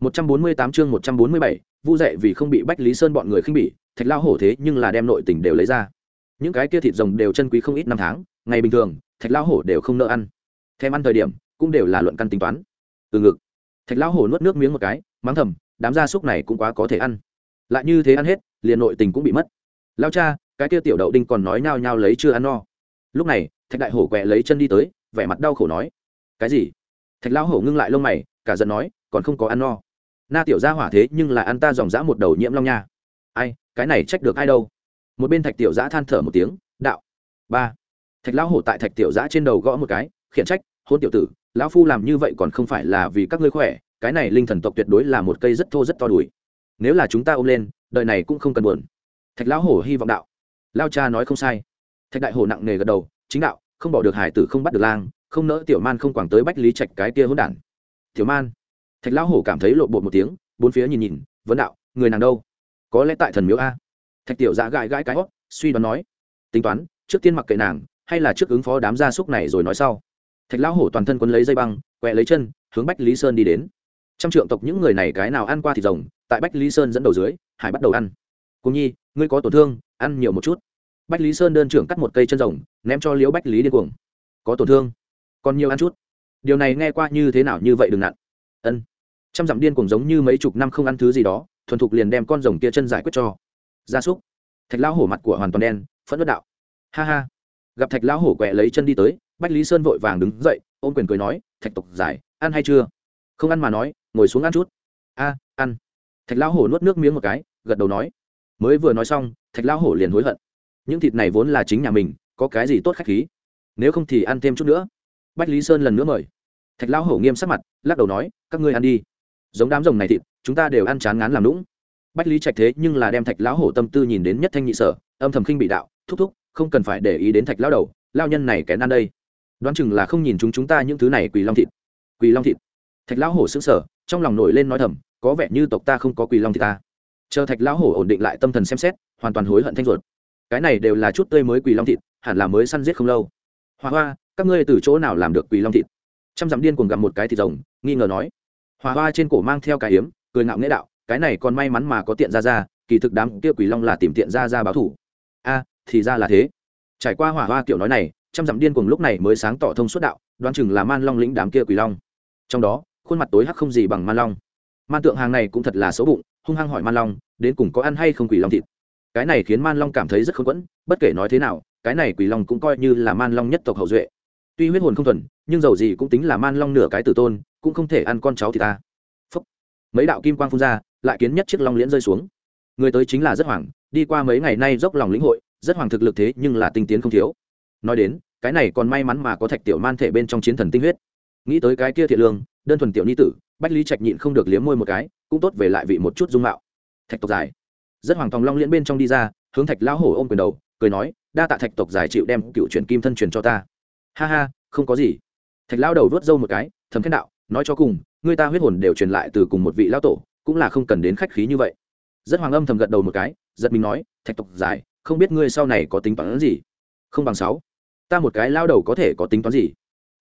148 chương 147, vu dạy vì không bị bách lý sơn bọn người khinh bỉ thạch lao hổ thế nhưng là đem nội tình đều lấy ra. Những cái kia thịt rồng đều chân quý không ít năm tháng ngày bình thường thạch lao hổ đều không nỡ ăn. Thêm ăn thời điểm cũng đều là luận căn tính toán. Từ ngực thạch lao hổ nuốt nước miếng một cái mắng thầm đám gia súc này cũng quá có thể ăn. Lại như thế ăn hết liền nội tình cũng bị mất. Lao cha cái kia tiểu đậu đinh còn nói nhao nhao lấy chưa ăn no. Lúc này thạch đại hổ quẹ lấy chân đi tới vẻ mặt đau khổ nói cái gì? Thạch lao hổ ngưng lại lông mày cả giận nói còn không có ăn no na tiểu gia hỏa thế nhưng là ăn ta dòng dã một đầu nhiễm long nha. Ai, cái này trách được ai đâu? Một bên thạch tiểu giã than thở một tiếng, đạo. Ba. Thạch lão hổ tại thạch tiểu giã trên đầu gõ một cái, khiển trách, hôn tiểu tử, lão phu làm như vậy còn không phải là vì các ngươi khỏe, cái này linh thần tộc tuyệt đối là một cây rất thô rất to đùi. Nếu là chúng ta ôm lên, đời này cũng không cần buồn. Thạch lão hổ hy vọng đạo. Lao cha nói không sai. Thạch đại hổ nặng nề gật đầu, chính đạo, không bỏ được hải tử không bắt được lang, không nỡ tiểu man không quảng tới bách lý trạch cái kia hỗn đản. Tiểu man thạch lão hổ cảm thấy lộn bột một tiếng, bốn phía nhìn nhìn, vấn đạo, người nàng đâu? Có lẽ tại thần miếu a? Thạch tiểu giã gãi gãi cái hót, suy đoán nói, tính toán, trước tiên mặc kệ nàng, hay là trước ứng phó đám gia súc này rồi nói sau. Thạch lão hổ toàn thân quấn lấy dây băng, quẹ lấy chân, hướng bách lý sơn đi đến. Trong trượng tộc những người này cái nào ăn qua thịt rồng, tại bách lý sơn dẫn đầu dưới, hải bắt đầu ăn. Cùng nhi, ngươi có tổn thương, ăn nhiều một chút. Bách lý sơn đơn trưởng cắt một cây chân rồng, ném cho liễu bách lý điên cuồng. Có tổn thương, còn nhiều ăn chút. Điều này nghe qua như thế nào như vậy đừng nặn ân trăm dặm điên cuồng giống như mấy chục năm không ăn thứ gì đó, thuần thục liền đem con rồng kia chân giải quyết cho. Gia súc. Thạch lão hổ mặt của hoàn toàn đen, phẫn nộ đạo. Ha ha. Gặp thạch lão hổ quẹ lấy chân đi tới, bách lý sơn vội vàng đứng dậy, ôm quyền cười nói, thạch tộc giải, ăn hay chưa? Không ăn mà nói, ngồi xuống ăn chút. A, ăn. Thạch lão hổ nuốt nước miếng một cái, gật đầu nói. Mới vừa nói xong, thạch lão hổ liền hối hận. Những thịt này vốn là chính nhà mình, có cái gì tốt khách khí? Nếu không thì ăn thêm chút nữa. Bách lý sơn lần nữa mời. Thạch lão hổ nghiêm sắc mặt, lắc đầu nói, các ngươi ăn đi giống đám rồng này thịt, chúng ta đều ăn chán ngán làm lũng bách lý trạch thế nhưng là đem thạch lão hổ tâm tư nhìn đến nhất thanh nhị sở, âm thầm khinh bị đạo, thúc thúc, không cần phải để ý đến thạch lão đầu lao nhân này kén ăn đây. Đoán chừng là không nhìn chúng chúng ta những thứ này quỳ long thịt. Quỳ long thịt. Thạch lão hổ xứng sở trong lòng nổi lên nói thầm, có vẻ như tộc ta không có quỳ long thịt ta. Chờ thạch lão hổ ổn định lại tâm thần xem xét, hoàn toàn hối hận thanh ruột. Cái này đều là chút tươi mới quỳ long thịt, hẳn là mới săn giết không lâu. Hoa hoa, các ngươi từ chỗ nào làm được quỳ long thịt? Trăm dặm điên cuồng gặp một cái thịt rồng, nghi ngờ nói hoa hoa trên cổ mang theo cái hiếm cười ngạo nghĩa đạo, cái này còn may mắn mà có tiện ra ra, kỳ thực đám kia quỷ long là tìm tiện ra ra báo thủ. A, thì ra là thế. Trải qua hỏa hoa kiểu nói này, trăm dặm điên cuồng lúc này mới sáng tỏ thông suốt đạo, đoán chừng là man long lĩnh đám kia quỷ long. Trong đó, khuôn mặt tối hắc không gì bằng man long. Man tượng hàng này cũng thật là xấu bụng, hung hăng hỏi man long, đến cùng có ăn hay không quỷ long thịt? Cái này khiến man long cảm thấy rất không quẫn, bất kể nói thế nào, cái này quỷ long cũng coi như là man long nhất tộc hậu duệ. Tuy huyết hồn không thuần, nhưng dầu gì cũng tính là man long nửa cái tử tôn cũng không thể ăn con cháu thì ta. Phúc. mấy đạo kim quang phun ra, lại kiến nhất chiếc long liễn rơi xuống. Người tới chính là rất hoàng đi qua mấy ngày nay dốc lòng lĩnh hội, rất hoàng thực lực thế nhưng là tinh tiến không thiếu. Nói đến, cái này còn may mắn mà có thạch tiểu man thể bên trong chiến thần tinh huyết. Nghĩ tới cái kia thiện lương, đơn thuần tiểu ni tử, bách lý trạch nhịn không được liếm môi một cái, cũng tốt về lại vị một chút dung mạo. Thạch tộc dài rất hoàng thòng long liễn bên trong đi ra, hướng thạch lão hổ ôm quyền đầu, cười nói, đa tạ thạch tộc dài chịu đem cựu truyền kim thân truyền cho ta. Ha ha, không có gì. Thạch lão đầu vớt râu một cái thấm khen đạo nói cho cùng, người ta huyết hồn đều truyền lại từ cùng một vị lão tổ, cũng là không cần đến khách khí như vậy. Rất hoàng âm thầm gật đầu một cái, giật mình nói, thạch tộc dài không biết ngươi sau này có tính toán gì? Không bằng sáu. Ta một cái lao đầu có thể có tính toán gì?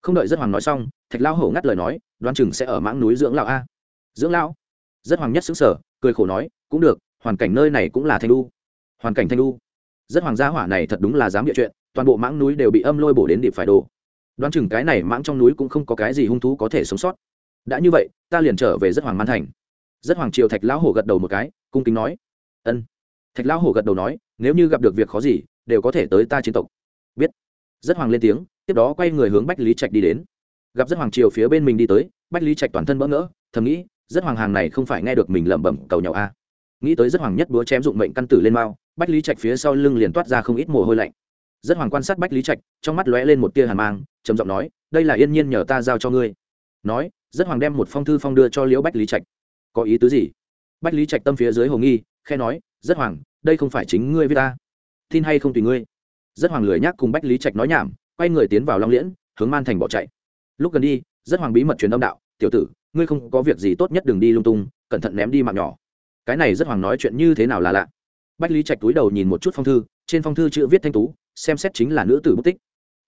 Không đợi rất hoàng nói xong, thạch lao hổ ngắt lời nói, đoán chừng sẽ ở mãng núi dưỡng lão a. Dưỡng lão? Rất hoàng nhất xứng sở cười khổ nói, cũng được, hoàn cảnh nơi này cũng là thanh lu hoàn cảnh thanh lu rất hoàng gia hỏa này thật đúng là dám địa chuyện, toàn bộ mãng núi đều bị âm lôi bổ đến điệp phải đồ đoán chừng cái này mãng trong núi cũng không có cái gì hung thú có thể sống sót. Đã như vậy, ta liền trở về rất hoàng man thành. Rất hoàng triều thạch lão hổ gật đầu một cái, cung kính nói. Ân. Thạch lão hổ gật đầu nói, nếu như gặp được việc khó gì, đều có thể tới ta chiến tộc. Biết. Rất hoàng lên tiếng, tiếp đó quay người hướng bách lý trạch đi đến. Gặp rất hoàng triều phía bên mình đi tới, bách lý trạch toàn thân bỡ ngỡ, thầm nghĩ, rất hoàng hàng này không phải nghe được mình lẩm bẩm cầu nhau a. À. nghĩ tới rất hoàng nhất búa chém dụng mệnh căn tử lên mao, bách lý trạch phía sau lưng liền toát ra không ít mồ hôi lạnh. Rất hoàng quan sát bách lý trạch, trong mắt lóe lên một tia hàn mang trầm giọng nói, đây là yên nhiên nhờ ta giao cho ngươi. Nói, rất hoàng đem một phong thư phong đưa cho liễu bách lý trạch. Có ý tứ gì? Bách lý trạch tâm phía dưới hồ nghi khe nói, rất hoàng, đây không phải chính ngươi với ta. Tin hay không tùy ngươi. Rất hoàng lười nhắc cùng bách lý trạch nói nhảm, quay người tiến vào long liễn, hướng man thành bỏ chạy. Lúc gần đi, rất hoàng bí mật truyền âm đạo, tiểu tử, ngươi không có việc gì tốt nhất đừng đi lung tung, cẩn thận ném đi mạng nhỏ. Cái này rất hoàng nói chuyện như thế nào là lạ. Bách lý trạch túi đầu nhìn một chút phong thư, trên phong thư chữ viết thanh tú, xem xét chính là nữ tử bút tích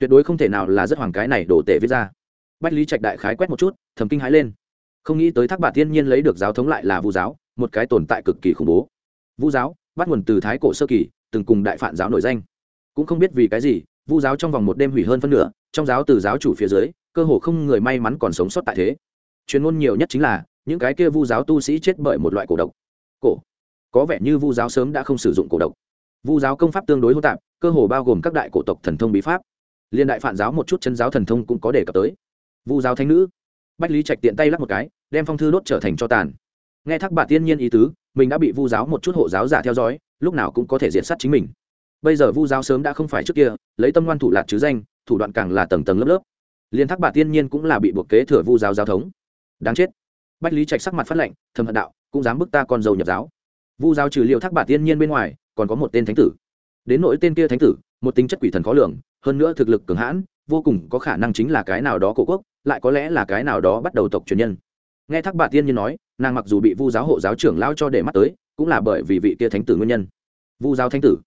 tuyệt đối không thể nào là rất hoàng cái này đổ tể viết ra. Bách lý trạch đại khái quét một chút, thầm kinh hãi lên. Không nghĩ tới thác bà tiên nhiên lấy được giáo thống lại là vu giáo, một cái tồn tại cực kỳ khủng bố. Vu giáo, bắt nguồn từ thái cổ sơ kỳ, từng cùng đại phản giáo nổi danh. Cũng không biết vì cái gì, vu giáo trong vòng một đêm hủy hơn phân nửa, trong giáo từ giáo chủ phía dưới, cơ hồ không người may mắn còn sống sót tại thế. Chuyên môn nhiều nhất chính là, những cái kia vu giáo tu sĩ chết bởi một loại cổ độc. Cổ? Có vẻ như vu giáo sớm đã không sử dụng cổ độc. Vu giáo công pháp tương đối hô tạp, cơ hồ bao gồm các đại cổ tộc thần thông bí pháp liên đại phản giáo một chút chân giáo thần thông cũng có đề cập tới. Vu giáo thánh nữ. Bách lý trạch tiện tay lắc một cái, đem phong thư đốt trở thành cho tàn. Nghe thác bà tiên nhiên ý tứ, mình đã bị vu giáo một chút hộ giáo giả theo dõi, lúc nào cũng có thể diện sát chính mình. Bây giờ vu giáo sớm đã không phải trước kia, lấy tâm ngoan thủ lạc chứ danh, thủ đoạn càng là tầng tầng lớp lớp. Liên thác bà tiên nhiên cũng là bị buộc kế thừa vu giáo giáo thống. Đáng chết. Bách lý trạch sắc mặt phát lệnh thầm hận đạo, cũng dám bức ta con dâu nhập giáo. Vu giáo trừ liệu thác bà tiên nhiên bên ngoài, còn có một tên thánh tử. Đến nỗi tên kia thánh tử, một tính chất quỷ thần khó lường hơn nữa thực lực cường hãn, vô cùng có khả năng chính là cái nào đó cổ quốc, lại có lẽ là cái nào đó bắt đầu tộc truyền nhân. Nghe thác bà tiên nhân nói, nàng mặc dù bị vu giáo hộ giáo trưởng lao cho để mắt tới, cũng là bởi vì vị kia thánh tử nguyên nhân. Vu giáo thánh tử?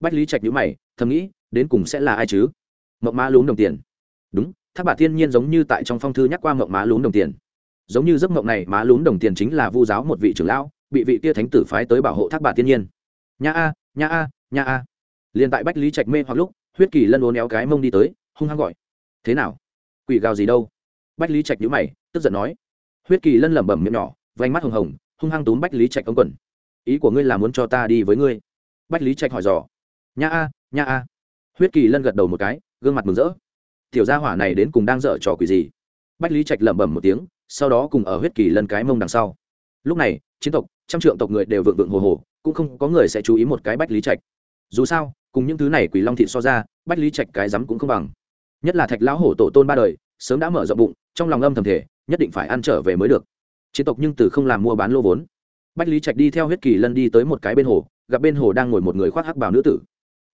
Bách lý trạch nhữ mày, thầm nghĩ, đến cùng sẽ là ai chứ? Mộng má lún đồng tiền. Đúng, thác bà tiên nhiên giống như tại trong phong thư nhắc qua mộng má lún đồng tiền. Giống như giấc mộng này má lún đồng tiền chính là vu giáo một vị trưởng lão, bị vị kia thánh tử phái tới bảo hộ thác bà tiên nhiên. Nha a nha a nha a. Liền tại bách lý trạch mê hoặc lúc huyết kỳ lân uốn éo cái mông đi tới, hung hăng gọi. Thế nào? Quỷ gào gì đâu? Bách lý trạch nhữ mày, tức giận nói. Huyết kỳ lân lẩm bẩm miệng nhỏ vánh mắt hồng hồng, hung hăng túm bách lý trạch ông quần. Ý của ngươi là muốn cho ta đi với ngươi? Bách lý trạch hỏi dò. Nha a nha a. Huyết kỳ lân gật đầu một cái, gương mặt mừng rỡ. Tiểu gia hỏa này đến cùng đang dở trò quỷ gì? Bách lý trạch lẩm bẩm một tiếng, sau đó cùng ở huyết kỳ lân cái mông đằng sau. Lúc này, chiến tộc, trăm trượng tộc người đều vượng vượng hồ hồ, cũng không có người sẽ chú ý một cái bách lý trạch. Dù sao cùng những thứ này quỷ long thị so ra, bách lý trạch cái rắm cũng không bằng. Nhất là thạch lão hổ tổ tôn ba đời, sớm đã mở rộng bụng, trong lòng âm thầm thể nhất định phải ăn trở về mới được. Chiến tộc nhưng từ không làm mua bán lô vốn. Bách lý trạch đi theo huyết kỳ lân đi tới một cái bên hồ, gặp bên hồ đang ngồi một người khoác hắc bào nữ tử.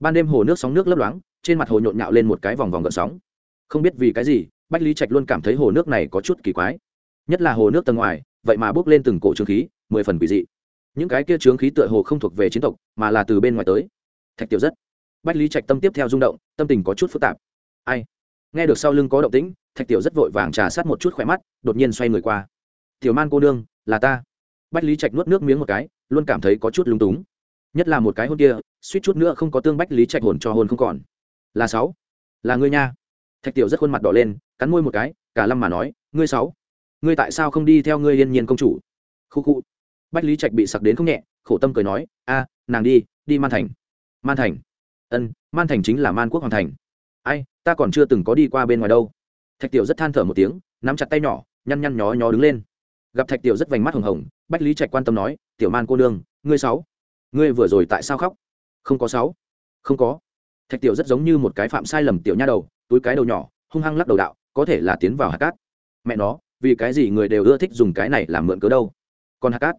Ban đêm hồ nước sóng nước lấp loáng, trên mặt hồ nhộn nhạo lên một cái vòng vòng gợn sóng. Không biết vì cái gì, bách lý trạch luôn cảm thấy hồ nước này có chút kỳ quái. Nhất là hồ nước tầng ngoài, vậy mà bốc lên từng cổ trướng khí, mười phần quỷ dị. Những cái kia trướng khí tựa hồ không thuộc về chiến tộc, mà là từ bên ngoài tới. Thạch tiểu rất bách lý trạch tâm tiếp theo rung động, tâm tình có chút phức tạp. Ai? Nghe được sau lưng có động tĩnh, thạch tiểu rất vội vàng trà sát một chút khỏe mắt, đột nhiên xoay người qua. Tiểu man cô đương là ta. Bách lý trạch nuốt nước miếng một cái, luôn cảm thấy có chút lúng túng. Nhất là một cái hôn kia, suýt chút nữa không có tương bách lý trạch hồn cho hồn không còn. Là sáu. Là ngươi nha. Thạch tiểu rất khuôn mặt đỏ lên, cắn môi một cái, cả lâm mà nói, ngươi sáu, ngươi tại sao không đi theo ngươi yên nhiên công chủ? Khu khu. Bách lý trạch bị sặc đến không nhẹ, khổ tâm cười nói, a, nàng đi đi man thành. Man thành ân, man thành chính là man quốc hoàng thành. Ai, ta còn chưa từng có đi qua bên ngoài đâu. Thạch tiểu rất than thở một tiếng, nắm chặt tay nhỏ, nhăn nhăn nhó nhó đứng lên. Gặp thạch tiểu rất vành mắt hồng hồng, bách lý trạch quan tâm nói, tiểu man cô nương, ngươi sáu, ngươi vừa rồi tại sao khóc? Không có sáu. Không có. Thạch tiểu rất giống như một cái phạm sai lầm tiểu nha đầu, túi cái đầu nhỏ, hung hăng lắc đầu đạo, có thể là tiến vào hạt cát. Mẹ nó, vì cái gì người đều ưa thích dùng cái này làm mượn cớ đâu? Còn hạt cát?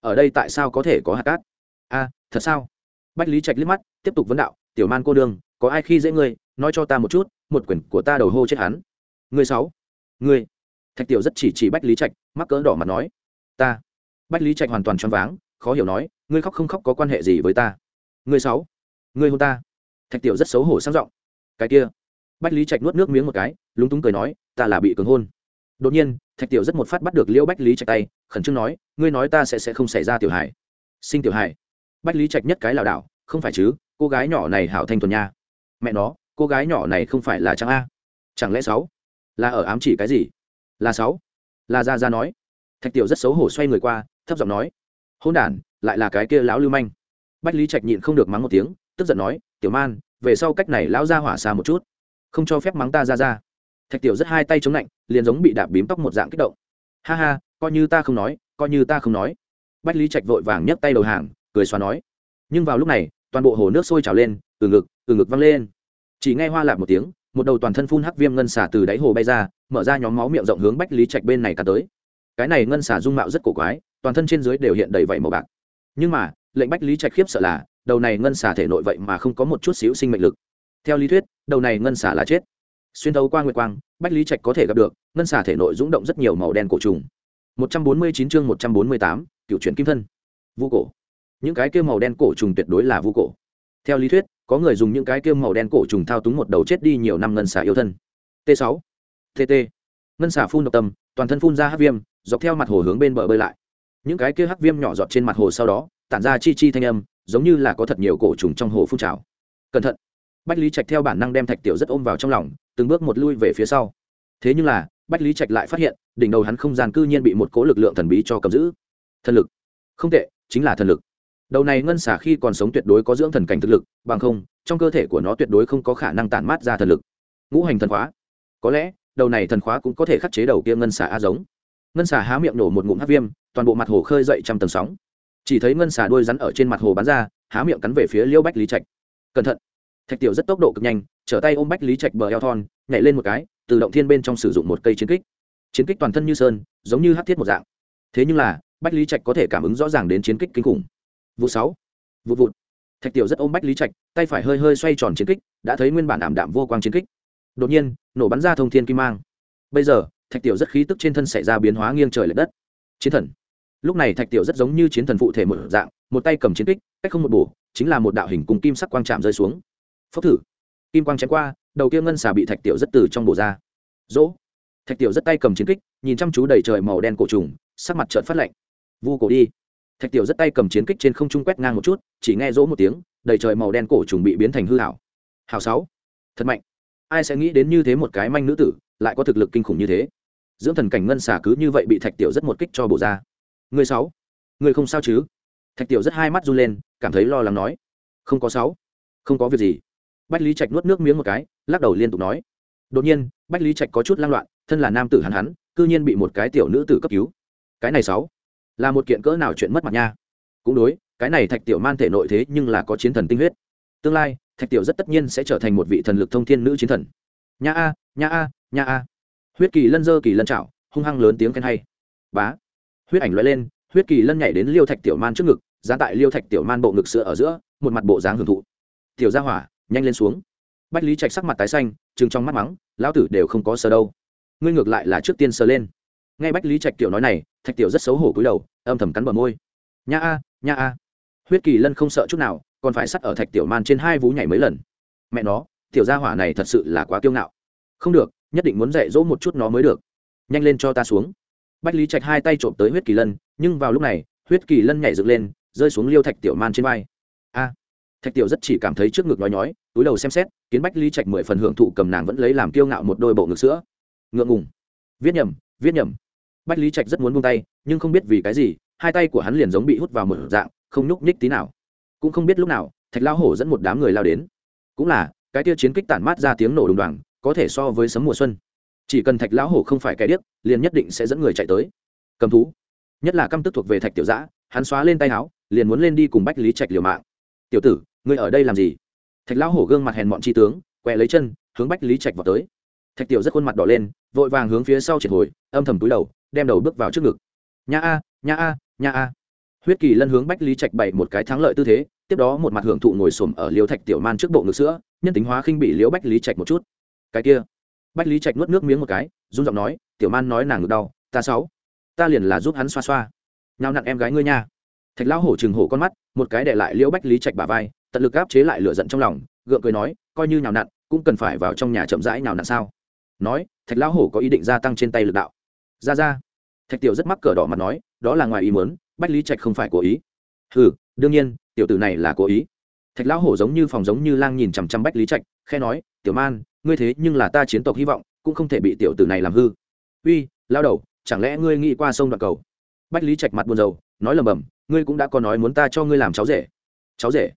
Ở đây tại sao có thể có hạt cát? A, thật sao? Bách lý trạch liếc mắt, tiếp tục vấn đạo tiểu man cô đương có ai khi dễ ngươi, nói cho ta một chút, một quyển của ta đầu hô chết hắn. Ngươi sáu. Ngươi. Thạch tiểu rất chỉ chỉ bách lý trạch, mắc cỡ đỏ mặt nói. Ta. Bách lý trạch hoàn toàn choáng váng, khó hiểu nói, ngươi khóc không khóc có quan hệ gì với ta? Ngươi sáu. Ngươi hôn ta. Thạch tiểu rất xấu hổ sang giọng. Cái kia. Bách lý trạch nuốt nước miếng một cái, lúng túng cười nói, ta là bị cường hôn. Đột nhiên, thạch tiểu rất một phát bắt được liễu bách lý trạch tay, khẩn trương nói, ngươi nói ta sẽ sẽ không xảy ra tiểu hải sinh tiểu hải bách lý trạch nhất cái lảo đảo, không phải chứ cô gái nhỏ này hảo thanh thuần nha. Mẹ nó, cô gái nhỏ này không phải là trang a. Chẳng lẽ sáu? Là ở ám chỉ cái gì? Là sáu? Là ra ra nói. Thạch tiểu rất xấu hổ xoay người qua, thấp giọng nói. Hôn đản, lại là cái kia lão lưu manh. Bách lý trạch nhịn không được mắng một tiếng, tức giận nói, tiểu man, về sau cách này lão ra hỏa xa một chút. Không cho phép mắng ta ra ra thạch tiểu rất hai tay chống lạnh, liền giống bị đạp bím tóc một dạng kích động. Ha ha, coi như ta không nói, coi như ta không nói. Bách lý trạch vội vàng nhấc tay đầu hàng, cười xóa nói. Nhưng vào lúc này toàn bộ hồ nước sôi trào lên từ ngực từ ngực văng lên. Chỉ nghe hoa lạp một tiếng một đầu toàn thân phun hắc viêm ngân xả từ đáy hồ bay ra mở ra nhóm máu miệng rộng hướng bách lý trạch bên này cả tới. Cái này ngân xả dung mạo rất cổ quái toàn thân trên dưới đều hiện đầy vảy màu bạc. Nhưng mà lệnh bách lý trạch khiếp sợ là đầu này ngân xả thể nội vậy mà không có một chút xíu sinh mệnh lực. Theo lý thuyết đầu này ngân xả là chết. Xuyên thấu qua nguyệt quang bách lý trạch có thể gặp được ngân xả thể nội rúng động rất nhiều màu đen cổ trùng. 149 chương 148, cựu chuyển kim thân. Vu cổ những cái kia màu đen cổ trùng tuyệt đối là vu cổ. Theo lý thuyết, có người dùng những cái kia màu đen cổ trùng thao túng một đầu chết đi nhiều năm ngân xả yêu thân. T 6 tt ngân xả phun độc tâm, toàn thân phun ra hắc viêm, dọc theo mặt hồ hướng bên bờ bơi lại. Những cái kia hắc viêm nhỏ giọt trên mặt hồ sau đó, tản ra chi chi thanh âm, giống như là có thật nhiều cổ trùng trong hồ phun trào. Cẩn thận. Bách lý trạch theo bản năng đem thạch tiểu rất ôm vào trong lòng, từng bước một lui về phía sau. Thế nhưng là, bách lý trạch lại phát hiện, đỉnh đầu hắn không gian cư nhiên bị một cố lực lượng thần bí cho cầm giữ. Thần lực. Không tệ, chính là thần lực đầu này ngân xả khi còn sống tuyệt đối có dưỡng thần cảnh thực lực, bằng không, trong cơ thể của nó tuyệt đối không có khả năng tản mát ra thần lực. Ngũ hành thần khóa. Có lẽ, đầu này thần khóa cũng có thể khắc chế đầu kia ngân xả a giống. Ngân xả há miệng nổ một ngụm hát viêm, toàn bộ mặt hồ khơi dậy trăm tầng sóng. Chỉ thấy ngân xả đuôi rắn ở trên mặt hồ bắn ra, há miệng cắn về phía liêu bách lý trạch. Cẩn thận. Thạch tiểu rất tốc độ cực nhanh, trở tay ôm bách lý trạch bờ eo thon, nhảy lên một cái, từ động thiên bên trong sử dụng một cây chiến kích. Chiến kích toàn thân như sơn, giống như hát thiết một dạng. Thế nhưng là, bách lý trạch có thể cảm ứng rõ ràng đến chiến kích kinh khủng vụ sáu. Vụ vụt. Thạch tiểu rất ôm bách lý trạch, tay phải hơi hơi xoay tròn chiến kích, đã thấy nguyên bản ảm đạm vô quang chiến kích. Đột nhiên, nổ bắn ra thông thiên kim mang. Bây giờ, thạch tiểu rất khí tức trên thân xảy ra biến hóa nghiêng trời l ệ đất. Chiến thần. Lúc này thạch tiểu rất giống như chiến thần phụ thể một dạng, một tay cầm chiến kích, cách không một bổ, chính là một đạo hình cùng kim sắc quang chạm rơi xuống. Phốc thử. Kim quang chém qua, đầu kia ngân xà bị thạch tiểu rất từ trong bổ ra. Dỗ thạch tiểu rất tay cầm chiến kích, nhìn chăm chú đầy trời màu đen cổ trùng, sắc mặt trợn phát lạnh. Vu cổ đi thạch tiểu rất tay cầm chiến kích trên không trung quét ngang một chút, chỉ nghe rỗ một tiếng, đầy trời màu đen cổ trùng bị biến thành hư hảo. Hào sáu. Thật mạnh. Ai sẽ nghĩ đến như thế một cái manh nữ tử, lại có thực lực kinh khủng như thế? Dưỡng thần cảnh ngân xả cứ như vậy bị thạch tiểu rất một kích cho bổ ra. Người sáu. Người không sao chứ? Thạch tiểu rất hai mắt run lên, cảm thấy lo lắng nói. Không có sáu. Không có việc gì. Bách lý trạch nuốt nước miếng một cái, lắc đầu liên tục nói. Đột nhiên, bách lý trạch có chút lang loạn, thân là nam tử hắn hắn, cư nhiên bị một cái tiểu nữ tử cấp cứu. Cái này sáu là một kiện cỡ nào chuyện mất mặt nha. Cũng đối, cái này thạch tiểu man thể nội thế nhưng là có chiến thần tinh huyết. Tương lai, thạch tiểu rất tất nhiên sẽ trở thành một vị thần lực thông thiên nữ chiến thần. Nha a nha a nha a. Huyết kỳ lân dơ kỳ lân chảo, hung hăng lớn tiếng khen hay. Bá. Huyết ảnh loại lên, huyết kỳ lân nhảy đến liêu thạch tiểu man trước ngực giá tại liêu thạch tiểu man bộ ngực sữa ở giữa, một mặt bộ dáng hưởng thụ. Tiểu ra hỏa, nhanh lên xuống. Bách lý trạch sắc mặt tái xanh chừng trong mắt mắng, lão tử đều không có sờ đâu. Ngươi ngược lại là trước tiên sờ lên nghe bách lý trạch tiểu nói này, thạch tiểu rất xấu hổ cúi đầu, âm thầm cắn bờ môi. Nha a nha a. Huyết kỳ lân không sợ chút nào, còn phải sắt ở thạch tiểu man trên hai vú nhảy mấy lần. Mẹ nó, tiểu gia hỏa này thật sự là quá kiêu ngạo. Không được, nhất định muốn dạy dỗ một chút nó mới được. Nhanh lên cho ta xuống. Bách lý trạch hai tay trộm tới huyết kỳ lân, nhưng vào lúc này, huyết kỳ lân nhảy dựng lên, rơi xuống liêu thạch tiểu man trên vai. A. Thạch tiểu rất chỉ cảm thấy trước ngực nói nhói, túi đầu xem xét, kiến bách lý trạch mười phần hưởng thụ cầm nàng vẫn lấy làm kiêu ngạo một đôi bộ ngực sữa. Ngượng ngùng. Viết nhầm viết nhầm bách lý trạch rất muốn buông tay, nhưng không biết vì cái gì, hai tay của hắn liền giống bị hút vào một dạng, không nhúc nhích tí nào. Cũng không biết lúc nào, thạch lao hổ dẫn một đám người lao đến. Cũng là, cái tia chiến kích tản mát ra tiếng nổ đùng đoàng, có thể so với sấm mùa xuân. Chỉ cần thạch lão hổ không phải cái điếc, liền nhất định sẽ dẫn người chạy tới. Cầm thú. Nhất là căm tức thuộc về thạch tiểu giã, hắn xóa lên tay áo, liền muốn lên đi cùng bách lý trạch liều mạng. Tiểu tử, ngươi ở đây làm gì? Thạch lão hổ gương mặt hèn mọn tri tướng, quẹ lấy chân, hướng bách lý trạch vào tới. Thạch tiểu rất khuôn mặt đỏ lên, vội vàng hướng phía sau triệt hồi, âm thầm túi đầu đem đầu bước vào trước ngực. Nha a nha a nha a. Huyết kỳ lân hướng bách lý trạch bày một cái thắng lợi tư thế, tiếp đó một mặt hưởng thụ ngồi xổm ở liêu thạch tiểu man trước bộ ngực sữa, nhân tính hóa khinh bị liễu bách lý trạch một chút. Cái kia. Bách lý trạch nuốt nước miếng một cái, run giọng nói, tiểu man nói nàng ngực đau, ta sáu. Ta liền là giúp hắn xoa xoa. Nhào nặn em gái ngươi nha. Thạch lão hổ chừng hổ con mắt, một cái để lại liễu bách lý trạch bà vai, tận lực áp chế lại lửa giận trong lòng, gượng cười nói, coi như nhào nặn, cũng cần phải vào trong nhà chậm rãi nhào nặn sao? Nói, thạch lão hổ có ý định gia tăng trên tay lực đạo ra ra. Thạch tiểu rất mắc cờ đỏ mặt nói, đó là ngoài ý muốn, bách lý trạch không phải cố ý. Ừ đương nhiên, tiểu tử này là cố ý. Thạch lão hổ giống như phòng giống như lang nhìn chằm chằm bách lý trạch khe nói, tiểu man, ngươi thế nhưng là ta chiến tộc hy vọng, cũng không thể bị tiểu tử này làm hư. Uy lao đầu, chẳng lẽ ngươi nghĩ qua sông đoạn cầu? Bách lý trạch mặt buồn rầu, nói lầm bầm ngươi cũng đã có nói muốn ta cho ngươi làm cháu rể. Cháu rể?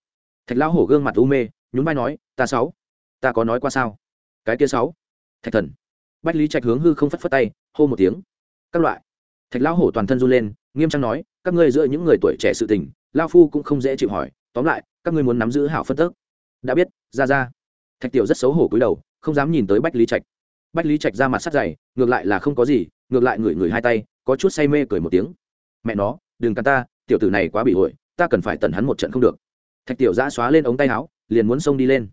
Thạch lão hổ gương mặt u mê, nhún vai nói, ta sáu, ta có nói qua sao? Cái kia sáu. Thạch thần. Bách lý trạch hướng hư không phất phất tay, hô một tiếng các loại. Thạch lão hổ toàn thân run lên, nghiêm trang nói, các ngươi giữa những người tuổi trẻ sự tình lao phu cũng không dễ chịu hỏi, tóm lại, các ngươi muốn nắm giữ hảo phân tức. Đã biết, ra ra. Thạch tiểu rất xấu hổ cúi đầu, không dám nhìn tới bách lý trạch. Bách lý trạch ra mặt sắt dày, ngược lại là không có gì, ngược lại ngửi ngửi hai tay, có chút say mê cười một tiếng. Mẹ nó, đừng cắn ta, tiểu tử này quá bị hội, ta cần phải tận hắn một trận không được. Thạch tiểu giã xóa lên ống tay áo, liền muốn xông đi lên.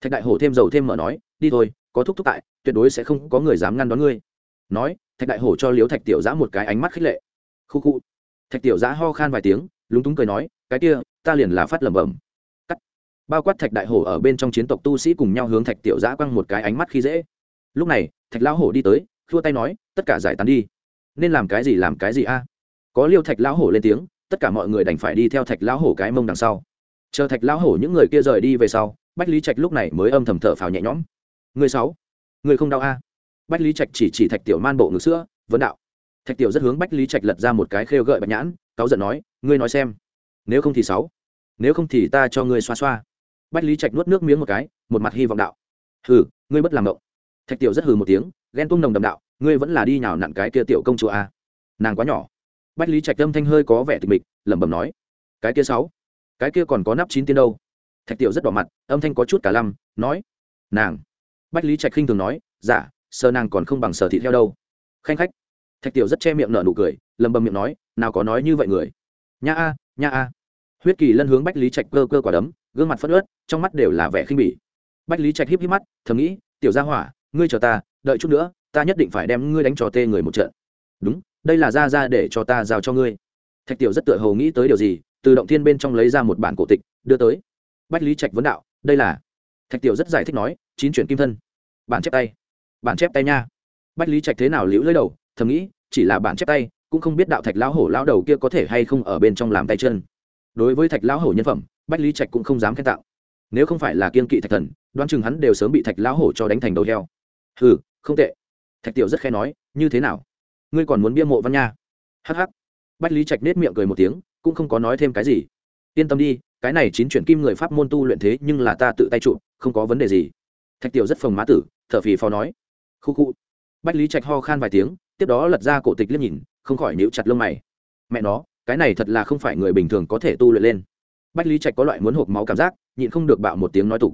Thạch đại hổ thêm dầu thêm mở nói, đi thôi, có thúc thúc tại, tuyệt đối sẽ không có người dám ngăn đón ngươi nói, thạch đại hổ cho liếu thạch tiểu giã một cái ánh mắt khích lệ. Khu khu. Thạch tiểu giã ho khan vài tiếng, lúng túng cười nói, cái kia, ta liền là phát lẩm bẩm. Cắt. Bao quát thạch đại hổ ở bên trong chiến tộc tu sĩ cùng nhau hướng thạch tiểu giã quăng một cái ánh mắt khi dễ. Lúc này, thạch lão hổ đi tới, khua tay nói, tất cả giải tán đi. Nên làm cái gì, làm cái gì a? Có liêu thạch lão hổ lên tiếng, tất cả mọi người đành phải đi theo thạch lão hổ cái mông đằng sau. Chờ thạch lão hổ những người kia rời đi về sau, bách lý trạch lúc này mới âm thầm thở phào nhẹ nhõm. Người sáu, người không đau a? Bách lý trạch chỉ chỉ thạch tiểu man bộ ngực sữa vấn đạo. Thạch tiểu rất hướng bách lý trạch lật ra một cái khêu gợi bạch nhãn cáu giận nói ngươi nói xem nếu không thì sáu nếu không thì ta cho ngươi xoa xoa. Bách lý trạch nuốt nước miếng một cái một mặt hy vọng đạo. Hừ ngươi bất làm động thạch tiểu rất hừ một tiếng ghen tung nồng đầm đạo ngươi vẫn là đi nhào nặn cái kia tiểu công chúa a. Nàng quá nhỏ. Bách lý trạch âm thanh hơi có vẻ tịch mịch lẩm bẩm nói cái kia sáu cái kia còn có nắp chín tiên đâu. Thạch tiểu rất đỏ mặt âm thanh có chút cả lăm nói nàng. Bách lý trạch khinh thường nói giả dạ, sơ nàng còn không bằng sở thị theo đâu. Khanh khách. Thạch tiểu rất che miệng nở nụ cười, lầm bầm miệng nói, nào có nói như vậy người. Nha a nha a. Huyết kỳ lân hướng bách lý trạch cơ cơ quả đấm, gương mặt phất ớt trong mắt đều là vẻ khinh bỉ. Bách lý trạch híp híp mắt, thầm nghĩ, tiểu gia hỏa, ngươi chờ ta, đợi chút nữa, ta nhất định phải đem ngươi đánh trò tê người một trận. Đúng, đây là ra ra để cho ta giao cho ngươi. Thạch tiểu rất tựa hồ nghĩ tới điều gì, từ động thiên bên trong lấy ra một bản cổ tịch, đưa tới. Bách lý trạch vấn đạo, đây là thạch tiểu rất giải thích nói, chín chuyển kim thân. Bản chép tay bản chép tay nha. Bách lý trạch thế nào liễu lưỡi đầu, thầm nghĩ, chỉ là bản chép tay, cũng không biết đạo thạch lão hổ lão đầu kia có thể hay không ở bên trong làm tay chân. Đối với thạch lão hổ nhân phẩm, bách lý trạch cũng không dám khen tạo nếu không phải là kiên kỵ thạch thần, đoán chừng hắn đều sớm bị thạch lão hổ cho đánh thành đầu heo. Hừ, không tệ. Thạch tiểu rất khe nói, như thế nào? Ngươi còn muốn bia mộ văn nha? Hh bách lý trạch nết miệng cười một tiếng, cũng không có nói thêm cái gì. Yên tâm đi, cái này chín chuyển kim người pháp môn tu luyện thế nhưng là ta tự tay trụ, không có vấn đề gì. Thạch tiểu rất phồng má tử, thở phì phò nói khu khu. Bách lý trạch ho khan vài tiếng, tiếp đó lật ra cổ tịch liếc nhìn, không khỏi níu chặt lông mày. Mẹ nó, cái này thật là không phải người bình thường có thể tu luyện lên. Bách lý trạch có loại muốn hộp máu cảm giác, nhịn không được bạo một tiếng nói tục.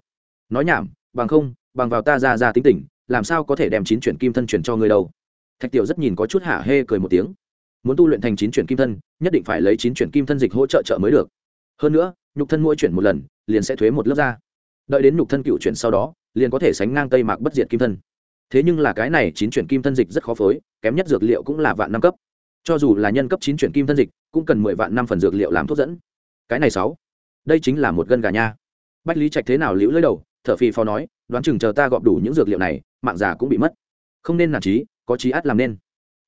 Nói nhảm, bằng không, bằng vào ta ra ra tính tình, làm sao có thể đem chín chuyển kim thân chuyển cho ngươi đâu. Thạch tiểu rất nhìn có chút hả hê cười một tiếng. Muốn tu luyện thành chín chuyển kim thân, nhất định phải lấy chín chuyển kim thân dịch hỗ trợ trợ mới được. Hơn nữa, nhục thân mỗi chuyển một lần, liền sẽ thuế một lớp ra. Đợi đến nhục thân cựu chuyển sau đó, liền có thể sánh ngang tây mạc bất diệt kim thân thế nhưng là cái này chín chuyển kim thân dịch rất khó phối, kém nhất dược liệu cũng là vạn năm cấp. Cho dù là nhân cấp chín chuyển kim thân dịch, cũng cần mười vạn năm phần dược liệu làm thuốc dẫn. Cái này sáu. Đây chính là một gân gà nha. Bách lý trạch thế nào liễu lưỡi đầu, thở phì phò nói, đoán chừng chờ ta gọp đủ những dược liệu này, mạng già cũng bị mất. Không nên nản trí, có trí át làm nên.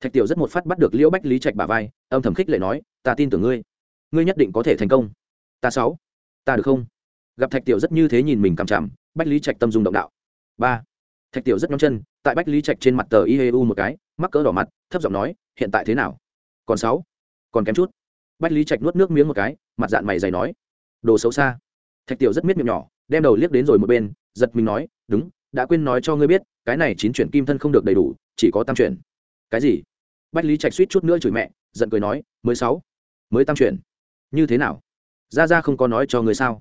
Thạch tiểu rất một phát bắt được liễu bách lý trạch bà vai, âm thầm khích lệ nói, ta tin tưởng ngươi. Ngươi nhất định có thể thành công. Ta sáu. Ta được không? Gặp thạch tiểu rất như thế nhìn mình cằm chằm, bách lý trạch tâm dung động đạo. Ba. Thạch tiểu rất nhóm chân tại bách lý trạch trên mặt tờ ieu một cái, mắc cỡ đỏ mặt, thấp giọng nói, hiện tại thế nào? Còn sáu? Còn kém chút. Bách lý trạch nuốt nước miếng một cái, mặt dạng mày dày nói, đồ xấu xa. Thạch tiểu rất miết miệng nhỏ, đem đầu liếc đến rồi một bên, giật mình nói, đúng, đã quên nói cho ngươi biết, cái này chín chuyển kim thân không được đầy đủ, chỉ có tam chuyển. Cái gì? Bách lý trạch suýt chút nữa chửi mẹ, giận cười nói, mới sáu? Mới tam chuyển? Như thế nào? Ra ra không có nói cho ngươi sao?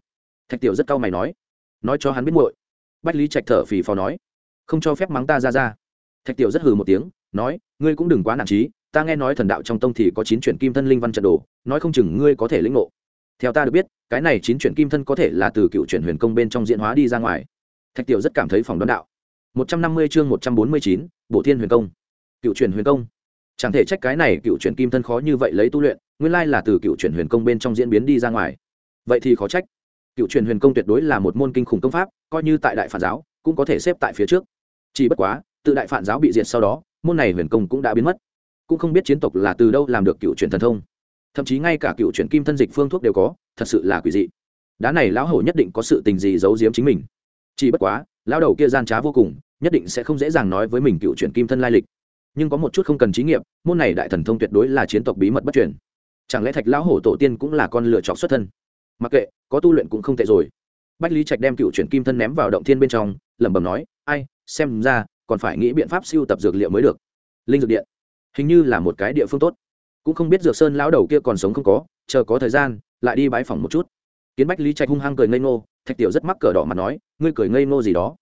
Thạch tiểu rất cau mày nói nói cho hắn biết muội. Bách lý trạch thở phì phò nói không cho phép mắng ta ra ra. Thạch tiểu rất hừ một tiếng, nói, ngươi cũng đừng quá nản trí, ta nghe nói thần đạo trong tông thì có chín chuyển kim thân linh văn trận đồ, nói không chừng ngươi có thể lĩnh ngộ. Theo ta được biết, cái này chín chuyển kim thân có thể là từ cựu chuyển huyền công bên trong diễn hóa đi ra ngoài. Thạch tiểu rất cảm thấy phòng đón đạo. Một trăm năm mươi chương một trăm bốn mươi chín bộ thiên huyền công. Cựu chuyển huyền công. Chẳng thể trách cái này cựu chuyển kim thân khó như vậy lấy tu luyện, nguyên lai là từ cựu chuyển huyền công bên trong diễn biến đi ra ngoài. Vậy thì khó trách. Cựu truyền huyền công tuyệt đối là một môn kinh khủng công pháp, coi như tại đại phản giáo, cũng có thể xếp tại phía trước chỉ bất quá, tự đại phản giáo bị diệt sau đó, môn này huyền công cũng đã biến mất. Cũng không biết chiến tộc là từ đâu làm được cựu truyền thần thông. Thậm chí ngay cả cựu truyền kim thân dịch phương thuốc đều có, thật sự là quỷ dị. Đá này lão hổ nhất định có sự tình gì giấu giếm chính mình. Chỉ bất quá, lão đầu kia gian trá vô cùng, nhất định sẽ không dễ dàng nói với mình cựu truyền kim thân lai lịch. Nhưng có một chút không cần trí nghiệm, môn này đại thần thông tuyệt đối là chiến tộc bí mật bất truyền. Chẳng lẽ thạch lão hổ tổ tiên cũng là con lựa chọn xuất thân? Mặc kệ, có tu luyện cũng không tệ rồi. Bách lý trạch đem cựu truyền kim thân ném vào động thiên bên trong, lẩm bẩm nói, ai xem ra, còn phải nghĩ biện pháp siêu tập dược liệu mới được. Linh dược điện, hình như là một cái địa phương tốt. Cũng không biết dược sơn lão đầu kia còn sống không có, chờ có thời gian, lại đi bái phòng một chút. Kiến bách lý trạch hung hăng cười ngây ngô, thạch tiểu rất mắc cờ đỏ mặt nói, ngươi cười ngây ngô gì đó?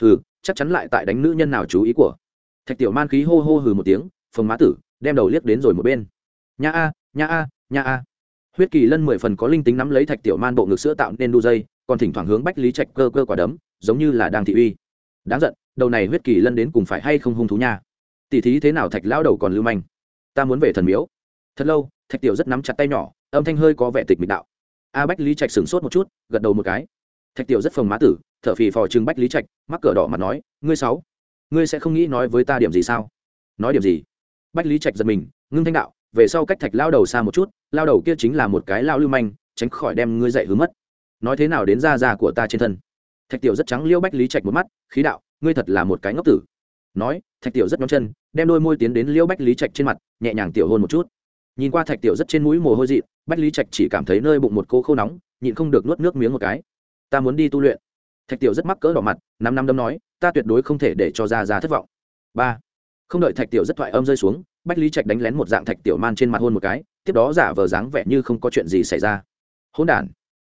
Hừ, chắc chắn lại tại đánh nữ nhân nào chú ý của. Thạch tiểu man khí hô hô hừ một tiếng, phồng má tử, đem đầu liếc đến rồi một bên. Nha a nha a nha a. Huyết kỳ lân mười phần có linh tính nắm lấy thạch tiểu man bộ ngực sữa tạo nên đu dây, còn thỉnh thoảng hướng bách lý trạch cơ cơ quả đấm, giống như là đang thị uy. Đáng giận đầu này huyết kỳ lân đến cùng phải hay không hung thú nha. Tỉ thí thế nào thạch lao đầu còn lưu manh? Ta muốn về thần miếu. Thật lâu, thạch tiểu rất nắm chặt tay nhỏ, âm thanh hơi có vẻ tịch mịch đạo. A bách lý trạch sửng sốt một chút, gật đầu một cái. Thạch tiểu rất phồng má tử t h ở phì phò chừng bách lý trạch, mắc cửa đỏ mặt nói, ngươi sáu, ngươi sẽ không nghĩ nói với ta điểm gì sao? Nói điểm gì? Bách lý trạch giật mình, ngưng thanh đạo, về sau cách thạch lao đầu xa một chút lao đầu kia chính là một cái lao lưu manh, tránh khỏi đem ngươi dậy hứa mất. Nói thế nào đến da da của ta trên thân? Thạch tiểu rất trắng liêu bách lý trạch một mắt, khí đạo ngươi thật là một cái ngốc tử. Nói, thạch tiểu rất nhóm chân, đem đôi môi tiến đến liêu bách lý trạch trên mặt, nhẹ nhàng tiểu hôn một chút. Nhìn qua thạch tiểu rất trên mũi mồ hôi dị bách lý trạch chỉ cảm thấy nơi bụng một cô khô nóng, nhịn không được nuốt nước miếng một cái. Ta muốn đi tu luyện. Thạch tiểu rất mắc cỡ đỏ mặt, năm năm đâm nói, ta tuyệt đối không thể để cho ra ra thất vọng. Ba. Không đợi thạch tiểu rất thoại âm rơi xuống, bách lý trạch đánh lén một dạng thạch tiểu man trên mặt hôn một cái, tiếp đó giả vờ dáng vẻ như không có chuyện gì xảy ra. Hôn đản.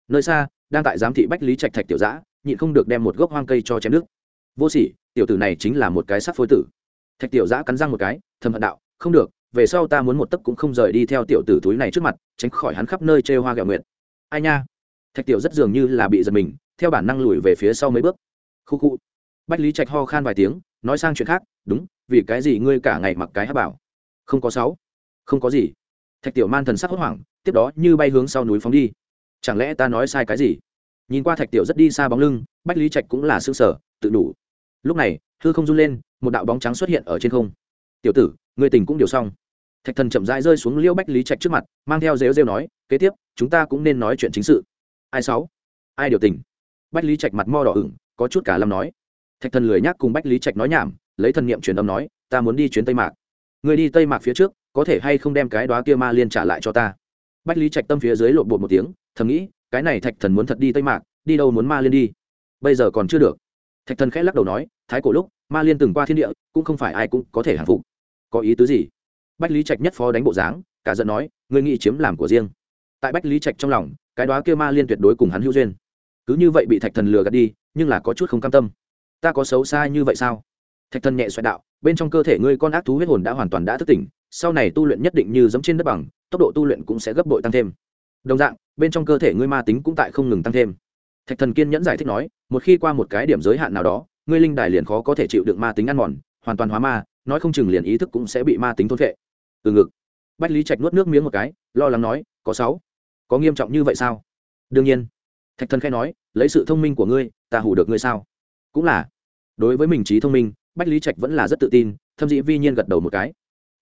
Nơi xa, đang tại giám thị bách lý trạch thạch tiểu giã, nhịn không được đem một gốc hoang cây cho chém nước vô sỉ, tiểu tử này chính là một cái sắc phối tử. Thạch tiểu giã cắn răng một cái, thầm hận đạo, không được, về sau ta muốn một tấc cũng không rời đi theo tiểu tử túi này trước mặt, tránh khỏi hắn khắp nơi chê hoa gạo nguyện ai nha. Thạch tiểu rất dường như là bị giật mình, theo bản năng lùi về phía sau mấy bước. Khu khu. Bách lý trạch ho khan vài tiếng, nói sang chuyện khác, đúng, vì cái gì ngươi cả ngày mặc cái hát bảo? Không có sáu. Không có gì. Thạch tiểu man thần sắc hốt hoảng, tiếp đó như bay hướng sau núi phóng đi. Chẳng lẽ ta nói sai cái gì? Nhìn qua thạch tiểu rất đi xa bóng lưng, bách lý trạch cũng là s ư ơ n g sở tự đủ. Lúc này, hư không run lên, một đạo bóng trắng xuất hiện ở trên không. Tiểu tử người tình cũng điều xong. Thạch thần chậm rãi rơi xuống liêu bách lý trạch trước mặt, mang theo rêu rêu nói, kế tiếp, chúng ta cũng nên nói chuyện chính sự. Ai sáu? Ai điều tình? Bách lý trạch mặt mo đỏ ửng, có chút cả lâm nói. Thạch thần lười nhác cùng bách lý trạch nói nhảm, lấy thần niệm truyền âm nói, ta muốn đi chuyến tây mạc. Người đi tây mạc phía trước, có thể hay không đem cái đó kia ma liên trả lại cho ta? Bách lý trạch tâm phía dưới lộn bột một tiếng, thầm nghĩ, cái này thạch thần muốn thật đi tây mạc, đi đâu muốn ma liên đi? Bây giờ còn chưa được thạch thần khẽ lắc đầu nói, thái cổ lúc, ma liên từng qua thiên địa, cũng không phải ai cũng có thể hàng phục. Có ý tứ gì? Bách lý trạch nhất phó đánh bộ dáng, cả giận nói người nghĩ chiếm làm của riêng. Tại bách lý trạch trong lòng, cái đó kia ma liên tuyệt đối cùng hắn hữu duyên. Cứ như vậy bị thạch thần lừa gạt đi, nhưng là có chút không cam tâm. Ta có xấu xa như vậy sao? Thạch thần nhẹ xoẹt đạo, bên trong cơ thể ngươi con ác thú huyết hồn đã hoàn toàn đã thức tỉnh, sau này tu luyện nhất định như giống trên đất bằng, tốc độ tu luyện cũng sẽ gấp bội tăng thêm. Đồng dạng, bên trong cơ thể ngươi ma tính cũng tại không ngừng tăng thêm thạch thần kiên nhẫn giải thích nói, một khi qua một cái điểm giới hạn nào đó, ngươi linh đài liền khó có thể chịu được ma tính ăn mòn, hoàn toàn hóa ma, nói không chừng liền ý thức cũng sẽ bị ma tính thôn vệ từ ngực. Bách lý trạch nuốt nước miếng một cái, lo lắng nói, có sáu. Có nghiêm trọng như vậy sao? Đương nhiên. Thạch thần khai nói, lấy sự thông minh của ngươi, ta hủ được ngươi sao? Cũng là. Đối với mình trí thông minh, bách lý trạch vẫn là rất tự tin, thâm dĩ vi nhiên gật đầu một cái.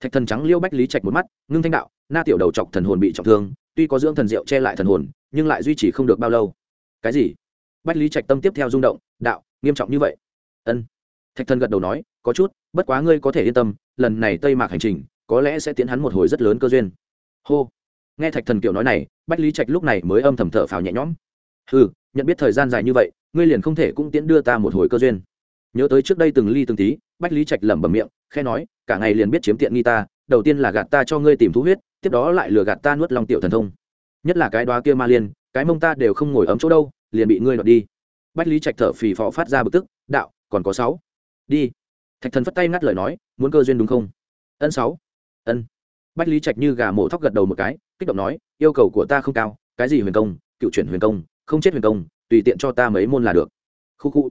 Thạch thần trắng liêu bách lý trạch một mắt, ngưng thanh đạo, na tiểu đầu chọc thần hồn bị trọng thương, tuy có dưỡng thần diệu che lại thần hồn, nhưng lại duy trì không được bao lâu cái gì? Bách lý trạch tâm tiếp theo rung động, đạo, nghiêm trọng như vậy. Ân. Thạch thần gật đầu nói, có chút, bất quá ngươi có thể yên tâm, lần này tây mạc hành trình, có lẽ sẽ tiến hắn một hồi rất lớn cơ duyên. Hô. Nghe thạch thần kiểu nói này, bách lý trạch lúc này mới âm thầm thở phào nhẹ nhõm. Ừ nhận biết thời gian dài như vậy, ngươi liền không thể cũng tiến đưa ta một hồi cơ duyên. Nhớ tới trước đây từng ly từng tí, bách lý trạch lẩm bẩm miệng khe nói, cả ngày liền biết chiếm tiện nghi ta, đầu tiên là gạt ta cho ngươi tìm thú huyết, tiếp đó lại lừa gạt ta nuốt lòng tiểu thần thông. Nhất là cái đoá kia ma liên cái mông ta đều không ngồi ấm chỗ đâu, liền bị ngươi đoạt đi. Bách lý trạch thở phì phò phát ra bực tức, đạo, còn có sáu. Đi. Thạch thần phất tay ngắt lời nói, muốn cơ duyên đúng không? Ân, sáu. Ân. Bách lý trạch như gà mổ thóc gật đầu một cái, kích động nói, yêu cầu của ta không cao, cái gì huyền công, cựu chuyển huyền công, không chết huyền công, tùy tiện cho ta mấy môn là được. Khu khu.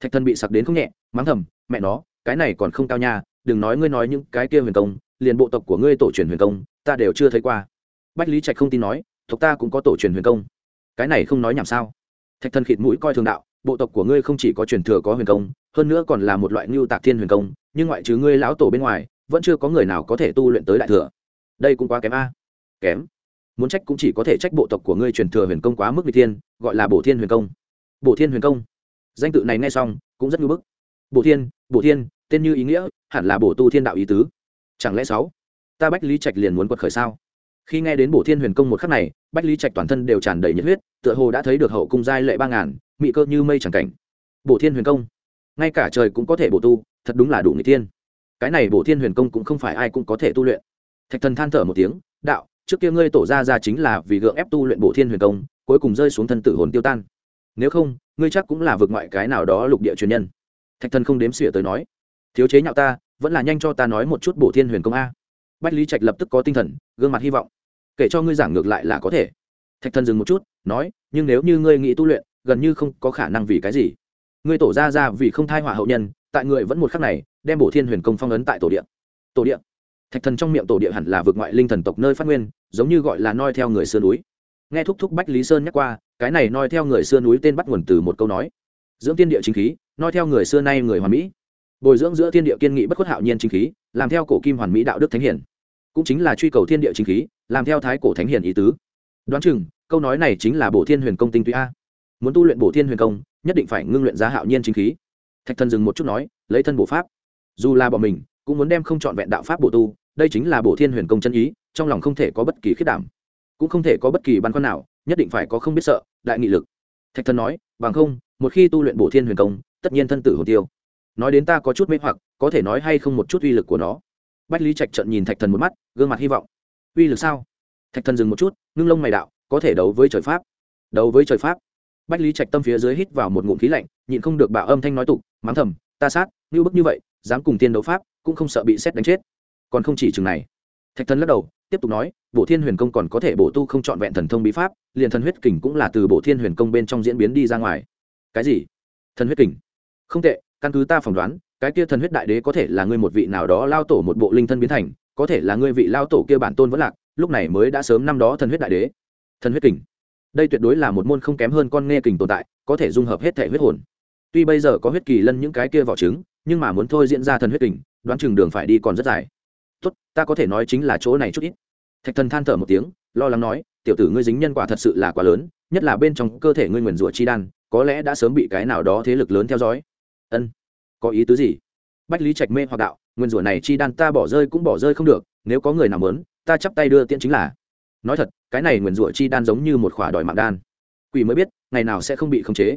Thạch thần bị sặc đến không nhẹ, mắng thầm, mẹ nó, cái này còn không cao nha, đừng nói ngươi nói những cái kia huyền công, liền bộ tộc của ngươi tổ truyền huyền công, ta đều chưa thấy qua. Bách lý trạch không tin nói, tộc ta cũng có tổ truyền huyền công cái này không nói nhảm sao? Thạch thần khịt mũi coi thường đạo, bộ tộc của ngươi không chỉ có truyền thừa có huyền công, hơn nữa còn là một loại ngưu tạc thiên huyền công, nhưng ngoại trừ ngươi lão tổ bên ngoài, vẫn chưa có người nào có thể tu luyện tới đại thừa. Đây cũng quá kém a. Kém. Muốn trách cũng chỉ có thể trách bộ tộc của ngươi truyền thừa huyền công quá mức vị thiên, gọi là bổ thiên huyền công. Bổ thiên huyền công. Danh tự này nghe xong, cũng rất ngưỡng bức. Bổ thiên bổ thiên, tên như ý nghĩa, hẳn là bổ tu thiên đạo ý tứ. Chẳng lẽ sáu? Ta bách lý trạch liền muốn quật khởi sao? Khi nghe đến bổ thiên huyền công một khắc này bách lý trạch toàn thân đều tràn đầy nhiệt huyết, tựa hồ đã thấy được hậu cung giai lệ ba ngàn, mị cơ như mây chẳng cảnh. Bổ thiên huyền công, ngay cả trời cũng có thể bổ tu, thật đúng là đủ người tiên cái này bổ thiên huyền công cũng không phải ai cũng có thể tu luyện. Thạch thần than thở một tiếng, đạo, trước kia ngươi tổ ra ra chính là vì gượng ép tu luyện bổ thiên huyền công, cuối cùng rơi xuống thân tử hồn tiêu tan. Nếu không, ngươi chắc cũng là vượt ngoại cái nào đó lục địa truyền nhân. Thạch thần không đếm xỉa tới nói, thiếu chế nhạo ta, vẫn là nhanh cho ta nói một chút bổ thiên huyền công a. Bách lý trạch lập tức có tinh thần, gương mặt hy vọng kể cho ngươi giảng ngược lại là có thể. Thạch thần dừng một chút, nói, nhưng nếu như ngươi nghĩ tu luyện, gần như không có khả năng vì cái gì. Ngươi tổ ra ra vì không thai họa hậu nhân, tại người vẫn một khắc này, đem bổ thiên huyền công phong ấn tại tổ địa. Tổ địa. Thạch thần trong miệng tổ địa hẳn là vượt ngoại linh thần tộc nơi phát nguyên, giống như gọi là noi theo người xưa núi. Nghe thúc thúc bách lý sơn nhắc qua, cái này noi theo người xưa núi tên bắt nguồn từ một câu nói. Dưỡng tiên địa chính khí, noi theo người xưa nay người hoàn mỹ. Bồi dưỡng giữa thiên địa kiên nghị bất khuất hạo nhiên chính khí, làm theo cổ kim hoàn mỹ đạo đức thánh hiển cũng chính là truy cầu thiên địa chính khí, làm theo thái cổ thánh hiền ý tứ. Đoán chừng, câu nói này chính là bổ thiên huyền công tinh túy a. Muốn tu luyện bổ thiên huyền công, nhất định phải ngưng luyện giá hạo nhiên chính khí. Thạch thần dừng một chút nói, lấy thân bổ pháp. Dù là bọn mình, cũng muốn đem không chọn vẹn đạo pháp bổ tu, đây chính là bổ thiên huyền công chân ý, trong lòng không thể có bất kỳ khiết đảm. Cũng không thể có bất kỳ băn khoăn nào, nhất định phải có không biết sợ, đại nghị lực. Thạch thần nói, bằng không, một khi tu luyện bổ thiên huyền công, tất nhiên thân tử hồ tiêu. Nói đến ta có chút mê hoặc, có thể nói hay không một chút uy lực của nó bách lý trạch trận nhìn thạch thần một mắt, gương mặt hy vọng. Uy lực sao? Thạch thần dừng một chút, ngưng lông mày đạo, có thể đấu với trời pháp. Đấu với trời pháp. Bách lý trạch tâm phía dưới hít vào một ngụm khí lạnh, nhịn không được bảo âm thanh nói tục, mắng thầm, ta sát, như bức như vậy, dám cùng tiên đấu pháp, cũng không sợ bị xét đánh chết. Còn không chỉ chừng này. Thạch thần lắc đầu, tiếp tục nói bộ thiên huyền công còn có thể bổ tu không trọn vẹn thần thông bí pháp, liền thần huyết kình cũng là từ bộ thiên huyền công bên trong diễn biến đi ra ngoài. Cái gì? Thần huyết kình. Không tệ, căn cứ ta phỏng đoán cái kia thần huyết đại đế có thể là ngươi một vị nào đó lao tổ một bộ linh thân biến thành, có thể là ngươi vị lao tổ kia bản tôn vẫn lạc, lúc này mới đã sớm năm đó thần huyết đại đế. Thần huyết kình. Đây tuyệt đối là một môn không kém hơn con nghe kình tồn tại, có thể dung hợp hết thể huyết hồn. Tuy bây giờ có huyết kỳ lân những cái kia vỏ trứng, nhưng mà muốn thôi diễn ra thần huyết kình, đoán chừng đường phải đi còn rất dài. Tốt, ta có thể nói chính là chỗ này chút ít. Thạch thần than thở một tiếng, lo lắng nói, tiểu tử ngươi dính nhân quả thật sự là quá lớn, nhất là bên trong cơ thể ngươi nguyền rủa chi đan, có lẽ đã sớm bị cái nào đó thế lực lớn theo dõi. Ân có ý tứ gì? Bách lý trạch mê hoặc đạo, nguyên rủa này chi đan ta bỏ rơi cũng bỏ rơi không được, nếu có người nào mớn ta chắp tay đưa tiễn chính là. Nói thật, cái này nguyên rủa chi đan giống như một khỏa đòi mạng đan. Quỷ mới biết, ngày nào sẽ không bị khống chế.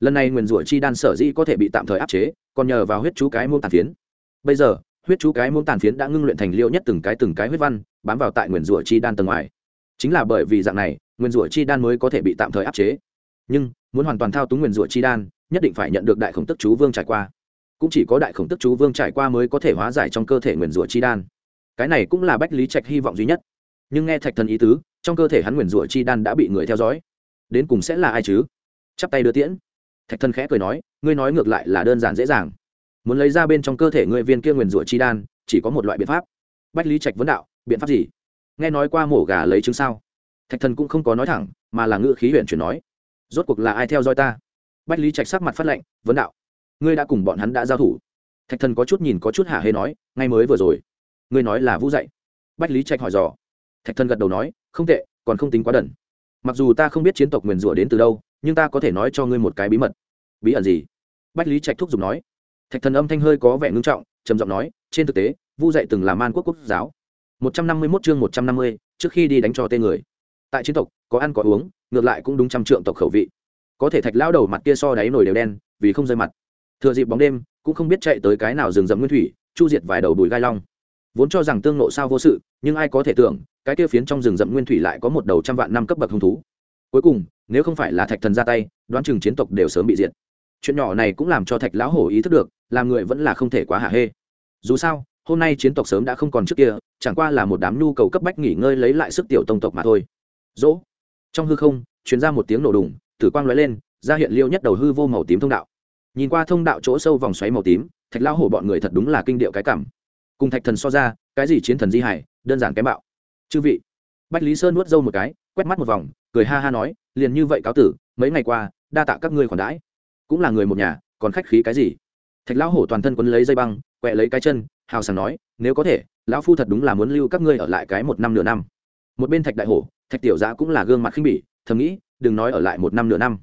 Lần này nguyên rủa chi đan sở dĩ có thể bị tạm thời áp chế, còn nhờ vào huyết chú cái môn tàn phiến. Bây giờ, huyết chú cái môn tàn phiến đã ngưng luyện thành liệu nhất từng cái từng cái huyết văn, bám vào tại nguyên rủa chi đan tầng ngoài. Chính là bởi vì dạng này, nguyên rủa chi đan mới có thể bị tạm thời áp chế. Nhưng, muốn hoàn toàn thao túng nguyên rủa chi đan, nhất định phải nhận được đại khổng tức chú vương trải qua cũng chỉ có đại khổng tức chú vương trải qua mới có thể hóa giải trong cơ thể nguyền rủa chi đan. Cái này cũng là bách lý trạch hy vọng duy nhất. Nhưng nghe thạch thần ý tứ, trong cơ thể hắn nguyền rủa chi đan đã bị người theo dõi. Đến cùng sẽ là ai chứ? Chắp tay đưa tiễn. Thạch thần khẽ cười nói, ngươi nói ngược lại là đơn giản dễ dàng. Muốn lấy ra bên trong cơ thể ngươi viên kia nguyền rủa chi đan, chỉ có một loại biện pháp. Bách lý trạch vấn đạo, biện pháp gì? Nghe nói qua mổ gà lấy chứng sao? Thạch thần cũng không có nói thẳng, mà là ngữ khí huyện chuyển nói, rốt cuộc là ai theo dõi ta? Bách lý trạch sắc mặt phát lệnh, vấn đạo ngươi đã cùng bọn hắn đã giao thủ. Thạch thần có chút nhìn có chút hạ hê nói, ngay mới vừa rồi, ngươi nói là vũ dạy. Bách lý trạch hỏi dò. Thạch thần gật đầu nói, không tệ, còn không tính quá đần. Mặc dù ta không biết chiến tộc nguyền rủa đến từ đâu, nhưng ta có thể nói cho ngươi một cái bí mật. Bí ẩn gì? Bách lý trạch thúc giục nói. Thạch thần âm thanh hơi có vẻ ngưng trọng, trầm giọng nói, trên thực tế vu dạy từng là man quốc quốc giáo. Một trăm năm mươi mốt chương một trăm năm mươi, trước khi đi đánh cho tên người. Tại chiến tộc, có ăn có uống, ngược lại cũng đúng trăm trượng tộc khẩu vị. Có thể thạch lao đầu mặt kia so đáy nổi đều đen, vì không rơi mặt thừa dịp bóng đêm, cũng không biết chạy tới cái nào rừng rậm nguyên thủy, chu diệt vài đầu đùi gai long. Vốn cho rằng tương nộ sao vô sự, nhưng ai có thể tưởng, cái kia phiến trong rừng rậm nguyên thủy lại có một đầu trăm vạn năm cấp bậc hung thú. Cuối cùng, nếu không phải là thạch thần ra tay, đoán chừng chiến tộc đều sớm bị diệt. Chuyện nhỏ này cũng làm cho thạch lão hổ ý thức được, làm người vẫn là không thể quá hạ hê. Dù sao, hôm nay chiến tộc sớm đã không còn trước kia, chẳng qua là một đám nhu cầu cấp bách nghỉ ngơi lấy lại sức tiểu tông tộc mà thôi. Dỗ. Trong hư không chuyến ra một tiếng nổ đùng, tử quang lóe lên, ra hiện liêu nhất đầu hư vô màu tím thông đạo nhìn qua thông đạo chỗ sâu vòng xoáy màu tím, thạch lao hổ bọn người thật đúng là kinh điệu cái cảm. Cùng thạch thần so ra, cái gì chiến thần di hải, đơn giản kém bạo. Chư vị, bách lý sơn nuốt dâu một cái, quét mắt một vòng, cười ha ha nói, liền như vậy cáo tử, mấy ngày qua, đa tạ các ngươi khoản đãi. Cũng là người một nhà, còn khách khí cái gì? Thạch lão hổ toàn thân quấn lấy dây băng, quẹ lấy cái chân, hào sảng nói, nếu có thể, lão phu thật đúng là muốn lưu các ngươi ở lại cái một năm nửa năm. Một bên thạch đại hổ, thạch tiểu giã cũng là gương mặt khinh bỉ, thầm nghĩ, đừng nói ở lại một năm nửa năm,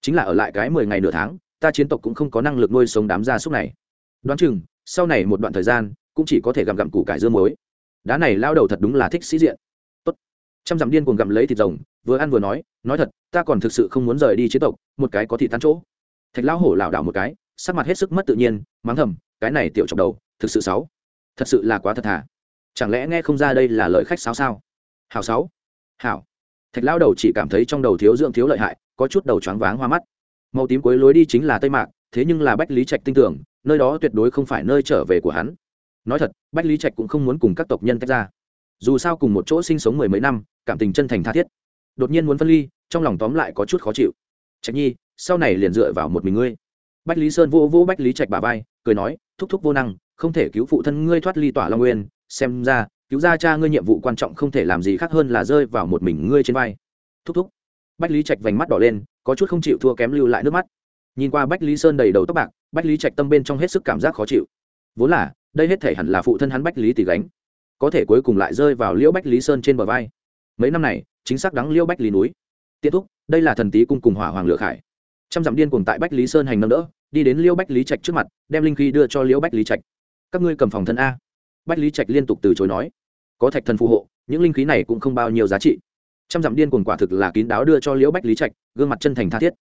chính là ở lại cái mười ngày nửa tháng ta chiến tộc cũng không có năng lực nuôi sống đám gia súc này. Đoán chừng, sau này một đoạn thời gian, cũng chỉ có thể gặm gặm củ cải dưa muối. Đá này lao đầu thật đúng là thích sĩ diện. Tốt. Trăm dặm điên cuồng gặm lấy thịt rồng, vừa ăn vừa nói nói thật, ta còn thực sự không muốn rời đi chiến tộc, một cái có thịt tan chỗ. Thạch lão hổ lảo đảo một cái, sắc mặt hết sức mất tự nhiên, mắng thầm, cái này tiểu chọc đầu, thực sự xấu. Thật sự là quá thật thà. Chẳng lẽ nghe không ra đây là lời khách sáo sao? Hảo sáu hảo. Thạch lão đầu chỉ cảm thấy trong đầu thiếu dưỡng thiếu lợi hại, có chút đầu choáng váng hoa mắt màu tím cuối lối đi chính là tây mạc, thế nhưng là bách lý trạch tin tưởng, nơi đó tuyệt đối không phải nơi trở về của hắn. Nói thật, bách lý trạch cũng không muốn cùng các tộc nhân tách ra. Dù sao cùng một chỗ sinh sống mười mấy năm, cảm tình chân thành tha thiết. Đột nhiên muốn phân ly, trong lòng tóm lại có chút khó chịu. Trạch nhi, sau này liền dựa vào một mình ngươi. Bách lý sơn vô vô bách lý trạch bà vai, cười nói, thúc thúc vô năng, không thể cứu phụ thân ngươi thoát ly tỏa long nguyên, xem ra, cứu ra cha ngươi nhiệm vụ quan trọng không thể làm gì khác hơn là rơi vào một mình ngươi trên vai. Thúc thúc. Bách lý trạch vành mắt đỏ lên có chút không chịu thua kém lưu lại nước mắt. Nhìn qua bách lý sơn đầy đầu tóc bạc, bách lý trạch tâm bên trong hết sức cảm giác khó chịu. Vốn là, đây hết thể hẳn là phụ thân hắn bách lý tỷ gánh. Có thể cuối cùng lại rơi vào liễu bách lý sơn trên bờ vai. Mấy năm này, chính xác đắng liễu bách lý núi. Tiết thúc, đây là thần tý cung cùng hỏa hoàng lựa khải. Trăm dặm điên cùng tại bách lý sơn hành nâng đỡ, đi đến liễu bách lý trạch trước mặt, đem linh khí đưa cho liễu bách lý trạch. Các ngươi cầm phòng thân a. Bách lý trạch liên tục từ chối nói. Có thạch thần phù hộ, những linh khí này cũng không bao nhiêu giá trị trăm dặm điên cuồng quả thực là kín đáo đưa cho liễu bách lý trạch, gương mặt chân thành tha thiết.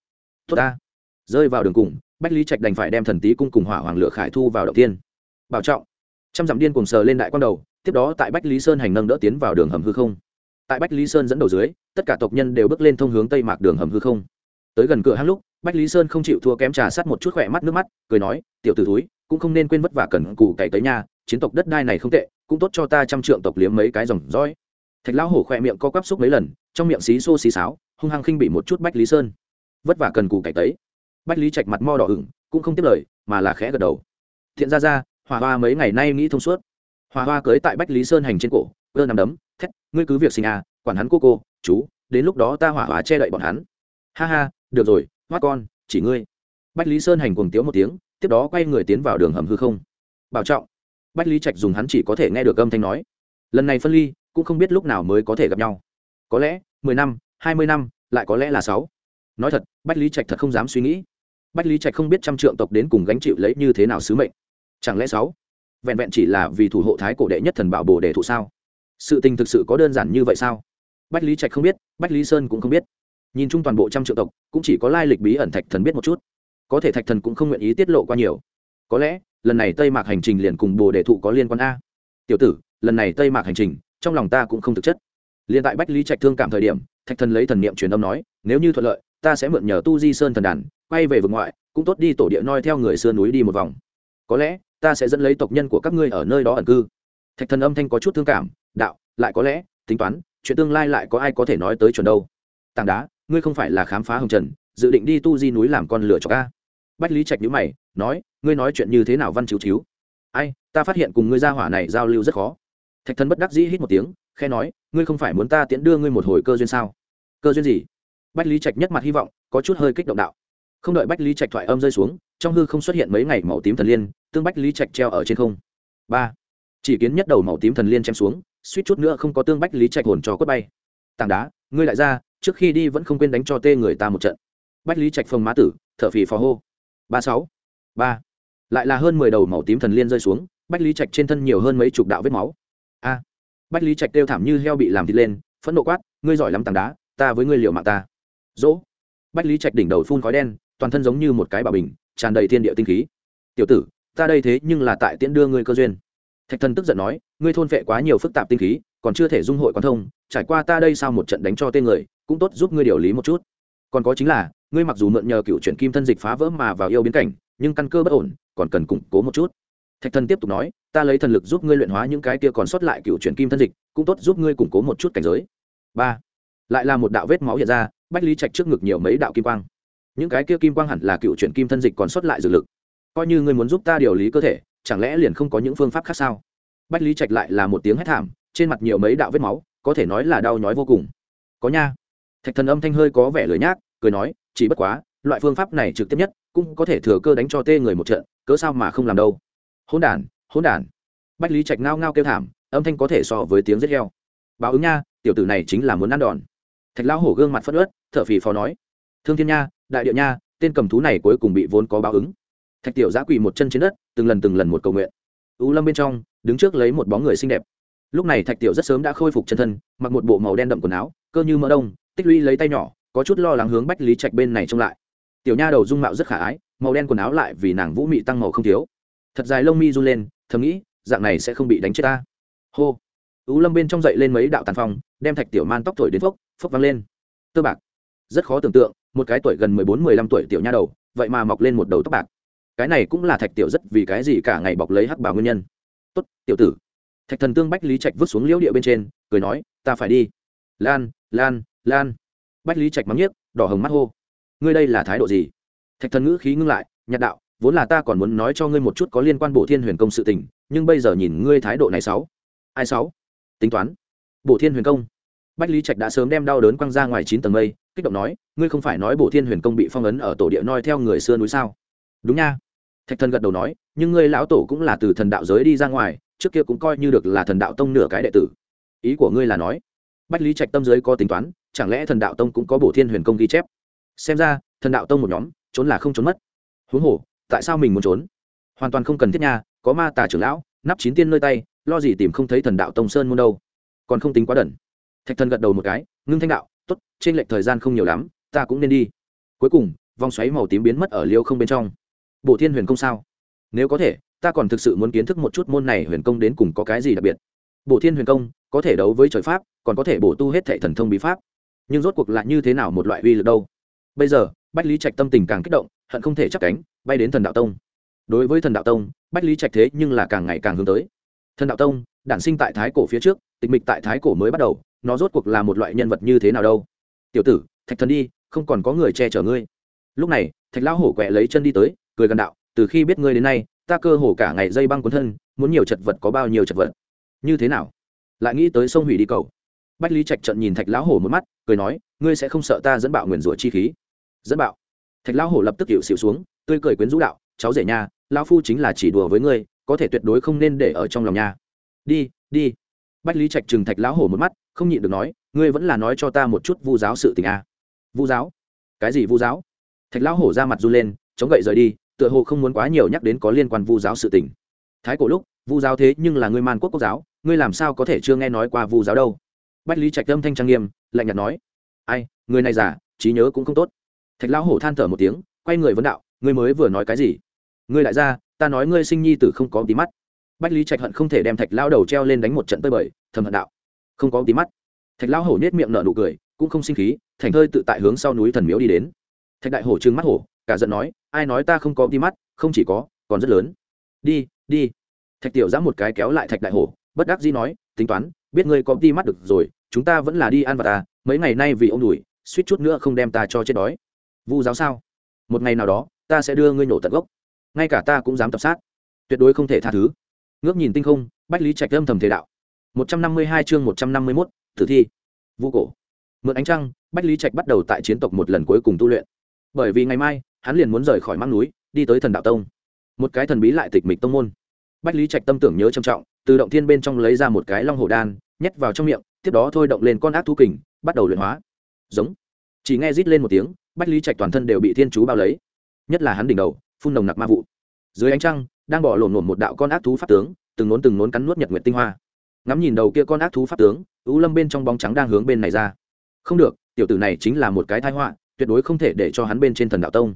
Tốt ta. Rơi vào đường cùng, bách lý trạch đành phải đem thần tý cung cùng hỏa hoàng lửa khải thu vào động tiên bảo trọng. Trăm dặm điên cuồng sờ lên đại quan đầu, tiếp đó tại bách lý sơn hành nâng đỡ tiến vào đường hầm hư không. Tại bách lý sơn dẫn đầu dưới, tất cả tộc nhân đều bước lên thông hướng tây mạc đường hầm hư không. Tới gần cửa hang lúc, bách lý sơn không chịu thua kém trà sát một chút khỏe mắt nước mắt, cười nói, tiểu t ử túi cũng không nên quên vất vả cần cù cày tới nhà, chiến tộc đất đai này không tệ, cũng tốt cho ta trăm trượng tộc liếm mấy cái dòng dõi thạch lão hổ khỏe miệng co quắp xúc mấy lần, trong miệng xí xô xí sáo hung hăng khinh bị một chút bách lý sơn. Vất vả cần cù cải tấy. Bách lý trạch mặt mo đỏ ửng, cũng không tiếp lời, mà là khẽ gật đầu. Thiện ra ra hòa hoa mấy ngày nay nghĩ thông suốt. Hòa hoa cưới tại bách lý sơn hành trên cổ cơ nằm đấm, thét, ngươi cứ việc sinh à quản hắn cô cô, chú, đến lúc đó ta hỏa hóa che đậy bọn hắn. Ha ha, được rồi hoát con, chỉ ngươi. Bách lý sơn hành cuồng tiếu một tiếng, tiếp đó quay người tiến vào đường hầm hư không. Bảo trọng. Bách lý trạch dùng hắn chỉ có thể nghe được âm thanh nói. Lần này phân ly cũng không biết lúc nào mới có thể gặp nhau. Có lẽ mười năm, hai mươi năm, lại có lẽ là sáu. Nói thật, bách lý trạch thật không dám suy nghĩ. Bách lý trạch không biết trăm trượng tộc đến cùng gánh chịu lấy như thế nào sứ mệnh. Chẳng lẽ sáu? Vẹn vẹn chỉ là vì thủ hộ thái cổ đệ nhất thần bảo bồ đề thụ sao? Sự tình thực sự có đơn giản như vậy sao? Bách lý trạch không biết, bách lý sơn cũng không biết. Nhìn chung toàn bộ trăm triệu tộc, cũng chỉ có lai lịch bí ẩn thạch thần biết một chút. Có thể thạch thần cũng không nguyện ý tiết lộ qua nhiều. Có lẽ, lần này tây mạc hành trình liền cùng bồ đề thụ có liên quan a. Tiểu tử, lần này tây mạc hành trình trong lòng ta cũng không thực chất. Liền tại bách lý trạch thương cảm thời điểm, thạch thần lấy thần niệm truyền âm nói, nếu như thuận lợi, ta sẽ mượn nhờ tu di sơn thần đàn, quay về vực ngoại, cũng tốt đi tổ địa noi theo người xưa núi đi một vòng. Có lẽ, ta sẽ dẫn lấy tộc nhân của các ngươi ở nơi đó ẩn cư. Thạch thần âm thanh có chút thương cảm, đạo, lại có lẽ, tính toán, chuyện tương lai lại có ai có thể nói tới chuẩn đâu. Tảng đá, ngươi không phải là khám phá hồng trần, dự định đi tu di núi làm con lửa cho ca bách lý trạch nhữ mày, nói, ngươi nói chuyện như thế nào văn chiếu chiếu? Ai, ta phát hiện cùng ngươi gia hỏa này giao lưu rất khó thạch thần bất đắc dĩ hít một tiếng khe nói, ngươi không phải muốn ta tiễn đưa ngươi một hồi cơ duyên sao? Cơ duyên gì? Bách lý trạch nhất mặt hy vọng, có chút hơi kích động đạo. Không đợi bách lý trạch thoại âm rơi xuống, trong hư không xuất hiện mấy ngày màu tím thần liên, tương bách lý trạch treo ở trên không. Ba. Chỉ kiến nhất đầu màu tím thần liên chém xuống, suýt chút nữa không có tương bách lý trạch hồn cho quất bay. Tảng đá, ngươi lại ra, trước khi đi vẫn không quên đánh cho tê người ta một trận. Bách lý trạch phồng má tử thợ phì phò hô. Ba sáu, ba. Lại là hơn mười đầu màu tím thần liên rơi xuống, bách lý trạch trên thân nhiều hơn mấy chục đạo vết máu a. Bách lý trạch kêu thảm như heo bị làm thịt lên, phẫn nộ quát, ngươi giỏi lắm tảng đá, ta với ngươi liều mạng ta. Dỗ. Bách lý trạch đỉnh đầu phun khói đen, toàn thân giống như một cái bảo bình, tràn đầy thiên địa tinh khí. Tiểu tử, ta đây thế nhưng là tại tiễn đưa ngươi cơ duyên. Thạch thần tức giận nói, ngươi thôn vệ quá nhiều phức tạp tinh khí, còn chưa thể dung hội quan thông, trải qua ta đây sao một trận đánh cho tên người, cũng tốt giúp ngươi điều lý một chút. Còn có chính là, ngươi mặc dù mượn nhờ cựu chuyển kim thân dịch phá vỡ mà vào yêu biến cảnh, nhưng căn cơ bất ổn, còn cần củng cố một chút thạch thần tiếp tục nói, ta lấy thần lực giúp ngươi luyện hóa những cái kia còn sót lại cựu chuyển kim thân dịch, cũng tốt giúp ngươi củng cố một chút cảnh giới. Ba. Lại là một đạo vết máu hiện ra, bách lý trạch trước ngực nhiều mấy đạo kim quang. Những cái kia kim quang hẳn là cựu chuyển kim thân dịch còn sót lại dược lực. Coi như ngươi muốn giúp ta điều lý cơ thể, chẳng lẽ liền không có những phương pháp khác sao? Bách lý trạch lại là một tiếng hét thảm, trên mặt nhiều mấy đạo vết máu, có thể nói là đau nhói vô cùng. Có nha. Thạch thần âm thanh hơi có vẻ lười nhác, cười nói, chỉ bất quá, loại phương pháp này trực tiếp nhất, cũng có thể thừa cơ đánh cho tê người một trận, cớ sao mà không làm đâu? Hỗn đản hỗn đản. Bách lý trạch ngao ngao kêu thảm, âm thanh có thể so với tiếng rết heo. Báo ứng nha, tiểu tử này chính là muốn ăn đòn. Thạch lão hổ gương mặt phất ớt thở phì phò nói. Thương thiên nha, đại điệu nha, tên cầm thú này cuối cùng bị vốn có báo ứng. Thạch tiểu giã quỳ một chân trên đất, từng lần từng lần một cầu nguyện. U lâm bên trong, đứng trước lấy một bóng người xinh đẹp. Lúc này thạch tiểu rất sớm đã khôi phục chân thân, mặc một bộ màu đen đậm quần áo, cơ như mỡ đông, tích lũy lấy tay nhỏ, có chút lo lắng hướng bách lý trạch bên này trông lại. Tiểu nha đầu dung mạo rất khả ái, màu đen quần áo lại vì nàng vũ mị tăng màu không thiếu thật dài lông mi run lên, thầm nghĩ, dạng này sẽ không bị đánh chết ta. Hô. U lâm bên trong dậy lên mấy đạo tàn phong, đem thạch tiểu man tóc thổi đến phốc phốc văng lên. Tơ bạc. Rất khó tưởng tượng, một cái tuổi gần mười bốn, mười lăm tuổi tiểu nha đầu, vậy mà mọc lên một đầu tóc bạc. Cái này cũng là thạch tiểu rất vì cái gì cả ngày bọc lấy hắc bảo nguyên nhân. Tốt, tiểu tử. Thạch thần tương bách lý trạch vứt xuống liễu địa bên trên, cười nói, ta phải đi. Lan lan lan. Bách lý trạch mắng nhiếc, đỏ hồng mắt hô, ngươi đây là thái độ gì? Thạch thần ngữ khí ngưng lại, nhạt đạo vốn là ta còn muốn nói cho ngươi một chút có liên quan bộ thiên huyền công sự tình, nhưng bây giờ nhìn ngươi thái độ này sáu. Ai sáu? Tính toán. Bộ thiên huyền công. Bách lý trạch đã sớm đem đau đớn quăng ra ngoài chín tầng mây, kích động nói, ngươi không phải nói bộ thiên huyền công bị phong ấn ở tổ địa noi theo người xưa núi sao? Đúng nha. Thạch thần gật đầu nói, nhưng ngươi lão tổ cũng là từ thần đạo giới đi ra ngoài, trước kia cũng coi như được là thần đạo tông nửa cái đệ tử. Ý của ngươi là nói, bách lý trạch tâm giới có tính toán, chẳng lẽ thần đạo tông cũng có bộ thiên huyền công ghi chép? Xem ra, thần đạo tông một nhóm, trốn là không trốn mất. Huống hồ tại sao mình muốn trốn? Hoàn toàn không cần thiết nha, có ma tà trưởng lão, nắp chín tiên nơi tay, lo gì tìm không thấy thần đạo tông sơn môn đâu. Còn không tính quá đần. Thạch thần gật đầu một cái, ngưng thanh đạo t ố t trên lệch thời gian không nhiều lắm, ta cũng nên đi. Cuối cùng, vòng xoáy màu tím biến mất ở liêu không bên trong. Bộ thiên huyền công sao? Nếu có thể, ta còn thực sự muốn kiến thức một chút môn này huyền công đến cùng có cái gì đặc biệt. Bộ thiên huyền công, có thể đấu với trời pháp, còn có thể bổ tu hết thệ thần thông bí pháp. Nhưng rốt cuộc lại như thế nào một loại uy lực đâu? Bây giờ, bách lý trạch tâm tình càng kích động hận không thể chắc cánh, bay đến thần đạo tông. Đối với thần đạo tông, bách lý trạch thế nhưng là càng ngày càng hướng tới. Thần đạo tông, đản sinh tại thái cổ phía trước, tịch mịch tại thái cổ mới bắt đầu, nó rốt cuộc là một loại nhân vật như thế nào đâu? Tiểu tử, thạch thần đi, không còn có người che chở ngươi. Lúc này, thạch lão hổ quẹ lấy chân đi tới, cười gần đạo, từ khi biết ngươi đến nay, ta cơ hồ cả ngày dây băng cuốn thân, muốn nhiều chật vật có bao nhiêu chật vật. Như thế nào? Lại nghĩ tới sông hủy đi cầu bách lý trạch trận nhìn thạch lão hổ một mắt, cười nói, ngươi sẽ không sợ ta dẫn bạo nguyền rủa chi khí? Dẫn bạo? Thạch lão hổ lập tức hiệu xịu xuống, tươi cười quyến rũ đạo, cháu rể nha, lão phu chính là chỉ đùa với ngươi, có thể tuyệt đối không nên để ở trong lòng nha. Đi đi. Bách lý trạch trừng thạch lão hổ một mắt, không nhịn được nói, ngươi vẫn là nói cho ta một chút vu giáo sự tình a à. vu giáo? Cái gì vu giáo? Thạch lão hổ ra mặt run lên, chống gậy rời đi, tựa hồ không muốn quá nhiều nhắc đến có liên quan vu giáo sự tình. Thái cổ lúc, vu giáo thế nhưng là ngươi man quốc quốc giáo, ngươi làm sao có thể chưa nghe nói qua vu giáo đâu? Bách lý trạch âm thanh trang nghiêm, lạnh nhạt nói, ai, người này giả trí nhớ cũng không tốt thạch lão hổ than thở một tiếng, quay người vấn đạo, ngươi mới vừa nói cái gì? Ngươi lại ra ta nói ngươi sinh nhi tử không có tí mắt. Bách lý trạch hận không thể đem thạch lao đầu treo lên đánh một trận tơi bời, thầm hận đạo, không có tí mắt. Thạch lão hổ nhét miệng nở nụ cười, cũng không sinh khí, thành thơi tự tại hướng sau núi thần miếu đi đến. Thạch đại hổ trừng mắt hổ, cả giận nói, ai nói ta không có tí mắt, không chỉ có, còn rất lớn. Đi đi. Thạch tiểu giã một cái kéo lại thạch đại hổ, bất đắc dĩ nói, tính toán, biết ngươi có tí mắt được rồi, chúng ta vẫn là đi ăn vào ta, mấy ngày nay vì ông đùi suýt chút nữa không đem ta cho chết đói vu giáo sao? Một ngày nào đó, ta sẽ đưa ngươi nổ tận gốc. Ngay cả ta cũng dám tập sát. Tuyệt đối không thể tha thứ. Ngước nhìn tinh không, bách lý trạch âm thầm thể đạo. Một trăm năm mươi hai chương một trăm năm mươi mốt, tử thi. Vu cổ. Mượn ánh trăng, bách lý trạch bắt đầu tại chiến tộc một lần cuối cùng tu luyện. Bởi vì ngày mai, hắn liền muốn rời khỏi mang núi, đi tới thần đạo tông. Một cái thần bí lại tịch mịch tông môn. Bách lý trạch tâm tưởng nhớ trầm trọng, từ động thiên bên trong lấy ra một cái long hồ đan, nhét vào trong miệng, tiếp đó thôi động lên con ác thu kình, bắt đầu luyện hóa. Giống. Chỉ nghe rít lên một tiếng bách lý trạch toàn thân đều bị thiên chú bao lấy. Nhất là hắn đỉnh đầu, phun nồng nặc ma vụ. Dưới ánh trăng, đang bỏ lổn lổn một đạo con ác thú pháp tướng, từng nốn từng nốn cắn nuốt nhật nguyện tinh hoa. Ngắm nhìn đầu kia con ác thú pháp tướng ú lâm bên trong bóng trắng đang hướng bên này ra. Không được, tiểu tử này chính là một cái thái họa, tuyệt đối không thể để cho hắn bên trên thần đạo tông.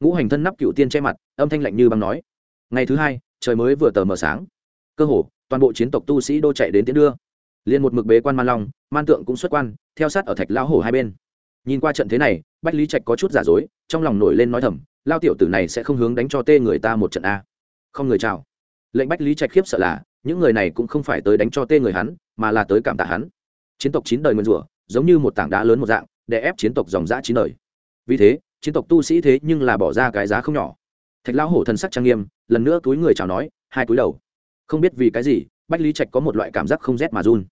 Ngũ hành thân nắp cựu tiên che mặt, âm thanh lạnh như băng nói. Ngày thứ hai, trời mới vừa tờ mờ sáng. Cơ hồ, toàn bộ chiến tộc tu sĩ đô chạy đến tiến đưa. Liền một mực bế quan man long, man tượng cũng xuất quan, theo sát ở thạch lão hổ hai bên. Nhìn qua trận thế này bách lý trạch có chút giả dối, trong lòng nổi lên nói thầm, lao tiểu tử này sẽ không hướng đánh cho tê người ta một trận a. Không người chào. Lệnh bách lý trạch khiếp sợ là, những người này cũng không phải tới đánh cho tê người hắn, mà là tới cảm tạ hắn. Chiến tộc chín đời nguyên rủa, giống như một tảng đá lớn một dạng để ép chiến tộc dòng dã chín đời. Vì thế, chiến tộc tu sĩ thế nhưng là bỏ ra cái giá không nhỏ. Thạch lão hổ thần sắc trang nghiêm, lần nữa túi người chào nói, hai túi đầu. Không biết vì cái gì, bách lý trạch có một loại cảm giác không rét mà run.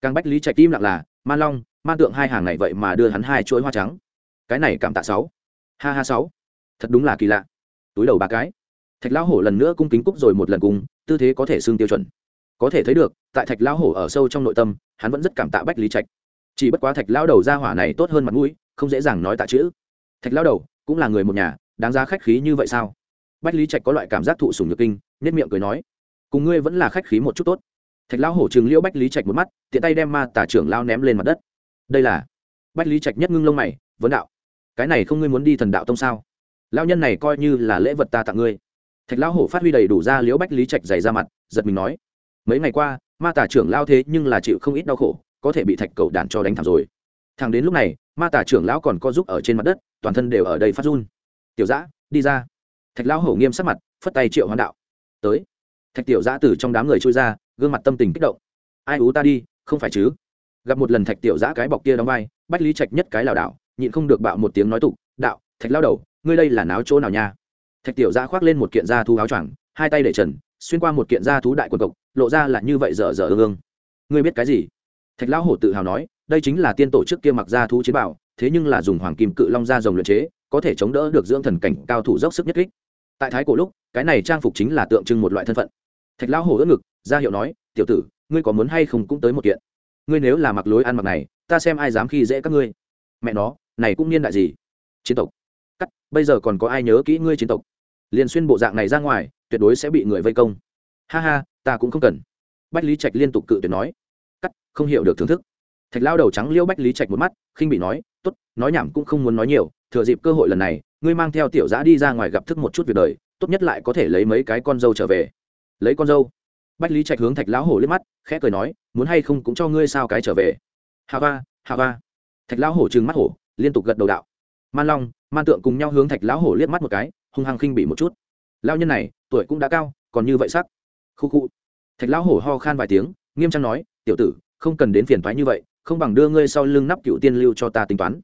Càng bách lý trạch im lặng là man long man tượng hai hàng này vậy mà đưa hắn hai chuỗi hoa trắng cái này cảm tạ sáu. Ha ha sáu. Thật đúng là kỳ lạ. Túi đầu ba cái. Thạch lão hổ lần nữa cung kính cúc rồi một lần cùng, tư thế có thể xương tiêu chuẩn. Có thể thấy được, tại thạch lão hổ ở sâu trong nội tâm, hắn vẫn rất cảm tạ bách lý trạch. Chỉ bất quá thạch lão đầu ra hỏa này tốt hơn mặt mũi, không dễ dàng nói tạ chữ. Thạch lão đầu, cũng là người một nhà, đáng giá khách khí như vậy sao? Bách lý trạch có loại cảm giác thụ sùng nhược kinh nhất miệng cười nói, cùng ngươi vẫn là khách khí một chút tốt. Thạch lão hổ chừng liễu bách lý trạch một mắt, tiện tay đem ma tả trưởng lao ném lên mặt đất. Đây là bách lý trạch nhất ngưng lông mày, vấn đạo cái này không ngươi muốn đi thần đạo tông sao? Lao nhân này coi như là lễ vật ta tặng ngươi. Thạch lão hổ phát huy đầy đủ ra liễu bách lý trạch dày ra mặt, giật mình nói, mấy ngày qua, ma tả trưởng lao thế nhưng là chịu không ít đau khổ, có thể bị thạch cầu đàn cho đánh thẳng rồi. Thằng đến lúc này, ma tả trưởng lão còn co giúp ở trên mặt đất, toàn thân đều ở đây phát run. Tiểu giã đi ra. Thạch lão hổ nghiêm sắc mặt, phất tay triệu hoán đạo. Tới. Thạch tiểu giã từ trong đám người trôi ra, gương mặt tâm tình kích động. Ai ú ta đi, không phải chứ? Gặp một lần thạch tiểu giã cái bọc kia đóng vai, bách lý trạch nhất cái lảo đảo nhịn không được bạo một tiếng nói tục, đạo, thạch lao đầu, ngươi đây là náo chỗ nào nha? Thạch tiểu giã khoác lên một kiện da thú áo choàng, hai tay để trần, xuyên qua một kiện da thú đại quần cộc, lộ ra là như vậy dở dở ương ương. Ngươi biết cái gì? Thạch lão hổ tự hào nói, đây chính là tiên tổ trước kia mặc da thú chiến bảo, thế nhưng là dùng hoàng kim cự long da rồng luyện chế, có thể chống đỡ được dưỡng thần cảnh cao thủ dốc sức nhất kích. Tại thái cổ lúc, cái này trang phục chính là tượng trưng một loại thân phận. Thạch lão hổ ớt ngực, ra hiệu nói, tiểu tử, ngươi có muốn hay không cũng tới một kiện. Ngươi nếu là mặc lối ăn mặc này, ta xem ai dám khi dễ các ngươi. Mẹ nó này cũng niên đại gì? Chiến tộc. Cắt, bây giờ còn có ai nhớ kỹ ngươi chiến tộc? Liền xuyên bộ dạng này ra ngoài, tuyệt đối sẽ bị người vây công. Ha ha, ta cũng không cần. Bách lý trạch liên tục cự tuyệt nói. Cắt, không hiểu được thưởng thức. Thạch lao đầu trắng liêu bách lý trạch một mắt, khinh bị nói t ố t nói nhảm cũng không muốn nói nhiều, thừa dịp cơ hội lần này, ngươi mang theo tiểu giã đi ra ngoài gặp thức một chút việc đời, tốt nhất lại có thể lấy mấy cái con dâu trở về. Lấy con dâu? Bách lý trạch hướng thạch lão hổ liếc mắt, khẽ cười nói, muốn hay không cũng cho ngươi sao cái trở về. Hà va hà va. Thạch lão hổ trừng mắt hổ liên tục gật đầu đạo. Man long, man tượng cùng nhau hướng thạch lão hổ liếc mắt một cái, hung hăng khinh bị một chút. Lao nhân này, tuổi cũng đã cao, còn như vậy sắc. Khu khu. Thạch lão hổ ho khan vài tiếng, nghiêm trang nói, tiểu tử, không cần đến phiền thoái như vậy, không bằng đưa ngươi sau lưng nắp cựu tiên lưu cho ta tính toán.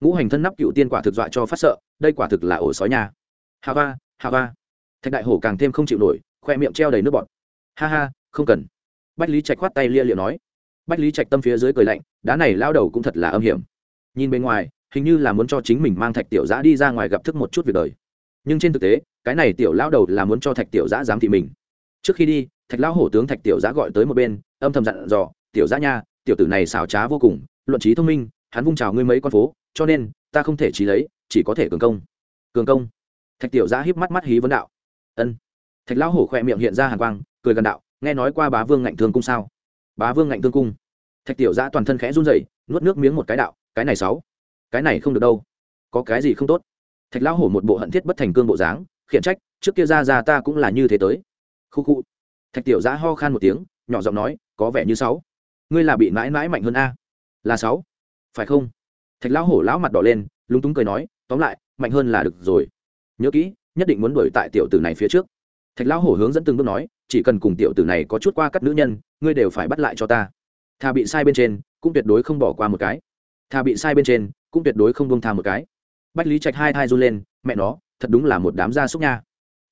Ngũ hành thân nắp cựu tiên quả thực dọa cho phát sợ, đây quả thực là ổ sói nhà hà va hà va. Thạch đại hổ càng thêm không chịu nổi, khoe miệng treo đầy nước bọt. Ha ha, không cần. Bách lý trạch khoát tay lia liệu nói. Bách lý trạch tâm phía dưới cười lạnh, đá này lao đầu cũng thật là âm hiểm. Nhìn bên ngoài hình như là muốn cho chính mình mang thạch tiểu giã đi ra ngoài gặp thức một chút việc đời. Nhưng trên thực tế, cái này tiểu lao đầu là muốn cho thạch tiểu giã dám thị mình. Trước khi đi, thạch lao hổ tướng thạch tiểu giã gọi tới một bên, âm thầm dặn dò, tiểu giã nha, tiểu tử này xảo trá vô cùng, luận trí thông minh, hắn vung trào ngươi mấy con phố, cho nên, ta không thể trí lấy, chỉ có thể cường công. Cường công? Thạch tiểu giã híp mắt mắt hí vấn đạo. Ân. Thạch lão hổ khỏe miệng hiện ra hàn quang, cười gần đạo, nghe nói qua bá vương ngạnh thương cung sao? Bá vương ngạnh thương cung. Thạch tiểu giã toàn thân khẽ run rẩy, nuốt nước miếng một cái đạo, cái này sáu cái này không được đâu. Có cái gì không tốt? Thạch lão hổ một bộ hận thiết bất thành cương bộ dáng, khiển trách, trước kia ra ra ta cũng là như thế tới. Khu khu. Thạch tiểu giã ho khan một tiếng, nhỏ giọng nói, có vẻ như sáu. Ngươi là bị mãi mãi mạnh hơn a? Là sáu. Phải không? Thạch lão hổ lão mặt đỏ lên, lúng túng cười nói, tóm lại, mạnh hơn là được rồi. Nhớ kỹ, nhất định muốn đuổi tại tiểu tử này phía trước. Thạch lão hổ hướng dẫn từng bước nói, chỉ cần cùng tiểu tử này có chút qua các nữ nhân, ngươi đều phải bắt lại cho ta. Thà bị sai bên trên, cũng tuyệt đối không bỏ qua một cái. Thà bị sai bên trên cũng tuyệt đối không buông tha một cái. Bách lý trạch hai thai run lên, mẹ nó, thật đúng là một đám gia súc nha.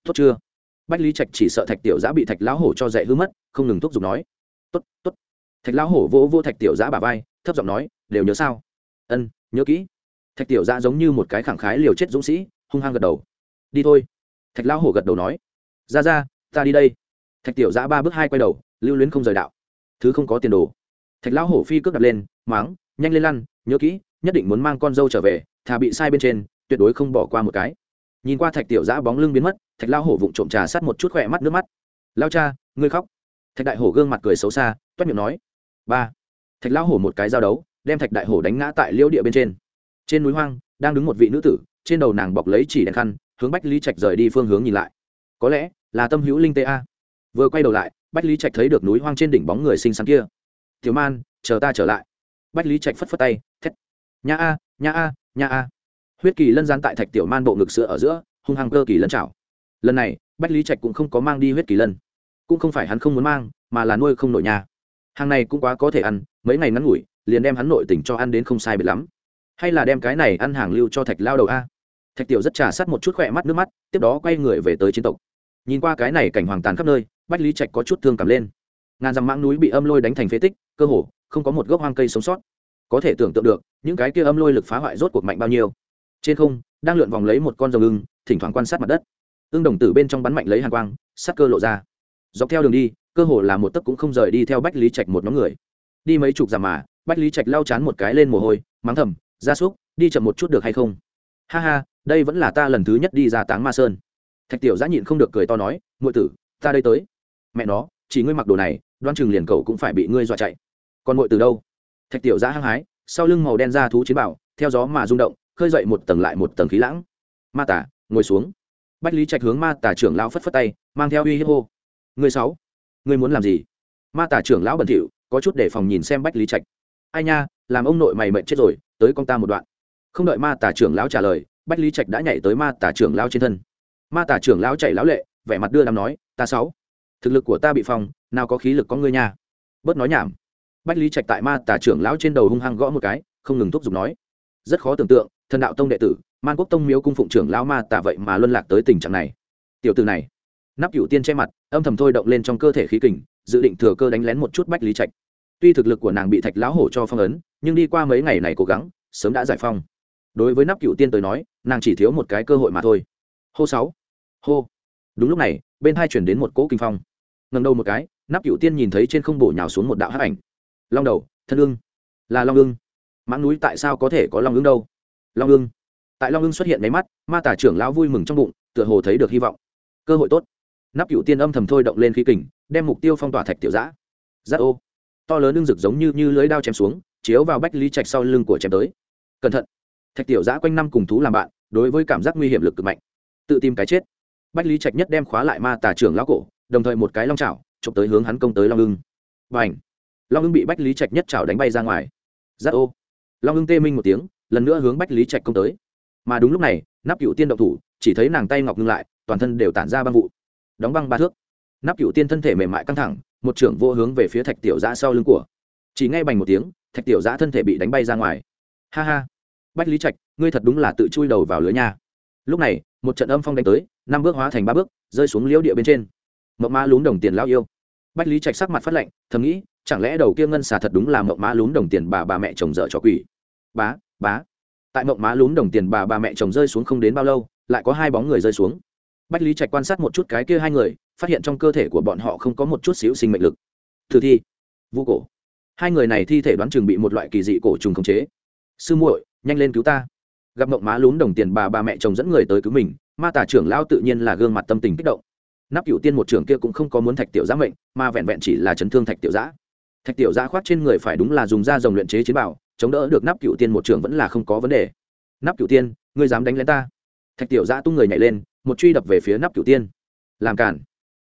Tốt chưa? Bách lý trạch chỉ sợ thạch tiểu giã bị thạch lão hổ cho dạy hư mất, không ngừng thúc giục nói. Tốt tốt. Thạch lão hổ vỗ vô thạch tiểu giã bà vai, thấp giọng nói, đều nhớ sao? Ân, nhớ kỹ. Thạch tiểu giã giống như một cái khẳng khái liều chết dũng sĩ, hung hăng gật đầu. Đi thôi. Thạch lão hổ gật đầu nói. Ra ra, ta đi đây. Thạch tiểu giã ba bước hai quay đầu, lưu luyến không rời đạo. Thứ không có tiền đồ. Thạch lão hổ phi cước đặt lên, máng, nhanh lên lăn, nhớ kỹ nhất định muốn mang con dâu trở về, thà bị sai bên trên, tuyệt đối không bỏ qua một cái. Nhìn qua thạch tiểu giã bóng lưng biến mất, thạch lao hổ vụng trộm trà sát một chút khỏe mắt nước mắt. Lao cha, ngươi khóc. Thạch đại hổ gương mặt cười xấu xa, toét miệng nói. Ba. Thạch lao hổ một cái giao đấu, đem thạch đại hổ đánh ngã tại liễu địa bên trên. Trên núi hoang, đang đứng một vị nữ tử, trên đầu nàng bọc lấy chỉ đèn khăn, hướng bách lý trạch rời đi phương hướng nhìn lại. Có lẽ là tâm hữu linh tê a. Vừa quay đầu lại, bách lý trạch thấy được núi hoang trên đỉnh bóng người xinh xắn kia. Tiểu man, chờ ta trở lại. Bách lý trạch phất phất tay, thét nha a nha a nha a. Huyết kỳ lân gián tại thạch tiểu man bộ ngực sữa ở giữa, hung hăng cơ kỳ lân chảo. Lần này, bách lý trạch cũng không có mang đi huyết kỳ lân. Cũng không phải hắn không muốn mang, mà là nuôi không nội nhà. Hàng này cũng quá có thể ăn, mấy ngày ngắn ngủi, liền đem hắn nội tỉnh cho ăn đến không sai biệt lắm. Hay là đem cái này ăn hàng lưu cho thạch lao đầu a? Thạch tiểu rất trà sát một chút khỏe mắt, nước mắt, tiếp đó quay người về tới chiến tộc. Nhìn qua cái này cảnh hoàng tàn khắp nơi, bách lý trạch có chút thương cảm lên. Ngàn dặm mãng núi bị âm lôi đánh thành phế tích, cơ hồ không có một gốc hoang cây sống sót có thể tưởng tượng được, những cái kia âm lôi lực phá hoại rốt cuộc mạnh bao nhiêu. Trên không, đang lượn vòng lấy một con rồng ưng, thỉnh thoảng quan sát mặt đất. Ưng đồng tử bên trong bắn mạnh lấy hàng quang, sắc cơ lộ ra. Dọc theo đường đi, cơ hồ là một tấc cũng không rời đi theo bách lý trạch một nhóm người. Đi mấy chục dặm mà, bách lý trạch lau chán một cái lên mồ hôi, mắng thầm ra súc, đi chậm một chút được hay không? Ha ha, đây vẫn là ta lần thứ nhất đi ra táng ma sơn. Thạch tiểu giã nhịn không được cười to nói ngụ tử, ta đây tới. Mẹ nó, chỉ ngươi mặc đồ này, đoan chừng liền cậu cũng phải bị ngươi dọa chạy. Còn ngụ từ đâu? Thạch tiểu giã hăng hái, sau lưng màu đen ra thú chiến bảo, theo gió mà rung động, khơi dậy một tầng lại một tầng khí lãng. Ma tả, ngồi xuống. Bách lý trạch hướng ma tả trưởng lão phất phất tay, mang theo uy hiếp hô. Người sáu, người muốn làm gì? Ma tả trưởng lão bẩn thỉu, có chút để phòng nhìn xem bách lý trạch. Ai nha, làm ông nội mày mệnh chết rồi, tới con ta một đoạn. Không đợi ma tả trưởng lão trả lời, bách lý trạch đã nhảy tới ma tả trưởng lão trên thân. Ma tả trưởng lão chạy lão lệ, vẻ mặt đưa đám nói, ta sáu, thực lực của ta bị phòng nào có khí lực có ngươi nha. Bớt nói nhảm bách lý trạch tại ma tả trưởng lão trên đầu hung hăng gõ một cái, không ngừng thúc giục nói. Rất khó tưởng tượng, thần đạo tông đệ tử, man quốc tông miếu cung phụng trưởng lão ma tả vậy mà luân lạc tới tình trạng này. Tiểu từ này, nắp cựu tiên che mặt, âm thầm thôi động lên trong cơ thể khí kình, dự định thừa cơ đánh lén một chút bách lý trạch. Tuy thực lực của nàng bị thạch lão hổ cho phong ấn, nhưng đi qua mấy ngày này cố gắng, sớm đã giải phong. Đối với nắp cựu tiên tới nói, nàng chỉ thiếu một cái cơ hội mà thôi. Hô sáu. Hô. Đúng lúc này, bên hai chuyển đến một cỗ kinh phong. Ngần đầu một cái, nắp cựu tiên nhìn thấy trên không bổ nhào xuống một đạo hắc ảnh long đầu thân ương là long ương mãng núi tại sao có thể có long ương đâu? Long ương tại long ương xuất hiện máy mắt ma tả trưởng lão vui mừng trong bụng tựa hồ thấy được hy vọng. Cơ hội tốt. Nắp cựu tiên âm thầm thôi động lên khí kình đem mục tiêu phong tỏa thạch tiểu giã. Giáp ô. To lớn ương rực giống như, như lưới đao chém xuống chiếu vào bách lý trạch sau lưng của chém tới. Cẩn thận. Thạch tiểu giã quanh năm cùng thú làm bạn đối với cảm giác nguy hiểm lực cực mạnh. Tự tìm cái chết. Bách lý trạch nhất đem khóa lại ma tà trưởng lão cổ đồng thời một cái long chảo chụp tới hướng hắn công tới long ưng. Và ảnh long ưng bị bách lý trạch nhất chảo đánh bay ra ngoài giáp ô. long ưng tê minh một tiếng lần nữa hướng bách lý trạch công tới mà đúng lúc này nắp cựu tiên động thủ chỉ thấy nàng tay ngọc ngưng lại toàn thân đều tản ra băng vụ đóng băng ba thước nắp cựu tiên thân thể mềm mại căng thẳng một trưởng vô hướng về phía thạch tiểu giã sau lưng của chỉ ngay bành một tiếng thạch tiểu giã thân thể bị đánh bay ra ngoài ha ha bách lý trạch ngươi thật đúng là tự chui đầu vào lưới nha lúc này một trận âm phong đánh tới năm bước hóa thành ba bước rơi xuống liễu địa bên trên mộng ma lún đồng tiền lao yêu bách lý trạch sắc mặt phát lệnh thầm nghĩ chẳng lẽ đầu kia ngân xà thật đúng là mộng má lún đồng tiền bà bà mẹ chồng dở cho quỷ? Bá bá. Tại mộng má lún đồng tiền bà bà mẹ chồng rơi xuống không đến bao lâu, lại có hai bóng người rơi xuống. Bách lý trạch quan sát một chút cái kia hai người, phát hiện trong cơ thể của bọn họ không có một chút xíu sinh mệnh lực. Thử thi. Vu cổ. Hai người này thi thể đoán chừng bị một loại kỳ dị cổ trùng khống chế. Sư muội, nhanh lên cứu ta. Gặp mộng má lún đồng tiền bà bà mẹ chồng dẫn người tới cứu mình, ma tà trưởng lao tự nhiên là gương mặt tâm tình kích động. Nắp cựu tiên một trưởng kia cũng không có muốn thạch tiểu giã mệnh, mà vẹn vẹn chỉ là chấn thương thạch tiểu giã thạch tiểu giã khoác trên người phải đúng là dùng da rồng luyện chế chiến bảo, chống đỡ được nắp cựu tiên một trưởng vẫn là không có vấn đề. Nắp cựu tiên, ngươi dám đánh lén ta? Thạch tiểu giã tung người nhảy lên, một truy đập về phía nắp cựu tiên. Làm cản.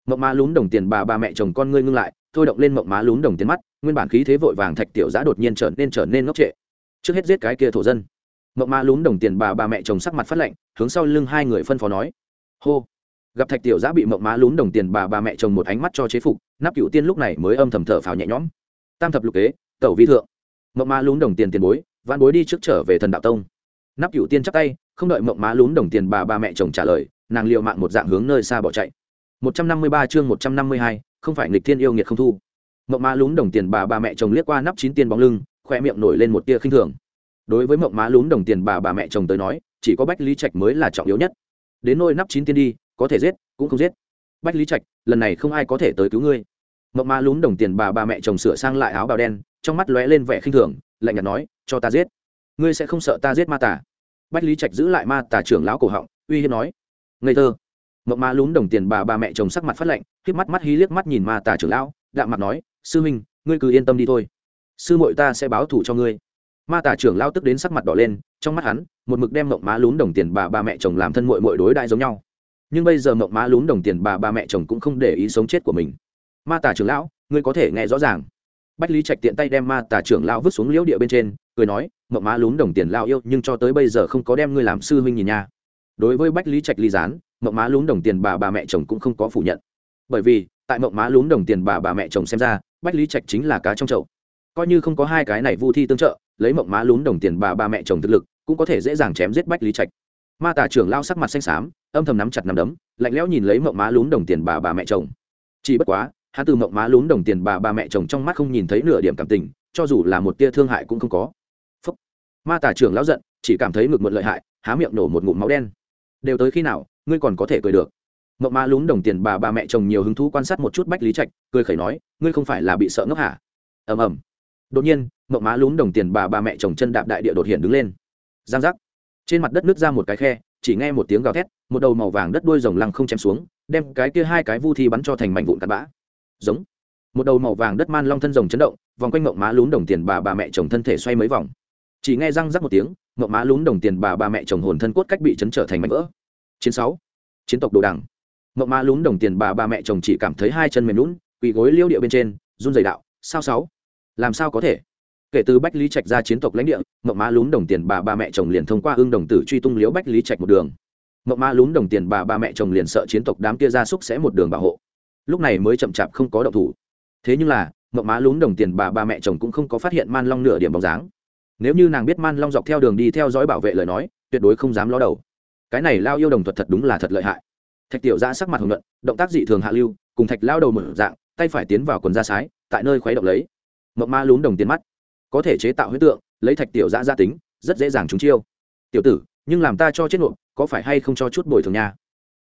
Mộng má lún đồng tiền bà bà mẹ chồng con ngươi ngưng lại, thôi động lên mộng má lún đồng tiền mắt, nguyên bản khí thế vội vàng thạch tiểu giã đột nhiên trở nên trở nên ngốc trệ. Trước hết giết cái kia thổ dân. Mộng má lún đồng tiền bà bà mẹ chồng sắc mặt phát lạnh, hướng sau lưng hai người phân phó nói. Hô. Gặp thạch tiểu giã bị mộng má lún đồng tiền bà bà mẹ chồng một ánh mắt cho chế phục nắp cựu tiên lúc này mới âm thầm thở phào nhẹ nhõm tam thập lục kế tẩu vi thượng. Mộng má lún đồng tiền tiền bối văn bối đi trước trở về thần đạo tông. Nắp cựu tiên chắc tay không đợi mộng má lún đồng tiền bà bà mẹ chồng trả lời nàng liệu mạng một dạng hướng nơi xa bỏ chạy. 153 chương 152, không phải nghịch thiên yêu nghiệt không thu. Mộng má lún đồng tiền bà bà mẹ chồng liếc qua nắp chín tiên bóng lưng khoe miệng nổi lên một tia khinh thường. Đối với mộng má lún đồng tiền bà bà mẹ chồng tới nói chỉ có bách lý trạch mới là trọng yếu nhất. Đến nôi nắp chín tiên đi có thể giết cũng không giết. Bách lý trạch lần này không ai có thể tới cứu ngươi mộng Ma lún đồng tiền bà bà mẹ chồng sửa sang lại áo bào đen, trong mắt lóe lên vẻ khinh thường, lạnh nhạt nói, cho ta giết. Ngươi sẽ không sợ ta giết ma tả bách lý trạch giữ lại ma tả trưởng lão cổ họng, uy hiếp nói, ngây thơ. Mộng Ma lún đồng tiền bà bà mẹ chồng sắc mặt phát lạnh k mắt mắt hí liếc mắt nhìn ma tả trưởng lão, đạm mặt nói, sư minh ngươi cứ yên tâm đi thôi. Sư muội ta sẽ báo thủ cho ngươi. Ma tả trưởng lão tức đến sắc mặt đỏ lên, trong mắt hắn, một mực đem mộng má lún đồng tiền bà bà mẹ chồng làm thân muội muội đối đại giống nhau. Nhưng bây giờ mộng má lún đồng tiền bà bà mẹ chồng cũng không để ý sống chết của mình ma tả trưởng lão, ngươi có thể nghe rõ ràng. Bách lý trạch tiện tay đem ma tả trưởng lão vứt xuống liễu địa bên trên, cười nói, mộng má lún đồng tiền lao yêu, nhưng cho tới bây giờ không có đem ngươi làm sư huynh nhìn nha. Đối với bách lý trạch ly gián, mộng má lún đồng tiền bà bà mẹ chồng cũng không có phủ nhận. Bởi vì, tại mộng má lún đồng tiền bà bà mẹ chồng xem ra, bách lý trạch chính là cá trong chậu. Coi như không có hai cái này vu thi tương trợ, lấy mộng má lún đồng tiền bà bà mẹ chồng thực lực, cũng có thể dễ dàng chém giết bách lý trạch. Ma tả trưởng lao sắc mặt xanh xám, âm thầm nắm chặt nắm đấm, lạnh lẽo nhìn lấy mộng má lún đồng tiền bà bà mẹ chồng. Chỉ bất quá hắn từ mộng má lún đồng tiền bà bà mẹ chồng trong mắt không nhìn thấy nửa điểm cảm tình, cho dù là một tia thương hại cũng không có. Phúc. ma tả trưởng lão giận, chỉ cảm thấy ngực một lợi hại, há miệng nổ một ngụm máu đen. Đều tới khi nào, ngươi còn có thể cười được? Mộng má lún đồng tiền bà bà mẹ chồng nhiều hứng thú quan sát một chút bách lý trạch, cười khẩy nói, ngươi không phải là bị sợ ngốc hả? Ầm ầm. Đột nhiên, mộng má lún đồng tiền bà bà mẹ chồng chân đạp đại địa đột hiện đứng lên. Giang giác. Trên mặt đất nứt ra một cái khe, chỉ nghe một tiếng gào thét, một đầu màu vàng đất đuôi rồng lăng không chém xuống, đem cái kia hai cái vu thi bắn cho thành mảnh vụn cắt bã giống. Một đầu màu vàng đất man long thân rồng chấn động, vòng quanh mộng má lún đồng tiền bà bà mẹ chồng thân thể xoay mấy vòng. Chỉ nghe răng rắc một tiếng mộng má lún đồng tiền bà bà mẹ chồng hồn thân cốt cách bị chấn trở thành mảnh vỡ. Chiến sáu. Chiến tộc đồ đằng. Mộng má lún đồng tiền bà bà mẹ chồng chỉ cảm thấy hai chân mềm lún, quỳ gối liêu địa bên trên, run dày đạo, sao sáu? Làm sao có thể? Kể từ bách lý trạch ra chiến tộc lãnh địa mộng má lún đồng tiền bà bà mẹ chồng liền thông qua hương đồng tử truy tung liễu bách lý trạch một đường. Mộng má lún đồng tiền bà bà mẹ chồng liền sợ chiến tộc đám kia ra súc sẽ một đường bảo hộ lúc này mới chậm chạp không có động thủ. Thế nhưng là mộng má lún đồng tiền bà ba mẹ chồng cũng không có phát hiện man long nửa điểm bóng dáng. Nếu như nàng biết man long dọc theo đường đi theo dõi bảo vệ lời nói, tuyệt đối không dám ló đầu. Cái này lao yêu đồng thuật thật đúng là thật lợi hại. Thạch tiểu ra sắc mặt hồng luận động tác dị thường hạ lưu, cùng thạch lao đầu mở dạng, tay phải tiến vào quần da sái, tại nơi khuấy động lấy. Mộng ma lún đồng tiền mắt, có thể chế tạo huyết tượng, lấy thạch tiểu giã gia tính, rất dễ dàng trúng chiêu. Tiểu tử, nhưng làm ta cho chết nộp, có phải hay không cho chút bồi thường nha?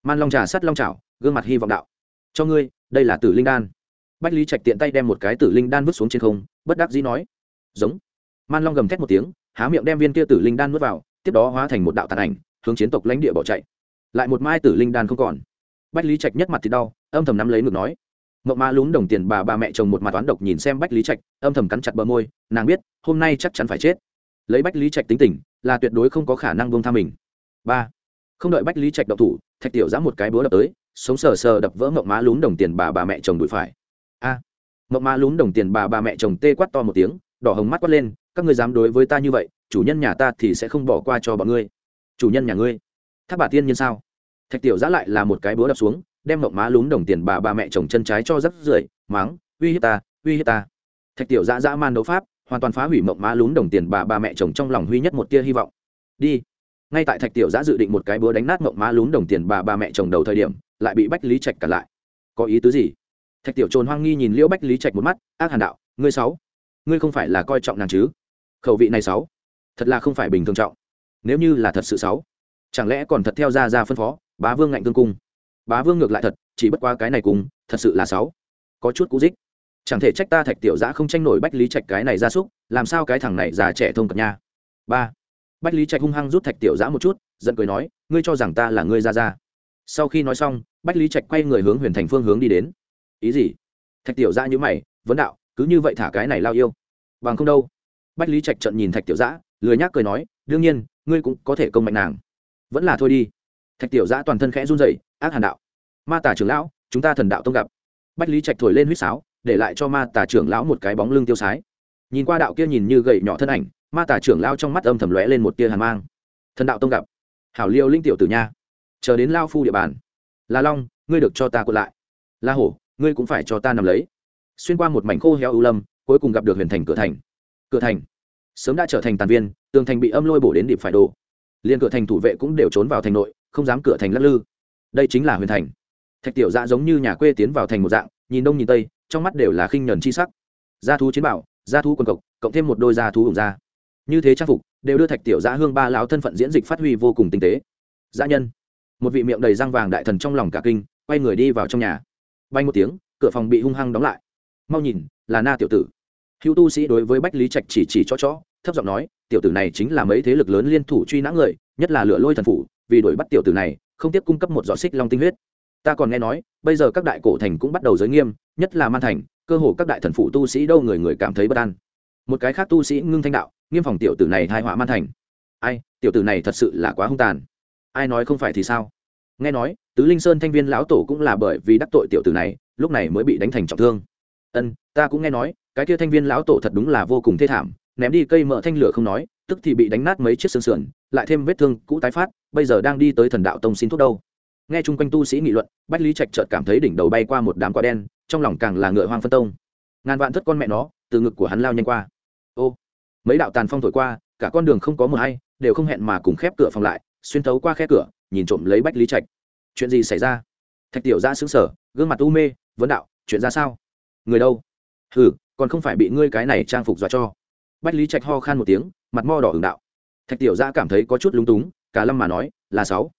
Man long trà sắt long trào gương mặt hy vọng đạo. Cho ngươi đây là tử linh đan. Bách lý trạch tiện tay đem một cái tử linh đan vứt xuống trên không, bất đắc dĩ nói, giống. Man long gầm thét một tiếng, há miệng đem viên kia tử linh đan nuốt vào, tiếp đó hóa thành một đạo tàn ảnh, hướng chiến tộc lãnh địa bỏ chạy. Lại một mai tử linh đan không còn. Bách lý trạch nhất mặt thì đau, âm thầm nắm lấy ngực nói, mộng ma lún đồng tiền bà bà mẹ chồng một mặt toán độc nhìn xem bách lý trạch, âm thầm cắn chặt bờ môi, nàng biết, hôm nay chắc chắn phải chết. Lấy bách lý trạch tính tình, là tuyệt đối không có khả năng bông tha mình. Ba. Không đợi bách lý trạch độc thủ, thạch tiểu giã một cái búa đập tới sống sờ sờ đập vỡ mộng má lún đồng tiền bà bà mẹ chồng đùi phải. A à, mộng má lún đồng tiền bà bà mẹ chồng tê quát to một tiếng đỏ hồng mắt quát lên các ngươi dám đối với ta như vậy chủ nhân nhà ta thì sẽ không bỏ qua cho bọn ngươi. Chủ nhân nhà ngươi thác bà tiên nhân sao? Thạch tiểu giã lại là một cái búa đập xuống đem mộng má lún đồng tiền bà bà mẹ chồng chân trái cho rắc rưởi máng uy hiếp ta uy hiếp ta. Thạch tiểu giã dã man đấu pháp hoàn toàn phá hủy mộng má lún đồng tiền bà bà mẹ chồng trong lòng huy nhất một tia hy vọng. Đi. Ngay tại thạch tiểu giã dự định một cái búa đánh nát mộng má lún đồng tiền bà bà mẹ chồng đầu thời điểm lại bị bách lý trạch cản lại. Có ý tứ gì? Thạch tiểu trồn hoang nghi nhìn liễu bách lý trạch một mắt, ác hàn đạo, ngươi sáu, ngươi không phải là coi trọng nàng chứ? Khẩu vị này sáu, thật là không phải bình thường trọng. Nếu như là thật sự sáu, chẳng lẽ còn thật theo ra ra phân phó, bá vương ngạnh tương cung? Bá vương ngược lại thật, chỉ bất qua cái này cùng, thật sự là sáu, có chút cú dích. Chẳng thể trách ta thạch tiểu giã không tranh nổi bách lý trạch cái này ra súc, làm sao cái thằng này già trẻ thông cập nha? Ba, bách lý trạch hung hăng rút thạch tiểu giã một chút, giận cười nói, ngươi cho rằng ta là ngươi ra ra sau khi nói xong, bách lý trạch quay người hướng huyền thành phương hướng đi đến. Ý gì? Thạch tiểu giã nhữ mày, vấn đạo, cứ như vậy thả cái này lao yêu. Bằng không đâu. Bách lý trạch trận nhìn thạch tiểu giã lười nhác cười nói, đương nhiên, ngươi cũng có thể công mạnh nàng. Vẫn là thôi đi. Thạch tiểu giã toàn thân khẽ run rẩy, ác hàn đạo, ma tả trưởng lão, chúng ta thần đạo tông gặp. Bách lý trạch thổi lên huýt sáo, để lại cho ma tả trưởng lão một cái bóng lưng tiêu sái. Nhìn qua đạo kia nhìn như gậy nhỏ thân ảnh, ma tả trưởng lao trong mắt âm thầm lóe lên một tia hàn mang. Thần đạo tông gặp, hảo liêu linh tiểu tử nha chờ đến lao phu địa bàn. La long, ngươi được cho ta quật lại. La hổ, ngươi cũng phải cho ta nằm lấy. Xuyên qua một mảnh khô heo ưu lâm, cuối cùng gặp được huyền thành cửa thành. Cửa thành. Sớm đã trở thành tàn viên, tường thành bị âm lôi bổ đến điệp phải đồ. Liên cửa thành thủ vệ cũng đều trốn vào thành nội, không dám cửa thành lắc lư. Đây chính là huyền thành. Thạch tiểu dạ giống như nhà quê tiến vào thành một dạng, nhìn đông nhìn tây, trong mắt đều là khinh nhờn chi sắc. Gia thú chiến bảo, gia thú quần cộc, cộng thêm một đôi gia thú hùng gia như thế trang phục, đều đưa thạch tiểu dạ hương ba lão thân phận diễn dịch phát huy vô cùng tinh tế. Giã nhân một vị miệng đầy răng vàng đại thần trong lòng cả kinh, quay người đi vào trong nhà. Bay một tiếng, cửa phòng bị hung hăng đóng lại. Mau nhìn, là na tiểu tử. Hữu tu sĩ đối với bách lý trạch chỉ chỉ cho chó, thấp giọng nói, tiểu tử này chính là mấy thế lực lớn liên thủ truy nã người, nhất là lửa lôi thần phủ, vì đuổi bắt tiểu tử này, không tiếp cung cấp một giọt xích long tinh huyết. Ta còn nghe nói, bây giờ các đại cổ thành cũng bắt đầu giới nghiêm, nhất là man thành, cơ hồ các đại thần phụ tu sĩ đâu người người cảm thấy bất an. Một cái khác tu sĩ ngưng thanh đạo, nghiêm phòng tiểu tử này thai họa man thành. Ai, tiểu tử này thật sự là quá hung tàn ai nói không phải thì sao? Nghe nói, tứ linh sơn thanh viên lão tổ cũng là bởi vì đắc tội tiểu tử này, lúc này mới bị đánh thành trọng thương. Ân, ta cũng nghe nói, cái kia thanh viên lão tổ thật đúng là vô cùng thê thảm, ném đi cây mỡ thanh lửa không nói, tức thì bị đánh nát mấy chiếc xương sườn, lại thêm vết thương cũ tái phát, bây giờ đang đi tới thần đạo tông xin thuốc đâu. Nghe chung quanh tu sĩ nghị luận, bách lý trạch chợt cảm thấy đỉnh đầu bay qua một đám quả đen, trong lòng càng là ngựa hoang phân tông. Ngàn vạn thất con mẹ nó, từ ngực của hắn lao nhanh qua. Ô, mấy đạo tàn phong thổi qua, cả con đường không có mờ hay, đều không hẹn mà cùng khép cửa phòng lại xuyên thấu qua khe cửa, nhìn trộm lấy bách lý trạch. Chuyện gì xảy ra? Thạch tiểu ra xứng sở gương mặt u mê, vấn đạo, chuyện ra sao? Người đâu? Ừ còn không phải bị ngươi cái này trang phục dọa cho. Bách lý trạch ho khan một tiếng, mặt mo đỏ hưởng đạo. Thạch tiểu ra cảm thấy có chút lúng túng, cả lâm mà nói, là sáu.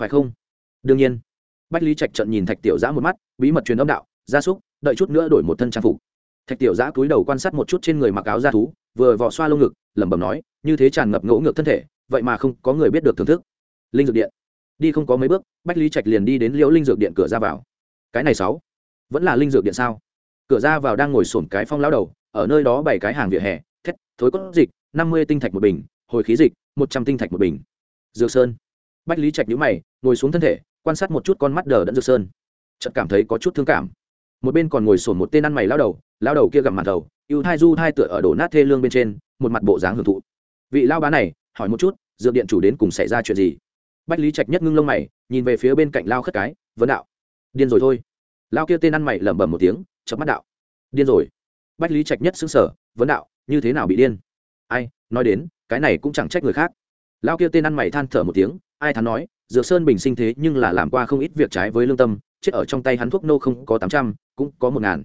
Phải không? Đương nhiên. Bách lý trạch trận nhìn thạch tiểu giã một mắt, bí mật truyền âm đạo, gia súc, đợi chút nữa đổi một thân trang phục. Thạch tiểu giã cúi đầu quan sát một chút trên người mặc áo da thú, vừa vò xoa lông ngực, lẩm bẩm nói, như thế tràn ngập ngỗ ngược thân thể, vậy mà không có người biết được thưởng thức linh dược điện. Đi không có mấy bước, bách lý trạch liền đi đến liễu linh dược điện cửa ra vào. Cái này sáu, vẫn là linh dược điện sao? Cửa ra vào đang ngồi sổm cái phong lão đầu, ở nơi đó bảy cái hàng vỉa hè, thét, thối cốt dịch, năm mươi tinh thạch một bình, hồi khí dịch, một trăm tinh thạch một bình. Dược sơn. Bách lý trạch nhũ mày, ngồi xuống thân thể, quan sát một chút con mắt đờ đẫn dược sơn. Chợt cảm thấy có chút thương cảm. Một bên còn ngồi sổn một tên ăn mày lao đầu lao đầu kia gặm mặt đầu, ưu thai du thai tựa ở đổ nát thê lương bên trên, một mặt bộ dáng hưởng thụ. Vị lao bá này, hỏi một chút, dược điện chủ đến cùng xảy ra chuyện gì? Bách lý trạch nhất ngưng lông mày, nhìn về phía bên cạnh lao khất cái, vấn đạo, điên rồi thôi. Lao kia tên ăn mày lẩm bẩm một tiếng, chớp mắt đạo, điên rồi. Bách lý trạch nhất xứng sở vấn đạo, như thế nào bị điên? Ai, nói đến, cái này cũng chẳng trách người khác. Lao kia tên ăn mày than thở một tiếng, ai thắn nói, dược sơn bình sinh thế nhưng là làm qua không ít việc trái với lương tâm, chết ở trong tay hắn thuốc nô không có tám trăm, cũng có một ngàn.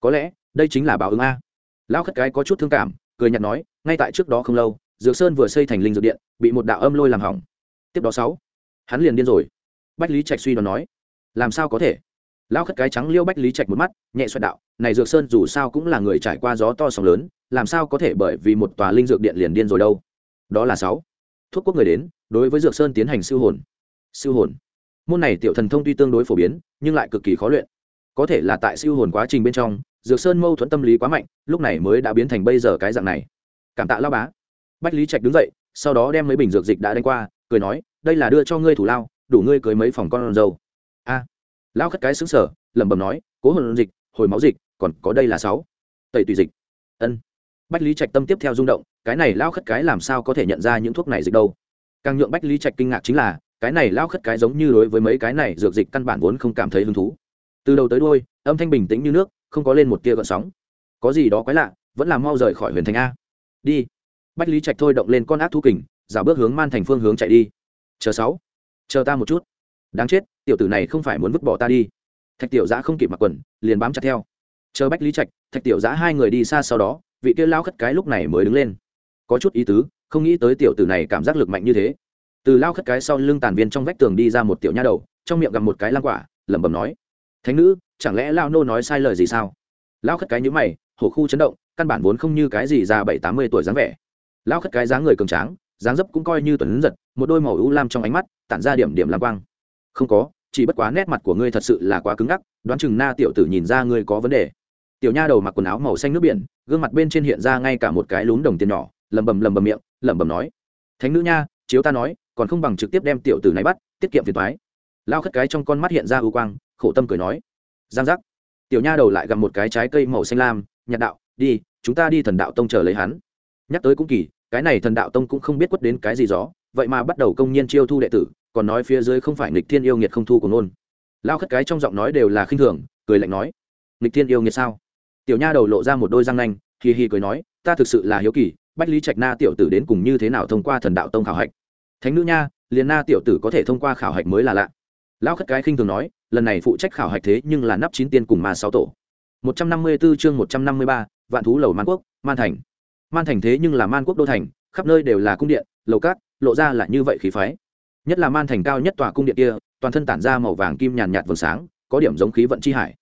Có lẽ, đây chính là báo ứng a. Lão khất cái có chút thương cảm, cười nhạt nói, ngay tại trước đó không lâu, dược sơn vừa xây thành linh dược điện, bị một đạo âm lôi làm hỏng tiếp đó sáu. Hắn liền điên rồi. Bách lý trạch suy đoán nói, làm sao có thể? Lão khất cái trắng liêu bách lý trạch một mắt, nhẹ xoẹt đạo, này dược sơn dù sao cũng là người trải qua gió to sóng lớn, làm sao có thể bởi vì một tòa linh dược điện liền điên rồi đâu? Đó là sáu. Thuốc quốc người đến, đối với dược sơn tiến hành siêu hồn. Siêu hồn. Môn này tiểu thần thông tuy tương đối phổ biến, nhưng lại cực kỳ khó luyện. Có thể là tại siêu hồn quá trình bên trong, dược sơn mâu thuẫn tâm lý quá mạnh, lúc này mới đã biến thành bây giờ cái dạng này. Cảm tạ lao bá. Bách lý trạch đứng dậy, sau đó đem mấy bình dược dịch đã đánh qua cười nói, đây là đưa cho ngươi thủ lao, đủ ngươi cưới mấy phòng con dâu. A. Lao khất cái xứng sở lẩm bẩm nói, cố hồn dịch, hồi máu dịch, còn có đây là sáu. Tẩy tùy dịch. Ân. Bách lý trạch tâm tiếp theo rung động, cái này lao khất cái làm sao có thể nhận ra những thuốc này dịch đâu? Càng nhượng bách lý trạch kinh ngạc chính là, cái này lao khất cái giống như đối với mấy cái này dược dịch căn bản vốn không cảm thấy hứng thú. Từ đầu tới đôi âm thanh bình tĩnh như nước, không có lên một tia gợn sóng. Có gì đó quái lạ, vẫn là mau rời khỏi huyền thành a. Đi. Bách lý trạch thôi động lên con ác thu kình dạo bước hướng man thành phương hướng chạy đi. Chờ sáu. Chờ ta một chút. Đáng chết, tiểu tử này không phải muốn vứt bỏ ta đi. Thạch tiểu giã không kịp mặc quần, liền bám chặt theo. Chờ bách lý trạch, thạch tiểu giã hai người đi xa sau đó, vị kia lao khất cái lúc này mới đứng lên. Có chút ý tứ, không nghĩ tới tiểu tử này cảm giác lực mạnh như thế. Từ lao khất cái sau lưng tàn viên trong vách tường đi ra một tiểu nha đầu, trong miệng gặp một cái lan quả, lẩm bẩm nói, thánh nữ, chẳng lẽ lao nô nói sai lời gì sao? Lao khất cái nhữ mày, hổ khu chấn động, căn bản vốn không như cái gì già bảy tám mươi tuổi dáng vẻ. Lao khất cái dáng người cường tráng dáng dấp cũng coi như tuần giật, một đôi màu ưu lam trong ánh mắt tản ra điểm điểm lam quang. Không có, chỉ bất quá nét mặt của ngươi thật sự là quá cứng ngắc, đoán chừng na tiểu tử nhìn ra ngươi có vấn đề. Tiểu nha đầu mặc quần áo màu xanh nước biển, gương mặt bên trên hiện ra ngay cả một cái lún đồng tiền nhỏ, lẩm bẩm lẩm bẩm miệng, lẩm bẩm nói, thánh nữ nha, chiếu ta nói, còn không bằng trực tiếp đem tiểu tử này bắt, tiết kiệm phiền toái. Lao khất cái trong con mắt hiện ra ưu quang, khổ tâm cười nói, giang giác. Tiểu nha đầu lại gặp một cái trái cây màu xanh lam, nhạt đạo, đi, chúng ta đi thần đạo tông chờ lấy hắn. Nhắc tới cũng kỳ cái này thần đạo tông cũng không biết quất đến cái gì gió, vậy mà bắt đầu công nhiên chiêu thu đệ tử, còn nói phía dưới không phải nghịch thiên yêu nghiệt không thu của nôn lao khất cái trong giọng nói đều là khinh thường, cười lạnh nói, nghịch thiên yêu nghiệt sao? Tiểu nha đầu lộ ra một đôi răng nanh, hì hì cười nói, ta thực sự là hiếu kỳ, bách lý trạch na tiểu tử đến cùng như thế nào thông qua thần đạo tông khảo hạch? Thánh nữ nha, liền na tiểu tử có thể thông qua khảo hạch mới là lạ. Lão khất cái khinh thường nói, lần này phụ trách khảo hạch thế nhưng là nắp chín tiên cùng mà sáu tổ. Một trăm năm mươi 154 chương một trăm năm mươi ba, vạn thú lầu man quốc, man thành man thành thế nhưng là man quốc đô thành, khắp nơi đều là cung điện, lầu cát, lộ ra là như vậy khí phái. Nhất là man thành cao nhất tòa cung điện kia, toàn thân tản ra màu vàng kim nhàn nhạt vầng sáng, có điểm giống khí vận chi hải.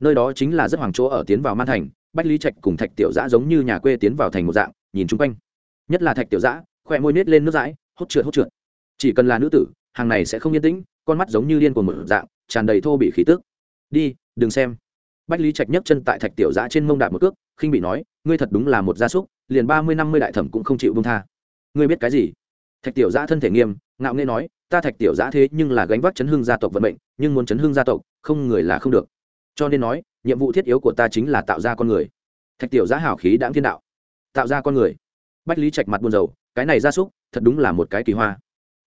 Nơi đó chính là rất hoàng chỗ ở tiến vào man thành, bách lý trạch cùng thạch tiểu giã giống như nhà quê tiến vào thành một dạng, nhìn chung quanh. Nhất là thạch tiểu giã, khỏe môi nết lên nước dãi, hốt trượt hốt trượt. Chỉ cần là nữ tử, hàng này sẽ không yên tĩnh, con mắt giống như điên của một dạng, tràn đầy thô bị khí tức. Đi, đừng xem bách lý trạch nhấc chân tại thạch tiểu giã trên mông đạp một cước, khinh bị nói, ngươi thật đúng là một gia súc, liền ba mươi năm mươi đại thẩm cũng không chịu bông tha. Ngươi biết cái gì? Thạch tiểu giã thân thể nghiêm, ngạo nghê nói, ta thạch tiểu giã thế nhưng là gánh vác chấn hương gia tộc vận mệnh, nhưng muốn chấn hương gia tộc, không người là không được. Cho nên nói, nhiệm vụ thiết yếu của ta chính là tạo ra con người. Thạch tiểu giã hảo khí đáng thiên đạo. Tạo ra con người. Bách lý trạch mặt buồn rầu, cái này gia súc, thật đúng là một cái kỳ hoa.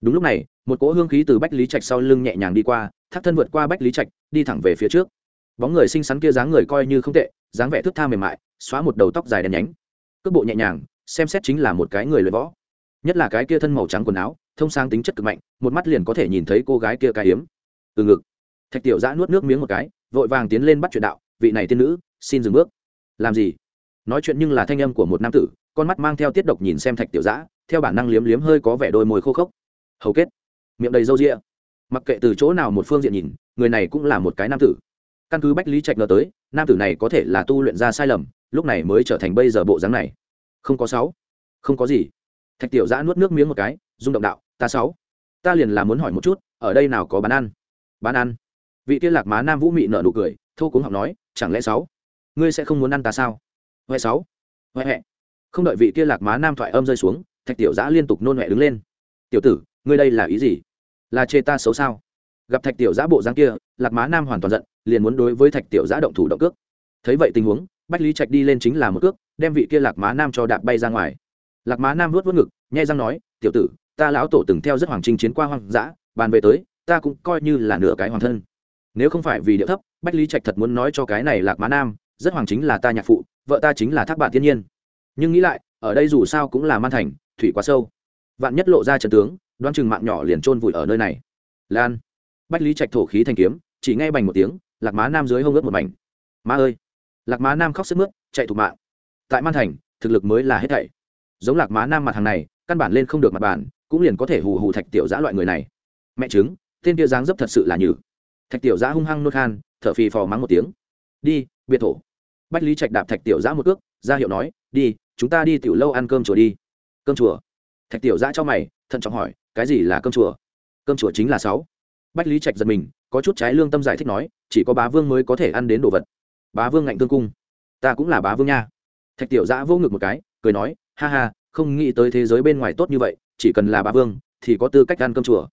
Đúng lúc này, một cỗ hương khí từ bách lý trạch sau lưng nhẹ nhàng đi qua thác thân vượt qua bách lý trạch, đi thẳng về phía trước bóng người xinh xắn kia dáng người coi như không tệ, dáng vẻ thước tha mềm mại, xóa một đầu tóc dài đen nhánh. Cước bộ nhẹ nhàng, xem xét chính là một cái người luyện võ. Nhất là cái kia thân màu trắng quần áo, thông sang tính chất cực mạnh, một mắt liền có thể nhìn thấy cô gái kia cái hiếm từ ngực, thạch tiểu giã nuốt nước miếng một cái, vội vàng tiến lên bắt chuyện đạo, vị này tiên nữ, xin dừng bước. Làm gì? Nói chuyện nhưng là thanh âm của một nam tử, con mắt mang theo tiết độc nhìn xem thạch tiểu giã, theo bản năng liếm liếm hơi có vẻ đôi môi khô khốc. Hầu kết. Miệng đầy râu ria. Mặc kệ từ chỗ nào một phương diện nhìn, người này cũng là một cái nam tử căn cứ bách lý trạch ngờ tới, nam tử này có thể là tu luyện ra sai lầm, lúc này mới trở thành bây giờ bộ dáng này. Không có sáu. Không có gì. Thạch tiểu giã nuốt nước miếng một cái, rung động đạo, ta sáu. Ta liền là muốn hỏi một chút, ở đây nào có bán ăn? Bán ăn? Vị tiên lạc má nam vũ mị nợ nụ cười, thô cúng học nói, chẳng lẽ sáu? Ngươi sẽ không muốn ăn ta sao? Huệ sáu. Huệ huệ. Không đợi vị kia lạc má nam thoại âm rơi xuống, thạch tiểu giã liên tục nôn huệ đứng lên. Tiểu tử, ngươi đây là ý gì? Là chê ta xấu sao? Gặp thạch tiểu giã bộ dáng kia, lạc má nam hoàn toàn giận, liền muốn đối với thạch tiểu giã động thủ động cước. Thấy vậy tình huống, bách lý trạch đi lên chính là một cước, đem vị kia lạc má nam cho đạp bay ra ngoài. Lạc má nam vuốt vuốt ngực, nhai răng nói, tiểu tử, ta lão tổ từng theo rất hoàng trinh chiến qua hoang dã, bàn về tới, ta cũng coi như là nửa cái hoàng thân. Nếu không phải vì địa thấp, bách lý trạch thật muốn nói cho cái này lạc má nam, rất hoàng chính là ta nhạc phụ, vợ ta chính là thác bạn thiên nhiên. Nhưng nghĩ lại, ở đây dù sao cũng là man thành, thủy quá sâu. Vạn nhất lộ ra trận tướng đoan chừng mạng nhỏ liền trôn vùi ở nơi này. Lan bách lý trạch thổ khí thành kiếm chỉ nghe bành một tiếng lạc má nam dưới hông ướt một mảnh. Má ơi! Lạc má nam khóc sức mướt chạy thục mạng. Tại man thành thực lực mới là hết thảy. Giống lạc má nam mặt hàng này căn bản lên không được mặt bàn, cũng liền có thể hù hù thạch tiểu giã loại người này. Mẹ chứng tên kia dáng dấp thật sự là nhử. Thạch tiểu giã hung hăng nốt khan thở phì phò mắng một tiếng. Đi biệt thổ. Bách lý trạch đạp thạch tiểu giã một ước ra hiệu nói đi chúng ta đi tiểu lâu ăn cơm chùa đi. Cơm chùa? Thạch tiểu giã cho mày thận trọng hỏi cái gì là cơm chùa? Cơm chùa chính là sáu bách lý trạch giật mình, có chút trái lương tâm giải thích nói, chỉ có bá vương mới có thể ăn đến đồ vật. Bá vương ngạnh tương cung. Ta cũng là bá vương nha. Thạch tiểu giã vô ngực một cái, cười nói, ha ha, không nghĩ tới thế giới bên ngoài tốt như vậy, chỉ cần là bá vương, thì có tư cách ăn cơm chùa.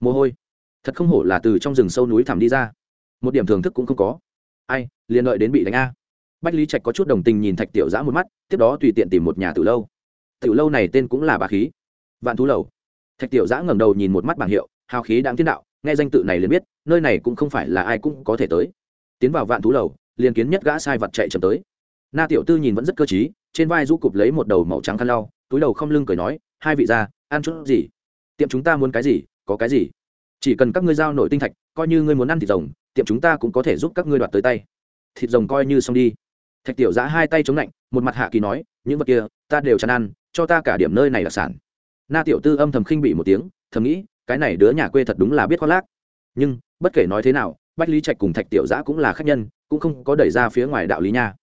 Mồ hôi. Thật không hổ là từ trong rừng sâu núi thẳm đi ra. Một điểm thưởng thức cũng không có. Ai, liền đợi đến bị đánh a. Bách lý trạch có chút đồng tình nhìn thạch tiểu giã một mắt, tiếp đó tùy tiện tìm một nhà từ lâu. Từ lâu này tên cũng là bà khí. Vạn thú lầu. Thạch tiểu giã ngẩng đầu nhìn một mắt bảng hiệu, hào khí đáng thiên đạo nghe danh tự này liền biết, nơi này cũng không phải là ai cũng có thể tới. Tiến vào vạn thú lầu, liền kiến nhất gã sai vật chạy chậm tới. Na tiểu tư nhìn vẫn rất cơ t trên vai du cụp lấy một đầu màu trắng khăn lau, túi đầu không lưng cười nói, hai vị ra ăn chút gì? Tiệm chúng ta muốn cái gì, có cái gì? Chỉ cần các ngươi giao nổi tinh thạch, coi như ngươi muốn ăn thịt rồng, tiệm chúng ta cũng có thể giúp các ngươi đoạt tới tay. Thịt rồng coi như xong đi. Thạch tiểu giã hai tay chống lạnh, một mặt hạ kỳ nói, những vật kia, ta đều chăn ăn, cho ta cả điểm nơi này đặc sản. Na tiểu tư âm thầm khinh bị một tiếng, thầm nghĩ cái này đứa nhà quê thật đúng là biết khoác lác. Nhưng, bất kể nói thế nào, bách lý trạch cùng thạch tiểu giã cũng là khách nhân, cũng không có đẩy ra phía ngoài đạo lý nha.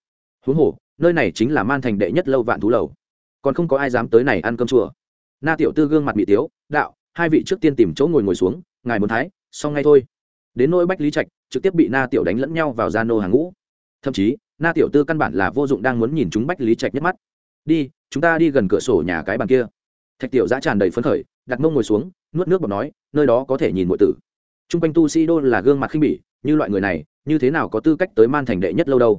Huống hồ, nơi này chính là man thành đệ nhất lâu vạn thú lầu. Còn không có ai dám tới này ăn cơm chùa. Na tiểu tư gương mặt bị tiếu, đạo, hai vị trước tiên tìm chỗ ngồi ngồi xuống, ngài muốn thái, xong ngay thôi. Đến nỗi bách lý trạch, trực tiếp bị na tiểu đánh lẫn nhau vào gia nô hàng ngũ. Thậm chí, na tiểu tư căn bản là vô dụng đang muốn nhìn chúng bách lý trạch nhất mắt. Đi, chúng ta đi gần cửa sổ nhà cái bàn kia. Thạch tiểu giã tràn đầy phấn khởi đặt mông ngồi xuống, nuốt nước bọt nói, nơi đó có thể nhìn mọi tử. T r u n g quanh tu sĩ đô là gương mặt khinh bỉ, như loại người này, như thế nào có tư cách tới man thành đệ nhất lâu đâu.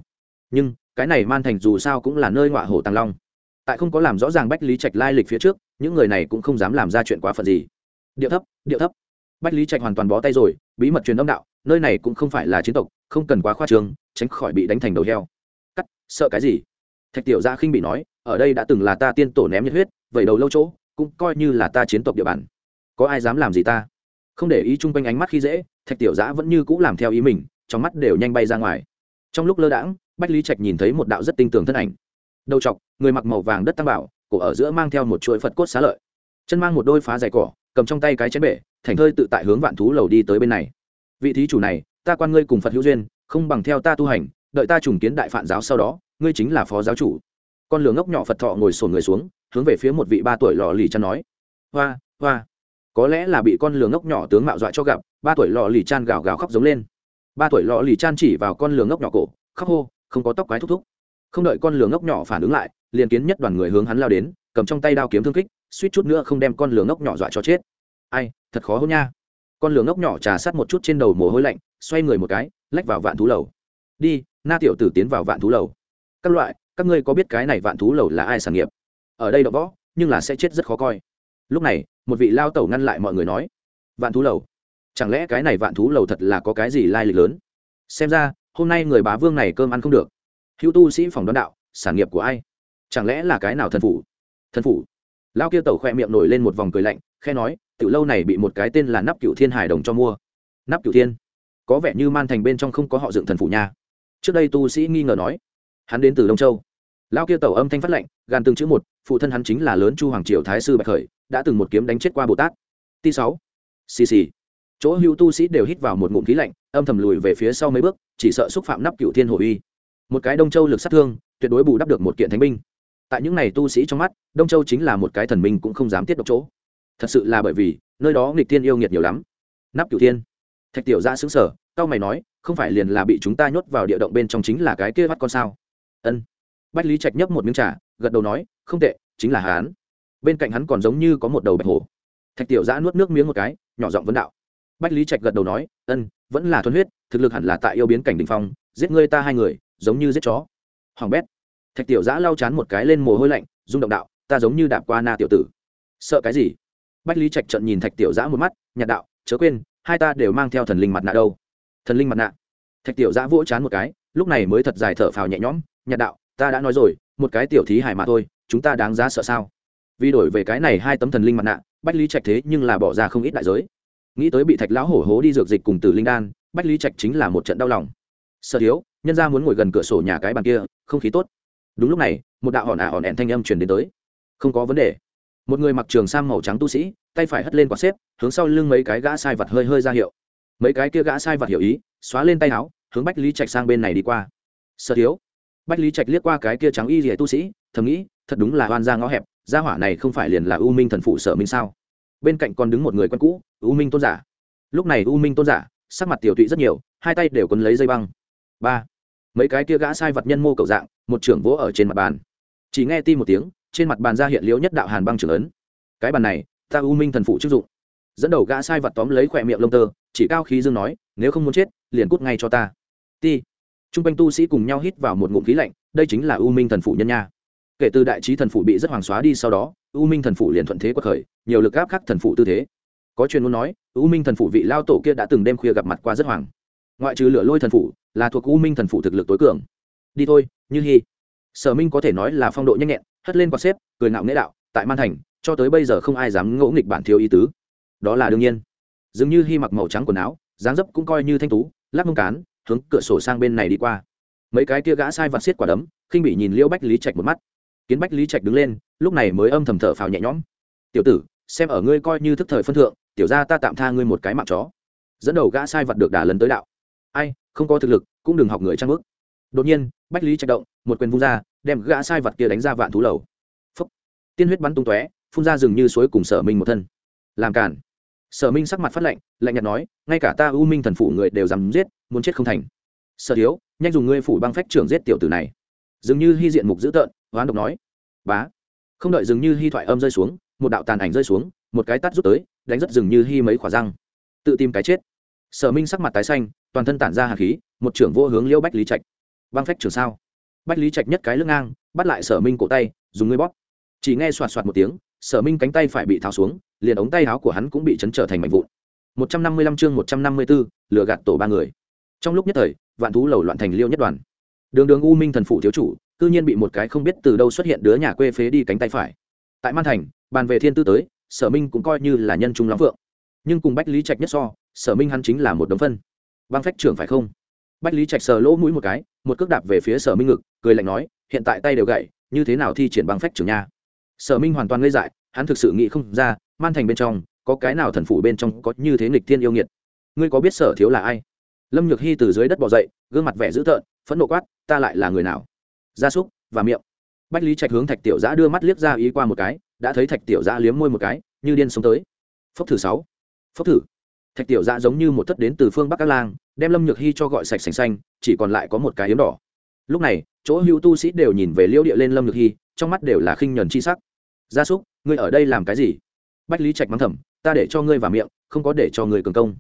Nhưng, cái này man thành dù sao cũng là nơi ngọa hổ tàng long. Tại không có làm rõ ràng bách lý trạch lai lịch phía trước, những người này cũng không dám làm ra chuyện quá phận gì. Điệu thấp điệu thấp. Bách lý trạch hoàn toàn bó tay rồi, bí mật truyền âm đạo, nơi này cũng không phải là chiến tộc, không cần quá khoa trương tránh khỏi bị đánh thành đầu heo. Cắt, sợ cái gì? Thạch tiểu gia khinh bị nói, ở đây đã từng là ta tiên tổ ném nhiệt huyết, vậy đầu lâu chỗ cũng coi như là ta chiến tộc địa bàn. Có ai dám làm gì ta? Không để ý chung quanh ánh mắt khi dễ, thạch tiểu giã vẫn như cũ làm theo ý mình, trong mắt đều nhanh bay ra ngoài. Trong lúc lơ đãng, bách lý trạch nhìn thấy một đạo rất tinh tường thân ảnh. Đầu chọc, người mặc màu vàng đất tăng bảo, cổ ở giữa mang theo một chuỗi phật cốt xá lợi. Chân mang một đôi phá dày cỏ, cầm trong tay cái chén bể, thành thơi tự tại hướng vạn thú lầu đi tới bên này. Vị thí chủ này, ta quan ngươi cùng phật hữu duyên, không bằng theo ta tu hành, đợi ta trùng kiến đại phản giáo sau đó, ngươi chính là phó giáo chủ con lửa ngốc nhỏ phật thọ ngồi sổn người xuống, hướng về phía một vị ba tuổi lò lì chăn nói. Hoa hoa. Có lẽ là bị con lửa ngốc nhỏ tướng mạo dọa cho gặp, ba tuổi lò lì chan gào gào khóc giống lên. Ba tuổi lò lì chan chỉ vào con lửa ngốc nhỏ cổ, khóc hô, không có tóc quái thúc thúc. Không đợi con lửa ngốc nhỏ phản ứng lại, liền kiến nhất đoàn người hướng hắn lao đến, cầm trong tay đao kiếm thương kích, suýt chút nữa không đem con lửa ngốc nhỏ dọa cho chết. Ai, thật khó hôn nha. Con lửa ngốc nhỏ trà sát một chút trên đầu mồ hôi lạnh, xoay người một cái, lách vào vạn thú lầu. Đi, na tiểu tử tiến vào vạn thú lầu. Các loại các ngươi có biết cái này vạn thú lầu là ai sản nghiệp? Ở đây đ võ, nhưng là sẽ chết rất khó coi. Lúc này, một vị lao tẩu ngăn lại mọi người nói, vạn thú lầu? Chẳng lẽ cái này vạn thú lầu thật là có cái gì lai lịch lớn? Xem ra, hôm nay người bá vương này cơm ăn không được. Hữu tu sĩ phòng đoán đạo, sản nghiệp của ai? Chẳng lẽ là cái nào thần phủ? Thần phủ. Lao kia tẩu khoe miệng nổi lên một vòng cười lạnh khe nói, tiểu lâu này bị một cái tên là nắp cựu thiên hải đồng cho mua. Nắp cựu thiên? Có vẻ như man thành bên trong không có họ dựng thần phủ nha. Trước đây tu sĩ nghi ngờ nói hắn đến từ đông châu. Lao kia tẩu âm thanh phát lệnh, gàn từng chữ một, phụ thân hắn chính là lớn chu hoàng triều thái sư bạch khởi, đã từng một kiếm đánh chết qua bồ tát. Ti sáu. Xì xì. Chỗ hữu tu sĩ đều hít vào một ngụm khí lạnh, âm thầm lùi về phía sau mấy bước, chỉ sợ xúc phạm nắp cựu thiên hồ uy. Một cái đông châu lực sát thương, tuyệt đối bù đắp được một kiện thánh binh. Tại những này tu sĩ trong mắt, đông châu chính là một cái thần minh cũng không dám tiết độc chỗ. Thật sự là bởi vì, nơi đó nghịch tiên yêu nghiệt nhiều lắm. Nắp cửu thiên. Thạch tiểu ra xứng sở cao mày nói, không phải liền là bị chúng ta nhốt vào địa động bên trong chính là cái kia bắt con sao? Ân. Bách lý trạch nhấp một miếng trà, gật đầu nói, không tệ, chính là hán. Bên cạnh hắn còn giống như có một đầu bạch hổ. Thạch tiểu giã nuốt nước miếng một cái, nhỏ giọng vấn đạo. Bách lý trạch gật đầu nói, ân, vẫn là thuần huyết, thực lực hẳn là tại yêu biến cảnh đình phong, giết ngươi ta hai người, giống như giết chó. Hoàng bét. Thạch tiểu giã lau chán một cái lên mồ hôi lạnh, rung động đạo, ta giống như đạp qua na tiểu tử. Sợ cái gì? Bách lý trạch trận nhìn thạch tiểu giã một mắt, nhạt đạo, chớ quên, hai ta đều mang theo thần linh mặt nạ đâu. Thần linh mặt nạ? Thạch tiểu giã vỗ chán một cái lúc này mới thật dài thở phào nhẹ nhõm nhạt đạo, ta đã nói rồi, một cái tiểu thí hải mà thôi, chúng ta đáng giá sợ sao? Vì đổi về cái này hai tấm thần linh mặt nạ, bách lý trạch thế nhưng là bỏ ra không ít đại giới. Nghĩ tới bị thạch lão hổ hố đi dược dịch cùng từ linh đan, bách lý trạch chính là một trận đau lòng. Sợ thiếu, nhân ra muốn ngồi gần cửa sổ nhà cái bàn kia, không khí tốt. Đúng lúc này, một đạo hòn ả hòn ẹn thanh âm truyền đến tới. Không có vấn đề. Một người mặc trường sam màu trắng tu sĩ, tay phải hất lên quạt xếp, hướng sau lưng mấy cái gã sai vật hơi hơi ra hiệu. Mấy cái kia gã sai vật hiểu ý, xóa lên tay áo hướng bách lý trạch sang bên này đi qua. Sợ thiếu. Bách lý trạch liếc qua cái kia trắng y rỉa tu sĩ, thầm nghĩ, thật đúng là oan ra ngõ hẹp, gia hỏa này không phải liền là u minh thần phụ sở minh sao? Bên cạnh còn đứng một người quen cũ, u minh tôn giả. Lúc này u minh tôn giả, sắc mặt tiểu tụy rất nhiều, hai tay đều quấn lấy dây băng. Ba. Mấy cái kia gã sai vật nhân mô cầu dạng, một trưởng vỗ ở trên mặt bàn. Chỉ nghe ti một tiếng, trên mặt bàn ra hiện liễu nhất đạo hàn băng trưởng ấn. Cái bàn này, ta u minh thần phụ chức dụng. Dẫn đầu gã sai vật tóm lấy khỏe miệng lông tơ, chỉ cao khí dương nói nếu không muốn chết, liền cút ngay cho ta. Ti. T r u n g quanh tu sĩ cùng nhau hít vào một ngụm khí lạnh, đây chính là u minh thần phụ nhân nha. Kể từ đại trí thần phụ bị rất hoàng xóa đi sau đó, u minh thần phụ liền thuận thế quật khởi, nhiều lực áp khắc thần phụ tư thế. Có chuyện muốn nói, u minh thần phụ vị lao tổ kia đã từng đêm khuya gặp mặt qua rất hoàng ngoại trừ lửa lôi thần phụ là thuộc u minh thần phụ thực lực tối cường. Đi thôi, như hy sở minh có thể nói là phong độ nhanh nhẹn, hất lên quạt xếp, cười ngạo nghĩa đạo, tại man thành, cho tới bây giờ không ai dám ngỗ nghịch bản thiếu ý tứ. Đó là đương nhiên. Dường như hy mặc màu trắng quần áo dáng dấp cũng coi như thanh tú, lắc mông cán, hướng cửa sổ sang bên này đi qua. Mấy cái kia gã sai vặt xiết quả đấm, khinh bị nhìn liêu bách lý trạch một mắt. Kiến bách lý trạch đứng lên, lúc này mới âm thầm thở phào nhẹ nhõm. Tiểu tử, xem ở ngươi coi như thức thời phân thượng, tiểu ra ta tạm tha ngươi một cái mạng chó. Dẫn đầu gã sai vật được đà lấn tới đạo. Ai, không có thực lực, cũng đừng học người trang bức. Đột nhiên, bách lý trạch động, một quyền vung ra, đem gã sai vật kia đánh ra vạn thú lầu. Phúc. tiên huyết bắn tung tóe, phun ra rừng như suối cùng sở minh một thân. Làm cản sở minh sắc mặt phát lạnh lạnh nhạt nói, ngay cả ta u minh thần phủ người đều dám giết, muốn chết không thành. Sở thiếu, nhanh dùng ngươi phủ băng phách trưởng giết tiểu tử này. Dường như hy diện mục dữ tợn, hoán độc nói. Bá. Không đợi dường như hy thoại âm rơi xuống, một đạo tàn ảnh rơi xuống, một cái tắt rút tới, đánh rất dường như hy mấy khỏa răng. Tự tìm cái chết. Sở minh sắc mặt tái xanh, toàn thân tản ra hạt khí, một trưởng vô hướng liêu bách lý trạch. Băng phách trưởng sao? Bách lý trạch nhất cái lưng ngang, bắt lại sở minh cổ tay, dùng ngươi bóp. Chỉ nghe soạt soạt một tiếng, sở minh cánh tay phải bị tháo xuống liền ống tay áo của hắn cũng bị chấn trở thành mảnh vụn. Một trăm năm mươi lăm chương một trăm năm mươi bốn lừa gạt tổ ba người. Trong lúc nhất thời vạn thú lầu loạn thành liêu nhất đoàn. Đường đường u minh thần phụ thiếu chủ cư nhiên bị một cái không biết từ đâu xuất hiện đứa nhà quê phế đi cánh tay phải. Tại man thành bàn về thiên tư tới sở minh cũng coi như là nhân trung lắm vượng. Nhưng cùng bách lý trạch nhất so sở minh hắn chính là một đống phân. Băng phách trưởng phải không? Bách lý trạch sờ lỗ mũi một cái một cước đạp về phía sở minh ngực cười lạnh nói hiện tại tay đều gãy, như thế nào thi triển băng phách trưởng nha? Sở minh hoàn toàn ngây dại hắn thực sự nghĩ không ra man thành bên trong, có cái nào thần phủ bên trong có như thế nghịch thiên yêu nghiệt? Ngươi có biết sở thiếu là ai? Lâm nhược hy từ dưới đất bỏ dậy, gương mặt vẻ dữ tợn, phẫn nộ quát, ta lại là người nào? Gia súc và miệng. Bách lý trạch hướng thạch tiểu giã đưa mắt liếc ra ý qua một cái, đã thấy thạch tiểu giã liếm môi một cái, như điên sống tới. Phốc thử sáu. Phốc thử. Thạch tiểu giã giống như một thất đến từ phương bắc các lang, đem lâm nhược hy cho gọi sạch sành xanh, chỉ còn lại có một cái hiếm đỏ. Lúc này, chỗ hữu tu sĩ đều nhìn về liêu địa lên lâm nhược hy trong mắt đều là khinh nhuần chi sắc. Gia súc, ngươi ở đây làm cái gì? Bách lý trạch mắng thầm, ta để cho ngươi vào miệng, không có để cho ngươi cường công.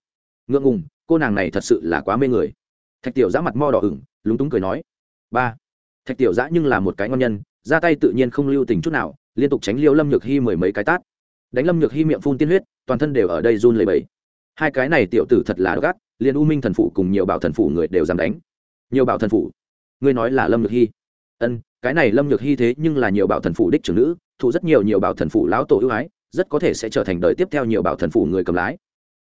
Ngượng ngùng, cô nàng này thật sự là quá mê người. Thạch tiểu giã mặt mo đỏ ửng, lúng túng cười nói, ba. Thạch tiểu giã nhưng là một cái ngon nhân, ra tay tự nhiên không lưu tình chút nào, liên tục tránh liêu lâm nhược hy mười mấy cái tát. Đánh lâm nhược hy miệng phun tiên huyết, toàn thân đều ở đây run lầy bầy hai cái này tiểu tử thật là gắt liền u minh thần phụ cùng nhiều bảo thần phụ người đều dám đánh. Nhiều bảo thần phụ ngươi nói là lâm nhược hy ân, cái này lâm nhược hy thế nhưng là nhiều bảo thần phụ đích trưởng nữ, thụ rất nhiều nhiều bảo thần phụ lão tổ ưu ái rất có thể sẽ trở thành đời tiếp theo nhiều bảo thần phụ người cầm lái.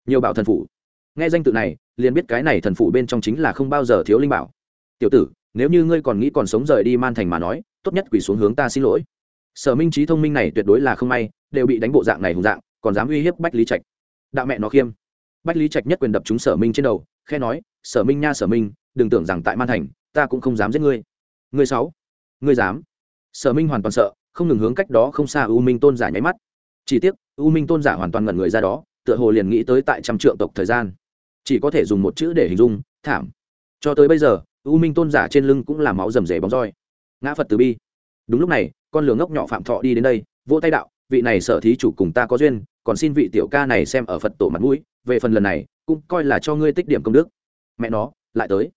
Nhiều bảo thần phụ nghe danh tự này, liền biết cái này thần phụ bên trong chính là không bao giờ thiếu linh bảo. Tiểu tử, nếu như ngươi còn nghĩ còn sống rời đi man thành mà nói, tốt nhất quỳ xuống hướng ta xin lỗi. Sở minh trí thông minh này tuyệt đối là không may, đều bị đánh bộ dạng này hùng dạng, còn dám uy hiếp bách lý trạch. Đạo mẹ nó khiêm. Bách lý trạch nhất quyền đập chúng sở minh trên đầu khe nói, sở minh nha sở minh, đừng tưởng rằng tại man thành, ta cũng không dám giết ngươi. Ngươi sáu ngươi dám. Sở minh hoàn toàn sợ, không ngừng hướng cách đó không xa u minh tôn giả nháy mắt chỉ tiếc, u minh tôn giả hoàn toàn ngẩn người ra đó, tựa hồ liền nghĩ tới tại trăm trượng tộc thời gian. Chỉ có thể dùng một chữ để hình dung, thảm. Cho tới bây giờ, u minh tôn giả trên lưng cũng là máu rầm rề bóng roi. Ngã phật từ bi. Đúng lúc này, con lửa ngốc nhỏ phạm thọ đi đến đây, vỗ tay đạo, vị này sở thí chủ cùng ta có duyên, còn xin vị tiểu ca này xem ở phật tổ mặt mũi, về phần lần này, cũng coi là cho ngươi tích điểm công đức. Mẹ nó, lại tới.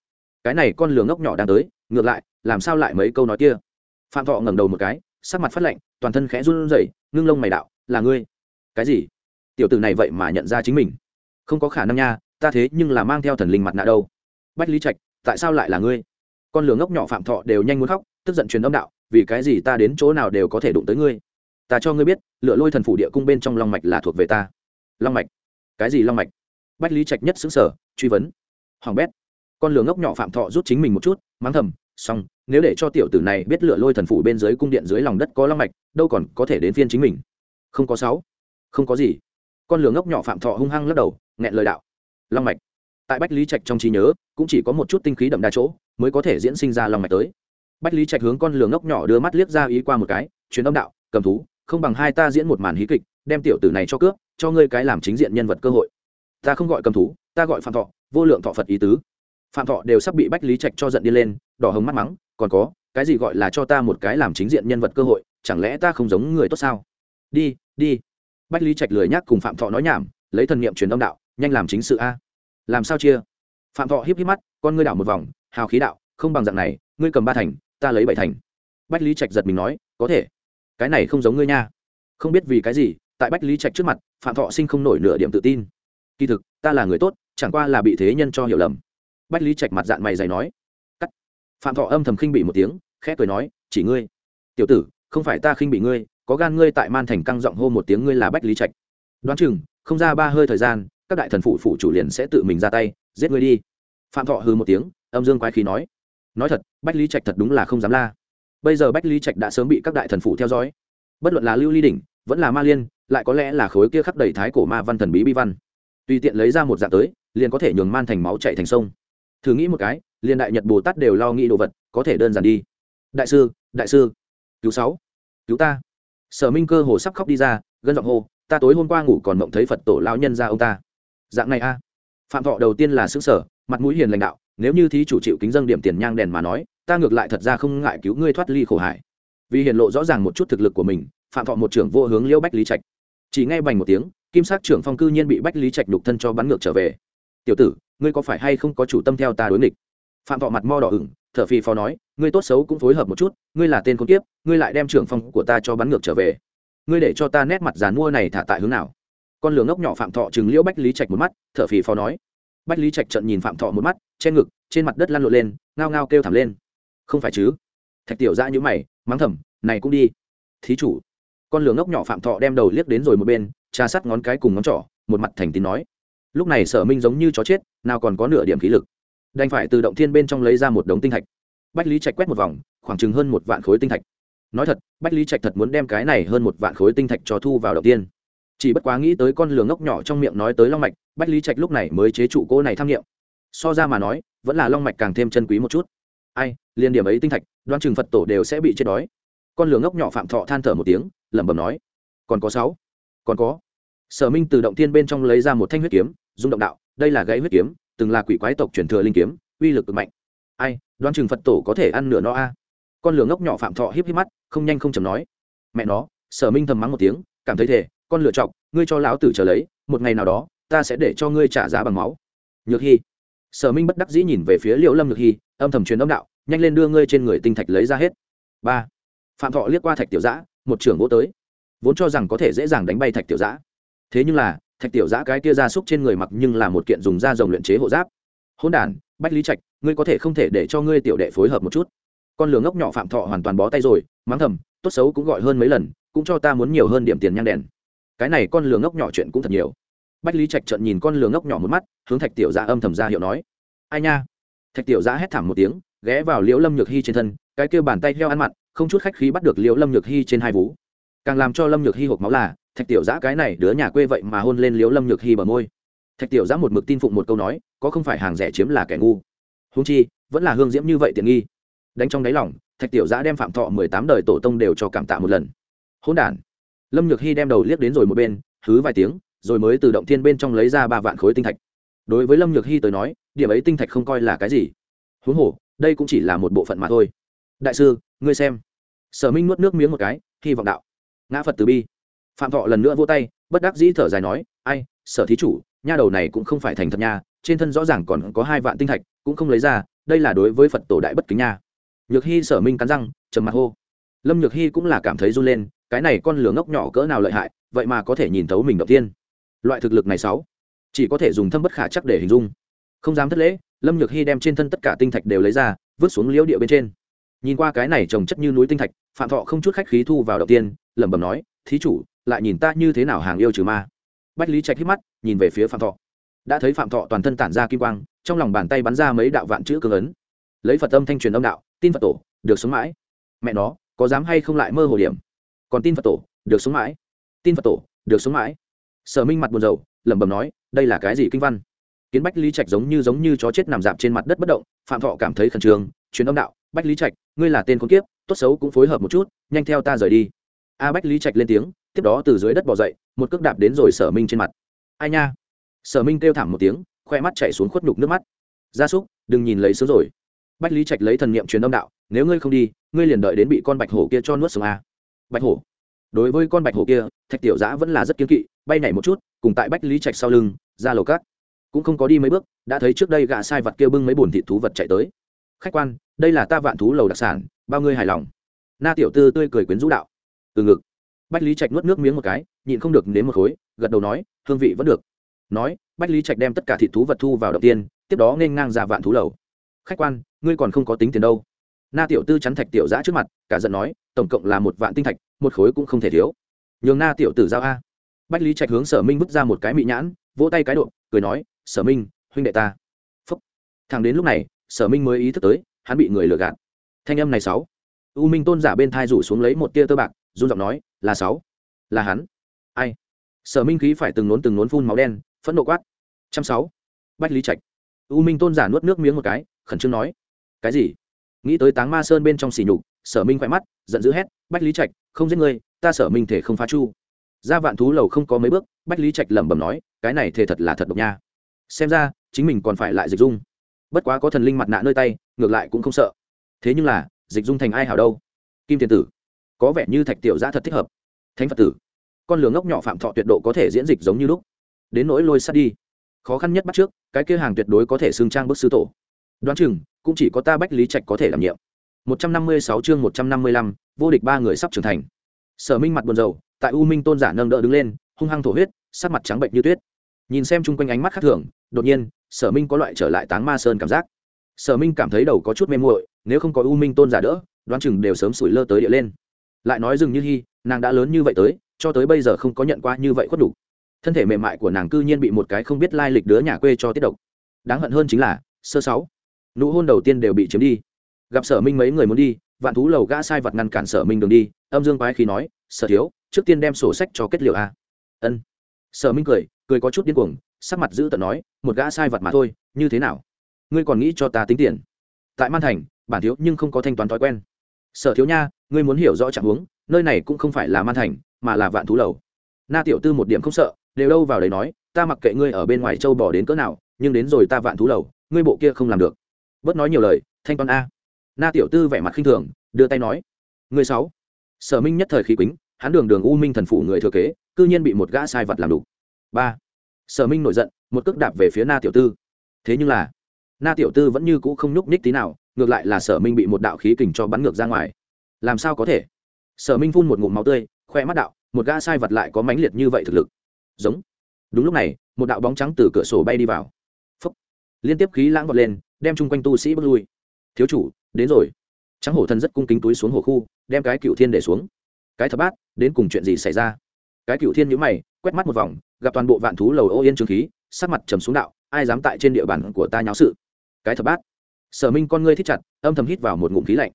Cái này con lửa ngốc nhỏ đang tới, ngược lại, làm sao lại mấy câu nói kia? Phạm thọ ngẩng đầu một cái, sắc mặt phát lạnh, toàn thân khẽ run rẩy, ngưng lông mày đạo là ngươi. Cái gì? Tiểu tử này vậy mà nhận ra chính mình. Không có khả năng nha, ta thế nhưng là mang theo thần linh mặt nạ đâu. Bách lý trạch, tại sao lại là ngươi? Con lửa ngốc nhỏ phạm thọ đều nhanh muốn khóc, tức giận truyền âm đạo, vì cái gì ta đến chỗ nào đều có thể đụng tới ngươi? Ta cho ngươi biết lựa lôi thần phủ địa cung bên trong long mạch là thuộc về ta. Long mạch? Cái gì long mạch? Bách lý trạch nhất xứng sở truy vấn. Hoàng bét. Con lửa ngốc nhỏ phạm thọ rút chính mình một chút, mắng thầm, xong, nếu để cho tiểu tử này biết lựa lôi thần phủ bên dưới cung điện dưới lòng đất có long mạch, đâu còn có thể đến phiên chính mình không có sáu. Không có gì. Con lửa ngốc nhỏ phạm thọ hung hăng lắc đầu, nghẹn lời đạo. Long mạch. Tại bách lý trạch trong trí nhớ, cũng chỉ có một chút tinh khí đậm đa chỗ, mới có thể diễn sinh ra long mạch tới. Bách lý trạch hướng con lửa ngốc nhỏ đưa mắt liếc ra ý qua một cái chuyến âm đạo, cầm thú, không bằng hai ta diễn một màn hí kịch, đem tiểu tử này cho cướp, cho ngươi cái làm chính diện nhân vật cơ hội. Ta không gọi cầm thú, ta gọi phạm thọ, vô lượng thọ phật ý tứ. Phạm thọ đều sắp bị bách lý trạch cho giận đi lên, đỏ hồng mắt mắng, còn có, cái gì gọi là cho ta một cái làm chính diện nhân vật cơ hội, chẳng lẽ ta không giống người tốt sao? Đi đi. Bách lý trạch lười nhắc cùng phạm thọ nói nhảm, lấy thần niệm truyền âm đạo, nhanh làm chính sự a. Làm sao chia? Phạm thọ híp híp mắt, con ngươi đảo một vòng, hào khí đạo, không bằng dạng này, ngươi cầm ba thành, ta lấy bảy thành. Bách lý trạch giật mình nói, có thể. Cái này không giống ngươi nha. Không biết vì cái gì, tại bách lý trạch trước mặt, phạm thọ sinh không nổi nửa điểm tự tin. Kỳ thực, ta là người tốt, chẳng qua là bị thế nhân cho hiểu lầm. Bách lý trạch mặt dạng mày dày nói. Cắt. Phạm thọ âm thầm khinh bị một tiếng, khẽ cười nói, chỉ ngươi. Tiểu tử, không phải ta khinh bị ngươi có gan ngươi tại man thành căng giọng hô một tiếng ngươi là bách lý trạch. Đoán chừng, không ra ba hơi thời gian, các đại thần phụ phụ chủ liền sẽ tự mình ra tay, giết ngươi đi. Phạm thọ hư một tiếng, âm dương quái khí nói. Nói thật, bách lý trạch thật đúng là không dám la. Bây giờ bách lý trạch đã sớm bị các đại thần phụ theo dõi. Bất luận là lưu ly đỉnh, vẫn là ma liên, lại có lẽ là khối kia khắc đầy thái cổ ma văn thần bí bi văn. Tùy tiện lấy ra một dạng tới, liền có thể nhường man thành máu chạy thành sông. Thử nghĩ một cái, liền đại nhật bồ tát đều lo nghĩ đồ vật, có thể đơn giản đi. Đại sư đại sư, cứu sáu, cứu ta sở minh cơ hồ sắp khóc đi ra, gân giọng hô, ta tối hôm qua ngủ còn mộng thấy phật tổ lão nhân ra ông ta. Dạng này a. Phạm thọ đầu tiên là xứ sở mặt mũi hiền lãnh đạo, nếu như thí chủ chịu kính dân điểm tiền nhang đèn mà nói, ta ngược lại thật ra không ngại cứu ngươi thoát ly khổ hải vì hiện lộ rõ ràng một chút thực lực của mình, phạm thọ một trưởng vô hướng liễu bách lý trạch. Chỉ nghe bành một tiếng, kim sát trưởng phong cư nhiên bị bách lý trạch đục thân cho bắn ngược trở về. Tiểu tử, ngươi có phải hay không có chủ tâm theo ta đối nghịch? Phạm thọ mặt mo đỏ ửng, thở phì phò nói, ngươi tốt xấu cũng phối hợp một chút, ngươi là tên con kiếp ngươi lại đem trưởng phong của ta cho bắn ngược trở về. Ngươi để cho ta nét mặt dàn mua này thả tại hướng nào? Con lường ngốc nhỏ phạm thọ chừng liễu bách lý trạch một mắt, thở phì phò nói. Bách lý trạch trận nhìn phạm thọ một mắt, che ngực, trên mặt đất lăn lộn lên, ngao ngao kêu thảm lên. Không phải chứ? Thạch tiểu dạ ra như mày, mắng thầm, này cũng đi. Thí chủ. Con lường ngốc nhỏ phạm thọ đem đầu liếc đến rồi một bên tra sát ngón cái cùng ngón trỏ, một mặt thành tín nói. Lúc này sở minh giống như chó chết, nào còn có nửa điểm khí lực. Đành phải từ động thiên bên trong lấy ra một đống tinh thạch. Bách lý trạch quét một vòng, khoảng chừng hơn một vạn khối tinh thạch nói thật, bách lý trạch thật muốn đem cái này hơn một vạn khối tinh thạch cho thu vào đầu tiên. Chỉ bất quá nghĩ tới con lửa ngốc nhỏ trong miệng nói tới long mạch, bách lý trạch lúc này mới chế trụ cỗ này tham nghiệm. So ra mà nói, vẫn là long mạch càng thêm chân quý một chút. Ai, liên điểm ấy tinh thạch, đoan chừng phật tổ đều sẽ bị chết đói. Con lửa ngốc nhỏ phạm thọ than thở một tiếng, lẩm bẩm nói, còn có sáu, còn có. Sở minh từ động tiên bên trong lấy ra một thanh huyết kiếm dung động đạo, đây là gãy huyết kiếm, từng là quỷ quái tộc truyền thừa linh kiếm, uy lực cực mạnh. Ai, đoan chừng phật tổ có thể ăn nửa no a. Con lửa ngốc nhỏ phạm thọ híp híp mắt không nhanh không chầm nói. Mẹ nó, sở minh thầm mắng một tiếng, cảm thấy thể con lựa chọc, ngươi cho lão tử trở lấy, một ngày nào đó, ta sẽ để cho ngươi trả giá bằng máu. Nhược hy sở minh bất đắc dĩ nhìn về phía liệu lâm nhược hy âm thầm truyền âm đạo, nhanh lên đưa ngươi trên người tinh thạch lấy ra hết. Ba. Phạm thọ liếc qua thạch tiểu giã, một trưởng vỗ tới. Vốn cho rằng có thể dễ dàng đánh bay thạch tiểu giã. Thế nhưng là, thạch tiểu giã cái kia ra súc trên người mặc nhưng là một kiện dùng da rồng luyện chế hộ giáp. Hôn đản, bách lý trạch, ngươi có thể không thể để cho ngươi tiểu đệ phối hợp một chút con lường ngốc nhỏ phạm thọ hoàn toàn bó tay rồi, mắng thầm, tốt xấu cũng gọi hơn mấy lần, cũng cho ta muốn nhiều hơn điểm tiền nhang đèn. Cái này con lường ngốc nhỏ chuyện cũng thật nhiều. Bách lý trạch trận nhìn con lường ngốc nhỏ một mắt, hướng thạch tiểu giã âm thầm ra hiệu nói, ai nha? Thạch tiểu giã hét thảm một tiếng, ghé vào liễu lâm nhược hy trên thân, cái kêu bàn tay heo ăn mặn, không chút khách khí bắt được liễu lâm nhược hy trên hai vú. Càng làm cho lâm nhược hy hộp máu là, thạch tiểu giã cái này đứa nhà quê vậy mà hôn lên liễu lâm nhược hy bờ môi. Thạch tiểu giã một mực tin phụng một câu nói, có không phải hàng rẻ chiếm là kẻ ngu. Húng chi, vẫn là hương diễm như vậy tiện nghi đánh trong đáy lòng, thạch tiểu giã đem phạm thọ mười tám đời tổ tông đều cho cảm tạ một lần. Hôn đ lâm nhược hy đem đầu liếc đến rồi một bên, hứ vài tiếng, rồi mới từ động thiên bên trong lấy ra ba vạn khối tinh thạch. Đối với lâm nhược hy tới nói, điểm ấy tinh thạch không coi là cái gì. Huống hồ, đây cũng chỉ là một bộ phận mà thôi. Đại sư, ngươi xem. Sở minh nuốt nước miếng một cái, hy vọng đạo. Ngã phật từ bi. Phạm thọ lần nữa vô tay, bất đắc dĩ thở dài nói, ai, sở thí chủ, nha đầu này cũng không phải thành thật nha, trên thân rõ ràng còn có hai vạn tinh thạch, cũng không lấy ra, đây là đối với phật tổ đại bất kính nha nhược hy sở minh cắn răng, trầm mặt hô. Lâm nhược hy cũng là cảm thấy run lên, cái này con lửa ngốc nhỏ cỡ nào lợi hại, vậy mà có thể nhìn thấu mình đầu tiên. Loại thực lực này sáu, chỉ có thể dùng thâm bất khả chắc để hình dung. Không dám thất lễ, lâm nhược hy đem trên thân tất cả tinh thạch đều lấy ra, vứt xuống liễu địa bên trên. Nhìn qua cái này trồng chất như núi tinh thạch, phạm thọ không chút khách khí thu vào đầu tiên, lẩm bẩm nói, thí chủ, lại nhìn ta như thế nào hàng yêu trừ ma? Bách lý trạch hít mắt, nhìn về phía phạm thọ. Đã thấy phạm thọ toàn thân tản ra kim quang, trong lòng bàn tay bắn ra mấy đạo vạn chữ cường ấn. Lấy phật âm thanh truyền âm đạo tin phật tổ, được sống mãi. Mẹ nó, có dám hay không lại mơ hồ điểm? Còn tin phật tổ, được sống mãi. Tin phật tổ, được sống mãi. Sở minh mặt buồn rầu, lẩm bẩm nói, đây là cái gì kinh văn? Kiến bách lý trạch giống như giống như chó chết nằm dạp trên mặt đất bất động, phạm thọ cảm thấy khẩn trương chuyến âm đạo, bách lý trạch, ngươi là tên con kiếp, tốt xấu cũng phối hợp một chút, nhanh theo ta rời đi. A bách lý trạch lên tiếng, tiếp đó từ dưới đất bỏ dậy, một cước đạp đến rồi sở minh trên mặt. Ai nha? Sở minh kêu thảm một tiếng, khoe mắt chạy xuống khuất nhục nước mắt. Gia súc, đừng nhìn lấy sướng rồi bách lý trạch lấy thần niệm truyền âm đạo, nếu ngươi không đi, ngươi liền đợi đến bị con bạch hổ kia cho nuốt sống a. Bạch hổ? Đối với con bạch hổ kia, thạch tiểu giã vẫn là rất kiên kỵ, bay nhảy một chút, cùng tại bách lý trạch sau lưng, ra lầu cát. Cũng không có đi mấy bước, đã thấy trước đây gã sai vật kia bưng mấy bồn thịt thú vật chạy tới. Khách quan, đây là ta vạn thú lầu đặc sản, bao ngươi hài lòng. Na tiểu tư tươi cười quyến rũ đạo. Từ ngực. Bách lý trạch nuốt nước miếng một cái, nhịn không được nếm một khối, gật đầu nói, hương vị vẫn được. Nói, bách lý trạch đem tất cả thịt thú vật thu vào đầu tiên, tiếp đó nên ngang ra vạn thú lầu. Khách quan ngươi còn không có tính tiền đâu. Na tiểu tư chắn thạch tiểu giã trước mặt, cả giận nói, tổng cộng là một vạn tinh thạch, một khối cũng không thể thiếu. Nhường na tiểu tử giao a. Bách lý trạch hướng sở minh vứt ra một cái mị nhãn, vỗ tay cái độ cười nói, sở minh, huynh đệ ta. Phúc. Thằng đến lúc này, sở minh mới ý thức tới, hắn bị người lừa gạt. Thanh âm này sáu. U minh tôn giả bên thai rủ xuống lấy một tia tơ bạc, run giọng nói, là sáu. Là hắn. Ai? Sở minh khí phải từng nốn từng nốn phun máu đen, phẫn nộ quát. Trăm sáu. Bách lý trạch. U minh tôn giả nuốt nước miếng một cái, khẩn trương nói cái gì? Nghĩ tới táng ma sơn bên trong xỉ nhục, sở minh khỏe mắt, giận dữ hét, bách lý trạch, không giết người ta sở minh thể không phá chu. Ra vạn thú lầu không có mấy bước, bách lý trạch lẩm bẩm nói, cái này thể thật là thật độc nha. Xem ra, chính mình còn phải lại dịch dung. Bất quá có thần linh mặt nạ nơi tay, ngược lại cũng không sợ. Thế nhưng là, dịch dung thành ai hảo đâu? Kim tiền tử. Có vẻ như thạch tiểu giã thật thích hợp. Thánh phật tử. Con lường ngốc nhỏ phạm thọ tuyệt độ có thể diễn dịch giống như lúc. Đến nỗi lôi sát đi. Khó khăn nhất bắt trước, cái kia hàng tuyệt đối có thể xương trang bức sư tổ đoán chừng, cũng chỉ có ta bách lý trạch có thể đảm nhiệm. Một trăm năm mươi sáu chương một trăm năm mươi lăm, vô địch ba người sắp trưởng thành. Sở minh mặt buồn rầu, tại u minh tôn giả nâng đỡ đứng lên, hung hăng thổ huyết, sắc mặt trắng bệnh như tuyết. Nhìn xem chung quanh ánh mắt khác thường, đột nhiên, sở minh có loại trở lại táng ma sơn cảm giác. Sở minh cảm thấy đầu có chút mê muội, nếu không có u minh tôn giả đỡ, đoán chừng đều sớm sủi lơ tới địa lên. Lại nói dừng như hy nàng đã lớn như vậy tới, cho tới bây giờ không có nhận qua như vậy khuất đủ. Thân thể mềm mại của nàng cư nhiên bị một cái không biết lai lịch đứa nhà quê cho tiết độc. Đáng hận hơn chính là, sơ sáu nụ hôn đầu tiên đều bị chiếm đi. Gặp sở minh mấy người muốn đi, vạn thú lầu gã sai vật ngăn cản sở minh đường đi, âm dương quái khí nói, sở thiếu, trước tiên đem sổ sách cho kết liệu a. Ân. Sở minh cười cười có chút điên cuồng, sắc mặt giữ tận nói, một gã sai vật mà thôi, như thế nào? Ngươi còn nghĩ cho ta tính tiền? Tại man thành, bản thiếu nhưng không có thanh toán thói quen. Sở thiếu nha, ngươi muốn hiểu rõ trạng huống, nơi này cũng không phải là man thành, mà là vạn thú lầu. Na tiểu tư một điểm không sợ, đều đâu vào đấy nói, ta mặc kệ ngươi ở bên ngoài châu bỏ đến cỡ nào, nhưng đến rồi ta vạn thú lầu, ngươi bộ kia không làm được bớt nói nhiều lời, thanh toán a. Na tiểu tư vẻ mặt khinh thường, đưa tay nói, người sáu. Sở minh nhất thời khí quýnh hắn đường đường u minh thần phủ người thừa kế, cư nhiên bị một gã sai vật làm đủ ba. Sở minh nổi giận, một cước đạp về phía na tiểu tư. Thế nhưng là, na tiểu tư vẫn như cũ không nhúc nhích tí nào, ngược lại là sở minh bị một đạo khí kình cho bắn ngược ra ngoài. Làm sao có thể? Sở minh phun một ngụm máu tươi, khoe mắt đạo, một gã sai vật lại có mãnh liệt như vậy thực lực. Giống. Đúng lúc này, một đạo bóng trắng từ cửa sổ bay đi vào. Phúc. liên tiếp khí lãng vọt lên đem chung quanh tu sĩ bước lui. Thiếu chủ, đến rồi. Trắng hổ Thần rất cung kính túi xuống hồ khu, đem cái cựu thiên để xuống. Cái thập bát, đến cùng chuyện gì xảy ra? Cái cựu thiên nhữ mày, quét mắt một vòng, gặp toàn bộ vạn thú lầu ô yên trường khí, sắc mặt trầm xuống đạo, ai dám tại trên địa bàn của ta nháo sự? Cái thập bát. Sở minh con ngươi thích chặt, âm thầm hít vào một ngụm khí lạnh.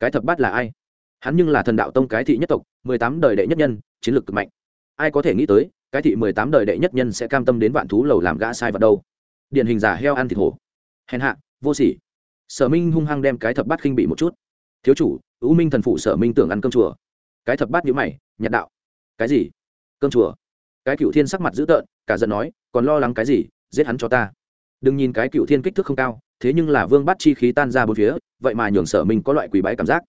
Cái thập bát là ai? Hắn nhưng là thần đạo tông cái thị nhất tộc, mười tám đời đệ nhất nhân, chiến lược cực mạnh. Ai có thể nghĩ tới, cái thị mười tám đời đệ nhất nhân sẽ cam tâm đến vạn thú lầu làm gã sai vật đâu? Điển hình giả heo ăn thịt hổ. Hèn hạ vô sỉ. Sở minh hung hăng đem cái thập bát khinh bị một chút. Thiếu chủ ưu minh thần phụ sở minh tưởng ăn cơm chùa. Cái thập bát nhữ mày, nhạt đạo. Cái gì? Cơm chùa? Cái cựu thiên sắc mặt dữ tợn, cả giận nói, còn lo lắng cái gì, giết hắn cho ta. Đừng nhìn cái cựu thiên kích thước không cao, thế nhưng là vương bắt chi khí tan ra bốn phía, vậy mà nhường sở minh có loại quỷ bái cảm giác.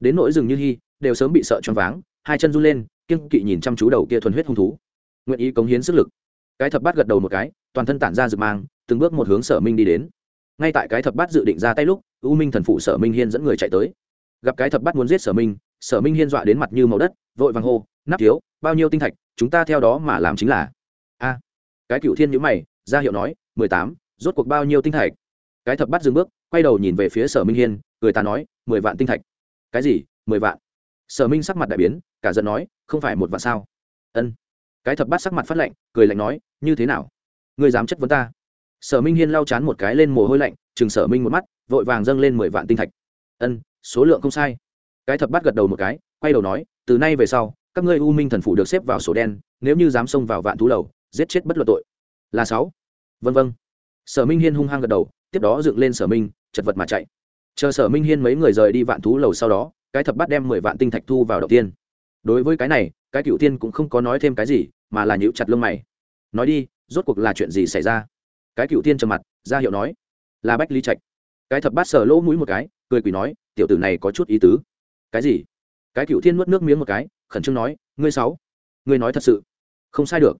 Đến nỗi rừng như hy, đều sớm bị sợ choáng váng, hai chân run lên kiên kỵ nhìn chăm chú đầu kia thuần huyết hung thú. Nguyện ý cống hiến sức lực. Cái thập bát gật đầu một cái, toàn thân tản ra rực mang, từng bước một hướng sở minh đi đến ngay tại cái thập bát dự định ra tay lúc, u minh thần phụ sở minh hiên dẫn người chạy tới. Gặp cái thập bát muốn giết sở minh sở minh hiên dọa đến mặt như màu đất, vội vàng hô, nắp thiếu, bao nhiêu tinh thạch, chúng ta theo đó mà làm chính là. A. Cái cựu thiên nhữ mày, ra hiệu nói, mười tám, rốt cuộc bao nhiêu tinh thạch? Cái thập bát dừng bước, quay đầu nhìn về phía sở minh hiên người ta nói, mười vạn tinh thạch. Cái gì? Mười vạn? Sở minh sắc mặt đại biến, cả giận nói, không phải một vạn sao? Ân. Cái thập bát sắc mặt phát lạnh cười lạnh nói, như thế nào? Ngươi dám chất vấn ta? Sở minh hiên lau chán một cái lên mồ hôi lạnh, chừng sở minh một mắt, vội vàng dâng lên mười vạn tinh thạch. Ân, số lượng không sai. Cái thập bát gật đầu một cái, quay đầu nói, từ nay về sau, các ngươi u minh thần phủ được xếp vào sổ đen, nếu như dám xông vào vạn thú lầu, giết chết bất luận tội. Là sáu. Vân vân sở minh hiên hung hăng gật đầu, tiếp đó dựng lên sở minh, chật vật mà chạy. Chờ sở minh hiên mấy người rời đi vạn thú lầu sau đó, cái thập bát đem mười vạn tinh thạch thu vào đầu tiên. Đối với cái này, cái cựu tiên cũng không có nói thêm cái gì, mà là nhíu chặt lông mày. Nói đi, rốt cuộc là chuyện gì xảy ra? Cái cựu tiên trầm mặt, ra hiệu nói, là bách lý trạch. Cái thập bát sờ lỗ mũi một cái, cười quỷ nói, tiểu tử này có chút ý tứ. Cái gì? Cái cựu thiên nuốt nước miếng một cái, khẩn trương nói, ngươi sáu, ngươi nói thật sự. Không sai được.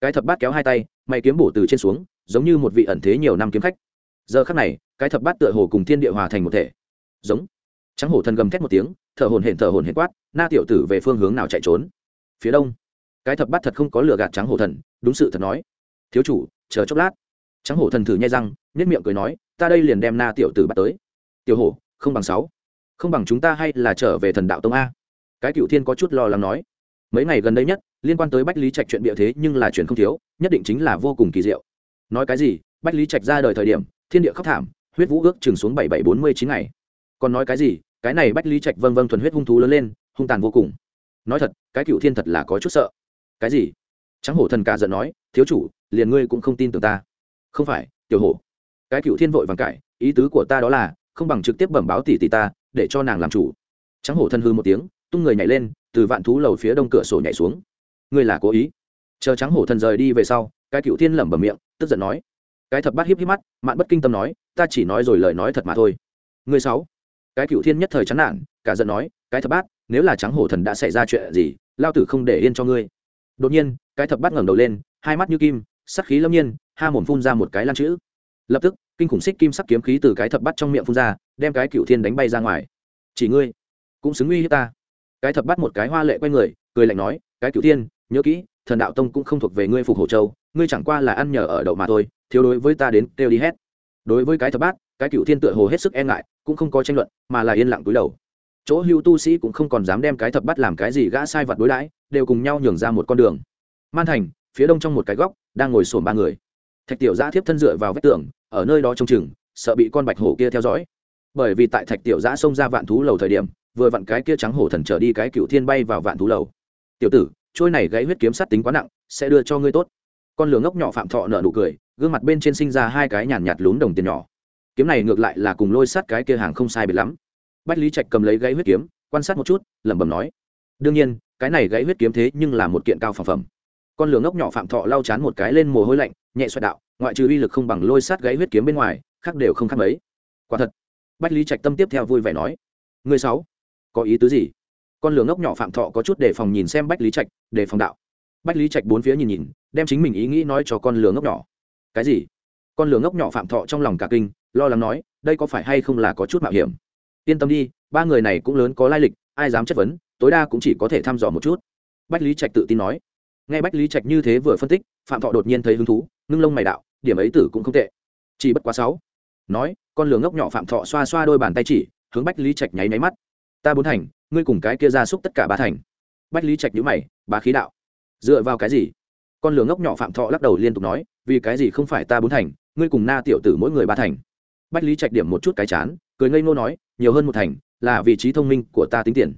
Cái thập bát kéo hai tay, mày kiếm bổ từ trên xuống, giống như một vị ẩn thế nhiều năm kiếm khách. Giờ khắc này, cái thập bát tựa hồ cùng thiên địa hòa thành một thể. Giống. Trắng hổ thần gầm thét một tiếng, thở hồn hển thở hồn hển quát, na tiểu tử về phương hướng nào chạy trốn? Phía đông. Cái thập bát thật không có lừa gạt trắng hổ thần, đúng sự thật nói. Thiếu chủ, chờ chốc lát trắng hổ thần thử nhai răng nhất miệng cười nói, ta đây liền đem na tiểu tử bắt tới. Tiểu hổ, không bằng sáu. Không bằng chúng ta hay là trở về thần đạo tông a? Cái cựu thiên có chút lo lắng nói. Mấy ngày gần đây nhất, liên quan tới bách lý trạch chuyện bịa thế nhưng là chuyện không thiếu, nhất định chính là vô cùng kỳ diệu. Nói cái gì? Bách lý trạch ra đời thời điểm, thiên địa khóc thảm, huyết vũ ước chừng xuống bảy bảy bốn mươi chín ngày. Còn nói cái gì? Cái này bách lý trạch vâng vâng thuần huyết hung thú lớn lên, hung tàn vô cùng. Nói thật, cái cựu thiên thật là có chút sợ. Cái gì? Trắng hổ thần cả giận nói, thiếu chủ, liền ngươi cũng không tin tưởng ta không phải, tiểu hổ. Cái cựu thiên vội vàng cải ý tứ của ta đó là, không bằng trực tiếp bẩm báo tỷ tỷ ta, để cho nàng làm chủ. Trắng hổ thân hư một tiếng, tung người nhảy lên, từ vạn thú lầu phía đông cửa sổ nhảy xuống. Ngươi là cố ý. Chờ trắng hổ thần rời đi về sau, cái cựu thiên lẩm bẩm miệng, tức giận nói. Cái thập bát hiếp hiếp mắt, mạn bất kinh tâm nói, ta chỉ nói rồi lời nói thật mà thôi. Ngươi sáu. Cái cựu thiên nhất thời chán nản, cả giận nói, cái thập bát, nếu là trắng hổ thần đã xảy ra chuyện gì, lao tử không để yên cho ngươi. Đột nhiên, cái thập bát ngẩng đầu lên, hai mắt như kim, sắc khí lâm nhiên ha mồm phun ra một cái lan chữ. Lập tức, kinh khủng xích kim sắc kiếm khí từ cái thập bát trong miệng phun ra, đem cái cựu thiên đánh bay ra ngoài. Chỉ ngươi, cũng xứng uy hiếp ta. Cái thập bát một cái hoa lệ quay người, cười lạnh nói, cái cựu thiên, nhớ kỹ, thần đạo tông cũng không thuộc về ngươi phục hổ châu, ngươi chẳng qua là ăn nhờ ở đậu mà thôi, thiếu đối với ta đến kêu đi hết. Đối với cái thập bát, cái cựu thiên tựa hồ hết sức e ngại, cũng không có tranh luận, mà là yên lặng túi đầu. Chỗ hưu tu sĩ cũng không còn dám đem cái thập bát làm cái gì gã sai vật đối đãi, đều cùng nhau nhường ra một con đường. Man thành, phía đông trong một cái góc, đang ngồi sổm ba người thạch tiểu giã thiếp thân dựa vào vách tường, ở nơi đó trông chừng, sợ bị con bạch hổ kia theo dõi. Bởi vì tại thạch tiểu giã xông ra vạn thú lầu thời điểm, vừa vặn cái kia trắng hổ thần trở đi cái cựu thiên bay vào vạn thú lầu. Tiểu tử, trôi này gãy huyết kiếm sát tính quá nặng, sẽ đưa cho ngươi tốt. Con lửa ngốc nhỏ phạm thọ nợ nụ cười, gương mặt bên trên sinh ra hai cái nhàn nhạt lún đồng tiền nhỏ. Kiếm này ngược lại là cùng lôi sát cái kia hàng không sai biệt lắm. Bách lý trạch cầm lấy gãy huyết kiếm, quan sát một chút, lẩm bẩm nói, đương nhiên, cái này gãy huyết kiếm thế nhưng là một kiện cao phẩm phẩm con lửa ngốc nhỏ phạm thọ lau chán một cái lên mồ hôi lạnh, nhẹ xoẹt đạo, ngoại trừ uy lực không bằng lôi sát gãy huyết kiếm bên ngoài, khác đều không khác mấy. Quả thật, bách lý trạch tâm tiếp theo vui vẻ nói người sáu, có ý tứ gì? Con lửa ngốc nhỏ phạm thọ có chút đề phòng nhìn xem bách lý trạch, đề phòng đạo. Bách lý trạch bốn phía nhìn nhìn, đem chính mình ý nghĩ nói cho con lửa ngốc nhỏ. Cái gì? Con lửa ngốc nhỏ phạm thọ trong lòng cả kinh, lo lắng nói, đây có phải hay không là có chút mạo hiểm? Yên tâm đi, ba người này cũng lớn có lai lịch, ai dám chất vấn, tối đa cũng chỉ có thể thăm dò một chút. Bách lý trạch tự tin nói nghe bách lý trạch như thế vừa phân tích, phạm thọ đột nhiên thấy hứng thú, ngưng lông mày đạo, điểm ấy tử cũng không tệ. Chỉ bất quá sáu. Nói, con lửa ngốc nhỏ phạm thọ xoa xoa đôi bàn tay chỉ, hướng bách lý trạch nháy nháy mắt. Ta bốn thành, ngươi cùng cái kia ra xúc tất cả ba thành. Bách lý trạch nhữ mày, bá khí đạo. Dựa vào cái gì? Con lửa ngốc nhỏ phạm thọ lắc đầu liên tục nói, vì cái gì không phải ta bốn thành, ngươi cùng na tiểu tử mỗi người ba thành. Bách lý trạch điểm một chút cái chán, cười ngây ngô nói, nhiều hơn một thành, là vị trí thông minh của ta tính tiền.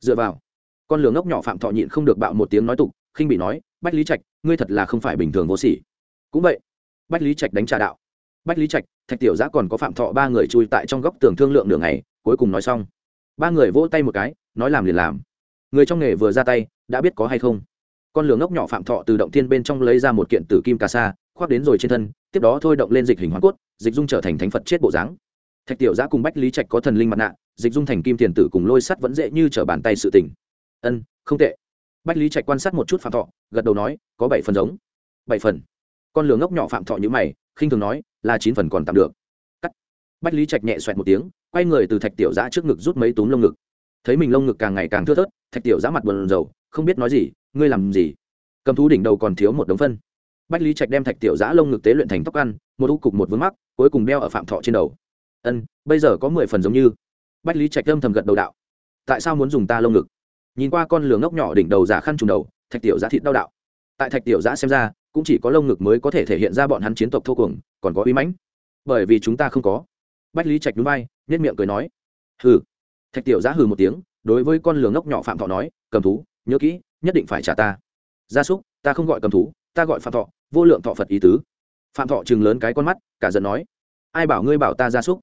Dựa vào. Con lửa ngốc nhỏ phạm thọ nhịn không được bạo một tiếng nói tục khinh bị nói, bách lý trạch, ngươi thật là không phải bình thường vô sỉ. Cũng vậy, bách lý trạch đánh trà đạo. Bách lý trạch, thạch tiểu giã còn có phạm thọ ba người chui tại trong góc tường thương lượng nửa ngày, cuối cùng nói xong. Ba người vỗ tay một cái, nói làm liền làm. Người trong nghề vừa ra tay, đã biết có hay không. Con lửa ngốc nhỏ phạm thọ từ động thiên bên trong lấy ra một kiện tử kim cà sa, khoác đến rồi trên thân, tiếp đó thôi động lên dịch hình hoàng cốt, dịch dung trở thành thánh phật chết bộ dáng. Thạch tiểu giã cùng bách lý trạch có thần linh mặt nạ, dịch dung thành kim tiền tử cùng lôi sắt vẫn dễ như trở bàn tay sự tình. Ân, không tệ bách lý trạch quan sát một chút phạm thọ, gật đầu nói, có bảy phần giống. Bảy phần? Con lửa ngốc nhỏ phạm thọ như mày, khinh thường nói, là chín phần còn tạm được. Cắt. Bách lý trạch nhẹ xoẹt một tiếng, quay người từ thạch tiểu giã trước ngực rút mấy túm lông ngực. Thấy mình lông ngực càng ngày càng thưa thớt, thạch tiểu giã mặt buồn rầu, không biết nói gì, ngươi làm gì? Cầm thú đỉnh đầu còn thiếu một đống phân. Bách lý trạch đem thạch tiểu giã lông ngực tế luyện thành tóc ăn, một u cục một vướng mắc, cuối cùng đeo ở phạm thọ trên đầu. Ân, bây giờ có mười phần giống như. Bách lý trạch âm thầm gật đầu đạo, tại sao muốn dùng ta lông ngực? Nhìn qua con lửa ngốc nhỏ đỉnh đầu giả khăn trùng đầu, thạch tiểu giã thịt đau đạo. Tại thạch tiểu giã xem ra, cũng chỉ có lông ngực mới có thể thể hiện ra bọn hắn chiến tộc thô cuồng, còn có uy mãnh. Bởi vì chúng ta không có. Bách lý trạch núi bay nết miệng cười nói. Hừ. Thạch tiểu giã hừ một tiếng, đối với con lửa ngốc nhỏ phạm thọ nói, cầm thú, nhớ kỹ, nhất định phải trả ta. Gia súc, ta không gọi cầm thú, ta gọi phạm thọ, vô lượng thọ phật ý tứ. Phạm thọ chừng lớn cái con mắt, cả giận nói. Ai bảo ngươi bảo ta gia súc?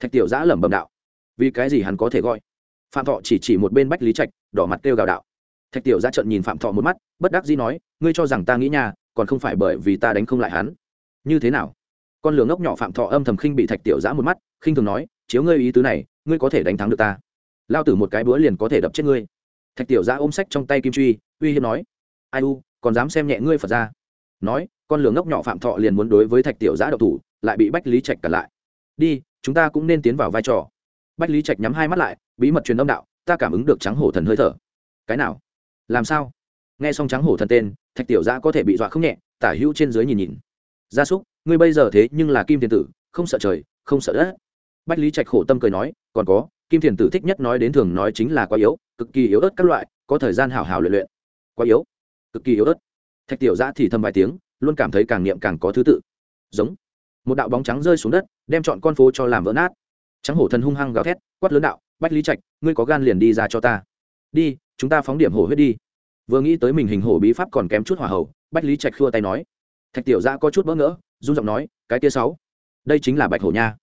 Thạch tiểu giã lẩm bẩm đạo. Vì cái gì hắn có thể gọi? Phạm thọ chỉ chỉ một bên bách lý trạch đỏ mặt kêu gào đạo. Thạch tiểu giã trận nhìn phạm thọ một mắt, bất đắc dĩ nói, ngươi cho rằng ta nghĩ nhà còn không phải bởi vì ta đánh không lại hắn. Như thế nào? Con lửa ngốc nhỏ phạm thọ âm thầm khinh bị thạch tiểu giã một mắt, khinh thường nói, chiếu ngươi ý tứ này, ngươi có thể đánh thắng được ta. Lao tử một cái búa liền có thể đập chết ngươi. Thạch tiểu giã ôm sách trong tay kim truy, uy hiếp nói, ai u, còn dám xem nhẹ ngươi phật ra nói, con lửa ngốc nhỏ phạm thọ liền muốn đối với thạch tiểu giã độc thủ, lại bị bách lý trạch cản lại. Đi, chúng ta cũng nên tiến vào vai trò. Bách lý trạch nhắm hai mắt lại, bí mật truyền âm đạo ta cảm ứng được trắng hổ thần hơi thở. Cái nào? Làm sao? Nghe xong trắng hổ thần tên, thạch tiểu giã có thể bị dọa không nhẹ, tả hữu trên dưới nhìn nhìn. Gia súc, ngươi bây giờ thế nhưng là kim thiên tử, không sợ trời, không sợ đất. Bách lý trạch khổ tâm cười nói, còn có, kim thiền tử thích nhất nói đến thường nói chính là quá yếu, cực kỳ yếu ớt các loại, có thời gian hào hào luyện luyện. Quá yếu, cực kỳ yếu ớt. Thạch tiểu giã thì thầm vài tiếng, luôn cảm thấy càng niệm càng có thứ tự. Giống. Một đạo bóng trắng rơi xuống đất, đem chọn con phố cho làm vỡ nát. Trắng hổ thần hung hăng gào thét, quát lớn đạo bách lý trạch, ngươi có gan liền đi ra cho ta. Đi, chúng ta phóng điểm hổ huyết đi. Vừa nghĩ tới mình hình hổ bí pháp còn kém chút hỏa hậu bách lý trạch khua tay nói. Thạch tiểu giã có chút bỡ ngỡ, run giọng nói, cái tia sáu, đây chính là bạch hổ nha.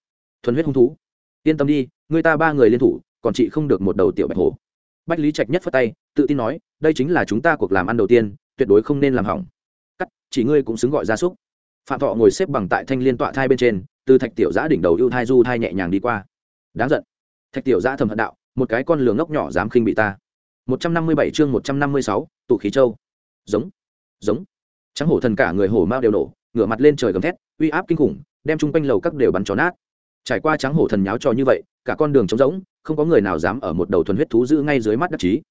Thuần huyết hung thú. Yên tâm đi, người ta ba người liên thủ, còn chị không được một đầu tiểu bạch hổ. Bách lý trạch nhất phất tay, tự tin nói, đây chính là chúng ta cuộc làm ăn đầu tiên, tuyệt đối không nên làm hỏng. Cắt, chỉ ngươi cũng xứng gọi gia súc. Phạm thọ ngồi xếp bằng tại thanh liên tọa thai bên trên, từ thạch tiểu giã đỉnh đầu ưu thai du thai nhẹ nhàng đi qua. Đáng giận thạch tiểu giã thầm hận đạo, một cái con lừa ngốc nhỏ dám khinh bị ta. Một trăm năm mươi bảy chương một trăm năm mươi sáu, tụ khí châu. Giống giống. Trắng hổ thần cả người hổ mao đều nổ, ngửa mặt lên trời gầm thét, uy áp kinh khủng, đem chung quanh lầu các đều bắn chó nát. Trải qua trắng hổ thần nháo trò như vậy, cả con đường trống rỗng, không có người nào dám ở một đầu thuần huyết thú giữ ngay dưới mắt đắc chí.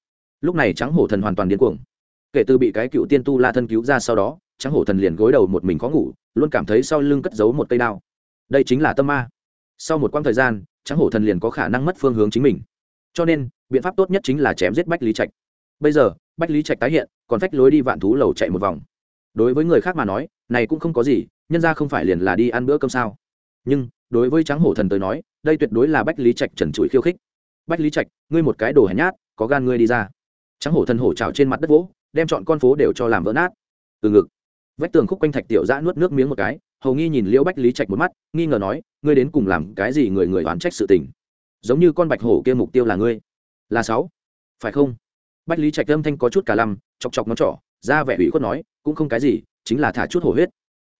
Lúc này trắng hổ thần hoàn toàn điên cuồng. Kể từ bị cái cựu tiên tu la thân cứu ra sau đó, trắng hổ thần liền gối đầu một mình khó ngủ, luôn cảm thấy sau lưng cất giấu một cây đao. Đây chính là tâm ma sau một quãng thời gian trắng hổ thần liền có khả năng mất phương hướng chính mình. Cho nên, biện pháp tốt nhất chính là chém giết bách lý trạch. Bây giờ, bách lý trạch tái hiện, còn phách lối đi vạn thú lầu chạy một vòng. Đối với người khác mà nói, này cũng không có gì, nhân ra không phải liền là đi ăn bữa cơm sao. Nhưng, đối với trắng hổ thần tới nói, đây tuyệt đối là bách lý trạch trần trụi khiêu khích. Bách lý trạch, ngươi một cái đồ hèn nhát, có gan ngươi đi ra. Trắng hổ thần hổ trào trên mặt đất vỗ, đem chọn con phố đều cho làm vỡ nát. Từ ngực, vách tường khúc quanh thạch tiểu giã nuốt nước miếng một cái hầu nghi nhìn liễu bách lý trạch một mắt, nghi ngờ nói, ngươi đến cùng làm cái gì người người oán trách sự tình? Giống như con bạch hổ kia mục tiêu là ngươi. Là sáu. Phải không? Bách lý trạch âm thanh có chút cả lăm, chọc chọc nó trỏ, ra vẻ ủy khuất nói, cũng không cái gì, chính là thả chút hổ huyết.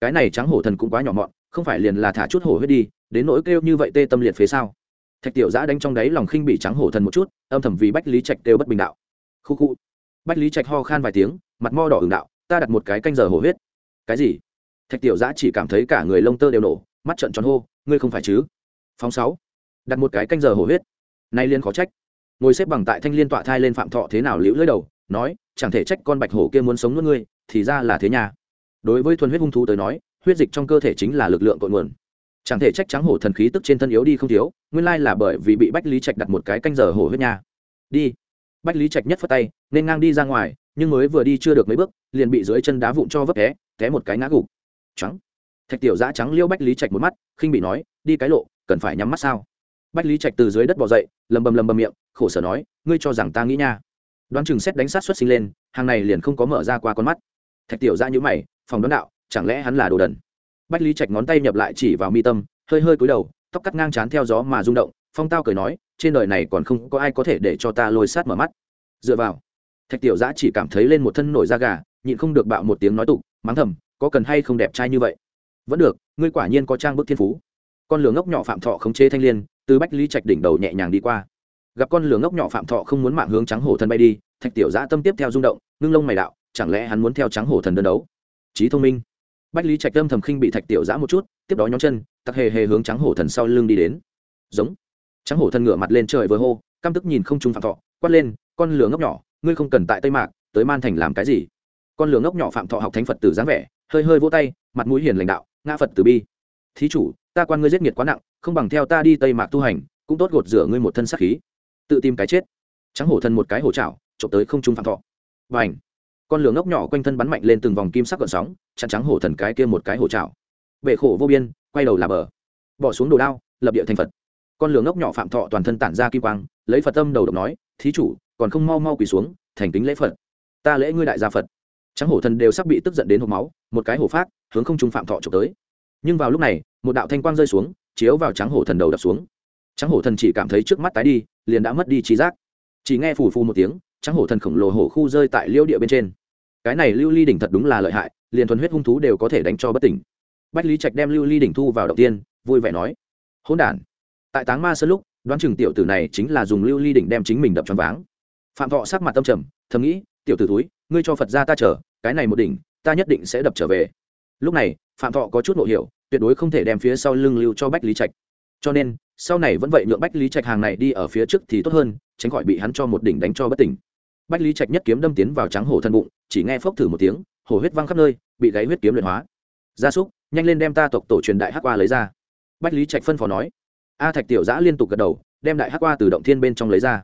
Cái này trắng hổ thần cũng quá nhỏ mọn, không phải liền là thả chút hổ huyết đi, đến nỗi kêu như vậy tê tâm liệt phía sau thạch tiểu giã đánh trong đáy lòng khinh bị trắng hổ thần một chút, âm thầm vì bách lý trạch đều bất bình đạo. Khu khu. Bách lý trạch ho khan vài tiếng, mặt mo đỏ ửng đạo, ta đặt một cái canh giờ hổ huyết. Cái gì? Thạch tiểu giã chỉ cảm thấy cả người lông tơ đều nổ, mắt trận tròn hô, ngươi không phải chứ? Phóng sáu. Đặt một cái canh giờ hổ huyết. Nay liên khó trách. Ngồi xếp bằng tại thanh liên tọa thai lên phạm thọ thế nào liễu lưỡi đầu, nói, chẳng thể trách con bạch hổ kia muốn sống nuốt ngươi, thì ra là thế nhà đối với thuần huyết hung thú tới nói, huyết dịch trong cơ thể chính là lực lượng cội nguồn. Chẳng thể trách trắng hổ thần khí tức trên thân yếu đi không thiếu, nguyên lai là bởi vì bị bách lý trạch đặt một cái canh giờ hổ huyết nha. Đi. Bách lý trạch nhất phất tay, nên ngang đi ra ngoài, nhưng mới vừa đi chưa được mấy bước, liền bị dưới chân đá vụn cho vấp té té một cái ngã gục trắng. Thạch tiểu giã trắng liêu bách lý trạch một mắt, khinh bị nói, đi cái lộ, cần phải nhắm mắt sao? Bách lý trạch từ dưới đất bỏ dậy, lầm bầm lầm bầm miệng, khổ sở nói, ngươi cho rằng ta nghĩ nha. Đoán chừng xét đánh sát xuất sinh lên, hàng này liền không có mở ra qua con mắt. Thạch tiểu ra nhữ mày, phòng đón đạo, chẳng lẽ hắn là đồ đần? Bách lý trạch ngón tay nhập lại chỉ vào mi tâm, hơi hơi cúi đầu, tóc cắt ngang chán theo gió mà rung động, phong tao cười nói, trên đời này còn không có ai có thể để cho ta lôi sát mở mắt. Dựa vào, thạch tiểu giã chỉ cảm thấy lên một thân nổi da gà, nhịn không được bạo một tiếng nói tục, mắng thầm có cần hay không đẹp trai như vậy? Vẫn được, ngươi quả nhiên có trang bức thiên phú. Con lửa ngốc nhỏ phạm thọ khống chế thanh l i ê n từ bách lý trạch đỉnh đầu nhẹ nhàng đi qua. Gặp con lửa ngốc nhỏ phạm thọ không muốn mạng hướng trắng hổ thần bay đi, thạch tiểu giã tâm tiếp theo rung động, ngưng lông mày đạo, chẳng lẽ hắn muốn theo trắng hổ thần đơn đấu? Trí thông minh. Bách lý trạch tâm thầm khinh bị thạch tiểu giã một chút, tiếp đó nhóm chân, tặc hề hề hướng trắng hổ thần sau lưng đi đến. Giống. Trắng hổ thần ngửa mặt lên trời vừa hô, căm tức nhìn không trung phạm thọ, quát lên, con lửa ngốc nhỏ, ngươi không cần tại tây mạc, tới man thành làm cái gì? Con lửa ngốc nhỏ phạm thọ học thánh phật tử dáng vẻ hơi hơi vỗ tay mặt mũi hiền lãnh đạo ngã phật từ bi thí chủ ta quan ngươi giết nghiệt quá nặng không bằng theo ta đi tây mạc tu hành cũng tốt gột rửa ngươi một thân sắc khí. Tự tìm cái chết. Trắng hổ thân một cái hổ chảo, trộm tới không trung phạm thọ. Và ảnh con lửa ngốc nhỏ quanh thân bắn mạnh lên từng vòng kim sắc gợn sóng chặn trắng hổ thần cái kia một cái hổ chảo. bể khổ vô biên quay đầu là bờ. Bỏ xuống đồ đao lập địa thành phật. Con lửa ngốc nhỏ phạm thọ toàn thân tản ra kim quang lấy phật tâm đầu độc nói thí chủ còn không mau mau quỳ xuống thành kính lễ phật. Ta lễ ngươi đại gia phật. Trắng hổ thần đều sắp bị tức giận đến hộp máu một cái hổ phát, hướng không trung phạm thọ trộm tới. Nhưng vào lúc này, một đạo thanh quang rơi xuống, chiếu vào trắng hổ thần đầu đập xuống. Trắng hổ thần chỉ cảm thấy trước mắt tái đi, liền đã mất đi trí giác. Chỉ nghe phù phù một tiếng, trắng hổ thần khổng lồ hổ khu rơi tại liêu địa bên trên. Cái này lưu ly đỉnh thật đúng là lợi hại, liền thuần huyết hung thú đều có thể đánh cho bất tỉnh. Bách lý trạch đem lưu ly đỉnh thu vào đầu tiên, vui vẻ nói hôn đản. Tại táng ma sơn lúc, đoán chừng tiểu tử này chính là dùng lưu ly đỉnh đem chính mình đập choáng váng. Phạm thọ sắc mặt tâm trầm, thầm nghĩ, tiểu tử túi ngươi cho phật ra ta chờ, cái này một đỉnh ta nhất định sẽ đập trở về. Lúc này, phạm thọ có chút ngộ hiểu, tuyệt đối không thể đem phía sau lưng lưu cho bách lý trạch. Cho nên, sau này vẫn vậy nhượng bách lý trạch hàng này đi ở phía trước thì tốt hơn, tránh khỏi bị hắn cho một đỉnh đánh cho bất tỉnh. Bách lý trạch nhất kiếm đâm tiến vào trắng hổ thân bụng, chỉ nghe phốc thử một tiếng, hổ huyết văng khắp nơi, bị gáy huyết kiếm luyện hóa. Gia súc, nhanh lên đem ta tộc tổ truyền đại hắc qua lấy ra. Bách lý trạch phân phó nói. A thạch tiểu giã liên tục gật đầu, đem đại hắc qua từ động thiên bên trong lấy ra.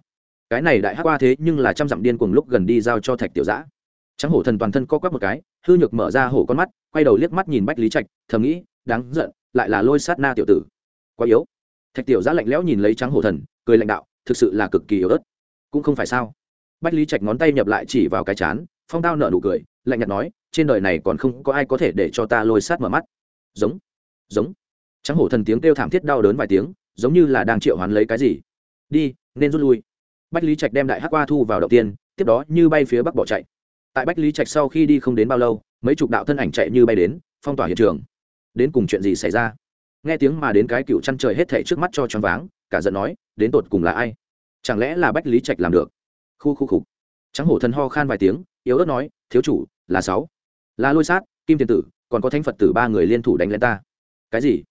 Cái này đại hắc qua thế nhưng là trăm dặm điên cùng lúc gần đi giao cho thạch tiểu giã. Trắng hổ thần toàn thân co quắp một cái hư nhược mở ra hổ con mắt, quay đầu liếc mắt nhìn bách lý trạch, thầm nghĩ, đáng giận, lại là lôi sát na tiểu tử. Quá yếu. Thạch tiểu giã lạnh lẽo nhìn lấy trắng hổ thần, cười lãnh đạo, thực sự là cực kỳ yếu ớt. Cũng không phải sao? Bách lý trạch ngón tay nhập lại chỉ vào cái chán, phong tao nợ nụ cười, lạnh nhạt nói, trên đời này còn không có ai có thể để cho ta lôi sát mở mắt. Giống giống. Trắng hổ thần tiếng kêu thảm thiết đau đớn vài tiếng, giống như là đang triệu hoán lấy cái gì. Đi, nên rút lui. Bách lý trạch đem đại hắc qua thu vào đầu tiên, tiếp đó như bay phía bắc bỏ chạy tại bách lý trạch sau khi đi không đến bao lâu, mấy chục đạo thân ảnh chạy như bay đến, phong tỏa hiện trường. Đến cùng chuyện gì xảy ra? Nghe tiếng mà đến cái cựu chăn trời hết thảy trước mắt cho choáng váng, cả giận nói, đến tột cùng là ai? Chẳng lẽ là bách lý trạch làm được? Khu khu khục. Trắng hổ thần ho khan vài tiếng, yếu ớt nói, thiếu chủ, là sáu. Là lôi sát, kim tiền tử, còn có thánh phật tử ba người liên thủ đánh lên ta. Cái gì?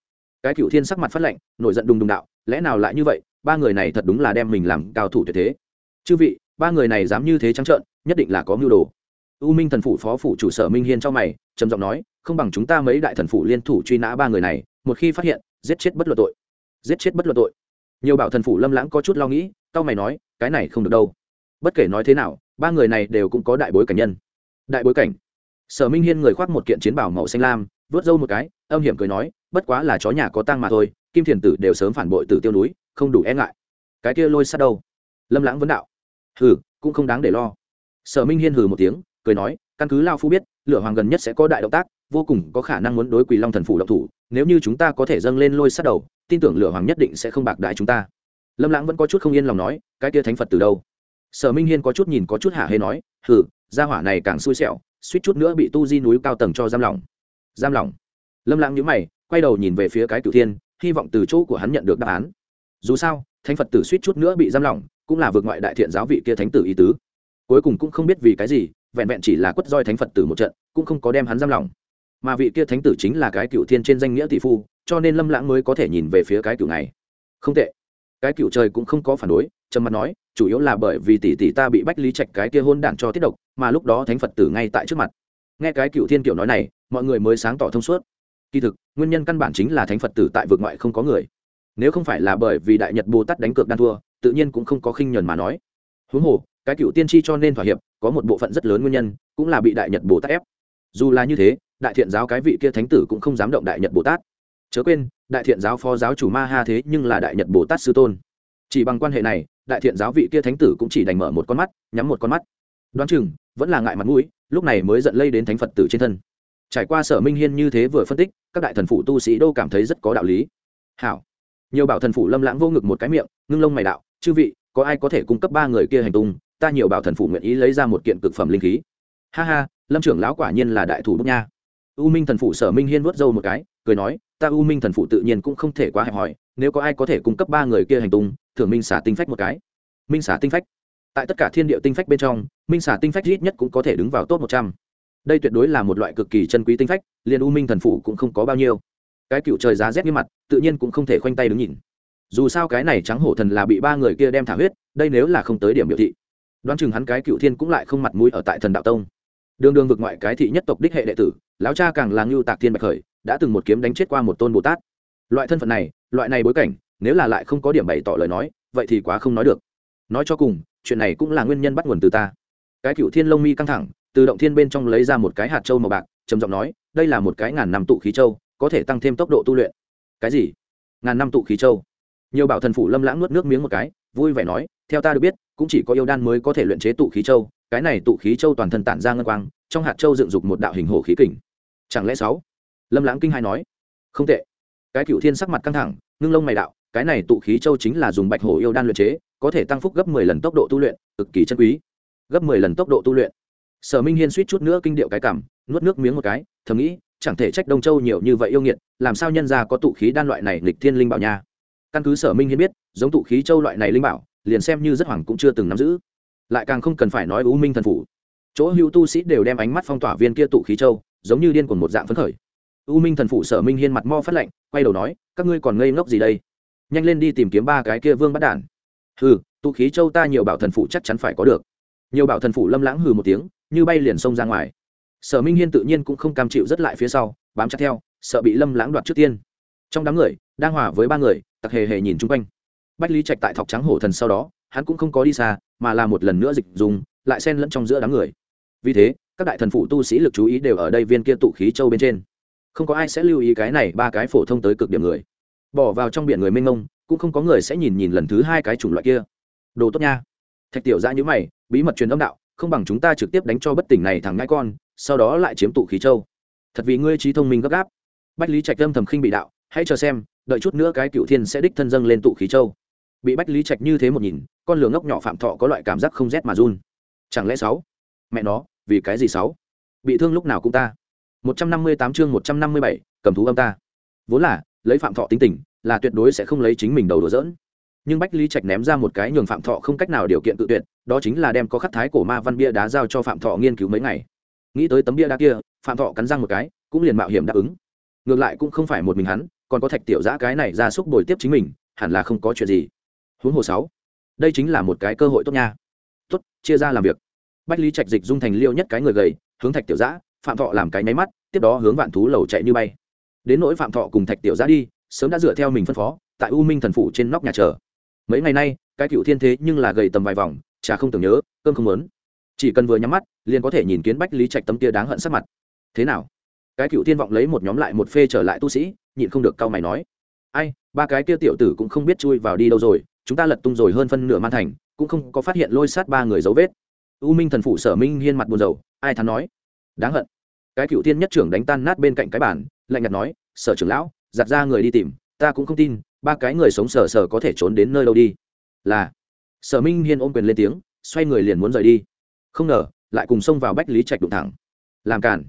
Cái cựu thiên sắc mặt phát lệnh nổi giận đùng đùng đạo, lẽ nào lại như vậy? Ba người này thật đúng là đem mình làm cao thủ tuyệt thế. Chư vị, ba người này dám như thế trắng trợn, nhất định là có mưu đồ u minh thần phủ phó phủ chủ sở minh hiên cho mày, trầm giọng nói, không bằng chúng ta mấy đại thần phủ liên thủ truy nã ba người này, một khi phát hiện, giết chết bất luận tội. Giết chết bất luận tội. Nhiều bảo thần phủ lâm lãng có chút lo nghĩ tao mày nói, cái này không được đâu. Bất kể nói thế nào, ba người này đều cũng có đại bối cảnh nhân. Đại bối cảnh. Sở minh hiên người khoác một kiện chiến bảo màu xanh lam vớt râu một cái, âm hiểm cười nói, bất quá là chó nhà có tang mà thôi, kim thiền tử đều sớm phản bội tử tiêu núi, không đủ e ngại. Cái kia lôi sát đâu? Lâm lãng vấn đạo. Hừ, cũng không đáng để lo. Sở minh hiên hừ một tiếng cười nói, căn cứ lao phu biết, lửa hoàng gần nhất sẽ có đại động tác, vô cùng có khả năng muốn đối quỳ long thần phủ động thủ, nếu như chúng ta có thể dâng lên lôi sát đầu, tin tưởng lửa hoàng nhất định sẽ không bạc đại chúng ta. Lâm lãng vẫn có chút không yên lòng nói, cái kia thánh phật từ đâu? Sở minh hiên có chút nhìn có chút hạ hê nói, hừ, gia hỏa này càng xui xẻo, suýt chút nữa bị tu di núi cao tầng cho giam lỏng. Giam lỏng. Lâm lãng nhíu mày, quay đầu nhìn về phía cái cửu thiên, hy vọng từ chỗ của hắn nhận được đáp án. Dù sao, thánh phật tử suýt chút nữa bị giam lỏng, cũng là vượt ngoại đại thiện giáo vị kia thánh tử ý tứ. Cuối cùng cũng không biết vì cái gì vẹn vẹn chỉ là quất roi thánh phật tử một trận cũng không có đem hắn giam lỏng. Mà vị kia thánh tử chính là cái cựu thiên trên danh nghĩa tỷ phu, cho nên lâm lãng mới có thể nhìn về phía cái cựu này. Không tệ. Cái cựu trời cũng không có phản đối, trầm mặt nói, chủ yếu là bởi vì tỷ tỷ ta bị bách lý trạch cái kia hôn đản cho tiết độc, mà lúc đó thánh phật tử ngay tại trước mặt. Nghe cái cựu thiên kiểu nói này, mọi người mới sáng tỏ thông suốt. Kỳ thực, nguyên nhân căn bản chính là thánh phật tử tại vực ngoại không có người. Nếu không phải là bởi vì đại nhật bồ tát đánh cược đan thua, tự nhiên cũng không có khinh nhuần mà nói. Huống hồ cái cựu tiên tri cho nên thỏa hiệp, có một bộ phận rất lớn nguyên nhân, cũng là bị đại nhật bồ tát ép. Dù là như thế, đại thiện giáo cái vị kia thánh tử cũng không dám động đại nhật bồ tát. Chớ quên, đại thiện giáo phó giáo chủ ma ha thế nhưng là đại nhật bồ tát sư tôn. Chỉ bằng quan hệ này, đại thiện giáo vị kia thánh tử cũng chỉ đành mở một con mắt, nhắm một con mắt. Đoán chừng, vẫn là ngại mặt mũi, lúc này mới giận lây đến thánh phật tử trên thân. Trải qua sở minh hiên như thế vừa phân tích, các đại thần phụ tu sĩ đô cảm thấy rất có đạo lý. Hảo. Nhiều bảo thần phụ lâm lãng vô ngực một cái miệng, ngưng lông mày đạo, chư vị, có ai có thể cung cấp ba người kia hành tung ta nhiều bảo thần phụ nguyện ý lấy ra một kiện cực phẩm linh khí. Ha ha, lâm trưởng lão quả nhiên là đại thủ bút nha. U minh thần phụ sở minh hiên vớt râu một cái, cười nói, ta u minh thần phụ tự nhiên cũng không thể quá hẹp hòi, nếu có ai có thể cung cấp ba người kia hành tung, thưởng minh xả tinh phách một cái. Minh xả tinh phách? Tại tất cả thiên địa tinh phách bên trong, minh xả tinh phách ít nhất cũng có thể đứng vào top một trăm. Đây tuyệt đối là một loại cực kỳ chân quý tinh phách, liền u minh thần phụ cũng không có bao nhiêu. Cái cựu trời giá rét như mặt, tự nhiên cũng không thể khoanh tay đứng nhìn. Dù sao cái này trắng hổ thần là bị ba người kia đem thả huyết, đây nếu là không tới điểm biểu thị đoán chừng hắn cái cựu thiên cũng lại không mặt mũi ở tại thần đạo tông. Đường đường vực ngoại cái thị nhất tộc đích hệ đệ tử, lão cha càng là ngưu tạc thiên bạch khởi, đã từng một kiếm đánh chết qua một tôn bồ tát. Loại thân phận này, loại này bối cảnh, nếu là lại không có điểm bày tỏ lời nói, vậy thì quá không nói được. Nói cho cùng, chuyện này cũng là nguyên nhân bắt nguồn từ ta. Cái cựu thiên lông mi căng thẳng, từ động thiên bên trong lấy ra một cái hạt trâu màu bạc, trầm giọng nói, đây là một cái ngàn năm tụ khí châu, có thể tăng thêm tốc độ tu luyện. Cái gì? Ngàn năm tụ khí châu? Nhiều bảo thần phủ lâm lãng nuốt nước miếng một cái, vui vẻ nói, theo ta được biết cũng chỉ có yêu đan mới có thể luyện chế tụ khí châu, cái này tụ khí châu toàn thân tản ra ngân quang, trong hạt châu dựng dục một đạo hình hồ khí kình. Chẳng lẽ sáu? Lâm lãng kinh hai nói. Không tệ. Cái cựu thiên sắc mặt căng thẳng, ngưng lông mày đạo, cái này tụ khí châu chính là dùng bạch hổ yêu đan luyện chế, có thể tăng phúc gấp mười lần tốc độ tu luyện, cực kỳ chân quý. Gấp mười lần tốc độ tu luyện. Sở minh hiên suýt chút nữa kinh điệu cái cảm, nuốt nước miếng một cái, thầm nghĩ, chẳng thể trách đông châu nhiều như vậy yêu nghiệt, làm sao nhân ra có tụ khí đan loại này lịch thiên linh bảo nha? Căn cứ sở minh hiên biết, giống tụ khí châu loại này linh bảo liền xem như rất hoàng cũng chưa từng nắm giữ. Lại càng không cần phải nói u minh thần phủ. Chỗ hữu tu sĩ đều đem ánh mắt phong tỏa viên kia tụ khí châu, giống như điên cuồng một dạng phấn khởi. U minh thần phủ sở minh hiên mặt mo phát lạnh, quay đầu nói, các ngươi còn ngây ngốc gì đây? Nhanh lên đi tìm kiếm ba cái kia vương bắt đản. Hừ, tụ khí châu ta nhiều bảo thần phủ chắc chắn phải có được. Nhiều bảo thần phủ lâm lãng hừ một tiếng, như bay liền xông ra ngoài. Sở minh hiên tự nhiên cũng không cam chịu rất lại phía sau, bám chặt theo, sợ bị lâm lãng đoạt trước tiên. Trong đám người, đang hòa với ba người, tặc hề hề nhìn chung quanh bách lý trạch tại thọc trắng hổ thần sau đó, hắn cũng không có đi xa, mà là một lần nữa dịch dùng, lại xen lẫn trong giữa đám người. Vì thế, các đại thần phụ tu sĩ lực chú ý đều ở đây viên kia tụ khí châu bên trên. Không có ai sẽ lưu ý cái này ba cái phổ thông tới cực điểm người. Bỏ vào trong biển người mênh mông, cũng không có người sẽ nhìn nhìn lần thứ hai cái chủng loại kia. Đồ tốt nha. Thạch tiểu ra nhữ mày, bí mật truyền âm đạo, không bằng chúng ta trực tiếp đánh cho bất tỉnh này thằng ngãi con, sau đó lại chiếm tụ khí châu. Thật vì ngươi trí thông minh gấp gáp. Bách lý trạch âm thầm khinh bị đạo, hãy chờ xem, đợi chút nữa cái cựu thiên sẽ đích thân dâng lên tụ khí châu bị bách lý trạch như thế một nhìn, con lửa ngốc nhỏ phạm thọ có loại cảm giác không rét mà run. Chẳng lẽ sáu? Mẹ nó, vì cái gì sáu? Bị thương lúc nào cũng ta. Một trăm năm mươi tám chương một trăm năm mươi bảy, cầm thú âm ta. Vốn là, lấy phạm thọ tính tình, là tuyệt đối sẽ không lấy chính mình đầu đùa dỡn nhưng bách lý trạch ném ra một cái nhường phạm thọ không cách nào điều kiện tự tuyệt, đó chính là đem có khắc thái cổ ma văn bia đá giao cho phạm thọ nghiên cứu mấy ngày. Nghĩ tới tấm bia đá kia, phạm thọ cắn răng một cái, cũng liền mạo hiểm đáp ứng. Ngược lại cũng không phải một mình hắn, còn có thạch tiểu giã cái này ra xúc bồi tiếp chính mình, hẳn là không có chuyện gì huống hồ sáu. Đây chính là một cái cơ hội tốt nha. Tốt, chia ra làm việc. Bách lý trạch dịch dung thành liêu nhất cái người gầy, hướng thạch tiểu giã, phạm thọ làm cái nháy mắt, tiếp đó hướng vạn thú lầu chạy như bay. Đến nỗi phạm thọ cùng thạch tiểu giã đi, sớm đã dựa theo mình phân phó, tại u minh thần phủ trên nóc nhà chờ. Mấy ngày nay, cái cựu thiên thế nhưng là gầy tầm vài vòng, chả không tưởng nhớ, cơm không lớn chỉ cần vừa nhắm mắt, liền có thể nhìn kiến bách lý trạch tấm kia đáng hận sắc mặt. Thế nào? Cái cựu thiên vọng lấy một nhóm lại một phê trở lại tu sĩ, nhịn không được cau mày nói. Ai, ba cái kia tiểu tử cũng không biết chui vào đi đâu rồi chúng ta lật tung rồi hơn phân nửa man thành, cũng không có phát hiện lôi sát ba người dấu vết. U minh thần phụ sở minh hiên mặt buồn rầu, ai thắn nói? Đáng hận. Cái cựu thiên nhất trưởng đánh tan nát bên cạnh cái bản lạnh nhạt nói, sở trưởng lão, giặt ra người đi tìm, ta cũng không tin, ba cái người sống sờ sờ có thể trốn đến nơi đâu đi. Là. Sở minh hiên ôm quyền lên tiếng, xoay người liền muốn rời đi. Không ngờ, lại cùng xông vào bách lý trạch đụng thẳng. Làm cản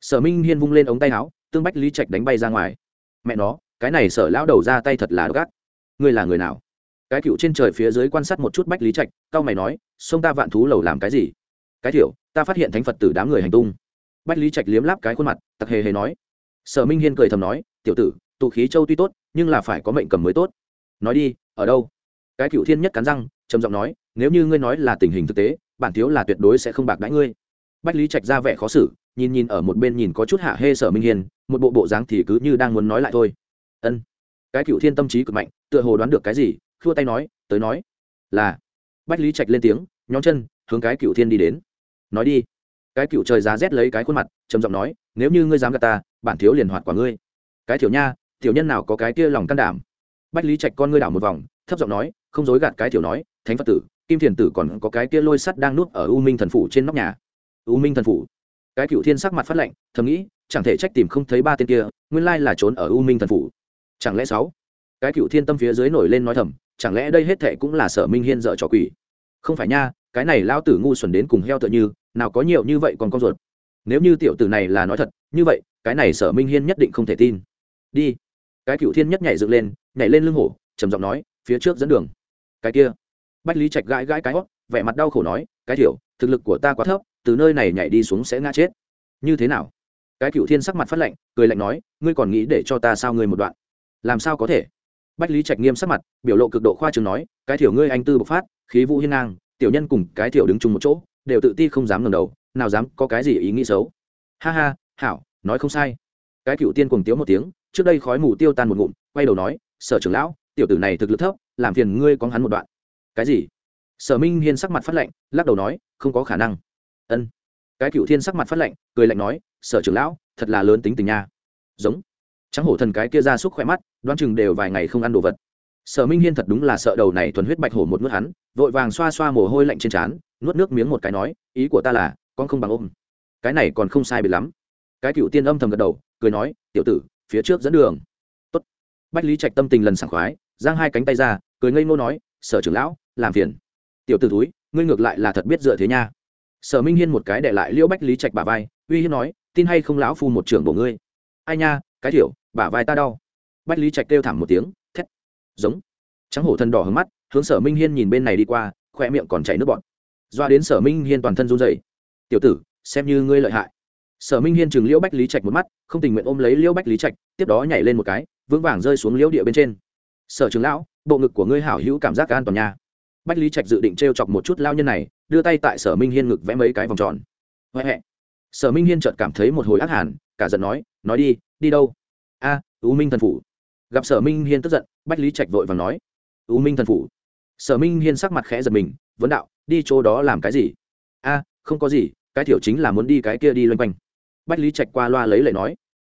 sở minh hiên vung lên ống tay áo, tương bách lý trạch đánh bay ra ngoài. Mẹ nó, cái này sở lão đầu ra tay thật là gắt ngươi là người nào? Cái cựu trên trời phía dưới quan sát một chút bách lý trạch, cao mày nói xông ta vạn thú lầu làm cái gì? Cái thiểu ta phát hiện thánh phật tử đám người hành tung. Bách lý trạch liếm láp cái khuôn mặt, tặc hề hề nói. Sở minh hiên cười thầm nói, tiểu tử, tụ khí châu tuy tốt, nhưng là phải có mệnh cầm mới tốt. Nói đi, ở đâu? Cái cựu thiên nhất cắn răng, trầm giọng nói, nếu như ngươi nói là tình hình thực tế, bản thiếu là tuyệt đối sẽ không bạc đãi ngươi. Bách lý trạch ra vẻ khó xử, nhìn nhìn ở một bên nhìn có chút hạ hê sở minh hiền một bộ bộ dáng thì cứ như đang muốn nói lại thôi. Ân. Cái cựu thiên tâm trí cực mạnh, tựa hồ đoán được cái gì khua tay nói tới nói. Là. Bách lý trạch lên tiếng nhóm chân hướng cái cựu thiên đi đến. Nói đi. Cái cựu trời giá rét lấy cái khuôn mặt trầm giọng nói nếu như ngươi dám gạt ta bản thiếu liền hoạt quả ngươi. Cái thiểu nha tiểu nhân nào có cái kia lòng can đảm? Bách lý trạch con ngươi đảo một vòng thấp giọng nói không dối gạt cái thiểu nói thánh phật tử kim thiền tử còn có cái kia lôi sắt đang nuốt ở u minh thần phủ trên nóc nhà. U minh thần phủ? Cái cựu thiên sắc mặt phát lạnh, thầm nghĩ chẳng thể trách tìm không thấy ba tên kia nguyên lai là trốn ở u minh thần phủ. Chẳng lẽ sáu? Cái cựu thiên tâm phía dưới nổi lên nói thầm chẳng lẽ đây hết thệ cũng là sở minh hiên dợ trò quỷ? Không phải nha, cái này lao tử ngu xuẩn đến cùng heo tựa như, nào có nhiều như vậy còn con ruột. Nếu như tiểu tử này là nói thật, như vậy, cái này sở minh hiên nhất định không thể tin. Đi. Cái cựu thiên nhất nhảy dựng lên, nhảy lên lưng hổ, trầm giọng nói, phía trước dẫn đường. Cái kia. Bách lý trạch gãi gãi cái hót, vẻ mặt đau khổ nói, cái thiểu thực lực của ta quá thấp, từ nơi này nhảy đi xuống sẽ ngã chết. Như thế nào? Cái cựu thiên sắc mặt phát lạnh, cười lạnh nói, ngươi còn nghĩ để cho ta sao ngươi một đoạn? Làm sao có thể? Bách lý trạch nghiêm sắc mặt, biểu lộ cực độ khoa trường nói, cái thiểu ngươi anh tư bộc phát, khí vũ hiên ngang, tiểu nhân cùng cái thiểu đứng chung một chỗ, đều tự ti không dám ngẩng đầu, nào dám có cái gì ý nghĩ xấu. Ha ha, hảo, nói không sai. Cái cựu tiên cùng tiếu một tiếng, trước đây khói mù tiêu tan một ngụm, quay đầu nói, sở trưởng lão, tiểu tử này thực lực thấp, làm phiền ngươi có hắn một đoạn. Cái gì? Sở minh hiên sắc mặt phát lạnh, lắc đầu nói, không có khả năng. Ân. Cái cựu thiên sắc mặt phát lạnh, cười lạnh nói, sở trưởng lão, thật là lớn tính tình nha. Giống trắng hổ thần cái kia ra súc khỏe mắt, đoán chừng đều vài ngày không ăn đồ vật. Sở minh hiên thật đúng là sợ đầu này thuần huyết bạch hổ một nuốt hắn, vội vàng xoa xoa mồ hôi lạnh trên trán, nuốt nước miếng một cái nói, ý của ta là, con không bằng ôm. Cái này còn không sai biệt lắm. Cái cựu tiên âm thầm gật đầu, cười nói, tiểu tử, phía trước dẫn đường. Tốt. bách lý trạch tâm tình lần sảng khoái, giang hai cánh tay ra, cười ngây ngô nói, sở trưởng lão, làm phiền. Tiểu tử túi ngươi ngược lại là thật biết dựa thế nha. Sở minh hiên một cái để lại liễu bách lý trạch bà vai, uy hiếp nói, tin hay không lão phu một trưởng bổ ngươi. Ai nha, cái thiểu bả vai ta đau. Bách lý trạch kêu thảm một tiếng, thét. Giống. Trắng hổ thân đỏ hướng mắt, hướng sở minh hiên nhìn bên này đi qua khoe miệng còn chảy nước bọt. Doa đến sở minh hiên toàn thân run dậy tiểu tử, xem như ngươi lợi hại. Sở minh hiên chừng liễu bách lý trạch một mắt, không tình nguyện ôm lấy liễu bách lý trạch, tiếp đó nhảy lên một cái, vững vàng rơi xuống liễu địa bên trên. Sở trường lão, bộ ngực của ngươi hảo hữu cảm giác an toàn nha. Bách lý trạch dự định t r e o chọc một chút lao nhân này, đưa tay tại sở minh hiên ngực vẽ mấy cái vòng tròn. Huệ huệ sở minh hiên chợt cảm thấy một hồi ác hàn, cả giận nói nói đi đi đâu? U minh thần phủ. Gặp sở minh hiên tức giận, bách lý trạch vội và nói, u minh thần phủ. Sở minh hiên sắc mặt khẽ giật mình, vấn đạo, đi chỗ đó làm cái gì? A, không có gì, cái thiểu chính là muốn đi cái kia đi loanh quanh. Bách lý trạch qua loa lấy lời nói,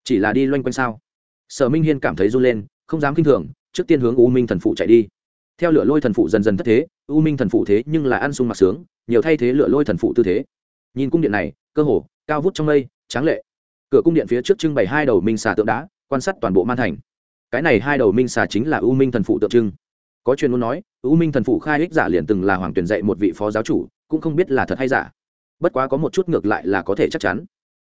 chỉ là đi loanh quanh sao? Sở minh hiên cảm thấy run lên, không dám k i n h thường, trước tiên hướng u minh thần phụ chạy đi. Theo lửa lôi thần phụ dần dần thất thế, u minh thần phụ thế nhưng là ăn sung mặc sướng, nhiều thay thế lửa lôi thần phụ tư thế. Nhìn cung điện này, cơ hồ, cao vút trong mây, tráng lệ. Cửa cung điện phía trước trưng bày hai đầu minh xà tượng đá quan sát toàn bộ man thành. Cái này hai đầu minh xà chính là u minh thần phụ tượng trưng. Có chuyên muốn nói, u minh thần phụ khai ích giả liền từng là hoàng tuyển dạy một vị phó giáo chủ, cũng không biết là thật hay giả. Bất quá có một chút ngược lại là có thể chắc chắn.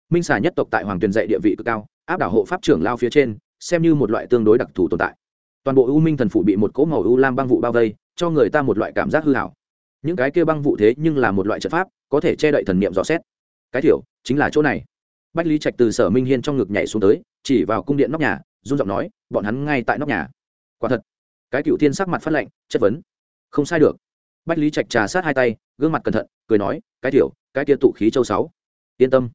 Minh xà nhất tộc tại hoàng tuyển dạy địa vị cực cao, áp đảo hộ pháp trưởng lao phía trên, xem như một loại tương đối đặc thù tồn tại. Toàn bộ u minh thần phụ bị một cỗ màu u lam băng vụ bao vây, cho người ta một loại cảm giác hư hảo những cái kia băng vụ thế nhưng là một loại trận pháp, có thể che đậy thần niệm rõ xét. Cái thiểu chính là chỗ này. Bách lý trạch từ sở minh hiên trong ngực nhảy xuống tới chỉ vào cung điện nóc nhà run giọng nói bọn hắn ngay tại nóc nhà. Quả thật cái cựu thiên sắc mặt phát lệnh chất vấn. Không sai được. Bách lý trạch trà sát hai tay gương mặt cẩn thận cười nói cái tiểu, cái kia tụ khí châu sáu. Yên tâm.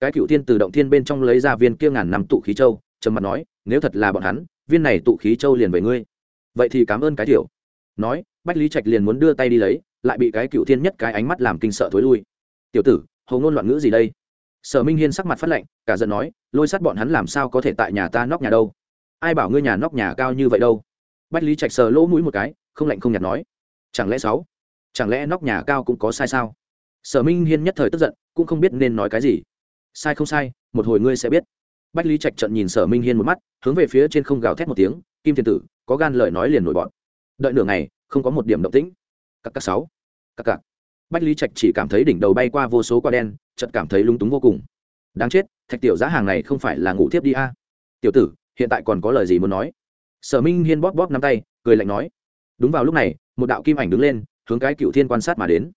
Cái cựu thiên từ động thiên bên trong lấy ra viên kia ngàn năm tụ khí châu trầm mặt nói nếu thật là bọn hắn viên này tụ khí châu liền về ngươi. Vậy thì cảm ơn cái tiểu. Nói bách lý trạch liền muốn đưa tay đi lấy lại bị cái cựu thiên nhất cái ánh mắt làm kinh sợ thối lui. Tiểu tử hầu ngôn loạn ngữ gì đây? Sở minh hiên sắc mặt phát lệnh cả giận nói, lôi sắt bọn hắn làm sao có thể tại nhà ta nóc nhà đâu? Ai bảo ngươi nhà nóc nhà cao như vậy đâu? Bách lý trạch sờ lỗ mũi một cái, không lạnh không nhạt nói, chẳng lẽ sáu? Chẳng lẽ nóc nhà cao cũng có sai sao? Sở minh hiên nhất thời tức giận, cũng không biết nên nói cái gì. Sai không sai, một hồi ngươi sẽ biết. Bách lý trạch trận nhìn sở minh hiên một mắt, hướng về phía trên không gào thét một tiếng, kim thiên tử, có gan lời nói liền nổi bọn. Đợi nửa ngày, không có một điểm động tĩnh. Các các sáu. Các các. Bách lý trạch chỉ cảm thấy đỉnh đầu bay qua vô số quả đen chợt cảm thấy lung túng vô cùng. Đáng chết, thạch tiểu giá hàng này không phải là ngủ thiếp đi a. Tiểu tử, hiện tại còn có lời gì muốn nói? Sở minh hiên bóp bóp nắm tay, cười lạnh nói. Đúng vào lúc này, một đạo kim ảnh đứng lên, hướng cái cựu thiên quan sát mà đến.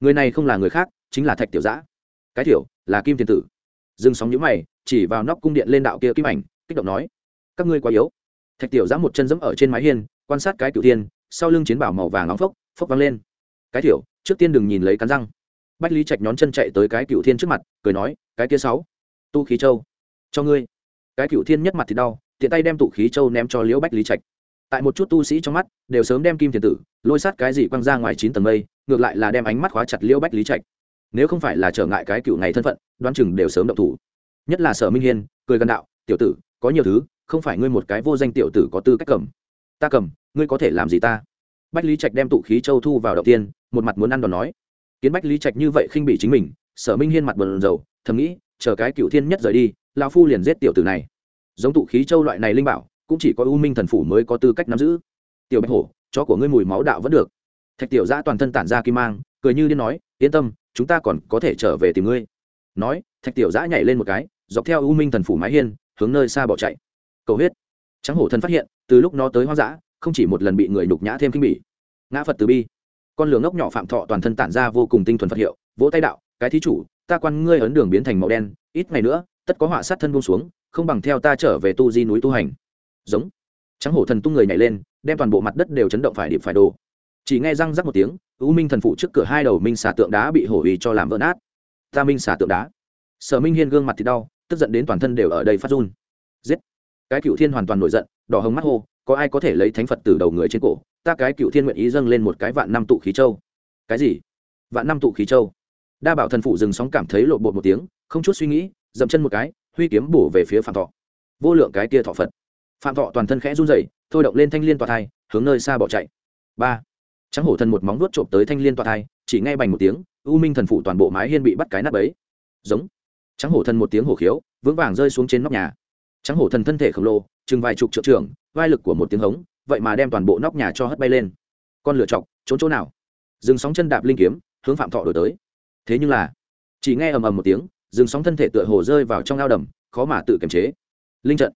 Người này không là người khác, chính là thạch tiểu giã cái tiểu, là kim thiên tử. Dừng sóng nhữ mày, chỉ vào nóc cung điện lên đạo kia kim ảnh, kích động nói. Các ngươi quá yếu. Thạch tiểu giã một chân dẫm ở trên mái hiên, quan sát cái cựu thiên, sau lưng chiến bảo màu vàng nóng phốc phốc văng lên. Cái tiểu, trước tiên đừng nhìn lấy cắn răng bách lý trạch nhón chân chạy tới cái cựu thiên trước mặt, cười nói, cái kia sáu, tu khí châu, cho ngươi. Cái cựu thiên nhất mặt thì đau, tiện tay đem tụ khí châu ném cho liễu bách lý trạch. Tại một chút tu sĩ trong mắt, đều sớm đem kim thiền tử, lôi sát cái gì quăng ra ngoài chín tầng mây, ngược lại là đem ánh mắt khóa chặt liễu bách lý trạch. Nếu không phải là trở ngại cái cựu ngày thân phận, đoán chừng đều sớm động thủ. Nhất là sở minh hiên, cười gần đạo, tiểu tử, có nhiều thứ, không phải ngươi một cái vô danh tiểu tử có tư cách cầm. Ta cầm, ngươi có thể làm gì ta? Bách lý trạch đem tụ khí châu thu vào đầu tiên, một mặt muốn ăn đòn nói kiến bách lý trạch như vậy khinh bị chính mình, sở minh hiên mặt bờn dầu thầm nghĩ, chờ cái cựu thiên nhất rời đi lao phu liền giết tiểu tử này. Giống tụ khí châu loại này linh bảo, cũng chỉ có u minh thần phủ mới có tư cách nắm giữ. Tiểu bạch hổ, chó của ngươi mùi máu đạo vẫn được. Thạch tiểu giã toàn thân tản ra kim mang, cười như điên nói, yên tâm, chúng ta còn có thể trở về tìm ngươi. Nói, thạch tiểu giã nhảy lên một cái, dọc theo u minh thần phủ mái hiên, hướng nơi xa bỏ chạy. Cầu huyết. Trắng hổ thần phát hiện, từ lúc nó tới hoang dã, không chỉ một lần bị người nhục nhã thêm kinh bỉ. Ngã phật từ bi con lường ngốc nhỏ phạm thọ toàn thân tản ra vô cùng tinh thuần phật hiệu, vỗ tay đạo, cái thí chủ, ta quan ngươi ấn đường biến thành màu đen, ít ngày nữa, tất có họa sát thân buông xuống, không bằng theo ta trở về tu di núi tu hành. Giống. Trắng hổ thần tung người nhảy lên, đem toàn bộ mặt đất đều chấn động phải điệp phải đồ. Chỉ nghe răng rắc một tiếng, u minh thần phụ trước cửa hai đầu minh xà tượng đá bị hổ ý cho làm vỡ nát. Ta minh xà tượng đá. Sở minh hiên gương mặt thì đau, tức giận đến toàn thân đều ở đây phát run. Giết. Cái cựu thiên hoàn toàn nổi giận, đỏ hồng mắt hô có ai có thể lấy thánh phật từ đầu người trên cổ ta cái cựu thiên nguyện ý dâng lên một cái vạn năm tụ khí châu cái gì vạn năm tụ khí châu đa bảo thần phụ dừng sóng cảm thấy lộ bột một tiếng không chút suy nghĩ dậm chân một cái huy kiếm bổ về phía phạm thọ vô lượng cái kia thọ phật phạm thọ toàn thân khẽ run rẩy, thôi động lên thanh liên tòa thai hướng nơi xa bỏ chạy ba trắng hổ thần một móng vuốt trộm tới thanh liên tòa thai chỉ ngay bành một tiếng u minh thần phụ toàn bộ mái hiên bị bắt cái nắp ấy giống trắng hổ thần một tiếng hổ khiếu vững vàng rơi xuống trên nóc nhà trắng hổ thần thân thể khổng lồ chừng vài chục triệu trưởng, vai lực của một tiếng hống, vậy mà đem toàn bộ nóc nhà cho hất bay lên. Con lửa chọc, trốn chỗ nào? Dừng sóng chân đạp linh kiếm, hướng phạm thọ đổi tới. Thế nhưng là, chỉ nghe ầm ầm một tiếng, dừng sóng thân thể tựa hồ rơi vào trong ao đầm, khó mà tự kiềm chế. Linh trận.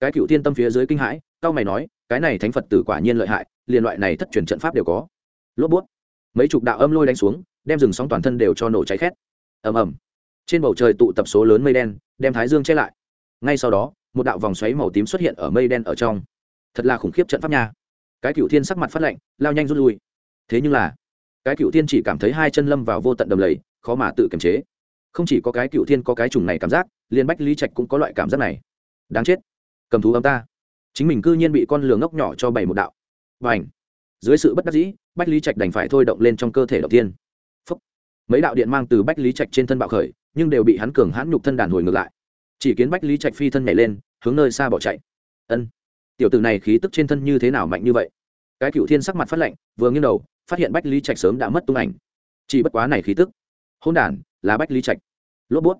Cái cựu thiên tâm phía dưới kinh hãi, cao mày nói, cái này thánh phật tử quả nhiên lợi hại, liền loại này thất truyền trận pháp đều có. Lốp bút. Mấy chục đạo âm lôi đánh xuống, đem rừng sóng toàn thân đều cho nổ cháy khét. Ầm ầm. Trên bầu trời tụ tập số lớn mây đen, đem thái dương che lại ngay sau đó, một đạo vòng xoáy màu tím xuất hiện ở mây đen ở trong. Thật là khủng khiếp trận pháp nha. Cái cựu thiên sắc mặt phát lạnh, lao nhanh rút lui. Thế nhưng là, cái cựu thiên chỉ cảm thấy hai chân lâm vào vô tận đầm lầy, khó mà tự kiềm chế. Không chỉ có cái cựu thiên có cái chủng này cảm giác liên bách lý trạch cũng có loại cảm giác này. Đáng chết. Cầm thú âm ta. Chính mình cư nhiên bị con lường ngốc nhỏ cho bảy một đạo. Và ảnh dưới sự bất đắc dĩ, bách lý trạch đành phải thôi động lên trong cơ thể đầu tiên Phúc. mấy đạo điện mang từ bách lý trạch trên thân bạo khởi, nhưng đều bị hắn cường hãn nhục thân đàn hồi ngược lại chỉ kiến bách lý trạch phi thân nhảy lên, hướng nơi xa bỏ chạy. Ân, tiểu tử này khí tức trên thân như thế nào mạnh như vậy? Cái cựu thiên sắc mặt phát lạnh, vừa nghiêng đầu, phát hiện bách lý trạch sớm đã mất tung ảnh. Chỉ bất quá này khí tức hôn đản, là bách lý trạch. Lốp bút.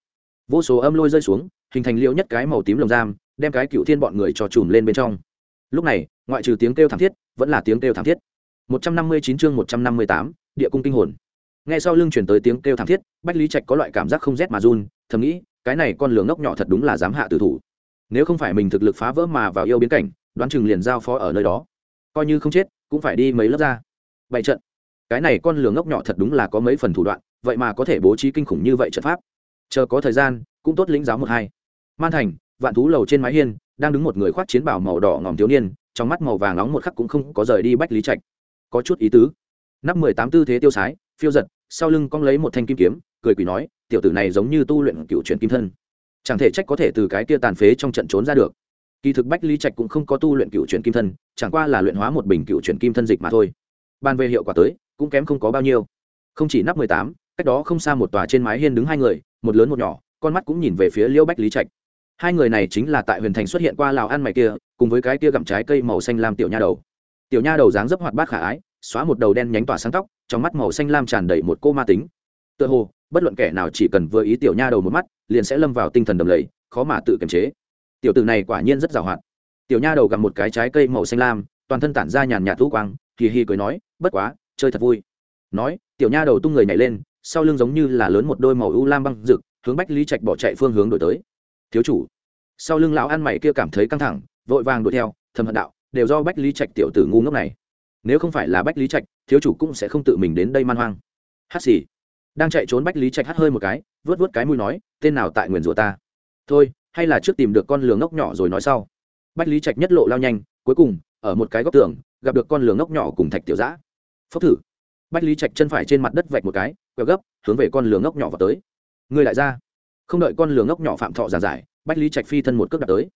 Vô số âm lôi rơi xuống, hình thành liệu nhất cái màu tím lồng giam, đem cái cựu thiên bọn người cho chùm lên bên trong. Lúc này, ngoại trừ tiếng kêu thảm thiết, vẫn là tiếng kêu thảm thiết. Một trăm năm mươi chín chương một trăm năm mươi tám, địa cung kinh hồn. Nghe sau lưng chuyển tới tiếng kêu thảm thiết, bách lý trạch có loại cảm giác không rét mà run, thầm nghĩ cái này con lửa ngốc nhỏ thật đúng là dám hạ tử thủ. Nếu không phải mình thực lực phá vỡ mà vào yêu biến cảnh, đoán chừng liền giao phó ở nơi đó. Coi như không chết, cũng phải đi mấy lớp ra. Bảy trận. Cái này con lửa ngốc nhỏ thật đúng là có mấy phần thủ đoạn, vậy mà có thể bố trí kinh khủng như vậy trận pháp. Chờ có thời gian, cũng tốt lĩnh giáo một hai. Man thành, vạn thú lầu trên mái hiên, đang đứng một người khoác chiến bảo màu đỏ ngòm thiếu niên, trong mắt màu vàng nóng một khắc cũng không có rời đi bách lý trạch. Có chút ý tứ. Nắp mười tám tư thế tiêu sái, phiêu giật, sau lưng cong lấy một thanh kim kiếm, cười quỷ nói tiểu tử này giống như tu luyện cựu chuyển kim thân. Chẳng thể trách có thể từ cái kia tàn phế trong trận trốn ra được. Kỳ thực bách lý trạch cũng không có tu luyện cựu chuyển kim thân, chẳng qua là luyện hóa một bình cựu chuyển kim thân dịch mà thôi. Ban về hiệu quả tới, cũng kém không có bao nhiêu. Không chỉ nắp mười tám, cách đó không xa một tòa trên mái hiên đứng hai người, một lớn một nhỏ, con mắt cũng nhìn về phía liễu bách lý trạch. Hai người này chính là tại huyền thành xuất hiện qua lào ăn mày kia, cùng với cái kia gặm trái cây màu xanh lam tiểu nha đầu. Tiểu nha đầu dáng dấp hoạt bát khả ái, xóa một đầu đen nhánh tỏa sáng tóc, trong mắt màu xanh lam tràn đầy một cô ma tính. Tựa hồ bất luận kẻ nào chỉ cần vừa ý tiểu nha đầu một mắt, liền sẽ lâm vào tinh thần đầm lầy, khó mà tự kiềm chế. Tiểu tử này quả nhiên rất giàu hoạt. Tiểu nha đầu gặp một cái trái cây màu xanh lam, toàn thân tản ra nhàn nhạt thú quang kỳ hi cười nói, bất quá, chơi thật vui. Nói, tiểu nha đầu tung người nhảy lên, sau lưng giống như là lớn một đôi màu u lam băng rực, hướng bách lý trạch bỏ chạy phương hướng đổi tới. Thiếu chủ. Sau lưng lão ăn mày kia cảm thấy căng thẳng, vội vàng đuổi theo, thầm hận đạo, đều do bách lý trạch tiểu tử ngu ngốc này. Nếu không phải là bách lý trạch, thiếu chủ cũng sẽ không tự mình đến đây man hoang. Hát xì đang chạy trốn bách lý trạch hát hơi một cái, vớt vớt cái mũi nói, tên nào tại nguyền rủa ta? Thôi, hay là trước tìm được con lường ngốc nhỏ rồi nói sau. Bách lý trạch nhất lộ lao nhanh, cuối cùng, ở một cái góc tường, gặp được con lường ngốc nhỏ cùng thạch tiểu giã. Phốc thử. Bách lý trạch chân phải trên mặt đất vạch một cái, quẹo gấp, hướng về con lường ngốc nhỏ vào tới. Người lại ra. Không đợi con lường ngốc nhỏ phạm thọ giàn giải, bách lý trạch phi thân một cước đặt tới.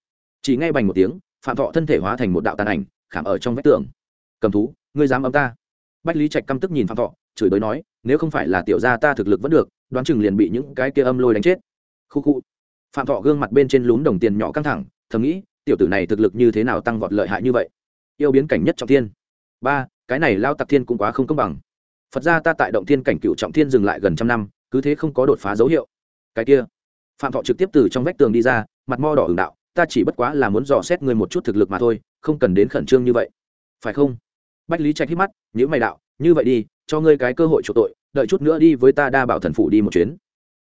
Chỉ ngay bành một tiếng, phạm thọ thân thể hóa thành một đạo tàn ảnh, khảm ở trong vách tường. Cầm thú, ngươi dám ấm ta? Bách lý trạch căm tức nhìn phạm thọ chửi bới nói, nếu không phải là tiểu gia ta thực lực vẫn được, đoán chừng liền bị những cái kia âm lôi đánh chết. Khu khu. Phạm thọ gương mặt bên trên lún đồng tiền nhỏ căng thẳng, thầm nghĩ, tiểu tử này thực lực như thế nào tăng vọt lợi hại như vậy? Yêu biến cảnh nhất trọng thiên. Ba, cái này lao tặc thiên cũng quá không công bằng. Phật ra ta tại động thiên cảnh cựu trọng thiên dừng lại gần trăm năm, cứ thế không có đột phá dấu hiệu. Cái kia. Phạm thọ trực tiếp từ trong vách tường đi ra, mặt mo đỏ hưởng đạo, ta chỉ bất quá là muốn dò xét ngươi một chút thực lực mà thôi, không cần đến khẩn trương như vậy. Phải không? Bách lý trạch hít mắt nhữ mày đạo như vậy đi, cho ngươi cái cơ hội chuộc tội, đợi chút nữa đi với ta đa bảo thần phủ đi một chuyến.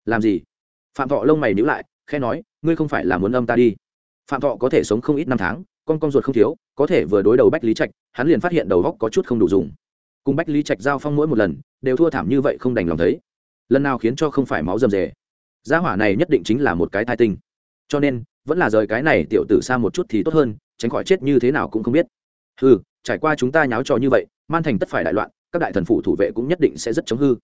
Làm gì? Phạm thọ lông mày nhữ lại khe nói, ngươi không phải là muốn âm ta đi. Phạm thọ có thể sống không ít năm tháng, con con ruột không thiếu, có thể vừa đối đầu bách lý trạch, hắn liền phát hiện đầu góc có chút không đủ dùng. Cùng bách lý trạch giao phong mỗi một lần, đều thua thảm như vậy không đành lòng thấy. Lần nào khiến cho không phải máu rầm rề gia hỏa này nhất định chính là một cái thai tinh. Cho nên, vẫn là rời cái này tiểu tử xa một chút thì tốt hơn, tránh khỏi chết như thế nào cũng không biết. Ừ trải qua chúng ta nháo trò như vậy, man thành tất phải đại loạn các đại thần phủ thủ vệ cũng nhất định sẽ rất chống hư.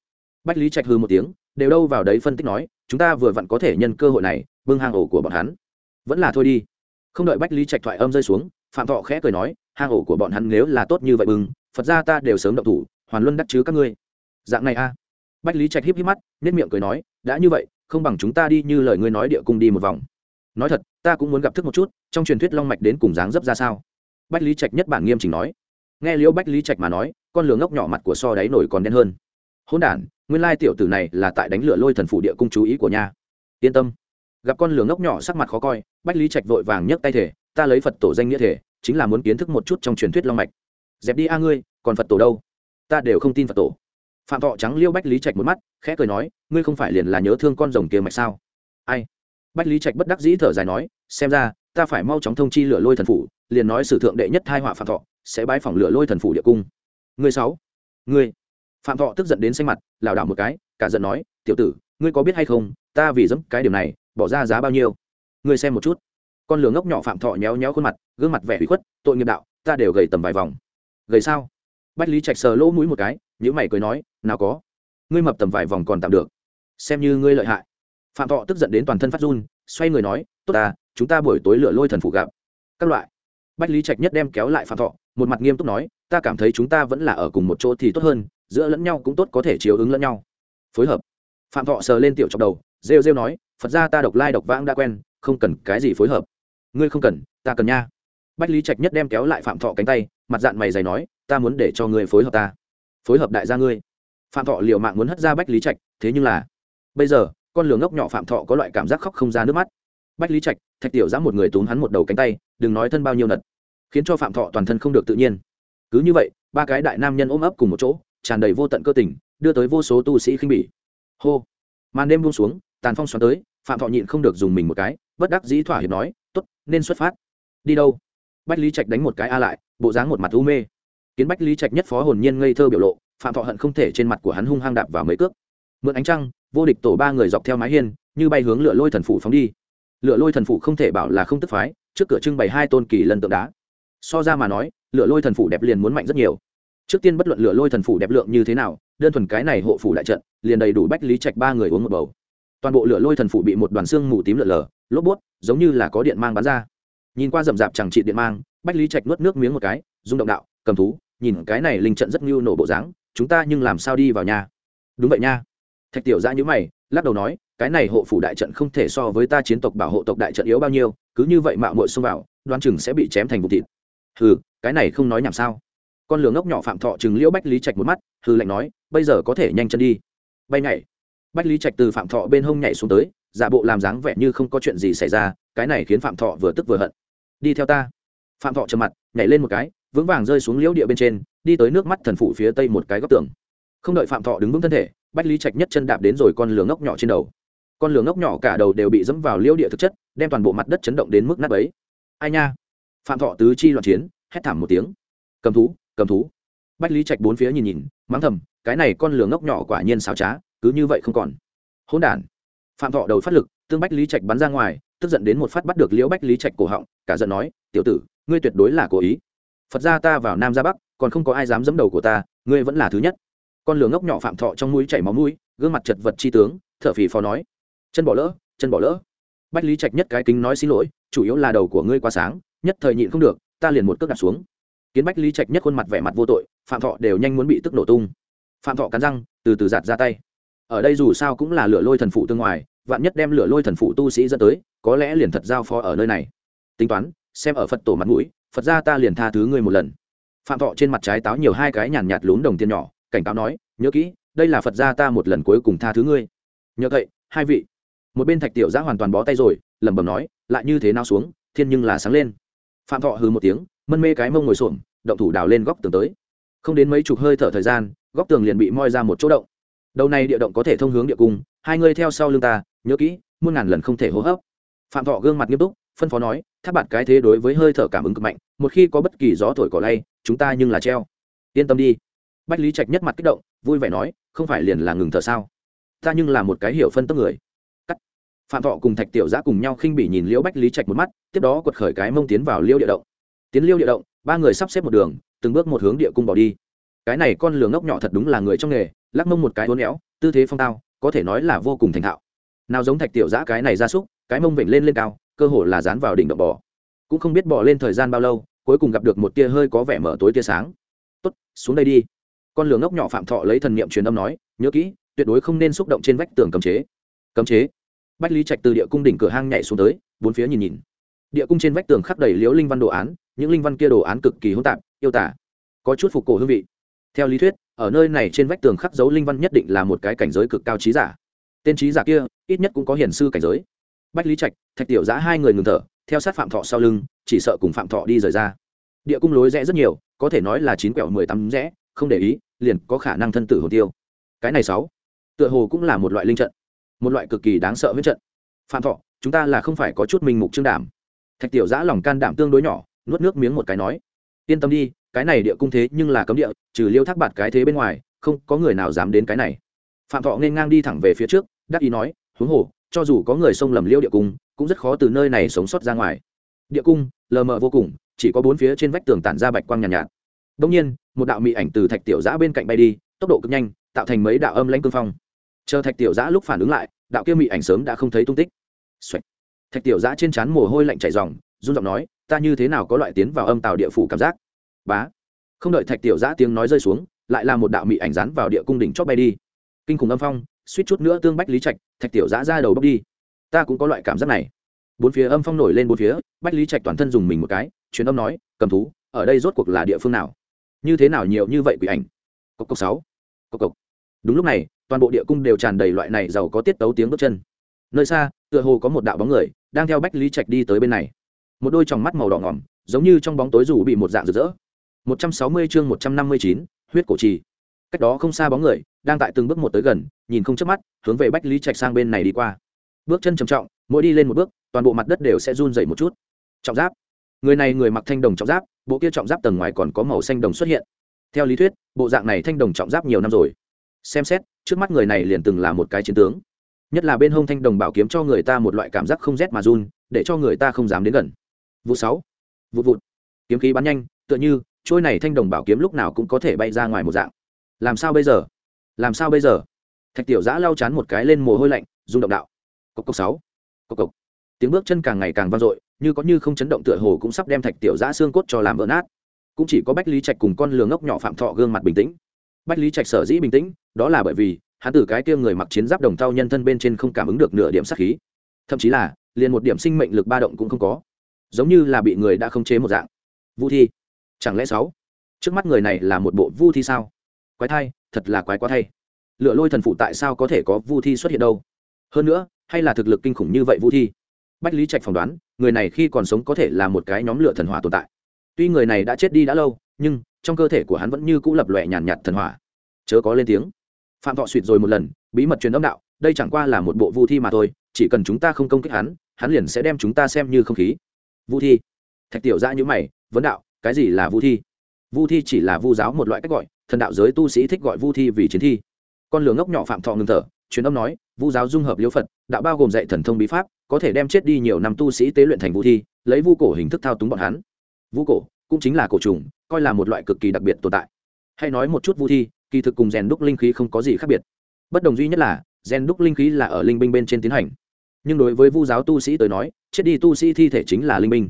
Bách lý trạch hư một tiếng, đều đâu vào đấy phân tích nói, chúng ta vừa vặn có thể nhân cơ hội này bưng hang ổ của bọn hắn. Vẫn là thôi đi. Không đợi bách lý trạch thoại âm rơi xuống, phạm thọ khẽ cười nói, hang ổ của bọn hắn nếu là tốt như vậy bưng phật ra ta đều sớm động thủ, hoàn luân đắc chứ các ngươi. Dạng này a. Bách lý trạch híp híp mắt nết miệng cười nói, đã như vậy, không bằng chúng ta đi như lời ngươi nói địa cung đi một vòng. Nói thật, ta cũng muốn gặp thức một chút, trong truyền thuyết long mạch đến cùng dáng dấp ra sao? Bách lý trạch nhất bản nghiêm chỉnh nói. Nghe liễu bách lý trạch mà nói con lửa ngốc nhỏ mặt của so đáy nổi còn đen hơn. Hôn đản, nguyên lai tiểu tử này là tại đánh lửa lôi thần phủ địa cung chú ý của nha yên tâm. Gặp con lửa ngốc nhỏ sắc mặt khó coi, bách lý trạch vội vàng nhấc tay thể ta lấy phật tổ danh nghĩa thể chính là muốn kiến thức một chút trong truyền thuyết long mạch. Dẹp đi a ngươi, còn phật tổ đâu? Ta đều không tin phật tổ. Phạm thọ trắng liêu bách lý trạch một mắt, khẽ cười nói, ngươi không phải liền là nhớ thương con rồng kia mạch sao? Ai? Bách lý trạch bất đắc dĩ thở dài nói, xem ra, ta phải mau chóng thông chi lửa lôi thần phủ, liền nói sử thượng đệ nhất thai họa phạm thọ, sẽ bái phỏng lửa lôi thần phủ địa cung người sáu. Ngươi phạm thọ tức giận đến xanh mặt, lảo đảo một cái, cả giận nói, tiểu tử, ngươi có biết hay không, ta vì dẫm cái điều này, bỏ ra giá bao nhiêu? Ngươi xem một chút. Con lửa ngốc nhỏ phạm thọ nhéo nhéo khuôn mặt, gương mặt vẻ hủy khuất, tội nghiệp đạo, ta đều gầy tầm vài vòng. Gầy sao? Bách lý trạch sờ lỗ mũi một cái nhữ mày cười nói, nào có. Ngươi mập tầm vài vòng còn tạm được. Xem như ngươi lợi hại. Phạm thọ tức giận đến toàn thân phát run, xoay người nói, tốt ta, chúng ta buổi tối lửa lôi thần phủ gặp. Các loại. Bách lý trạch nhất đem kéo lại phạm thọ một mặt nghiêm túc nói, ta cảm thấy chúng ta vẫn là ở cùng một chỗ thì tốt hơn, giữa lẫn nhau cũng tốt có thể chiếu ứng lẫn nhau. Phối hợp. Phạm thọ sờ lên tiểu chọc đầu, rêu rêu nói, phật ra ta độc lai độc vãng đã quen, không cần cái gì phối hợp. Ngươi không cần, ta cần nha. Bách lý trạch nhất đem kéo lại phạm thọ cánh tay, mặt dạng mày dày nói, ta muốn để cho ngươi phối hợp ta. Phối hợp đại gia ngươi. Phạm thọ liều mạng muốn hất ra bách lý trạch, thế nhưng là, bây giờ, con lường ngốc nhỏ phạm thọ có loại cảm giác khóc không ra nước mắt. Bách lý trạch, thạch tiểu giã một người túm hắn một đầu cánh tay, đừng nói thân bao nhiêu nật khiến cho phạm thọ toàn thân không được tự nhiên. Cứ như vậy, ba cái đại nam nhân ôm ấp cùng một chỗ, tràn đầy vô tận cơ tình, đưa tới vô số tu sĩ khinh bỉ. Hô! Màn đêm buông xuống, tàn phong xoắn tới, phạm thọ nhịn không được dùng mình một cái, bất đắc dĩ thỏa hiệp nói t ố t nên xuất phát. Đi đâu? Bách lý trạch đánh một cái a lại, bộ dáng một mặt u mê. Kiến bách lý trạch nhất phó hồn nhiên ngây thơ biểu lộ, phạm thọ hận không thể trên mặt của hắn hung hăng đạp vào mấy cước. Mượn ánh trăng, vô địch tổ ba người dọc theo mái hiên, như bay hướng lửa lôi thần phủ phóng đi. Lửa lôi thần phủ không thể bảo là không tức phái, trước cửa trưng bày hai tôn kỳ lần tượng đá so ra mà nói, lửa lôi thần phủ đẹp liền muốn mạnh rất nhiều. Trước tiên bất luận lửa lôi thần phủ đẹp lượng như thế nào, đơn thuần cái này hộ phủ đại trận, liền đầy đủ bách lý trạch ba người uống một bầu. Toàn bộ lửa lôi thần phủ bị một đoàn xương mù tím lợn lờ lốp bút giống như là có điện mang bắn ra. Nhìn qua rậm rạp chẳng trị điện mang, bách lý trạch nuốt nước miếng một cái, rung động đạo, cầm thú, nhìn cái này linh trận rất ngưu nổ bộ dáng, chúng ta nhưng làm sao đi vào nhà? Đúng vậy nha. Thạch tiểu ra nhữ mày, lắc đầu nói, cái này hộ phủ đại trận không thể so với ta chiến tộc bảo hộ tộc đại trận yếu bao nhiêu, cứ như vậy mạo muội xông vào đoan chừng sẽ bị chém thành vụ thịt hừ, cái này không nói nhảm sao? Con lửa ngốc nhỏ phạm thọ chừng liễu bách lý trạch một mắt, hừ lạnh nói, bây giờ có thể nhanh chân đi. Bay nhảy. Bách lý trạch từ phạm thọ bên hông nhảy xuống tới, giả bộ làm dáng vẻ như không có chuyện gì xảy ra, cái này khiến phạm thọ vừa tức vừa hận. Đi theo ta. Phạm thọ trầm mặt, nhảy lên một cái, vững vàng rơi xuống liễu địa bên trên, đi tới nước mắt thần phủ phía tây một cái góc tường. Không đợi phạm thọ đứng vững thân thể, bách lý trạch nhất chân đạp đến rồi con lửa ngốc nhỏ trên đầu. Con lửa ngốc nhỏ cả đầu đều bị dẫm vào liễu địa thực chất, đem toàn bộ mặt đất chấn động đến mức nát ấy ai nha? Phạm thọ tứ chi loạn chiến, hét thảm một tiếng. Cầm thú cầm thú. Bách lý trạch bốn phía nhìn nhìn, mắng thầm, cái này con lửa ngốc nhỏ quả nhiên xào trá, cứ như vậy không còn. Hỗn đản. Phạm thọ đầu phát lực, tương bách lý trạch bắn ra ngoài, tức giận đến một phát bắt được liễu bách lý trạch cổ họng, cả giận nói, tiểu tử, ngươi tuyệt đối là cố ý. Phật ra ta vào nam ra bắc, còn không có ai dám dẫm đầu của ta, ngươi vẫn là thứ nhất. Con lửa ngốc nhỏ phạm thọ trong mũi chảy máu mũi, gương mặt chật vật chi tướng, thở phì phò nói, chân bỏ lỡ, chân bỏ lỡ. Bách lý trạch nhất cái kính nói xin lỗi, chủ yếu là đầu của ngươi quá sáng nhất thời nhịn không được, ta liền một cước đặt xuống. Kiến bách lý trạch nhất khuôn mặt vẻ mặt vô tội, phạm thọ đều nhanh muốn bị tức nổ tung. Phạm thọ cắn răng, từ từ giạt ra tay. Ở đây dù sao cũng là lửa lôi thần phụ tương ngoài, vạn nhất đem lửa lôi thần phụ tu sĩ dẫn tới, có lẽ liền thật giao phó ở nơi này. Tính toán, xem ở phật tổ mặt mũi, phật ra ta liền tha thứ ngươi một lần. Phạm thọ trên mặt trái táo nhiều hai cái nhàn nhạt lún đồng tiền nhỏ, cảnh cáo nói, nhớ kỹ, đây là phật ra ta một lần cuối cùng tha thứ ngươi. Nhớ vậy, hai vị. Một bên thạch tiểu giã hoàn toàn bó tay rồi, lẩm bẩm nói, lại như thế nào xuống, thiên nhưng là sáng lên phạm thọ hừ một tiếng, mân mê cái mông ngồi xổm, động thủ đào lên góc tường tới. Không đến mấy chục hơi thở thời gian, góc tường liền bị moi ra một chỗ động. Đầu này địa động có thể thông hướng địa cung, hai người theo sau lưng ta, nhớ kỹ, muôn ngàn lần không thể hô hấp. Phạm thọ gương mặt nghiêm túc, phân phó nói, tháp bạt cái thế đối với hơi thở cảm ứng cực mạnh, một khi có bất kỳ gió thổi cỏ lay, chúng ta nhưng là treo. Yên tâm đi. Bách lý trạch nhất mặt kích động, vui vẻ nói, không phải liền là ngừng thở sao? Ta nhưng là một cái hiểu phân tức người phạm thọ cùng thạch tiểu giã cùng nhau khinh bỉ nhìn liễu bách lý trạch một mắt, tiếp đó quật khởi cái mông tiến vào liêu địa động. Tiến liêu địa động, ba người sắp xếp một đường, từng bước một hướng địa cung bỏ đi. Cái này con lường ngốc nhỏ thật đúng là người trong nghề, lắc mông một cái hôn éo, tư thế phong tao, có thể nói là vô cùng thành thạo. Nào giống thạch tiểu giã cái này ra súc, cái mông vểnh lên lên cao, cơ hồ là dán vào đỉnh động bò. Cũng không biết bỏ lên thời gian bao lâu, cuối cùng gặp được một tia hơi có vẻ mở tối tia sáng. Tốt, xuống đây đi. Con lường ngốc nhỏ phạm thọ lấy thần niệm truyền âm nói, nhớ kỹ, tuyệt đối không nên xúc động trên vách tường cấm chế. Cấm chế? Bách lý trạch từ địa cung đỉnh cửa hang nhảy xuống tới, bốn phía nhìn nhìn. Địa cung trên vách tường khắc đầy liễu linh văn đồ án, những linh văn kia đồ án cực kỳ hỗn tạp, yêu tả, có chút phục cổ hương vị. Theo lý thuyết, ở nơi này trên vách tường khắc dấu linh văn nhất định là một cái cảnh giới cực cao trí giả. Tên trí giả kia, ít nhất cũng có hiển sư cảnh giới. Bách lý trạch, thạch tiểu giã hai người ngừng thở, theo sát phạm thọ sau lưng, chỉ sợ cùng phạm thọ đi rời ra. Địa cung lối rẽ rất nhiều, có thể nói là chín quẹo mười tám rẽ, không để ý, liền có khả năng thân tử hồ tiêu. Cái này sáu, tựa hồ cũng là một loại linh trận một loại cực kỳ đáng sợ huyết trận. Phạm thọ chúng ta là không phải có chút minh mục trương đảm. Thạch tiểu giã lòng can đảm tương đối nhỏ nuốt nước miếng một cái nói yên tâm đi cái này địa cung thế nhưng là cấm địa trừ liêu thác bạt cái thế bên ngoài không có người nào dám đến cái này. Phạm thọ nên ngang đi thẳng về phía trước đắc ý nói huống hồ cho dù có người xông lầm liêu địa cung cũng rất khó từ nơi này sống sót ra ngoài. Địa cung lờ mờ vô cùng chỉ có bốn phía trên vách tường tản ra bạch quang nhàn nhạt, nhạt. Đông nhiên một đạo mị ảnh từ thạch tiểu giã bên cạnh bay đi tốc độ cực nhanh tạo thành mấy đạo âm lãnh cương phong chờ thạch tiểu giã lúc phản ứng lại, đạo kia mị ảnh sớm đã không thấy tung tích、Xoạch. Thạch tiểu giã trên trán mồ hôi lạnh chảy ròng, run giọng nói, ta như thế nào có loại tiến vào âm tàu địa phủ cảm giác? Bá. Không đợi thạch tiểu giã tiếng nói rơi xuống, lại là một đạo mị ảnh rán vào địa cung đỉnh chót bay đi. Kinh khủng âm phong, suýt chút nữa tương bách lý trạch, thạch tiểu giã ra đầu bốc đi. Ta cũng có loại cảm giác này. Bốn phía âm phong nổi lên bốn phía, bách lý trạch toàn thân dùng mình một cái, truyền âm nói, cầm thú, ở đây rốt cuộc là địa phương nào? Như thế nào nhiều như vậy quỷ ảnh? Cốc cốc sáu. Cốc cốc đúng lúc này toàn bộ địa cung đều tràn đầy loại này giàu có tiết tấu tiếng bước chân. Nơi xa tựa hồ có một đạo bóng người đang theo bách lý trạch đi tới bên này. Một đôi tròng mắt màu đỏ ngỏm giống như trong bóng tối rủ bị một dạng rực rỡ. 160 chương 159, huyết cổ trì. Cách đó không xa bóng người đang tại từng bước một tới gần nhìn không chớp mắt hướng về bách lý trạch sang bên này đi qua. Bước chân trầm trọng mỗi đi lên một bước toàn bộ mặt đất đều sẽ run dậy một chút. Trọng giáp. Người này người mặc thanh đồng trọng giáp bộ kia trọng giáp tầng ngoài còn có màu xanh đồng xuất hiện. Theo lý thuyết bộ dạng này thanh đồng trọng giáp nhiều năm rồi xem xét, trước mắt người này liền từng là một cái chiến tướng. Nhất là bên hông thanh đồng bảo kiếm cho người ta một loại cảm giác không rét mà run, để cho người ta không dám đến gần. Vụ sáu, vụ vụt. Kiếm khí bắn nhanh, tựa như, trôi này thanh đồng bảo kiếm lúc nào cũng có thể bay ra ngoài một dạng. Làm sao bây giờ? Làm sao bây giờ? Thạch tiểu giã lau chán một cái lên mồ hôi lạnh, rung động đạo. Cốc cốc sáu cốc cốc tiếng bước chân càng ngày càng vang dội, như có như không chấn động tựa hồ cũng sắp đem thạch tiểu giã xương cốt cho làm vỡ nát. Cũng chỉ có bách lý trạch cùng con lường ngốc nhỏ phạm thọ gương mặt bình tĩnh bách lý trạch sở dĩ bình tĩnh, đó là bởi vì, hắn từ cái kia người mặc chiến giáp đồng thau nhân thân bên trên không cảm ứng được nửa điểm sát khí. Thậm chí là, liền một điểm sinh mệnh lực ba động cũng không có. Giống như là bị người đã không chế một dạng. Vu thi. Chẳng lẽ sáu? Trước mắt người này là một bộ vu thi sao? Quái thai, thật là quái quá thay. Lựa lôi thần phụ tại sao có thể có vu thi xuất hiện đâu? Hơn nữa, hay là thực lực kinh khủng như vậy vu thi? Bách lý trạch phỏng đoán, người này khi còn sống có thể là một cái nhóm lựa thần hỏa tồn tại. Tuy người này đã chết đi đã lâu, nhưng trong cơ thể của hắn vẫn như cũ lập lòe nhàn nhạt thần hỏa. Chớ có lên tiếng. Phạm thọ suỵt rồi một lần, bí mật truyền âm đạo, đây chẳng qua là một bộ vu thi mà thôi, chỉ cần chúng ta không công kích hắn hắn liền sẽ đem chúng ta xem như không khí. Vu thi. Thạch tiểu ra như mày, vấn đạo, cái gì là vu thi? Vu thi chỉ là vu giáo một loại cách gọi, thần đạo giới tu sĩ thích gọi vu thi vì chiến thi. Con lửa ngốc nhỏ phạm thọ ngừng thở, truyền âm nói, vu giáo dung hợp liễu phật, đạo bao gồm dạy thần thông bí pháp, có thể đem chết đi nhiều năm tu sĩ tế luyện thành vu thi, lấy vu cổ hình thức thao túng bọn hắn. Vu cổ cũng chính là cổ trùng, coi là một loại cực kỳ đặc biệt tồn tại. Hay nói một chút vu thi, kỳ thực cùng rèn đúc linh khí không có gì khác biệt. Bất đồng duy nhất là, rèn đúc linh khí là ở linh binh bên trên tiến hành. Nhưng đối với vu giáo tu sĩ tới nói, chết đi tu sĩ thi thể chính là linh binh.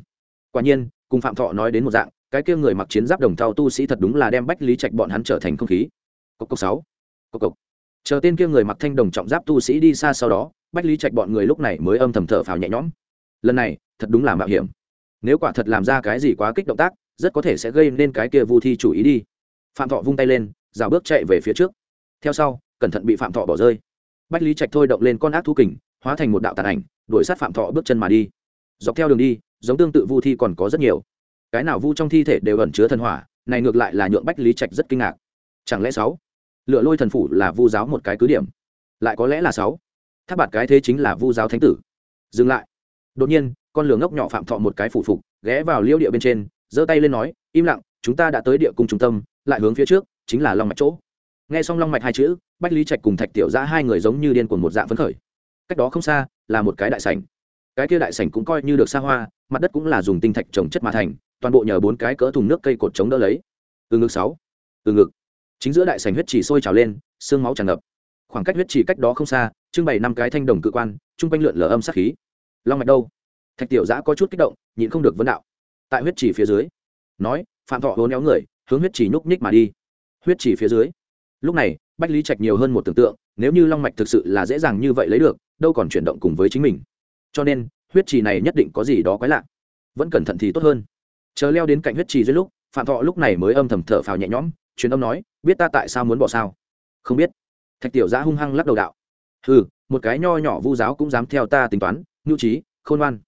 Quả nhiên, cùng phạm thọ nói đến một dạng, cái kia người mặc chiến giáp đồng thau tu sĩ thật đúng là đem bách lý trạch bọn hắn trở thành không khí. Cốc cốc sáu. Cốc cốc chờ tên kia người mặc thanh đồng trọng giáp tu sĩ đi xa sau đó, bách lý trạch bọn người lúc này mới âm thầm thở phào nhẹ nhõm. Lần này, thật đúng là mạo hiểm. Nếu quả thật làm ra cái gì quá kích động tác rất có thể sẽ gây nên cái kia vu thi chủ ý đi. Phạm thọ vung tay lên, rào bước chạy về phía trước. Theo sau, cẩn thận bị phạm thọ bỏ rơi. Bách lý trạch thôi động lên con ác thu kình, hóa thành một đạo tàn ảnh, đuổi sát phạm thọ bước chân mà đi. Dọc theo đường đi, giống tương tự vu thi còn có rất nhiều. Cái nào vu trong thi thể đều ẩn chứa thần hỏa, này ngược lại là nhượng bách lý trạch rất kinh ngạc. Chẳng lẽ sáu? Lựa lôi thần phủ là vu giáo một cái cứ điểm. Lại có lẽ là sáu? Tháp bạt cái thế chính là vu giáo thánh tử. Dừng lại. Đột nhiên, con lửa ngốc nhỏ phạm thọ một cái phủ phục, ghé vào liêu địa bên trên giơ tay lên nói, im lặng, chúng ta đã tới địa cung trung tâm, lại hướng phía trước, chính là long mạch chỗ. Nghe xong long mạch hai chữ, bách lý trạch cùng thạch tiểu ra hai người giống như điên cuồng một dạng phấn khởi. Cách đó không xa, là một cái đại sảnh. Cái kia đại sảnh cũng coi như được xa hoa, mặt đất cũng là dùng tinh thạch trồng chất mà thành, toàn bộ nhờ bốn cái cỡ thùng nước cây cột chống đỡ lấy. Từ ngực sáu, từ ngực. Chính giữa đại sảnh huyết chỉ sôi trào lên, xương máu tràn ngập. Khoảng cách huyết chỉ cách đó không xa, trưng bày năm cái thanh đồng cự quan, chung quanh lượn lờ âm sát khí. Long mạch đâu? Thạch tiểu giã có chút kích động, nhịn không được vấn đạo tại huyết chỉ phía dưới. Nói, phạm thọ hố néo người, hướng huyết chỉ nhúc nhích mà đi. Huyết chỉ phía dưới. Lúc này, bách lý trạch nhiều hơn một tưởng tượng, nếu như long mạch thực sự là dễ dàng như vậy lấy được, đâu còn chuyển động cùng với chính mình. Cho nên, huyết trì này nhất định có gì đó quái lạ. Vẫn cẩn thận thì tốt hơn. Chờ leo đến cạnh huyết trì dưới lúc, phạm thọ lúc này mới âm thầm thở phào nhẹ nhõm, truyền âm nói, biết ta tại sao muốn bỏ sao? Không biết. Thạch tiểu giã hung hăng lắc đầu đạo. Ừ một cái nho nhỏ vu giáo cũng dám theo ta tính toán, nhu trí, khôn ngoan.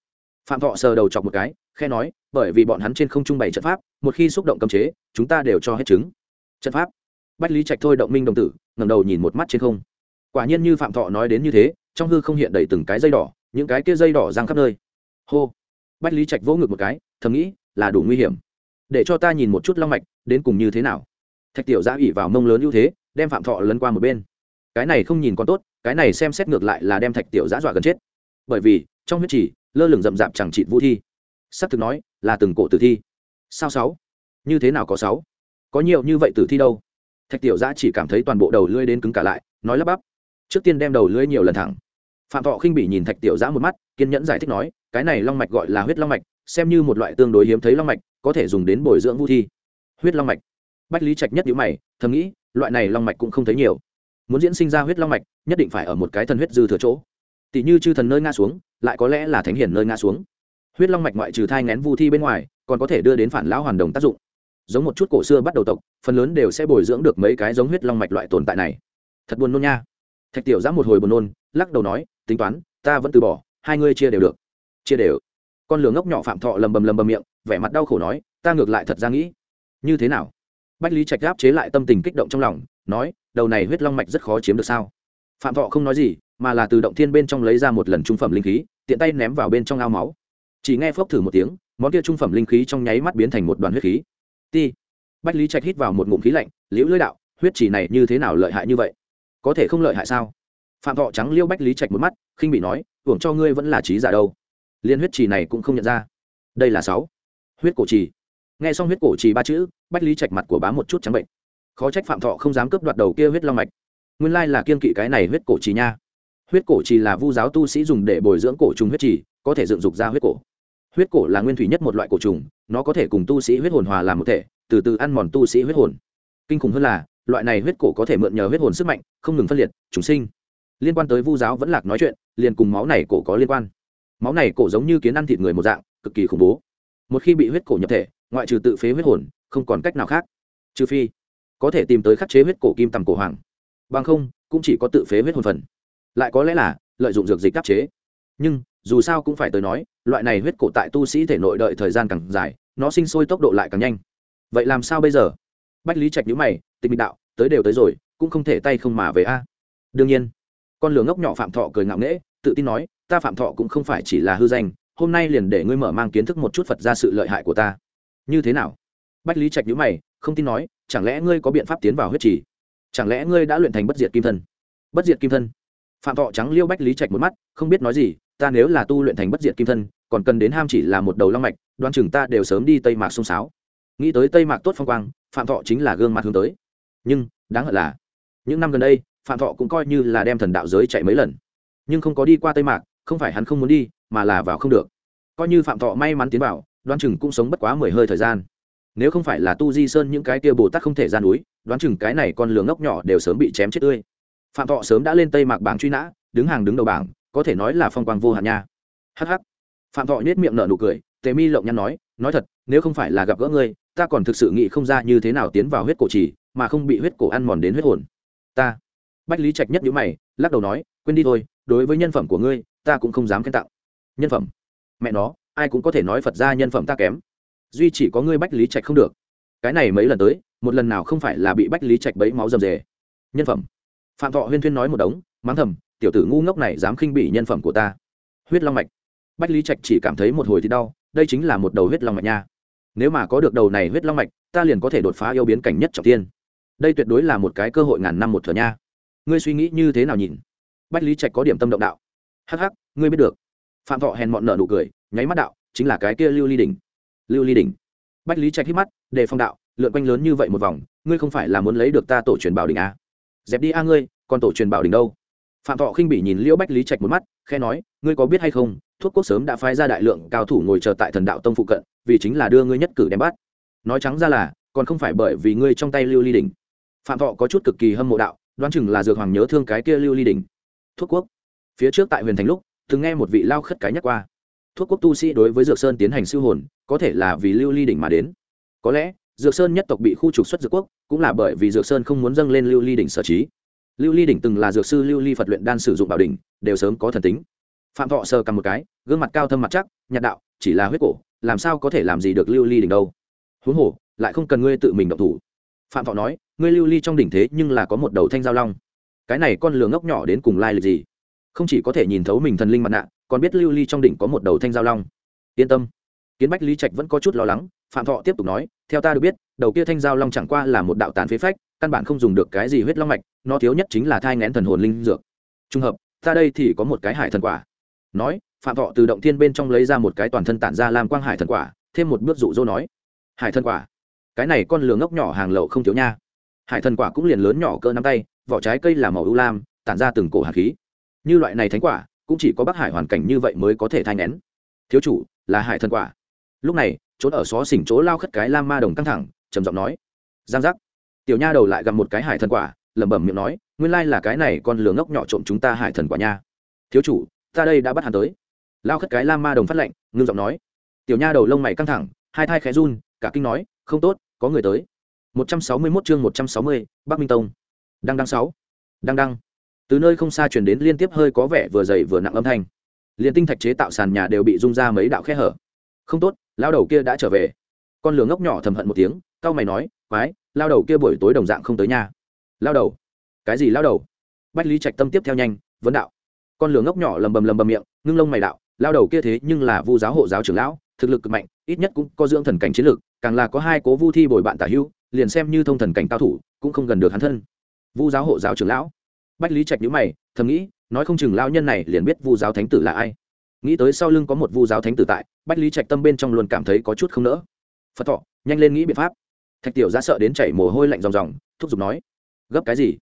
Phạm thọ sờ đầu chọc một cái khe nói, bởi vì bọn hắn trên không trung bày trận pháp, một khi xúc động cấm chế, chúng ta đều cho hết chứng. Trận pháp. Bách lý trạch thôi động minh đồng tử ngầm đầu nhìn một mắt trên không. Quả nhiên như phạm thọ nói đến như thế, trong hư không hiện đầy từng cái dây đỏ, những cái kia dây đỏ giang khắp nơi. Hô. Bách lý trạch vỗ ngực một cái, thầm nghĩ, là đủ nguy hiểm. Để cho ta nhìn một chút long mạch, đến cùng như thế nào? Thạch tiểu giã ủy vào mông lớn ưu thế, đem phạm thọ lấn qua một bên. Cái này không nhìn còn tốt, cái này xem xét ngược lại là đem thạch tiểu giã dọa gần chết. Bởi vì, trong huyết chỉ lơ lửng rậm rạp chẳng trịn vũ thi. Sắp thực nói, là từng cổ tử thi. Sao sáu? Như thế nào có sáu? Có nhiều như vậy tử thi đâu? Thạch tiểu giã chỉ cảm thấy toàn bộ đầu lưỡi đến cứng cả lại, nói lắp bắp. Trước tiên đem đầu lưỡi nhiều lần thẳng. Phạm thọ khinh bị nhìn thạch tiểu giã một mắt, kiên nhẫn giải thích nói, cái này long mạch gọi là huyết long mạch, xem như một loại tương đối hiếm thấy long mạch, có thể dùng đến bồi dưỡng vũ thi. Huyết long mạch. Bách lý trạch nhất nhữ mày, thầm nghĩ, loại này long mạch cũng không thấy nhiều. Muốn diễn sinh ra huyết long mạch, nhất định phải ở một cái thần huyết dư thừa chỗ. Tỷ như chư thần nơi nga xuống, lại có lẽ là thánh hiển nơi nga xuống huyết long mạch ngoại trừ thai ngén vu thi bên ngoài, còn có thể đưa đến phản lão hoàn đồng tác dụng. Giống một chút cổ xưa bắt đầu tộc, phần lớn đều sẽ bồi dưỡng được mấy cái giống huyết long mạch loại tồn tại này. Thật buồn nôn nha. Thạch tiểu giã một hồi buồn nôn, lắc đầu nói, tính toán, ta vẫn từ bỏ, hai ngươi chia đều được. Chia đều? Con lửa ngốc nhỏ phạm thọ lầm bầm lầm bầm miệng, vẻ mặt đau khổ nói, ta ngược lại thật ra nghĩ. Như thế nào? Bách lý trạch gáp chế lại tâm tình kích động trong lòng, nói, đầu này huyết long mạch rất khó chiếm được sao? Phạm thọ không nói gì, mà là từ động thiên bên trong lấy ra một lần trung phẩm linh khí, tiện tay ném vào bên trong ao máu chỉ nghe phốc thử một tiếng, món kia trung phẩm linh khí trong nháy mắt biến thành một đoàn huyết khí. Ti. Bách lý trạch hít vào một ngụm khí lạnh, liễu lưỡi đạo, huyết chỉ này như thế nào lợi hại như vậy? Có thể không lợi hại sao? Phạm thọ trắng liêu bách lý trạch một mắt, khinh bị nói, hưởng cho ngươi vẫn là trí giả đâu. Liên huyết trì này cũng không nhận ra. Đây là sáu. Huyết cổ trì. Nghe xong huyết cổ trì ba chữ, bách lý trạch mặt của bá một chút trắng bệnh. Khó trách phạm thọ không dám cướp đoạt đầu kia huyết long mạch. Nguyên lai là kiên kỵ cái này huyết cổ trì nha. Huyết cổ trì là vu giáo tu sĩ dùng để bồi dưỡng cổ trùng huyết trì, có thể dựng dục ra huyết cổ huyết cổ là nguyên thủy nhất một loại cổ trùng, nó có thể cùng tu sĩ huyết hồn hòa làm một thể, từ từ ăn mòn tu sĩ huyết hồn. Kinh khủng hơn là, loại này huyết cổ có thể mượn nhờ huyết hồn sức mạnh, không ngừng phân liệt, chúng sinh. Liên quan tới vu giáo vẫn lạc nói chuyện, liền cùng máu này cổ có liên quan. Máu này cổ giống như kiến ăn thịt người một dạng, cực kỳ khủng bố. Một khi bị huyết cổ nhập thể, ngoại trừ tự phế huyết hồn, không còn cách nào khác. Trừ phi, có thể tìm tới khắc chế huyết cổ kim tầm cổ hoàng. Bằng không, cũng chỉ có tự phế huyết hồn phần. Lại có lẽ là, lợi dụng dược dịch đáp chế. Nhưng dù sao cũng phải tới nói, loại này huyết cổ tại tu sĩ thể nội đợi thời gian càng dài, nó sinh sôi tốc độ lại càng nhanh. Vậy làm sao bây giờ? Bách lý trạch nhữ mày, tịch mịch đạo, tới đều tới rồi, cũng không thể tay không mà về a. Đương nhiên, con lửa ngốc nhỏ phạm thọ cười ngạo nghễ, tự tin nói, ta phạm thọ cũng không phải chỉ là hư danh, hôm nay liền để ngươi mở mang kiến thức một chút phật ra sự lợi hại của ta. Như thế nào? Bách lý trạch nhữ mày, không tin nói, chẳng lẽ ngươi có biện pháp tiến vào huyết trì? Chẳng lẽ ngươi đã luyện thành bất diệt kim thân? Bất diệt kim thân? Phạm thọ trắng liêu bách lý trạch một mắt, không biết nói gì ta nếu là tu luyện thành bất diệt kim thân, còn cần đến ham chỉ là một đầu long mạch đoan chừng ta đều sớm đi tây mạc sông sáo nghĩ tới tây mạc tốt phong quang, phạm thọ chính là gương mặt hướng tới. Nhưng, đáng hận là, những năm gần đây, phạm thọ cũng coi như là đem thần đạo giới chạy mấy lần. Nhưng không có đi qua tây mạc, không phải hắn không muốn đi, mà là vào không được. Coi như phạm thọ may mắn tiến vào, đoán chừng cũng sống bất quá mười hơi thời gian. Nếu không phải là tu di sơn những cái kia bồ tát không thể ra núi, đoán chừng cái này con lường ngốc nhỏ đều sớm bị chém chết tươi. Phạm thọ sớm đã lên tây mạc bảng truy nã, đứng hàng đứng đầu bảng có thể nói là phong quang vô hạn nha. Hh phạm thọ nhét miệng nở nụ cười, tề mi lộng nhăn nói nói thật, nếu không phải là gặp gỡ ngươi, ta còn thực sự nghĩ không ra như thế nào tiến vào huyết cổ trì, mà không bị huyết cổ ăn mòn đến huyết hồn. Ta. Bách lý trạch nhất nhữ mày, lắc đầu nói, quên đi thôi, đối với nhân phẩm của ngươi, ta cũng không dám khen tặng. Nhân phẩm? Mẹ nó, ai cũng có thể nói phật ra nhân phẩm ta kém. Duy chỉ có ngươi bách lý trạch không được. Cái này mấy lần tới, một lần nào không phải là bị bách lý trạch bấy máu rầm rề nhân phẩm? Phạm thọ huyên thuyên nói một đống, mắng thầm tiểu tử ngu ngốc này dám khinh bỉ nhân phẩm của ta. Huyết long mạch. Bách lý trạch chỉ cảm thấy một hồi thì đau, đây chính là một đầu huyết long mạch nha. Nếu mà có được đầu này huyết long mạch, ta liền có thể đột phá yêu biến cảnh nhất trọng tiên đây tuyệt đối là một cái cơ hội ngàn năm một thừa nha. Ngươi suy nghĩ như thế nào nhìn? Bách lý trạch có điểm tâm động đạo. Hắc hắc, ngươi biết được. Phạm thọ hèn mọn nợ nụ cười, nháy mắt đạo, chính là cái kia lưu ly đỉnh. Lưu ly đỉnh. Bách lý trạch hít mắt, đề phong đạo, lượn quanh lớn như vậy một vòng, ngươi không phải là muốn lấy được ta tổ truyền bảo đình à? dẹp đi a ngươi, còn tổ truyền bảo đình đâu? Phạm thọ khinh bị nhìn liễu bách lý trạch một mắt khe nói, ngươi có biết hay không, thuốc quốc sớm đã phái ra đại lượng cao thủ ngồi chờ tại thần đạo tông phụ cận, vì chính là đưa ngươi nhất cử đem bắt. Nói trắng ra là, còn không phải bởi vì ngươi trong tay lưu ly đỉnh. Phạm thọ có chút cực kỳ hâm mộ đạo, đoán chừng là dược hoàng nhớ thương cái kia lưu ly đỉnh. Thuốc quốc phía trước tại huyền thành lúc, từng nghe một vị lao khất cái nhắc qua. Thuốc quốc tu sĩ đối với dược sơn tiến hành siêu hồn, có thể là vì lưu ly đỉnh mà đến. Có lẽ, dược sơn nhất tộc bị khu trục xuất dược quốc, cũng là bởi vì dược sơn không muốn dâng lên lưu ly đỉnh sở trí lưu ly đỉnh từng là dược sư lưu ly phật luyện đan sử dụng bảo đỉnh, đều sớm có thần tính. Phạm thọ sờ cầm một cái, gương mặt cao thâm mặt chắc, nhạt đạo, chỉ là huyết cổ, làm sao có thể làm gì được lưu ly đỉnh đâu? Huống hồ, lại không cần ngươi tự mình động thủ. Phạm thọ nói, ngươi lưu ly trong đỉnh thế nhưng là có một đầu thanh giao long. Cái này con lừa ngốc nhỏ đến cùng lai lịch gì? Không chỉ có thể nhìn thấu mình thần linh mặt nạ, còn biết lưu ly trong đỉnh có một đầu thanh giao long. Yên tâm. Kiến bách lý trạch vẫn có chút lo lắng, phạm thọ tiếp tục nói, theo ta được biết, đầu kia thanh giao long chẳng qua là một đạo tàn phế phách căn bản không dùng được cái gì huyết long mạch, nó thiếu nhất chính là thai ngén thần hồn linh dược. Trùng hợp, ta đây thì có một cái hải thần quả. Nói, phạm thọ từ động thiên bên trong lấy ra một cái toàn thân tản ra làm quang hải thần quả, thêm một bước dụ dỗ nói, hải thần quả? Cái này con lừa ngốc nhỏ hàng lậu không thiếu nha. Hải thần quả cũng liền lớn nhỏ cỡ nắm tay, vỏ trái cây là màu ưu lam, tản ra từng cổ hạt khí. Như loại này thánh quả, cũng chỉ có bắc hải hoàn cảnh như vậy mới có thể thai ngén. Thiếu chủ, là hải thần quả. Lúc này trốn ở xó xỉnh chỗ lao khất cái lam ma đồng căng thẳng, trầm giọng nói, giang giác tiểu nha đầu lại gặp một cái hải thần quả lẩm bẩm miệng nói nguyên lai là cái này con lừa ngốc nhỏ trộm chúng ta hải thần quả nha thiếu chủ ta đây đã bắt hắn tới lao khất cái lam ma đồng phát lệnh ngưng giọng nói tiểu nha đầu lông mày căng thẳng hai thai khẽ run cả kinh nói không tốt có người tới 161 chương 160, Bắc Minh Tông. Đăng đăng sáu, Đăng đăng. Từ nơi không xa truyền đến liên tiếp hơi có vẻ vừa dày vừa nặng âm thanh. Liên tinh thạch chế tạo sàn nhà đều bị rung ra mấy đạo khe hở. Không tốt, lao đầu kia đã trở về. Con lửa ngốc nhỏ thầm hận một tiếng, cao mày nói, "Quái, lao đầu kia buổi tối đồng dạng không tới nhà." Lao đầu? Cái gì lao đầu? Bách Lý Trạch tâm tiếp theo nhanh, vấn đạo. Con lửa ngốc nhỏ lầm bầm lầm bầm miệng, ngưng lông mày đạo, lao đầu kia thế nhưng là Vu giáo hộ giáo trưởng lão, thực lực cực mạnh, ít nhất cũng có dưỡng thần cảnh chiến lực, càng là có hai cố Vu thi bồi bạn tả hữu, liền xem như thông thần cảnh cao thủ cũng không gần được hắn thân vu giáo hộ giáo trưởng lão bách lý trạch nhữ mày thầm nghĩ nói không chừng lao nhân này liền biết vu giáo thánh tử là ai nghĩ tới sau lưng có một vu giáo thánh tử tại bách lý trạch tâm bên trong luôn cảm thấy có chút không nỡ phật thọ nhanh lên nghĩ biện pháp thạch tiểu ra sợ đến chảy mồ hôi lạnh ròng ròng, thúc giục nói, gấp cái gì?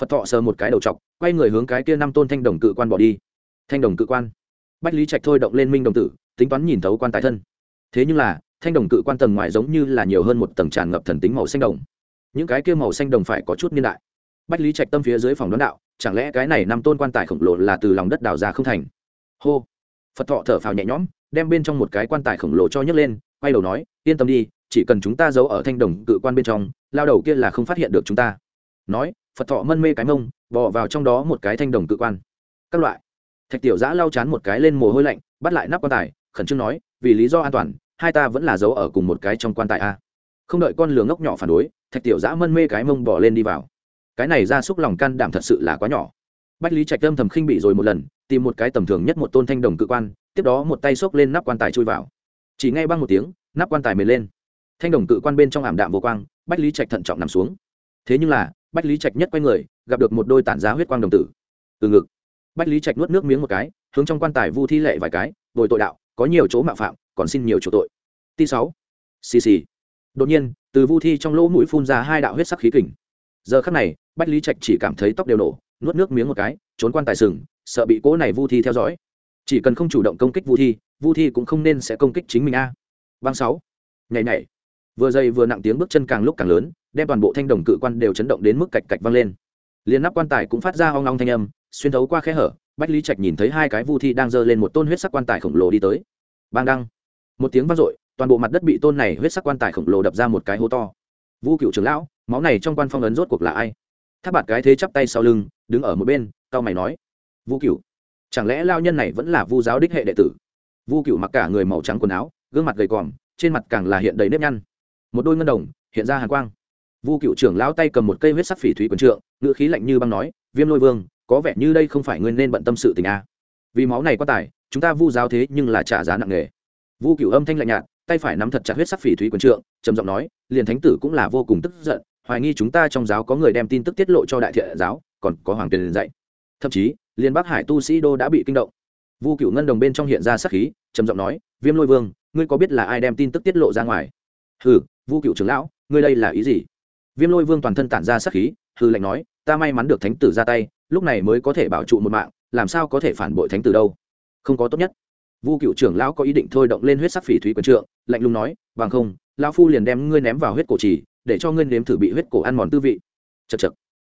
Phật thọ sờ một cái đầu t quay người hướng cái kia năm tôn thanh đồng cự quan bỏ đi. Thanh đồng cự quan. Bách lý trạch thôi động lên minh đồng tử, tính toán nhìn thấu quan tài thân. Thế nhưng là, thanh đồng cự quan tầng ngoài giống như là nhiều hơn một tầng tràn ngập thần tính màu xanh đồng. Những cái kia màu xanh đồng phải có chút niên đại. Bách lý trạch tâm phía dưới phòng đón đạo, chẳng lẽ cái này năm tôn quan tài khổng lồ là từ lòng đất đào ra không thành? Hô. Phật thọ thở phào nhẹ nhõm, đem bên trong một cái quan tài khổng lồ cho nhấc lên, quay đầu nói, yên tâm đi chỉ cần chúng ta giấu ở thanh đồng cự quan bên trong, lao đầu kia là không phát hiện được chúng ta. Nói, phật thọ mân mê cái mông, bò vào trong đó một cái thanh đồng cự quan. Các loại. Thạch tiểu giã lau chán một cái lên mồ hôi lạnh, bắt lại nắp quan tài, khẩn trương nói, vì lý do an toàn, hai ta vẫn là giấu ở cùng một cái trong quan tài a. Không đợi con lừa ngốc nhỏ phản đối, thạch tiểu giã mân mê cái mông bỏ lên đi vào. Cái này ra xúc lòng can đảm thật sự là quá nhỏ. Bách lý trạch âm thầm khinh bị rồi một lần, tìm một cái tầm thường nhất một tôn thanh đồng cự quan, tiếp đó một tay xốc lên nắp quan tài chui vào. Chỉ ngay băng một tiếng, nắp quan tài mềm lên thanh đồng cự quan bên trong ảm đạm vô quang, bách lý trạch thận trọng nằm xuống. Thế nhưng là, bách lý trạch nhất quay người, gặp được một đôi tản giá huyết quang đồng tử. Từ ngực, bách lý trạch nuốt nước miếng một cái, hướng trong quan tài vu thi lệ vài cái, bồi tội đạo, có nhiều chỗ mạo phạm, còn xin nhiều chỗ tội. Ti sáu, xì xì. Đột nhiên, từ vu thi trong lỗ mũi phun ra hai đạo huyết sắc khí kình. Giờ khắc này, bách lý trạch chỉ cảm thấy tóc đều nổ, nuốt nước miếng một cái, trốn quan tài sừng, sợ bị cỗ này vu thi theo dõi. Chỉ cần không chủ động công kích vu thi vu thi cũng không nên sẽ công kích chính mình a. À. băng sáu, nhảy nhảy vừa dày vừa nặng tiếng bước chân càng lúc càng lớn, đem toàn bộ thanh đồng cự quan đều chấn động đến mức cạch cạch vang lên. Liền nắp quan tài cũng phát ra hoang long thanh âm, xuyên thấu qua khe hở, bách lý trạch nhìn thấy hai cái vu thi đang giơ lên một tôn huyết sắc quan tài khổng lồ đi tới. Bang đăng. Một tiếng vang dội, toàn bộ mặt đất bị tôn này huyết sắc quan tài khổng lồ đập ra một cái hố to. Vu cựu trưởng lão, máu này trong quan phong ấn rốt cuộc là ai? Tháp bạt cái thế chắp tay sau lưng, đứng ở một bên, cao mày nói. Vu cựu chẳng lẽ lao nhân này vẫn là vu giáo đích hệ đệ tử? Vu cựu mặc cả người màu trắng quần áo, gương mặt gầy còm, trên mặt càng là hiện đầy nếp nhăn một đôi ngân đồng, hiện ra hàn quang. Vu cựu trưởng lão tay cầm một cây huyết sắc phỉ thúy quần trượng, ngữ khí lạnh như băng nói, viêm lôi vương, có vẻ như đây không phải ngươi nên bận tâm sự tình a à. vì máu này quá tải, chúng ta vu giáo thế nhưng là trả giá nặng nề. Vu cựu âm thanh lạnh nhạt, tay phải nắm thật chặt huyết sắc phỉ thúy quần trượng, trầm giọng nói, liền thánh tử cũng là vô cùng tức giận, hoài nghi chúng ta trong giáo có người đem tin tức tiết lộ cho đại thiện giáo, còn có hoàng tiền dạy. Thậm chí, liền bắc hải tu sĩ đô đã bị kinh động. Vu cựu ngân đồng bên trong hiện ra sắc khí, trầm giọng nói, viêm lôi vương, ngươi có biết là ai đem tin tức tiết lộ ra ngoài? Hừ vu cựu trưởng lão, ngươi đây là ý gì? Viêm lôi vương toàn thân tản ra sắc khí hư lệnh nói, ta may mắn được thánh tử ra tay, lúc này mới có thể bảo trụ một mạng, làm sao có thể phản bội thánh tử đâu? Không có tốt nhất. Vu cựu trưởng lão có ý định thôi động lên huyết sắc phỉ thúy quần trượng, lạnh lùng nói, bằng không, lão phu liền đem ngươi ném vào huyết cổ trì, để cho ngươi nếm thử bị huyết cổ ăn mòn tư vị. Chật chật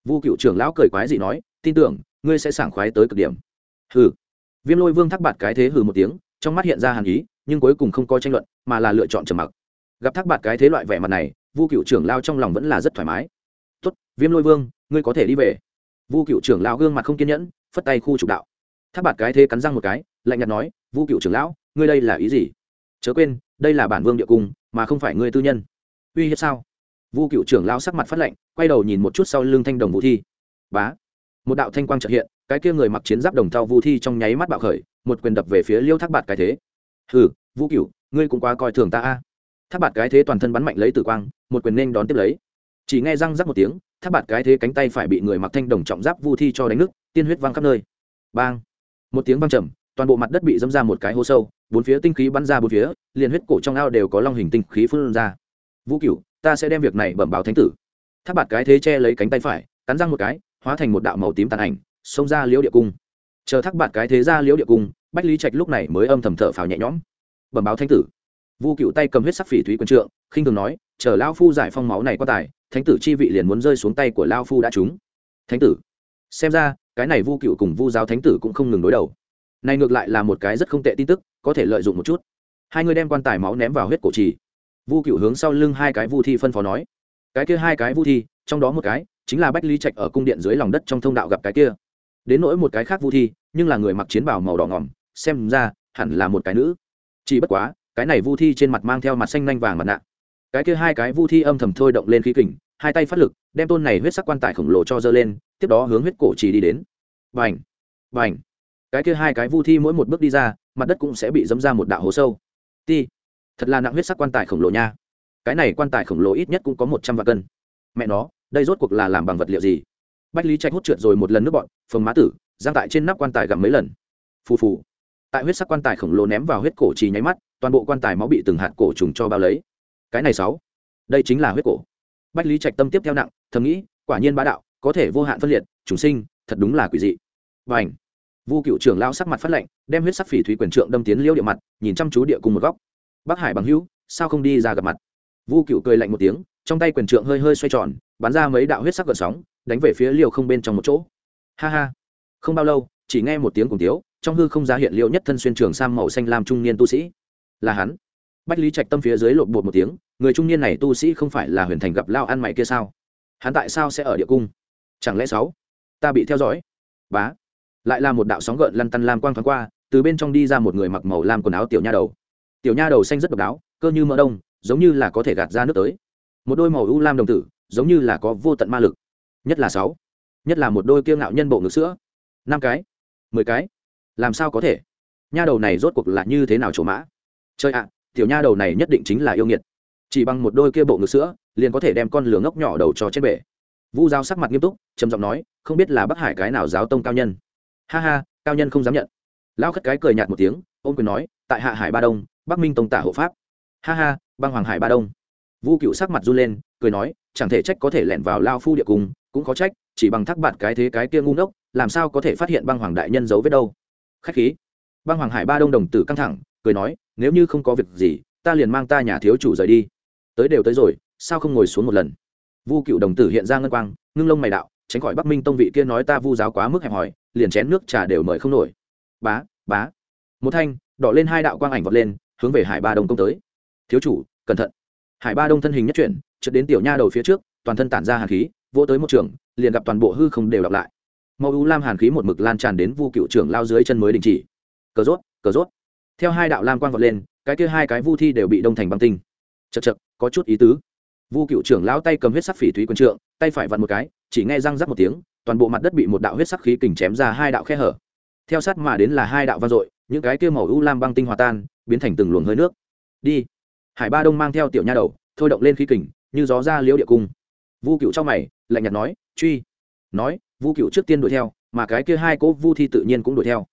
vu cựu trưởng lão cười quái gì nói, tin tưởng, ngươi sẽ sảng khoái tới cực điểm. Hừ. Viêm lôi vương thắc bạt cái thế hừ một tiếng, trong mắt hiện ra hàn ý, nhưng cuối cùng không có tranh luận, mà là lựa chọn trầm mặc gặp thác bạt cái thế loại vẻ mặt này, vu cựu trưởng lao trong lòng vẫn là rất thoải mái. Tốt, viêm lôi vương, ngươi có thể đi về. Vu cựu trưởng lao gương mặt không kiên nhẫn, phất tay khu trục đạo. Thác bạt cái thế cắn răng một cái, lạnh nhạt nói, vu cựu trưởng lão, ngươi đây là ý gì? Chớ quên, đây là bản vương địa cung, mà không phải ngươi tư nhân. Uy hiếp sao? Vu cựu trưởng lao sắc mặt phát lạnh, quay đầu nhìn một chút sau lưng thanh đồng vũ thi. Bá. Một đạo thanh quang trợ hiện, cái kia người mặc chiến giáp đồng thau vu thi trong nháy mắt bạo khởi, một quyền đập về phía liêu thác bạt cái thế. Hừ vũ cựu ngươi cũng quá coi thường ta a. Tháp bạt cái thế toàn thân bắn mạnh lấy tử quang một quyền nên đón tiếp lấy. Chỉ nghe răng rắc một tiếng tháp bạt cái thế cánh tay phải bị người mặc thanh đồng trọng giáp vu thi cho đánh nứt tiên huyết văng khắp nơi. Bang! Một tiếng văng trầm toàn bộ mặt đất bị dâm ra một cái hố sâu bốn phía tinh khí bắn ra bốn phía liền huyết cổ trong ao đều có long hình tinh khí phun ra. Vũ cửu, ta sẽ đem việc này bẩm báo thánh tử. Tháp bạt cái thế che lấy cánh tay phải cắn răng một cái hóa thành một đạo màu tím tàn ảnh xông ra liễu địa cung. Chờ thác bạt cái thế ra liễu địa cung bách lý trạch lúc này mới âm thầm thở phào nhẹ nhõm. Bẩm báo thánh tử vu cựu tay cầm huyết sắc phỉ thúy quân trượng, khinh thường nói, chờ lao phu giải phong máu này qua tài, thánh tử chi vị liền muốn rơi xuống tay của lao phu đã trúng. Thánh tử? Xem ra, cái này vu cựu cùng vu giáo thánh tử cũng không ngừng đối đầu. Này ngược lại là một cái rất không tệ tin tức, có thể lợi dụng một chút. Hai người đem quan tài máu ném vào huyết cổ trì. Vu cựu hướng sau lưng hai cái vu thi phân phó nói, cái kia hai cái vu thi, trong đó một cái chính là bách lý trạch ở cung điện dưới lòng đất trong thông đạo gặp cái kia. Đến nỗi một cái khác vu thi, nhưng là người mặc chiến bào màu đỏ ngỏm, xem ra hẳn là một cái nữ. Chỉ bất quá cái này vu thi trên mặt mang theo mặt xanh nanh vàng mặt nạ. Cái kia hai cái vu thi âm thầm thôi động lên khí kình, hai tay phát lực, đem tôn này huyết sắc quan tài khổng lồ cho dơ lên, tiếp đó hướng huyết cổ trì đi đến. Vành vành cái kia hai cái vu thi mỗi một bước đi ra, mặt đất cũng sẽ bị dấm ra một đạo hố sâu. Ti! Thật là nặng huyết sắc quan tài khổng lồ nha. Cái này quan tài khổng lồ ít nhất cũng có một trăm vạn cân. Mẹ nó, đây rốt cuộc là làm bằng vật liệu gì? Bách lý trạch hút trượt rồi một lần nước bọn, phồng má tử, giang tại trên nắp quan tài gặm mấy lần. Phù phù! Tại huyết sắc quan tài khổng lồ ném vào huyết cổ trì nháy mắt toàn bộ quan tài máu bị từng hạt cổ trùng cho bao lấy. Cái này sáu. Đây chính là huyết cổ. Bách lý trạch tâm tiếp theo nặng, thầm nghĩ, quả nhiên bá đạo, có thể vô hạn phân liệt chúng sinh, thật đúng là quỷ dị. Và ảnh vu cựu trưởng lao sắc mặt phát lệnh đem huyết sắc phỉ thủy quyền trượng đâm tiến liêu địa mặt, nhìn chăm chú địa cùng một góc. Bắc hải bằng hữu, sao không đi ra gặp mặt? Vu cựu cười lạnh một tiếng, trong tay quyền trượng hơi hơi xoay tròn, bắn ra mấy đạo huyết sắc gợn sóng, đánh về phía liều không bên trong một chỗ. Ha ha. Không bao lâu, chỉ nghe một tiếng cùng tiếu, trong hư không giá hiện liệu nhất thân xuyên trường sang màu xanh lam trung niên tu sĩ là hắn. Bách lý trạch tâm phía dưới lộn bột một tiếng, người trung niên này tu sĩ không phải là huyền thành gặp lao ăn mày kia sao? Hắn tại sao sẽ ở địa cung? Chẳng lẽ sáu, ta bị theo dõi? Bá. Lại là một đạo sóng gợn lăn tăn lam quang thoáng qua, từ bên trong đi ra một người mặc màu lam quần áo tiểu nha đầu. Tiểu nha đầu xanh rất độc đáo, cơ như mỡ đông, giống như là có thể gạt ra nước tới. Một đôi màu u lam đồng tử, giống như là có vô tận ma lực. Nhất là sáu, nhất là một đôi kiêu ngạo nhân bộ ngực sữa. Năm cái, mười cái, làm sao có thể? Nha đầu này rốt cuộc là như thế nào chỗ mã? Chơi ạ, tiểu nha đầu này nhất định chính là yêu nghiệt. Chỉ bằng một đôi kia bộ ngực sữa, liền có thể đem con lửa ngốc nhỏ đầu cho chết bể. Vu giao sắc mặt nghiêm túc, trầm giọng nói, không biết là bắc hải cái nào giáo tông cao nhân. Ha ha, cao nhân không dám nhận. Lão khất cái cười nhạt một tiếng ôm quyền nói, tại hạ hải ba đông, bắc minh tông tả hộ pháp. Ha ha, băng hoàng hải ba đông. Vu cựu sắc mặt run lên, cười nói, chẳng thể trách có thể lẻn vào lao phu địa cung, cũng có trách, chỉ bằng thắc bạt cái thế cái kia ngu ngốc, làm sao có thể phát hiện băng hoàng đại nhân giấu vết đâu. Khách khí. Băng hoàng hải ba đông đồng tử căng thẳng cười nói, nếu như không có việc gì, ta liền mang ta nhà thiếu chủ rời đi. Tới đều tới rồi, sao không ngồi xuống một lần? Vu cựu đồng tử hiện ra ngân quang, ngưng lông mày đạo, tránh khỏi bắc minh tông vị kia nói ta vu giáo quá mức hẹp hòi, liền chén nước trà đều mời không nổi. Bá bá. Một thanh, đỏ lên hai đạo quang ảnh vọt lên, hướng về hải ba đông công tới. Thiếu chủ, cẩn thận. Hải ba đông thân hình nhất chuyển trượt đến tiểu nha đầu phía trước, toàn thân tản ra hàn khí, vỗ tới một trường, liền gặp toàn bộ hư không đều đọc lại. Màu u lam hàn khí một mực lan tràn đến vu cựu trưởng lao dưới chân mới đình chỉ. Cờ rốt cờ rốt theo hai đạo lam quang vọt lên, cái kia hai cái vu thi đều bị đông thành băng tinh. Chật chật có chút ý tứ. Vu cựu trưởng lão tay cầm huyết sắc phỉ thúy quân trượng, tay phải vặn một cái, chỉ nghe răng rắc một tiếng, toàn bộ mặt đất bị một đạo huyết sắc khí kình chém ra hai đạo khe hở. Theo sát mà đến là hai đạo vang dội, những cái kia màu u lam băng tinh hòa tan, biến thành từng luồng hơi nước. Đi. Hải ba đông mang theo tiểu nha đầu, thôi động lên khí kình, như gió ra liễu địa cung. Vu cựu trong mày, lạnh nhạt nói, truy. Nói, vu cựu trước tiên đuổi theo, mà cái kia hai cố vu thi tự nhiên cũng đuổi theo.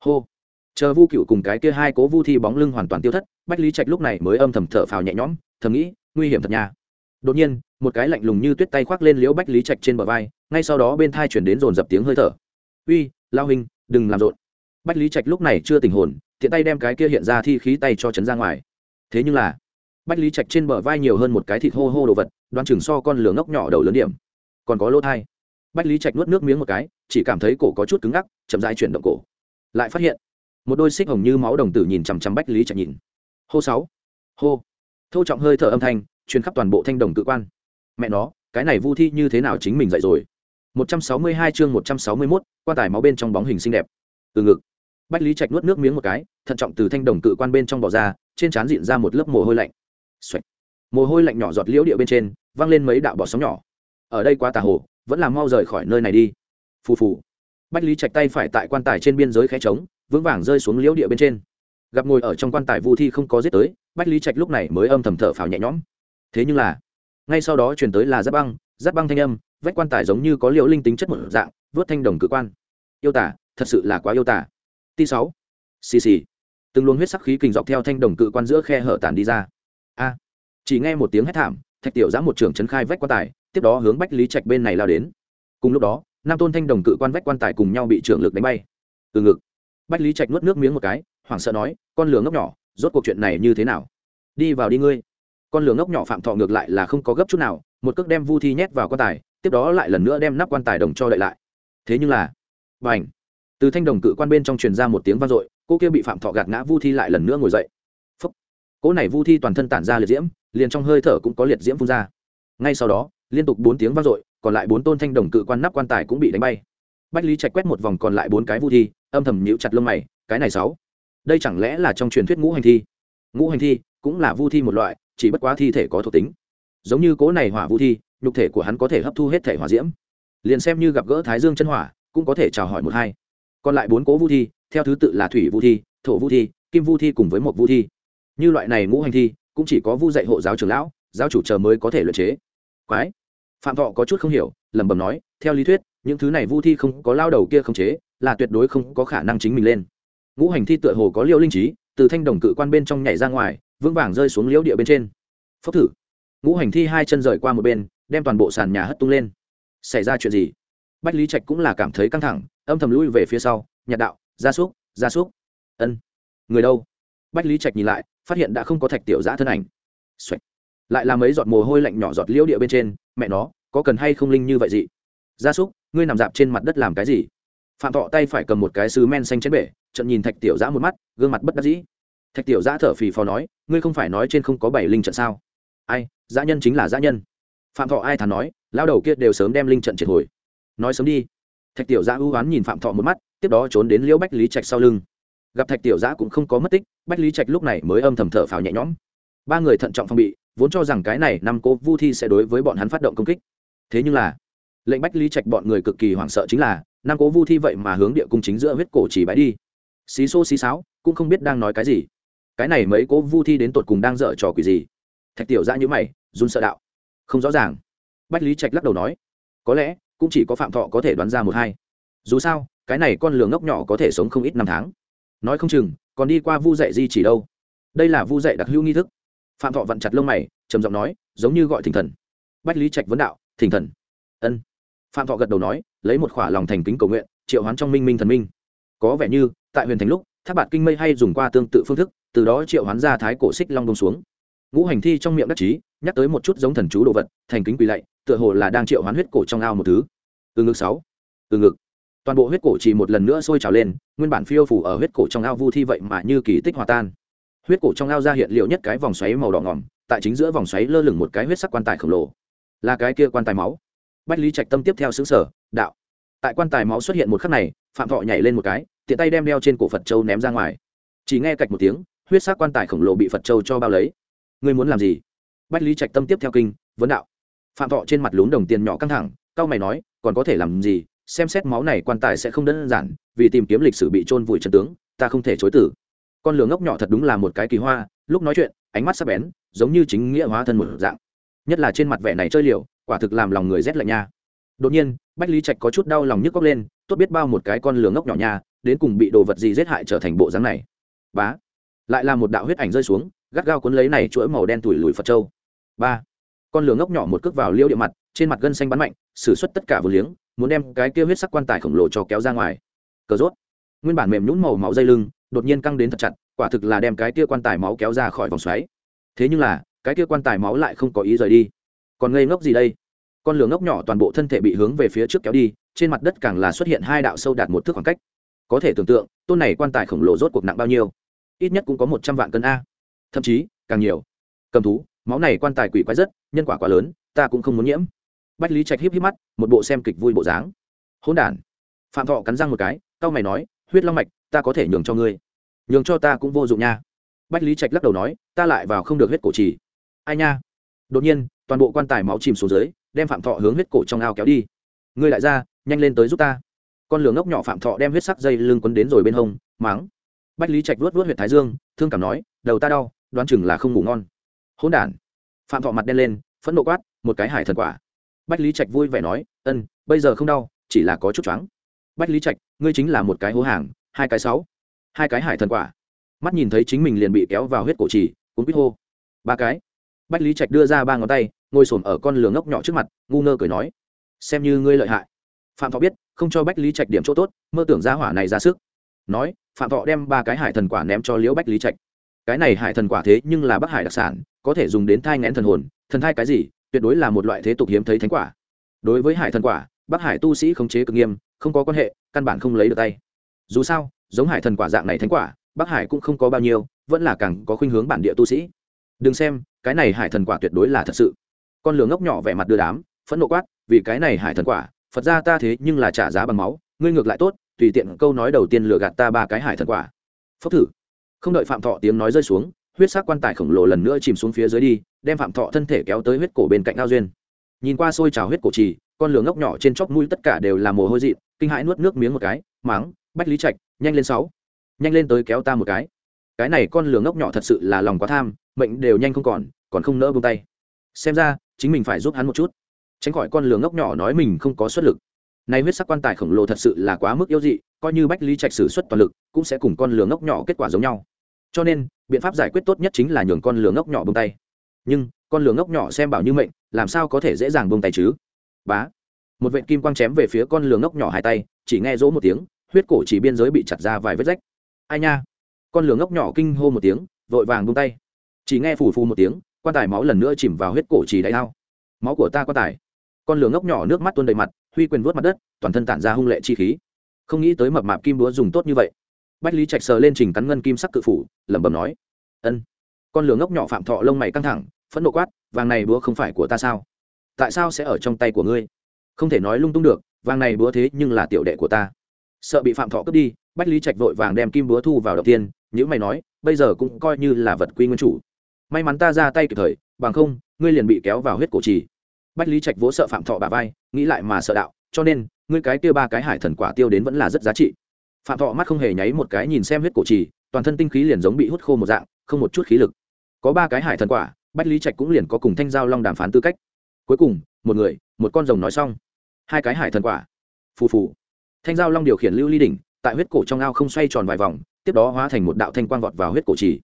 Hô chờ vu cựu cùng cái kia hai cố vu thi bóng lưng hoàn toàn tiêu thất, bách lý trạch lúc này mới âm thầm thở phào nhẹ nhõm, thầm nghĩ, nguy hiểm thật nha. Đột nhiên, một cái lạnh lùng như tuyết tay khoác lên liễu bách lý trạch trên bờ vai, ngay sau đó bên thai chuyển đến dồn dập tiếng hơi thở. Uy, lao hình đừng làm rộn. Bách lý trạch lúc này chưa tình hồn, tiện tay đem cái kia hiện ra thi khí tay cho chấn ra ngoài. Thế nhưng là, bách lý trạch trên bờ vai nhiều hơn một cái thịt hô hô đồ vật, đoan chừng so con lửa ngốc nhỏ đầu lớn điểm. Còn có lỗ thai. Bách lý trạch nuốt nước miếng một cái, chỉ cảm thấy cổ có chút cứng ngắc, chậm dãi chuyển động cổ. Lại phát hiện một đôi xích hồng như máu đồng tử nhìn chằm chằm bách lý trạch nhìn. Hô sáu. Hô. Thâu trọng hơi thở âm thanh truyền khắp toàn bộ thanh đồng tự quan. Mẹ nó cái này vu thi như thế nào chính mình dạy rồi. 162 chương 161, quan tài máu bên trong bóng hình xinh đẹp. Từ ngực. Bách lý trạch nuốt nước miếng một cái thận trọng từ thanh đồng cự quan bên trong bỏ ra trên trán diện ra một lớp mồ hôi lạnh. Xoạch. mồ hôi lạnh nhỏ giọt liễu địa bên trên văng lên mấy đạo bỏ sóng nhỏ. Ở đây quá tà hồ vẫn là mau rời khỏi nơi này đi. Phù phù. Bách lý trạch tay phải tại quan tài trên biên giới khẽ trống vững vàng rơi xuống liễu địa bên trên. Gặp ngồi ở trong quan tài vu thi không có giết tới, bách lý trạch lúc này mới âm thầm thở phào nhẹ nhõm. Thế nhưng là, ngay sau đó truyền tới là giáp băng giáp băng thanh âm, vách quan tài giống như có liễu linh tính chất một dạng, vớt thanh đồng cự quan. Yêu tả, thật sự là quá yêu tả. Ti sáu, xì xì. Từng luồng huyết sắc khí kình dọc theo thanh đồng cự quan giữa khe hở tản đi ra. A, chỉ nghe một tiếng hét thảm, thạch tiểu giã một trường trấn khai vách quan tài, tiếp đó hướng bách lý trạch bên này lao đến. Cùng lúc đó nam tôn thanh đồng cự quan vách quan tài cùng nhau bị trưởng lực đánh bay. Từ ngực bách lý trạch nuốt nước miếng một cái, hoảng sợ nói, con lửa ngốc nhỏ, rốt cuộc chuyện này như thế nào? Đi vào đi ngươi. Con lửa ngốc nhỏ phạm thọ ngược lại là không có gấp chút nào, một cước đem vu thi nhét vào quan tài, tiếp đó lại lần nữa đem nắp quan tài đồng cho đậy lại. Thế nhưng là b à từ thanh đồng cự quan bên trong truyền ra một tiếng vang dội, cô kia bị phạm thọ gạt ngã vu thi lại lần nữa ngồi dậy. Phúc! Cỗ này vu thi toàn thân tản ra liệt diễm, liền trong hơi thở cũng có liệt diễm phun ra. Ngay sau đó, liên tục bốn tiếng vang dội, còn lại bốn tôn thanh đồng cự quan nắp quan tài cũng bị đánh bay bách lý trạch quét một vòng còn lại bốn cái vu thi, âm thầm nhíu chặt lông mày, cái này sáu. Đây chẳng lẽ là trong truyền thuyết ngũ hành thi? Ngũ hành thi cũng là vu thi một loại, chỉ bất quá thi thể có thuộc tính. Giống như cố này hỏa vu thi, nhục thể của hắn có thể hấp thu hết thể hỏa diễm. Liền xem như gặp gỡ thái dương chân hỏa, cũng có thể chào hỏi một hai. Còn lại bốn cố vu thi, theo thứ tự là thủy vu thi, thổ vu thi, kim vu thi cùng với một vu thi. Như loại này ngũ hành thi, cũng chỉ có vu dạy hộ giáo trưởng lão, giáo chủ chờ mới có thể luyện chế. Quái! Phạm thọ có chút không hiểu, lẩm bẩm nói, theo lý thuyết những thứ này vu thi không có lao đầu kia không chế, là tuyệt đối không có khả năng chính mình lên. Ngũ hành thi tựa hồ có liêu linh trí từ thanh đồng cự quan bên trong nhảy ra ngoài, vững vàng rơi xuống liễu địa bên trên. Phốc thử. Ngũ hành thi hai chân rời qua một bên, đem toàn bộ sàn nhà hất tung lên. Xảy ra chuyện gì? Bách lý trạch cũng là cảm thấy căng thẳng, âm thầm lui về phía sau nhạt đạo, gia súc gia súc. Ân, người đâu? Bách lý trạch nhìn lại, phát hiện đã không có thạch tiểu giã thân ảnh、Xoạch. lại là mấy giọt mồ hôi lạnh nhỏ giọt liễu địa bên trên, mẹ nó, có cần hay không linh như vậy gì gia súc ngươi nằm dạp trên mặt đất làm cái gì? Phạm thọ tay phải cầm một cái sứ men xanh chén bể, trận nhìn thạch tiểu giã một mắt, gương mặt bất đắc dĩ. Thạch tiểu giã thở phì phò nói, ngươi không phải nói trên không có bảy linh trận sao? Ai, giã nhân chính là giã nhân. Phạm thọ ai thà nói lao đầu kia đều sớm đem linh trận triệt hồi. Nói sớm đi. Thạch tiểu giã ưu oán nhìn phạm thọ một mắt, tiếp đó trốn đến liễu bách lý trạch sau lưng. Gặp thạch tiểu giã cũng không có mất tích, bách lý trạch lúc này mới âm thầm thở phào nhẹ nhõm. Ba người thận trọng phong bị, vốn cho rằng cái này năm cô vu thi sẽ đối với bọn hắn phát động công kích. Thế nhưng là lệnh bách lý trạch bọn người cực kỳ hoảng sợ chính là Nam cố vu thi vậy mà hướng địa cung chính giữa huyết cổ chỉ bãi đi. Xí xô xí sáo cũng không biết đang nói cái gì. Cái này mấy cố vu thi đến tột cùng đang dở trò quỷ gì? Thạch tiểu dạ ra như mày, run sợ đạo. Không rõ ràng. Bách lý trạch lắc đầu nói. Có lẽ, cũng chỉ có phạm thọ có thể đoán ra một hai. Dù sao, cái này con lường ngốc nhỏ có thể sống không ít năm tháng. Nói không chừng, còn đi qua vu dạy di chỉ đâu. Đây là vu dạy đặc hữu nghi thức. Phạm thọ vặn chặt lông mày, trầm giọng nói, giống như gọi thỉnh thần. Bách lý trạch vấn đạo, thỉnh thần. Ân phạm thọ gật đầu nói, lấy một khỏa lòng thành kính cầu nguyện, triệu hoán trong minh minh thần minh. Có vẻ như, tại huyền thành lúc tháp bạt kinh mây hay dùng qua tương tự phương thức, từ đó triệu hoán ra thái cổ xích long đông xuống. Ngũ hành thi trong miệng đắc chí, nhắc tới một chút giống thần chú đồ vật, thành kính quỳ lạy, tựa hồ là đang triệu hoán huyết cổ trong ao một thứ. Từ ngực sáu. Từ ngực. Toàn bộ huyết cổ chỉ một lần nữa sôi trào lên, nguyên bản phiêu phủ ở huyết cổ trong ao vu thi vậy mà như kỳ tích hòa tan. Huyết cổ trong ao ra hiện liệu nhất cái vòng xoáy màu đỏ ngỏm tại chính giữa vòng xoáy lơ lửng một cái huyết sắc quan tài khổng lồ. Là cái kia quan tài máu bách lý trạch tâm tiếp theo xứng sở, đạo. Tại quan tài máu xuất hiện một khắc này, phạm thọ nhảy lên một cái, tiện tay đem đeo trên cổ phật châu ném ra ngoài. Chỉ nghe cạch một tiếng, huyết sắc quan tài khổng lồ bị phật châu cho bao lấy. Ngươi muốn làm gì? Bách lý trạch tâm tiếp theo kinh, vấn đạo. Phạm thọ trên mặt lún đồng tiền nhỏ căng thẳng cao mày nói, còn có thể làm gì? Xem xét máu này quan tài sẽ không đơn giản, vì tìm kiếm lịch sử bị trôn vùi trần tướng, ta không thể chối tử con lửa ngốc nhỏ thật đúng là một cái kỳ hoa, lúc nói chuyện, ánh mắt sắc bén, giống như chính nghĩa hóa thân một dạng nhất là trên mặt vẻ này chơi liều, quả thực làm lòng người rét lạnh nha. Đột nhiên, bách lý trạch có chút đau lòng nhức góc lên, tốt biết bao một cái con lửa ngốc nhỏ nha, đến cùng bị đồ vật gì giết hại trở thành bộ dáng này. Bá, lại là một đạo huyết ảnh rơi xuống, gắt gao cuốn lấy này chuỗi màu đen tủi lùi phật châu. Ba, con lửa ngốc nhỏ một cước vào liêu địa mặt, trên mặt gân xanh bắn mạnh xử suất tất cả vừa liếng, muốn đem cái kia huyết sắc quan tài khổng lồ cho kéo ra ngoài. Cờ rốt. Nguyên bản mềm nhũn màu máu dây lưng, đột nhiên căng đến thật chặt, quả thực là đem cái kia quan tài máu kéo ra khỏi vòng xoáy. Thế nhưng là cái kia quan tài máu lại không có ý rời đi. Còn ngây ngốc gì đây? Con lửa ngốc nhỏ toàn bộ thân thể bị hướng về phía trước kéo đi, trên mặt đất càng là xuất hiện hai đạo sâu đạt một thước khoảng cách. Có thể tưởng tượng, tôn này quan tài khổng lồ rốt cuộc nặng bao nhiêu? Ít nhất cũng có một trăm vạn cân a. Thậm chí, càng nhiều. Cầm thú, máu này quan tài quỷ quái rất, nhân quả quá lớn, ta cũng không muốn nhiễm. Bách lý trạch híp híp mắt, một bộ xem kịch vui bộ dáng. Hỗn đản. Phạm thọ cắn răng một cái, cau mày nói, huyết long mạch, ta có thể nhường cho ngươi. Nhường cho ta cũng vô dụng nha. Bách lý trạch lắc đầu nói, ta lại vào không được huyết cổ trì ai nha? Đột nhiên, toàn bộ quan tài máu chìm xuống dưới, đem phạm thọ hướng huyết cổ trong ao kéo đi. Ngươi lại ra nhanh lên tới giúp ta. Con lửa ngốc nhỏ phạm thọ đem huyết sắc dây lưng quấn đến rồi bên hông, máng. Bách lý trạch vuốt vuốt huyệt thái dương, thương cảm nói, đầu ta đau, đoán chừng là không ngủ ngon. Hỗn đản. Phạm thọ mặt đen lên, phẫn nộ quát, một cái hải thần quả. Bách lý trạch vui vẻ nói, ân, bây giờ không đau, chỉ là có chút chóng. bách lý trạch, ngươi chính là một cái hố hàng, hai cái sáu. Hai cái hải thần quả. Mắt nhìn thấy chính mình liền bị kéo vào huyết cổ trì, cuốn quýt hô. Ba cái bách lý trạch đưa ra ba ngón tay, ngồi s ở con lửa ngốc nhỏ trước mặt, ngu ngơ cười nói, xem như ngươi lợi hại. Phạm thọ biết, không cho bách lý trạch điểm chỗ tốt, mơ tưởng ra hỏa này ra sức. Nói, phạm thọ đem ba cái hải thần quả ném cho liễu bách lý trạch. Cái này hải thần quả thế nhưng là bắc hải đặc sản, có thể dùng đến thai ngẽn thần hồn, thần thai cái gì, tuyệt đối là một loại thế tục hiếm thấy thánh quả. Đối với hải thần quả, bắc hải tu sĩ khống chế cực nghiêm, không có quan hệ, căn bản không lấy được tay. Dù sao, giống hải thần quả dạng này thánh quả, bắc hải cũng không có bao nhiêu, vẫn là càng có khuynh hướng bản địa tu sĩ đừng xem, cái này hải thần quả tuyệt đối là thật sự. Con lửa ngốc nhỏ vẻ mặt đưa đám, phẫn nộ quát, vì cái này hải thần quả, phật ra ta thế nhưng là trả giá bằng máu, ngươi ngược lại tốt, tùy tiện câu nói đầu tiên lừa gạt ta ba cái hải thần quả. Phốc thử. Không đợi phạm thọ tiếng nói rơi xuống, huyết sắc quan tài khổng lồ lần nữa chìm xuống phía dưới đi, đem phạm thọ thân thể kéo tới huyết cổ bên cạnh ao duyên. Nhìn qua xôi trào huyết cổ trì, con lửa ngốc nhỏ trên chóc mũi tất cả đều là mồ hôi dị, kinh hãi nuốt nước miếng một cái máng bách lý trạch, nhanh lên sáu, nhanh lên tới kéo ta một cái. Cái này con lửa ngốc nhỏ thật sự là lòng quá tham mệnh đều nhanh không còn còn không nỡ buông tay. Xem ra, chính mình phải giúp hắn một chút. Tránh khỏi con lừa ngốc nhỏ nói mình không có xuất lực. Nay huyết sắc quan tài khổng lồ thật sự là quá mức yếu dị, coi như bách lý trạch sử xuất toàn lực, cũng sẽ cùng con lừa ngốc nhỏ kết quả giống nhau. Cho nên, biện pháp giải quyết tốt nhất chính là nhường con lừa ngốc nhỏ buông tay. Nhưng, con lừa ngốc nhỏ xem bảo như mệnh, làm sao có thể dễ dàng buông tay chứ? Bá! Một vệ kim quang chém về phía con lừa ngốc nhỏ hai tay, chỉ nghe rỗ một tiếng, huyết cổ chỉ biên giới bị chặt ra vài vết rách. Ai nha! Con lừa ngốc nhỏ kinh hô một tiếng, vội vàng buông tay chỉ nghe phù phù một tiếng, quan tài máu lần nữa chìm vào huyết cổ chỉ đáy ao. Máu của ta quan tài. Con lửa ngốc nhỏ nước mắt tuôn đầy mặt, huy quyền vuốt mặt đất, toàn thân tản ra hung lệ chi khí. Không nghĩ tới mập mạp kim búa dùng tốt như vậy. Bách lý trạch sờ lên trình cắn ngân kim sắc cự phủ, lẩm bẩm nói, ân. Con lửa ngốc nhỏ phạm thọ lông mày căng thẳng, phẫn nộ quát, vàng này búa không phải của ta sao? Tại sao sẽ ở trong tay của ngươi? Không thể nói lung tung được, vàng này búa thế nhưng là tiểu đệ của ta. Sợ bị phạm thọ cướp đi, bách lý trạch vội vàng đem kim búa thu vào đầu tiên những mày nói, bây giờ cũng coi như là vật quy nguyên chủ may mắn ta ra tay kịp thời, bằng không, ngươi liền bị kéo vào huyết cổ trì. Bách lý trạch vỗ sợ phạm thọ bà vai, nghĩ lại mà sợ đạo, cho nên, ngươi cái kia ba cái hải thần quả tiêu đến vẫn là rất giá trị. Phạm thọ mắt không hề nháy một cái nhìn xem huyết cổ trì, toàn thân tinh khí liền giống bị hút khô một dạng, không một chút khí lực. Có ba cái hải thần quả, bách lý trạch cũng liền có cùng thanh giao long đàm phán tư cách. Cuối cùng, một người, một con rồng nói xong. Hai cái hải thần quả. Phù phù. Thanh giao long điều khiển lưu ly đỉnh, tại huyết cổ trong ao không xoay tròn vài vòng, tiếp đó hóa thành một đạo thanh quang vọt vào huyết cổ trì.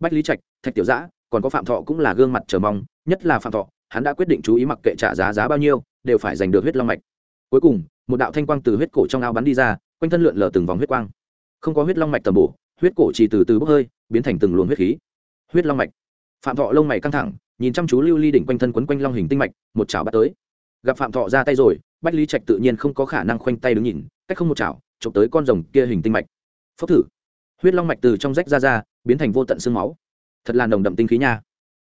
Bách lý trạch, thạch tiểu giã còn có phạm thọ cũng là gương mặt chờ mong, nhất là phạm thọ, hắn đã quyết định chú ý mặc kệ trả giá giá bao nhiêu, đều phải giành được huyết long mạch. Cuối cùng, một đạo thanh quang từ huyết cổ trong ao bắn đi ra, quanh thân lượn lờ từng vòng huyết quang. Không có huyết long mạch tầm bổ, huyết cổ chỉ từ từ bốc hơi, biến thành từng luồng huyết khí. Huyết long mạch. Phạm thọ lông mày căng thẳng, nhìn chăm chú lưu ly đỉnh quanh thân quấn quanh long hình tinh mạch, một chảo bắt tới. Gặp phạm thọ ra tay rồi, bách lý trạch tự nhiên không có khả năng khoanh tay đứng nhìn, cách không một chảo, chụp tới con rồng kia hình tinh mạch. Phốc thử. Huyết long mạch từ trong rách ra ra, biến thành vô tận xương máu thật là nồng đậm tinh khí nha.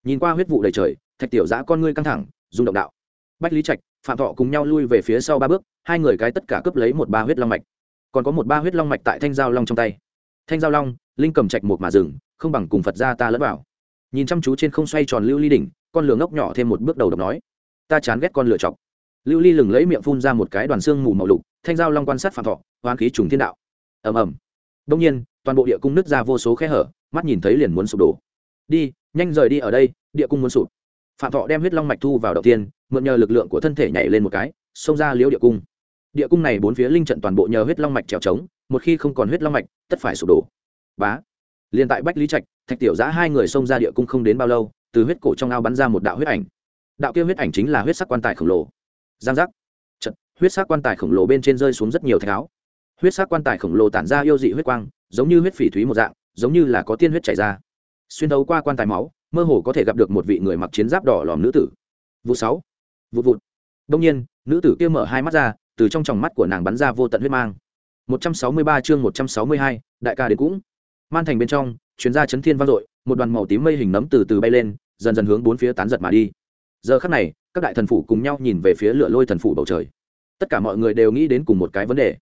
Nhìn qua huyết vụ đầy trời, thạch tiểu giã con ngươi căng thẳng, rung động đạo. Bách lý trạch, phạm thọ cùng nhau lui về phía sau ba bước, hai người cái tất cả cướp lấy một ba huyết long mạch. Còn có một ba huyết long mạch tại thanh giao long trong tay. Thanh giao long, linh cầm trạch một mà rừng không bằng cùng phật ra ta lẫn vào. Nhìn chăm chú trên không xoay tròn lưu ly đỉnh, con lửa ngốc nhỏ thêm một bước đầu độc nói, ta chán ghét con lửa chọc. Lưu ly lừng lấy miệng phun ra một cái đoàn xương mù màu lục, thanh giao long quan sát phạm thọ, hoán khí trùng thiên đạo. Ầm ầm. Đông nhiên, toàn bộ địa cung nứt ra vô số khe hở, mắt nhìn thấy liền muốn sụp đổ đi nhanh rời đi ở đây địa cung muốn sụp. Phạm thọ đem huyết long mạch thu vào đầu tiên mượn nhờ lực lượng của thân thể nhảy lên một cái xông ra liễu địa cung. Địa cung này bốn phía linh trận toàn bộ nhờ huyết long mạch trèo trống một khi không còn huyết long mạch tất phải sụp đổ. Bá. Liền tại bách lý trạch thạch tiểu giã hai người xông ra địa cung không đến bao lâu từ huyết cổ trong ao bắn ra một đạo huyết ảnh. Đạo kia huyết ảnh chính là huyết sắc quan tài khổng lồ. Giang giác. Chật, huyết sắc quan tài khổng lồ bên trên rơi xuống rất nhiều thạch áo. Huyết sắc quan tài khổng lồ tản ra yêu dị huyết quang giống như huyết phỉ thúy một dạng giống như là có tiên huyết chảy ra xuyên đấu qua quan tài máu mơ hồ có thể gặp được một vị người mặc chiến giáp đỏ lòm nữ tử. Vụ sáu. Vụt vụt. Đông nhiên nữ tử kia mở hai mắt ra từ trong tròng mắt của nàng bắn ra vô tận huyết mang. 163 chương 162, đại ca đến cũng. Man thành bên trong chuyến ra chấn thiên vang dội một đoàn màu tím mây hình nấm từ từ bay lên dần dần hướng bốn phía tán giật mà đi. Giờ khắc này các đại thần phủ cùng nhau nhìn về phía lửa lôi thần phủ bầu trời. Tất cả mọi người đều nghĩ đến cùng một cái vấn đề.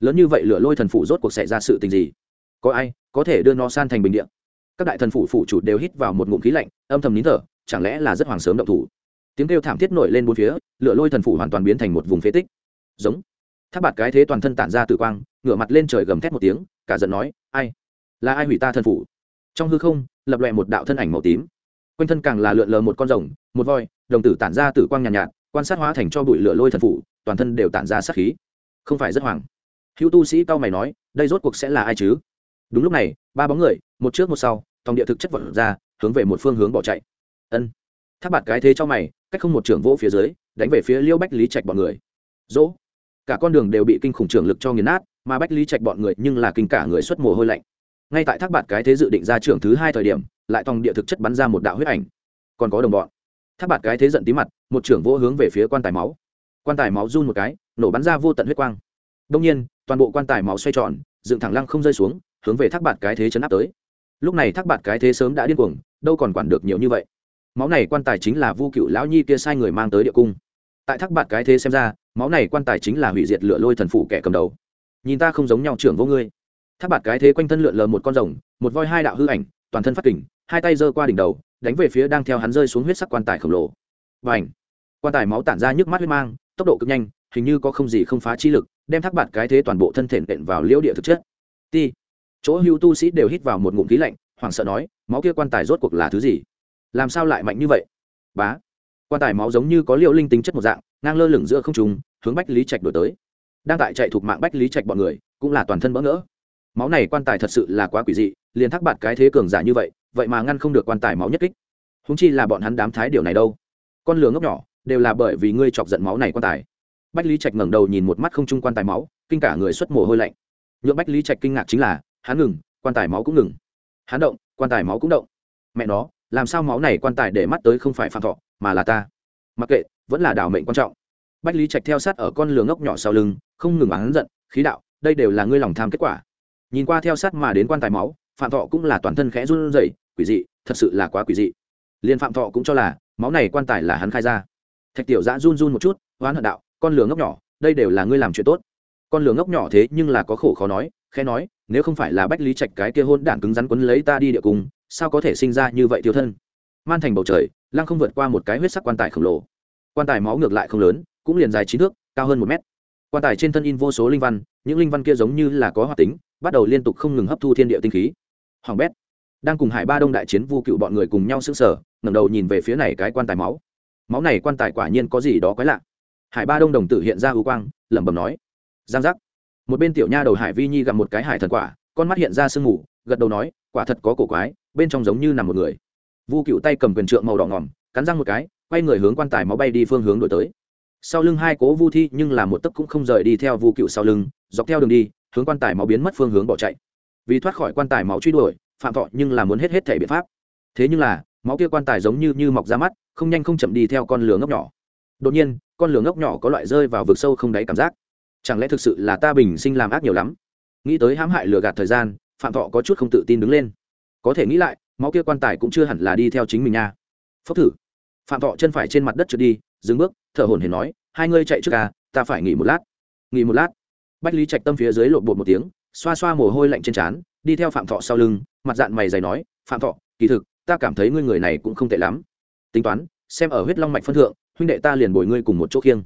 Lớn như vậy lửa lôi thần phủ rốt cuộc xảy ra sự tình gì? Có ai có thể đưa nó san thành bình điện các đại thần phủ phủ chủ đều hít vào một ngụm khí lạnh âm thầm nín thở chẳng lẽ là rất hoàng sớm động thủ? Tiếng kêu thảm thiết nổi lên bốn phía lửa lôi thần phủ hoàn toàn biến thành một vùng phế tích. Giống. Tháp bạt cái thế toàn thân tản ra tử quang ngửa mặt lên trời gầm thét một tiếng cả giận nói ai? Là ai hủy ta thần phủ? Trong hư không lập loè một đạo thân ảnh màu tím. Quanh thân càng là lượn lờ một con rồng một voi đồng tử tản ra tử quang nhàn nhạt, nhạt quan sát hóa thành cho bụi lửa lôi thần phủ toàn thân đều tản ra sát khí. Không phải rất hoàng. Hữu tu sĩ cao mày nói đây rốt cuộc sẽ là ai chứ? Đúng lúc này, ba bóng người, một trước một sau, tòng địa thực chất vật ra, hướng về một phương hướng bỏ chạy. Ân. Tháp bạt cái thế cho mày, cách không một trưởng vỗ phía dưới, đánh về phía liêu bách lý trạch bọn người. Dỗ. Cả con đường đều bị kinh khủng trưởng lực cho nghiền nát, mà bách lý trạch bọn người nhưng là kinh cả người xuất mồ hôi lạnh. Ngay tại thác bạt cái thế dự định ra trưởng thứ hai thời điểm, lại tòng địa thực chất bắn ra một đạo huyết ảnh. Còn có đồng bọn. Thác bạt cái thế giận tí mặt, một trưởng vỗ hướng về phía quan tài máu. Quan tài máu run một cái, nổ bắn ra vô tận huyết quang. Đông nhiên, toàn bộ quan tài máu xoay tròn, dựng thẳng lăng không rơi xuống hướng về thác bạt cái thế chấn áp tới. Lúc này thác bạt cái thế sớm đã điên cuồng, đâu còn quản được nhiều như vậy. Máu này quan tài chính là vu cựu lão nhi kia sai người mang tới địa cung. Tại thác bạt cái thế xem ra, máu này quan tài chính là hủy diệt lựa lôi thần phủ kẻ cầm đầu. Nhìn ta không giống nhau trưởng vô ngươi. Thác bạt cái thế quanh thân lượn lờ một con rồng, một voi hai đạo hư ảnh, toàn thân phát kình, hai tay giơ qua đỉnh đầu, đánh về phía đang theo hắn rơi xuống huyết sắc quan tài khổng lồ. Và ảnh quan tài máu tản ra nhức mắt huyết mang, tốc độ cực nhanh, hình như có không gì không phá chi lực, đem thác bạt cái thế toàn bộ thân thể nện vào liễu địa thực chất. Ti! Chỗ hưu tu sĩ đều hít vào một ngụm khí lạnh, hoảng sợ nói, máu kia quan tài rốt cuộc là thứ gì? Làm sao lại mạnh như vậy? Bá, quan tài máu giống như có liệu linh tính chất một dạng, ngang lơ lửng giữa không trùng hướng bách lý trạch đổi tới. Đang tại chạy thuộc mạng bách lý trạch bọn người, cũng là toàn thân bỡ ngỡ. Máu này quan tài thật sự là quá quỷ dị, liền thắc bạt cái thế cường giả như vậy vậy mà ngăn không được quan tài máu nhất kích. Húng chi là bọn hắn đám thái điều này đâu? Con lửa ngốc nhỏ, đều là bởi vì ngươi chọc giận máu này quan tài. Bách lý trạch ngẩng đầu nhìn một mắt không trung quan tài máu, kinh cả người xuất mồ hôi lạnh. Nhượng bách lý trạch kinh ngạc chính là hắn ngừng, quan tài máu cũng ngừng. Hắn động, quan tài máu cũng động. Mẹ nó, làm sao máu này quan tài để mắt tới không phải phạm thọ, mà là ta? Mặc kệ, vẫn là đảo mệnh quan trọng. Bách lý trạch theo sát ở con lửa ngốc nhỏ sau lưng, không ngừng hắn giận, khí đạo, đây đều là ngươi lòng tham kết quả. Nhìn qua theo sát mà đến quan tài máu, phạm thọ cũng là toàn thân khẽ run rẩy, quỷ dị, thật sự là quá quỷ dị. Liền phạm thọ cũng cho là, máu này quan tài là hắn khai ra. Thạch tiểu giã run run một chút hoán hận đạo, con lửa ngốc nhỏ, đây đều là ngươi làm chuyện tốt. Con lửa ngốc nhỏ thế nhưng là có khổ khó nói, khẽ nói nếu không phải là bách lý trạch cái kia hôn đản cứng rắn quấn lấy ta đi địa cung, sao có thể sinh ra như vậy thiếu thân? Man thành bầu trời, lăng không vượt qua một cái huyết sắc quan tài khổng lồ. Quan tài máu ngược lại không lớn, cũng liền dài chín thước, cao hơn một mét. Quan tài trên thân in vô số linh văn, những linh văn kia giống như là có hoạt tính, bắt đầu liên tục không ngừng hấp thu thiên địa tinh khí. Hoàng bét đang cùng hải ba đông đại chiến vu cựu bọn người cùng nhau xứng sở ngẩng đầu nhìn về phía này cái quan tài máu. Máu này quan tài quả nhiên có gì đó quái lạ. Hải ba đông đồng tử hiện ra hữu quang, lẩm bẩm nói, giang giác một bên tiểu nha đầu hải vi nhi gặp một cái hải thần quả, con mắt hiện ra sương mù, gật đầu nói, quả thật có cổ quái, bên trong giống như nằm một người. Vu cựu tay cầm quyền trượng màu đỏ ngỏm, cắn răng một cái, quay người hướng quan tài máu bay đi phương hướng đổi tới. Sau lưng hai cố vu thi, nhưng là một tấc cũng không rời đi theo vu cựu sau lưng, dọc theo đường đi, hướng quan tài máu biến mất phương hướng bỏ chạy. Vì thoát khỏi quan tài máu truy đuổi, phạm thọ nhưng là muốn hết hết thể biện pháp. Thế nhưng là, máu kia quan tài giống như như mọc ra mắt, không nhanh không chậm đi theo con lửa ngốc nhỏ. Đột nhiên, con lửa ngốc nhỏ có loại rơi vào vực sâu không đáy cảm giác chẳng lẽ thực sự là ta bình sinh làm ác nhiều lắm? Nghĩ tới hãm hại lừa gạt thời gian, phạm thọ có chút không tự tin đứng lên. Có thể nghĩ lại, máu kia quan tài cũng chưa hẳn là đi theo chính mình nha. Phốc thử. Phạm thọ chân phải trên mặt đất trượt đi, dừng bước, thở hồn hển nói, hai ngươi chạy trước ca ta phải nghỉ một lát. Nghỉ một lát. Bách lý trạch tâm phía dưới lộn bột một tiếng, xoa xoa mồ hôi lạnh trên trán, đi theo phạm thọ sau lưng, mặt dạng mày dày nói, phạm thọ, kỳ thực, ta cảm thấy ngươi người này cũng không tệ lắm. Tính toán, xem ở huyết long mạch phân thượng, huynh đệ ta liền bồi ngươi cùng một chỗ khiêng.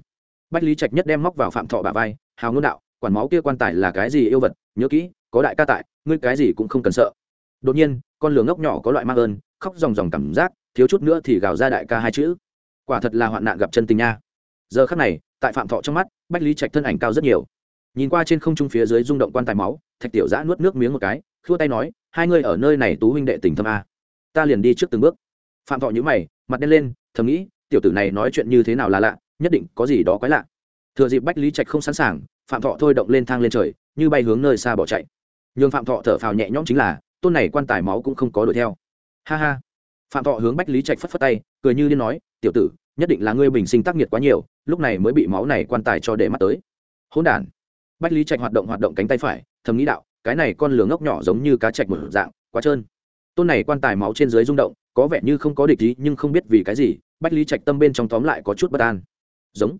Bách lý trạch nhất đem móc vào phạm thọ bà vai hào ngôn đạo, quản máu kia quan tài là cái gì yêu vật, nhớ kỹ, có đại ca tại, ngươi cái gì cũng không cần sợ. Đột nhiên, con lửa ngốc nhỏ có loại mang ơn, khóc ròng ròng cảm giác, thiếu chút nữa thì gào ra đại ca hai chữ. Quả thật là hoạn nạn gặp chân tình nha. Giờ khắc này, tại phạm thọ trong mắt, bách lý trạch thân ảnh cao rất nhiều. Nhìn qua trên không trung phía dưới rung động quan tài máu, thạch tiểu giã nuốt nước miếng một cái, khua tay nói, hai ngươi ở nơi này tú huynh đệ tình thâm a. Ta liền đi trước từng bước. Phạm thọ nhữ mày, mặt đen lên, thầm nghĩ, tiểu tử này nói chuyện như thế nào là lạ, nhất định có gì đó quái lạ thừa dịp bách lý trạch không sẵn sàng, phạm thọ thôi động lên thang lên trời, như bay hướng nơi xa bỏ chạy. Nhường phạm thọ thở phào nhẹ nhõm chính là, tôn này quan tài máu cũng không có đuổi theo. Ha ha. Phạm thọ hướng bách lý trạch phất phất tay, cười như liên nói, tiểu tử, nhất định là ngươi bình sinh tác nghiệt quá nhiều, lúc này mới bị máu này quan tài cho để mắt tới. Hỗn đản. Bách lý trạch hoạt động hoạt động cánh tay phải, thầm nghĩ đạo, cái này con lửa ngốc nhỏ giống như cá trạch một dạng, quá trơn. Tôn này quan tài máu trên dưới rung động, có vẻ như không có địch ý nhưng không biết vì cái gì, bách lý trạch tâm bên trong tóm lại có chút bất an. Giống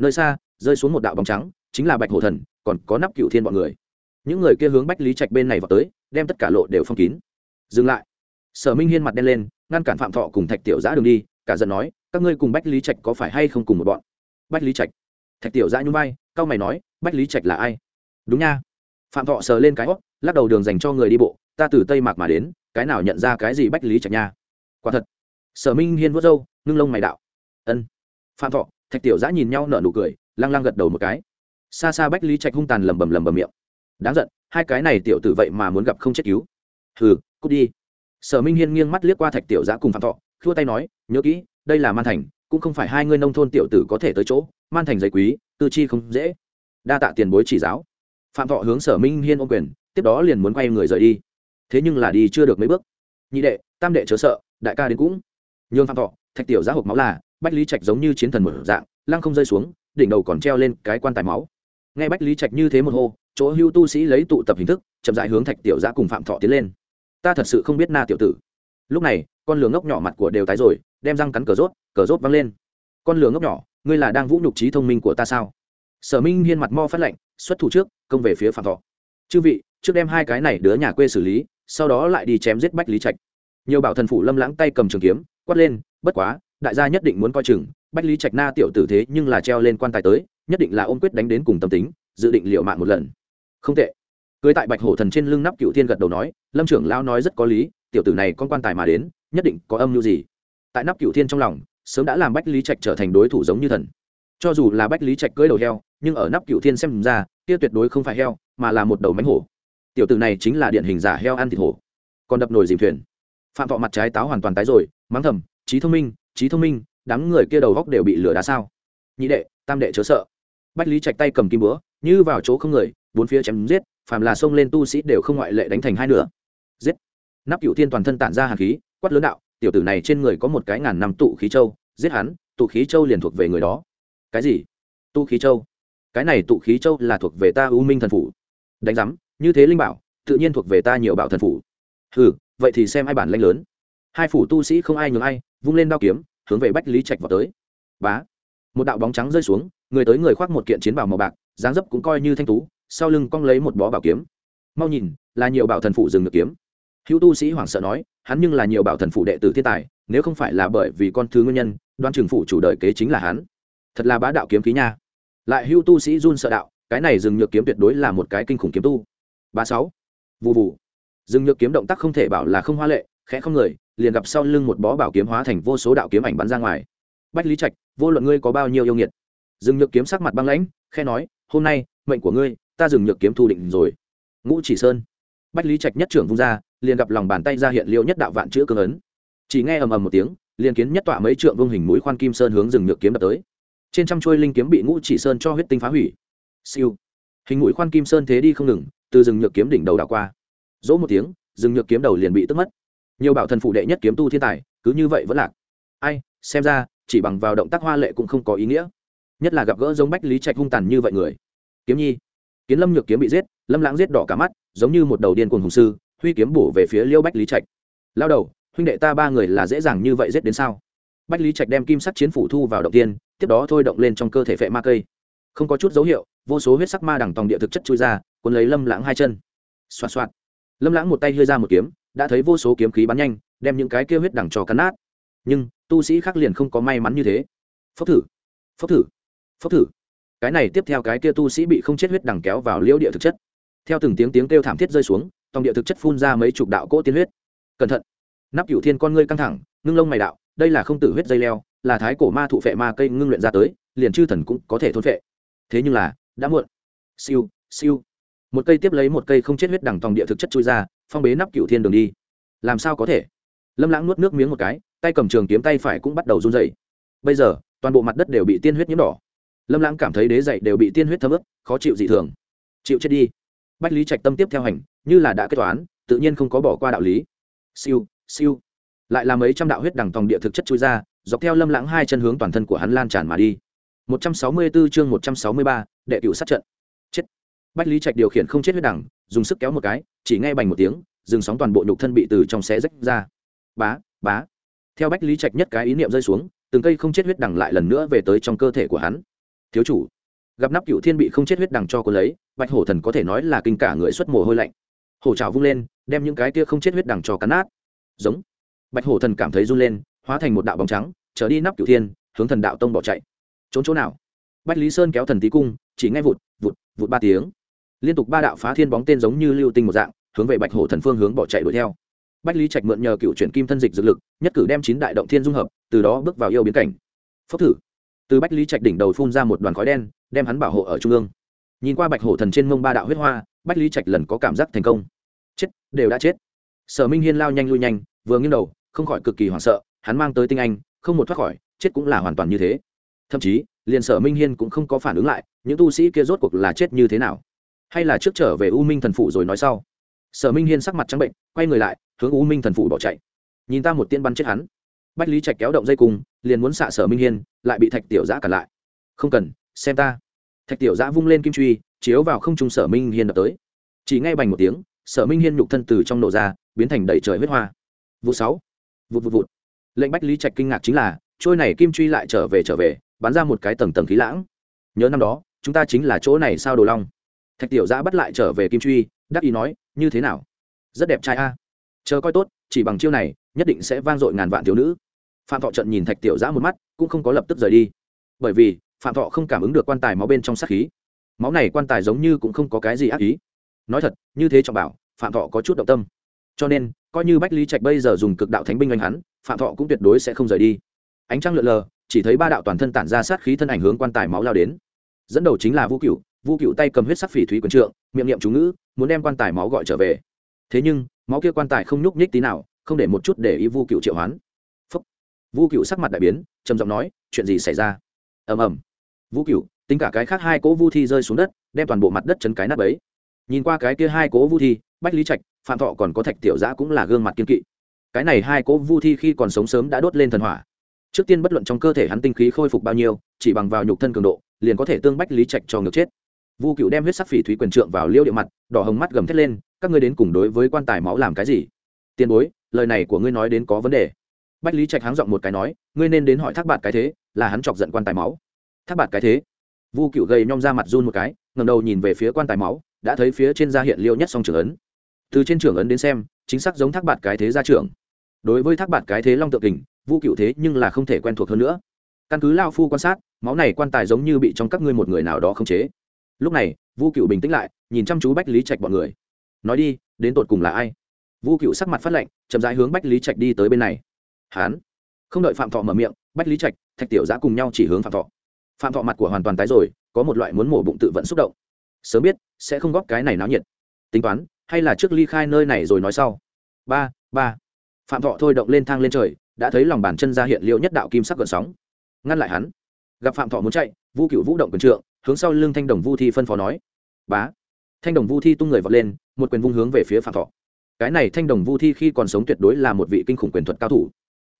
nơi xa, rơi xuống một đạo bóng trắng, chính là bạch hổ thần, còn có nắp cựu thiên bọn người. Những người kia hướng bách lý trạch bên này vào tới, đem tất cả lộ đều phong kín. Dừng lại. Sở minh hiên mặt đen lên, ngăn cản phạm thọ cùng thạch tiểu giã đường đi, cả giận nói, các ngươi cùng bách lý trạch có phải hay không cùng một bọn? Bách lý trạch. Thạch tiểu giã nhún vai cao mày nói, bách lý trạch là ai? Đúng nha. Phạm thọ sờ lên cái hót lắc đầu đường dành cho người đi bộ, ta từ tây mạc mà đến, cái nào nhận ra cái gì bách lý trạch nha? Quả thật. Sở minh hiên vớt râu, ngưng lông mày đạo, ân. Phạm thọ thạch tiểu giã nhìn nhau nở nụ cười, lăng lăng gật đầu một cái. Xa xa bách lý trạch hung tàn lầm bầm lầm bầm miệng. Đáng giận, hai cái này tiểu tử vậy mà muốn gặp không chết cứu. Hừ, cút đi. Sở minh hiên nghiêng mắt liếc qua thạch tiểu giã cùng phạm thọ, khua tay nói, nhớ kỹ, đây là man thành, cũng không phải hai ngươi nông thôn tiểu tử có thể tới chỗ, man thành giấy quý, tư chi không dễ. Đa tạ tiền bối chỉ giáo. Phạm thọ hướng sở minh hiên ô quyền, tiếp đó liền muốn quay người rời đi. Thế nhưng là đi chưa được mấy bước. Nhị đệ, tam đệ chớ sợ, đại ca đến cũng. Nhường phạm thọ, thạch tiểu giá hộp máu là bách lý trạch giống như chiến thần một dạng, lăng không rơi xuống, đỉnh đầu còn treo lên cái quan tài máu. Nghe bách lý trạch như thế một hô, chỗ hưu tu sĩ lấy tụ tập hình thức, chậm dại hướng thạch tiểu giã cùng phạm thọ tiến lên. Ta thật sự không biết na tiểu tử. Lúc này, con lửa ngốc nhỏ mặt của đều tái rồi, đem răng cắn cờ rốt cờ rốt văng lên. Con lửa ngốc nhỏ, ngươi là đang vũ nhục trí thông minh của ta sao? Sở minh hiên mặt mo phát lệnh xuất thủ trước, công về phía phạm thọ. Chư vị, trước đem hai cái này đứa nhà quê xử lý, sau đó lại đi chém giết bách lý trạch. Nhiều bảo thần phủ lâm lãng tay cầm trường kiếm, quát lên, bất quá đại gia nhất định muốn coi chừng, bách lý trạch na tiểu tử thế nhưng là treo lên quan tài tới, nhất định là ôm quyết đánh đến cùng tâm tính, dự định liệu mạng một lần. Không tệ. Cưới tại bạch hổ thần trên lưng nắp cựu thiên gật đầu nói, lâm trưởng lao nói rất có lý, tiểu tử này con quan tài mà đến, nhất định có âm mưu gì. Tại nắp cựu thiên trong lòng, sớm đã làm bách lý trạch trở thành đối thủ giống như thần. Cho dù là bách lý trạch cưới đầu heo, nhưng ở nắp cựu thiên xem ra, kia tuyệt đối không phải heo, mà là một đầu mánh hổ. Tiểu tử này chính là điển hình giả heo ăn thịt hổ. Còn đập nồi dìm thuyền. Phạm thọ mặt trái táo hoàn toàn tái rồi, mắng thầm trí thông minh trí thông minh, đám người kia đầu góc đều bị lửa đá sao. Nhị đệ, tam đệ chớ sợ. Bách lý chạch tay cầm kim búa, như vào chỗ không người, bốn phía chém giết, phàm là xông lên tu sĩ đều không ngoại lệ đánh thành hai nửa. Giết. Nắp cựu thiên toàn thân tản ra hàn khí, quát lớn đạo, tiểu tử này trên người có một cái ngàn năm tụ khí châu, giết hắn, tụ khí châu liền thuộc về người đó. Cái gì? Tụ khí châu? Cái này tụ khí châu là thuộc về ta u minh thần phủ. Đánh giám, như thế linh bảo, tự nhiên thuộc về ta nhiều bảo thần phủ. Ừ vậy thì xem ai bản lanh lớn hai phủ tu sĩ không ai nhường ai, vung lên đao kiếm, hướng về bách lý trạch vào tới. Bá! Một đạo bóng trắng rơi xuống, người tới người khoác một kiện chiến bào màu bạc, dáng dấp cũng coi như thanh tú, sau lưng cong lấy một bó bảo kiếm. Mau nhìn, là nhiều bảo thần phụ dừng được kiếm. Hữu tu sĩ hoảng sợ nói, hắn nhưng là nhiều bảo thần phụ đệ tử thiên tài, nếu không phải là bởi vì con thứ nguyên nhân, đoan trường phụ chủ đời kế chính là hắn. Thật là bá đạo kiếm khí nha. Lại hữu tu sĩ run sợ đạo, cái này dừng nhược kiếm tuyệt đối là một cái kinh khủng kiếm tu. Ba sáu. Vụ vụ dừng nhược kiếm động tác không thể bảo là không hoa lệ khẽ không người, liền gặp sau lưng một bó bảo kiếm hóa thành vô số đạo kiếm ảnh bắn ra ngoài. Bách lý trạch, vô luận ngươi có bao nhiêu yêu nghiệt. Dừng nhược kiếm sắc mặt băng lãnh khe nói, hôm nay, mệnh của ngươi, ta dừng nhược kiếm thu định rồi. Ngũ chỉ sơn. Bách lý trạch nhất trưởng vung ra, liền gặp lòng bàn tay ra hiện liệu nhất đạo vạn chữ cường ấn. Chỉ nghe ầm ầm một tiếng, liền kiến nhất tọa mấy trượng vương hình mũi khoan kim sơn hướng Dừng nhược kiếm đập tới. Trên trăm chuôi linh kiếm bị ngũ chỉ sơn cho huyết tinh phá hủy. Siêu. Hình mũi khoan kim sơn thế đi không ngừng, từ rừng nhược kiếm đỉnh đầu đảo qua. Dỗ một tiếng rừng nhược kiếm đầu liền bị tức mất nhiều bảo thần phụ đệ nhất kiếm tu thiên tài, cứ như vậy vẫn lạc. Ai, xem ra, chỉ bằng vào động tác hoa lệ cũng không có ý nghĩa. Nhất là gặp gỡ giống bách lý trạch hung tàn như vậy người. Kiếm nhi. Kiến lâm nhược kiếm bị giết, lâm lãng giết đỏ cả mắt, giống như một đầu điên cuồng hùng sư, huy kiếm bổ về phía liêu bách lý trạch. Lao đầu, huynh đệ ta ba người là dễ dàng như vậy giết đến sao? Bách lý trạch đem kim sắc chiến phủ thu vào động tiên, tiếp đó thôi động lên trong cơ thể phệ ma cây. Không có chút dấu hiệu, vô số huyết sắc ma đằng tòng địa thực chất chui ra, cuốn lấy lâm lãng hai chân. Xoạt xoạt. Lâm lãng một tay hơi ra một kiếm đã thấy vô số kiếm khí bắn nhanh, đem những cái kia huyết đằng cho cắn nát. Nhưng, tu sĩ khác liền không có may mắn như thế. Phốc thử phốc thử phốc thử. Cái này tiếp theo cái kia tu sĩ bị không chết huyết đằng kéo vào liễu địa thực chất. Theo từng tiếng tiếng kêu thảm thiết rơi xuống, tòng địa thực chất phun ra mấy chục đạo cỗ tiên huyết. Cẩn thận. Nắp cửu thiên con ngươi căng thẳng, ngưng lông mày đạo, đây là không tử huyết dây leo, là thái cổ ma thụ phệ ma cây ngưng luyện ra tới, liền chư thần cũng có thể thôn phệ. Thế nhưng là, đã muộn. Siêu siêu. Một cây tiếp lấy một cây không chết huyết đằng tòng địa thực chất chui ra phong bế nắp cựu thiên đường đi. Làm sao có thể? Lâm lãng nuốt nước miếng một cái tay cầm trường kiếm tay phải cũng bắt đầu run dày bây giờ toàn bộ mặt đất đều bị tiên huyết nhiễm đỏ. Lâm lãng cảm thấy đế dậy đều bị tiên huyết thấm ướt khó chịu dị thường. Chịu chết đi. Bách lý trạch tâm tiếp theo hành như là đã kết toán tự nhiên không có bỏ qua đạo lý. Siêu siêu. Lại là mấy trăm đạo huyết đằng tòng địa thực chất chui ra dọc theo lâm lãng hai chân hướng toàn thân của hắn lan tràn mà đi. 164 chương 163, đệ cửu sát trận. Chết bách lý trạch điều khiển không chết huyết đẳng, dùng sức kéo một cái chỉ nghe bành một tiếng dừng sóng toàn bộ nhục thân bị từ trong xé rách ra. Bá bá. Theo bách lý trạch nhất cái ý niệm rơi xuống từng cây không chết huyết đẳng lại lần nữa về tới trong cơ thể của hắn. Thiếu chủ gặp nắp cựu thiên bị không chết huyết đằng cho cô lấy bạch hổ thần có thể nói là kinh cả người xuất mồ hôi lạnh. Hổ trào vung lên đem những cái kia không chết huyết đằng cho cắn nát. Giống. Bạch hổ thần cảm thấy run lên hóa thành một đạo bóng trắng trở đi nắp cựu thiên hướng thần đạo tông bỏ chạy. Trốn chỗ nào? Bách lý sơn kéo thần tí cung chỉ ngay vụt vụt vụt ba tiếng liên tục ba đạo phá thiên bóng tên giống như lưu tinh một dạng, hướng về bạch hổ thần phương hướng bỏ chạy đuổi theo. Bách lý trạch mượn nhờ cựu chuyển kim thân dịch dược lực, nhất cử đem chín đại động thiên dung hợp, từ đó bước vào yêu biến cảnh. Phốc thử. Từ bách lý trạch đỉnh đầu phun ra một đoàn khói đen, đem hắn bảo hộ ở trung ương. Nhìn qua bạch hổ thần trên mông ba đạo huyết hoa, bách lý trạch lần có cảm giác thành công. Chết, đều đã chết. Sở minh hiên lao nhanh lui nhanh, vừa nghiêng đầu, không khỏi cực kỳ hoảng sợ, hắn mang tới tinh anh, không một thoát khỏi, chết cũng là hoàn toàn như thế. Thậm chí, liền sở minh hiên cũng không có phản ứng lại, những tu sĩ kia rốt cuộc là chết như thế nào? Hay là trước trở về u minh thần phụ rồi nói sau. Sở minh hiên sắc mặt trắng bệnh, quay người lại, hướng u minh thần phụ bỏ chạy. Nhìn ta một tiên bắn chết hắn. Bách lý trạch kéo động dây cung, liền muốn xạ sở minh hiên, lại bị thạch tiểu giã cản lại. Không cần, xem ta. Thạch tiểu giã vung lên kim truy, chiếu vào không trung sở minh hiên đập tới. Chỉ ngay bành một tiếng, sở minh hiên nhục thân từ trong nổ ra, biến thành đầy trời huyết hoa. Vụ sáu. Vụt vụt vụt. Lệnh bách lý trạch kinh ngạc chính là, trôi này kim truy lại trở về trở về, bắn ra một cái tầng tầng khí lãng. Nhớ năm đó, chúng ta chính là chỗ này sao đồ long? Thạch tiểu giã bắt lại trở về kim truy, đắc ý nói, như thế nào? Rất đẹp trai a. Chờ coi tốt, chỉ bằng chiêu này, nhất định sẽ vang dội ngàn vạn thiếu nữ. Phạm thọ trận nhìn thạch tiểu giã một mắt, cũng không có lập tức rời đi. Bởi vì, phạm thọ không cảm ứng được quan tài máu bên trong sát khí. Máu này quan tài giống như cũng không có cái gì ác ý. Nói thật, như thế trọng bảo, phạm thọ có chút động tâm. Cho nên, coi như bách lý trạch bây giờ dùng cực đạo thánh binh oanh hắn, phạm thọ cũng tuyệt đối sẽ không rời đi. Ánh trăng lượn lờ, chỉ thấy ba đạo toàn thân tản ra sát khí thân ảnh hướng quan tài máu lao đến. Dẫn đầu chính là vũ cựu Vu cựu tay cầm huyết sắc phỉ thúy quần trượng, miệng niệm chú ngữ, muốn đem quan tài máu gọi trở về. Thế nhưng, máu kia quan tài không nhúc nhích tí nào, không để một chút để ý vu cựu triệu hoán. Phúc. Vu cựu sắc mặt đại biến, trầm giọng nói, chuyện gì xảy ra? Ầm ầm. Vu cựu tính cả cái khác hai cỗ vu thi rơi xuống đất, đem toàn bộ mặt đất chấn cái nát ấy nhìn qua cái kia hai cỗ vu thi, bách lý trạch, phạm thọ còn có thạch tiểu giã cũng là gương mặt kiên kỵ. Cái này hai cỗ vu thi khi còn sống sớm đã đốt lên thần hỏa. Trước tiên bất luận trong cơ thể hắn tinh khí khôi phục bao nhiêu, chỉ bằng vào nhục thân cường độ, liền có thể tương bách lý trạch cho ngược chết vu cựu đem huyết sắc phỉ thúy quyền trượng vào liêu địa mặt, đỏ hồng mắt gầm thét lên, các ngươi đến cùng đối với quan tài máu làm cái gì? Tiền bối, lời này của ngươi nói đến có vấn đề. Bách lý trạch háng giọng một cái nói, ngươi nên đến hỏi thác bạt cái thế, là hắn chọc giận quan tài máu. Thác bạt cái thế? Vu cựu gầy nhom ra mặt run một cái ngầm đầu nhìn về phía quan tài máu, đã thấy phía trên da hiện liêu nhất song trưởng ấn. Từ trên trưởng ấn đến xem, chính xác giống thác bạt cái thế ra trưởng. Đối với thác bạt cái thế long Tượng kình, vu cựu thế nhưng là không thể quen thuộc hơn nữa. Căn cứ lao phu quan sát, máu này quan tài giống như bị trong các ngươi một người nào đó không chế lúc này, vu cựu bình tĩnh lại, nhìn chăm chú bách lý trạch bọn người. Nói đi, đến tột cùng là ai? Vu cựu sắc mặt phát lệnh chậm rãi hướng bách lý trạch đi tới bên này. Hán. Không đợi phạm thọ mở miệng, bách lý trạch, thạch tiểu giã cùng nhau chỉ hướng phạm thọ. Phạm thọ mặt của hoàn toàn tái rồi, có một loại muốn mổ bụng tự vẫn xúc động. Sớm biết, sẽ không góp cái này náo nhiệt. Tính toán, hay là trước ly khai nơi này rồi nói sau. Ba ba. Phạm thọ thôi động lên thang lên trời, đã thấy lòng bàn chân ra hiện liệu nhất đạo kim sắc gợn sóng. Ngăn lại hắn. Gặp phạm thọ muốn chạy, vu cựu vũ động quần trượng hướng sau lưng thanh đồng vu thi phân phó nói. Bá. Thanh đồng vu thi tung người vọt lên, một quyền vung hướng về phía phạm thọ. Cái này thanh đồng vu thi khi còn sống tuyệt đối là một vị kinh khủng quyền thuật cao thủ.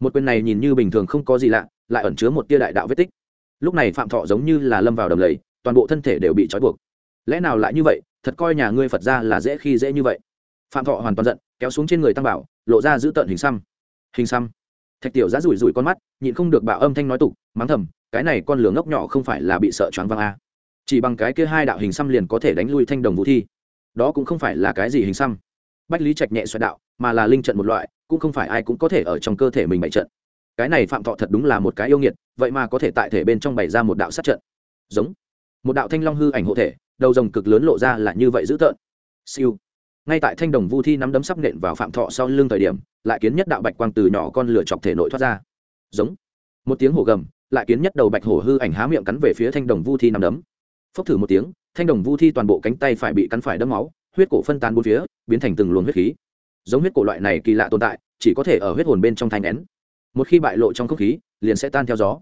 Một quyền này nhìn như bình thường không có gì lạ, lại ẩn chứa một tia đại đạo vết tích. Lúc này phạm thọ giống như là lâm vào đầm lầy, toàn bộ thân thể đều bị trói buộc. Lẽ nào lại như vậy, thật coi nhà ngươi phật ra là dễ khi dễ như vậy. Phạm thọ hoàn toàn giận, kéo xuống trên người tăng bảo, lộ ra giữ tợn hình xăm. Hình xăm. Thạch tiểu giá rủi rủi con mắt, nhịn không được bạo âm thanh nói tục, mắng thầm, cái này con lửa ngốc nhỏ không phải là bị sợ choáng văng à chỉ bằng cái kia hai đạo hình xăm liền có thể đánh lui thanh đồng vũ thi. Đó cũng không phải là cái gì hình xăm. Bách lý trạch nhẹ xoẹt đạo, mà là linh trận một loại, cũng không phải ai cũng có thể ở trong cơ thể mình bày trận. Cái này phạm thọ thật đúng là một cái yêu nghiệt, vậy mà có thể tại thể bên trong bày ra một đạo sát trận. Giống. Một đạo thanh long hư ảnh hộ thể, đầu rồng cực lớn lộ ra là như vậy dữ tợn. Siêu. Ngay tại thanh đồng vu thi nắm đấm sắp nện vào phạm thọ sau lưng thời điểm, lại kiến nhất đạo bạch quang từ nhỏ con lửa chọc thể nội thoát ra. Giống. Một tiếng hổ gầm, lại kiến nhất đầu bạch hổ hư ảnh há miệng cắn về phía thanh đồng vu thi nắm đấm phốc thử một tiếng, thanh đồng vu thi toàn bộ cánh tay phải bị cắn phải đâm máu, huyết cổ phân tán bốn phía, biến thành từng luồng huyết khí. Giống huyết cổ loại này kỳ lạ tồn tại, chỉ có thể ở huyết hồn bên trong thanh nén. Một khi bại lộ trong không khí, liền sẽ tan theo gió.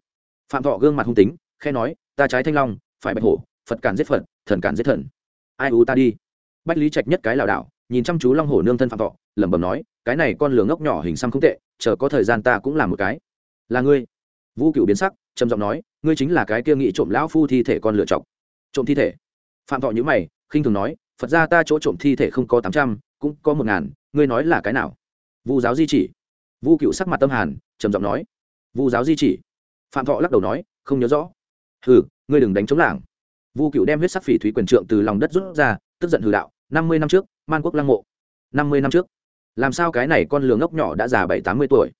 Phạm thọ gương mặt hung tính khe nói, ta trái thanh long, phải bạch hổ, phật cản giết phật, thần cản giết thần. Ai u ta đi? Bách lý trạch nhất cái lảo đảo, nhìn chăm chú long hổ nương thân phạm thọ, lẩm bẩm nói, cái này con lửa ngốc nhỏ hình xăm không tệ, chờ có thời gian ta cũng làm một cái. Là ngươi? Vũ cựu biến sắc, trầm giọng nói, ngươi chính là cái kia nghị trộm lão phu thi thể con lửa chọc trộm thi thể. Phạm thọ nhữ mày, khinh thường nói, phật ra ta chỗ trộm thi thể không có tám trăm, cũng có một ngàn, ngươi nói là cái nào? Vu giáo di chỉ. Vu cựu sắc mặt tâm hàn, trầm giọng nói, vu giáo di chỉ. Phạm thọ lắc đầu nói, không nhớ rõ. Hừ, ngươi đừng đánh chống lảng. Vu cựu đem huyết sắc phỉ thúy quyền trượng từ lòng đất rút ra, tức giận hừ đạo, năm mươi năm trước, man quốc lăng mộ. Năm mươi năm trước. Làm sao cái này con lừa ngốc nhỏ đã già bảy, tám mươi tuổi?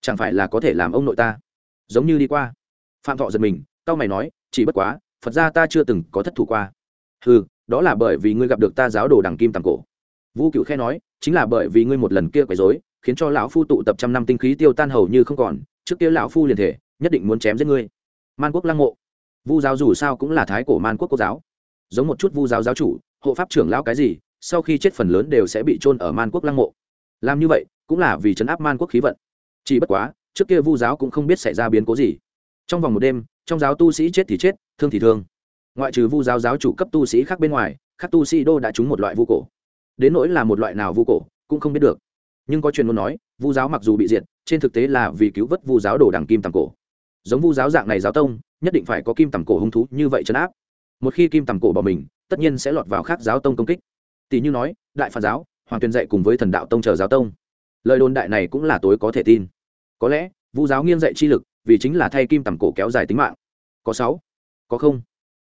Chẳng phải là có thể làm ông nội ta? Giống như đi qua. Phạm thọ giật mình tao mày nói, chỉ bất quá phật ra ta chưa từng có thất thủ qua. Ừ đó là bởi vì ngươi gặp được ta giáo đồ đằng kim tàng cổ. Vũ cựu khe nói, chính là bởi vì ngươi một lần kia quấy dối khiến cho lão phu tụ tập trăm năm tinh khí tiêu tan hầu như không còn, trước kia lão phu liền thể, nhất định muốn chém giết ngươi. Man quốc lăng mộ. Vu giáo dù sao cũng là thái cổ man quốc quốc giáo. Giống một chút vu giáo giáo chủ, hộ pháp trưởng lão cái gì, sau khi chết phần lớn đều sẽ bị trôn ở man quốc lăng mộ. Làm như vậy, cũng là vì chấn áp man quốc khí vận. Chỉ bất quá, trước kia vu giáo cũng không biết xảy ra biến cố gì. Trong vòng một đêm, trong giáo tu sĩ chết thì chết thương thì thương. Ngoại trừ vu giáo giáo chủ cấp tu sĩ khác bên ngoài các tu sĩ đô đã trúng một loại vu cổ. Đến nỗi là một loại nào vu cổ, cũng không biết được. Nhưng có truyền muốn nói, vu giáo mặc dù bị diệt, trên thực tế là vì cứu vớt vu giáo đồ đằng kim tầm cổ. Giống vu giáo dạng này giáo tông, nhất định phải có kim tầm cổ hung thú như vậy chấn áp. Một khi kim tầm cổ bỏ mình, tất nhiên sẽ lọt vào khác giáo tông công kích. Tỷ như nói, đại phản giáo, hoàng tuyền dạy cùng với thần đạo tông chờ giáo tông. Lời đồn đại này cũng là tối có thể tin. Có lẽ, vu giáo nghiêng dạy chi lực, vì chính là thay kim tầm cổ kéo dài tính mạng. Có sáu có không?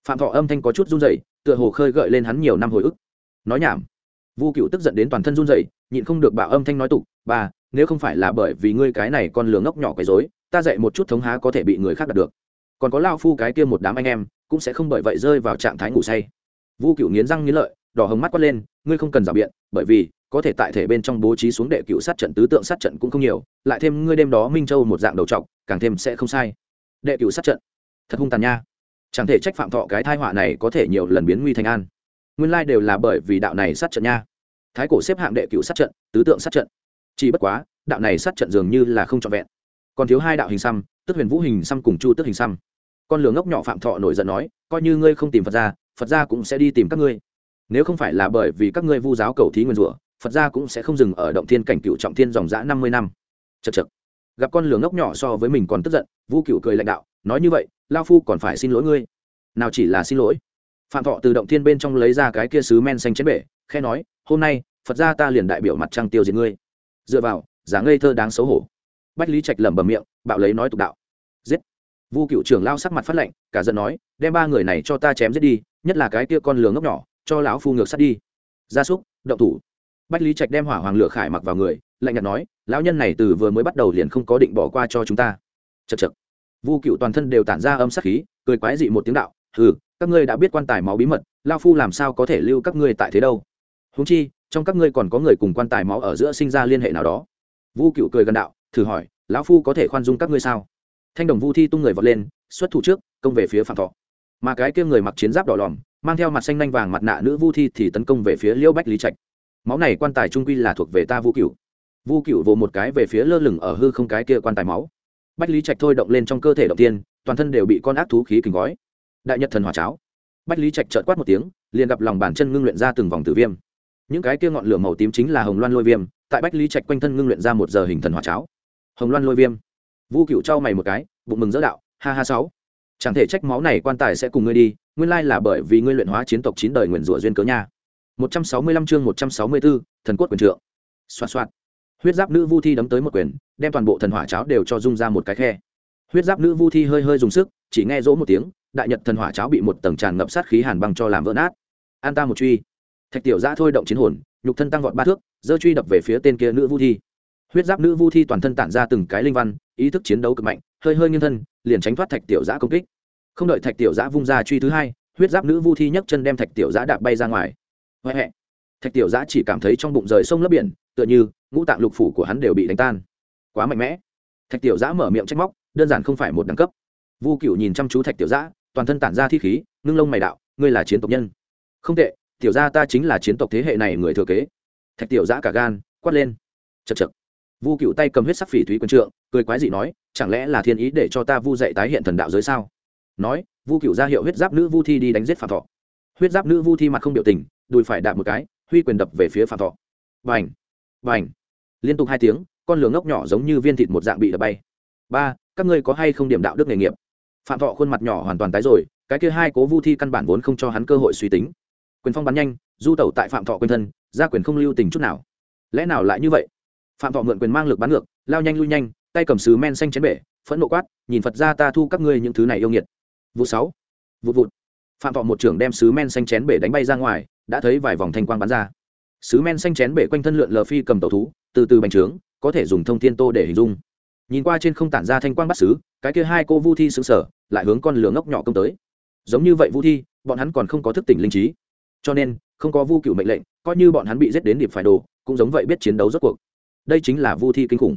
Phạm thọ âm thanh có chút run rẩy, tựa hồ khơi gợi lên hắn nhiều năm hồi ức. Nói nhảm. Vu cựu tức giận đến toàn thân run rẩy, nhịn không được bạo âm thanh nói tục, bà, nếu không phải là bởi vì ngươi cái này con lường ngốc nhỏ quấy rối, ta dạy một chút thống há có thể bị người khác đạt được. Còn có lao phu cái kia một đám anh em, cũng sẽ không bởi vậy rơi vào trạng thái ngủ say. Vu cựu nghiến răng nghiến lợi, đỏ hồng mắt quát lên, ngươi không cần rào biện, bởi vì, có thể tại thể bên trong bố trí xuống đệ cựu sát trận, tứ tượng sát trận cũng không nhiều, lại thêm ngươi đêm đó minh châu một dạng đầu trọc, càng thêm sẽ không sai. Đệ cựu sát trận. Thật hung tàn nha chẳng thể trách phạm thọ cái thai họa này có thể nhiều lần biến nguy thành an. Nguyên lai đều là bởi vì đạo này sát trận nha. Thái cổ xếp hạng đệ cựu sát trận, tứ tượng sát trận. Chỉ bất quá, đạo này sát trận dường như là không trọn vẹn. Còn thiếu hai đạo hình xăm, tức huyền vũ hình xăm cùng chu tức hình xăm. Con lường ngốc nhỏ phạm thọ nổi giận nói, coi như ngươi không tìm phật ra phật ra cũng sẽ đi tìm các ngươi. Nếu không phải là bởi vì các ngươi vu giáo cầu thí nguyên rủa, phật ra cũng sẽ không dừng ở động thiên cảnh cựu trọng thiên dòng dã năm mươi năm. Chật chật gặp con lửa ngốc nhỏ so với mình còn tức giận, vu cựu cười lãnh đạo, nói như vậy, lao phu còn phải xin lỗi ngươi. Nào chỉ là xin lỗi. Phạm thọ từ động thiên bên trong lấy ra cái kia sứ men xanh chén bể khe nói, hôm nay, phật ra ta liền đại biểu mặt trăng tiêu diệt ngươi. Dựa vào giá ngây thơ đáng xấu hổ. Bách lý trạch lẩm bẩm miệng, bạo lấy nói tục đạo. Giết. Vu cựu trưởng lao sắc mặt phát lệnh cả giận nói, đem ba người này cho ta chém giết đi, nhất là cái kia con lừa ngốc nhỏ, cho lão phu ngược sắt đi. Gia súc, động thủ bách lý trạch đem hỏa hoàng lửa khải mặc vào người, lạnh nhạt nói, lão nhân này từ vừa mới bắt đầu liền không có định bỏ qua cho chúng ta. Chật chật vu cựu toàn thân đều tản ra âm sắc khí, cười quái dị một tiếng đạo ừ các ngươi đã biết quan tài máu bí mật lao phu làm sao có thể lưu các ngươi tại thế đâu? Húng chi, trong các ngươi còn có người cùng quan tài máu ở giữa sinh ra liên hệ nào đó. Vu cựu cười gần đạo, thử hỏi, lão phu có thể khoan dung các ngươi sao? Thanh đồng vu thi tung người vọt lên, xuất thủ trước, công về phía phạm thọ. Mà cái kia người mặc chiến giáp đỏ lòm, mang theo mặt xanh nanh vàng mặt nạ nữ vu thi thì tấn công về phía liêu bách lý trạch máu này quan tài trung quy là thuộc về ta vu cựu vu cựu vồ một cái về phía lơ lửng ở hư không cái kia quan tài máu. Bách lý trạch thôi động lên trong cơ thể đầu tiên, toàn thân đều bị con ác thú khí kình gói. Đại nhật thần hỏa cháo. Bách lý trạch trợt quát một tiếng, liền gặp lòng bàn chân ngưng luyện ra từng vòng tử viêm. Những cái kia ngọn lửa màu tím chính là hồng loan lôi viêm, tại bách lý trạch quanh thân ngưng luyện ra một giờ hình thần hỏa cháo. Hồng loan lôi viêm. Vu cựu trao mày một cái, bụng mừng dỡ đạo, ha ha sáu, chẳng thể trách máu này quan tài sẽ cùng ngươi đi, nguyên lai là bởi vì ngươi luyện hóa chiến tộc chín đời nguyền rủa duyên cớ nha. 165 chương 164, thần cốt quyền trượng. Xoạt xoạt. Huyết giáp nữ vu thi đấm tới một quyền đem toàn bộ thần hỏa cháo đều cho dung ra một cái khe. Huyết giáp nữ vu thi hơi hơi dùng sức chỉ nghe rỗ một tiếng đại nhật thần hỏa cháo bị một tầng tràn ngập sát khí hàn băng cho làm vỡ nát. An ta một truy. Thạch tiểu giã thôi động chiến hồn nhục thân tăng vọt ba thước giơ truy đập về phía tên kia nữ vu thi. Huyết giáp nữ vu thi toàn thân tản ra từng cái linh văn ý thức chiến đấu cực mạnh hơi hơi nghiêng thân liền tránh thoát thạch tiểu giã công kích. Không đợi thạch tiểu giã vung ra truy thứ hai huyết giáp nữ vu thi nhấc chân đem thạch tiểu giã đạp bay ra ngoài huệ hẹ thạch tiểu giã chỉ cảm thấy trong bụng rời sông lấp biển, tựa như ngũ tạng lục phủ của hắn đều bị đánh tan. Quá mạnh mẽ. Thạch tiểu giã mở miệng trách móc, đơn giản không phải một đẳng cấp. Vu cựu nhìn chăm chú thạch tiểu giã, toàn thân tản ra thi khí, ngưng lông mày đạo, ngươi là chiến tộc nhân. Không tệ, tiểu gia ta chính là chiến tộc thế hệ này người thừa kế. Thạch tiểu giã cả gan, quát lên. Chật chật vu cựu tay cầm huyết sắc phỉ thúy quân trượng, cười quái dị nói, chẳng lẽ là thiên ý để cho ta vu dạy tái hiện thần đạo giới sao? Nói, vu cựu ra hiệu huyết giáp nữ vu thi đi đánh giết phạm thọ huyết giáp nữ vu thi mặt không biểu tình, đùi phải đạp một cái, huy quyền đập về phía phạm thọ. Vành vành liên tục hai tiếng, con lửa ngốc nhỏ giống như viên thịt một dạng bị đập bay. Ba, các ngươi có hay không điểm đạo đức nghề nghiệp? Phạm thọ khuôn mặt nhỏ hoàn toàn tái rồi, cái kia hai cố vu thi căn bản vốn không cho hắn cơ hội suy tính. Quyền phong bắn nhanh, du tẩu tại phạm thọ quên thân ra quyền không lưu tình chút nào. Lẽ nào lại như vậy? Phạm thọ mượn quyền mang lực bắn ngược, lao nhanh lui nhanh, tay cầm sứ men xanh chén bể, phẫn nộ quát, nhìn phật ra ta thu các ngươi những thứ này yêu nghiệt. Vụ sáu. Vụ vụt phạm thọ một trưởng đem sứ men xanh chén bể đánh bay ra ngoài đã thấy vài vòng thanh quang bắn ra. Sứ men xanh chén bể quanh thân lượn lờ phi cầm tàu thú từ từ bành trướng có thể dùng thông thiên tô để hình dung. Nhìn qua trên không tản ra thanh quang bắt sứ, cái kia hai cô vu thi xứng sở lại hướng con lửa ngốc nhỏ công tới. Giống như vậy vu thi bọn hắn còn không có thức tỉnh linh trí. Cho nên không có vu cựu mệnh lệnh coi như bọn hắn bị giết đến điệp phải đồ cũng giống vậy biết chiến đấu rốt cuộc. Đây chính là vu thi kinh khủng.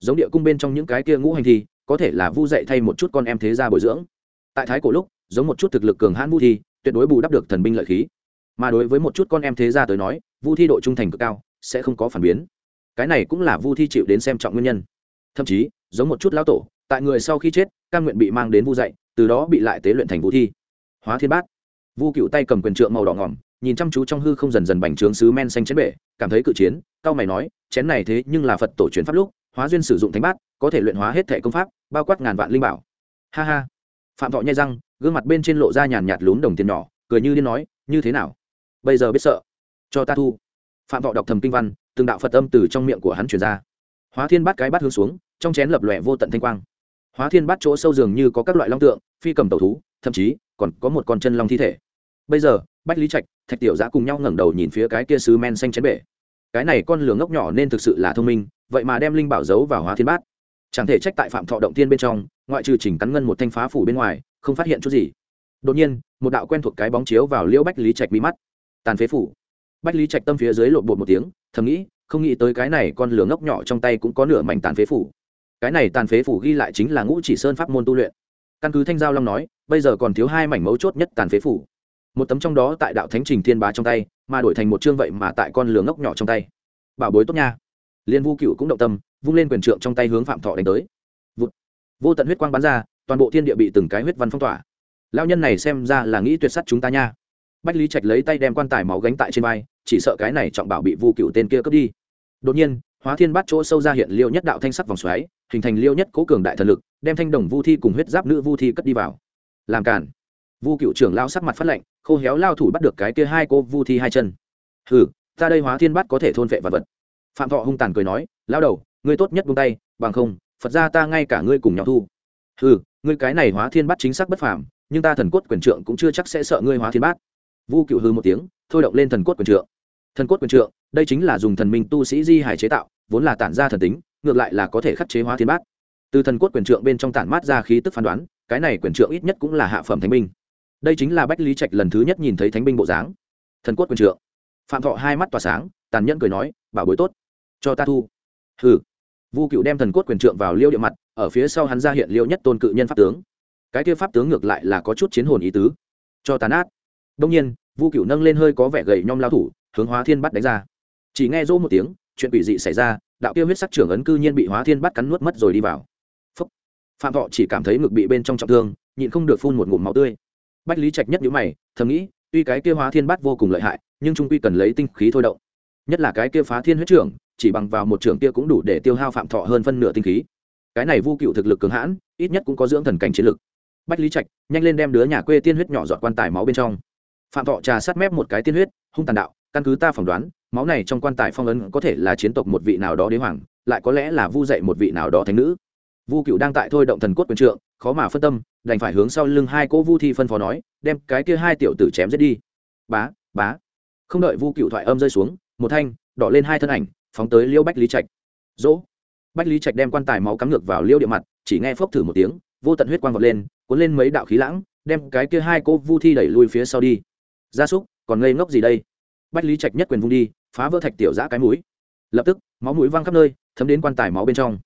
Giống địa cung bên trong những cái kia ngũ hành thi có thể là vu dạy thay một chút con em thế gia bồi dưỡng. Tại thái cổ lúc giống một chút thực lực cường hãn vu thi, tuyệt đối bù đắp được thần binh lợi khí. Mà đối với một chút con em thế gia tới nói, vu thi độ trung thành cực cao, sẽ không có phản biến. Cái này cũng là vu thi chịu đến xem trọng nguyên nhân. Thậm chí, giống một chút lão tổ, tại người sau khi chết, căn nguyện bị mang đến vu dạy, từ đó bị lại tế luyện thành vũ thi. Hóa thiên bát. Vu cựu tay cầm quyền trượng màu đỏ ngỏm, nhìn chăm chú trong hư không dần dần bành trướng sứ men xanh chén bể, cảm thấy cự chiến, cao mày nói, chén này thế nhưng là phật tổ truyền pháp lúc, hóa duyên sử dụng thánh bát, có thể luyện hóa hết thể công pháp, bao quát ngàn vạn linh bảo. Ha ha. Phạm thọ nhai răng gương mặt bên trên lộ ra nhàn nhạt lún đồng tiền nhỏ, cười như điên nói, như thế nào? Bây giờ biết sợ. Cho ta thu. Phạm thọ đọc thầm kinh văn, từng đạo phật âm từ trong miệng của hắn truyền ra. Hóa thiên bắt cái bắt hướng xuống, trong chén lập lòe vô tận thanh quang. Hóa thiên bắt chỗ sâu dường như có các loại long tượng, phi cầm tẩu thú, thậm chí còn có một con chân long thi thể. Bây giờ, bách lý trạch, thạch tiểu giã cùng nhau ngẩng đầu nhìn phía cái kia sứ men xanh chén bể. Cái này con lửa ngốc nhỏ nên thực sự là thông minh, vậy mà đem linh bảo giấu vào hóa thiên bát chẳng thể trách tại phạm thọ động tiên bên trong, ngoại trừ chỉnh cắn ngân một thanh phá phủ bên ngoài, không phát hiện chút gì. Đột nhiên, một đạo quen thuộc cái bóng chiếu vào liễu bách lý trạch mi mắt. Tàn phế phủ. Bách lý trạch tâm phía dưới lộn bột một tiếng, thầm nghĩ, không nghĩ tới cái này con lửa ngốc nhỏ trong tay cũng có nửa mảnh tàn phế phủ. Cái này tàn phế phủ ghi lại chính là ngũ chỉ sơn pháp môn tu luyện. Căn cứ thanh giao long nói, bây giờ còn thiếu hai mảnh mấu chốt nhất tàn phế phủ. Một tấm trong đó tại đạo thánh trình thiên bá trong tay, mà đổi thành một chương vậy mà tại con lửa ngốc nhỏ trong tay. Bảo bối tốt nha. Liên vu cựu cũng động tâm vung lên quyền trượng trong tay hướng phạm thọ đánh tới. Vô, vô tận huyết quang bắn ra toàn bộ thiên địa bị từng cái huyết văn phong tỏa. Lao nhân này xem ra là nghĩ tuyệt sắt chúng ta nha. Bách lý trạch lấy tay đem quan tài máu gánh tại trên vai chỉ sợ cái này trọng bảo bị vu cựu tên kia cướp đi. Đột nhiên hóa thiên bắt chỗ sâu ra hiện liêu nhất đạo thanh sắc vòng xoáy hình thành liêu nhất cố cường đại thần lực đem thanh đồng vu thi cùng huyết giáp nữ vu thi cất đi vào. Làm cản vu cựu trưởng lao sắc mặt phát lệnh khô héo lao thủ bắt được cái kia hai cô vu thi hai chân. Hừ ta đây hóa thiên bắt có thể thôn vệ vật vật. Phạm thọ hung tàn cười nói lao đầu ngươi tốt nhất buông tay, bằng không, phật ra ta ngay cả ngươi cùng nhau thu. Hừ, ngươi cái này hóa thiên bát chính xác bất phàm, nhưng ta thần cốt quyền trượng cũng chưa chắc sẽ sợ ngươi hóa thiên bát. Vu cựu hư một tiếng, thôi động lên thần cốt quyền trượng. Thần cốt quyền trượng, đây chính là dùng thần minh tu sĩ di hải chế tạo, vốn là tản ra thần tính, ngược lại là có thể khắc chế hóa thiên bát. Từ thần cốt quyền trượng bên trong tản mát ra khí tức phán đoán, cái này quyền trượng ít nhất cũng là hạ phẩm thánh binh. Đây chính là bách lý trạch lần thứ nhất nhìn thấy thánh binh bộ dáng. Thần cốt quyền trượng. Phạm thọ hai mắt tỏa sáng, tàn nhẫn cười nói, bảo bối tốt, cho ta thu. Hừ vu cựu đem thần cốt quyền trượng vào liêu địa mặt, ở phía sau hắn ra hiện liêu nhất tôn cự nhân pháp tướng. Cái kia pháp tướng ngược lại là có chút chiến hồn ý tứ. Cho tàn át đông nhiên, vu cựu nâng lên hơi có vẻ gầy nhom lao thủ, hướng hóa thiên bắt đánh ra. Chỉ nghe rỗ một tiếng, chuyện quỷ dị xảy ra, đạo kia huyết sắc trưởng ấn cư nhiên bị hóa thiên bắt cắn nuốt mất rồi đi vào. Phúc. phạm thọ chỉ cảm thấy ngực bị bên trong trọng thương, nhịn không được phun một ngụm máu tươi. Bách lý trạch nhất nhữ mày, thầm nghĩ, tuy cái kia hóa thiên bắt vô cùng lợi hại, nhưng trung quy cần lấy tinh khí thôi động. Nhất là cái kia phá thiên huyết trưởng chỉ bằng vào một trường kia cũng đủ để tiêu hao phạm thọ hơn phân nửa tinh khí. Cái này vu cựu thực lực cường hãn, ít nhất cũng có dưỡng thần cảnh chiến lực. Bách lý trạch nhanh lên đem đứa nhà quê tiên huyết nhỏ dọn quan tài máu bên trong. Phạm thọ trà sát mép một cái tiên huyết, hung tàn đạo, căn cứ ta phỏng đoán, máu này trong quan tài phong ấn có thể là chiến tộc một vị nào đó đế hoàng, lại có lẽ là vu dạy một vị nào đó thánh nữ. Vu cựu đang tại thôi động thần cốt quyền trượng, khó mà phân tâm, đành phải hướng sau lưng hai cỗ vu thi phân phó nói, đem cái kia hai tiểu tử chém giết đi. Bá bá. Không đợi vu cựu thoại âm rơi xuống, một thanh, đỏ lên hai thân ảnh phóng tới liêu bách lý trạch. Dỗ. Bách lý trạch đem quan tài máu cắm ngược vào liêu địa mặt, chỉ nghe phốc thử một tiếng, vô tận huyết quang vọt lên, cuốn lên mấy đạo khí lãng, đem cái kia hai cô vu thi đẩy lui phía sau đi. Gia súc, còn ngây ngốc gì đây? Bách lý trạch nhất quyền vung đi, phá vỡ thạch tiểu giã cái mũi. Lập tức, máu mũi văng khắp nơi, thấm đến quan tài máu bên trong.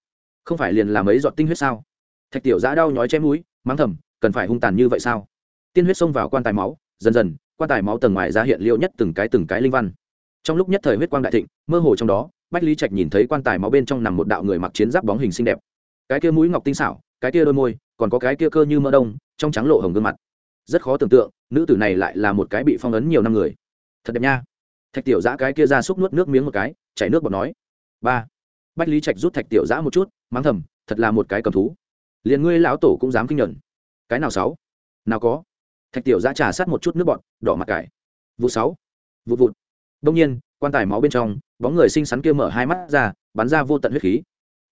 Không phải liền làm ấy giọt tinh huyết sao? Thạch tiểu giã đau nhói chém mũi, mắng thầm, cần phải hung tàn như vậy sao? Tiên huyết xông vào quan tài máu, dần dần, quan tài máu tầng ngoài ra hiện liệu nhất từng cái từng cái linh văn. Trong lúc nhất thời huyết quang đại thịnh, mơ hồ trong đó bách lý trạch nhìn thấy quan tài máu bên trong nằm một đạo người mặc chiến giáp bóng hình xinh đẹp. Cái kia mũi ngọc tinh xảo, cái kia đôi môi, còn có cái kia cơ như mỡ đông, trong trắng lộ hồng gương mặt. Rất khó tưởng tượng, nữ tử này lại là một cái bị phong ấn nhiều năm người. Thật đẹp nha. Thạch tiểu giã cái kia ra xúc nuốt nước miếng một cái, chảy nước bọt nói. Ba. Bách lý trạch rút thạch tiểu giã một chút, mắng thầm, thật là một cái cầm thú. Liền ngươi lão tổ cũng dám kinh nhuận. Cái nào sáu? Nào có. Thạch tiểu giã trà sát một chút nước bọt, đỏ mặt cải. Vụ sáu. Vụ vụt. Đông nhiên, quan tài máu bên trong bóng người xinh xắn kia mở hai mắt ra, bắn ra vô tận huyết khí.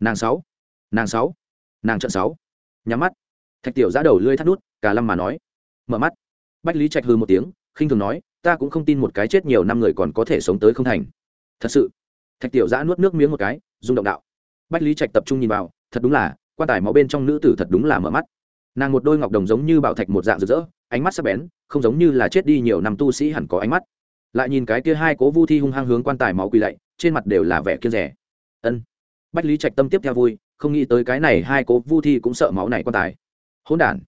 Nàng sáu nàng sáu, nàng trận sáu. Nhắm mắt. Thạch tiểu giã đầu lưỡi thắt nút, cả lâm mà nói. Mở mắt. Bách lý trạch hư một tiếng, khinh thường nói, ta cũng không tin một cái chết nhiều năm người còn có thể sống tới không thành. Thật sự. Thạch tiểu giã nuốt nước miếng một cái, rung động đạo. Bách lý trạch tập trung nhìn vào, thật đúng là, quan tài máu bên trong nữ tử thật đúng là mở mắt. Nàng một đôi ngọc đồng giống như bảo thạch một dạng rực rỡ, ánh mắt sắc bén, không giống như là chết đi nhiều năm tu sĩ hẳn có ánh mắt lại nhìn cái kia hai cố vu thi hung hăng hướng quan tài máu quỳ lạy, trên mặt đều là vẻ kiên rẻ. Ân. Bách lý trạch tâm tiếp theo vui, không nghĩ tới cái này hai cố vu thi cũng sợ máu này quan tài. Hỗn đản.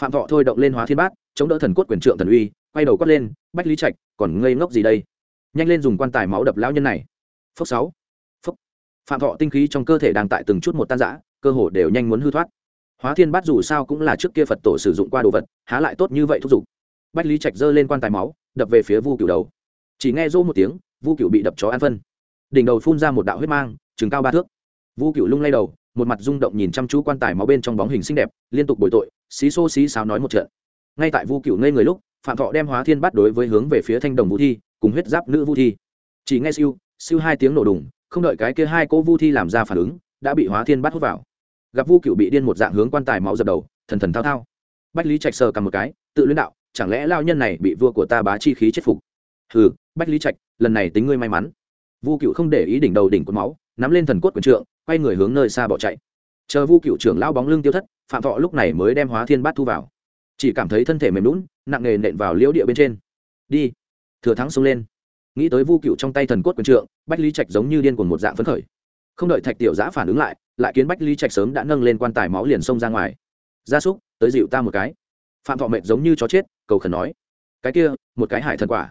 Phạm thọ thôi động lên hóa thiên bát, chống đỡ thần cốt quyền trượng thần uy, quay đầu quát lên, bách lý trạch, còn ngây ngốc gì đây? Nhanh lên dùng quan tài máu đập lão nhân này. Phốc sáu. Phốc. Phạm thọ tinh khí trong cơ thể đang tại từng chút một tan rã, cơ hồ đều nhanh muốn hư thoát. Hóa thiên bát dù sao cũng là trước kia phật tổ sử dụng qua đồ vật, há lại tốt như vậy thúc giục. Bách lý trạch giơ lên quan tài máu, đập về phía vu cửu đầu chỉ nghe rỗ một tiếng, vu Cựu bị đập chó ăn phân. Đỉnh đầu phun ra một đạo huyết mang, chừng cao ba thước. Vu Cựu lung lay đầu, một mặt rung động nhìn chăm chú quan tài máu bên trong bóng hình xinh đẹp, liên tục bồi tội, xí xô xí xáo nói một trận. Ngay tại vu Cựu ngây người lúc, phạm thọ đem hóa thiên bắt đối với hướng về phía thanh đồng vũ thi, cùng huyết giáp nữ vũ thi. Chỉ nghe siêu siêu hai tiếng nổ đùng, không đợi cái kia hai cô vu thi làm ra phản ứng, đã bị hóa thiên bắt hút vào. Gặp vu cựu bị điên một dạng hướng quan tài máu dập đầu, thần thần thao thao. Bách lý trạch sờ cầm một cái, tự luyến đạo, chẳng lẽ lao nhân này bị vua của ta bá chi khí chết phục hừ, bách lý trạch, lần này tính ngươi may mắn. Vu cựu không để ý đỉnh đầu đỉnh cột máu, nắm lên thần cốt quần trượng, quay người hướng nơi xa bỏ chạy. Chờ vu cựu trưởng lao bóng lưng tiêu thất, phạm thọ lúc này mới đem hóa thiên bát thu vào. Chỉ cảm thấy thân thể mềm lún nặng nề nện vào liễu địa bên trên. Đi. Thừa thắng xông lên. Nghĩ tới vu cựu trong tay thần cốt quyền trượng, bách lý trạch giống như điên cuồng một dạng phấn khởi. Không đợi thạch tiểu giã phản ứng lại lại kiến bách lý trạch sớm đã nâng lên quan tài máu liền xông ra ngoài. Gia súc, tới dịu ta một cái. Phạm thọ mệt giống như chó chết, cầu khẩn nói. Cái kia, một cái hải thần quả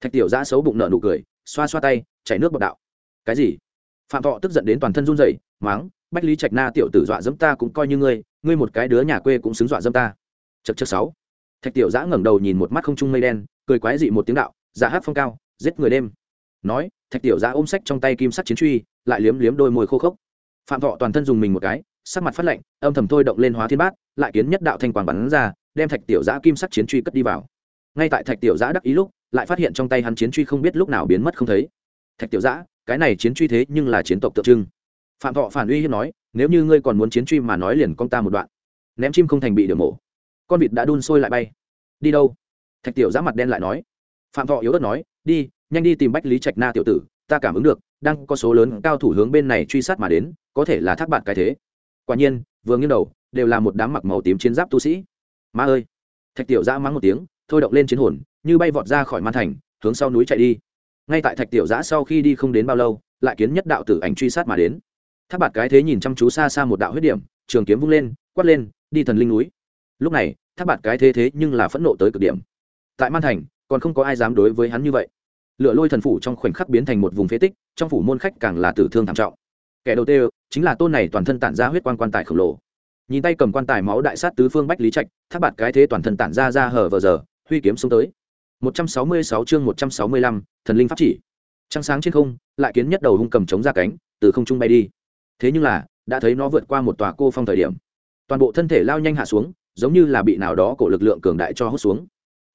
thạch tiểu giã xấu bụng nợ nụ cười, xoa xoa tay, chảy nước bọc đạo. Cái gì? Phạm thọ tức giận đến toàn thân run rẩy, máng, bách lý trạch na tiểu tử dọa dẫm ta cũng coi như ngươi ngươi một cái đứa nhà quê cũng xứng dọa dẫm ta. Chật chật sáu. Thạch tiểu giã ngẩng đầu nhìn một mắt không trung mây đen, cười quái dị một tiếng đạo dạ hát phong cao, giết người đêm. Nói, thạch tiểu giã ôm sách trong tay kim sắt chiến truy, lại liếm liếm đôi môi khô khốc. Phạm thọ toàn thân dùng mình một cái, sắc mặt phát lạnh, âm thầm thôi động lên hóa thiên bát, lại kiến nhất đạo thanh quang bắn ra, đem thạch tiểu giã kim sắt chiến truy cất đi vào. Ngay tại thạch tiểu giã đắc ý lúc lại phát hiện trong tay hắn chiến truy không biết lúc nào biến mất không thấy. Thạch tiểu giã, cái này chiến truy thế nhưng là chiến tộc tượng trưng. Phạm thọ phản uy hiếp nói, nếu như ngươi còn muốn chiến truy mà nói liền con ta một đoạn. Ném chim không thành bị điều mổ. Con vịt đã đun sôi lại bay. Đi đâu? Thạch tiểu giã mặt đen lại nói. Phạm thọ yếu ớt nói, đi, nhanh đi tìm bách lý trạch na tiểu tử, ta cảm ứng được, đang có số lớn cao thủ hướng bên này truy sát mà đến, có thể là thác bạn cái thế. Quả nhiên, vừa nghiêng đầu, đều là một đám mặc màu tím chiến giáp tu sĩ. Ma ơi! Thạch tiểu giã mắng một tiếng thôi động lên chiến hồn, như bay vọt ra khỏi man thành, hướng sau núi chạy đi. Ngay tại thạch tiểu giã sau khi đi không đến bao lâu, lại kiến nhất đạo tử ảnh truy sát mà đến. Tháp bạt cái thế nhìn chăm chú xa xa một đạo huyết điểm, trường kiếm vung lên, quát lên, đi thần linh núi. Lúc này, tháp bạt cái thế thế nhưng là phẫn nộ tới cực điểm. Tại man thành, còn không có ai dám đối với hắn như vậy. Lựa lôi thần phủ trong khoảnh khắc biến thành một vùng phế tích, trong phủ môn khách càng là tử thương thảm trọng. Kẻ đầu tiên, chính là tôn này toàn thân tản ra huyết quan quan tài khổng lồ. Nhìn tay cầm quan tài máu đại sát tứ phương bách lý trạch, tháp bạt cái thế toàn thân tản ra ra hở vờ giờ huy kiếm xuống tới. 166 chương 165, thần linh pháp chỉ. Trăng sáng trên không lại kiến nhất đầu hung cầm chống ra cánh từ không trung bay đi. Thế nhưng là đã thấy nó vượt qua một tòa cô phong thời điểm. Toàn bộ thân thể lao nhanh hạ xuống giống như là bị nào đó cổ lực lượng cường đại cho hút xuống.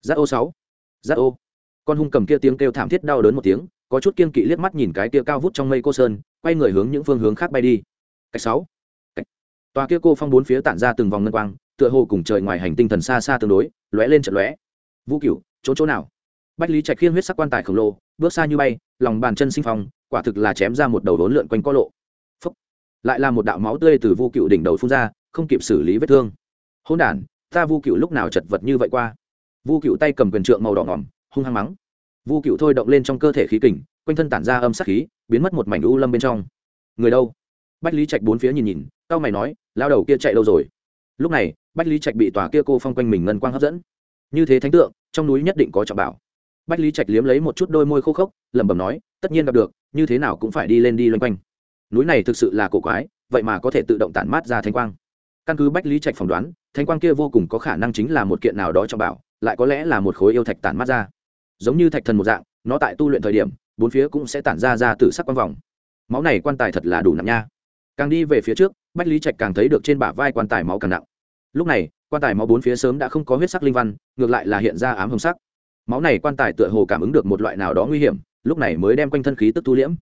Giác ô sáu. Giác ô. Con hung cầm kia tiếng kêu thảm thiết đau đớn một tiếng có chút kiên kỵ liếc mắt nhìn cái kia cao vút trong mây cô sơn quay người hướng những phương hướng khác bay đi. Cách sáu. Cách. Tòa kia cô phong bốn phía tản ra từng vòng ngân quang tựa hồ cùng trời ngoài hành tinh thần xa xa tương đối lóe lên trận lóe vũ cửu, chỗ chỗ nào? Bách lý trạch khiên huyết sắc quan tài khổng lồ, bước xa như bay, lòng bàn chân sinh phong, quả thực là chém ra một đầu đốn lượn quanh co lộ. Phúc. lại là một đạo máu tươi từ vu cựu đỉnh đầu phun ra, không kịp xử lý vết thương. Hôn đản, ta vu cựu lúc nào chật vật như vậy qua? Vu cựu tay cầm quyền trượng màu đỏ ngỏm, hung hăng mắng. Vu cựu thôi động lên trong cơ thể khí kình, quanh thân tản ra âm sắc khí, biến mất một mảnh u lâm bên trong. Người đâu? Bách lý trạch bốn phía nhìn nhìn tao mày nói lao đầu kia chạy đâu rồi? Lúc này, bách lý trạch bị tòa kia cô phong quanh mình ngân quang hấp dẫn như thế thánh tượng, trong núi nhất định có trọng bảo. Bách lý trạch liếm lấy một chút đôi môi khô khốc, lẩm bẩm nói, tất nhiên gặp được, như thế nào cũng phải đi lên đi loanh quanh. Núi này thực sự là cổ quái, vậy mà có thể tự động tản mát ra thanh quang. Căn cứ bách lý trạch phỏng đoán thanh quang kia vô cùng có khả năng chính là một kiện nào đó trọng bảo, lại có lẽ là một khối yêu thạch tản mát ra. Giống như thạch thần một dạng, nó tại tu luyện thời điểm, bốn phía cũng sẽ tản ra ra từ sắc quang vòng. Máu này quan tài thật là đủ nặng nha. Càng đi về phía trước, bách lý trạch càng thấy được trên bả vai quan tài máu càng nặng. Lúc này quan tài máu bốn phía sớm đã không có huyết sắc linh văn, ngược lại là hiện ra ám hồng sắc. Máu này quan tài tựa hồ cảm ứng được một loại nào đó nguy hiểm, lúc này mới đem quanh thân khí tức tu liễm.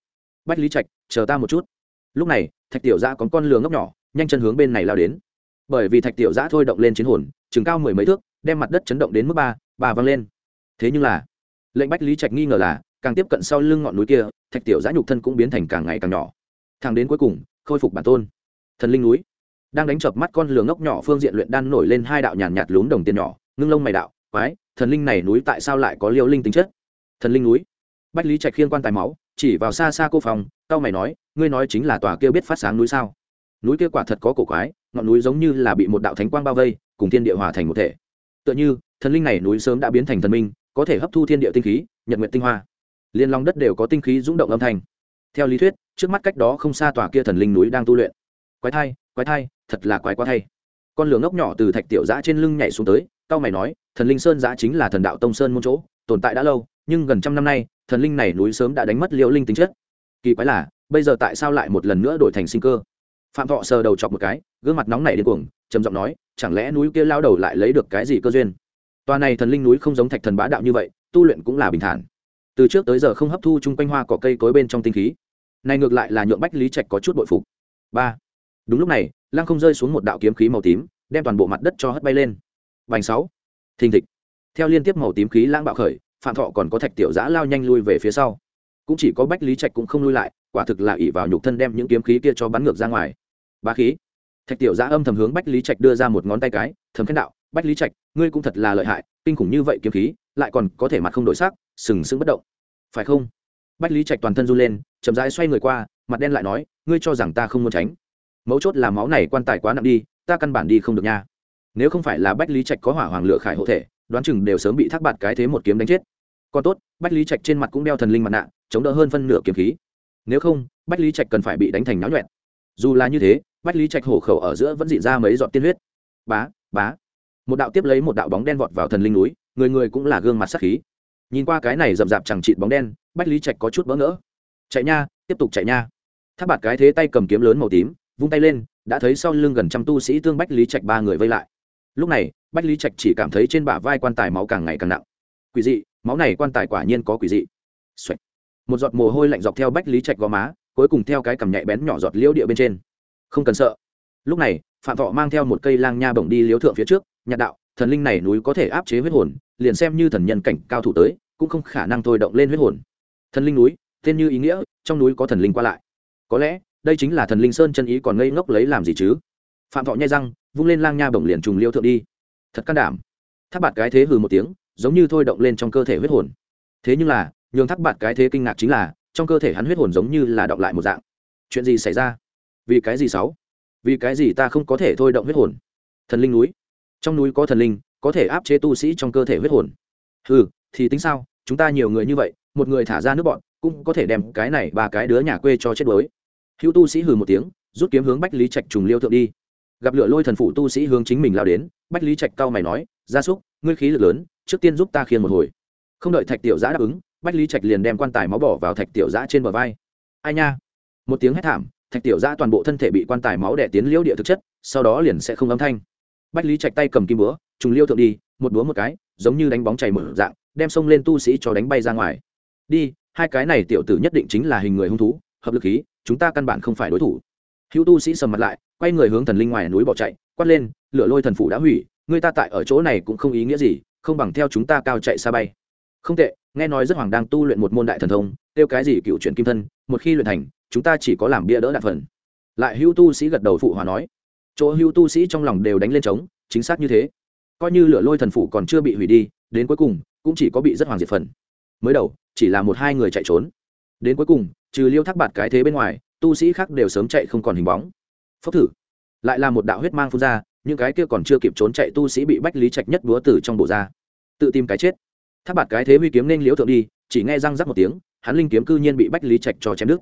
Bách lý trạch, chờ ta một chút. Lúc này, thạch tiểu giã có con lường ngốc nhỏ, nhanh chân hướng bên này lao đến. Bởi vì thạch tiểu giã thôi động lên chiến hồn chừng cao mười mấy thước, đem mặt đất chấn động đến mức ba ba văng lên. Thế nhưng là, lệnh bách lý trạch nghi ngờ là, càng tiếp cận sau lưng ngọn núi kia, thạch tiểu giã nhục thân cũng biến thành càng ngày càng nhỏ. Thang đến cuối cùng, khôi phục bản tôn. Thần linh núi đang đánh chập mắt con lừa ngốc nhỏ phương diện luyện đan nổi lên hai đạo nhàn nhạt lún đồng tiền nhỏ, ngưng lông mày đạo, quái, thần linh này núi tại sao lại có liêu linh tính chất? Thần linh núi? Bách lý trạch khiên quan tài máu, chỉ vào xa xa cô phòng tao mày nói, ngươi nói chính là tòa kia biết phát sáng núi sao? Núi kia quả thật có cổ quái, ngọn núi giống như là bị một đạo thánh quang bao vây, cùng thiên địa hòa thành một thể. Tựa như, thần linh này núi sớm đã biến thành thần minh, có thể hấp thu thiên địa tinh khí, nhật nguyện tinh hoa. Liên long đất đều có tinh khí rung động âm thanh. Theo lý thuyết, trước mắt cách đó không xa tòa kia thần linh núi đang tu luyện. Quái thai quái thai thật là quái quá thay. Con lửa ngốc nhỏ từ thạch tiểu giã trên lưng nhảy xuống tới cao mày nói, thần linh sơn giã chính là thần đạo tông sơn môn chỗ, tồn tại đã lâu, nhưng gần trăm năm nay, thần linh này núi sớm đã đánh mất liễu linh tính chất. Kỳ quái là, bây giờ tại sao lại một lần nữa đổi thành sinh cơ? Phạm thọ sờ đầu chọc một cái, gương mặt nóng nảy điên cuồng, trầm giọng nói, chẳng lẽ núi kia lao đầu lại lấy được cái gì cơ duyên? Tòa này thần linh núi không giống thạch thần bá đạo như vậy, tu luyện cũng là bình thản. Từ trước tới giờ không hấp thu chung quanh hoa cỏ cây cối bên trong tinh khí. Này ngược lại là nhượng bách lý trạch có chút bội phục. Ba. Đúng lúc này lăng không rơi xuống một đạo kiếm khí màu tím, đem toàn bộ mặt đất cho hất bay lên. Vành sáu. Thình thịch. Theo liên tiếp màu tím khí lãng bạo khởi, phạm thọ còn có thạch tiểu giã lao nhanh lui về phía sau. Cũng chỉ có bách lý trạch cũng không lui lại, quả thực là ỉ vào nhục thân đem những kiếm khí kia cho bắn ngược ra ngoài. Ba khí. Thạch tiểu giã âm thầm hướng bách lý trạch đưa ra một ngón tay cái, thầm khen đạo, bách lý trạch, ngươi cũng thật là lợi hại, kinh khủng như vậy kiếm khí, lại còn có thể mặt không đổi sắc, sừng sững bất động. Phải không? Bách lý trạch toàn thân run lên, chậm rãi xoay người qua, mặt đen lại nói, ngươi cho rằng ta không muốn tránh? Mấu chốt là máu này quan tài quá nặng đi, ta căn bản đi không được nha. Nếu không phải là bách lý trạch có hỏa hoàng lửa khải hộ thể, đoán chừng đều sớm bị thác bạt cái thế một kiếm đánh chết. Còn tốt, bách lý trạch trên mặt cũng đeo thần linh mặt nạ, chống đỡ hơn phân nửa kiếm khí. Nếu không, bách lý trạch cần phải bị đánh thành náo nhuẹn. Dù là như thế, bách lý trạch hổ khẩu ở giữa vẫn dị ra mấy giọt tiên huyết. Bá bá. Một đạo tiếp lấy một đạo bóng đen vọt vào thần linh núi, người người cũng là gương mặt sắc khí. Nhìn qua cái này rậm rạp chẳng trị bóng đen, bách lý trạch có chút bỡ ngỡ. Chạy nha, tiếp tục chạy nha. Tháp bạt cái thế tay cầm kiếm lớn màu tím vung tay lên, đã thấy sau lưng gần trăm tu sĩ tương bách lý trạch ba người vây lại. Lúc này, bách lý trạch chỉ cảm thấy trên bả vai quan tài máu càng ngày càng nặng. Quỷ dị, máu này quan tài quả nhiên có quỷ dị、Xoạch. một giọt mồ hôi lạnh dọc theo bách lý trạch gò má, cuối cùng theo cái cằm nhạy bén nhỏ giọt liễu địa bên trên. Không cần sợ. Lúc này, phạm thọ mang theo một cây lang nha bổng đi liếu thượng phía trước nhạt đạo, thần linh này núi có thể áp chế huyết hồn, liền xem như thần nhân cảnh cao thủ tới, cũng không khả năng thôi động lên huyết hồn. Thần linh núi, tên như ý nghĩa, trong núi có thần linh qua lại. Có lẽ đây chính là thần linh sơn chân ý còn ngây ngốc lấy làm gì chứ? Phạm thọ nhai răng, vung lên lang nha bổng liền trùng liêu thượng đi. Thật can đảm. Tháp bạt cái thế hừ một tiếng, giống như thôi động lên trong cơ thể huyết hồn. Thế nhưng là, nhường tháp bạt cái thế kinh ngạc chính là, trong cơ thể hắn huyết hồn giống như là động lại một dạng. Chuyện gì xảy ra? Vì cái gì sáu? Vì cái gì ta không có thể thôi động huyết hồn? Thần linh núi. Trong núi có thần linh, có thể áp chế tu sĩ trong cơ thể huyết hồn. Ừ thì tính sao? Chúng ta nhiều người như vậy, một người thả ra nước bọn, cũng có thể đem cái này ba cái đứa nhà quê cho chết đuối hữu tu sĩ hừ một tiếng, rút kiếm hướng bách lý trạch trùng liêu thượng đi. Gặp lửa lôi thần phụ tu sĩ hướng chính mình lao đến, bách lý trạch cao mày nói, gia súc, ngươi khí lực lớn, trước tiên giúp ta khiên một hồi. Không đợi thạch tiểu giã đáp ứng, bách lý trạch liền đem quan tài máu bỏ vào thạch tiểu giã trên bờ vai. Ai nha! Một tiếng hét thảm, thạch tiểu giã toàn bộ thân thể bị quan tài máu đẻ tiến liễu địa thực chất, sau đó liền sẽ không âm thanh. Bách lý trạch tay cầm kim búa, trùng liêu thượng đi, một búa một cái, giống như đánh bóng chảy mở dạng, đem xông lên tu sĩ cho đánh bay ra ngoài. Đi, hai cái này tiểu tử nhất định chính là hình người hung thú, hợp lực khí chúng ta căn bản không phải đối thủ. Hữu tu sĩ sầm mặt lại, quay người hướng thần linh ngoài núi bỏ chạy, quát lên, lửa lôi thần phủ đã hủy, người ta tại ở chỗ này cũng không ý nghĩa gì, không bằng theo chúng ta cao chạy xa bay. Không tệ, nghe nói rất hoàng đang tu luyện một môn đại thần thông tiêu cái gì cựu chuyển kim thân, một khi luyện thành, chúng ta chỉ có làm bia đỡ đạn phần. Lại hữu tu sĩ gật đầu phụ hòa nói. Chỗ hữu tu sĩ trong lòng đều đánh lên trống, chính xác như thế. Coi như lửa lôi thần phủ còn chưa bị hủy đi, đến cuối cùng, cũng chỉ có bị rất hoàng diệt phần. Mới đầu, chỉ là một hai người chạy trốn. Đến cuối cùng trừ liêu thác bạt cái thế bên ngoài, tu sĩ khác đều sớm chạy không còn hình bóng. Phốc thử. Lại là một đạo huyết mang phun ra, những cái kia còn chưa kịp trốn chạy tu sĩ bị bách lý trạch nhất búa tử trong bộ ra. Tự tìm cái chết. Thác bạt cái thế huy kiếm nên liễu thượng đi, chỉ nghe răng rắc một tiếng, hắn linh kiếm cư nhiên bị bách lý trạch cho chém đứt.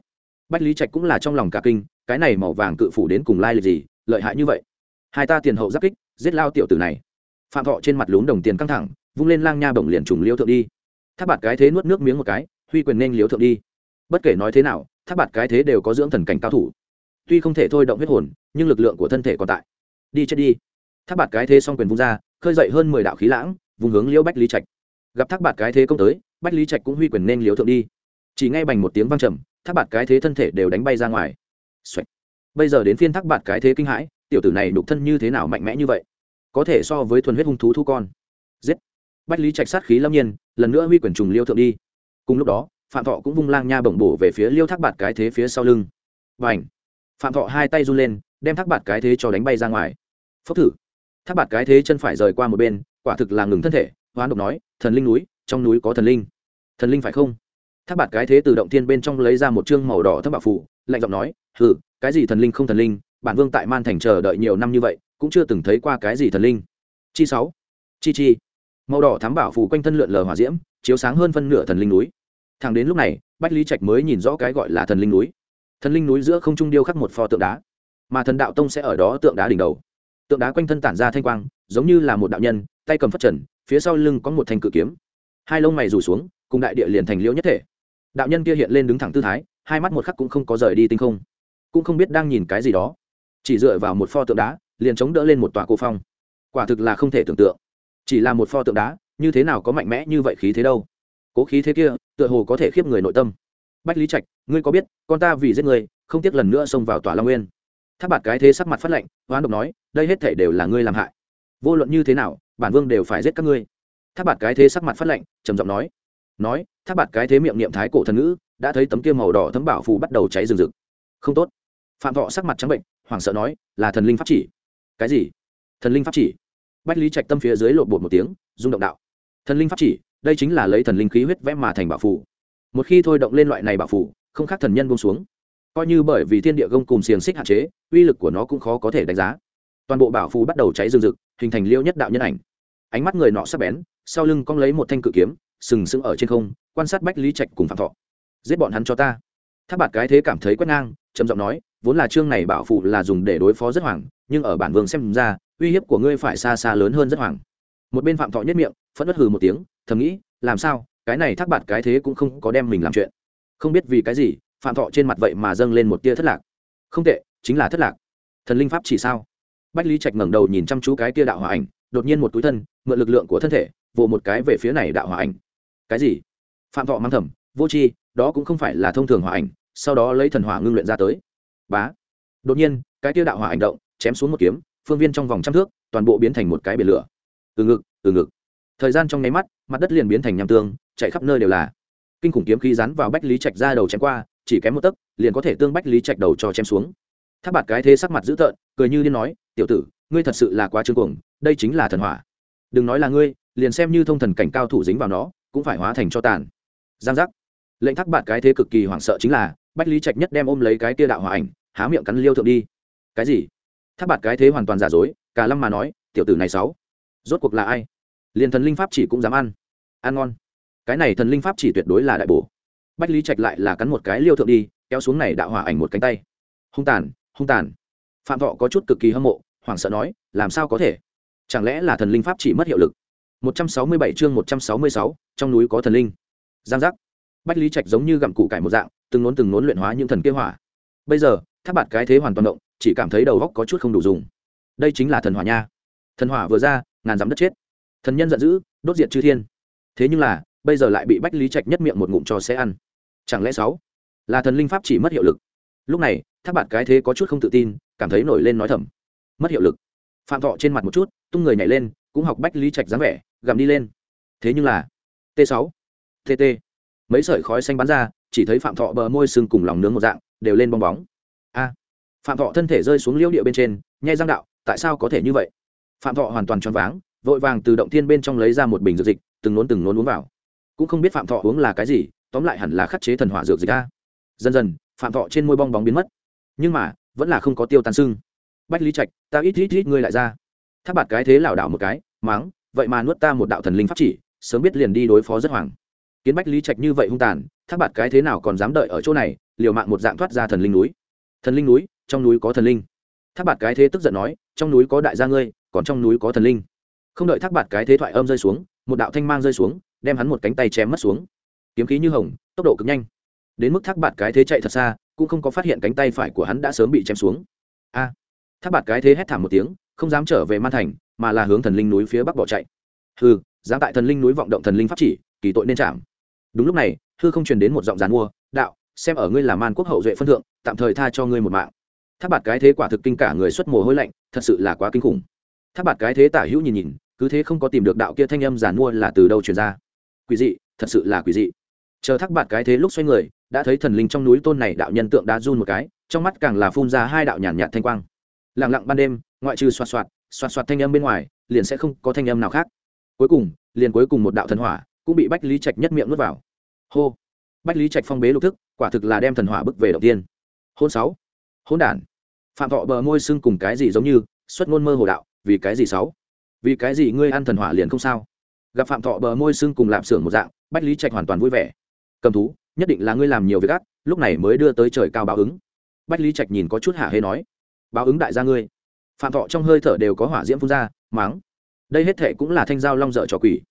Bách lý trạch cũng là trong lòng cả kinh, cái này màu vàng cự phủ đến cùng lai lịch gì, lợi hại như vậy. Hai ta tiền hậu giáp kích, giết lao tiểu tử này. Phạm thọ trên mặt lún đồng tiền căng thẳng, vung lên lang nha bổng liền trùng liêu thượng đi. Thác bạt cái thế nuốt nước miếng một cái, huy quyền nên liễu thượng đi bất kể nói thế nào, tháp bạt cái thế đều có dưỡng thần cảnh cao thủ. Tuy không thể thôi động huyết hồn, nhưng lực lượng của thân thể còn tại. Đi chết đi. Tháp bạt cái thế xong quyền vung ra, khơi dậy hơn mười đạo khí lãng, vùng hướng liễu bách lý trạch. Gặp tháp bạt cái thế công tới, bách lý trạch cũng huy quyền nên liễu thượng đi. Chỉ ngay bành một tiếng vang trầm, tháp bạt cái thế thân thể đều đánh bay ra ngoài、Xoạch. bây giờ đến phiên tháp bạt cái thế kinh hãi, tiểu tử này đục thân như thế nào mạnh mẽ như vậy? Có thể so với thuần huyết hung thú thu con. Giết. Bách lý trạch sát khí lâm nhiên, lần nữa huy quyền trùng liêu thượng đi. Cùng lúc đó phạm thọ cũng vung lang nha bổng bổ về phía liêu thác bạt cái thế phía sau lưng. Và ảnh phạm thọ hai tay run lên, đem thác bạt cái thế cho đánh bay ra ngoài. Phốc thử! Thác bạt cái thế chân phải rời qua một bên, quả thực là ngừng thân thể, hoán độc nói, thần linh núi, trong núi có thần linh. Thần linh phải không? Thác bạt cái thế từ động thiên bên trong lấy ra một chương màu đỏ thất bạc phủ lạnh giọng nói, hừ, cái gì thần linh không thần linh, bản vương tại man thành chờ đợi nhiều năm như vậy, cũng chưa từng thấy qua cái gì thần linh. Chi sáu! Chi chi! Màu đỏ thám bảo phủ quanh thân lượn lờ hỏa diễm, chiếu sáng hơn phân nửa thần linh núi thẳng đến lúc này, bách lý trạch mới nhìn rõ cái gọi là thần linh núi. Thần linh núi giữa không trung điêu khắc một pho tượng đá, mà thần đạo tông sẽ ở đó tượng đá đỉnh đầu. Tượng đá quanh thân tản ra thanh quang, giống như là một đạo nhân, tay cầm phất trần, phía sau lưng có một thanh cự kiếm. Hai lông mày rủ xuống, cùng đại địa liền thành liễu nhất thể. Đạo nhân kia hiện lên đứng thẳng tư thái, hai mắt một khắc cũng không có rời đi tinh không, cũng không biết đang nhìn cái gì đó. Chỉ dựa vào một pho tượng đá, liền chống đỡ lên một tòa cô phong. Quả thực là không thể tưởng tượng. Chỉ là một pho tượng đá, như thế nào có mạnh mẽ như vậy khí thế đâu? Cố khí thế kia, tựa hồ có thể khiếp người nội tâm. Bách lý trạch, ngươi có biết, con ta vì giết người không tiếc lần nữa xông vào tòa long nguyên. Tháp bạt cái thế sắc mặt phát lệnh hoán độc nói, đây hết thể đều là ngươi làm hại. Vô luận như thế nào, bản vương đều phải giết các ngươi. Tháp bạt cái thế sắc mặt phát lệnh trầm giọng nói. Nói, tháp bạt cái thế miệng niệm thái cổ thần ngữ, đã thấy tấm kia màu đỏ thấm bảo phù bắt đầu cháy rừng rực. Không tốt. Phạm thọ sắc mặt trắng bệnh, hoảng sợ nói, là thần linh pháp chỉ. Cái gì? Thần linh pháp chỉ? Bách lý trạch tâm phía dưới lộn bột một tiếng, rung động đạo. Thần linh pháp chỉ? Đây chính là lấy thần linh khí huyết vẽ mà thành bảo phủ. Một khi thôi động lên loại này bảo phủ, không khác thần nhân bông xuống. Coi như bởi vì thiên địa gông cùng xiềng xích hạn chế, uy lực của nó cũng khó có thể đánh giá. Toàn bộ bảo phù bắt đầu cháy rừng rực, hình thành liêu nhất đạo nhân ảnh. Ánh mắt người nọ sắp bén, sau lưng cong lấy một thanh cự kiếm, sừng sững ở trên không, quan sát bách lý trạch cùng phạm thọ. Giết bọn hắn cho ta. Tháp bạt cái thế cảm thấy quét ngang, trầm giọng nói, vốn là chương này bảo phụ là dùng để đối phó rất hoàng, nhưng ở bản vương xem ra, uy hiếp của ngươi phải xa xa lớn hơn rất hoàng. Một bên phạm thọ nhất miệng, phẫn bất hừ một tiếng thầm nghĩ, làm sao, cái này thác bạt cái thế cũng không có đem mình làm chuyện. Không biết vì cái gì, phạm thọ trên mặt vậy mà dâng lên một tia thất lạc. Không tệ, chính là thất lạc. Thần linh pháp chỉ sao? Bách lý trạch ngẩng đầu nhìn chăm chú cái tia đạo hòa ảnh, đột nhiên một túi thân, mượn lực lượng của thân thể, vồ một cái về phía này đạo hòa ảnh. Cái gì? Phạm thọ mang thầm, vô c h i đó cũng không phải là thông thường hòa ảnh, sau đó lấy thần hỏa ngưng luyện ra tới. Bá. Đột nhiên, cái tia đạo hỏa ảnh động, chém xuống một kiếm, phương viên trong vòng trăm thước, toàn bộ biến thành một cái biển lửa. Từ ngực từ ngực. Thời gian trong nháy mắt mặt đất liền biến thành nham tương, chạy khắp nơi đều là. Kinh khủng kiếm khí rắn vào bách lý trạch ra đầu chém qua, chỉ kém một tấc, liền có thể tương bách lý trạch đầu cho chém xuống. Tháp bạt cái thế sắc mặt dữ tợn, cười như điên nói, tiểu tử, ngươi thật sự là quá trương cuồng, đây chính là thần hỏa. Đừng nói là ngươi, liền xem như thông thần cảnh cao thủ dính vào nó, cũng phải hóa thành cho tàn. Giang giác. Lệnh thác bạt cái thế cực kỳ hoảng sợ chính là, bách lý trạch nhất đem ôm lấy cái tia đạo hòa ảnh, há miệng cắn liêu thượng đi. Cái gì? Thác bạt cái thế hoàn toàn giả dối, cả lâm mà nói, tiểu tử này sáu rốt cuộc là ai? Liền thần linh pháp chỉ cũng dám ăn ăn ngon. Cái này thần linh pháp chỉ tuyệt đối là đại bổ. Bách lý trạch lại là cắn một cái liêu thượng đi kéo xuống này đạo hỏa ảnh một cánh tay. Hung tàn hung tàn. Phạm thọ có chút cực kỳ hâm mộ hoảng sợ nói làm sao có thể? Chẳng lẽ là thần linh pháp chỉ mất hiệu lực? 167 chương 166, trong núi có thần linh. Giang giác. Bách lý trạch giống như gặm củ cải một dạng từng nốn từng nốn luyện hóa những thần kia hỏa. Bây giờ tháp bạt cái thế hoàn toàn động chỉ cảm thấy đầu góc có chút không đủ dùng. Đây chính là thần hỏa nha. Thần hỏa vừa ra ngàn dám đất chết. Thần nhân giận dữ đốt diệt chư thiên thế nhưng là, bây giờ lại bị bách lý trạch nhất miệng một ngụm cho sẽ ăn. Chẳng lẽ sáu là thần linh pháp chỉ mất hiệu lực? Lúc này tháp bạt cái thế có chút không tự tin, cảm thấy nổi lên nói thầm. Mất hiệu lực. Phạm thọ trên mặt một chút, tung người nhảy lên, cũng học bách lý trạch dáng vẻ gầm đi lên. Thế nhưng là, t 6 tt mấy sợi khói xanh bắn ra, chỉ thấy phạm thọ bờ môi sưng cùng lòng nướng một dạng, đều lên bong bóng. A, phạm thọ thân thể rơi xuống liễu địa bên trên, nhai răng đạo, tại sao có thể như vậy? Phạm thọ hoàn toàn choáng váng vội vàng từ động thiên bên trong lấy ra một bình dược dịch, từng nốn từng nốn uống vào. Cũng không biết phạm thọ uống là cái gì, tóm lại hẳn là khắc chế thần hỏa dược dịch a. Dần dần, phạm thọ trên môi bong bóng biến mất. Nhưng mà, vẫn là không có tiêu tàn sưng. Bách lý trạch, ta ít ít ít ngươi lại ra. Tháp bạt cái thế lảo đảo một cái, máng, vậy mà nuốt ta một đạo thần linh pháp chỉ, sớm biết liền đi đối phó rất hoàng kiến bách lý trạch như vậy hung tàn, tháp bạt cái thế nào còn dám đợi ở chỗ này, liều mạng một dạng thoát ra thần linh núi. Thần linh núi, trong núi có thần linh. Tháp bạt cái thế tức giận nói, trong núi có đại gia ngươi, còn trong núi có thần linh không đợi thác bạt cái thế thoại âm rơi xuống một đạo thanh mang rơi xuống đem hắn một cánh tay chém mất xuống. Kiếm khí như hồng tốc độ cực nhanh. Đến mức thác bạt cái thế chạy thật xa cũng không có phát hiện cánh tay phải của hắn đã sớm bị chém xuống. A! À, thác bạt cái thế hét thảm một tiếng không dám trở về man thành mà là hướng thần linh núi phía bắc bỏ chạy. Hừ dám tại thần linh núi vọng động thần linh pháp chỉ kỳ tội nên chạm. Đúng lúc này hư không truyền đến một giọng giàn mua đạo xem ở ngươi là man quốc hậu duệ phân thượng tạm thời tha cho ngươi một mạng. Tháp bạt cái thế quả thực kinh cả người xuất mồ hôi lạnh thật sự là quá kinh khủng. Tháp bạt cái thế tả hữu nhìn nhìn cứ thế không có tìm được đạo kia thanh âm giản mua là từ đâu truyền ra. Quỷ dị, thật sự là quỷ dị. Chờ thắc bạt cái thế lúc xoay người, đã thấy thần linh trong núi tôn này đạo nhân tượng đá run một cái, trong mắt càng là phun ra hai đạo nhàn nhạt thanh quang. Lặng lặng ban đêm, ngoại trừ xoạt xoạt xoạt xoạt thanh âm bên ngoài, liền sẽ không có thanh âm nào khác. Cuối cùng, liền cuối cùng một đạo thần hỏa cũng bị bách lý trạch nhất miệng nuốt vào. Hô! Bách lý trạch phong bế lục thức, quả thực là đem thần hỏa bước về đầu tiên. Hôn sáu. Hôn đản. Phạm thọ bờ môi xưng cùng cái gì giống như, xuất ngôn mơ hồ đạo, vì cái gì sáu? Vì cái gì ngươi ăn thần hỏa liền không sao? Gặp phạm thọ bờ môi xương cùng lạp xưởng một dạng, bách lý trạch hoàn toàn vui vẻ. Cầm thú, nhất định là ngươi làm nhiều việc ác, lúc này mới đưa tới trời cao báo ứng. Bách lý trạch nhìn có chút hạ hê nói, báo ứng đại gia ngươi. Phạm thọ trong hơi thở đều có hỏa diễm phun ra máng đây hết thệ cũng là thanh giao long dợ trò quỷ.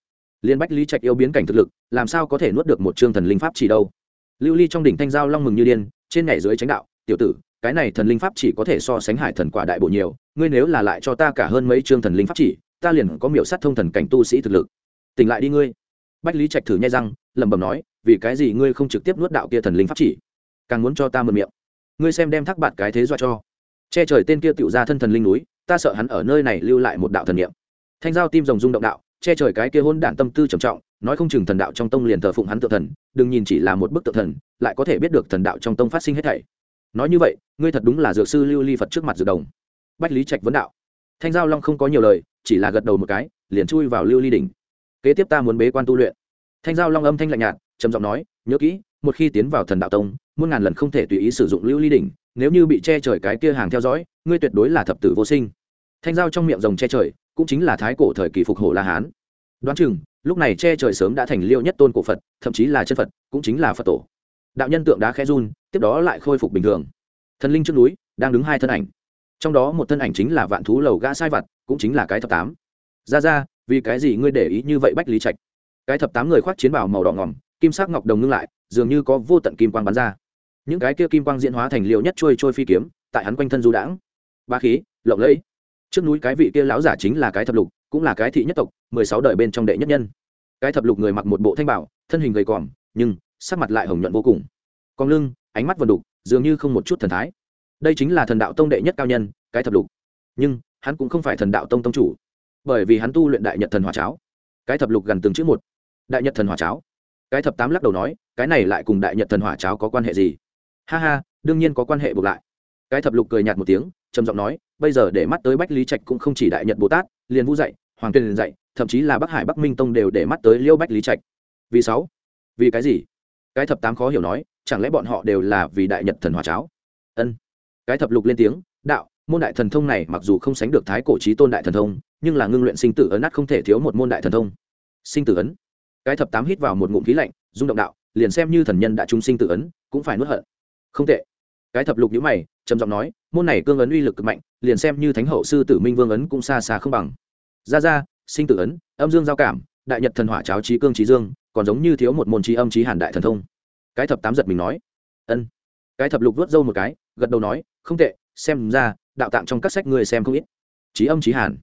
Liên bách lý trạch yêu biến cảnh thực lực, làm sao có thể nuốt được một chương thần linh pháp chỉ đâu? Lưu ly trong đỉnh thanh giao long mừng như điên, trên nhảy dưới tránh đạo, tiểu tử, cái này thần linh pháp chỉ có thể so sánh hải thần quả đại bộ nhiều, ngươi nếu là lại cho ta cả hơn mấy chương thần linh pháp chỉ ta liền có miểu sát thông thần cảnh tu sĩ thực lực. Tỉnh lại đi ngươi. Bách lý trạch thử nhai răng, lẩm bẩm nói, vì cái gì ngươi không trực tiếp nuốt đạo kia thần linh pháp chỉ? Càng muốn cho ta mượn miệng. Ngươi xem đem thác bạt cái thế dọa cho. Che trời tên kia tựu ra thân thần linh núi, ta sợ hắn ở nơi này lưu lại một đạo thần niệm. Thanh giao tim rồng rung động đạo, che trời cái kia hôn đản tâm tư trầm trọng, nói không chừng thần đạo trong tông liền thờ phụng hắn tự thần, đừng nhìn chỉ là một bức tự thần, lại có thể biết được thần đạo trong tông phát sinh hết thảy. Nói như vậy, ngươi thật đúng là dược sư lưu ly phật trước mặt dược đồng. Bách lý trạch vấn đạo. Thanh giao long không có nhiều lời chỉ là gật đầu một cái, liền chui vào lưu ly đỉnh. Kế tiếp ta muốn bế quan tu luyện. Thanh giao long âm thanh lạnh nhạt, trầm giọng nói, nhớ kỹ, một khi tiến vào thần đạo tông, muôn ngàn lần không thể tùy ý sử dụng lưu ly đỉnh, nếu như bị che trời cái kia hàng theo dõi, ngươi tuyệt đối là thập tử vô sinh. Thanh giao trong miệng rồng che trời, cũng chính là thái cổ thời kỳ phục hổ la hán. Đoán chừng, lúc này che trời sớm đã thành liêu nhất tôn cổ phật, thậm chí là chân phật, cũng chính là phật tổ. Đạo nhân tượng đá khẽ run, tiếp đó lại khôi phục bình thường. Thần linh trước núi, đang đứng hai thân ảnh trong đó một thân ảnh chính là vạn thú lầu gã sai vặt, cũng chính là cái thập tám. Ra ra, vì cái gì ngươi để ý như vậy bách lý trạch? Cái thập tám người khoác chiến bào màu đỏ ngỏm, kim sắc ngọc đồng ngưng lại, dường như có vô tận kim quang bắn ra. Những cái kia kim quang diễn hóa thành liều nhất trôi trôi phi kiếm, tại hắn quanh thân du đãng. Ba khí, lộng lẫy. Trước núi cái vị kia lão giả chính là cái thập lục, cũng là cái thị nhất tộc, mười sáu đời bên trong đệ nhất nhân. Cái thập lục người mặc một bộ thanh bảo, thân hình gầy còm, nhưng sắc mặt lại hồng nhuận vô cùng. Còn lưng, ánh mắt vần đục, dường như không một chút thần thái đây chính là thần đạo tông đệ nhất cao nhân, cái thập lục. Nhưng, hắn cũng không phải thần đạo tông tông chủ, bởi vì hắn tu luyện đại nhật thần hòa cháo. Cái thập lục gần từng chữ một. Đại nhật thần hòa cháo. Cái thập tám lắc đầu nói, cái này lại cùng đại nhật thần hòa cháo có quan hệ gì? Ha ha, đương nhiên có quan hệ buộc lại. Cái thập lục cười nhạt một tiếng, trầm giọng nói, bây giờ để mắt tới bách lý trạch cũng không chỉ đại nhật bồ tát, liền vũ dạy, hoàng tuyên liền dạy, thậm chí là bắc hải bắc minh tông đều để mắt tới liêu bách lý trạch. Vì sáu? Vì cái gì? Cái thập tám khó hiểu nói, chẳng lẽ bọn họ đều là vì đại nhật thần hòa cháo? Ân cái thập lục lên tiếng, đạo, môn đại thần thông này mặc dù không sánh được thái cổ trí tôn đại thần thông, nhưng là ngưng luyện sinh tử ấn át không thể thiếu một môn đại thần thông. Sinh tử ấn. Cái thập tám hít vào một ngụm khí lạnh, rung động đạo, liền xem như thần nhân đã trung sinh tử ấn, cũng phải nuốt hận. Không tệ. Cái thập lục nhữ mày, trầm giọng nói, môn này cương ấn uy lực cực mạnh, liền xem như thánh hậu sư tử minh vương ấn cũng xa xa không bằng. Ra ra, sinh tử ấn, âm dương giao cảm, đại nhật thần hỏa cháo trí cương trí dương, còn giống như thiếu một môn trí âm trí hàn đại thần thông. Cái thập tám giật mình nói, ân. Cái thập lục vớt râu một cái gật đầu nói, không tệ, xem ra, đạo tạng trong các sách người xem không ít. Trí âm trí hàn.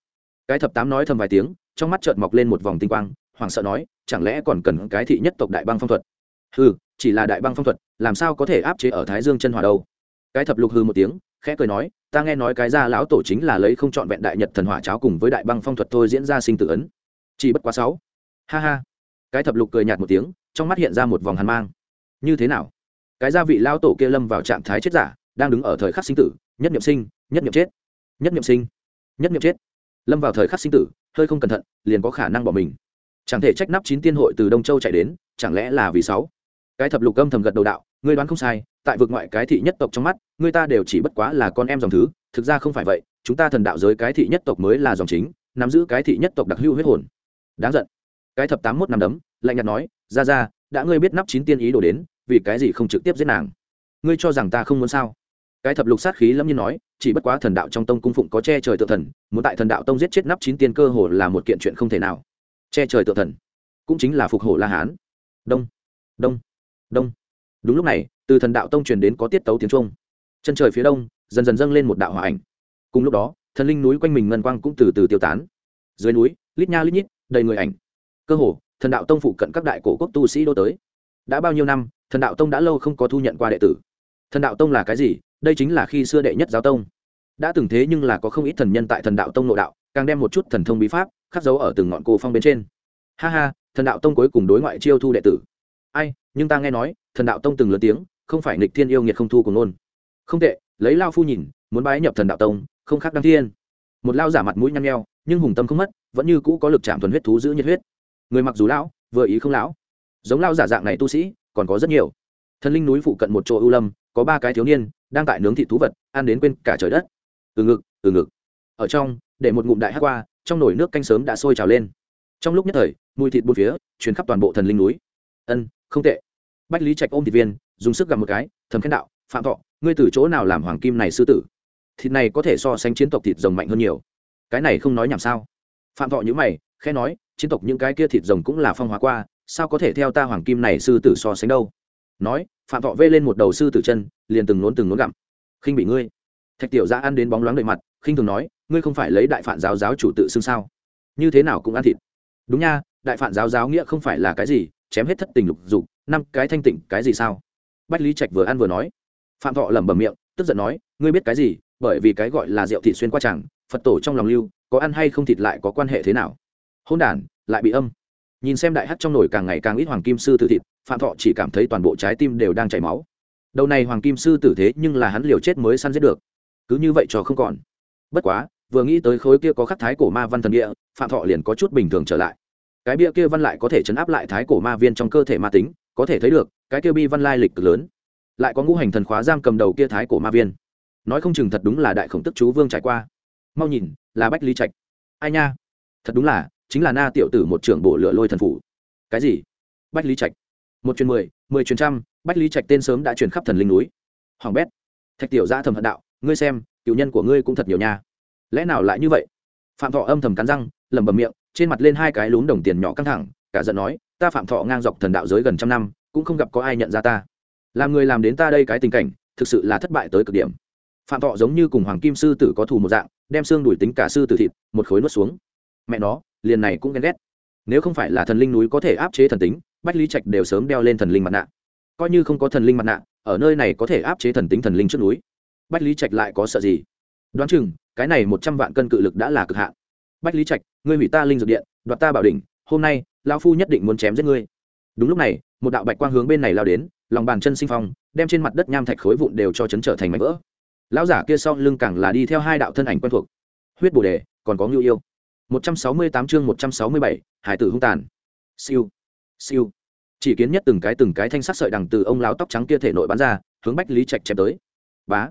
Cái thập tám nói thầm vài tiếng, trong mắt chợt mọc lên một vòng tinh quang, hoảng sợ nói, chẳng lẽ còn cần cái thị nhất tộc đại băng phong thuật? Hừ, chỉ là đại băng phong thuật, làm sao có thể áp chế ở thái dương chân hòa đâu? Cái thập lục hư một tiếng, khẽ cười nói, ta nghe nói cái gia lão tổ chính là lấy không chọn vẹn đại nhật thần hỏa cháo cùng với đại băng phong thuật thôi diễn ra sinh tử ấn. Chỉ bất quá sáu. Ha ha. Cái thập lục cười nhạt một tiếng, trong mắt hiện ra một vòng hàn mang. Như thế nào? Cái gia vị lão tổ kia lâm vào trạng thái chết giả đang đứng ở thời khắc sinh tử, nhất niệm sinh, nhất niệm chết, nhất niệm sinh, nhất niệm chết. Lâm vào thời khắc sinh tử, hơi không cẩn thận, liền có khả năng bỏ mình. Chẳng thể trách nắp chín tiên hội từ đông châu chạy đến, chẳng lẽ là vì sáu? Cái thập lục âm thầm gật đầu đạo, ngươi đoán không sai, tại vực ngoại cái thị nhất tộc trong mắt ngươi ta đều chỉ bất quá là con em dòng thứ, thực ra không phải vậy, chúng ta thần đạo giới cái thị nhất tộc mới là dòng chính, nắm giữ cái thị nhất tộc đặc hữu huyết hồn. Đáng giận. Cái thập tám mốt năm đấm, lạnh nhạt nói, ra ra, đã ngươi biết nắp chín tiên ý đồ đến, vì cái gì không trực tiếp giết nàng? Ngươi cho rằng ta không muốn sao? Cái thập lục sát khí lâm như nói, chỉ bất quá thần đạo trong tông cung phụng có che trời tự thần, muốn tại thần đạo tông giết chết nắp chín tiên cơ hồ là một kiện chuyện không thể nào. Che trời tự thần, cũng chính là phục hổ la hán. Đông đông đông. Đúng lúc này, từ thần đạo tông truyền đến có tiết tấu tiếng trung chân trời phía đông, dần dần dâng lên một đạo hỏa ảnh. Cùng lúc đó, thần linh núi quanh mình ngân quang cũng từ từ tiêu tán. Dưới núi, lít nha lít nhít, đầy người ảnh. Cơ hồ, thần đạo tông phụ cận các đại cổ quốc tu sĩ đô tới. Đã bao nhiêu năm, thần đạo tông đã lâu không có thu nhận qua đệ tử. Thần đạo tông là cái gì? Đây chính là khi xưa đệ nhất giáo tông. Đã từng thế nhưng là có không ít thần nhân tại thần đạo tông nội đạo, càng đem một chút thần thông bí pháp khắc dấu ở từng ngọn cổ phong bên trên. Ha ha, thần đạo tông cuối cùng đối ngoại chiêu thu đệ tử. Ai, nhưng ta nghe nói, thần đạo tông từng lớn tiếng, không phải nghịch thiên yêu nghiệt không thu cùng nôn không tệ, lấy lao phu nhìn, muốn bái nhập thần đạo tông, không khác đăng thiên. Một lao giả mặt mũi nhăn nheo, nhưng hùng tâm không mất, vẫn như cũ có lực chạm thuần huyết thú giữ nhiệt huyết. Người mặc dù lão, vừa ý không lão. Giống lao giả dạng này tu sĩ, còn có rất nhiều. Thần linh núi phụ cận một chỗ ưu lâm, có ba cái thiếu niên đang tại nướng thịt thú vật, ăn đến quên cả trời đất. Từ ngực từ ngực. Ở trong, để một ngụm đại hát qua, trong nồi nước canh sớm đã sôi trào lên. Trong lúc nhất thời, mùi thịt bốn phía chuyến khắp toàn bộ thần linh núi. Ân, không tệ. Bách lý trạch ôm thịt viên, dùng sức gặp một cái, thầm khen đạo, phạm thọ, ngươi từ chỗ nào làm hoàng kim này sư tử? Thịt này có thể so sánh chiến tộc thịt rồng mạnh hơn nhiều. Cái này không nói nhảm sao? Phạm thọ nhữ mày, khẽ nói, chiến tộc những cái kia thịt rồng cũng là phong hóa qua, sao có thể theo ta hoàng kim này sư tử so sánh đâu? Nói, phạm thọ vê lên một đầu sư tử chân, liền từng nốn từng nốn gặm. Khinh bị ngươi. Thạch tiểu ra ăn đến bóng loáng đợi mặt, khinh thường nói, ngươi không phải lấy đại phản giáo giáo chủ tự xưng sao? Như thế nào cũng ăn thịt. Đúng nha, đại phản giáo giáo nghĩa không phải là cái gì, chém hết thất tình lục dục, năm cái thanh tịnh, cái gì sao? Bách lý trạch vừa ăn vừa nói. Phạm thọ lẩm bẩm miệng, tức giận nói, ngươi biết cái gì, bởi vì cái gọi là rượu thịt xuyên qua chẳng, phật tổ trong lòng lưu, có ăn hay không thịt lại có quan hệ thế nào? Hôn đản lại bị âm. Nhìn xem đại hát trong nồi càng ngày càng ít hoàng kim sư tử thịt phạm thọ chỉ cảm thấy toàn bộ trái tim đều đang chảy máu. Đầu này hoàng kim sư tử thế nhưng là hắn liều chết mới săn giết được. Cứ như vậy cho không còn. Bất quá, vừa nghĩ tới khối kia có khắc thái cổ ma văn thần địa, phạm thọ liền có chút bình thường trở lại. Cái bia kia văn lại có thể chấn áp lại thái cổ ma viên trong cơ thể ma tính, có thể thấy được, cái kia bi văn lai lịch cực lớn. Lại có ngũ hành thần khóa giam cầm đầu kia thái cổ ma viên. Nói không chừng thật đúng là đại khổng tức chú vương trải qua. Mau nhìn, là bách lý trạch. Ai nha? Thật đúng là, chính là na tiểu tử một trưởng bộ lựa lôi thần phủ. Cái gì? Bách lý trạch một chuyến mười mười chuyến trăm, bách lý trạch tên sớm đã chuyển khắp thần linh núi. Hoàng bét, thạch tiểu ra thầm hận đạo, ngươi xem, cựu nhân của ngươi cũng thật nhiều nha. Lẽ nào lại như vậy? Phạm thọ âm thầm cắn răng, lẩm bẩm miệng, trên mặt lên hai cái lún đồng tiền nhỏ căng thẳng, cả giận nói, ta phạm thọ ngang dọc thần đạo giới gần trăm năm, cũng không gặp có ai nhận ra ta. Làm người làm đến ta đây cái tình cảnh, thực sự là thất bại tới cực điểm. Phạm thọ giống như cùng hoàng kim sư tử có thù một dạng, đem xương đuổi tính cả sư tử thịt, một khối nuốt xuống. Mẹ nó, liền này cũng ghen ghét. Nếu không phải là thần linh núi có thể áp chế thần tính bách lý trạch đều sớm đeo lên thần linh mặt nạ. Coi như không có thần linh mặt nạ, ở nơi này có thể áp chế thần tính thần linh trước núi. Bách lý trạch lại có sợ gì? Đoán chừng, cái này một trăm vạn cân cự lực đã là cực hạn. Bách lý trạch, ngươi hủy ta linh dược điện, đoạt ta bảo đỉnh, hôm nay lao phu nhất định muốn chém giết ngươi. Đúng lúc này, một đạo bạch quang hướng bên này lao đến, lòng bàn chân sinh phong, đem trên mặt đất nham thạch khối vụn đều cho chấn trở thành mảnh vỡ. Lão giả kia sau lưng càng là đi theo hai đạo thân ảnh quen thuộc. Huyết bồ đề, còn có ngưu yêu. một trăm sáu mươi tám chương một trăm sáu mươi bảy, hải tử hung tàn. Siêu. Siêu chỉ kiến nhất từng cái từng cái thanh sắc sợi đằng từ ông lão tóc trắng kia thể nội bắn ra, hướng bách lý trạch chém tới. Bá.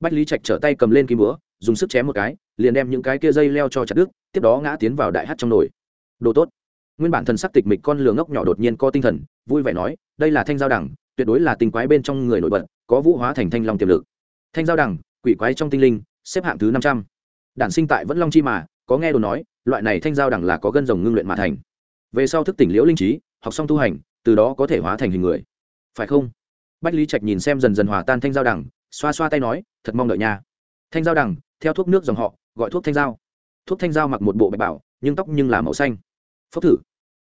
Bách lý trạch trở tay cầm lên kim búa, dùng sức chém một cái, liền đem những cái kia dây leo cho chặt đứt, tiếp đó ngã tiến vào đại hát trong nồi. Đồ tốt. Nguyên bản thần sắc tịch mịch con lừa ngốc nhỏ đột nhiên co tinh thần, vui vẻ nói, đây là thanh giao đẳng tuyệt đối là tinh quái bên trong người nổi bật, có vũ hóa thành thanh long tiềm lực. Thanh giao đẳng quỷ quái trong tinh linh, xếp hạng thứ năm trăm. Đản sinh tại vẫn long chi mà, có nghe đồ nói, loại này thanh giao đẳng là có gân rồng ngưng luyện mà thành. Về sau thức tỉnh liễu linh trí, học xong tu hành từ đó có thể hóa thành hình người. Phải không? Bách lý trạch nhìn xem dần dần hòa tan thanh giao đẳng xoa xoa tay nói, thật mong đợi nha. Thanh giao đẳng theo thuốc nước dòng họ, gọi thuốc thanh giao. Thuốc thanh giao mặc một bộ bạch bảo, nhưng tóc nhưng là màu xanh. Phốc thử.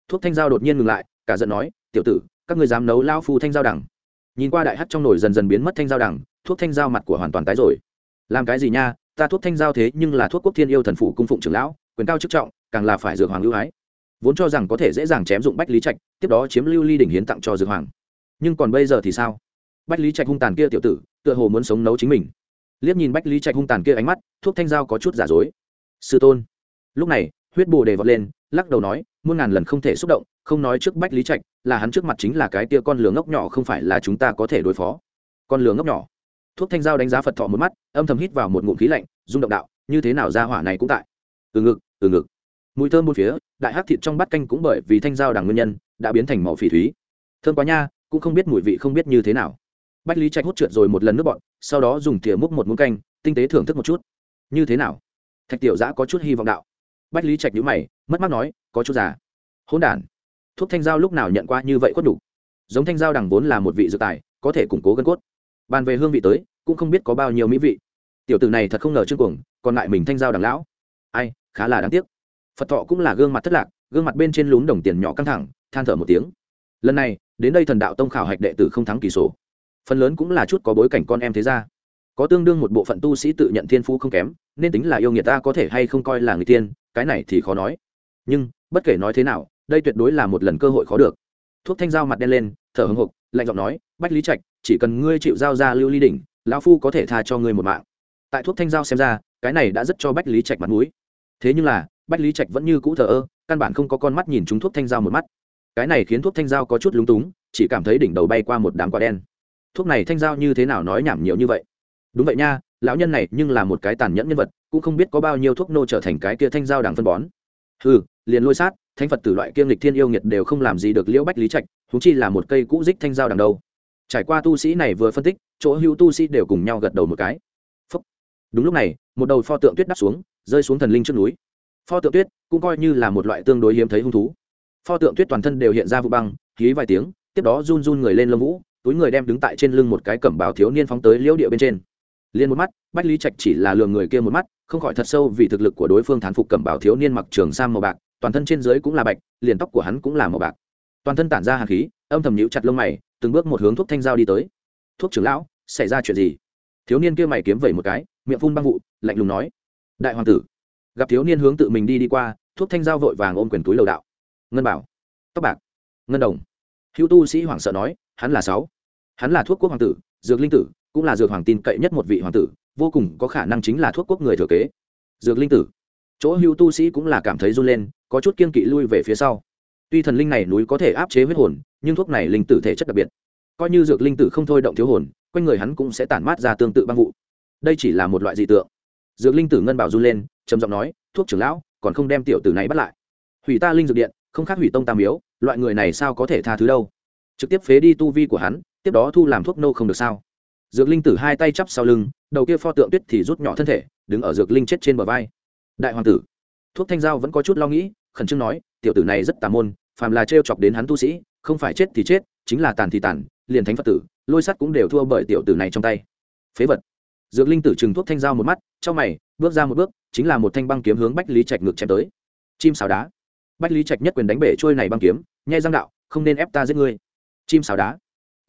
Thuốc thanh giao đột nhiên ngừng lại, cả giận nói, tiểu tử, các người dám nấu lao phu thanh giao đẳng nhìn qua đại hắt trong nồi dần dần biến mất thanh giao đẳng thuốc thanh giao mặt của hoàn toàn tái rồi. Làm cái gì nha? Ta thuốc thanh giao thế nhưng là thuốc quốc thiên yêu thần phủ cung phụng trưởng lão, quyền cao chức trọng, càng là phải dược hoàng ưu ái vốn cho rằng có thể dễ dàng chém dụng bách lý trạch, tiếp đó chiếm lưu ly đỉnh hiến tặng cho dược hoàng. Nhưng còn bây giờ thì sao? Bách lý trạch hung tàn kia tiểu tử, tựa hồ muốn sống nấu chính mình. Liếc nhìn bách lý trạch hung tàn kia ánh mắt, thuốc thanh giao có chút giả dối. Sư tôn. Lúc này, huyết bồ đề vọt lên, lắc đầu nói, muôn ngàn lần không thể xúc động, không nói trước bách lý trạch, là hắn trước mặt chính là cái tia con lửa ngốc nhỏ không phải là chúng ta có thể đối phó. Con lửa ngốc nhỏ. Thuốc thanh giao đánh giá phật thọ một mắt, âm thầm hít vào một ngụm khí lạnh, rung động đạo, như thế nào ra hỏa này cũng tại. Từ ngực từ ngực mùi thơm bốn phía, đại hắc thịt trong bát canh cũng bởi vì thanh giao đằng nguyên nhân, đã biến thành màu phỉ thúy. Thơm quá nha, cũng không biết mùi vị không biết như thế nào. Bách lý trạch hút trượt rồi một lần nước bọn sau đó dùng thìa múc một muỗng canh, tinh tế thưởng thức một chút. Như thế nào? Thạch tiểu giã có chút hy vọng đạo. Bách lý trạch nhữ mày, mất mát nói, có chút già. Hỗn đản. Thuốc thanh giao lúc nào nhận qua như vậy khuất đủ? Giống thanh giao đằng vốn là một vị dự tài, có thể củng cố gân cốt. Bàn về hương vị tới, cũng không biết có bao nhiêu mỹ vị. Tiểu tử này thật không ngờ chương cuồng còn lại mình thanh giao đằng lão. Ai, khá là đáng tiếc phật thọ cũng là gương mặt thất lạc, gương mặt bên trên lún đồng tiền nhỏ căng thẳng, than thở một tiếng. Lần này, đến đây thần đạo tông khảo hạch đệ tử không thắng kỳ sổ. Phần lớn cũng là chút có bối cảnh con em thế ra có tương đương một bộ phận tu sĩ tự nhận thiên phú không kém, nên tính là yêu nghiệt ta có thể hay không coi là người tiên, cái này thì khó nói. Nhưng, bất kể nói thế nào, đây tuyệt đối là một lần cơ hội khó được. Thuốc thanh dao mặt đen lên, thở hưng hục lạnh giọng nói, bách lý trạch, chỉ cần ngươi chịu giao ra lưu ly đỉnh, lão phu có thể tha cho ngươi một mạng. Tại thuốc thanh dao xem ra, cái này đã rất cho bách lý trạch mặt mũi. Thế nhưng là bách lý trạch vẫn như cũ thờ ơ, căn bản không có con mắt nhìn chúng thuốc thanh dao một mắt. Cái này khiến thuốc thanh dao có chút lúng túng, chỉ cảm thấy đỉnh đầu bay qua một đám quả đen. Thuốc này thanh dao như thế nào nói nhảm nhiều như vậy? Đúng vậy nha, lão nhân này nhưng là một cái tàn nhẫn nhân vật, cũng không biết có bao nhiêu thuốc nô trở thành cái kia thanh dao đằng phân bón. Ừ liền lôi sát thanh phật tử loại kiêm lịch thiên yêu nghiệt đều không làm gì được liễu bách lý trạch thú chi là một cây cũ dích thanh dao đằng đâu. Trải qua tu sĩ này vừa phân tích, chỗ hữu tu sĩ đều cùng nhau gật đầu một cái. Phúc. đúng lúc này, một đầu pho tượng tuyết đắp xuống, rơi xuống thần linh trước núi pho tượng tuyết cũng coi như là một loại tương đối hiếm thấy hung thú. Pho tượng tuyết toàn thân đều hiện ra vụ băng khí vài tiếng, tiếp đó run run người lên lông vũ, túi người đem đứng tại trên lưng một cái cẩm bào thiếu niên phóng tới liễu địa bên trên. Liền một mắt, bách lý trạch chỉ là lường người kia một mắt, không khỏi thật sâu vì thực lực của đối phương thán phục cẩm bào thiếu niên mặc trường sam màu bạc, toàn thân trên dưới cũng là bạch, liền tóc của hắn cũng là màu bạc. Toàn thân tản ra hàn khí, âm thầm nhíu chặt lông mày, từng bước một hướng thuốc thanh dao đi tới. Thuốc trưởng lão, xảy ra chuyện gì? Thiếu niên kia mày kiếm vẩy một cái, miệng phun băng vụ, lạnh lùng nói. Đại hoàng tử gặp thiếu niên hướng tự mình đi đi qua, thuốc thanh dao vội vàng ôm quyền túi lầu đạo. Ngân bảo, tóc bạc, ngân đồng. Hữu tu sĩ hoảng sợ nói, hắn là sáu. Hắn là thuốc quốc hoàng tử, dược linh tử, cũng là dược hoàng tin cậy nhất một vị hoàng tử, vô cùng có khả năng chính là thuốc quốc người thừa kế. Dược linh tử. Chỗ hữu tu sĩ cũng là cảm thấy run lên, có chút kiên kỵ lui về phía sau. Tuy thần linh này núi có thể áp chế huyết hồn, nhưng thuốc này linh tử thể chất đặc biệt. Coi như dược linh tử không thôi động thiếu hồn, quanh người hắn cũng sẽ tản mát ra tương tự băng vụ. Đây chỉ là một loại dị tượng. Dược linh tử ngân bảo run lên trầm giọng nói, thuốc trưởng lão, còn không đem tiểu tử này bắt lại. Hủy ta linh dược điện, không khác hủy tông tam miếu, loại người này sao có thể tha thứ đâu? Trực tiếp phế đi tu vi của hắn, tiếp đó thu làm thuốc nô không được sao? Dược linh tử hai tay chắp sau lưng, đầu kia pho tượng tuyết thì rút nhỏ thân thể, đứng ở dược linh chết trên bờ vai. Đại hoàng tử. Thuốc thanh giao vẫn có chút lo nghĩ, khẩn trương nói, tiểu tử này rất tà môn, phàm là trêu chọc đến hắn tu sĩ, không phải chết thì chết, chính là tàn thì tàn, liền thánh phật tử, lôi sắt cũng đều thua bởi tiểu tử này trong tay. Phế vật dược linh tử trừng thuốc thanh giao một mắt trong mày, bước ra một bước, chính là một thanh băng kiếm hướng bách lý trạch ngược chém tới. Chim xào đá. Bách lý trạch nhất quyền đánh bể trôi này băng kiếm, nhai răng đạo, không nên ép ta giết ngươi. Chim xào đá.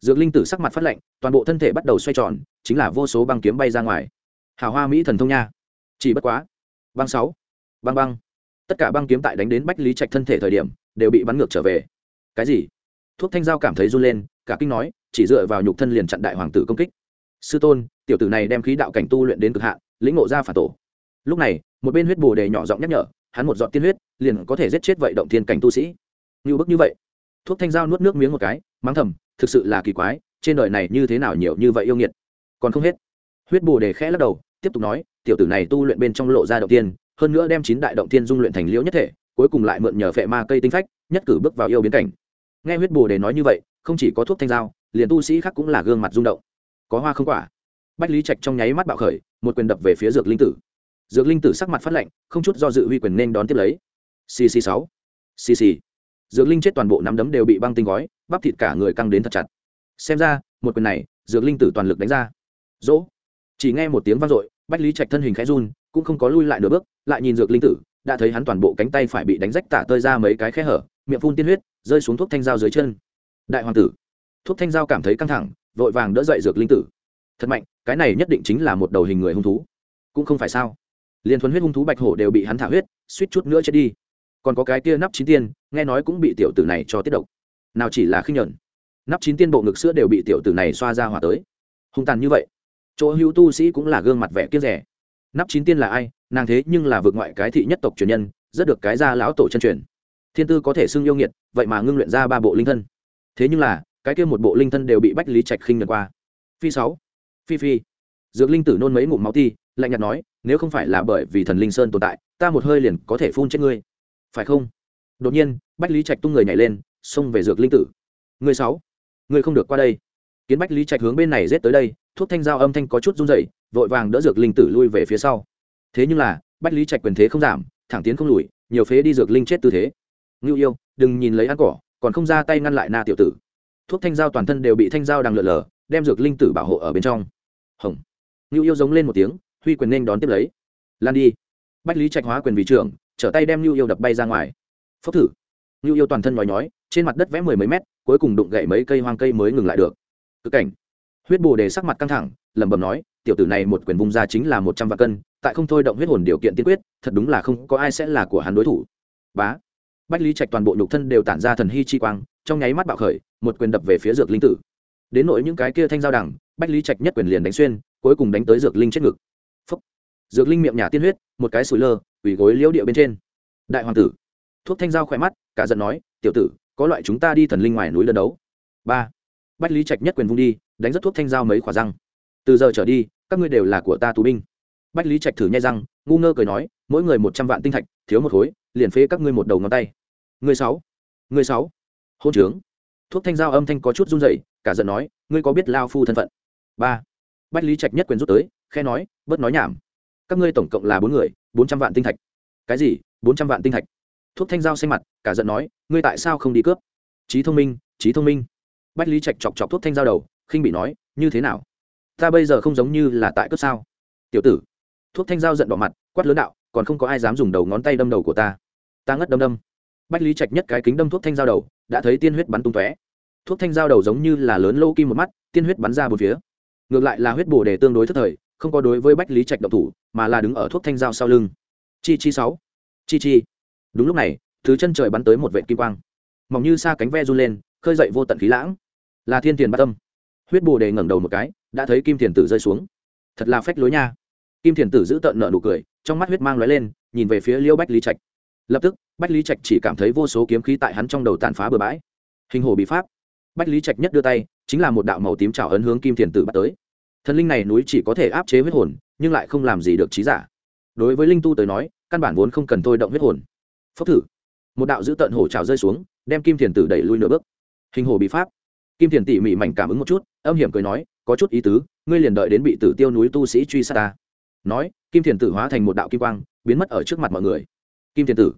Dược linh tử sắc mặt phát lạnh, toàn bộ thân thể bắt đầu xoay tròn, chính là vô số băng kiếm bay ra ngoài. Hào hoa mỹ thần thông nha. Chỉ bất quá. Băng sáu. Băng băng. Tất cả băng kiếm tại đánh đến bách lý trạch thân thể thời điểm, đều bị bắn ngược trở về. Cái gì? Thuốc thanh giao cảm thấy run lên, cả kinh nói, chỉ dựa vào nhục thân liền chặn đại hoàng tử công kích sư tôn, tiểu tử này đem khí đạo cảnh tu luyện đến cực hạn, lĩnh ngộ ra phản tổ. Lúc này, một bên huyết bồ đề nhỏ giọng nhắc nhở, hắn một giọt tiên huyết, liền có thể giết chết vậy động thiên cảnh tu sĩ. Như bức như vậy, thuốc thanh giao nuốt nước miếng một cái, mắng thầm, thực sự là kỳ quái, trên đời này như thế nào nhiều như vậy yêu nghiệt. Còn không hết, huyết bồ đề khẽ lắc đầu, tiếp tục nói, tiểu tử này tu luyện bên trong lộ ra động tiên hơn nữa đem chín đại động tiên dung luyện thành liễu nhất thể, cuối cùng lại mượn nhờ phệ ma cây tinh phách, nhất cử bước vào yêu biến cảnh. Nghe huyết bồ đề nói như vậy, không chỉ có thuốc thanh giao liền tu sĩ khác cũng là gương mặt rung động có hoa không quả. Bách lý trạch trong nháy mắt bạo khởi, một quyền đập về phía dược linh tử. Dược linh tử sắc mặt phát lạnh, không chút do dự huy quyền nên đón tiếp lấy. Cc sáu. Cc dược linh chết toàn bộ nắm đấm đều bị băng tinh gói, bắp thịt cả người căng đến thật chặt. Xem ra, một quyền này, dược linh tử toàn lực đánh ra. Dỗ. Chỉ nghe một tiếng vang dội, bách lý trạch thân hình khẽ run, cũng không có lui lại nửa bước, lại nhìn dược linh tử, đã thấy hắn toàn bộ cánh tay phải bị đánh rách tả tơi ra mấy cái khe hở, miệng phun tiên huyết, rơi xuống thuốc thanh dao dưới chân. Đại hoàng tử. Thuốc thanh dao cảm thấy căng thẳng vội vàng đỡ dậy dược linh tử. Thật mạnh, cái này nhất định chính là một đầu hình người hung thú. Cũng không phải sao. Liền thuần huyết hung thú bạch hổ đều bị hắn thả huyết, suýt chút nữa chết đi. Còn có cái kia nắp chín tiên, nghe nói cũng bị tiểu tử này cho tiết độc. Nào chỉ là khinh nhuận nắp chín tiên bộ ngực sữa đều bị tiểu tử này xoa ra hỏa tới. Hung tàn như vậy. Chỗ hữu tu sĩ cũng là gương mặt vẻ kiết rẻ nắp chín tiên là ai? Nàng thế nhưng là vượt ngoại cái thị nhất tộc truyền nhân, rất được cái gia lão tổ chân truyền. Thiên tư có thể xưng yêu nghiệt, vậy mà ngưng luyện ra ba bộ linh thân. Thế nhưng là cái kia một bộ linh thân đều bị bách lý trạch khinh nhận qua. Phi sáu, phi phi. Dược linh tử nôn mấy ngụm máu ti, lạnh nhạt nói, nếu không phải là bởi vì thần linh sơn tồn tại, ta một hơi liền có thể phun chết ngươi. Phải không? Đột nhiên, bách lý trạch tung người nhảy lên, xông về dược linh tử. Người sáu người không được qua đây. Kiến bách lý trạch hướng bên này rết tới đây, thuốc thanh giao âm thanh có chút run dậy vội vàng đỡ dược linh tử lui về phía sau. Thế nhưng là, bách lý trạch quyền thế không giảm, thẳng tiến không lùi, nhiều phế đi dược linh chết tư thế. Ngưu yêu, đừng nhìn lấy ăn cỏ, còn không ra tay ngăn lại na tiểu tử thuốc thanh giao toàn thân đều bị thanh giao đang lượn lờ, đem dược linh tử bảo hộ ở bên trong. Hồng. Ngưu yêu giống lên một tiếng, huy quyền nên đón tiếp lấy. Lan đi. Bách lý trạch hóa quyền vị trưởng, trở tay đem ngưu yêu đập bay ra ngoài. Phốc thử. Ngưu yêu toàn thân nhói nhói, trên mặt đất vẽ mười mấy mét, cuối cùng đụng gậy mấy cây hoang cây mới ngừng lại được. Cực cảnh. Huyết bồ đề sắc mặt căng thẳng, lẩm bẩm nói, tiểu tử này một quyền vung ra chính là một trăm vạn cân, tại không thôi động huyết hồn điều kiện tiên quyết, thật đúng là không có ai sẽ là của hắn đối thủ. Bá bách lý trạch toàn bộ nhục thân đều tản ra thần hy chi quang, trong nháy mắt bạo khởi, một quyền đập về phía dược linh tử. Đến nỗi những cái kia thanh giao đằng bách lý trạch nhất quyền liền đánh xuyên, cuối cùng đánh tới dược linh chết ngực. Dược linh miệng nhà tiên huyết, một cái sủi lơ ủy gối liễu địa bên trên. Đại hoàng tử. Thuốc thanh giao khỏe mắt, cả giận nói, tiểu tử, có loại chúng ta đi thần linh ngoài núi lần đấu. Ba. Bách lý trạch nhất quyền vung đi, đánh rất thuốc thanh giao mấy khỏa răng. Từ giờ trở đi, các ngươi đều là của ta tù binh. Bách lý trạch thử nhai răng, ngu ngơ cười nói, mỗi người một trăm vạn tinh thạch, thiếu một khối, liền phế các ngươi một đầu ngón tay người sáu. Người sáu. Hôn trướng. Thuốc thanh giao âm thanh có chút run dậy cả giận nói, ngươi có biết lao phu thân phận? Ba. Bách lý trạch nhất quyền rút tới khe nói, bớt nói nhảm. Các ngươi tổng cộng là bốn người, bốn trăm vạn tinh thạch. Cái gì? Bốn trăm vạn tinh thạch? Thuốc thanh giao xanh mặt, cả giận nói, ngươi tại sao không đi cướp? Trí thông minh trí thông minh. Bách lý trạch chọc chọc thuốc thanh giao đầu, khinh bị nói, như thế nào? Ta bây giờ không giống như là tại cướp sao? Tiểu tử. Thuốc thanh giao giận đỏ mặt, quát lớn đạo, còn không có ai dám dùng đầu ngón tay đâm đầu của ta. Ta ngất đâm đâm bách lý trạch nhất cái kính đâm thuốc thanh giao đầu, đã thấy tiên huyết bắn tung tóe. Thuốc thanh giao đầu giống như là lớn lô kim một mắt, tiên huyết bắn ra bốn phía. Ngược lại là huyết bổ đề tương đối thất thời, không có đối với bách lý trạch động thủ, mà là đứng ở thuốc thanh giao sau lưng. Chi chi sáu. Chi chi. Đúng lúc này, thứ chân trời bắn tới một vệ kim quang. Mỏng như xa cánh ve run lên, khơi dậy vô tận khí lãng. Là thiên tiền bát tâm. Huyết bồ đề ngẩng đầu một cái, đã thấy kim thiền tử rơi xuống. Thật là phách lối nha. Kim thiền tử giữ tợn nợ nụ cười, trong mắt huyết mang lóe lên, nhìn về phía liêu bách lý trạch. Lập tức bách lý trạch chỉ cảm thấy vô số kiếm khí tại hắn trong đầu tàn phá bừa bãi. Hình hồ bị pháp. Bách lý trạch nhất đưa tay, chính là một đạo màu tím trào ấn hướng kim thiền tử bắt tới. Thần linh này núi chỉ có thể áp chế huyết hồn, nhưng lại không làm gì được trí giả. Đối với linh tu tới nói, căn bản vốn không cần thôi động huyết hồn. Phốc thử. Một đạo giữ tận hổ trào rơi xuống, đem kim thiền tử đẩy lui nửa bước. Hình hồ bị pháp. Kim thiền tỉ mỉ mảnh cảm ứng một chút, âm hiểm cười nói, có chút ý tứ, ngươi liền đợi đến bị tử tiêu núi tu sĩ truy sát ta. Nói, kim thiền tử hóa thành một đạo kim quang, biến mất ở trước mặt mọi người. Kim thiền tử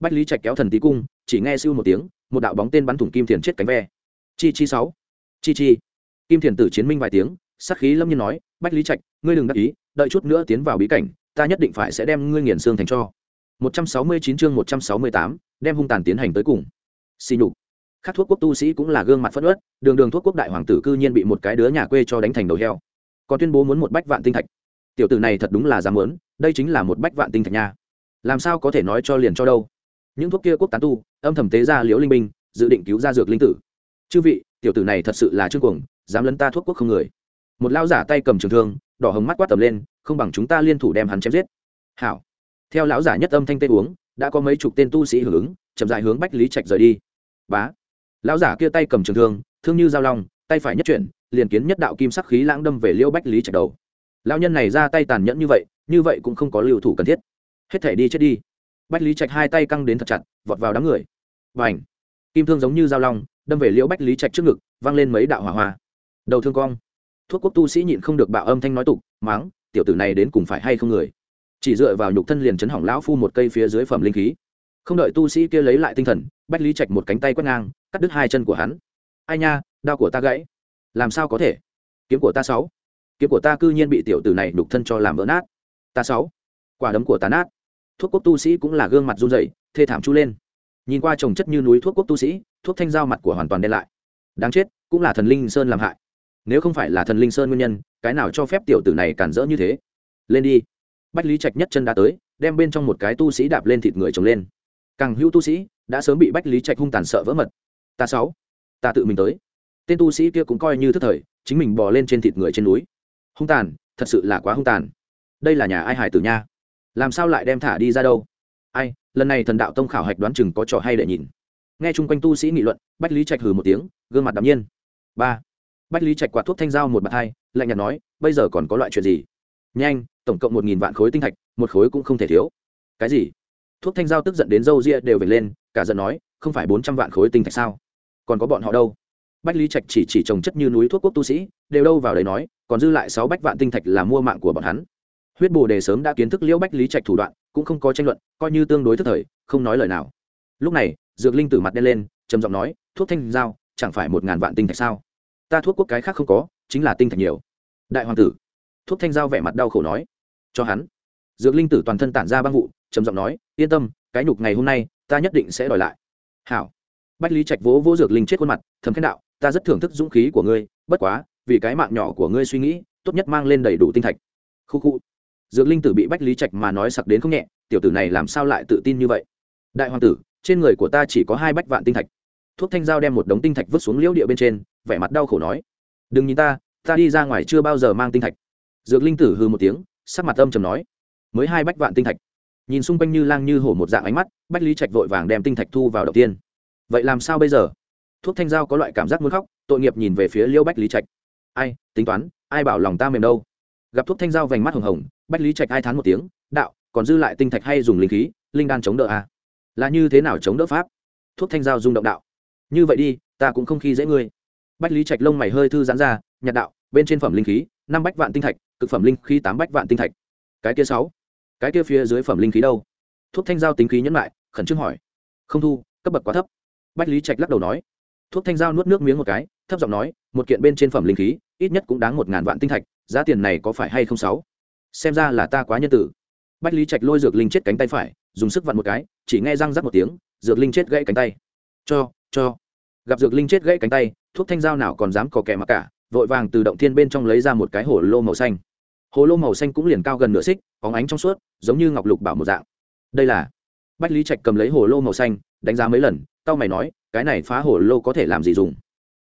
bách lý trạch kéo thần tí cung chỉ nghe siêu một tiếng một đạo bóng tên bắn thủng kim thiền chết cánh ve. Chi chi sáu. Chi chi. Kim thiền tử chiến minh vài tiếng sắc khí lâm nhiên nói bách lý trạch ngươi đừng đắc ý đợi chút nữa tiến vào bí cảnh ta nhất định phải sẽ đem ngươi nghiền xương thành cho. 169 chương 168, đem hung tàn tiến hành tới cùng. Xì nhục. Các thuốc quốc tu sĩ cũng là gương mặt phất ớt đường đường thuốc quốc đại hoàng tử cư nhiên bị một cái đứa nhà quê cho đánh thành đầu heo. Còn tuyên bố muốn một bách vạn tinh thạch. Tiểu tử này thật đúng là dám muốn đây chính là một bách vạn tinh thạch nha. Làm sao có thể nói cho liền cho đâu? Những thuốc kia quốc tán tu, âm thầm tế ra liễu linh binh dự định cứu ra dược linh tử. Chư vị, tiểu tử này thật sự là trương cuồng, dám lấn ta thuốc quốc không người. Một lao giả tay cầm trường thương, đỏ hồng mắt quát tầm lên, không bằng chúng ta liên thủ đem hắn chém giết. Hảo. Theo lão giả nhất âm thanh tê uống, đã có mấy chục tên tu sĩ hưởng ứng, chậm dại hướng bách lý trạch rời đi. Bá. Lão giả kia tay cầm trường thương thương như dao long, tay phải nhất chuyển, liền kiến nhất đạo kim sắc khí lãng đâm về liêu bách lý trạch đầu. Lão nhân này ra tay tàn nhẫn như vậy như vậy cũng không có lưu thủ cần thiết. Hết thể đi chết đi bách lý trạch hai tay căng đến thật chặt, vọt vào đám người. Và ảnh kim thương giống như dao long, đâm về liễu bách lý trạch trước ngực văng lên mấy đạo hỏa hoa. Đầu thương cong. Thuốc quốc tu sĩ nhịn không được bạo âm thanh nói tục, máng, tiểu tử này đến cùng phải hay không người? Chỉ dựa vào nhục thân liền chấn hỏng lão phu một cây phía dưới phẩm linh khí. Không đợi tu sĩ kia lấy lại tinh thần, bách lý trạch một cánh tay quét ngang, cắt đứt hai chân của hắn. Ai nha, đao của ta gãy. Làm sao có thể? Kiếm của ta sáu. Kiếm của ta cư nhiên bị tiểu tử này nhục thân cho làm vỡ nát. Ta sáu. Quả đấm của ta nát thuốc quốc tu sĩ cũng là gương mặt run rẩy, thê thảm chu lên. Nhìn qua trồng chất như núi thuốc quốc tu sĩ, thuốc thanh giao mặt của hoàn toàn đen lại. Đáng chết, cũng là thần linh sơn làm hại. Nếu không phải là thần linh sơn nguyên nhân, cái nào cho phép tiểu tử này cản rỡ như thế? Lên đi. Bách lý trạch nhất chân đã tới, đem bên trong một cái tu sĩ đạp lên thịt người trồng lên. Càng hữu tu sĩ, đã sớm bị bách lý trạch hung tàn sợ vỡ mật. Ta sáu, ta tự mình tới. Tên tu sĩ kia cũng coi như thức thời, chính mình bò lên trên thịt người trên núi. Hung tàn, thật sự là quá hung tàn. Đây là nhà ai hải tử nha? Làm sao lại đem thả đi ra đâu? Ai, lần này thần đạo tông khảo hạch đoán chừng có trò hay để nhìn. Nghe chung quanh tu sĩ nghị luận, bách lý trạch hừ một tiếng, gương mặt đ nhiên. Ba, bách lý trạch quạt thuốc thanh dao một bàn hai, lạnh nhạt nói, bây giờ còn có loại chuyện gì? Nhanh, tổng cộng một nghìn vạn khối tinh thạch, một khối cũng không thể thiếu. Cái gì? Thuốc thanh giao tức giận đến râu ria đều về lên, cả giận nói, không phải bốn trăm vạn khối tinh thạch sao? Còn có bọn họ đâu? Bách lý trạch chỉ chỉ trồng chất như núi thuốc quốc tu sĩ, đều đâu vào đấy nói, còn dư lại sáu bách vạn tinh thạch là mua mạng của bọn hắn huyết bồ đề sớm đã kiến thức liễu bách lý trạch thủ đoạn, cũng không có tranh luận, coi như tương đối thức thời, không nói lời nào. Lúc này, dược linh tử mặt đen lên, trầm giọng nói, thuốc thanh giao, chẳng phải một ngàn vạn tinh thạch sao? Ta thuốc quốc cái khác không có, chính là tinh thạch nhiều. Đại hoàng tử, thuốc thanh giao vẻ mặt đau khổ nói, cho hắn. Dược linh tử toàn thân tản ra băng vụ, trầm giọng nói, yên tâm, cái nhục ngày hôm nay, ta nhất định sẽ đòi lại. Hảo. Bách lý trạch vỗ vỗ dược linh chết khuôn mặt thấm khen đạo, ta rất thưởng thức dũng khí của ngươi, bất quá, vì cái mạng nhỏ của ngươi suy nghĩ, tốt nhất mang lên đầy đủ tinh thạch. Khu khu dược linh tử bị bách lý trạch mà nói sặc đến không nhẹ, tiểu tử này làm sao lại tự tin như vậy? Đại hoàng tử, trên người của ta chỉ có hai bách vạn tinh thạch. Thuốc thanh giao đem một đống tinh thạch vứt xuống liễu địa bên trên, vẻ mặt đau khổ nói. Đừng nhìn ta ta đi ra ngoài chưa bao giờ mang tinh thạch. Dược linh tử hư một tiếng, sắc mặt âm trầm nói. Mới hai bách vạn tinh thạch. Nhìn xung quanh như lang như hổ một dạng ánh mắt, bách lý trạch vội vàng đem tinh thạch thu vào đầu tiên. Vậy làm sao bây giờ? Thuốc thanh giao có loại cảm giác muốn khóc, tội nghiệp nhìn về phía liêu bách lý trạch. Ai, tính toán, ai bảo lòng ta mềm đâu? Gặp thuốc thanh giao vành mắt hồng hồng, bách lý trạch ai thán một tiếng, đạo, còn dư lại tinh thạch hay dùng linh khí, linh đan chống đỡ à? là như thế nào chống đỡ pháp? Thuốc thanh giao rung động đạo. Như vậy đi, ta cũng không khi dễ ngươi. Bách lý trạch lông mày hơi thư giãn ra, nhạt đạo, bên trên phẩm linh khí, năm bách vạn tinh thạch, cực phẩm linh khí tám bách vạn tinh thạch. Cái kia sáu, cái kia phía dưới phẩm linh khí đâu? Thuốc thanh giao tính khí nhẫn lại khẩn trương hỏi. Không thu, cấp bậc quá thấp. Bách lý trạch lắc đầu nói. Thuốc thanh giao nuốt nước miếng một cái, thấp giọng nói, một kiện bên trên phẩm linh khí, ít nhất cũng đáng một ngàn vạn tinh thạch giá tiền này có phải hay không sáu? Xem ra là ta quá nhân tử. Bách lý trạch lôi dược linh chết cánh tay phải, dùng sức vặn một cái, chỉ nghe răng rắc một tiếng, dược linh chết gãy cánh tay. Cho cho. Gặp dược linh chết gãy cánh tay, thuốc thanh giao nào còn dám có kẻ mặc cả, vội vàng từ động thiên bên trong lấy ra một cái hồ lô màu xanh. Hồ lô màu xanh cũng liền cao gần nửa xích, óng ánh trong suốt, giống như ngọc lục bảo một dạng. Đây là bách lý trạch cầm lấy hồ lô màu xanh, đánh giá mấy lần tao mày nói, cái này phá hồ lô có thể làm gì dùng?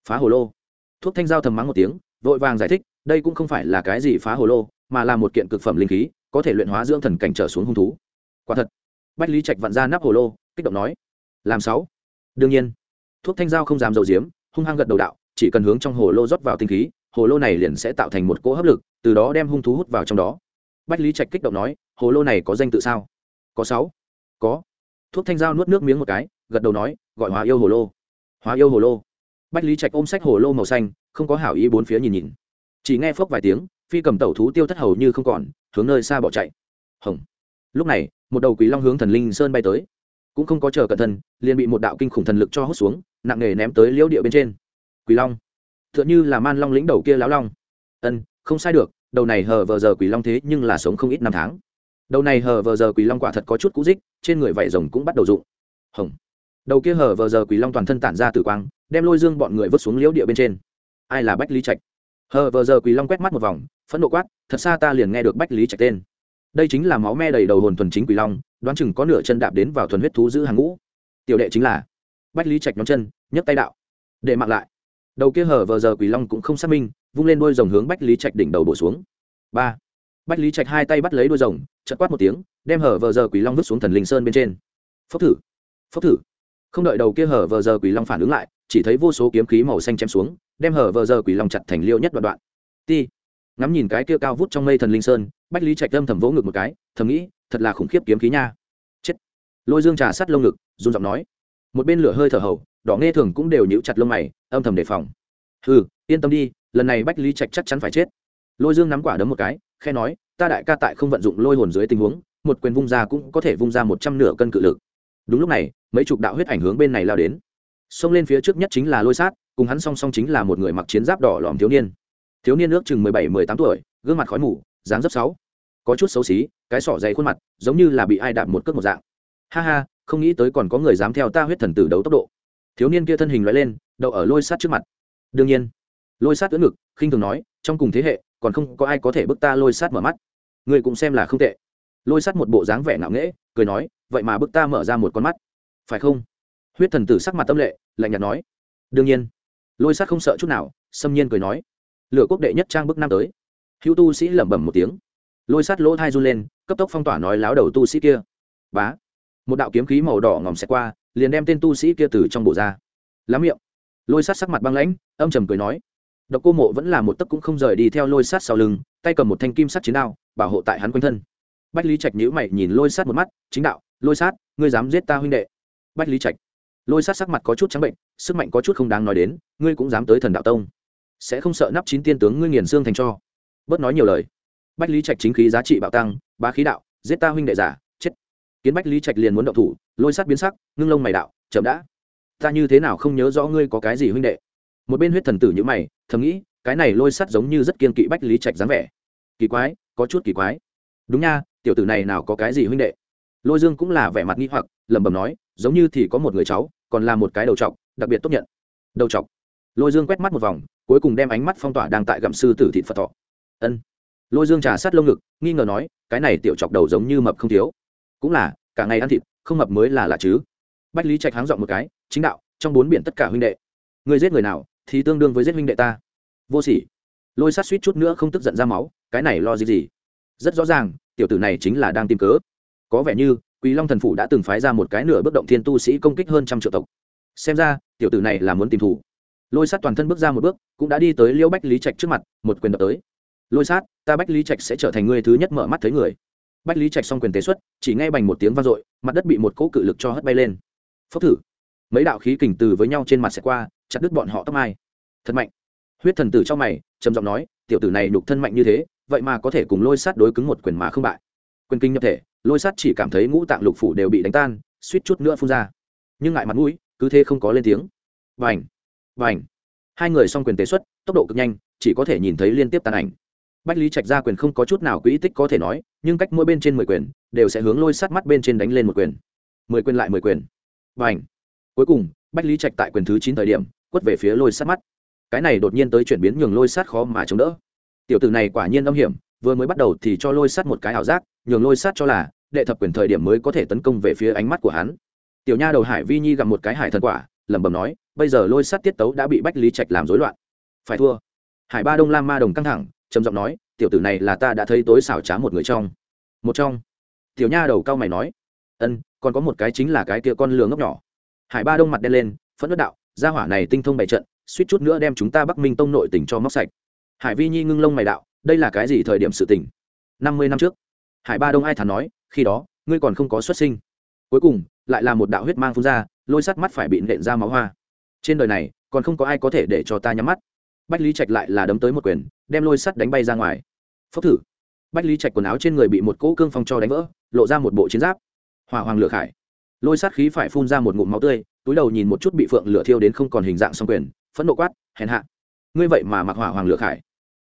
Phá hồ lô. Thuốc thanh giao thầm mắng một tiếng, vội vàng giải thích đây cũng không phải là cái gì phá hồ lô, mà là một kiện cực phẩm linh khí, có thể luyện hóa dưỡng thần cảnh trở xuống hung thú. Quả thật, bách lý trạch vặn ra nắp hồ lô, kích động nói, làm sáu. Đương nhiên, thuốc thanh giao không dám dầu diếm, hung hăng gật đầu đạo, chỉ cần hướng trong hồ lô rót vào tinh khí, hồ lô này liền sẽ tạo thành một cỗ hấp lực, từ đó đem hung thú hút vào trong đó. Bách lý trạch kích động nói, hồ lô này có danh tự sao? Có sáu. Có. Thuốc thanh giao nuốt nước miếng một cái, gật đầu nói, gọi hóa yêu hồ lô. Hóa yêu hồ lô. Bách lý trạch ôm sách hồ lô màu xanh, không có hảo ý bốn phía nhìn nhìn chỉ nghe phốc vài tiếng, phi cầm tẩu thú tiêu thất hầu như không còn, hướng nơi xa bỏ chạy. Hồng. Lúc này, một đầu quý long hướng thần linh sơn bay tới. Cũng không có chờ cẩn thân liền bị một đạo kinh khủng thần lực cho hút xuống, nặng nề ném tới liễu địa bên trên. Quỷ long. T h ư ợ n h ư là man long lĩnh đầu kia láo long. Ân, không sai được, đầu này hờ vờ giờ quỷ long thế nhưng là sống không ít năm tháng. Đầu này hờ vờ giờ quỷ long quả thật có chút cũ dích, trên người vải rồng cũng bắt đầu rụng. Hồng. Đầu kia hờ vờ giờ quỷ long toàn thân tản ra tử quang, đem lôi dương bọn người vứt xuống liễu địa bên trên. Ai là bách lý trạch? Hờ, vờ giờ Quỳ long quét mắt một vòng, phẫn nộ quát, thật xa ta liền nghe được bách lý trạch tên. Đây chính là máu me đầy đầu hồn thuần chính Quỳ long, đoán chừng có nửa chân đạp đến vào thuần huyết thú giữ hàng ngũ. Tiểu đệ chính là bách lý trạch nhóm chân, nhấc tay đạo, để mặc lại. Đầu kia hở vờ giờ Quỳ long cũng không xác minh, vung lên đôi rồng hướng bách lý trạch đỉnh đầu bổ xuống. Ba. Bách lý trạch hai tay bắt lấy đôi rồng chật quát một tiếng, đem hở vờ giờ Quỳ long vứt xuống thần linh sơn bên trên. Phốc thử phốc thử. Không đợi đầu kia hở vờ giờ Quỳ long phản ứng lại, chỉ thấy vô số kiếm khí màu xanh chém xuống đem hở vờ giờ quỷ long chặt thành liêu nhất đoạn đoạn. Ti. Ngắm nhìn cái kia cao vút trong mây thần linh sơn, bách lý trạch âm thầm vỗ ngực một cái, thầm nghĩ, thật là khủng khiếp kiếm khí nha. Chết. Lôi dương trà sắt lông ngực, run giọng nói. Một bên lửa hơi thở hầu, đỏ nghe thường cũng đều nhíu chặt lông mày, âm thầm đề phòng. Ừ yên tâm đi, lần này bách lý trạch chắc chắn phải chết. Lôi dương nắm quả đấm một cái, khe nói, ta đại ca tại không vận dụng lôi hồn dưới tình huống, một quyền vung ra cũng có thể vung ra một trăm nửa cân cự lực. Đúng lúc này, mấy chục đạo huyết ảnh hướng bên này lao đến. Xông lên phía trước nhất chính là lôi sát cùng hắn song song chính là một người mặc chiến giáp đỏ lòm thiếu niên. Thiếu niên ước chừng mười bảy, mười tám tuổi, gương mặt khói mù, dáng dấp sáu. Có chút xấu xí, cái sỏ dày khuôn mặt, giống như là bị ai đạp một cước một dạng. Ha ha, không nghĩ tới còn có người dám theo ta huyết thần tử đấu tốc độ. Thiếu niên kia thân hình loại lên, đậu ở lôi sát trước mặt. Đương nhiên, lôi sát ưỡn ngực, khinh thường nói, trong cùng thế hệ, còn không có ai có thể bức ta lôi sát mở mắt. Người cũng xem là không tệ. Lôi sát một bộ dáng vẻ ngạo nghễ, cười nói, vậy mà bức ta mở ra một con mắt. Phải không? Huyết thần tử sắc mặt tâm lệ, lạnh nhạt nói. Đương nhiên lôi sát không sợ chút nào, xâm nhiên cười nói, lửa quốc đệ nhất trang bức năm tới. Hữu tu sĩ lẩm bẩm một tiếng. Lôi sát lỗ thai run lên, cấp tốc phong tỏa nói, láo đầu tu sĩ kia. Bá. Một đạo kiếm khí màu đỏ ngòm xẹt qua, liền đem tên tu sĩ kia từ trong bộ ra. Lắm miệng. Lôi sát sắc mặt băng lãnh, âm trầm cười nói, độc cô mộ vẫn là một tấc cũng không rời đi theo lôi sát sau lưng, tay cầm một thanh kim sắt chiến đao, bảo hộ tại hắn quanh thân. Bách lý trạch nhữ mày nhìn lôi sát một mắt, chính đạo, lôi sát, ngươi dám giết ta huynh đệ? Bách lý trạch lôi sát sắc mặt có chút trắng bệnh, sức mạnh có chút không đáng nói đến, ngươi cũng dám tới thần đạo tông. Sẽ không sợ nắp chín tiên tướng ngươi nghiền xương thành cho. Bớt nói nhiều lời. Bách lý trạch chính khí giá trị bạo tăng, bá khí đạo, giết ta huynh đệ giả, chết. Kiến bách lý trạch liền muốn động thủ, lôi sát biến sắc, ngưng lông mày đạo, chậm đã. Ta như thế nào không nhớ rõ ngươi có cái gì huynh đệ? Một bên huyết thần tử như mày, thầm nghĩ, cái này lôi sắt giống như rất kiên kỵ bách lý trạch dáng vẻ. Kỳ quái, có chút kỳ quái. Đúng nha, tiểu tử này nào có cái gì huynh đệ? Lôi dương cũng là vẻ mặt nghi hoặc lẩm bẩm nói, giống như thì có một người cháu, còn là một cái đầu trọc, đặc biệt tốt nhận. Đầu chọc lôi dương quét mắt một vòng, cuối cùng đem ánh mắt phong tỏa đang tại gặm sư tử thịt phật thọ. Ân. Lôi dương trà sát lông ngực, nghi ngờ nói, cái này tiểu chọc đầu giống như mập không thiếu. Cũng là, cả ngày ăn thịt, không mập mới là lạ chứ. Bách lý trạch háng dọn một cái, chính đạo, trong bốn biển tất cả huynh đệ, người giết người nào thì tương đương với giết huynh đệ ta. Vô sỉ. Lôi sát suýt chút nữa không tức giận ra máu, cái này lo gì gì. Rất rõ ràng, tiểu tử này chính là đang tìm cớ. Có vẻ như Quỷ long thần phủ đã từng phái ra một cái nửa bước động thiên tu sĩ công kích hơn trăm triệu tộc. Xem ra, tiểu tử này là muốn tìm thủ. Lôi sát toàn thân bước ra một bước, cũng đã đi tới liễu bách lý trạch trước mặt, một quyền đập tới. Lôi sát, ta bách lý trạch sẽ trở thành người thứ nhất mở mắt thấy người. Bách lý trạch xong quyền tế xuất, chỉ nghe bành một tiếng vang dội, mặt đất bị một cỗ cự lực cho hất bay lên. Phốc thử. Mấy đạo khí kình từ với nhau trên mặt sẽ qua, chặt đứt bọn họ tóc mai. Thật mạnh. Huyết thần tử trong mày, trầm giọng nói, tiểu tử này nhục thân mạnh như thế, vậy mà có thể cùng lôi sát đối cứng một quyền mà không bại quyền kinh nhập thể, lôi sát chỉ cảm thấy ngũ tạng lục phủ đều bị đánh tan, suýt chút nữa phun ra. Nhưng ngại mặt mũi, cứ thế không có lên tiếng. Vành vành hai người song quyền tế xuất, tốc độ cực nhanh, chỉ có thể nhìn thấy liên tiếp tàn ảnh. Bách lý trạch ra quyền không có chút nào quỹ tích có thể nói, nhưng cách mỗi bên trên mười quyền, đều sẽ hướng lôi sát mắt bên trên đánh lên một quyền. Mười quyền lại mười quyền. Vành cuối cùng, bách lý trạch tại quyền thứ chín thời điểm, quất về phía lôi sát mắt. Cái này đột nhiên tới chuyển biến nhường lôi sát khó mà chống đỡ. Tiểu tử này quả nhiên âm hiểm vừa mới bắt đầu thì cho lôi sát một cái ảo giác, nhường lôi sát cho là đệ thập quyền thời điểm mới có thể tấn công về phía ánh mắt của hắn. Tiểu nha đầu hải vi nhi gặp một cái hải thần quả, lẩm bẩm nói, bây giờ lôi sát tiết tấu đã bị bách lý trạch làm rối loạn. Phải thua. Hải ba đông lam ma đồng căng thẳng, trầm giọng nói, tiểu tử này là ta đã thấy tối xảo trá một người trong. Một trong. Tiểu nha đầu cao mày nói, ân, còn có một cái chính là cái kia con lừa ngốc nhỏ. Hải ba đông mặt đen lên, phẫn nộ đạo, gia hỏa này tinh thông bày trận, suýt chút nữa đem chúng ta bắc minh tông nội tỉnh cho móc sạch. Hải vi nhi ngưng lông mày đạo đây là cái gì thời điểm sự tình? Năm mươi năm trước, hải ba đông ai thản nói, khi đó, ngươi còn không có xuất sinh. Cuối cùng, lại là một đạo huyết mang phun ra, lôi sắt mắt phải bị nện ra máu hoa. Trên đời này, còn không có ai có thể để cho ta nhắm mắt. Bách lý trạch lại là đấm tới một quyền, đem lôi sắt đánh bay ra ngoài. Phốc thử. Bách lý trạch quần áo trên người bị một cỗ cương phong cho đánh vỡ, lộ ra một bộ chiến giáp. Hỏa hoàng lửa khải. Lôi sát khí phải phun ra một ngụm máu tươi, túi đầu nhìn một chút bị phượng lửa thiêu đến không còn hình dạng song quyền, phẫn nộ quát, hèn hạ. Ngươi vậy mà mặc hỏa hoàng lửa khải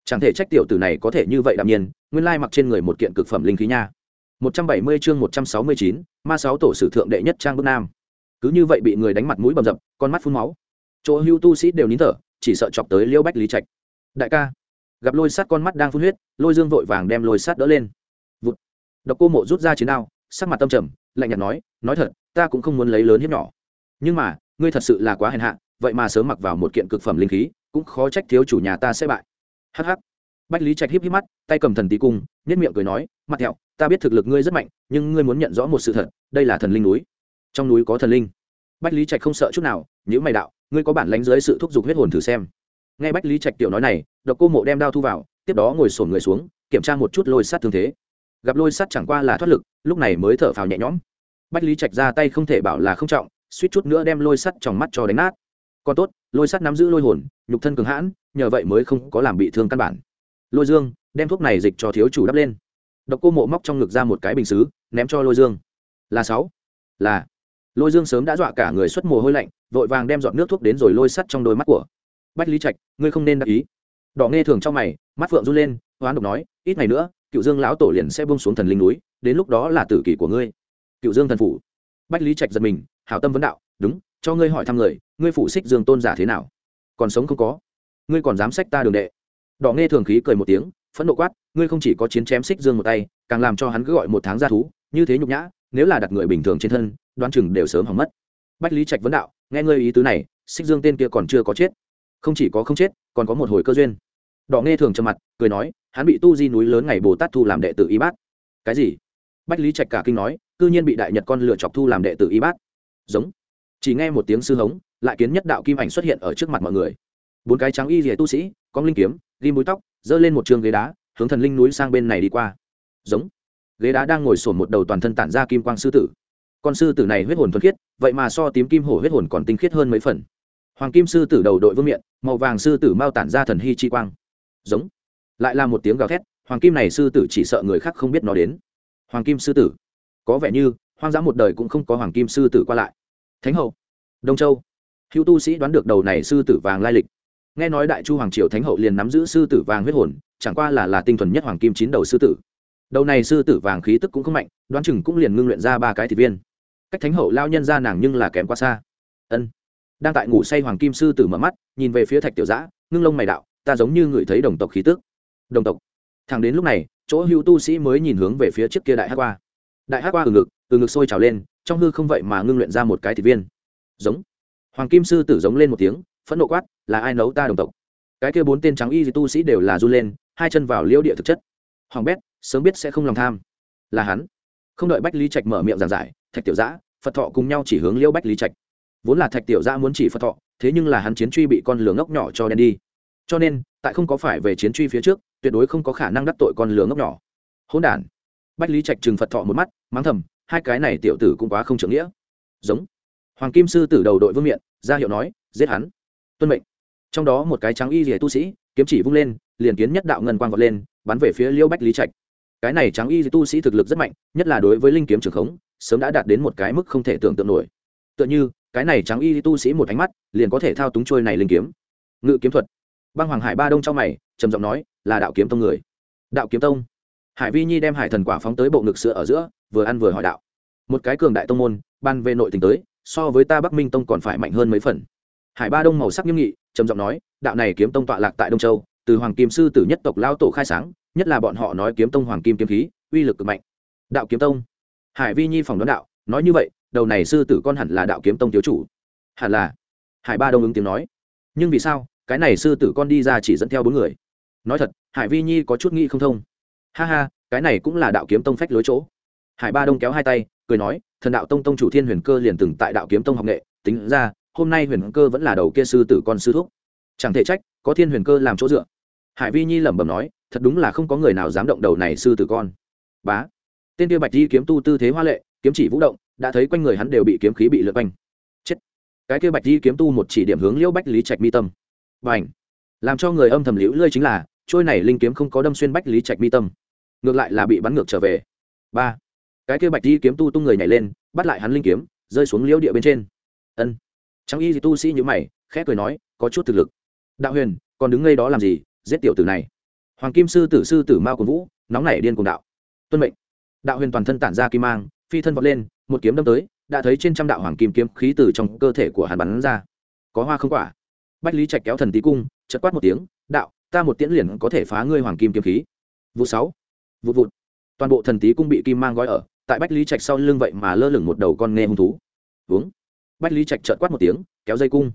chẳng thể trách tiểu tử này có thể như vậy đạm nhiên nguyên lai mặc trên người một kiện cực phẩm linh khí nha. 170 chương 169, ma sáu tổ sử thượng đệ nhất trang bước nam. Cứ như vậy bị người đánh mặt mũi bầm dập con mắt phun máu. Chỗ hưu tu sĩ đều nín thở chỉ sợ chọc tới liêu bách lý trạch. Đại ca gặp lôi sát con mắt đang phun huyết lôi dương vội vàng đem lôi sát đỡ lên. Vụt. Độc cô mộ rút ra chiến đao sắc mặt tâm trầm lạnh nhạt nói nói thật ta cũng không muốn lấy lớn hiếp nhỏ. Nhưng mà ngươi thật sự là quá hèn hạ vậy mà sớm mặc vào một kiện cực phẩm linh khí cũng khó trách thiếu chủ nhà ta sẽ bại hh bách lý trạch híp híp mắt, tay cầm thần tí cung nhất miệng cười nói, mặt thẹo, ta biết thực lực ngươi rất mạnh, nhưng ngươi muốn nhận rõ một sự thật, đây là thần linh núi. Trong núi có thần linh. Bách lý trạch không sợ chút nào những mày đạo, ngươi có bản lánh dưới sự thúc giục huyết hồn thử xem. Nghe bách lý trạch tiểu nói này, độc cô mộ đem đao thu vào, tiếp đó ngồi sổn người xuống, kiểm tra một chút lôi sát thương thế. Gặp lôi sát chẳng qua là thoát lực, lúc này mới thở phào nhẹ nhõm. Bách lý trạch ra tay không thể bảo là không trọng, suýt chút nữa đem lôi sắt trong mắt cho đánh nát còn tốt, lôi sắt nắm giữ lôi hồn, nhục thân cường hãn, nhờ vậy mới không có làm bị thương căn bản. Lôi dương, đem thuốc này dịch cho thiếu chủ đắp lên. Độc cô mộ móc trong ngực ra một cái bình xứ, ném cho lôi dương. Là sáu. Là. Lôi dương sớm đã dọa cả người xuất mồ hôi lạnh, vội vàng đem dọn nước thuốc đến rồi lôi sắt trong đôi mắt của. Bách lý trạch, ngươi không nên đắc ý. Đỏ nghe thường trong mày, mắt phượng run lên, hoán độc nói, ít ngày nữa, cựu dương lão tổ liền sẽ bông xuống thần linh núi, đến lúc đó là tử kỷ của ngươi. Cựu dương thần phủ. Bách lý trạch giật mình, hảo tâm vấn đạo, đúng cho ngươi hỏi thăm người, ngươi phụ xích dương tôn giả thế nào? Còn sống không có? Ngươi còn dám sách ta đường đệ? Đỏ nghe thường khí cười một tiếng, phẫn nộ quát, ngươi không chỉ có chiến chém xích dương một tay, càng làm cho hắn cứ gọi một tháng ra thú, như thế nhục nhã, nếu là đặt người bình thường trên thân, đoán chừng đều sớm hỏng mất. Bách lý trạch vấn đạo, nghe ngươi ý tứ này, xích dương tên kia còn chưa có chết. Không chỉ có không chết, còn có một hồi cơ duyên. Đỏ nghe thường trầm mặt, cười nói, hắn bị tu di núi lớn ngày bồ tát thu làm đệ tử y bát. Cái gì? Bách lý trạch cả kinh nói, cư nhiên bị đại nhật con lựa chọc thu làm đệ tử y bát. Giống chỉ nghe một tiếng sư hống, lại kiến nhất đạo kim ảnh xuất hiện ở trước mặt mọi người. Bốn cái trắng y rìa tu sĩ con linh kiếm, ghim búi tóc, giơ lên một trường ghế đá, hướng thần linh núi sang bên này đi qua. Giống. Ghế đá đang ngồi sổn một đầu toàn thân tản ra kim quang sư tử. Con sư tử này huyết hồn thuần khiết, vậy mà so tím kim hổ huyết hồn còn tinh khiết hơn mấy phần. Hoàng kim sư tử đầu đội vương miện, màu vàng sư tử mau tản ra thần hy chi quang. Giống. Lại là một tiếng gào thét, hoàng kim này sư tử chỉ sợ người khác không biết nó đến. Hoàng kim sư tử. Có vẻ như, hoang dã một đời cũng không có hoàng kim sư tử qua lại thánh hậu. Đông châu. Hữu tu sĩ đoán được đầu này sư tử vàng lai lịch. Nghe nói đại chu hoàng triều thánh hậu liền nắm giữ sư tử vàng huyết hồn, chẳng qua là là tinh thuần nhất hoàng kim chín đầu sư tử. Đầu này sư tử vàng khí tức cũng không mạnh, đoán chừng cũng liền ngưng luyện ra ba cái thịt viên. Cách thánh hậu lao nhân ra nàng nhưng là kém quá xa. Ân. Đang tại ngủ say hoàng kim sư tử mở mắt, nhìn về phía thạch tiểu giã, ngưng lông mày đạo, ta giống như ngửi thấy đồng tộc khí tức. Đồng tộc? Thẳng đến lúc này, chỗ hữu tu sĩ mới nhìn hướng về phía trước kia đại hát qua đại hát qua từ ngực từ ngực sôi trào lên, trong hư không vậy mà ngưng luyện ra một cái thịt viên. Giống. Hoàng kim sư tử giống lên một tiếng, phẫn nộ quát, là ai nấu ta đồng tộc? Cái kia bốn tên trắng y tu sĩ đều là run lên, hai chân vào liễu địa thực chất. Hoàng bét, sớm biết sẽ không lòng tham. Là hắn. Không đợi bách lý trạch mở miệng giảng giải, thạch tiểu giã, phật thọ cùng nhau chỉ hướng liễu bách lý trạch. Vốn là thạch tiểu giã muốn chỉ phật thọ, thế nhưng là hắn chiến truy bị con lửa ngốc nhỏ cho đen đi. Cho nên, tại không có phải về chiến truy phía trước, tuyệt đối không có khả năng đắc tội con lửa ngốc nhỏ. Hỗn đản bách lý trạch trừng phật thọ một mắt, mắng thầm, hai cái này tiểu tử cũng quá không trưởng nghĩa. Giống. Hoàng kim sư tử đầu đội vương miện, ra hiệu nói, giết hắn. Tuân mệnh. Trong đó một cái trắng y rìa tu sĩ, kiếm chỉ vung lên, liền kiến nhất đạo ngân quang vọt lên, bắn về phía liêu bách lý trạch. Cái này trắng y tu sĩ thực lực rất mạnh, nhất là đối với linh kiếm trường khống, sớm đã đạt đến một cái mức không thể tưởng tượng nổi. Tựa như, cái này trắng y tu sĩ một ánh mắt, liền có thể thao túng trôi này linh kiếm. Ngự kiếm thuật. Băng hoàng hải ba đông trong mày, trầm giọng nói, là đạo kiếm tông người. Đạo kiếm tông hải vi nhi đem hải thần quả phóng tới bộ ngực sữa ở giữa, vừa ăn vừa hỏi đạo. Một cái cường đại tông môn, ban về nội tình tới, so với ta bắc minh tông còn phải mạnh hơn mấy phần. Hải ba đông màu sắc nghiêm nghị, trầm giọng nói, đạo này kiếm tông tọa lạc tại đông châu, từ hoàng kim sư tử nhất tộc lao tổ khai sáng, nhất là bọn họ nói kiếm tông hoàng kim kiếm khí, uy lực cực mạnh. Đạo kiếm tông. Hải vi nhi phòng đoán đạo, nói như vậy, đầu này sư tử con hẳn là đạo kiếm tông thiếu chủ. Hẳn là. Hải ba đông ứng tiếng nói. Nhưng vì sao, cái này sư tử con đi ra chỉ dẫn theo bốn người? Nói thật, hải vi nhi có chút nghĩ không thông ha ha, cái này cũng là đạo kiếm tông phách lối chỗ. Hải ba đông kéo hai tay, cười nói, thần đạo tông tông chủ thiên huyền cơ liền từng tại đạo kiếm tông học nghệ, tính ra, hôm nay huyền cơ vẫn là đầu kia sư tử con sư thúc. Chẳng thể trách, có thiên huyền cơ làm chỗ dựa. Hải vi nhi lẩm bẩm nói, thật đúng là không có người nào dám động đầu này sư tử con. Bá. Tên kia bạch di kiếm tu tư thế hoa lệ, kiếm chỉ vũ động, đã thấy quanh người hắn đều bị kiếm khí bị lượt quanh. Chết. Cái kia bạch di kiếm tu một chỉ điểm hướng liễu bách lý trạch mi tâm. Và ảnh làm cho người âm thầm liễu lơi chính là trôi này linh kiếm không có đâm xuyên bách lý trạch mi tâm, ngược lại là bị bắn ngược trở về. Ba, cái kia bạch di kiếm tu tung người nhảy lên, bắt lại hắn linh kiếm, rơi xuống liễu địa bên trên. Ân. Trang y tu sĩ như mày, khẽ cười nói, có chút thực lực. Đạo huyền, còn đứng ngay đó làm gì, giết tiểu tử này. Hoàng kim sư tử sư tử mao của vũ, nóng nảy điên cùng đạo. Tuân mệnh. Đạo huyền toàn thân tản ra kim mang, phi thân vọt lên, một kiếm đâm tới, đã thấy trên trăm đạo hoàng kim kiếm khí từ trong cơ thể của hắn bắn ra. Có hoa không quả. Bách lý trạch kéo thần tí cung chật quát một tiếng, đạo ta một tiễn liền có thể phá ngươi hoàng kim kiếm khí. Vụ sáu. Vụ vụt. Toàn bộ thần tí cung bị kim mang gói ở, tại bách lý trạch sau lưng vậy mà lơ lửng một đầu con nghe hung thú. Uống bách lý trạch trợt quát một tiếng, kéo dây cung.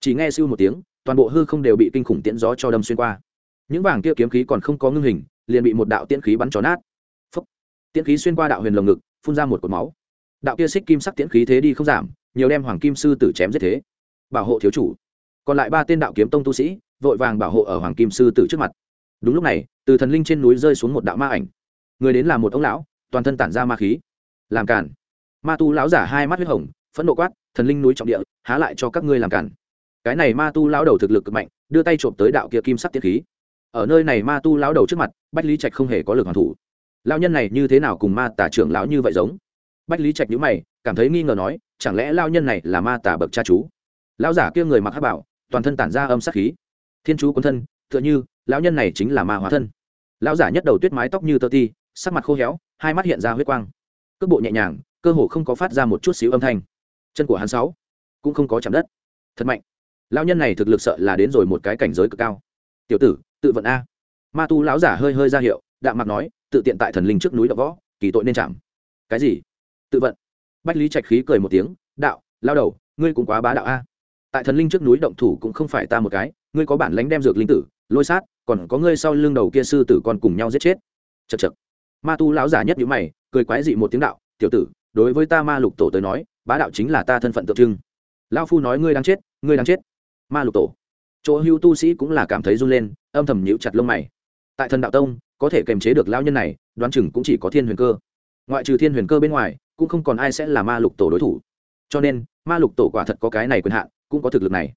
Chỉ nghe siêu một tiếng, toàn bộ hư không đều bị kinh khủng tiễn gió cho đâm xuyên qua. Những vàng kia kiếm khí còn không có ngưng hình, liền bị một đạo tiễn khí bắn trò nát. Phấp tiễn khí xuyên qua đạo huyền lồng ngực, phun ra một cột máu. Đạo kia xích kim sắc tiễn khí thế đi không giảm, nhiều đem hoàng kim sư tử chém giết thế. Bảo hộ thiếu chủ. Còn lại ba tên đạo kiếm tông tu sĩ vội vàng bảo hộ ở hoàng kim sư tử trước mặt. Đúng lúc này, từ thần linh trên núi rơi xuống một đạo ma ảnh. Người đến là một ông lão, toàn thân tản ra ma khí. Làm cản ma tu lão giả hai mắt huyết hồng, phẫn nộ quát, thần linh núi trọng địa, há lại cho các ngươi làm cản cái này ma tu lão đầu thực lực cực mạnh, đưa tay trộm tới đạo kia kim sắc tiết khí. Ở nơi này ma tu lão đầu trước mặt, bách lý trạch không hề có lực hoàn thủ. Lão nhân này như thế nào cùng ma tả trưởng lão như vậy giống? Bách lý trạch nhíu mày, cảm thấy nghi ngờ nói, chẳng lẽ lao nhân này là ma tả bậc cha chú? Lão giả kia người mặc hát bảo, toàn thân tản ra âm sắc khí thiên chú quân thân, tựa như, lão nhân này chính là ma hóa thân. Lão giả nhất đầu tuyết mái tóc như tơ ti, sắc mặt khô héo, hai mắt hiện ra huyết quang. Cước bộ nhẹ nhàng, cơ hồ không có phát ra một chút xíu âm thanh. Chân của hắn sáu, cũng không có chạm đất. Thật mạnh. Lão nhân này thực lực sợ là đến rồi một cái cảnh giới cực cao. Tiểu tử, tự vận a. Ma tu lão giả hơi hơi ra hiệu, đạm mặt nói, tự tiện tại thần linh trước núi đ võ, kỳ tội nên chạm. Cái gì? Tự vận. Bách lý trạch khí cười một tiếng, đạo, lao đầu, ngươi cũng quá bá đạo a. Tại thần linh trước núi động thủ cũng không phải ta một cái ngươi có bản lánh đem dược linh tử, lôi sát, còn có ngươi sau lưng đầu kia sư tử còn cùng nhau giết chết. Chật chật ma tu lão giả nhất nhữ mày, cười quái dị một tiếng đạo, tiểu tử, đối với ta ma lục tổ tới nói, bá đạo chính là ta thân phận tượng trưng. Lao phu nói ngươi đang chết, ngươi đang chết. Ma lục tổ. Chỗ hưu tu sĩ cũng là cảm thấy run lên, âm thầm nhíu chặt lông mày. Tại thần đạo tông, có thể kềm chế được lao nhân này, đoán chừng cũng chỉ có thiên huyền cơ. Ngoại trừ thiên huyền cơ bên ngoài, cũng không còn ai sẽ là ma lục tổ đối thủ. Cho nên, ma lục tổ quả thật có cái này quyền hạn, cũng có thực lực này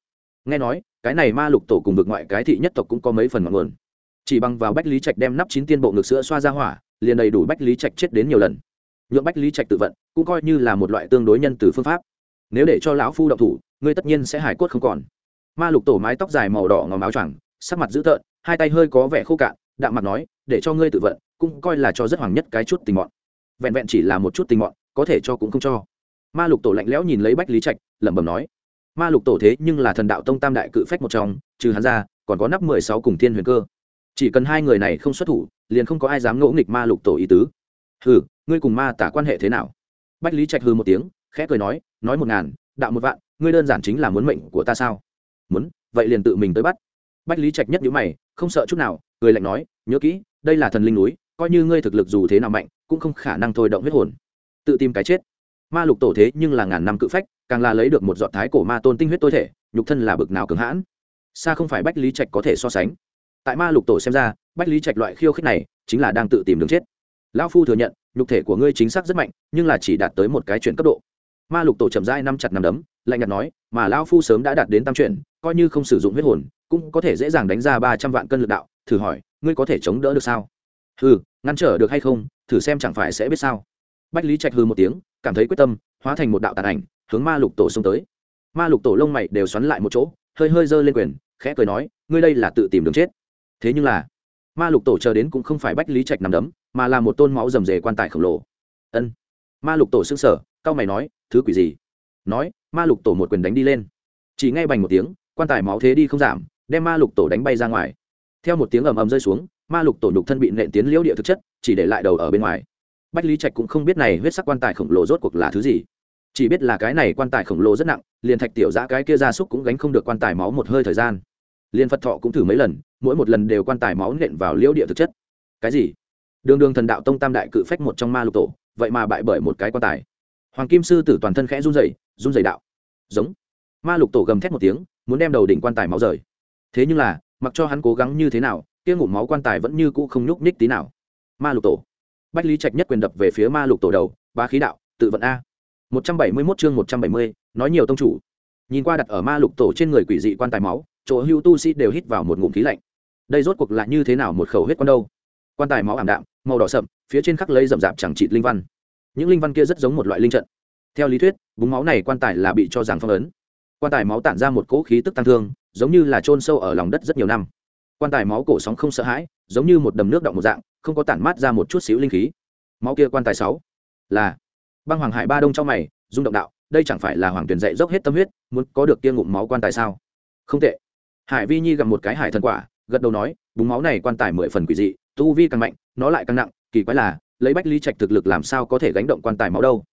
nghe nói, cái này ma lục tổ cùng vực ngoại cái thị nhất tộc cũng có mấy phần ngọn nguồn. Chỉ bằng vào bách lý trạch đem nắp chín tiên bộ ngực sữa xoa ra hỏa, liền đầy đủ bách lý trạch chết đến nhiều lần. Nhượng bách lý trạch tự vận, cũng coi như là một loại tương đối nhân từ phương pháp. Nếu để cho lão phu động thủ, ngươi tất nhiên sẽ hải quất không còn. Ma lục tổ mái tóc dài màu đỏ ngòm áo choàng, sắc mặt dữ tợn, hai tay hơi có vẻ khô cạn, đạm mặt nói, để cho ngươi tự vận, cũng coi là cho rất hoàng nhất cái chút tình mọn. Vẹn vẹn chỉ là một chút tình mọn, có thể cho cũng không cho. Ma lục tổ lạnh lẽo nhìn lấy bách lý trạch, lẩm bẩm nói ma lục tổ thế nhưng là thần đạo tông tam đại cự phách một trong, trừ hắn ra, còn có nắp mười sáu cùng thiên huyền cơ. Chỉ cần hai người này không xuất thủ, liền không có ai dám ngỗ nghịch ma lục tổ ý tứ. Hừ, ngươi cùng ma tả quan hệ thế nào? Bách lý trạch hư một tiếng, khẽ cười nói nói một ngàn, đạo một vạn, ngươi đơn giản chính là muốn mệnh của ta sao? Muốn, vậy liền tự mình tới bắt. Bách lý trạch nhất nhữ mày, không sợ chút nào, cười lạnh nói, nhớ kỹ, đây là thần linh núi, coi như ngươi thực lực dù thế nào mạnh, cũng không khả năng thôi động huyết hồn. Tự tìm cái chết ma lục tổ thế nhưng là ngàn năm cự phách, càng là lấy được một giọt thái cổ ma tôn tinh huyết tối thể, nhục thân là bực nào cứng hãn. Xa không phải bách lý trạch có thể so sánh. Tại ma lục tổ xem ra, bách lý trạch loại khiêu khích này chính là đang tự tìm đường chết. Lão phu thừa nhận, nhục thể của ngươi chính xác rất mạnh, nhưng là chỉ đạt tới một cái chuyển cấp độ. Ma lục tổ chậm dai năm chặt năm đấm, lạnh nhạt nói, mà lão phu sớm đã đạt đến tam chuyển, coi như không sử dụng huyết hồn, cũng có thể dễ dàng đánh ra ba trăm vạn cân lực đạo, thử hỏi, ngươi có thể chống đỡ được sao? Ừ ngăn trở được hay không, thử xem chẳng phải sẽ biết sao bách lý trạch hư một tiếng, cảm thấy quyết tâm, hóa thành một đạo tàn ảnh, hướng ma lục tổ xông tới. Ma lục tổ lông mày đều xoắn lại một chỗ, hơi hơi giơ lên quyền, khẽ cười nói, ngươi đây là tự tìm đường chết. Thế nhưng là, ma lục tổ chờ đến cũng không phải bách lý trạch nằm đấm, mà là một tôn máu rầm rề quan tài khổng lồ. Ân. Ma lục tổ xưng sở cao mày nói, thứ quỷ gì? Nói, ma lục tổ một quyền đánh đi lên. Chỉ ngay bành một tiếng, quan tài máu thế đi không giảm, đem ma lục tổ đánh bay ra ngoài. Theo một tiếng ầm ầm rơi xuống, ma lục tổ nhục thân bị nện tiến liễu địa thực chất, chỉ để lại đầu ở bên ngoài bách lý trạch cũng không biết này huyết sắc quan tài khổng lồ rốt cuộc là thứ gì. Chỉ biết là cái này quan tài khổng lồ rất nặng, liền thạch tiểu giã cái kia ra súc cũng gánh không được quan tài máu một hơi thời gian. Liền phật thọ cũng thử mấy lần, mỗi một lần đều quan tài máu nện vào liễu địa thực chất. Cái gì? Đường đường thần đạo tông tam đại cự phách một trong ma lục tổ, vậy mà bại bởi một cái quan tài. Hoàng kim sư tử toàn thân khẽ run dày run dày đạo. Giống. Ma lục tổ gầm thét một tiếng, muốn đem đầu đỉnh quan tài máu rời. Thế nhưng là, mặc cho hắn cố gắng như thế nào, kia ngụm máu quan tài vẫn như cũ không nhúc nhích tí nào. Ma lục tổ bách lý trạch nhất quyền đập về phía ma lục tổ đầu ba khí đạo, tự vận a. một trăm bảy mươi 171 chương một trăm bảy mươi, nói nhiều tông chủ. Nhìn qua đặt ở ma lục tổ trên người quỷ dị quan tài máu, chỗ hưu tu sĩ đều hít vào một ngụm khí lạnh. Đây rốt cuộc là như thế nào một khẩu huyết quan đâu? Quan tài máu ảm đạm, màu đỏ sậm, phía trên khắc lấy rậm rạp chẳng trị linh văn. Những linh văn kia rất giống một loại linh trận. Theo lý thuyết, búng máu này quan tài là bị cho rằng phong ấn. Quan tài máu tản ra một cỗ khí tức tăng thương, giống như là chôn sâu ở lòng đất rất nhiều năm. Quan tài máu cổ sóng không sợ hãi, giống như một đầm nước động một dạng không có tản mát ra một chút xíu linh khí. Máu kia quan tài sáu, là. Băng hoàng hải ba đông trong mày, rung động đạo, đây chẳng phải là hoàng tuyển dạy dốc hết tâm huyết, muốn có được kia ngụm máu quan tài sao? Không tệ. Hải vi nhi gặp một cái hải thần quả, gật đầu nói, búng máu này quan tài mười phần quỷ dị, tu vi càng mạnh, nó lại càng nặng, kỳ quái là, lấy bách lý trạch thực lực làm sao có thể gánh động quan tài máu đâu?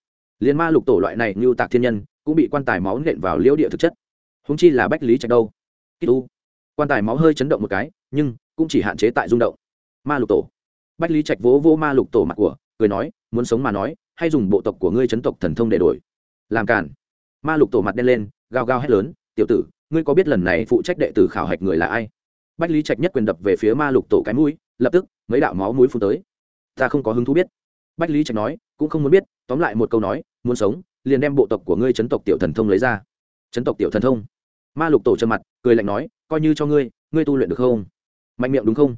Liên ma lục tổ loại này như tạc thiên nhân, cũng bị quan tài máu nện vào liễu địa thực chất. Húng chi là bách lý trạch đâu? Kít u. Quan tài máu hơi chấn động một cái, nhưng cũng chỉ hạn chế tại rung động. Ma lục tổ bách lý trạch vỗ vỗ ma lục tổ mặt của, cười nói, muốn sống mà nói, hay dùng bộ tộc của ngươi chấn tộc thần thông để đổi? Làm cản ma lục tổ mặt đen lên gao gao hét lớn, tiểu tử, ngươi có biết lần này phụ trách đệ tử khảo hạch người là ai? Bách lý trạch nhất quyền đập về phía ma lục tổ cái mũi, lập tức, mấy đạo máu mũi phun tới. Ta không có hứng thú biết. Bách lý trạch nói, cũng không muốn biết, tóm lại một câu nói, muốn sống, liền đem bộ tộc của ngươi chấn tộc tiểu thần thông lấy ra. Chấn tộc tiểu thần thông? Ma lục tổ trầm mặt, cười lạnh nói, coi như cho ngươi ngươi tu luyện được không? Mạnh miệng đúng không?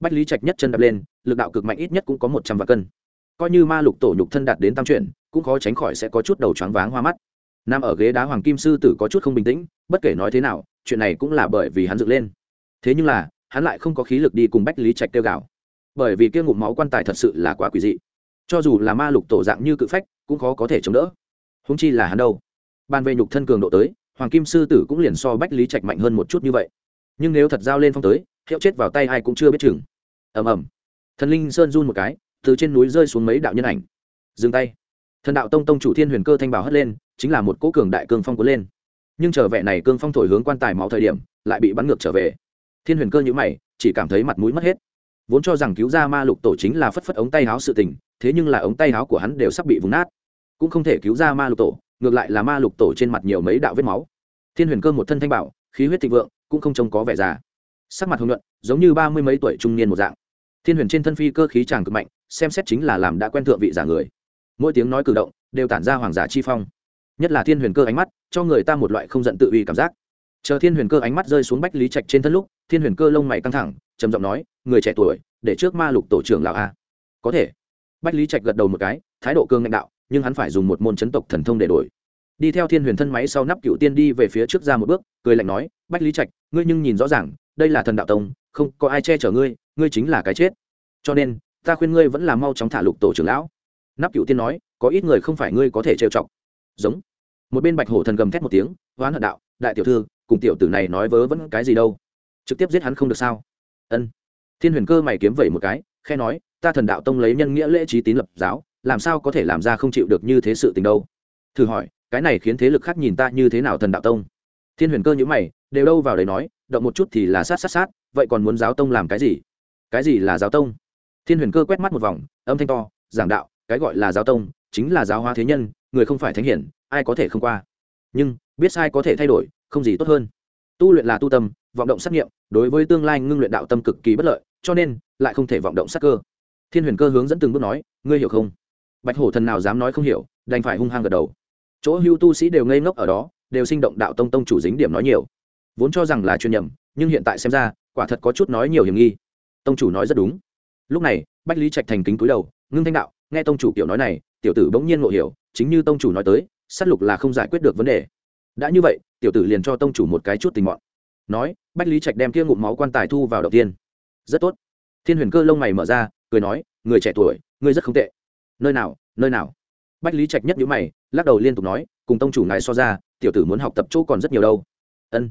Bách lý trạch nhất chân đập lên lực đạo cực mạnh ít nhất cũng có một trăm vạn cân. Coi như ma lục tổ nhục thân đạt đến tam chuyển, cũng khó tránh khỏi sẽ có chút đầu choáng váng hoa mắt. Nằm ở ghế đá hoàng kim sư tử có chút không bình tĩnh, bất kể nói thế nào, chuyện này cũng là bởi vì hắn dựng lên. Thế nhưng là, hắn lại không có khí lực đi cùng bách lý trạch tiêu gạo bởi vì kia ngụm máu quan tài thật sự là quá quỷ dị. Cho dù là ma lục tổ dạng như cự phách, cũng khó có thể chống đỡ. Húng chi là hắn đâu? Ban về nhục thân cường độ tới, hoàng kim sư tử cũng liền so bách lý trạch mạnh hơn một chút như vậy. Nhưng nếu thật giao lên phong tới, hiệu chết vào tay ai cũng chưa biết chừng. Ầm ầm thần linh sơn run một cái, từ trên núi rơi xuống mấy đạo nhân ảnh. Dừng tay. Thần đạo tông tông chủ thiên huyền cơ thanh bảo hất lên, chính là một cỗ cường đại cương phong cuốn lên. Nhưng trở vẻ này cương phong thổi hướng quan tài máu thời điểm, lại bị bắn ngược trở về. Thiên huyền cơ nhữ mày, chỉ cảm thấy mặt mũi mất hết. Vốn cho rằng cứu ra ma lục tổ chính là phất phất ống tay áo sự tình, thế nhưng là ống tay áo của hắn đều sắp bị vùng nát. Cũng không thể cứu ra ma lục tổ, ngược lại là ma lục tổ trên mặt nhiều mấy đạo vết máu. Thiên huyền cơ một thân thanh bảo, khí huyết thịnh vượng, cũng không trông có vẻ già. Sắc mặt hồng nhuận, giống như ba mươi mấy tuổi trung niên một dạng thiên huyền trên thân phi cơ khí tràng cực mạnh, xem xét chính là làm đã quen thượng vị giả người. Mỗi tiếng nói cử động, đều tản ra hoàng giả chi phong. Nhất là thiên huyền cơ ánh mắt, cho người ta một loại không giận tự uy cảm giác. Chờ thiên huyền cơ ánh mắt rơi xuống bách lý trạch trên thân lúc, thiên huyền cơ lông mày căng thẳng, trầm giọng nói, người trẻ tuổi, để trước ma lục tổ trưởng lào a. Có thể. Bách lý trạch gật đầu một cái, thái độ cương lãnh đạo, nhưng hắn phải dùng một môn chấn tộc thần thông để đổi. Đi theo thiên huyền thân máy sau nắp cựu tiên đi về phía trước ra một bước, cười lạnh nói, bách lý trạch, ngươi nhưng nhìn rõ ràng, đây là thần đạo tông không có ai che chở ngươi ngươi chính là cái chết. Cho nên, ta khuyên ngươi vẫn là mau chóng thả lục tổ trưởng lão. Nắp cựu tiên nói, có ít người không phải ngươi có thể trêu chọc. Giống. Một bên bạch hổ thần gầm thét một tiếng, hoán hận đạo, đại tiểu thư, cùng tiểu tử này nói vớ vẫn cái gì đâu? Trực tiếp giết hắn không được sao? Ân. Thiên huyền cơ mày kiếm vẩy một cái khe nói, ta thần đạo tông lấy nhân nghĩa lễ trí tín lập giáo, làm sao có thể làm ra không chịu được như thế sự tình đâu? Thử hỏi, cái này khiến thế lực khác nhìn ta như thế nào thần đạo tông? Thiên huyền cơ nhữ mày, đều đâu vào đấy nói, động một chút thì là sát sát sát vậy còn muốn giáo tông làm cái gì? Cái gì là giáo tông? Thiên huyền cơ quét mắt một vòng, âm thanh to, giảng đạo, cái gọi là giáo tông, chính là giáo hóa thế nhân, người không phải thánh hiển, ai có thể không qua. Nhưng, biết sai có thể thay đổi, không gì tốt hơn. Tu luyện là tu tâm, vọng động sát nghiệm đối với tương lai ngưng luyện đạo tâm cực kỳ bất lợi, cho nên lại không thể vọng động sát cơ. Thiên huyền cơ hướng dẫn từng bước nói, ngươi hiểu không? Bạch hổ thần nào dám nói không hiểu, đành phải hung hăng gật đầu. Chỗ hưu tu sĩ đều ngây ngốc ở đó, đều sinh động đạo tông tông chủ dính điểm nói nhiều. Vốn cho rằng là chuyên nhầm, nhưng hiện tại xem ra quả thật có chút nói nhiều hiểm nghi. Tông chủ nói rất đúng. Lúc này, bách lý trạch thành kính cúi đầu, ngưng thanh đạo, nghe tông chủ kiểu nói này, tiểu tử bỗng nhiên ngộ hiểu, chính như tông chủ nói tới s á t lục là không giải quyết được vấn đề. Đã như vậy, tiểu tử liền cho tông chủ một cái chút tình mọn. Nói, bách lý trạch đem kia ngụm máu quan tài thu vào đầu tiên. Rất tốt. Thiên huyền cơ lông mày mở ra, cười nói, người trẻ tuổi, ngươi rất không tệ. Nơi nào nơi nào? Bách lý trạch nhất nhữ mày, lắc đầu liên tục nói, cùng tông chủ ngài so ra, tiểu tử muốn học tập chỗ còn rất nhiều đâu. Ân.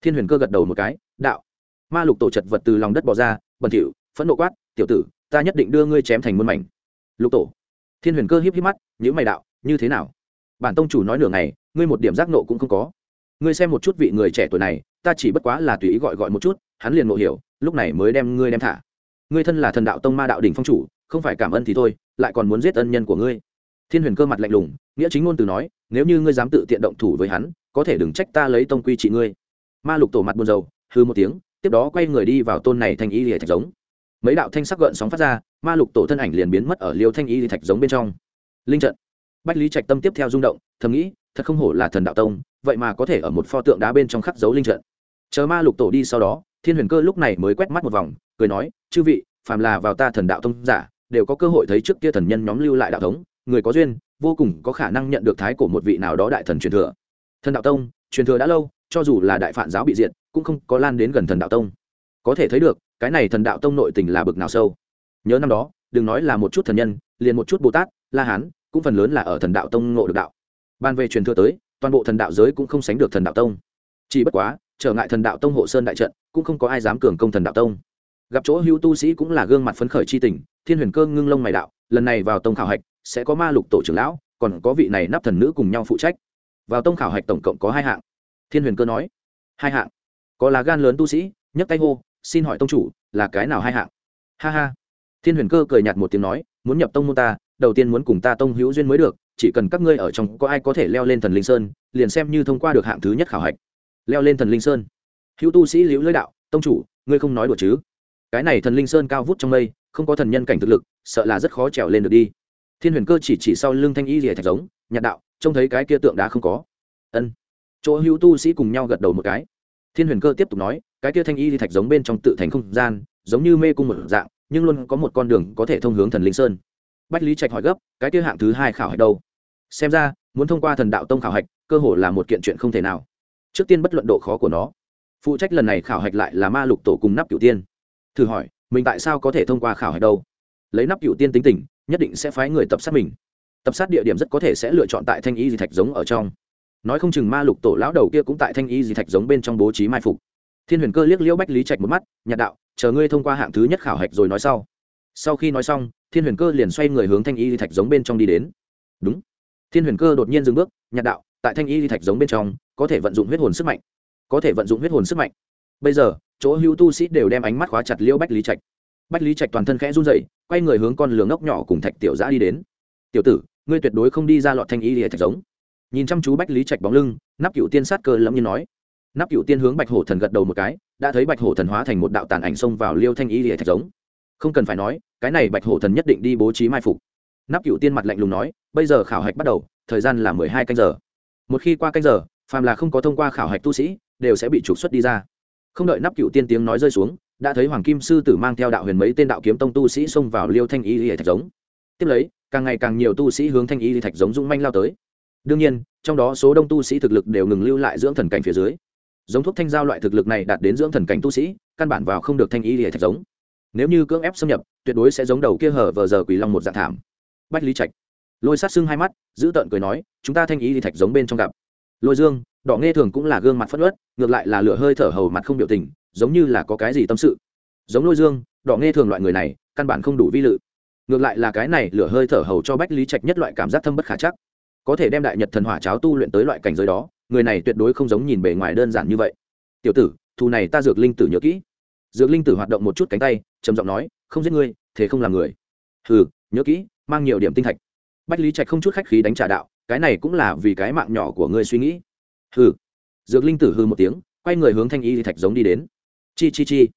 Thiên huyền cơ gật đầu một cái, đạo ma lục tổ chật vật từ lòng đất bỏ ra, bẩn thỉu, phẫn nộ quát, tiểu tử, ta nhất định đưa ngươi chém thành muôn mảnh. Lục tổ. Thiên huyền cơ híp híp mắt, nhữ mày đạo, như thế nào? Bản tông chủ nói nửa ngày, ngươi một điểm giác nộ cũng không có. Ngươi xem một chút vị người trẻ tuổi này, ta chỉ bất quá là tùy ý gọi gọi một chút, hắn liền ngộ hiểu, lúc này mới đem ngươi đem thả. Ngươi thân là thần đạo tông ma đạo đỉnh phong chủ, không phải cảm ơn thì thôi, lại còn muốn giết ân nhân của ngươi. Thiên huyền cơ mặt lạnh lùng, nghĩa chính ngôn từ nói, nếu như ngươi dám tự tiện động thủ với hắn, có thể đừng trách ta lấy tông quy trị ngươi. Ma lục tổ mặt buồn rầu hư một tiếng tiếp đó quay người đi vào tôn này thanh y lìa thạch giống. Mấy đạo thanh sắc gợn sóng phát ra, ma lục tổ thân ảnh liền biến mất ở liêu thanh y lìa thạch giống bên trong. Linh trận. Bách lý trạch tâm tiếp theo rung động, thầm nghĩ, thật không hổ là thần đạo tông, vậy mà có thể ở một pho tượng đá bên trong khắc dấu linh trận. Chờ ma lục tổ đi sau đó, thiên huyền cơ lúc này mới quét mắt một vòng, cười nói, chư vị, phàm là vào ta thần đạo tông giả, đều có cơ hội thấy trước kia thần nhân nhóm lưu lại đạo thống, người có duyên, vô cùng có khả năng nhận được thái của một vị nào đó đại thần truyền thừa. Thần đạo tông, truyền thừa đã lâu cho dù là đại phản giáo bị diệt, cũng không có lan đến gần thần đạo tông. Có thể thấy được, cái này thần đạo tông nội tình là bực nào sâu. Nhớ năm đó, đừng nói là một chút thần nhân, liền một chút bồ tát la hán, cũng phần lớn là ở thần đạo tông ngộ được đạo. Ban về truyền thừa tới, toàn bộ thần đạo giới cũng không sánh được thần đạo tông. Chỉ bất quá, trở ngại thần đạo tông hộ sơn đại trận, cũng không có ai dám cường công thần đạo tông. Gặp chỗ hữu tu sĩ cũng là gương mặt phấn khởi chi tình, thiên huyền cơ ngưng lông mày đạo, lần này vào tông khảo hạch, sẽ có ma lục tổ trưởng lão, còn có vị này nắp thần nữ cùng nhau phụ trách. Vào tông khảo hạch tổng cộng có hai hạng thiên huyền cơ nói, hai hạng. Có là gan lớn tu sĩ, nhấc tay hô, xin hỏi tông chủ, là cái nào hai hạng? Ha ha. Thiên huyền cơ cười nhạt một tiếng nói, muốn nhập tông môn ta, đầu tiên muốn cùng ta tông hữu duyên mới được, chỉ cần các ngươi ở trong có ai có thể leo lên thần linh sơn, liền xem như thông qua được hạng thứ nhất khảo hạch. Leo lên thần linh sơn. Hữu tu sĩ liễu lưỡi đạo, tông chủ, ngươi không nói đùa chứ? Cái này thần linh sơn cao vút trong mây, không có thần nhân cảnh thực lực, sợ là rất khó trèo lên được đi. Thiên huyền cơ chỉ chỉ sau lưng thanh y rìa thạch giống, nhạt đạo, trông thấy cái kia tượng đá không có. Ân chỗ hữu tu sĩ cùng nhau gật đầu một cái. Thiên huyền cơ tiếp tục nói, cái kia thanh y thì thạch giống bên trong tự thành không gian, giống như mê cung một dạng, nhưng luôn có một con đường có thể thông hướng thần linh sơn. Bách lý trạch hỏi gấp, cái kia hạng thứ hai khảo hạch đâu? Xem ra, muốn thông qua thần đạo tông khảo hạch, cơ hồ là một kiện chuyện không thể nào. Trước tiên bất luận độ khó của nó. Phụ trách lần này khảo hạch lại là ma lục tổ cùng nắp cửu tiên. Thử hỏi, mình tại sao có thể thông qua khảo hạch đâu? Lấy nắp cửu tiên tính tình, nhất định sẽ phái người tập sát mình. Tập sát địa điểm rất có thể sẽ lựa chọn tại thanh y di thạch giống ở trong nói không chừng ma lục tổ lão đầu kia cũng tại thanh y di thạch giống bên trong bố trí mai phục. Thiên huyền cơ liếc liễu bách lý trạch một mắt, nhạt đạo, chờ ngươi thông qua hạng thứ nhất khảo hạch rồi nói sau. Sau khi nói xong, thiên huyền cơ liền xoay người hướng thanh y di thạch giống bên trong đi đến. Đúng. Thiên huyền cơ đột nhiên dừng bước, nhạt đạo, tại thanh y di thạch giống bên trong, có thể vận dụng huyết hồn sức mạnh. Có thể vận dụng huyết hồn sức mạnh. Bây giờ, chỗ hữu tu sĩ đều đem ánh mắt khóa chặt liễu bách lý trạch. Bách lý trạch toàn thân khẽ run dậy quay người hướng con lường ngốc nhỏ cùng thạch tiểu giã đi đến. Tiểu tử, ngươi tuyệt đối không đi ra lọt thanh y di thạch giống nhìn chăm chú bách lý trạch bóng lưng, nắp cựu tiên sát cơ lẫm như nói. Nắp cựu tiên hướng bạch hổ thần gật đầu một cái, đã thấy bạch hổ thần hóa thành một đạo tàn ảnh xông vào liêu thanh y lìa thạch giống. Không cần phải nói, cái này bạch hổ thần nhất định đi bố trí mai phục. Nắp cựu tiên mặt lạnh lùng nói, bây giờ khảo hạch bắt đầu, thời gian là mười hai canh giờ. Một khi qua canh giờ, phàm là không có thông qua khảo hạch tu sĩ, đều sẽ bị trục xuất đi ra. Không đợi nắp cựu tiên tiếng nói rơi xuống, đã thấy hoàng kim sư tử mang theo đạo huyền mấy tên đạo kiếm tông tu sĩ xông vào liêu thanh y lìa thạch giống. Tiếp lấy, càng ngày càng nhiều tu sĩ hướng thanh y thạch giống dung manh lao tới đương nhiên, trong đó số đông tu sĩ thực lực đều ngừng lưu lại dưỡng thần cảnh phía dưới. Giống thuốc thanh giao loại thực lực này đạt đến dưỡng thần cảnh tu sĩ, căn bản vào không được thanh y hệ thạch giống. Nếu như cưỡng ép xâm nhập, tuyệt đối sẽ giống đầu kia hở vờ giờ quỷ long một dạng thảm. Bách lý trạch. Lôi sát sưng hai mắt, giữ tợn cười nói, chúng ta thanh ý thì thạch giống bên trong gặp. Lôi dương, đỏ nghe thường cũng là gương mặt phất ớt ngược lại là lửa hơi thở hầu mặt không biểu tình, giống như là có cái gì tâm sự. Giống lôi dương, đỏ nghe thường loại người này, căn bản không đủ vi lự. Ngược lại là cái này lửa hơi thở hầu cho bách lý trạch nhất loại cảm giác thâm bất khả chắc có thể đem đại nhật thần hỏa cháo tu luyện tới loại cảnh giới đó, người này tuyệt đối không giống nhìn bề ngoài đơn giản như vậy. Tiểu tử, thù này ta dược linh tử nhớ kỹ. Dược linh tử hoạt động một chút cánh tay, trầm giọng nói, không giết ngươi, thế không làm người. Hừ, nhớ kỹ, mang nhiều điểm tinh thạch. Bách lý trạch không chút khách khí đánh trả đạo, cái này cũng là vì cái mạng nhỏ của ngươi suy nghĩ. Hừ. Dược linh tử hư một tiếng, quay người hướng thanh y thạch giống đi đến. Chi chi chi.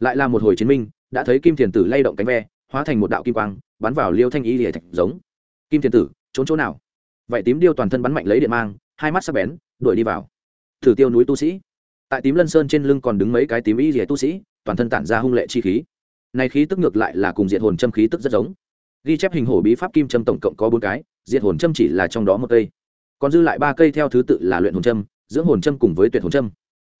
Lại là một hồi chiến minh, đã thấy kim thiền tử lay động cánh ve, hóa thành một đạo kim quang, bắn vào liêu thanh y thạch giống. Kim thiền tử, trốn chỗ nào? Vậy tím điêu toàn thân bắn mạnh lấy điện mang, hai mắt sắc bén, đuổi đi vào. Thử tiêu núi tu sĩ. Tại tím lân sơn trên lưng còn đứng mấy cái tím y rỉa tu sĩ, toàn thân tản ra hung lệ chi khí. Này khí tức ngược lại là cùng diệt hồn châm khí tức rất giống. Ghi chép hình hổ bí pháp kim châm tổng cộng có bốn cái, diệt hồn châm chỉ là trong đó một cây. Còn dư lại ba cây theo thứ tự là luyện hồn châm, dưỡng hồn châm cùng với tuyệt hồn châm.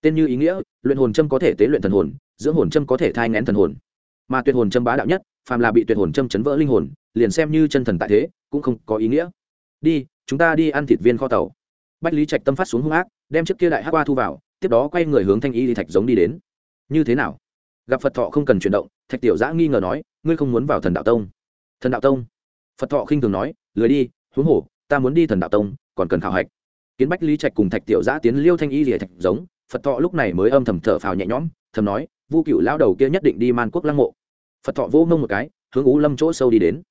Tên như ý nghĩa, luyện hồn châm có thể tế luyện thần hồn, dưỡng hồn châm có thể thai ngén thần hồn. Mà tuyệt hồn châm bá đạo nhất, phàm là bị tuyệt hồn châm chấn vỡ linh hồn, liền xem như chân thần tại thế, cũng không có ý nghĩa. Đi chúng ta đi ăn thịt viên kho tàu. Bách lý trạch tâm phát xuống hung ác đem chiếc kia đại hát qua thu vào tiếp đó quay người hướng thanh y thạch giống đi đến. Như thế nào? Gặp phật thọ không cần chuyển động thạch tiểu giã nghi ngờ nói ngươi không muốn vào thần đạo tông. Thần đạo tông? Phật thọ khinh thường nói lười đi huống hồ ta muốn đi thần đạo tông còn cần khảo hạch. Kiến bách lý trạch cùng thạch tiểu giã tiến liêu thanh y rỉa thạch giống phật thọ lúc này mới âm thầm thở phào nhẹ nhõm thầm nói vu cựu lão đầu kia nhất định đi man quốc lăng mộ. Phật thọ vô mông một cái hướng ú lâm chỗ sâu đi đến.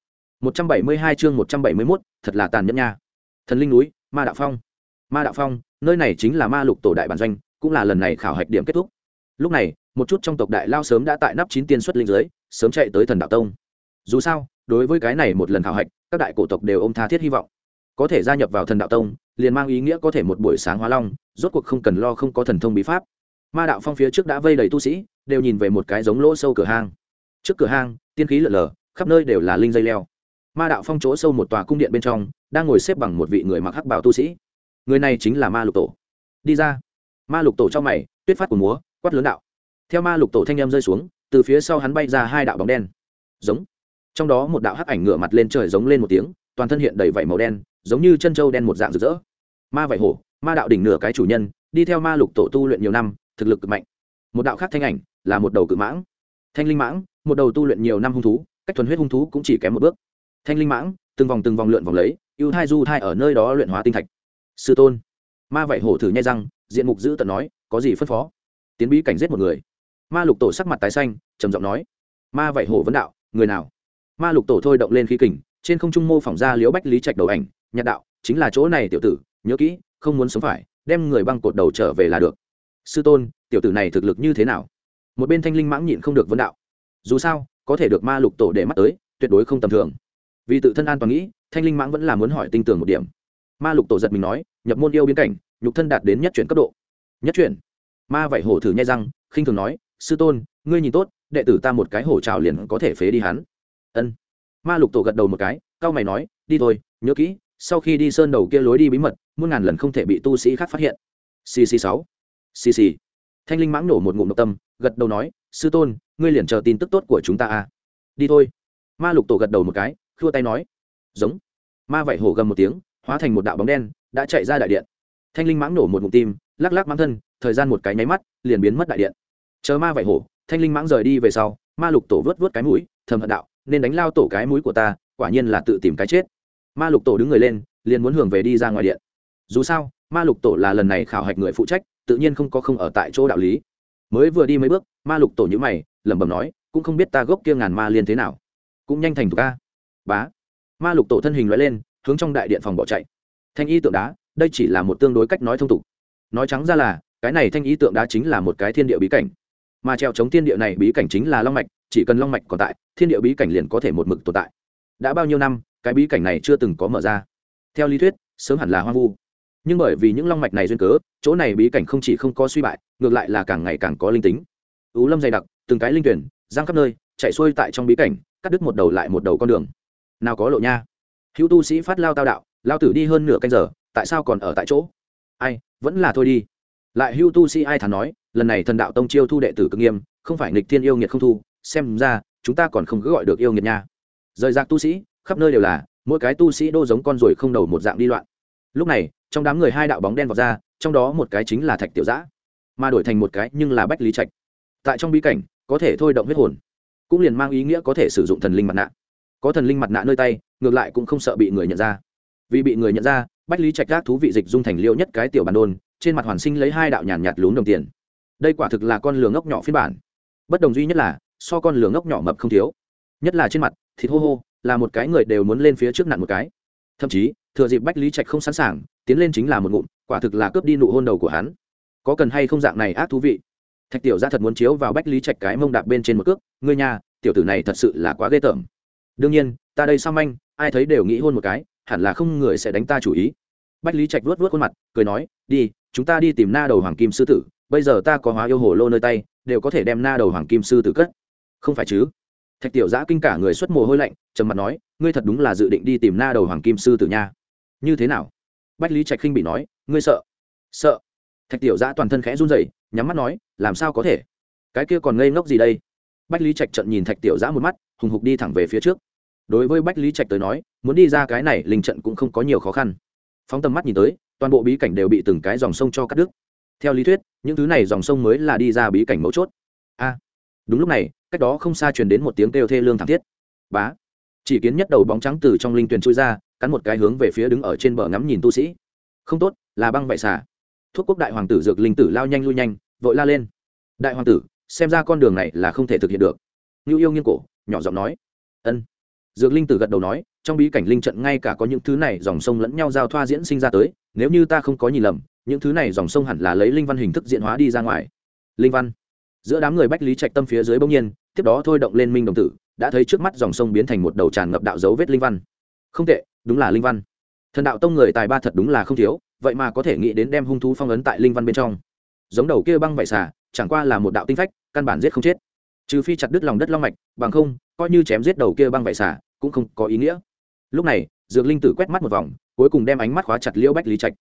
Một trăm bảy mươi hai chương một trăm bảy mươi 171, thật là tàn nhẫn nha thần linh núi, ma đạo phong. Ma đạo phong, nơi này chính là ma lục tổ đại bản doanh, cũng là lần này khảo hạch điểm kết thúc. Lúc này, một chút trong tộc đại lao sớm đã tại nắp chín tiên xuất linh giới, sớm chạy tới thần đạo tông. Dù sao, đối với cái này một lần khảo hạch, các đại cổ tộc đều ôm tha thiết hy vọng. Có thể gia nhập vào thần đạo tông, liền mang ý nghĩa có thể một buổi sáng hóa long, rốt cuộc không cần lo không có thần thông bí pháp. Ma đạo phong phía trước đã vây đầy tu sĩ, đều nhìn về một cái giống lỗ sâu cửa hang. Trước cửa hang, tiên khí lở lở, khắp nơi đều là linh dây leo. Ma đạo phong chỗ sâu một tòa cung điện bên trong đang ngồi xếp bằng một vị người mặc hắc bảo tu sĩ. Người này chính là ma lục tổ. Đi ra. Ma lục tổ trong mày, tuyết phát của múa, quát lớn đạo. Theo ma lục tổ thanh em rơi xuống, từ phía sau hắn bay ra hai đạo bóng đen. Giống. Trong đó một đạo hắc ảnh ngửa mặt lên trời giống lên một tiếng, toàn thân hiện đầy vảy màu đen, giống như chân trâu đen một dạng rực rỡ. Ma vảy hổ, ma đạo đỉnh nửa cái chủ nhân, đi theo ma lục tổ tu luyện nhiều năm, thực lực cực mạnh. Một đạo khác thanh ảnh, là một đầu cự mãng. Thanh linh mãng, một đầu tu luyện nhiều năm hung thú, cách thuần huyết hung thú cũng chỉ kém một bước. Thanh linh mãng, từng vòng từng vòng lượn vòng lấy ưu thai du thai ở nơi đó luyện hóa tinh thạch. Sư tôn. Ma vảy hổ thử nhai răng, diện mục giữ tận nói, có gì phân phó? Tiến bí cảnh giết một người. Ma lục tổ sắc mặt tái xanh, trầm giọng nói, ma vảy hổ vấn đạo, người nào? Ma lục tổ thôi động lên khí kình, trên không trung mô phỏng ra liễu bách lý trạch đầu ảnh nhạt đạo, chính là chỗ này tiểu tử, nhớ kỹ, không muốn sống phải, đem người băng cột đầu trở về là được. Sư tôn, tiểu tử này thực lực như thế nào? Một bên thanh linh mãng nhịn không được vấn đạo, dù sao, có thể được ma lục tổ để mắt tới, tuyệt đối không tầm thường vì tự thân an toàn nghĩ, thanh linh mãng vẫn là muốn hỏi tinh tường một điểm. Ma lục tổ giật mình nói, nhập môn yêu biến cảnh, nhục thân đạt đến nhất chuyển cấp độ. Nhất chuyển? Ma vảy hổ thử nhai răng, khinh thường nói, sư tôn, ngươi nhìn tốt, đệ tử ta một cái hổ trào liền có thể phế đi hắn. Ân. Ma lục tổ gật đầu một cái, cao mày nói, đi thôi, nhớ kỹ, sau khi đi sơn đầu kia lối đi bí mật, muôn ngàn lần không thể bị tu sĩ khác phát hiện. Cc sáu. Cc thanh linh mãng nổ một ngụm độc tâm, gật đầu nói, sư tôn, ngươi liền chờ tin tức tốt của chúng ta à. Đi thôi. Ma lục tổ gật đầu một cái khua tay nói, giống. Ma vảy hổ gầm một tiếng, hóa thành một đạo bóng đen, đã chạy ra đại điện. Thanh linh mãng nổ một ngụm tim, lắc lắc mãng thân, thời gian một cái nháy mắt, liền biến mất đại điện. Chờ ma vảy hổ, thanh linh mãng rời đi về sau, ma lục tổ vớt vớt cái mũi, thầm hận đạo, nên đánh lao tổ cái mũi của ta, quả nhiên là tự tìm cái chết. Ma lục tổ đứng người lên, liền muốn hưởng về đi ra ngoài điện. Dù sao, ma lục tổ là lần này khảo hạch người phụ trách, tự nhiên không có không ở tại chỗ đạo lý. Mới vừa đi mấy bước, ma lục tổ nhữ mày, lẩm bẩm nói, cũng không biết ta gốc kia ngàn ma liên thế nào, cũng nhanh thành thục ca bá. Ma lục tổ thân hình loại lên, hướng trong đại điện phòng bỏ chạy. Thanh y tượng đá, đây chỉ là một tương đối cách nói thông tục. Nói trắng ra là, cái này thanh y tượng đá chính là một cái thiên địa bí cảnh. Mà treo chống thiên địa này bí cảnh chính là long mạch, chỉ cần long mạch còn tại, thiên địa bí cảnh liền có thể một mực tồn tại. Đã bao nhiêu năm, cái bí cảnh này chưa từng có mở ra. Theo lý thuyết, sớm hẳn là hoang vu. Nhưng bởi vì những long mạch này duyên cớ, chỗ này bí cảnh không chỉ không có suy bại, ngược lại là càng ngày càng có linh tính. Ứ lâm dày đặc, từng cái linh tuyển, giang khắp nơi, chạy xuôi tại trong bí cảnh, cắt đứt một đầu lại một đầu con đường nào có lộ nha. Hữu tu sĩ phát lao tao đạo, lao tử đi hơn nửa canh giờ, tại sao còn ở tại chỗ? Ai, vẫn là thôi đi. Lại hữu tu sĩ ai thà nói, lần này thần đạo tông chiêu thu đệ tử cực nghiêm, không phải nghịch thiên yêu nghiệt không thu, xem ra, chúng ta còn không cứ gọi được yêu nghiệt nha. Rời rạc tu sĩ, khắp nơi đều là, mỗi cái tu sĩ đô giống con ruồi không đầu một dạng đi loạn. Lúc này, trong đám người hai đạo bóng đen vọt ra, trong đó một cái chính là thạch tiểu giã, mà đổi thành một cái nhưng là bách lý trạch. Tại trong bí cảnh, có thể thôi động huyết hồn, cũng liền mang ý nghĩa có thể sử dụng thần linh mặt nạ có thần linh mặt nạ nơi tay ngược lại cũng không sợ bị người nhận ra. Vì bị người nhận ra bách lý trạch gác thú vị dịch dung thành liêu nhất cái tiểu bản đôn trên mặt hoàn sinh lấy hai đạo nhàn nhạt, nhạt lún đồng tiền. Đây quả thực là con lường ngốc nhỏ phiên bản. Bất đồng duy nhất là so con lường ngốc nhỏ mập không thiếu. Nhất là trên mặt thịt hô hô là một cái người đều muốn lên phía trước nặn một cái. Thậm chí thừa dịp bách lý trạch không sẵn sàng tiến lên chính là một ngụm quả thực là cướp đi nụ hôn đầu của hắn. Có cần hay không dạng này ác thú vị? Thạch tiểu ra thật muốn chiếu vào bách lý trạch cái mông đạp bên trên một cước. Ngươi nhà tiểu tử này thật sự là quá ghê tởm đương nhiên, ta đây sao manh, ai thấy đều nghĩ hôn một cái, hẳn là không người sẽ đánh ta chủ ý. Bách lý trạch vuốt vuốt khuôn mặt, cười nói, đi, chúng ta đi tìm na đầu hoàng kim sư tử, bây giờ ta có hóa yêu hồ lô nơi tay, đều có thể đem na đầu hoàng kim sư tử cất. Không phải chứ? Thạch tiểu giã kinh cả người xuất mồ hôi lạnh, trầm mặt nói, ngươi thật đúng là dự định đi tìm na đầu hoàng kim sư tử nha. Như thế nào? Bách lý trạch khinh bị nói, ngươi sợ? Sợ. Thạch tiểu giã toàn thân khẽ run rẩy, nhắm mắt nói, làm sao có thể? Cái kia còn ngây ngốc gì đây? Bách lý trạch trận nhìn thạch tiểu giã một mắt hùng hục đi thẳng về phía trước. Đối với bách lý trạch tới nói, muốn đi ra cái này linh trận cũng không có nhiều khó khăn. Phóng tầm mắt nhìn tới, toàn bộ bí cảnh đều bị từng cái dòng sông cho cắt đứt. Theo lý thuyết, những thứ này dòng sông mới là đi ra bí cảnh mấu chốt. A! Đúng lúc này, cách đó không xa truyền đến một tiếng kêu thê lương thảm thiết. Bá! Chỉ kiến nhất đầu bóng trắng từ trong linh tuyền trôi ra, cắn một cái hướng về phía đứng ở trên bờ ngắm nhìn tu sĩ. Không tốt, là băng vậy xà. Thuốc quốc đại hoàng tử dược linh tử lao nhanh lui nhanh, vội la lên. Đại hoàng tử, xem ra con đường này là không thể thực hiện được. Ngưu yêu nghiêng cổ nhỏ giọng nói. Ân. Dược linh tử gật đầu nói, trong bí cảnh linh trận ngay cả có những thứ này dòng sông lẫn nhau giao thoa diễn sinh ra tới, nếu như ta không có nhìn lầm, những thứ này dòng sông hẳn là lấy linh văn hình thức diễn hóa đi ra ngoài. Linh văn. Giữa đám người bách lý trạch tâm phía dưới bỗng nhiên, tiếp đó thôi động lên minh đồng tử, đã thấy trước mắt dòng sông biến thành một đầu tràn ngập đạo dấu vết linh văn. Không tệ, đúng là linh văn. Thần đạo tông người tài ba thật đúng là không thiếu, vậy mà có thể nghĩ đến đem hung thú phong ấn tại linh văn bên trong. Giống đầu kia băng vải xà, chẳng qua là một đạo tinh phách, căn bản giết không chết trừ phi chặt đứt lòng đất long mạch, bằng không, coi như chém giết đầu kia băng vải xả, cũng không có ý nghĩa. Lúc này, dược linh tử quét mắt một vòng, cuối cùng đem ánh mắt khóa chặt liễu bách lý trạch.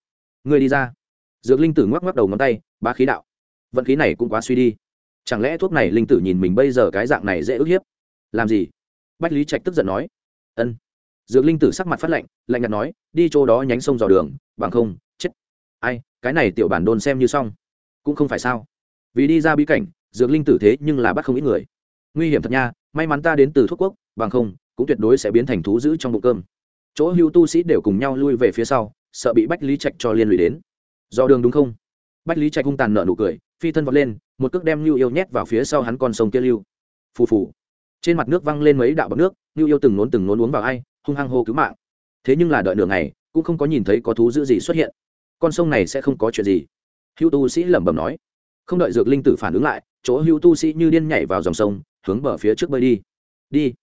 Người đi ra. Dược linh tử ngoắc ngoắc đầu ngón tay ba khí đạo, vận khí này cũng quá suy đi. Chẳng lẽ thuốc này linh tử nhìn mình bây giờ cái dạng này dễ ức hiếp? Làm gì? Bách lý trạch tức giận nói. Ân. Dược linh tử sắc mặt phát lạnh lạnh nhạt nói, đi chỗ đó nhánh sông dò đường, bằng không, chết. Ai, cái này tiểu bản đôn xem như xong, cũng không phải sao. Vì đi ra bí cảnh dược linh tử thế nhưng là bắt không ít người. Nguy hiểm thật nha, may mắn ta đến từ thuốc quốc, bằng không, cũng tuyệt đối sẽ biến thành thú dữ trong bụng cơm. Chỗ hưu tu sĩ đều cùng nhau lui về phía sau, sợ bị bách lý trạch cho liên lụy đến. Do đường đúng không? Bách lý trạch hung tàn nợ nụ cười, phi thân vọt lên, một cước đem lưu yêu nhét vào phía sau hắn con sông kia lưu. Phù phù. Trên mặt nước văng lên mấy đạo bọc nước lưu yêu từng nốn từng nốn uống vào ai, hung hăng hô cứu mạng. Thế nhưng là đợi nửa ngày, cũng không có nhìn thấy có thú dữ gì xuất hiện. Con sông này sẽ không có chuyện gì. Hưu tu sĩ lẩm bẩm nói không đợi dược linh tử phản ứng lại, chỗ hưu tu sĩ như điên nhảy vào dòng sông, hướng bờ phía trước bơi đi. Đi.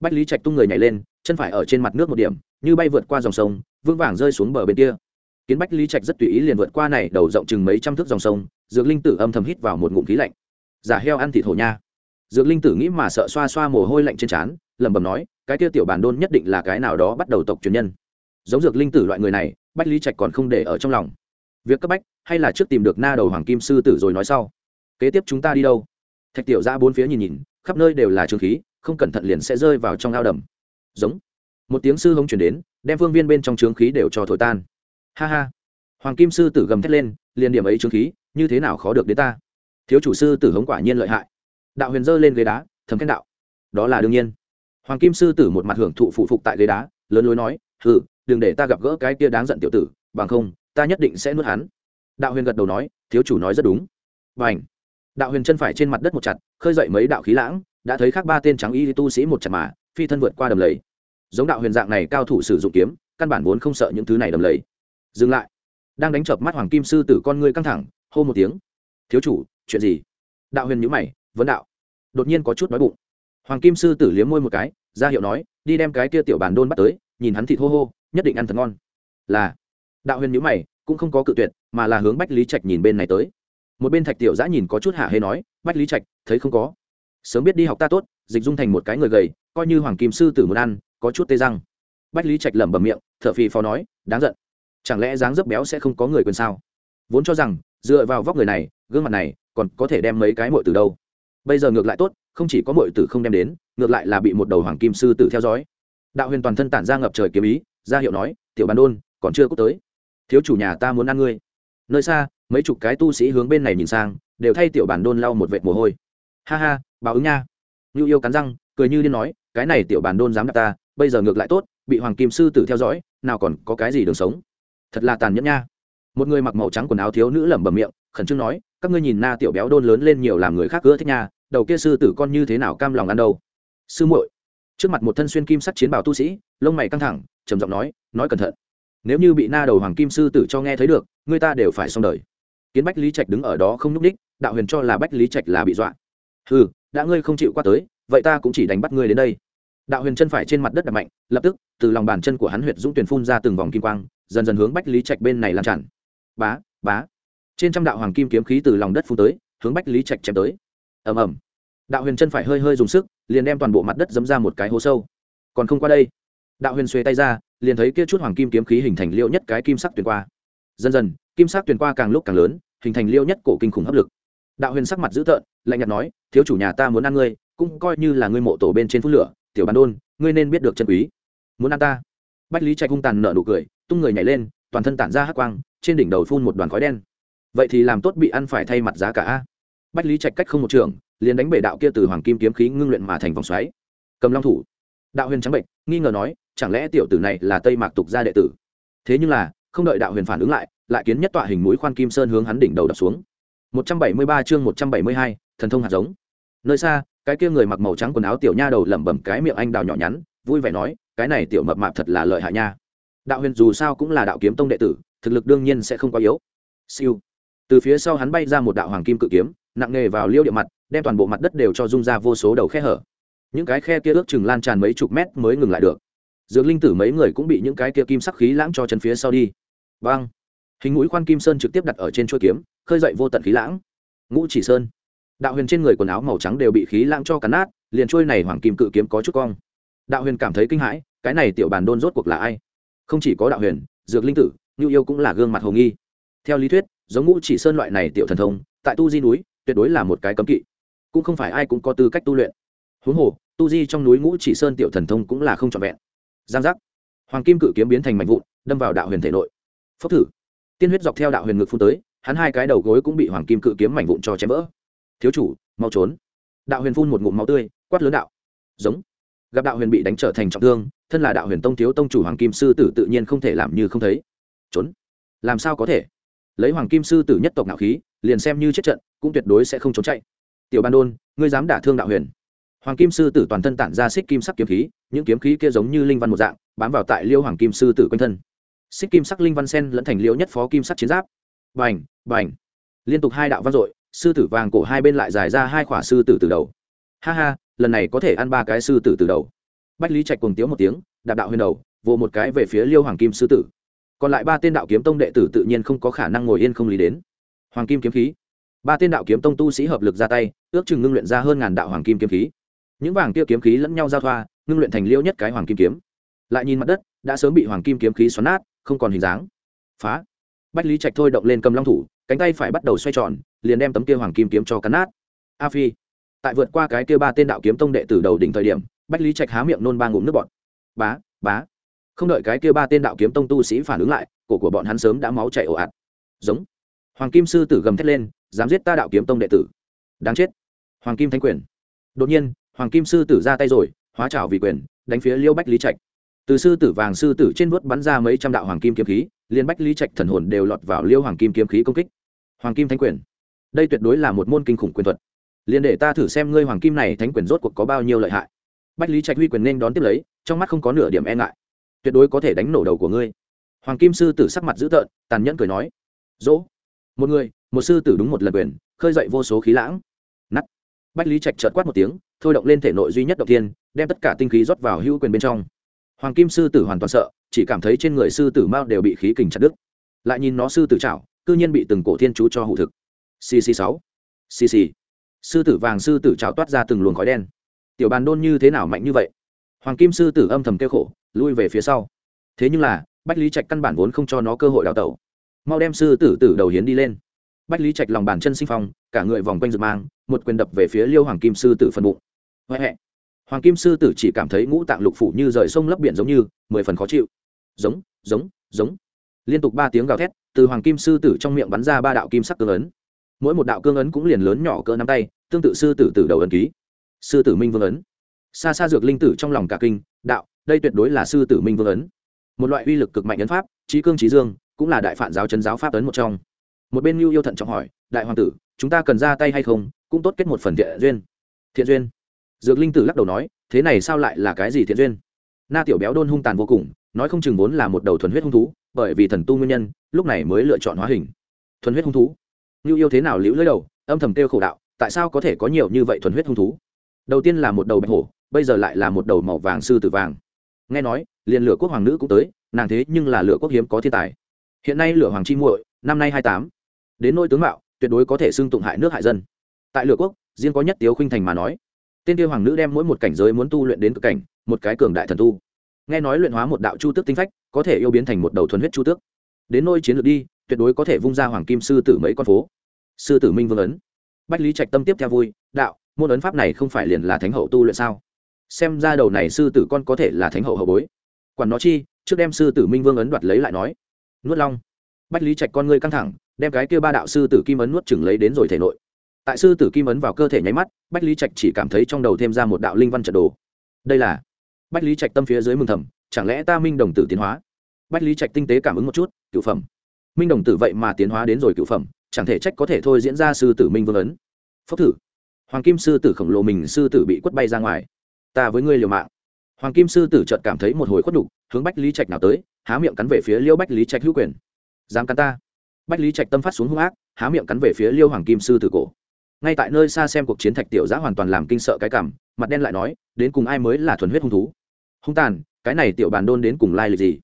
Bách lý trạch tung người nhảy lên, chân phải ở trên mặt nước một điểm, như bay vượt qua dòng sông, vững vàng rơi xuống bờ bên kia. Kiến bách lý trạch rất tùy ý liền vượt qua này, đầu rộng chừng mấy trăm thước dòng sông, dược linh tử âm thầm hít vào một ngụm khí lạnh. Giả heo ăn thịt hổ nha. Dược linh tử nghĩ mà sợ xoa xoa mồ hôi lạnh trên trán, lẩm bẩm nói, cái kia tiểu bản đôn nhất định là cái nào đó bắt đầu tộc truyền nhân. Giống dược linh tử loại người này, bách lý trạch còn không để ở trong lòng việc cấp bách, hay là trước tìm được na đầu hoàng kim sư tử rồi nói sau. Kế tiếp chúng ta đi đâu? Thạch tiểu ra bốn phía nhìn nhìn, khắp nơi đều là trường khí, không cẩn thận liền sẽ rơi vào trong ao đầm. Giống. Một tiếng sư hống chuyển đến, đem phương viên bên trong trướng khí đều cho thổi tan. Ha ha. Hoàng kim sư tử gầm thét lên, liền điểm ấy trướng khí, như thế nào khó được đến ta? Thiếu chủ sư tử hống quả nhiên lợi hại. Đạo huyền dơ lên ghế đá thấm khen đạo. Đó là đương nhiên. Hoàng kim sư tử một mặt hưởng thụ phụ phục tại ghế đá, lớn lối nói, hừ, đừng để ta gặp gỡ cái kia đáng giận tiểu tử, bằng không ta nhất định sẽ nuốt hắn. Đạo huyền gật đầu nói, thiếu chủ nói rất đúng. Và ảnh đạo huyền chân phải trên mặt đất một chặt, khơi dậy mấy đạo khí lãng, đã thấy khác ba tên trắng y tu sĩ một chặt mà, phi thân vượt qua đầm lầy. Giống đạo huyền dạng này cao thủ sử dụng kiếm, căn bản vốn không sợ những thứ này đầm lầy. Dừng lại! Đang đánh chập mắt hoàng kim sư tử con ngươi căng thẳng, hô một tiếng. Thiếu chủ, chuyện gì? Đạo huyền nhữ mày, vấn đạo. Đột nhiên có chút nói bụng. Hoàng kim sư tử liếm môi một cái, ra hiệu nói, đi đem cái kia tiểu bàn đôn bắt tới, nhìn hắn thịt hô hô, nhất định ăn thật ngon. Là đạo huyền nhữ mày, cũng không có cự tuyệt, mà là hướng bách lý trạch nhìn bên này tới. Một bên thạch tiểu giã nhìn có chút hạ hê nói, bách lý trạch, thấy không có. Sớm biết đi học ta tốt, dịch dung thành một cái người gầy, coi như hoàng kim sư tử muốn ăn, có chút tê răng. Bách lý trạch lẩm bẩm miệng t h ở phì phò nói, đáng giận. Chẳng lẽ dáng dấp béo sẽ không có người quên sao? Vốn cho rằng, dựa vào vóc người này, gương mặt này, còn có thể đem mấy cái mội từ đâu. Bây giờ ngược lại tốt, không chỉ có mội tử không đem đến, ngược lại là bị một đầu hoàng kim sư tử theo dõi. Đạo huyền toàn thân tản ra ngập trời kiếm ý, ra hiệu nói, tiểu bàn đôn, còn chưa cút tới thiếu chủ nhà ta muốn ăn ngươi. Nơi xa, mấy chục cái tu sĩ hướng bên này nhìn sang, đều thay tiểu bản đôn lau một vệt mồ hôi. Ha ha, báo ứng nha. Ngưu yêu cắn răng, cười như điên nói, cái này tiểu bản đôn dám đặt ta, bây giờ ngược lại tốt, bị hoàng kim sư tử theo dõi, nào còn có cái gì đường sống. Thật là tàn nhẫn nha. Một người mặc màu trắng quần áo thiếu nữ lẩm bẩm miệng, khẩn trương nói, các ngươi nhìn na tiểu béo đôn lớn lên nhiều làm người khác gỡ thích nha, đầu kia sư tử con như thế nào cam lòng ăn đâu. Sư muội. Trước mặt một thân xuyên kim sắt chiến bào tu sĩ, lông mày căng thẳng, trầm giọng nói nói cẩn thận nếu như bị na đầu hoàng kim sư tử cho nghe thấy được, người ta đều phải xong đời. Kiến bách lý trạch đứng ở đó không n ú c ních, đạo huyền cho là bách lý trạch là bị dọa. Ừ đã ngươi không chịu qua tới, vậy ta cũng chỉ đánh bắt ngươi đến đây. Đạo huyền chân phải trên mặt đất đập mạnh, lập tức, từ lòng bàn chân của hắn huyệt dũng tuyển phun ra từng vòng kim quang, dần dần hướng bách lý trạch bên này làm tràn. Bá bá. Trên trăm đạo hoàng kim kiếm khí từ lòng đất phun tới, hướng bách lý trạch chém tới. Ầm ầm. Đạo huyền chân phải hơi hơi dùng sức, liền đem toàn bộ mặt đất dấm ra một cái hố sâu. Còn không qua đây. Đạo huyền xuê tay ra liền thấy kia chút hoàng kim kiếm khí hình thành liêu nhất cái kim sắc tuyển qua. Dần dần, kim sắc tuyển qua càng lúc càng lớn, hình thành liêu nhất cổ kinh khủng hấp lực. Đạo huyền sắc mặt dữ tợn, lạnh nhạt nói, thiếu chủ nhà ta muốn ăn ngươi, cũng coi như là ngươi mộ tổ bên trên phút lửa, tiểu bàn đôn, ngươi nên biết được chân quý. Muốn ăn ta? Bách lý trạch hung tàn nở nụ cười, tung người nhảy lên, toàn thân tản ra hắc quang, trên đỉnh đầu phun một đoàn khói đen. Vậy thì làm tốt bị ăn phải thay mặt giá cả a. Bách lý trạch cách không một trường, liền đánh bể đạo kia từ hoàng kim kiếm khí ngưng luyện mà thành vòng xoáy. Cầm long thủ. Đạo huyền trắng bệnh, nghi ngờ nói chẳng lẽ tiểu tử này là tây mạc tục gia đệ tử? Thế nhưng là không đợi đạo huyền phản ứng lại lại kiến nhất tọa hình mũi khoan kim sơn hướng hắn đỉnh đầu đập xuống. 173 chương 172, thần thông hạt giống. Nơi xa cái kia người mặc màu trắng quần áo tiểu nha đầu lẩm bẩm cái miệng anh đào nhỏ nhắn vui vẻ nói cái này tiểu mập mạp thật là lợi hại nha. Đạo huyền dù sao cũng là đạo kiếm tông đệ tử thực lực đương nhiên sẽ không quá yếu. Siêu. Từ phía sau hắn bay ra một đạo hoàng kim cự kiếm nặng nề vào liêu địa mặt đem toàn bộ mặt đất đều cho dung ra vô số đầu khe hở. Những cái khe kia ước chừng lan tràn mấy chục mét mới ngừng lại được dược linh tử mấy người cũng bị những cái kia kim sắc khí lãng cho chân phía sau đi. Vang hình mũi khoan kim sơn trực tiếp đặt ở trên chuôi kiếm, khơi dậy vô tận khí lãng. Ngũ chỉ sơn. Đạo huyền trên người quần áo màu trắng đều bị khí lãng cho cắn nát, liền trôi này hoàng kim cự kiếm có chút cong. Đạo huyền cảm thấy kinh hãi, cái này tiểu bàn đôn rốt cuộc là ai? Không chỉ có đạo huyền, dược linh tử Nhu yêu cũng là gương mặt hồ nghi. Theo lý thuyết, giống ngũ chỉ sơn loại này tiểu thần thông, tại tu di núi, tuyệt đối là một cái cấm kỵ. Cũng không phải ai cũng có tư cách tu luyện. Huống hồ, tu di trong núi ngũ chỉ sơn tiểu thần thông cũng là không trọn vẹn giang giác. Hoàng kim cự kiếm biến thành mảnh vụn, đâm vào đạo huyền thể nội. Phốc thử. Tiên huyết dọc theo đạo huyền ngực phun tới, hắn hai cái đầu gối cũng bị hoàng kim cự kiếm mảnh vụn cho chém vỡ. Thiếu chủ, mau trốn. Đạo huyền phun một ngụm máu tươi, quát lớn đạo. Giống. Gặp đạo huyền bị đánh trở thành trọng thương, thân là đạo huyền tông thiếu tông chủ hoàng kim sư tử tự nhiên không thể làm như không thấy. Trốn. Làm sao có thể? Lấy hoàng kim sư tử nhất tộc nạo khí, liền xem như chết trận, cũng tuyệt đối sẽ không trốn chạy. Tiểu ban đôn, ngươi dám đả thương đạo huyền hoàng kim sư tử toàn thân tản ra xích kim sắc kiếm khí, những kiếm khí kia giống như linh văn một dạng, bám vào tại liêu hoàng kim sư tử quanh thân. Xích kim sắc linh văn sen lẫn thành liêu nhất phó kim sắc chiến giáp. Bành bành. Liên tục hai đạo văn dội, sư tử vàng cổ hai bên lại dài ra hai khỏa sư tử từ đầu. Ha ha, lần này có thể ăn ba cái sư tử từ đầu. Bách lý trạch cùng tiếu một tiếng, đạp đạo huyền đầu, vồ một cái về phía liêu hoàng kim sư tử. Còn lại ba tên đạo kiếm tông đệ tử tự nhiên không có khả năng ngồi yên không lý đến. Hoàng kim kiếm khí. Ba tên đạo kiếm tông tu sĩ hợp lực ra tay, ước chừng ngưng luyện ra hơn ngàn đạo hoàng kim kiếm khí những vàng kia kiếm khí lẫn nhau giao thoa, ngưng luyện thành liêu nhất cái hoàng kim kiếm. Lại nhìn mặt đất, đã sớm bị hoàng kim kiếm khí xoắn nát, không còn hình dáng. Phá. Bách lý trạch thôi động lên cầm long thủ, cánh tay phải bắt đầu xoay tròn, liền đem tấm kia hoàng kim kiếm cho cắn nát. A phi. Tại vượt qua cái kia ba tên đạo kiếm tông đệ từ đầu đỉnh thời điểm, bách lý trạch há miệng nôn ba ngụm nước bọt. Bá bá. Không đợi cái kia ba tên đạo kiếm tông tu sĩ phản ứng lại, cổ của bọn hắn sớm đã máu chảy ồ ạt. Giống. Hoàng kim sư tử gầm thét lên, dám giết ta đạo kiếm tông đệ tử. Đáng chết. Hoàng kim thánh quyền. Đột nhiên hoàng kim sư tử ra tay rồi, hóa trào vì quyền, đánh phía liêu bách lý trạch. Từ sư tử vàng sư tử trên vuốt bắn ra mấy trăm đạo hoàng kim kiếm khí liên bách lý trạch thần hồn đều lọt vào liêu hoàng kim kiếm khí công kích. Hoàng kim thánh quyền. Đây tuyệt đối là một môn kinh khủng quyền thuật. Liền để ta thử xem ngươi hoàng kim này thánh quyền rốt cuộc có bao nhiêu lợi hại. Bách lý trạch huy quyền nên đón tiếp lấy, trong mắt không có nửa điểm e ngại. Tuyệt đối có thể đánh nổ đầu của ngươi. Hoàng kim sư tử sắc mặt dữ tợn, tàn nhẫn cười nói. Dỗ. Một người, một sư tử đúng một lần quyền, khơi dậy vô số khí lãng. Nắt bách lý trạch trợt quát một tiếng thôi động lên thể nội duy nhất động tiên, đem tất cả tinh khí rót vào hữu quyền bên trong. Hoàng kim sư tử hoàn toàn sợ, chỉ cảm thấy trên người sư tử mao đều bị khí kình chặt đứt. Lại nhìn nó sư tử chảo, cư nhiên bị từng cổ thiên chú cho hụ thực. Cc sáu. Cc sư tử vàng sư tử chảo toát ra từng luồng khói đen. Tiểu bàn đôn như thế nào mạnh như vậy? Hoàng kim sư tử âm thầm kêu khổ, lui về phía sau. Thế nhưng là, bách lý trạch căn bản vốn không cho nó cơ hội đào tẩu. Mau đem sư tử tử đầu hiến đi lên. Bách lý trạch lòng bàn chân sinh phong, cả người vòng quanh rực mang, một quyền đập về phía liêu hoàng kim sư tử phần bụng huệ huệ hoàng kim sư tử chỉ cảm thấy ngũ tạng lục phủ như rời sông lấp biển giống như, mười phần khó chịu. Giống giống giống. Liên tục ba tiếng gào thét, từ hoàng kim sư tử trong miệng bắn ra ba đạo kim sắc cương ấn. Mỗi một đạo cương ấn cũng liền lớn nhỏ cỡ nắm tay, tương tự sư tử từ đầu ấn ký. Sư tử minh vương ấn. Xa xa dược linh tử trong lòng cả kinh, đạo, đây tuyệt đối là sư tử minh vương ấn. Một loại uy lực cực mạnh ấn pháp, trí cương trí dương, cũng là đại phản giáo chân giáo pháp ấn một trong. Một bên lưu yêu thận trọng hỏi, đại hoàng tử, chúng ta cần ra tay hay không? Cũng tốt kết một phần thiện duyên. Thiện duyên dược linh tử lắc đầu nói, thế này sao lại là cái gì thiện duyên? Na tiểu béo đôn hung tàn vô cùng, nói không chừng vốn là một đầu thuần huyết hung thú, bởi vì thần tu nguyên nhân, lúc này mới lựa chọn hóa hình. Thuần huyết hung thú? Như yêu thế nào liễu lưỡi đầu, âm thầm kêu khổ đạo, tại sao có thể có nhiều như vậy thuần huyết hung thú? Đầu tiên là một đầu bạch hổ, bây giờ lại là một đầu màu vàng sư tử vàng. Nghe nói, liền lửa quốc hoàng nữ cũng tới, nàng thế nhưng là lửa quốc hiếm có thiên tài. Hiện nay lửa hoàng chi muội, năm nay hai tám. Đến nỗi tướng mạo, tuyệt đối có thể xưng tụng hại nước hại dân. Tại lửa quốc, riêng có nhất tiếu khinh thành mà nói tên tiêu hoàng nữ đem mỗi một cảnh giới muốn tu luyện đến cực cảnh, một cái cường đại thần tu. Nghe nói luyện hóa một đạo chu tước tinh phách, có thể yêu biến thành một đầu thuần huyết chu tước. Đến nôi chiến lược đi, tuyệt đối có thể vung ra hoàng kim sư tử mấy con phố. Sư tử minh vương ấn. Bách lý trạch tâm tiếp theo vui, đạo, môn ấn pháp này không phải liền là thánh hậu tu luyện sao? Xem ra đầu này sư tử con có thể là thánh hậu hậu bối. Quản nó chi, trước đem sư tử minh vương ấn đoạt lấy lại nói. Nuốt long. Bách lý trạch con ngươi căng thẳng, đem cái kia ba đạo sư tử kim ấn nuốt chừng lấy đến rồi thể nội tại sư tử kim ấn vào cơ thể nháy mắt, bách lý trạch chỉ cảm thấy trong đầu thêm ra một đạo linh văn trận đồ. Đây là bách lý trạch tâm phía dưới mừng thầm, chẳng lẽ ta minh đồng tử tiến hóa? Bách lý trạch tinh tế cảm ứng một chút cựu phẩm. Minh đồng tử vậy mà tiến hóa đến rồi cựu phẩm, chẳng thể trách có thể thôi diễn ra sư tử minh vương ấn. Phốc thử. Hoàng kim sư tử khổng lồ mình sư tử bị quất bay ra ngoài. Ta với ngươi liều mạng. Hoàng kim sư tử chợt cảm thấy một hồi khuất đục hướng bách lý trạch nào tới, há miệng cắn về phía liêu bách lý trạch hữu quyền. Dám cắn ta. Bách lý trạch tâm phát xuống hung ác, há miệng cắn về phía liêu hoàng kim sư tử cổ ngay tại nơi xa xem cuộc chiến thạch tiểu giã hoàn toàn làm kinh sợ cái cảm, mặt đen lại nói, đến cùng ai mới là thuần huyết hung thú? Hung tàn, cái này tiểu bàn đôn đến cùng lai lịch gì?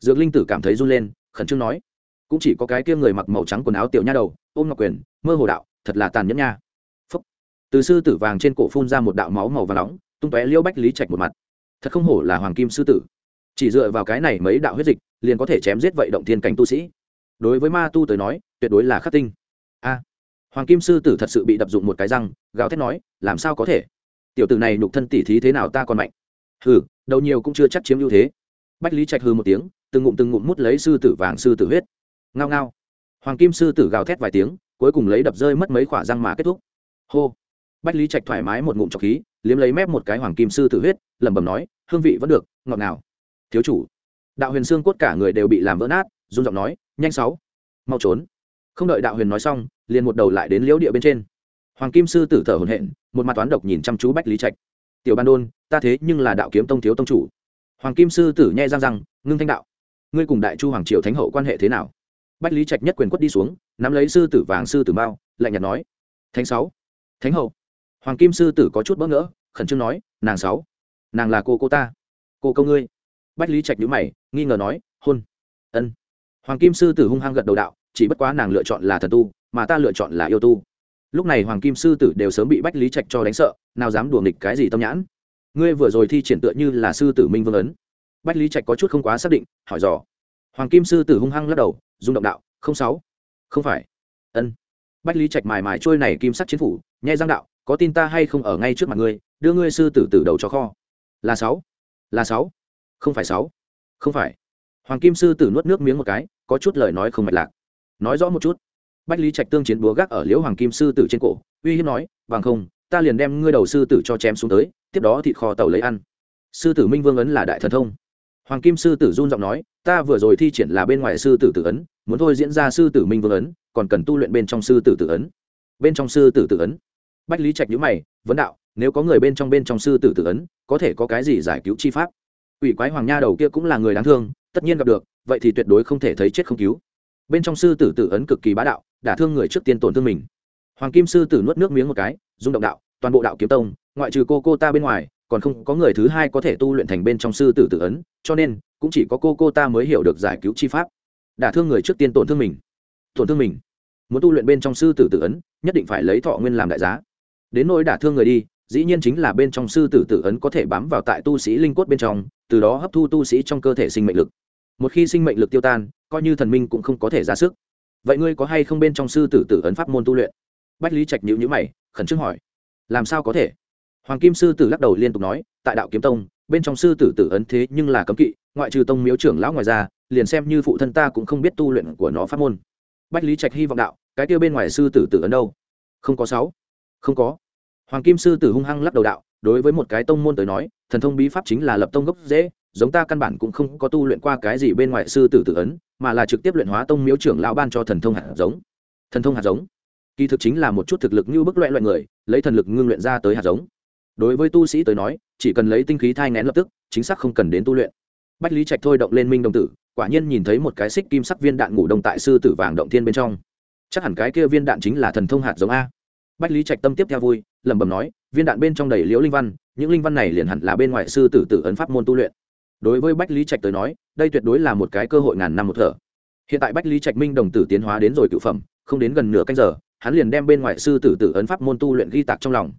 Dược linh tử cảm thấy run lên, khẩn trương nói, cũng chỉ có cái kia người mặc màu trắng quần áo tiểu nha đầu, ôm ngọc quyền, mơ hồ đạo, thật là tàn nhẫn nha. Phúc. từ sư tử vàng trên cổ phun ra một đạo máu màu và nóng, tung tóe liêu bách lý trạch một mặt. Thật không hổ là hoàng kim sư tử. Chỉ dựa vào cái này mấy đạo huyết dịch, liền có thể chém giết vậy động thiên cảnh tu sĩ. Đối với ma tu tới nói, tuyệt đối là khắc tinh hoàng kim sư tử thật sự bị đập dụng một cái răng, gào thét nói, làm sao có thể? Tiểu tử này nhục thân tỉ thí thế nào ta còn mạnh. Hừ, đầu nhiều cũng chưa chắc chiếm ưu thế. Bách lý trạch hư một tiếng, từng ngụm từng ngụm mút lấy sư tử vàng sư tử huyết. Ngao ngao. Hoàng kim sư tử gào thét vài tiếng, cuối cùng lấy đập rơi mất mấy khỏa răng mà kết thúc. Hô. Bách lý trạch thoải mái một ngụm trọc khí, liếm lấy mép một cái hoàng kim sư tử huyết, lẩm bẩm nói, hương vị vẫn được, ngọt ngào. thiếu chủ. Đạo huyền xương cốt cả người đều bị làm vỡ nát, run giọng nói, nhanh sáu, mau trốn không đợi đạo huyền nói xong, liền một đầu lại đến liễu địa bên trên. Hoàng kim sư tử thở hồn hện một mặt toán độc nhìn chăm chú bách lý trạch. Tiểu ban đôn, ta thế nhưng là đạo kiếm tông thiếu tông chủ. Hoàng kim sư tử nhẹ răng răng, ngưng thanh đạo, ngươi cùng đại chu hoàng triều thánh hậu quan hệ thế nào? Bách lý trạch nhất quyền quất đi xuống, nắm lấy sư tử vàng sư tử mao, lạnh nhạt nói, thánh sáu, thánh hậu. Hoàng kim sư tử có chút bỡ ngỡ, khẩn trương nói, nàng sáu, nàng là cô cô ta, cô câu ngươi. Bách lý trạch nhữ mày, nghi ngờ nói, hôn, ân. Hoàng kim sư tử hung hăng gật đầu đạo chỉ bất quá nàng lựa chọn là thần tu, mà ta lựa chọn là yêu tu. Lúc này hoàng kim sư tử đều sớm bị bách lý trạch cho đánh sợ, nào dám đùa nghịch cái gì tâm nhãn. Ngươi vừa rồi thi triển tựa như là sư tử minh vương ấn. Bách lý trạch có chút không quá xác định, hỏi dò. Hoàng kim sư tử hung hăng lắc đầu, rung động đạo, không sáu, không phải. Ân. Bách lý trạch mài mài trôi này kim sắc chiến phủ, nhai giang đạo, có tin ta hay không ở ngay trước mặt ngươi, đưa ngươi sư tử từ đầu cho kho. Là sáu. Là sáu. Không phải sáu. Không phải. Hoàng kim sư tử nuốt nước miếng một cái, có chút lời nói không mạch lạc nói rõ một chút. Bách lý trạch tương chiến búa gác ở liễu hoàng kim sư tử trên cổ, uy hiếp nói, bằng không, ta liền đem ngươi đầu sư tử cho chém xuống tới, tiếp đó thịt kho tàu lấy ăn. Sư tử minh vương ấn là đại thần thông. Hoàng kim sư tử run giọng nói, ta vừa rồi thi triển là bên ngoài sư tử tử ấn, muốn thôi diễn ra sư tử minh vương ấn, còn cần tu luyện bên trong sư tử tử ấn. Bên trong sư tử tử ấn. Bách lý trạch nhữ mày, vấn đạo, nếu có người bên trong bên trong sư tử tử ấn, có thể có cái gì giải cứu chi pháp? Ủy quái hoàng nha đầu kia cũng là người đáng thương, tất nhiên gặp được, vậy thì tuyệt đối không thể thấy chết không cứu bên trong sư tử tử ấn cực kỳ bá đạo, đả thương người trước tiên tổn thương mình. Hoàng kim sư tử nuốt nước miếng một cái, rung động đạo, toàn bộ đạo kiếm tông, ngoại trừ cô cô ta bên ngoài, còn không có người thứ hai có thể tu luyện thành bên trong sư tử tử ấn, cho nên, cũng chỉ có cô cô ta mới hiểu được giải cứu chi pháp. Đả thương người trước tiên tổn thương mình. Tổn thương mình. Muốn tu luyện bên trong sư tử tử ấn, nhất định phải lấy thọ nguyên làm đại giá. Đến nỗi đả thương người đi, dĩ nhiên chính là bên trong sư tử tử ấn có thể bám vào tại tu sĩ linh cốt bên trong, từ đó hấp thu tu sĩ trong cơ thể sinh mệnh lực. Một khi sinh mệnh lực tiêu tan coi như thần minh cũng không có thể ra sức. Vậy ngươi có hay không bên trong sư tử tử ấn pháp môn tu luyện? Bách lý trạch nhữ nhữ mày, khẩn trương hỏi. Làm sao có thể? Hoàng kim sư tử lắc đầu liên tục nói, tại đạo kiếm tông, bên trong sư tử tử ấn thế nhưng là cấm kỵ, ngoại trừ tông miếu trưởng lão ngoài ra, liền xem như phụ thân ta cũng không biết tu luyện của nó pháp môn. Bách lý trạch hy vọng đạo, cái tiêu bên ngoài sư tử tử ấn đâu? Không có sáu. Không có. Hoàng kim sư tử hung hăng lắc đầu đạo, đối với một cái tông môn tới nói, thần thông bí pháp chính là lập tông gốc dễ, giống ta căn bản cũng không có tu luyện qua cái gì bên ngoài sư tử tử ấn mà là trực tiếp luyện hóa tông miếu trưởng lão ban cho thần thông hạt giống. Thần thông hạt giống. Kỳ thực chính là một chút thực lực như bức loại loại người, lấy thần lực ngưng luyện ra tới hạt giống. Đối với tu sĩ tới nói, chỉ cần lấy tinh khí thai ngén lập tức, chính xác không cần đến tu luyện. Bách lý trạch thôi động lên minh đồng tử, quả nhiên nhìn thấy một cái xích kim sắc viên đạn ngủ đông tại sư tử vàng động thiên bên trong. Chắc hẳn cái kia viên đạn chính là thần thông hạt giống a. Bách lý trạch tâm tiếp theo vui, lẩm bẩm nói, viên đạn bên trong đầy liễu linh văn, những linh văn này liền hẳn là bên ngoài sư tử tử ấn pháp môn tu luyện đối với bách lý trạch tới nói, đây tuyệt đối là một cái cơ hội ngàn năm một thở. Hiện tại bách lý trạch minh đồng tử tiến hóa đến rồi cựu phẩm, không đến gần nửa canh giờ, hắn liền đem bên ngoài sư tử tử ấn pháp môn tu luyện ghi tạc trong lòng.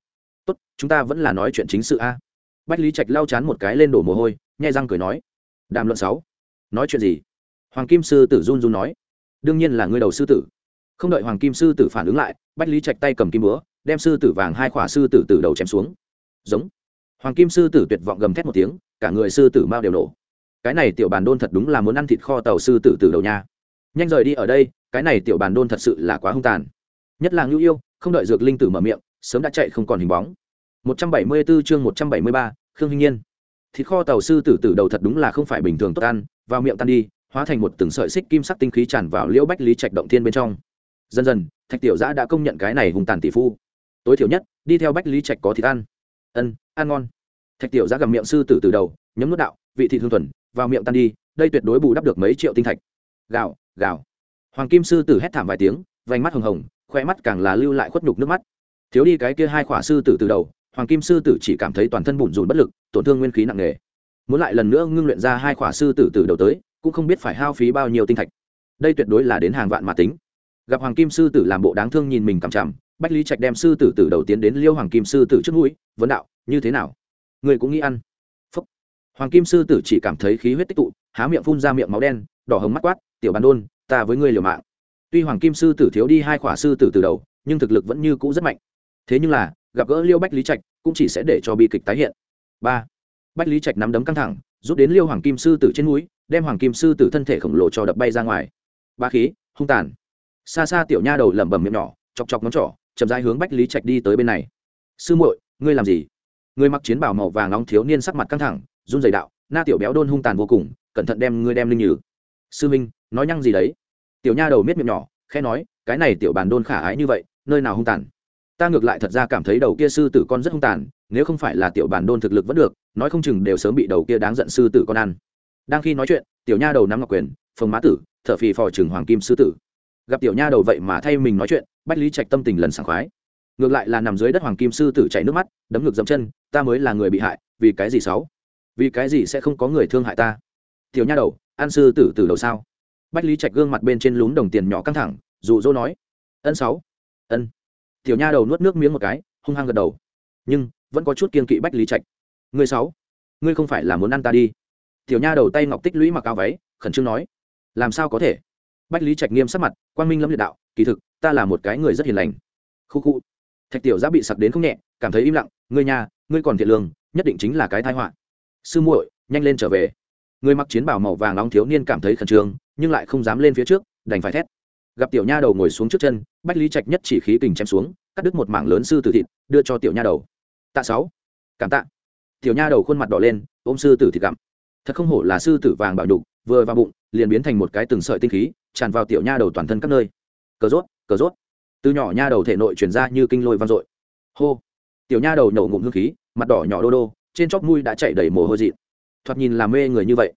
Tốt, chúng ta vẫn là nói chuyện chính sự a. Bách lý trạch lau chán một cái lên đổ mồ hôi, nhai răng cười nói, đàm luận sáu. Nói chuyện gì? Hoàng kim sư tử run run nói, đương nhiên là ngươi đầu sư tử. Không đợi hoàng kim sư tử phản ứng lại, bách lý trạch tay cầm kim búa, đem sư tử vàng hai khỏa sư tử từ đầu chém xuống. Giống. Hoàng kim sư tử tuyệt vọng gầm thét một tiếng cả người sư tử mao đều nổ. Cái này tiểu bàn đôn thật đúng là muốn ăn thịt kho tàu sư tử từ đầu nha. Nhanh rời đi ở đây cái này tiểu bàn đôn thật sự là quá hung tàn. Nhất là ngưu yêu không đợi dược linh tử mở miệng sớm đã chạy không còn hình bóng. 174 chương 173, khương hinh nhiên. Thịt kho tàu sư tử tử đầu thật đúng là không phải bình thường tốt ăn vào miệng tan đi hóa thành một từng sợi xích kim sắc tinh khí tràn vào liễu bách lý trạch động thiên bên trong. Dần dần thạch tiểu giã đã công nhận cái này hùng tàn tỷ phu. Tối thiểu nhất đi theo bách lý trạch có thịt ăn. Ân ăn ngon thạch tiểu giã gầm miệng sư tử từ đầu, nhấm nước đạo, vị thị thương thuần, vào miệng tan đi, đây tuyệt đối bù đắp được mấy triệu tinh thạch. Gào gào. Hoàng kim sư tử hét thảm vài tiếng, vành mắt hồng hồng khoe mắt càng là lưu lại khuất nhục nước mắt. Thiếu đi cái kia hai khỏa sư tử từ đầu, hoàng kim sư tử chỉ cảm thấy toàn thân bùn rùn bất lực, tổn thương nguyên khí nặng nề. Muốn lại lần nữa ngưng luyện ra hai khỏa sư tử từ đầu tới, cũng không biết phải hao phí bao nhiêu tinh thạch. Đây tuyệt đối là đến hàng vạn mà tính. Gặp hoàng kim sư tử làm bộ đáng thương nhìn mình cằm chằm, bách lý trạch đem sư tử từ đầu tiến đến liêu hoàng kim sư tử trước mũi, vấn đạo, như thế nào? Người cũng nghĩ ăn. Phúc. hoàng kim sư tử chỉ cảm thấy khí huyết tích tụ, há miệng phun ra miệng máu đen, đỏ hồng mắt quát, tiểu bàn đôn, ta với ngươi liều mạng. Tuy hoàng kim sư tử thiếu đi hai khỏa sư tử từ đầu, nhưng thực lực vẫn như cũ rất mạnh. Thế nhưng là, gặp gỡ liêu bách lý trạch cũng chỉ sẽ để cho bi kịch tái hiện. Ba. Bách lý trạch nắm đấm căng thẳng, rút đến liêu hoàng kim sư tử trên núi đem hoàng kim sư tử thân thể khổng lồ cho đập bay ra ngoài. Ba khí, hung tàn. Xa xa tiểu nha đầu lẩm bẩm miệng nhỏ, chọc chọc ngón trỏ, chậm rãi hướng bách lý trạch đi tới bên này. Sư muội, ngươi làm gì? Người mặc chiến bào màu vàng nóng thiếu niên sắc mặt căng thẳng, run dày đạo, na tiểu béo đôn hung tàn vô cùng, cẩn thận đem ngươi đem linh nhử. Sư minh, nói nhăng gì đấy? Tiểu nha đầu miết miệng nhỏ, khẽ nói, cái này tiểu bàn đôn khả ái như vậy, nơi nào hung tàn? Ta ngược lại thật ra cảm thấy đầu kia sư tử con rất hung tàn, nếu không phải là tiểu bàn đôn thực lực vẫn được, nói không chừng đều sớm bị đầu kia đáng giận sư tử con ăn. Đang khi nói chuyện, tiểu nha đầu nắm ngọc quyền, phồng má tử thợ phì phò trừng hoàng kim sư tử. Gặp tiểu nha đầu vậy mà thay mình nói chuyện, bách lý trạch tâm tình lần sảng khoái ngược lại là nằm dưới đất hoàng kim sư tử chảy nước mắt, đấm ngược dậm chân, ta mới là người bị hại, vì cái gì xấu vì cái gì sẽ không có người thương hại ta? Tiểu nha đầu an sư tử từ đầu sao? Bách lý trạch gương mặt bên trên lún đồng tiền nhỏ căng thẳng, dụ dỗ nói, ân sáu, ân. Tiểu nha đầu nuốt nước miếng một cái, hung hăng gật đầu, nhưng vẫn có chút kiên kỵ bách lý trạch. Ngươi sáu, ngươi không phải là muốn ăn ta đi? Tiểu nha đầu tay ngọc tích lũy mặc áo váy, khẩn trương nói, làm sao có thể? Bách lý trạch nghiêm sắc mặt, quang minh lâm liệt đạo, kỳ thực, ta là một cái người rất hiền lành. Khu khu thạch tiểu giã bị sặc đến không nhẹ, cảm thấy im lặng, ngươi nhà ngươi còn thiện lương, nhất định chính là cái thai họa. Sư muội, nhanh lên trở về. Người mặc chiến bảo màu vàng nóng thiếu niên cảm thấy khẩn trương, nhưng lại không dám lên phía trước, đành phải thét. Gặp tiểu nha đầu ngồi xuống trước chân, bách lý trạch nhất chỉ khí kình chém xuống, cắt đứt một mảng lớn sư tử thịt, đưa cho tiểu nha đầu. Tạ sáu, cảm tạ. Tiểu nha đầu khuôn mặt đỏ lên, ôm sư tử thịt gặm. Thật không hổ là sư tử vàng bảo đục vừa vào bụng, liền biến thành một cái từng sợi tinh khí, tràn vào tiểu nha đầu toàn thân các nơi. Cờ rốt cờ rốt từ nhỏ nha đầu thể nội chuyển ra như kinh lôi vang dội. Hô. Tiểu nha đầu nhổ ngụm hương khí, mặt đỏ nhỏ đô đô, trên chóp mũi đã chảy đầy mồ hôi dị thoạt nhìn làm mê người như vậy.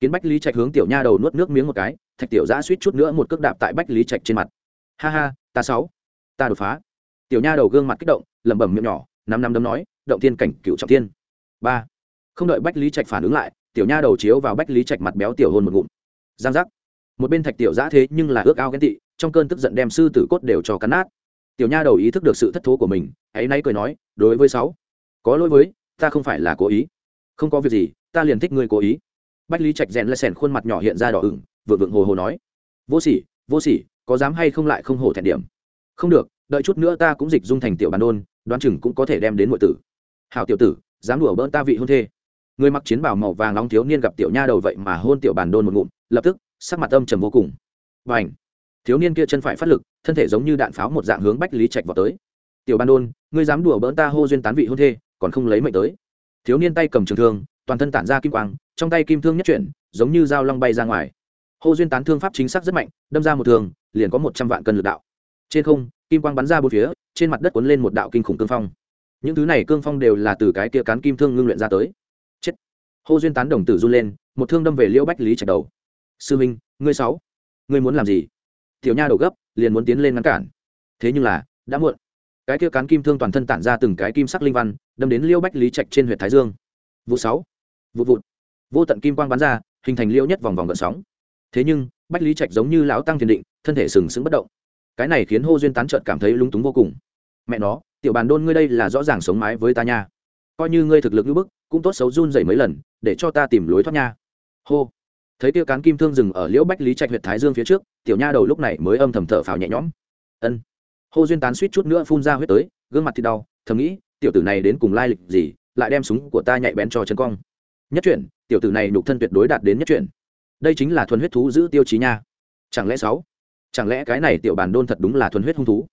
Kiến bách lý trạch hướng tiểu nha đầu nuốt nước miếng một cái, thạch tiểu giã suýt chút nữa một cước đạp tại bách lý trạch trên mặt. Ha ha, ta sáu. Ta đột phá. Tiểu nha đầu gương mặt kích động, lẩm bẩm miệng nhỏ năm năm đấm nói, động tiên cảnh cựu trọng tiên ba. Không đợi bách lý trạch phản ứng lại, tiểu nha đầu chiếu vào bách lý trạch mặt béo tiểu hôn một ngụm. Giang giác một bên thạch tiểu giã thế nhưng là ước ao ghen tị, trong cơn tức giận đem sư tử cốt đều cho cắn nát. Tiểu nha đầu ý thức được sự thất thố của mình hãy nay cười nói, đối với sáu, có lỗi với, ta không phải là cố ý. Không có việc gì, ta liền thích ngươi cố ý. Bách lý trạch rèn lại sèn khuôn mặt nhỏ hiện ra đỏ ửng vượng vượng hồ hồ nói, vô sỉ vô sỉ, có dám hay không lại không hổ thẹn điểm? Không được, đợi chút nữa ta cũng dịch dung thành tiểu bàn đôn, đoán chừng cũng có thể đem đến nội tử. Hảo tiểu tử, dám đùa bỡn ta vị hôn thê. Người mặc chiến bảo màu vàng nóng thiếu niên gặp tiểu nha đầu vậy mà hôn tiểu bàn đôn một ngụm, lập tức sắc mặt âm trầm vô cùng. Và ảnh thiếu niên kia chân phải phát lực, thân thể giống như đạn pháo một dạng hướng bách lý trạch vào tới. Tiểu ban đôn, ngươi dám đùa bỡn ta hô duyên tán vị hôn thê, còn không lấy mệnh tới. Thiếu niên tay cầm trường thương, toàn thân tản ra kim quang, trong tay kim thương nhất chuyển, giống như dao long bay ra ngoài. Hô duyên tán thương pháp chính xác rất mạnh, đâm ra một thường liền có một trăm vạn cân lực đạo. Trên không, kim quang bắn ra bốn phía, trên mặt đất cuốn lên một đạo kinh khủng cương phong. Những thứ này cương phong đều là từ cái kia cán kim thương ngưng luyện ra tới. Chết! Hô duyên tán đồng tử run lên, một thương đâm về liễu bách lý trạch đầu sư minh ngươi sáu, ngươi muốn làm gì? Tiểu nha đầu gấp, liền muốn tiến lên ngăn cản. Thế nhưng là, đã muộn. Cái kia cán kim thương toàn thân tản ra từng cái kim sắc linh văn, đâm đến liêu bách lý trạch trên huyện thái dương. Vụ sáu, vụ vụt. Vô tận kim quang bắn ra, hình thành liêu nhất vòng vòng gợn sóng. Thế nhưng, bách lý trạch giống như lão tăng thiền định, thân thể sừng sững bất động. Cái này khiến hô duyên tán trợt cảm thấy lúng túng vô cùng. Mẹ nó, tiểu bàn đôn ngươi đây là rõ ràng sống mái với ta nha. Coi như ngươi thực lực như bức, cũng tốt xấu run dậy mấy lần, để cho ta tìm lối thoát nha. Hô thấy tiêu cán kim thương dừng ở liễu bách lý trạch huyện thái dương phía trước, tiểu nha đầu lúc này mới âm thầm thở phào nhẹ nhõm. Ân. Hô duyên tán suýt chút nữa phun ra huyết tới, gương mặt thì đau, thầm nghĩ, tiểu tử này đến cùng lai lịch gì, lại đem súng của ta nhạy bén cho chân cong. Nhất chuyển, tiểu tử này nhục thân tuyệt đối đạt đến nhất chuyển. Đây chính là thuần huyết thú giữ tiêu chí nha. Chẳng lẽ sáu? Chẳng lẽ cái này tiểu bàn đôn thật đúng là thuần huyết hung thú?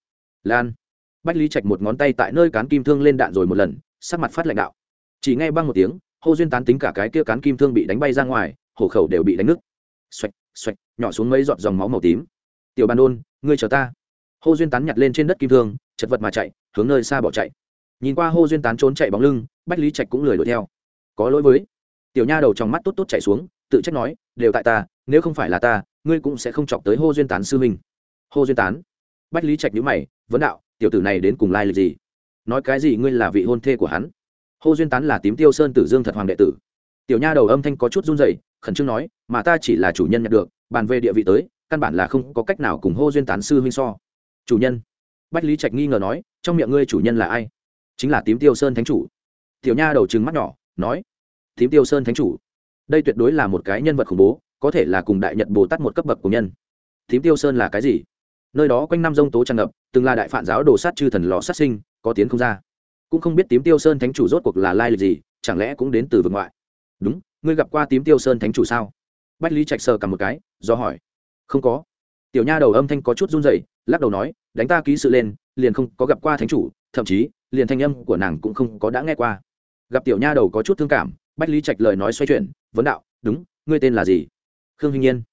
Lan. Bách lý trạch một ngón tay tại nơi cán kim thương lên đạn rồi một lần, sắc mặt phát lãnh đạo. Chỉ nghe băng một tiếng, hô duyên tán tính cả cái kia cán kim thương bị đánh bay ra ngoài hổ khẩu đều bị đánh nứt. Xoạch xoạch, nhỏ xuống mấy giọt dòng máu màu tím. Tiểu bàn đôn, ngươi chờ ta. Hô duyên tán nhặt lên trên đất kim thương, chật vật mà chạy, hướng nơi xa bỏ chạy. Nhìn qua hô duyên tán trốn chạy bóng lưng, bách lý trạch cũng lười đuổi theo. Có lỗi với. Tiểu nha đầu trong mắt tốt tốt chạy xuống, tự trách nói, đều tại ta, nếu không phải là ta, ngươi cũng sẽ không chọc tới hô duyên tán sư minh hô duyên tán. Bách lý trạch nhữ mày, vấn đạo, tiểu tử này đến cùng lai lịch gì? Nói cái gì ngươi là vị hôn thê của hắn? Hô duyên tán là tím tiêu sơn tử dương thật hoàng đệ tử tiểu nha đầu âm thanh có chút run rẩy, khẩn trương nói, mà ta chỉ là chủ nhân nhận được, bàn về địa vị tới, căn bản là không có cách nào cùng hô duyên tán sư huynh so. Chủ nhân? Bách lý trạch nghi ngờ nói, trong miệng ngươi chủ nhân là ai? Chính là tím tiêu sơn thánh chủ. Tiểu nha đầu trừng mắt nhỏ, nói, tím tiêu sơn thánh chủ? Đây tuyệt đối là một cái nhân vật khủng bố, có thể là cùng đại nhật bồ tát một cấp bậc của nhân. Tím tiêu sơn là cái gì? Nơi đó quanh năm dông tố tràn ngập, từng là đại phản giáo đồ sát chư thần lò sát sinh, có tiến không ra. Cũng không biết tím tiêu sơn thánh chủ rốt cuộc là lai lịch gì, chẳng lẽ cũng đến từ vực ngoại? Đúng, ngươi gặp qua tím tiêu sơn thánh chủ sao? Bách lý trạch sờ cầm một cái, do hỏi. Không có. Tiểu nha đầu âm thanh có chút run dậy lắc đầu nói, đánh ta ký sự lên, liền không có gặp qua thánh chủ, thậm chí, liền thanh âm của nàng cũng không có đã nghe qua. Gặp tiểu nha đầu có chút thương cảm, bách lý trạch lời nói xoay chuyển, vấn đạo, đúng, ngươi tên là gì? Khương hinh nhiên.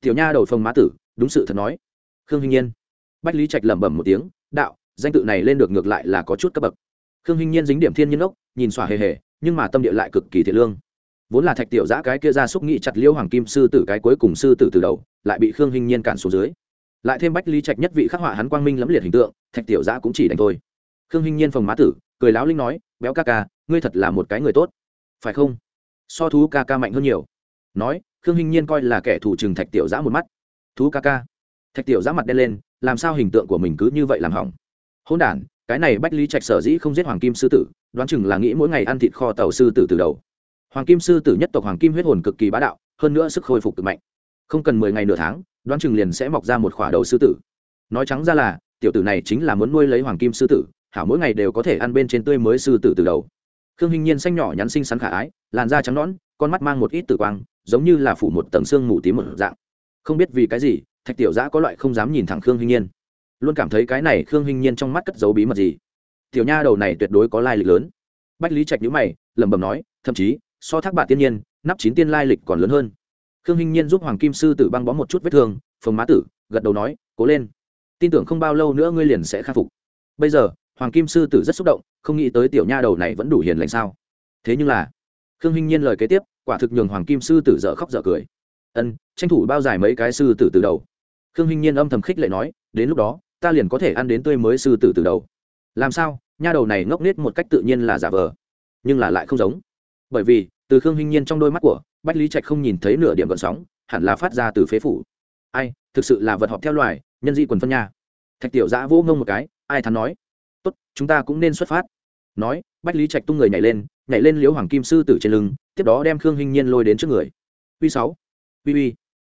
Tiểu nha đầu phông mã tử, đúng sự thật nói. Khương hinh nhiên. Bách lý trạch lẩm bẩm một tiếng, đạo, danh tự này lên được ngược lại là có chút cấp bậc. Khương hinh nhiên dính điểm thiên nhiên ốc, nhìn xòa hề hề, nhưng mà tâm địa lại cực kỳ thiệt lương vốn là thạch tiểu giã cái kia ra xúc nghị chặt liêu hoàng kim sư tử cái cuối cùng sư tử từ đầu, lại bị khương hình nhiên cản xuống dưới. Lại thêm bách lý trạch nhất vị khắc họa hắn quang minh lẫm liệt hình tượng, thạch tiểu giã cũng chỉ đánh thôi. Khương hình nhiên phòng má tử, cười láo linh nói, béo ca ca, ngươi thật là một cái người tốt. Phải không? So thú ca ca mạnh hơn nhiều. Nói, khương hình nhiên coi là kẻ thù chừng thạch tiểu giã một mắt. Thú ca ca. Thạch tiểu giã mặt đen lên, làm sao hình tượng của mình cứ như vậy làm hỏng? Hôn đ cái này bách lý trạch sở dĩ không giết hoàng kim sư tử, đoán chừng là nghĩ mỗi ngày ăn thịt kho tàu sư tử từ đầu hoàng kim sư tử nhất tộc hoàng kim huyết hồn cực kỳ bá đạo, hơn nữa sức khôi phục cực mạnh. Không cần mười ngày nửa tháng, đoán chừng liền sẽ mọc ra một khỏa đầu sư tử. Nói trắng ra là, tiểu tử này chính là muốn nuôi lấy hoàng kim sư tử, hảo mỗi ngày đều có thể ăn bên trên tươi mới sư tử từ đầu. Khương hình nhiên xanh nhỏ nhắn xinh xắn khả ái, làn da trắng nõn, con mắt mang một ít tử quang, giống như là phủ một tầng xương mù tím một dạng. Không biết vì cái gì, thạch tiểu giã có loại không dám nhìn thẳng khương hình nhiên. Luôn cảm thấy cái này khương hình nhiên trong mắt cất giấu bí mật gì. Tiểu nha đầu này tuyệt đối có lai lịch lớn. Bách lý trạch nhữ mày, lẩm bẩm nói, thậm chí so thác bạc tiên nhiên, nắp chín tiên lai lịch còn lớn hơn. Khương Hinh nhiên giúp hoàng kim sư tử băng bó một chút vết thương phồng má tử gật đầu nói, cố lên. Tin tưởng không bao lâu nữa ngươi liền sẽ khắc phục. Bây giờ, hoàng kim sư tử rất xúc động, không nghĩ tới tiểu nha đầu này vẫn đủ hiền lành sao? Thế nhưng là, khương Hinh nhiên lời kế tiếp, quả thực nhường hoàng kim sư tử dở khóc dở cười. Ân, tranh thủ bao dài mấy cái sư tử từ đầu. Khương Hinh nhiên âm thầm khích lệ nói, đến lúc đó, ta liền có thể ăn đến tươi mới sư tử từ đầu. Làm sao? Nha đầu này ngốc nết một cách tự nhiên là giả vờ, nhưng là lại không giống bởi vì, từ khương hinh nhiên trong đôi mắt của, bách lý trạch không nhìn thấy nửa điểm gợn sóng, hẳn là phát ra từ phế phủ. Ai, thực sự là vật họp theo loài, nhân di quần phân nha. Thạch tiểu giã vỗ ngông một cái, ai thắn nói. Tốt, chúng ta cũng nên xuất phát. Nói, bách lý trạch tung người nhảy lên nhảy lên liếu hoàng kim sư tử trên lưng, tiếp đó đem khương hinh nhiên lôi đến trước người. Uy sáu uy uy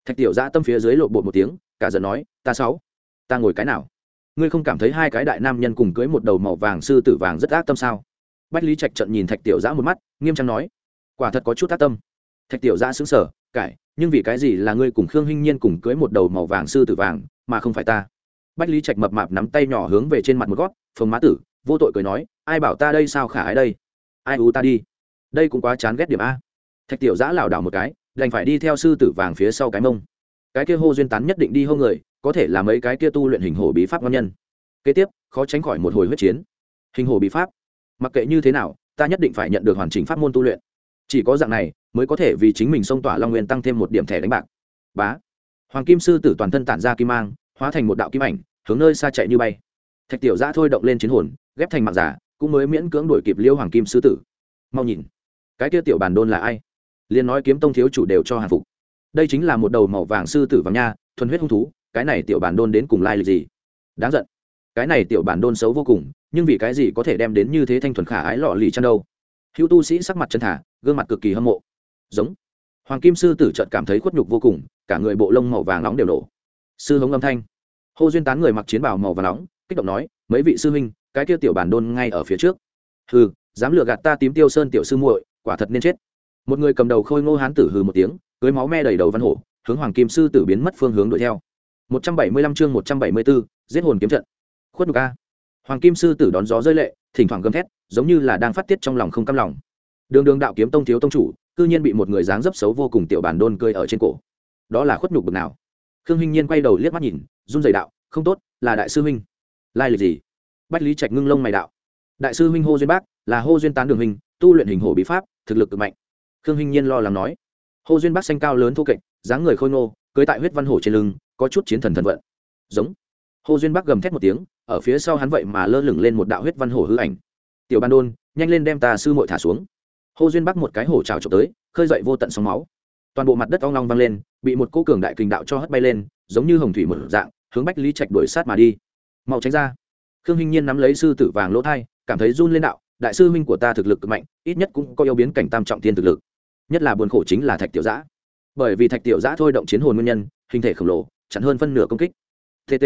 thạch tiểu giã tâm phía dưới lộ bột một tiếng, cả giận nói, ta sáu, ta ngồi cái nào? Ngươi không cảm thấy hai cái đại nam nhân cùng cưới một đầu màu vàng sư tử vàng rất ác tâm sao? Bách lý trạch trận nhìn thạch tiểu giã một mắt, nghiêm trang nói, quả thật có chút tác tâm. Thạch tiểu giã xứng sở cải, nhưng vì cái gì là ngươi cùng khương hinh nhiên cùng cưới một đầu màu vàng sư tử vàng, mà không phải ta? Bách lý trạch mập mạp nắm tay nhỏ hướng về trên mặt một gót, phồng má tử, vô tội cười nói, ai bảo ta đây sao khả ái đây? Ai u ta đi? Đây cũng quá chán ghét điểm a. Thạch tiểu giã lảo đảo một cái, đành phải đi theo sư tử vàng phía sau cái mông. Cái kia hô duyên tán nhất định đi hô người, có thể là mấy cái kia tu luyện hình hồ bí pháp ngon nhân. Kế tiếp, khó tránh khỏi một hồi huyết chiến. Hình hồ bí pháp mặc kệ như thế nào, ta nhất định phải nhận được hoàn chỉnh pháp môn tu luyện. Chỉ có dạng này, mới có thể vì chính mình xông tỏa long nguyên tăng thêm một điểm thẻ đánh bạc. Bá. Hoàng kim sư tử toàn thân tản ra kim mang, hóa thành một đạo kim ảnh, hướng nơi xa chạy như bay. Thạch tiểu giã thôi động lên chiến hồn, ghép thành mạng giả, cũng mới miễn cưỡng đuổi kịp liêu hoàng kim sư tử. Mau nhìn, cái kia tiểu bản đôn là ai? Liền nói kiếm tông thiếu chủ đều cho hàng phục. Đây chính là một đầu màu vàng sư tử vàng nha, thuần huyết hung thú, cái này tiểu bản đôn đến cùng lai lịch gì? Đáng giận. Cái này tiểu bản đôn xấu vô cùng nhưng vì cái gì có thể đem đến như thế thanh thuần khả ái lọ lì chăn đâu? Hữu tu sĩ sắc mặt chân thả gương mặt cực kỳ hâm mộ. Giống. Hoàng kim sư tử trợt cảm thấy khuất nhục vô cùng cả người bộ lông màu vàng nóng đều nổ. Sư hống âm thanh. Hô duyên tán người mặc chiến bào màu vàng nóng kích động nói mấy vị sư huynh cái kia tiểu bản đôn ngay ở phía trước. Hừ dám lừa gạt ta tím tiêu sơn tiểu sư muội quả thật nên chết. Một người cầm đầu khôi ngô hán tử hừ một tiếng cưới máu me đầy đầu văn hổ hướng hoàng kim sư tử biến mất phương hướng đuổi theo. 175 chương 174, giết hồn kiếm trận. Khuất nhục a hoàng kim sư tử đón gió rơi lệ thỉnh thoảng gầm thét giống như là đang phát tiết trong lòng không cam lòng. Đường đường đạo kiếm tông thiếu tông chủ cư nhiên bị một người dáng dấp xấu vô cùng tiểu bản đôn cười ở trên cổ. Đó là khuất nhục bực nào? Khương hinh nhiên quay đầu liếc mắt nhìn run rẩy đạo không tốt là đại sư huynh. Lai lịch gì? Bách lý trạch ngưng lông mày đạo. Đại sư huynh hô duyên bác là hô duyên tán đường hình, tu luyện hình hổ bí pháp thực lực cực mạnh. Khương hinh nhiên lo lắng nói. Hô duyên bác xanh cao lớn thô kệch dáng người khôi ngô cưới tại huyết văn hổ trên lưng có chút chiến thần thần vận. Giống. Hô duyên bác gầm thét một tiếng ở phía sau hắn vậy mà lơ lửng lên một đạo huyết văn hổ hư ảnh. Tiểu ban đôn, nhanh lên đem ta sư muội thả xuống. Hô duyên bắc một cái hổ trào trộm tới, khơi dậy vô tận sóng máu. Toàn bộ mặt đất ong long văng lên, bị một cô cường đại kình đạo cho hất bay lên, giống như hồng thủy một dạng, hướng bách lý trạch đuổi sát mà đi. Mau tránh ra. Khương hinh nhiên nắm lấy sư tử vàng lỗ thai, cảm thấy run lên đạo, đại sư huynh của ta thực lực cực mạnh, ít nhất cũng có yêu biến cảnh tam trọng thiên thực lực. Nhất là buồn khổ chính là thạch tiểu giã. Bởi vì thạch tiểu giã thôi động chiến hồn nguyên nhân, hình thể khổng lồ, chặn hơn phân nửa công kích. Tt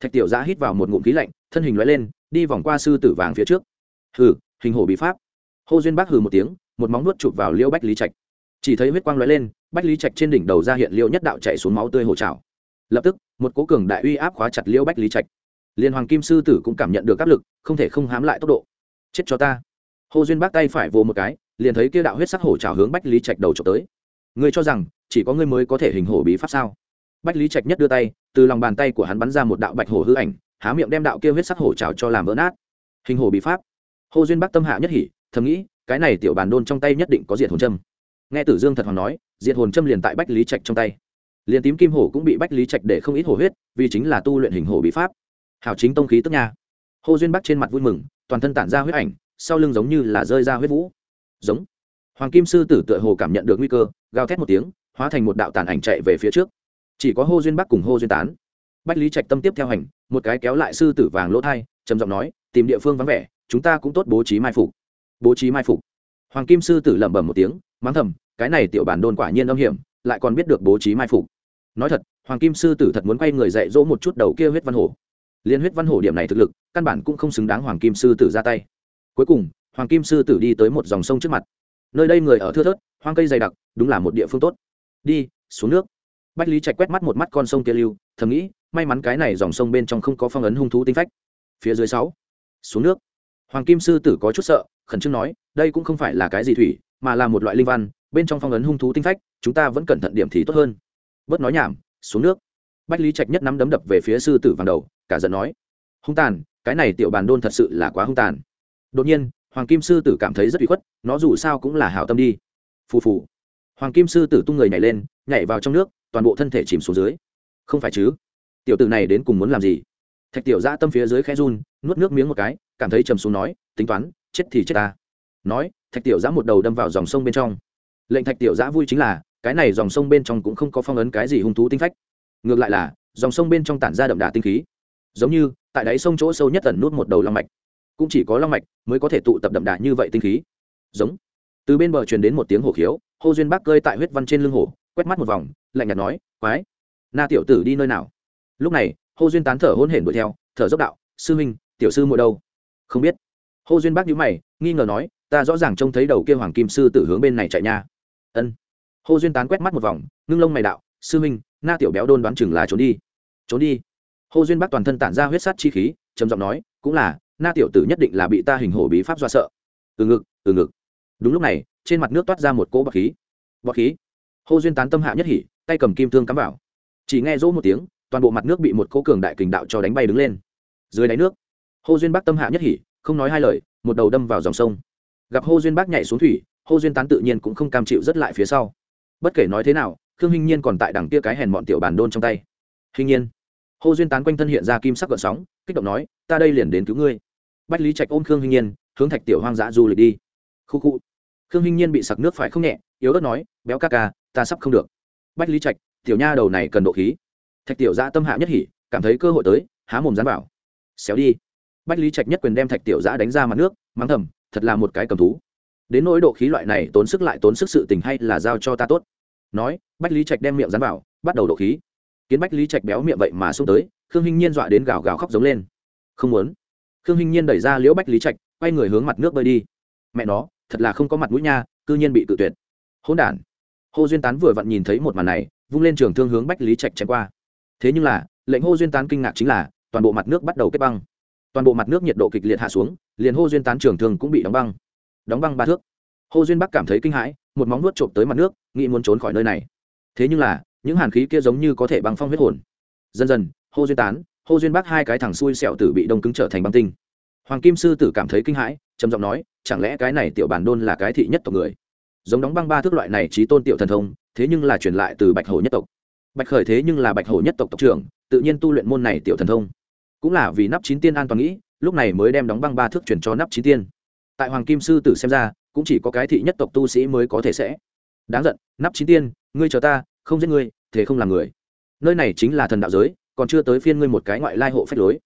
thạch tiểu giã hít vào một ngụm khí lạnh, thân hình loại lên, đi vòng qua sư tử vàng phía trước. Hừ, hình hổ bị pháp. Hô duyên bác hừ một tiếng, một móng nuốt chụp vào liêu bách lý trạch. Chỉ thấy huyết quang lóe lên, bách lý trạch trên đỉnh đầu ra hiện liêu nhất đạo chạy xuống máu tươi hổ trào lập tức, một cố cường đại uy áp khóa chặt liêu bách lý trạch. Liên hoàng kim sư tử cũng cảm nhận được áp lực, không thể không hám lại tốc độ. Chết cho ta. Hồ duyên bác tay phải vồ một cái, liền thấy kia đạo huyết sắc hổ trào hướng bách lý trạch đầu trộm tới. Ngươi cho rằng, chỉ có ngươi mới có thể hình hổ bí pháp sao? Bách lý trạch nhất đưa tay, từ lòng bàn tay của hắn bắn ra một đạo bạch hổ hư ảnh, há miệng đem đạo kia huyết sắc hổ trào cho làm vỡ nát. Hình hổ bị pháp. Hồ duyên bắc tâm hạ nhất hỉ, thầm nghĩ, cái này tiểu bàn đôn trong tay nhất định có diệt hồn châm. Nghe tử dương thật hoàng nói, diệt hồn châm liền tại bách lý trạch trong tay. Liền tím kim hổ cũng bị bách lý trạch để không ít hổ huyết, vì chính là tu luyện hình hổ bị pháp. Hảo chính tông khí tức nha. Hồ duyên bắc trên mặt vui mừng, toàn thân tản ra huyết ảnh, sau lưng giống như là rơi ra huyết vũ. Giống. Hoàng kim sư tử tựa hồ cảm nhận được nguy cơ, gào thét một tiếng, hóa thành một đạo tàn ảnh chạy về phía trước chỉ có hô duyên bắc cùng hô duyên tán. Bách lý trạch tâm tiếp theo hành, một cái kéo lại sư tử vàng lỗ thai, trầm giọng nói, tìm địa phương vắng vẻ, chúng ta cũng tốt bố trí mai phục. Bố trí mai phục. Hoàng kim sư tử lẩm bẩm một tiếng, mắng thầm, cái này tiểu bản đôn quả nhiên âm hiểm, lại còn biết được bố trí mai phục. Nói thật, hoàng kim sư tử thật muốn quay người dạy dỗ một chút đầu kia huyết văn hổ. Liên huyết văn hổ điểm này thực lực, căn bản cũng không xứng đáng hoàng kim sư tử ra tay. Cuối cùng, hoàng kim sư tử đi tới một dòng sông trước mặt. Nơi đây người ở thưa thớt, hoang cây dày đặc, đúng là một địa phương tốt. Đi, xuống nước bách lý trạch quét mắt một mắt con sông kia lưu, thầm nghĩ, may mắn cái này dòng sông bên trong không có phong ấn hung thú tinh phách. Phía dưới sáu, xuống nước. Hoàng kim sư tử có chút sợ, khẩn trương nói, đây cũng không phải là cái gì thủy, mà là một loại linh văn, bên trong phong ấn hung thú tinh phách, chúng ta vẫn cẩn thận điểm thì tốt hơn. Bớt nói nhảm, xuống nước. Bách lý trạch nhất nắm đấm đập về phía sư tử vàng đầu, cả giận nói, hung tàn, cái này tiểu bàn đôn thật sự là quá hung tàn. Đột nhiên, hoàng kim sư tử cảm thấy rất bị khuất, nó dù sao cũng là hảo tâm đi. Phù phù. Hoàng kim sư tử tung người nhảy lên, nhảy vào trong nước toàn bộ thân thể chìm xuống dưới. Không phải chứ? Tiểu tử này đến cùng muốn làm gì? Thạch tiểu ra tâm phía dưới khe run, nuốt nước miếng một cái, cảm thấy trầm xuống nói, tính toán, chết thì chết ta. Nói, thạch tiểu giã một đầu đâm vào dòng sông bên trong. Lệnh thạch tiểu giã vui chính là, cái này dòng sông bên trong cũng không có phong ấn cái gì hung thú tinh phách. Ngược lại là, dòng sông bên trong tản ra đậm đà tinh khí. Giống như, tại đáy sông chỗ sâu nhất tần nút một đầu long mạch. Cũng chỉ có long mạch mới có thể tụ tập đậm đà như vậy tinh khí. Giống. Từ bên bờ truyền đến một tiếng hổ khiếu hô duyên bác cơi tại huyết văn trên lưng hổ, quét mắt một vòng lạnh nhạt nói, quái, na tiểu tử đi nơi nào? Lúc này, hô duyên tán thở hôn hển đuổi theo, thở dốc đạo, sư huynh, tiểu sư muội đâu? Không biết. Hô duyên bác nhíu mày, nghi ngờ nói, ta rõ ràng trông thấy đầu kia hoàng kim sư tử hướng bên này chạy nha. Ân. Hô duyên tán quét mắt một vòng, ngưng lông mày đạo, sư minh na tiểu béo đôn đoán chừng là trốn đi. Trốn đi? Hô duyên bác toàn thân tản ra huyết sát chi khí, trầm giọng nói, cũng là, na tiểu tử nhất định là bị ta hình hổ bí pháp do sợ. Từ ngực từ ngực. Đúng lúc này, trên mặt nước toát ra một cỗ bọc khí. Bọc khí? Hô duyên tán tâm hạ nhất hỉ tay cầm kim thương cắm vào. Chỉ nghe rỗ một tiếng, toàn bộ mặt nước bị một cỗ cường đại kình đạo cho đánh bay đứng lên. Dưới đáy nước, hô duyên bắc tâm hạ nhất hỉ, không nói hai lời, một đầu đâm vào dòng sông. Gặp hô duyên bắc nhảy xuống thủy, hô duyên tán tự nhiên cũng không cam chịu rất lại phía sau. Bất kể nói thế nào, khương hinh nhiên còn tại đằng kia cái hèn bọn tiểu bản đôn trong tay. Hình nhiên, hô duyên tán quanh thân hiện ra kim sắc gợn sóng, kích động nói, ta đây liền đến cứu ngươi. Bách lý trạch ôm khương hình nhiên, hướng thạch tiểu hoang dã du lịch đi. Khu khu. Khương hình nhiên bị sặc nước phải không nhẹ, yếu ớt nói, béo ca ca, ta sắp không được bách lý trạch tiểu nha đầu này cần độ khí. Thạch tiểu giã tâm hạ nhất hỉ cảm thấy cơ hội tới há mồm dán bảo, xéo đi. Bách lý trạch nhất quyền đem thạch tiểu giã đánh ra mặt nước mắng thầm thật là một cái cầm thú. Đến nỗi độ khí loại này tốn sức lại tốn sức sự tình hay là giao cho ta tốt. Nói bách lý trạch đem miệng dán vào bắt đầu độ khí. Kiến bách lý trạch béo miệng vậy mà xông tới khương hinh nhiên dọa đến gào gào khóc giống lên. Không muốn. Khương hinh nhiên đẩy ra liễu bách lý trạch quay người hướng mặt nước bơi đi. Mẹ nó thật là không có mặt mũi nha cư nhiên bị tự tuyệt. Hôn đản hô duyên tán vừa vặn nhìn thấy một màn này, vung lên trường thương hướng bách lý trạch chém qua. Thế nhưng là, lệnh hô duyên tán kinh ngạc chính là, toàn bộ mặt nước bắt đầu kết băng. Toàn bộ mặt nước nhiệt độ kịch liệt hạ xuống, liền hô duyên tán trường thương cũng bị đóng băng. Đóng băng ba thước. Hô duyên bắc cảm thấy kinh hãi, một móng nuốt trộm tới mặt nước, nghĩ muốn trốn khỏi nơi này. Thế nhưng là, những hàn khí kia giống như có thể băng phong huyết hồn. Dần dần hô duyên tán hô duyên bắc hai cái thằng xui xẹo tử bị đông cứng trở thành băng tinh. Hoàng kim sư tử cảm thấy kinh hãi, trầm giọng nói, chẳng lẽ cái này tiểu bản đôn là cái thị nhất tộc người? Giống đóng băng ba thước loại này trí tôn tiểu thần thông, thế nhưng là truyền lại từ bạch hổ nhất tộc. Bạch khởi thế nhưng là bạch hổ nhất tộc tộc trưởng, tự nhiên tu luyện môn này tiểu thần thông. Cũng là vì nắp chín tiên an toàn nghĩ, lúc này mới đem đóng băng ba thước truyền cho nắp chín tiên. Tại hoàng kim sư tử xem ra, cũng chỉ có cái thị nhất tộc tu sĩ mới có thể sẽ. Đáng giận, nắp chín tiên, ngươi chờ ta, không giết ngươi, thế không làm người. Nơi này chính là thần đạo giới, còn chưa tới phiên ngươi một cái ngoại lai hộ phép lối.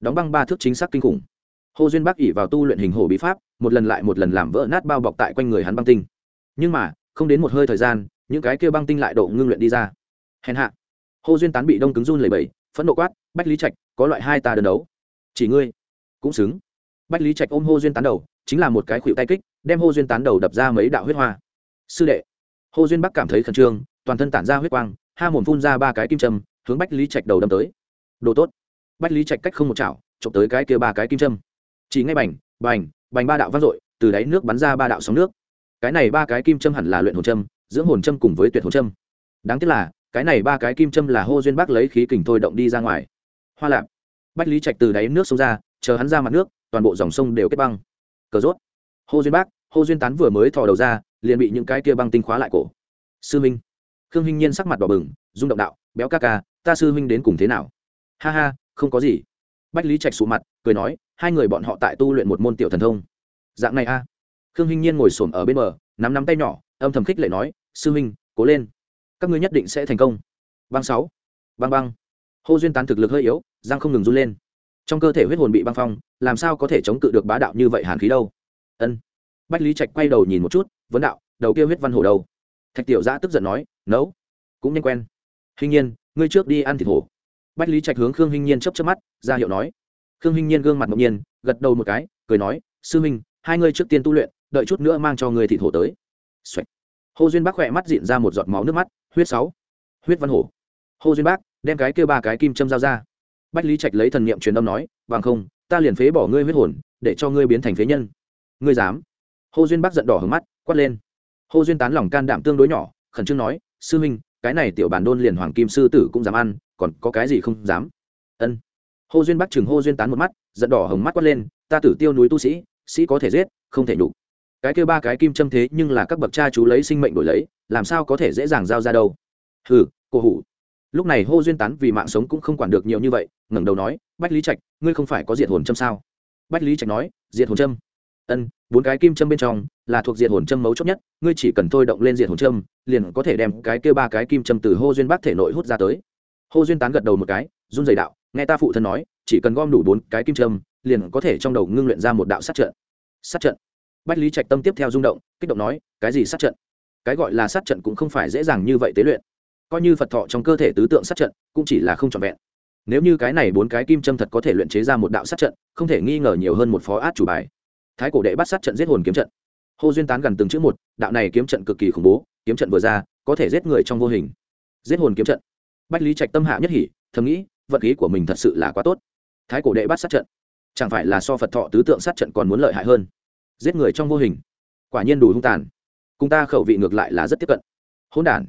Đóng băng ba thước chính xác kinh khủng. Hồ duyên bắc ỉ vào tu luyện hình hổ bí pháp, một lần lại một lần làm vỡ nát bao bọc tại quanh người hắn băng tinh nhưng mà, không đến một hơi thời gian, những cái kia băng tinh lại độ ngưng luyện đi ra. Hèn hạ. Hồ duyên tán bị đông cứng run lầy bầy phẫn nộ quát, bách lý trạch, có loại hai ta đơn đấu. Chỉ ngươi. Cũng xứng. Bách lý trạch ôm hô duyên tán đầu, chính là một cái khuỵu tay kích, đem hô duyên tán đầu đập ra mấy đạo huyết hoa. Sư đệ. Hô duyên bắc cảm thấy khẩn trương, toàn thân tản ra huyết quang, ha mồm phun ra ba cái kim châm, hướng bách lý trạch đầu đâm tới. Đồ tốt. Bách lý trạch cách không một chảo trộm tới cái kia ba cái kim châm. Chỉ ngay bành bành bành ba đạo vang dội, từ đáy nước bắn ra ba đạo sóng nước cái này ba cái kim châm hẳn là luyện hồn châm, dưỡng hồn châm cùng với tuyệt hồn châm. Đáng tiếc là, cái này ba cái kim châm là hô duyên bắc lấy khí kình thôi động đi ra ngoài. Hoa lạp, bách lý trạch từ đáy nước sông ra, chờ hắn ra mặt nước, toàn bộ dòng sông đều kết băng. Cờ rốt. Hô duyên bác hô duyên tán vừa mới thò đầu ra, liền bị những cái kia băng tinh khóa lại cổ. Sư minh. Khương hinh nhiên sắc mặt đỏ bừng, rung động đạo, béo ca ca, ta sư minh đến cùng thế nào? Ha ha, không có gì. Bách lý trạch sụ mặt, cười nói, hai người bọn họ tại tu luyện một môn tiểu thần thông. Dạng này a khương hinh nhiên ngồi s ổ m ở bên bờ, nắm nắm tay nhỏ, âm thầm khích lệ nói, sư minh, cố lên. Các ngươi nhất định sẽ thành công. Băng sáu. Băng băng. Hô duyên tán thực lực hơi yếu giang không ngừng run lên. Trong cơ thể huyết hồn bị băng phong, làm sao có thể chống cự được bá đạo như vậy hàn khí đâu? Ân. Bách lý trạch quay đầu nhìn một chút, vấn đạo, đầu kia huyết văn hổ đâu? Thạch tiểu giã tức giận nói, nấu. Cũng nhanh quen. Hình nhiên, ngươi trước đi ăn thịt hổ. Bách lý trạch hướng khương hình nhiên chấp chấp mắt, ra hiệu nói. Khương hình nhiên gương mặt ngẫu nhiên, gật đầu một cái, cười nói, sư minh hai ngươi trước tiên tu luyện đợi chút nữa mang cho ngươi thịt hổ tới. Xoạch. hô Duyên Bác khỏe mắt dịn ra một giọt máu nước mắt, huyết sáu, huyết văn hổ. hô Duyên Bác đem cái kia ba cái kim châm dao ra. Bách lý trạch lấy thần niệm truyền âm nói bằng không ta liền phế bỏ ngươi huyết hồn để cho ngươi biến thành phế nhân. Ngươi dám? Hô duyên bắc giận đỏ hướng mắt quát lên. Hô duyên tán lòng can đảm tương đối nhỏ khẩn trương nói sư minh cái này tiểu bản đôn liền hoàng kim sư tử cũng dám ăn còn có cái gì không dám? Ân. Hô duyên bắc chừng hô duyên tán một mắt giận đỏ hồng mắt quát lên ta tử tiêu núi tu sĩ sĩ có thể giết, không thể nhục. Cái kêu ba cái kim châm thế nhưng là các bậc cha chú lấy sinh mệnh đổi lấy, làm sao có thể dễ dàng giao ra đâu? Hừ cô hủ. Lúc này hô duyên tán vì mạng sống cũng không quản được nhiều như vậy, ngẩng đầu nói, bách lý trạch, ngươi không phải có diệt hồn châm sao? Bách lý trạch nói, diệt hồn châm. Ân, bốn cái kim châm bên trong là thuộc diệt hồn châm mấu chốt nhất, ngươi chỉ cần thôi động lên diệt hồn châm, liền có thể đem cái kêu ba cái kim châm từ hô duyên bắc thể nội hút ra tới. Hô duyên tán gật đầu một cái, run dày đạo, nghe ta phụ thân nói, chỉ cần gom đủ bốn cái kim châm liền có thể trong đầu ngưng luyện ra một đạo sát trận. Sát trận? Bách lý trạch tâm tiếp theo rung động, kích động nói, cái gì sát trận? Cái gọi là sát trận cũng không phải dễ dàng như vậy tế luyện. Coi như phật thọ trong cơ thể tứ tượng sát trận, cũng chỉ là không trọn vẹn. Nếu như cái này bốn cái kim châm thật có thể luyện chế ra một đạo sát trận, không thể nghi ngờ nhiều hơn một phó át chủ bài. Thái cổ đệ bắt sát trận giết hồn kiếm trận. Hô duyên tán gần từng chữ một, đạo này kiếm trận cực kỳ khủng bố, kiếm trận vừa ra, có thể giết người trong vô hình. Giết hồn kiếm trận. Bách lý trạch tâm hạ nhất hỉ, thầm nghĩ, vận khí của mình thật sự là quá tốt. Thái cổ đệ bắt sát trận chẳng phải là so phật thọ tứ tượng sát trận còn muốn lợi hại hơn? Giết người trong vô hình, quả nhiên đủ hung tàn. Cùng ta khẩu vị ngược lại là rất tiếp cận. Hôn đản.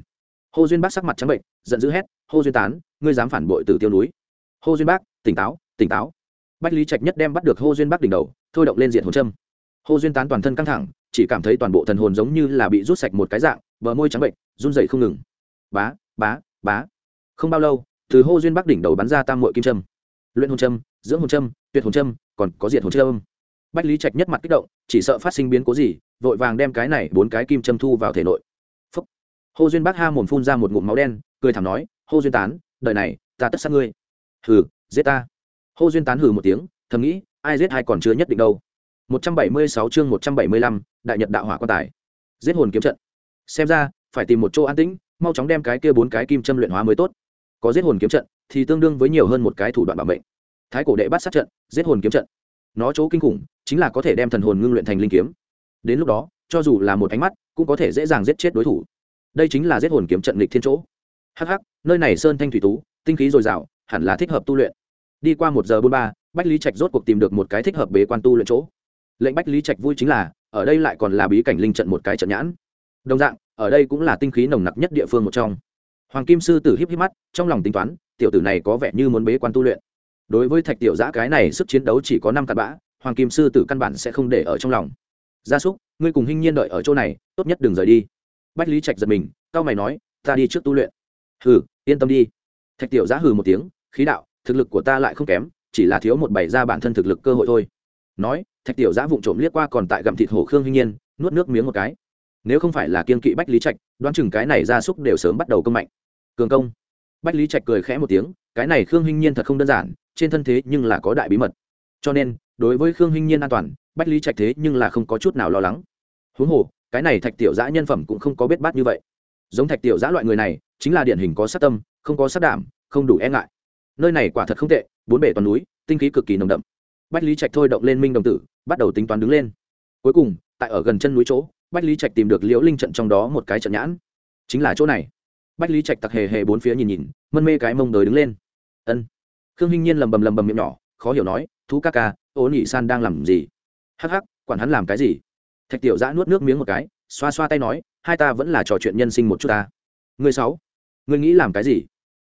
Hô duyên bác sắc mặt trắng bệnh, giận dữ hét, hô duyên tán, ngươi dám phản bội từ tiêu núi? Hô duyên bác, tỉnh táo tỉnh táo. Bách lý trạch nhất đem bắt được hô duyên bác đỉnh đầu, thôi động lên diện hồn trâm hô duyên tán toàn thân căng thẳng, chỉ cảm thấy toàn bộ thần hồn giống như là bị rút sạch một cái dạng, bờ môi trắng bệnh, run dậy không ngừng. Bá bá bá. Không bao lâu, từ hô duyên bắc đỉnh đầu bắn ra tam mội kim trâm luyện hồn trâm dưỡng hồn trâm tuyệt hồn trâm còn có diệt hồn trâm bách lý trạch nhất mặt kích động chỉ sợ phát sinh biến cố gì vội vàng đem cái này bốn cái kim trâm thu vào thể nội. Phúc. hô duyên bắc ha mồm phun ra một ngụm máu đen cười thảm nói hô duyên tán đời này ta tất sát ngươi. Hừ giết ta. Hô duyên tán hừ một tiếng thầm nghĩ ai giết ai còn chưa nhất định đâu. 176 chương 175, đại nhật đạo hỏa quan tài. Giết hồn kiếm trận. Xem ra phải tìm một chỗ an tĩnh mau chóng đem cái kia bốn cái kim châm luyện hóa mới tốt. Có giết hồn kiếm trận thì tương đương với nhiều hơn một cái thủ đoạn bảo mệnh. Thái cổ đệ bắt sát trận, giết hồn kiếm trận. Nó chỗ kinh khủng, chính là có thể đem thần hồn ngưng luyện thành linh kiếm. Đến lúc đó, cho dù là một ánh mắt, cũng có thể dễ dàng giết chết đối thủ. Đây chính là giết hồn kiếm trận lịch thiên chỗ. Hắc hắc, nơi này sơn thanh thủy tú, tinh khí dồi dào, hẳn là thích hợp tu luyện. Đi qua một giờ bốn ba, bách lý trạch rốt cuộc tìm được một cái thích hợp bế quan tu luyện chỗ. Lệnh bách lý trạch vui chính là, ở đây lại còn là bí cảnh linh trận một cái trận nhãn. Đồng dạng, ở đây cũng là tinh khí nồng nặc nhất địa phương một trong. Hoàng kim sư tử híp híp mắt, trong lòng tính toán tiểu tử này có vẻ như muốn bế quan tu luyện. Đối với thạch tiểu giã cái này sức chiến đấu chỉ có năm cặn bã, hoàng kim sư tử căn bản sẽ không để ở trong lòng. Gia súc, ngươi cùng hinh nhiên đợi ở chỗ này, tốt nhất đừng rời đi. Bách lý trạch giật mình, cao mày nói, ta đi trước tu luyện. Hừ, yên tâm đi. Thạch tiểu giã hừ một tiếng, khí đạo, thực lực của ta lại không kém, chỉ là thiếu một bày ra bản thân thực lực cơ hội thôi. Nói, thạch tiểu giã vụng trộm liếc qua còn tại gặm thịt hổ khương hinh nhiên, nuốt nước miếng một cái. Nếu không phải là kiên kỵ bách lý trạch, đoán chừng cái này gia súc đều sớm bắt đầu công mạnh. Cường công bách lý trạch cười khẽ một tiếng, cái này khương hinh nhiên thật không đơn giản, trên thân thế nhưng là có đại bí mật. Cho nên, đối với khương hinh nhiên an toàn, bách lý trạch thế nhưng là không có chút nào lo lắng. Huống hồ, cái này thạch tiểu giã nhân phẩm cũng không có biết bát như vậy. Giống thạch tiểu giã loại người này, chính là điển hình có sát tâm, không có sát đảm, không đủ e ngại. Nơi này quả thật không tệ, bốn bể toàn núi, tinh khí cực kỳ nồng đậm. Bách lý trạch thôi động lên minh đồng tử, bắt đầu tính toán đứng lên. Cuối cùng, tại ở gần chân núi chỗ, bách lý trạch tìm được liễu linh trận trong đó một cái trận nhãn. Chính là chỗ này bách lý trạch tặc hề hề bốn phía nhìn nhìn, mân mê cái mông đời đứng lên. Ân. Khương hinh nhiên lầm bầm lầm bầm miệng nhỏ, khó hiểu nói, thú ca ca, ô nhị san đang làm gì? Hắc hắc, quản hắn làm cái gì? Thạch tiểu giã nuốt nước miếng một cái, xoa xoa tay nói, hai ta vẫn là trò chuyện nhân sinh một chút ta. Người sáu, người nghĩ làm cái gì?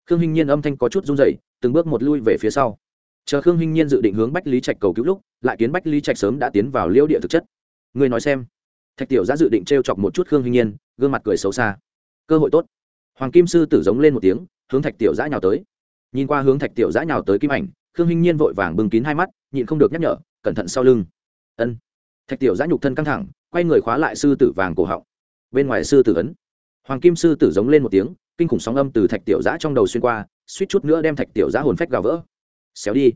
Khương hinh nhiên âm thanh có chút run rẩy, từng bước một lui về phía sau. Chờ khương hinh nhiên dự định hướng bách lý trạch cầu cứu lúc, lại kiến bách lý trạch sớm đã tiến vào liêu địa thực chất. Người nói xem. Thạch tiểu giã dự định t r e o chọc một chút khương hinh nhiên, gương mặt cười xấu xa. Cơ hội tốt hoàng kim sư tử giống lên một tiếng, hướng thạch tiểu giã nhào tới. Nhìn qua hướng thạch tiểu giã nhào tới kim ảnh, khương hinh nhiên vội vàng bưng kín hai mắt, nhịn không được nhắc nhở, cẩn thận sau lưng. Ân. Thạch tiểu giã nhục thân căng thẳng, quay người khóa lại sư tử vàng cổ họng. Bên ngoài sư tử ấn, hoàng kim sư tử giống lên một tiếng, kinh khủng sóng âm từ thạch tiểu giã trong đầu xuyên qua, suýt chút nữa đem thạch tiểu giã hồn phách gào vỡ. Xéo đi.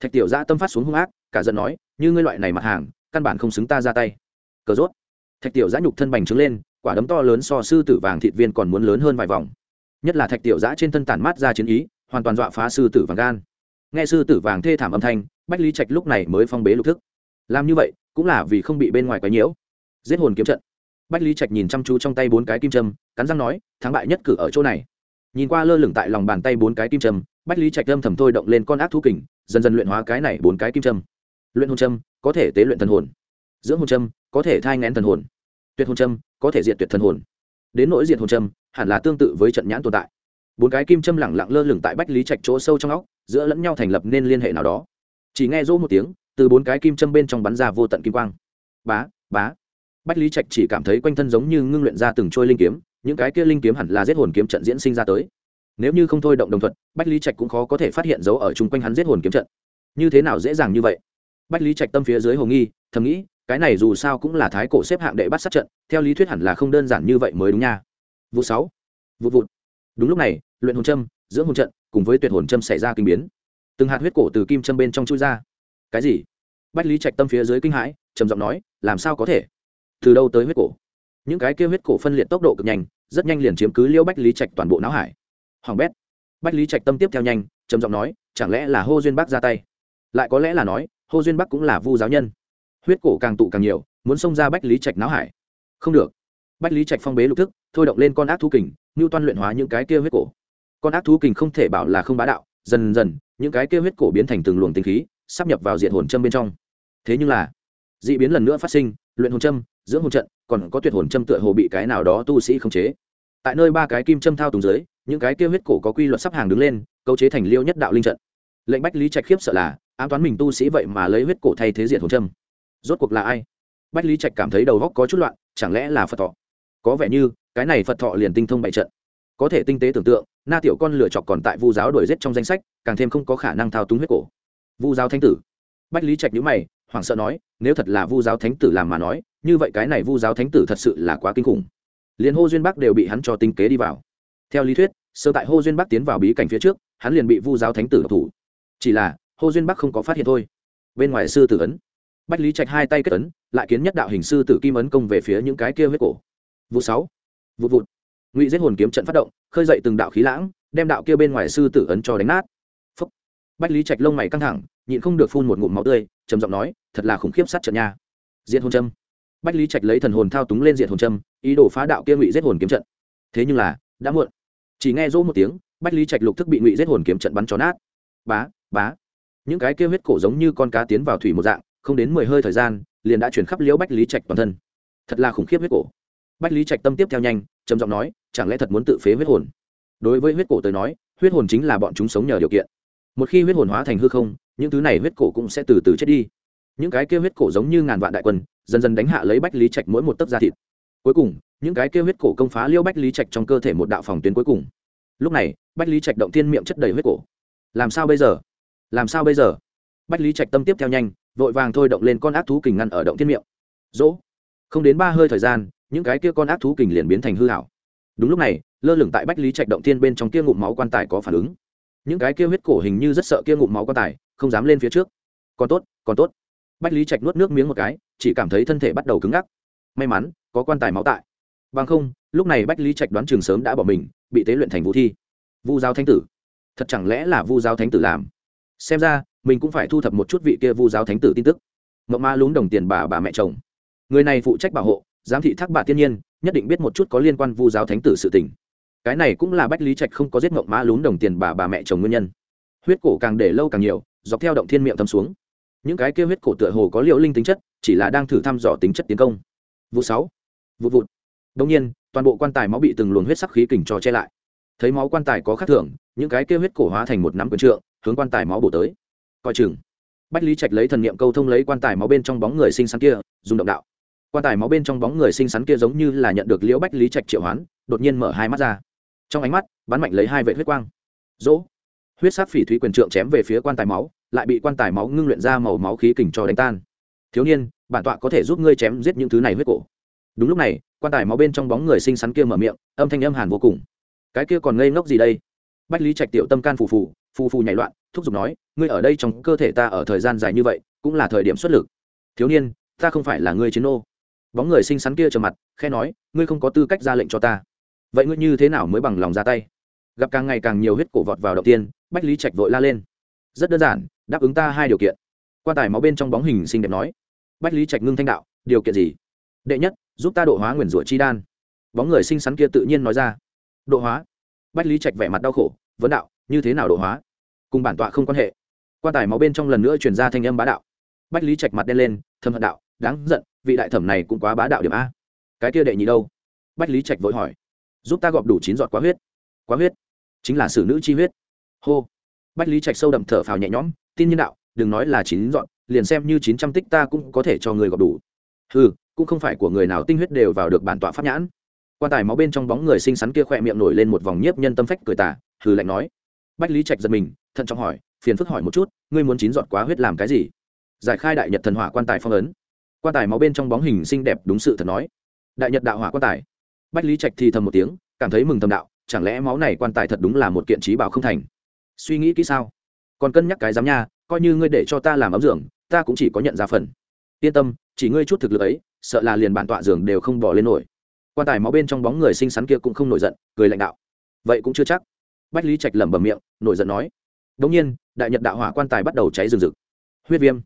Thạch tiểu giã tâm phát xuống hung ác, cả giận nói, như ngươi loại này mặt hàng, căn bản không xứng ta ra tay. Cờ rốt. Thạch tiểu giã nhục thân bành trướng lên quả đấm to lớn so sư tử vàng thịt viên còn muốn lớn hơn vài vòng. Nhất là thạch tiểu giã trên thân tản mát ra chiến ý, hoàn toàn dọa phá sư tử vàng gan. Nghe sư tử vàng thê thảm âm thanh, bách lý trạch lúc này mới phong bế lục thức. Làm như vậy, cũng là vì không bị bên ngoài quấy nhiễu. Giết hồn kiếm trận. Bách lý trạch nhìn chăm chú trong tay bốn cái kim trâm cắn răng nói, thắng bại nhất cử ở chỗ này. Nhìn qua lơ lửng tại lòng bàn tay bốn cái kim trâm bách lý trạch âm thầm thôi động lên con ác thú kình, dần dần luyện hóa cái này bốn cái kim trâm luyện hồn trâm có thể tế luyện thần hồn. Dưỡng hồn trâm có thể thai ngén thần hồn tuyệt hồn châm có thể diệt tuyệt thần hồn. Đến nỗi diệt hồn châm, hẳn là tương tự với trận nhãn tồn tại. Bốn cái kim châm lẳng lặng lơ lửng tại bách lý trạch chỗ sâu trong óc, giữa lẫn nhau thành lập nên liên hệ nào đó. Chỉ nghe rỗ một tiếng, từ bốn cái kim châm bên trong bắn ra vô tận kim quang. Bá bá. Bách lý trạch chỉ cảm thấy quanh thân giống như ngưng luyện ra từng trôi linh kiếm, những cái kia linh kiếm hẳn là giết hồn kiếm trận diễn sinh ra tới. Nếu như không thôi động đồng thuận bách lý trạch cũng khó có thể phát hiện dấu ở chung quanh hắn giết hồn kiếm trận. Như thế nào dễ dàng như vậy? Bách lý trạch tâm phía dưới hồ nghi, thầm nghĩ cái này dù sao cũng là thái cổ xếp hạng đệ bắt sát trận, theo lý thuyết hẳn là không đơn giản như vậy mới đúng nha. Vụ sáu vụ vụt. Đúng lúc này, luyện hồn châm dưỡng hồn trận, cùng với tuyệt hồn châm xảy ra kinh biến. Từng hạt huyết cổ từ kim châm bên trong chui ra. Cái gì? Bách lý trạch tâm phía dưới kinh hãi, trầm giọng nói, làm sao có thể? Từ đâu tới huyết cổ? Những cái kêu huyết cổ phân liệt tốc độ cực nhanh, rất nhanh liền chiếm cứ liêu bách lý trạch toàn bộ não hải. Hoàng bét. Bách lý trạch tâm tiếp theo nhanh, trầm giọng nói, chẳng lẽ là hô duyên bắc ra tay? Lại có lẽ là nói, hô duyên bắc cũng là vu giáo nhân huyết cổ càng tụ càng nhiều, muốn xông ra bách lý trạch náo hải. Không được. Bách lý trạch phong bế lục thức, thôi động lên con ác thú kình Ngưu toan luyện hóa những cái kia huyết cổ. Con ác thú kình không thể bảo là không bá đạo, dần dần, những cái kia huyết cổ biến thành từng luồng tinh khí, sắp nhập vào diện hồn châm bên trong. Thế nhưng là d ị biến lần nữa phát sinh, luyện hồn châm, dưỡng hồn trận, còn có tuyệt hồn châm tựa hồ bị cái nào đó tu sĩ khống chế. Tại nơi ba cái kim châm thao túng dưới, những cái kia huyết cổ có quy luật sắp hàng đứng lên, cấu chế thành liêu nhất đạo linh trận. Lệnh bách lý trạch khiếp sợ là an toán mình tu sĩ vậy mà lấy huyết cổ thay thế diện hồn châm rốt cuộc là ai? Bách lý trạch cảm thấy đầu góc có chút loạn, chẳng lẽ là phật thọ? Có vẻ như, cái này phật thọ liền tinh thông bại trận. Có thể tinh tế tưởng tượng, na tiểu con lựa chọc còn tại vu giáo đuổi giết trong danh sách, càng thêm không có khả năng thao túng huyết cổ. Vu giáo thánh tử. Bách lý trạch nhữ mày, hoảng sợ nói, nếu thật là vu giáo thánh tử làm mà nói, như vậy cái này vu giáo thánh tử thật sự là quá kinh khủng. Liền hô duyên bắc đều bị hắn cho tinh kế đi vào. Theo lý thuyết, sơ tại hô duyên bắc tiến vào bí cảnh phía trước, hắn liền bị vu giáo thánh tử độc thủ. Chỉ là, hô duyên bắc không có phát hiện thôi. Bên ngoài sư tử ấn bách lý trạch hai tay kết ấn, lại kiến nhất đạo hình sư tử kim ấn công về phía những cái kia huyết cổ. Vụ sáu, vụ vụt. Ngụy giết hồn kiếm trận phát động, khơi dậy từng đạo khí lãng, đem đạo kia bên ngoài sư tử ấn cho đánh nát. Phúc. bách lý trạch lông mày căng thẳng, nhịn không được phun một ngụm máu tươi, trầm giọng nói, thật là khủng khiếp sát trận nha. Diện hồn châm. Bách lý trạch lấy thần hồn thao túng lên diện hồn châm, ý đồ phá đạo kia ngụy giết hồn kiếm trận. Thế nhưng là, đã muộn. Chỉ nghe rỗ một tiếng, bách lý trạch lục thức bị ngụy giết hồn kiếm trận bắn cho nát. Bá bá. Những cái kia huyết cổ giống như con cá tiến vào thủy một dạng không đến mười hơi thời gian, liền đã chuyển khắp liễu bách lý trạch toàn thân. Thật là khủng khiếp huyết cổ. Bách lý trạch tâm tiếp theo nhanh, trầm giọng nói, chẳng lẽ thật muốn tự phế huyết hồn? Đối với huyết cổ tới nói, huyết hồn chính là bọn chúng sống nhờ điều kiện. Một khi huyết hồn hóa thành hư không, những thứ này huyết cổ cũng sẽ từ từ chết đi. Những cái kia huyết cổ giống như ngàn vạn đại quân, dần dần đánh hạ lấy bách lý trạch mỗi một tấc da thịt. Cuối cùng, những cái kia huyết cổ công phá liêu bách lý trạch trong cơ thể một đạo phòng tuyến cuối cùng. Lúc này, bách lý trạch động tiên miệng chất đầy huyết cổ. Làm sao bây giờ? Làm sao bây giờ? Bách lý trạch tâm tiếp theo nhanh vội vàng thôi động lên con ác thú kình ngăn ở động thiên miệng. Dỗ. Không đến ba hơi thời gian, những cái kia con ác thú kình liền biến thành hư hảo đúng lúc này, lơ lửng tại bách lý trạch động thiên bên trong kia ngụm máu quan tài có phản ứng. Những cái kia huyết cổ hình như rất sợ kia ngụm máu quan tài, không dám lên phía trước. Còn tốt còn tốt. Bách lý trạch nuốt nước miếng một cái, chỉ cảm thấy thân thể bắt đầu cứng ngắc. May mắn, có quan tài máu tại. Bằng không, lúc này bách lý trạch đoán trường sớm đã bỏ mình, bị tế luyện thành vũ thi. Vu giáo thánh tử. Thật chẳng lẽ là vu giáo thánh tử làm? Xem ra mình cũng phải thu thập một chút vị kia vu giáo thánh tử tin tức. Mộng ma lún đồng tiền bà bà mẹ chồng. Người này phụ trách bảo hộ, giám thị thác bà Thiên nhiên, nhất định biết một chút có liên quan vu giáo thánh tử sự tình. Cái này cũng là bách lý trạch không có giết mộng ma lún đồng tiền bà bà mẹ chồng nguyên nhân. Huyết cổ càng để lâu càng nhiều, dọc theo động thiên miệng thâm xuống. Những cái kia huyết cổ tựa hồ có liệu linh tính chất, chỉ là đang thử thăm dò tính chất tiến công. Vụ sáu. Vụ vụt. Đông nhiên, toàn bộ quan tài máu bị từng luồng huyết sắc khí kình cho che lại. Thấy máu quan tài có khác thường, những cái kia huyết cổ hóa thành một nắm quyền trượng, hướng quan tài máu bổ tới coi chừng. Bách lý trạch lấy thần niệm câu thông lấy quan tài máu bên trong bóng người sinh sắn kia, dùng động đạo. Quan tài máu bên trong bóng người sinh sắn kia giống như là nhận được liễu bách lý trạch triệu hoán, đột nhiên mở hai mắt ra. Trong ánh mắt, bắn mạnh lấy hai vệ huyết quang. Dỗ huyết sát phỉ thúy quyền trượng chém về phía quan tài máu, lại bị quan tài máu ngưng luyện ra màu máu khí kình cho đánh tan. Thiếu niên, bản tọa có thể giúp ngươi chém giết những thứ này huyết cổ. Đúng lúc này, quan tài máu bên trong bóng người xinh xắn kia mở miệng, âm thanh âm hàn vô cùng. Cái kia còn ngây ngốc gì đây? Bách lý trạch tiểu tâm can phù phù phù phù nhảy loạn, thúc giục nói, ngươi ở đây trong cơ thể ta ở thời gian dài như vậy, cũng là thời điểm xuất lực. Thiếu niên, ta không phải là ngươi chiến ô bóng người xinh xắn kia trầm mặt khe nói, ngươi không có tư cách ra lệnh cho ta. Vậy ngươi như thế nào mới bằng lòng ra tay? Gặp càng ngày càng nhiều huyết cổ vọt vào đầu tiên, bách lý trạch vội la lên. Rất đơn giản, đáp ứng ta hai điều kiện. Quan tài máu bên trong bóng hình xinh đẹp nói. Bách lý trạch ngưng thanh đạo, điều kiện gì? Đệ nhất, giúp ta độ hóa nguyền rủa chi đan. Bóng người xinh xắn kia tự nhiên nói ra. Độ hóa? Bách lý trạch vẻ mặt đau khổ, vấn đạo như thế nào độ hóa? Cùng bản tọa không quan hệ. Quan tài máu bên trong lần nữa truyền ra thanh âm bá đạo. Bách lý trạch mặt đen lên thâm hận đạo, đáng giận, vị đại thẩm này cũng quá bá đạo điểm a. Cái kia đệ nhị đâu? Bách lý trạch vội hỏi. Giúp ta gọp đủ chín giọt quá huyết. Quá huyết? Chính là xử nữ chi huyết. Hô. Bách lý trạch sâu đậm thở phào nhẹ nhõm, tin nhân đạo, đừng nói là chín dọn liền xem như chín trăm tích ta cũng có thể cho người gọp đủ. Ừ cũng không phải của người nào tinh huyết đều vào được bản tọa pháp nhãn. Quan tài máu bên trong bóng người xinh xắn kia khỏe miệng nổi lên một vòng nhiếp nhân tâm phách cười tả hừ lạnh nói bách lý trạch giật mình, thận trọng hỏi, phiền phức hỏi một chút, ngươi muốn chín giọt quá huyết làm cái gì? Giải khai đại nhật thần hỏa quan tài phong ấn. Quan tài máu bên trong bóng hình xinh đẹp đúng sự thật nói. Đại nhật đạo hỏa quan tài. Bách lý trạch thì thầm một tiếng, cảm thấy mừng thầm đạo, chẳng lẽ máu này quan tài thật đúng là một kiện trí bảo không thành? Suy nghĩ kỹ sao? Còn cân nhắc cái dám nha, coi như ngươi để cho ta làm ấm giường, ta cũng chỉ có nhận ra phần. Yên tâm, chỉ ngươi chút thực lực ấy, sợ là liền bản tọa giường đều không bỏ lên nổi. Quan tài máu bên trong bóng người xinh xắn kia cũng không nổi giận, cười lãnh đạo. Vậy cũng chưa chắc bách lý trạch lẩm bẩm miệng nổi giận nói. Đống nhiên đại nhật đạo hỏa quan tài bắt đầu cháy rừng rực. Huyết viêm.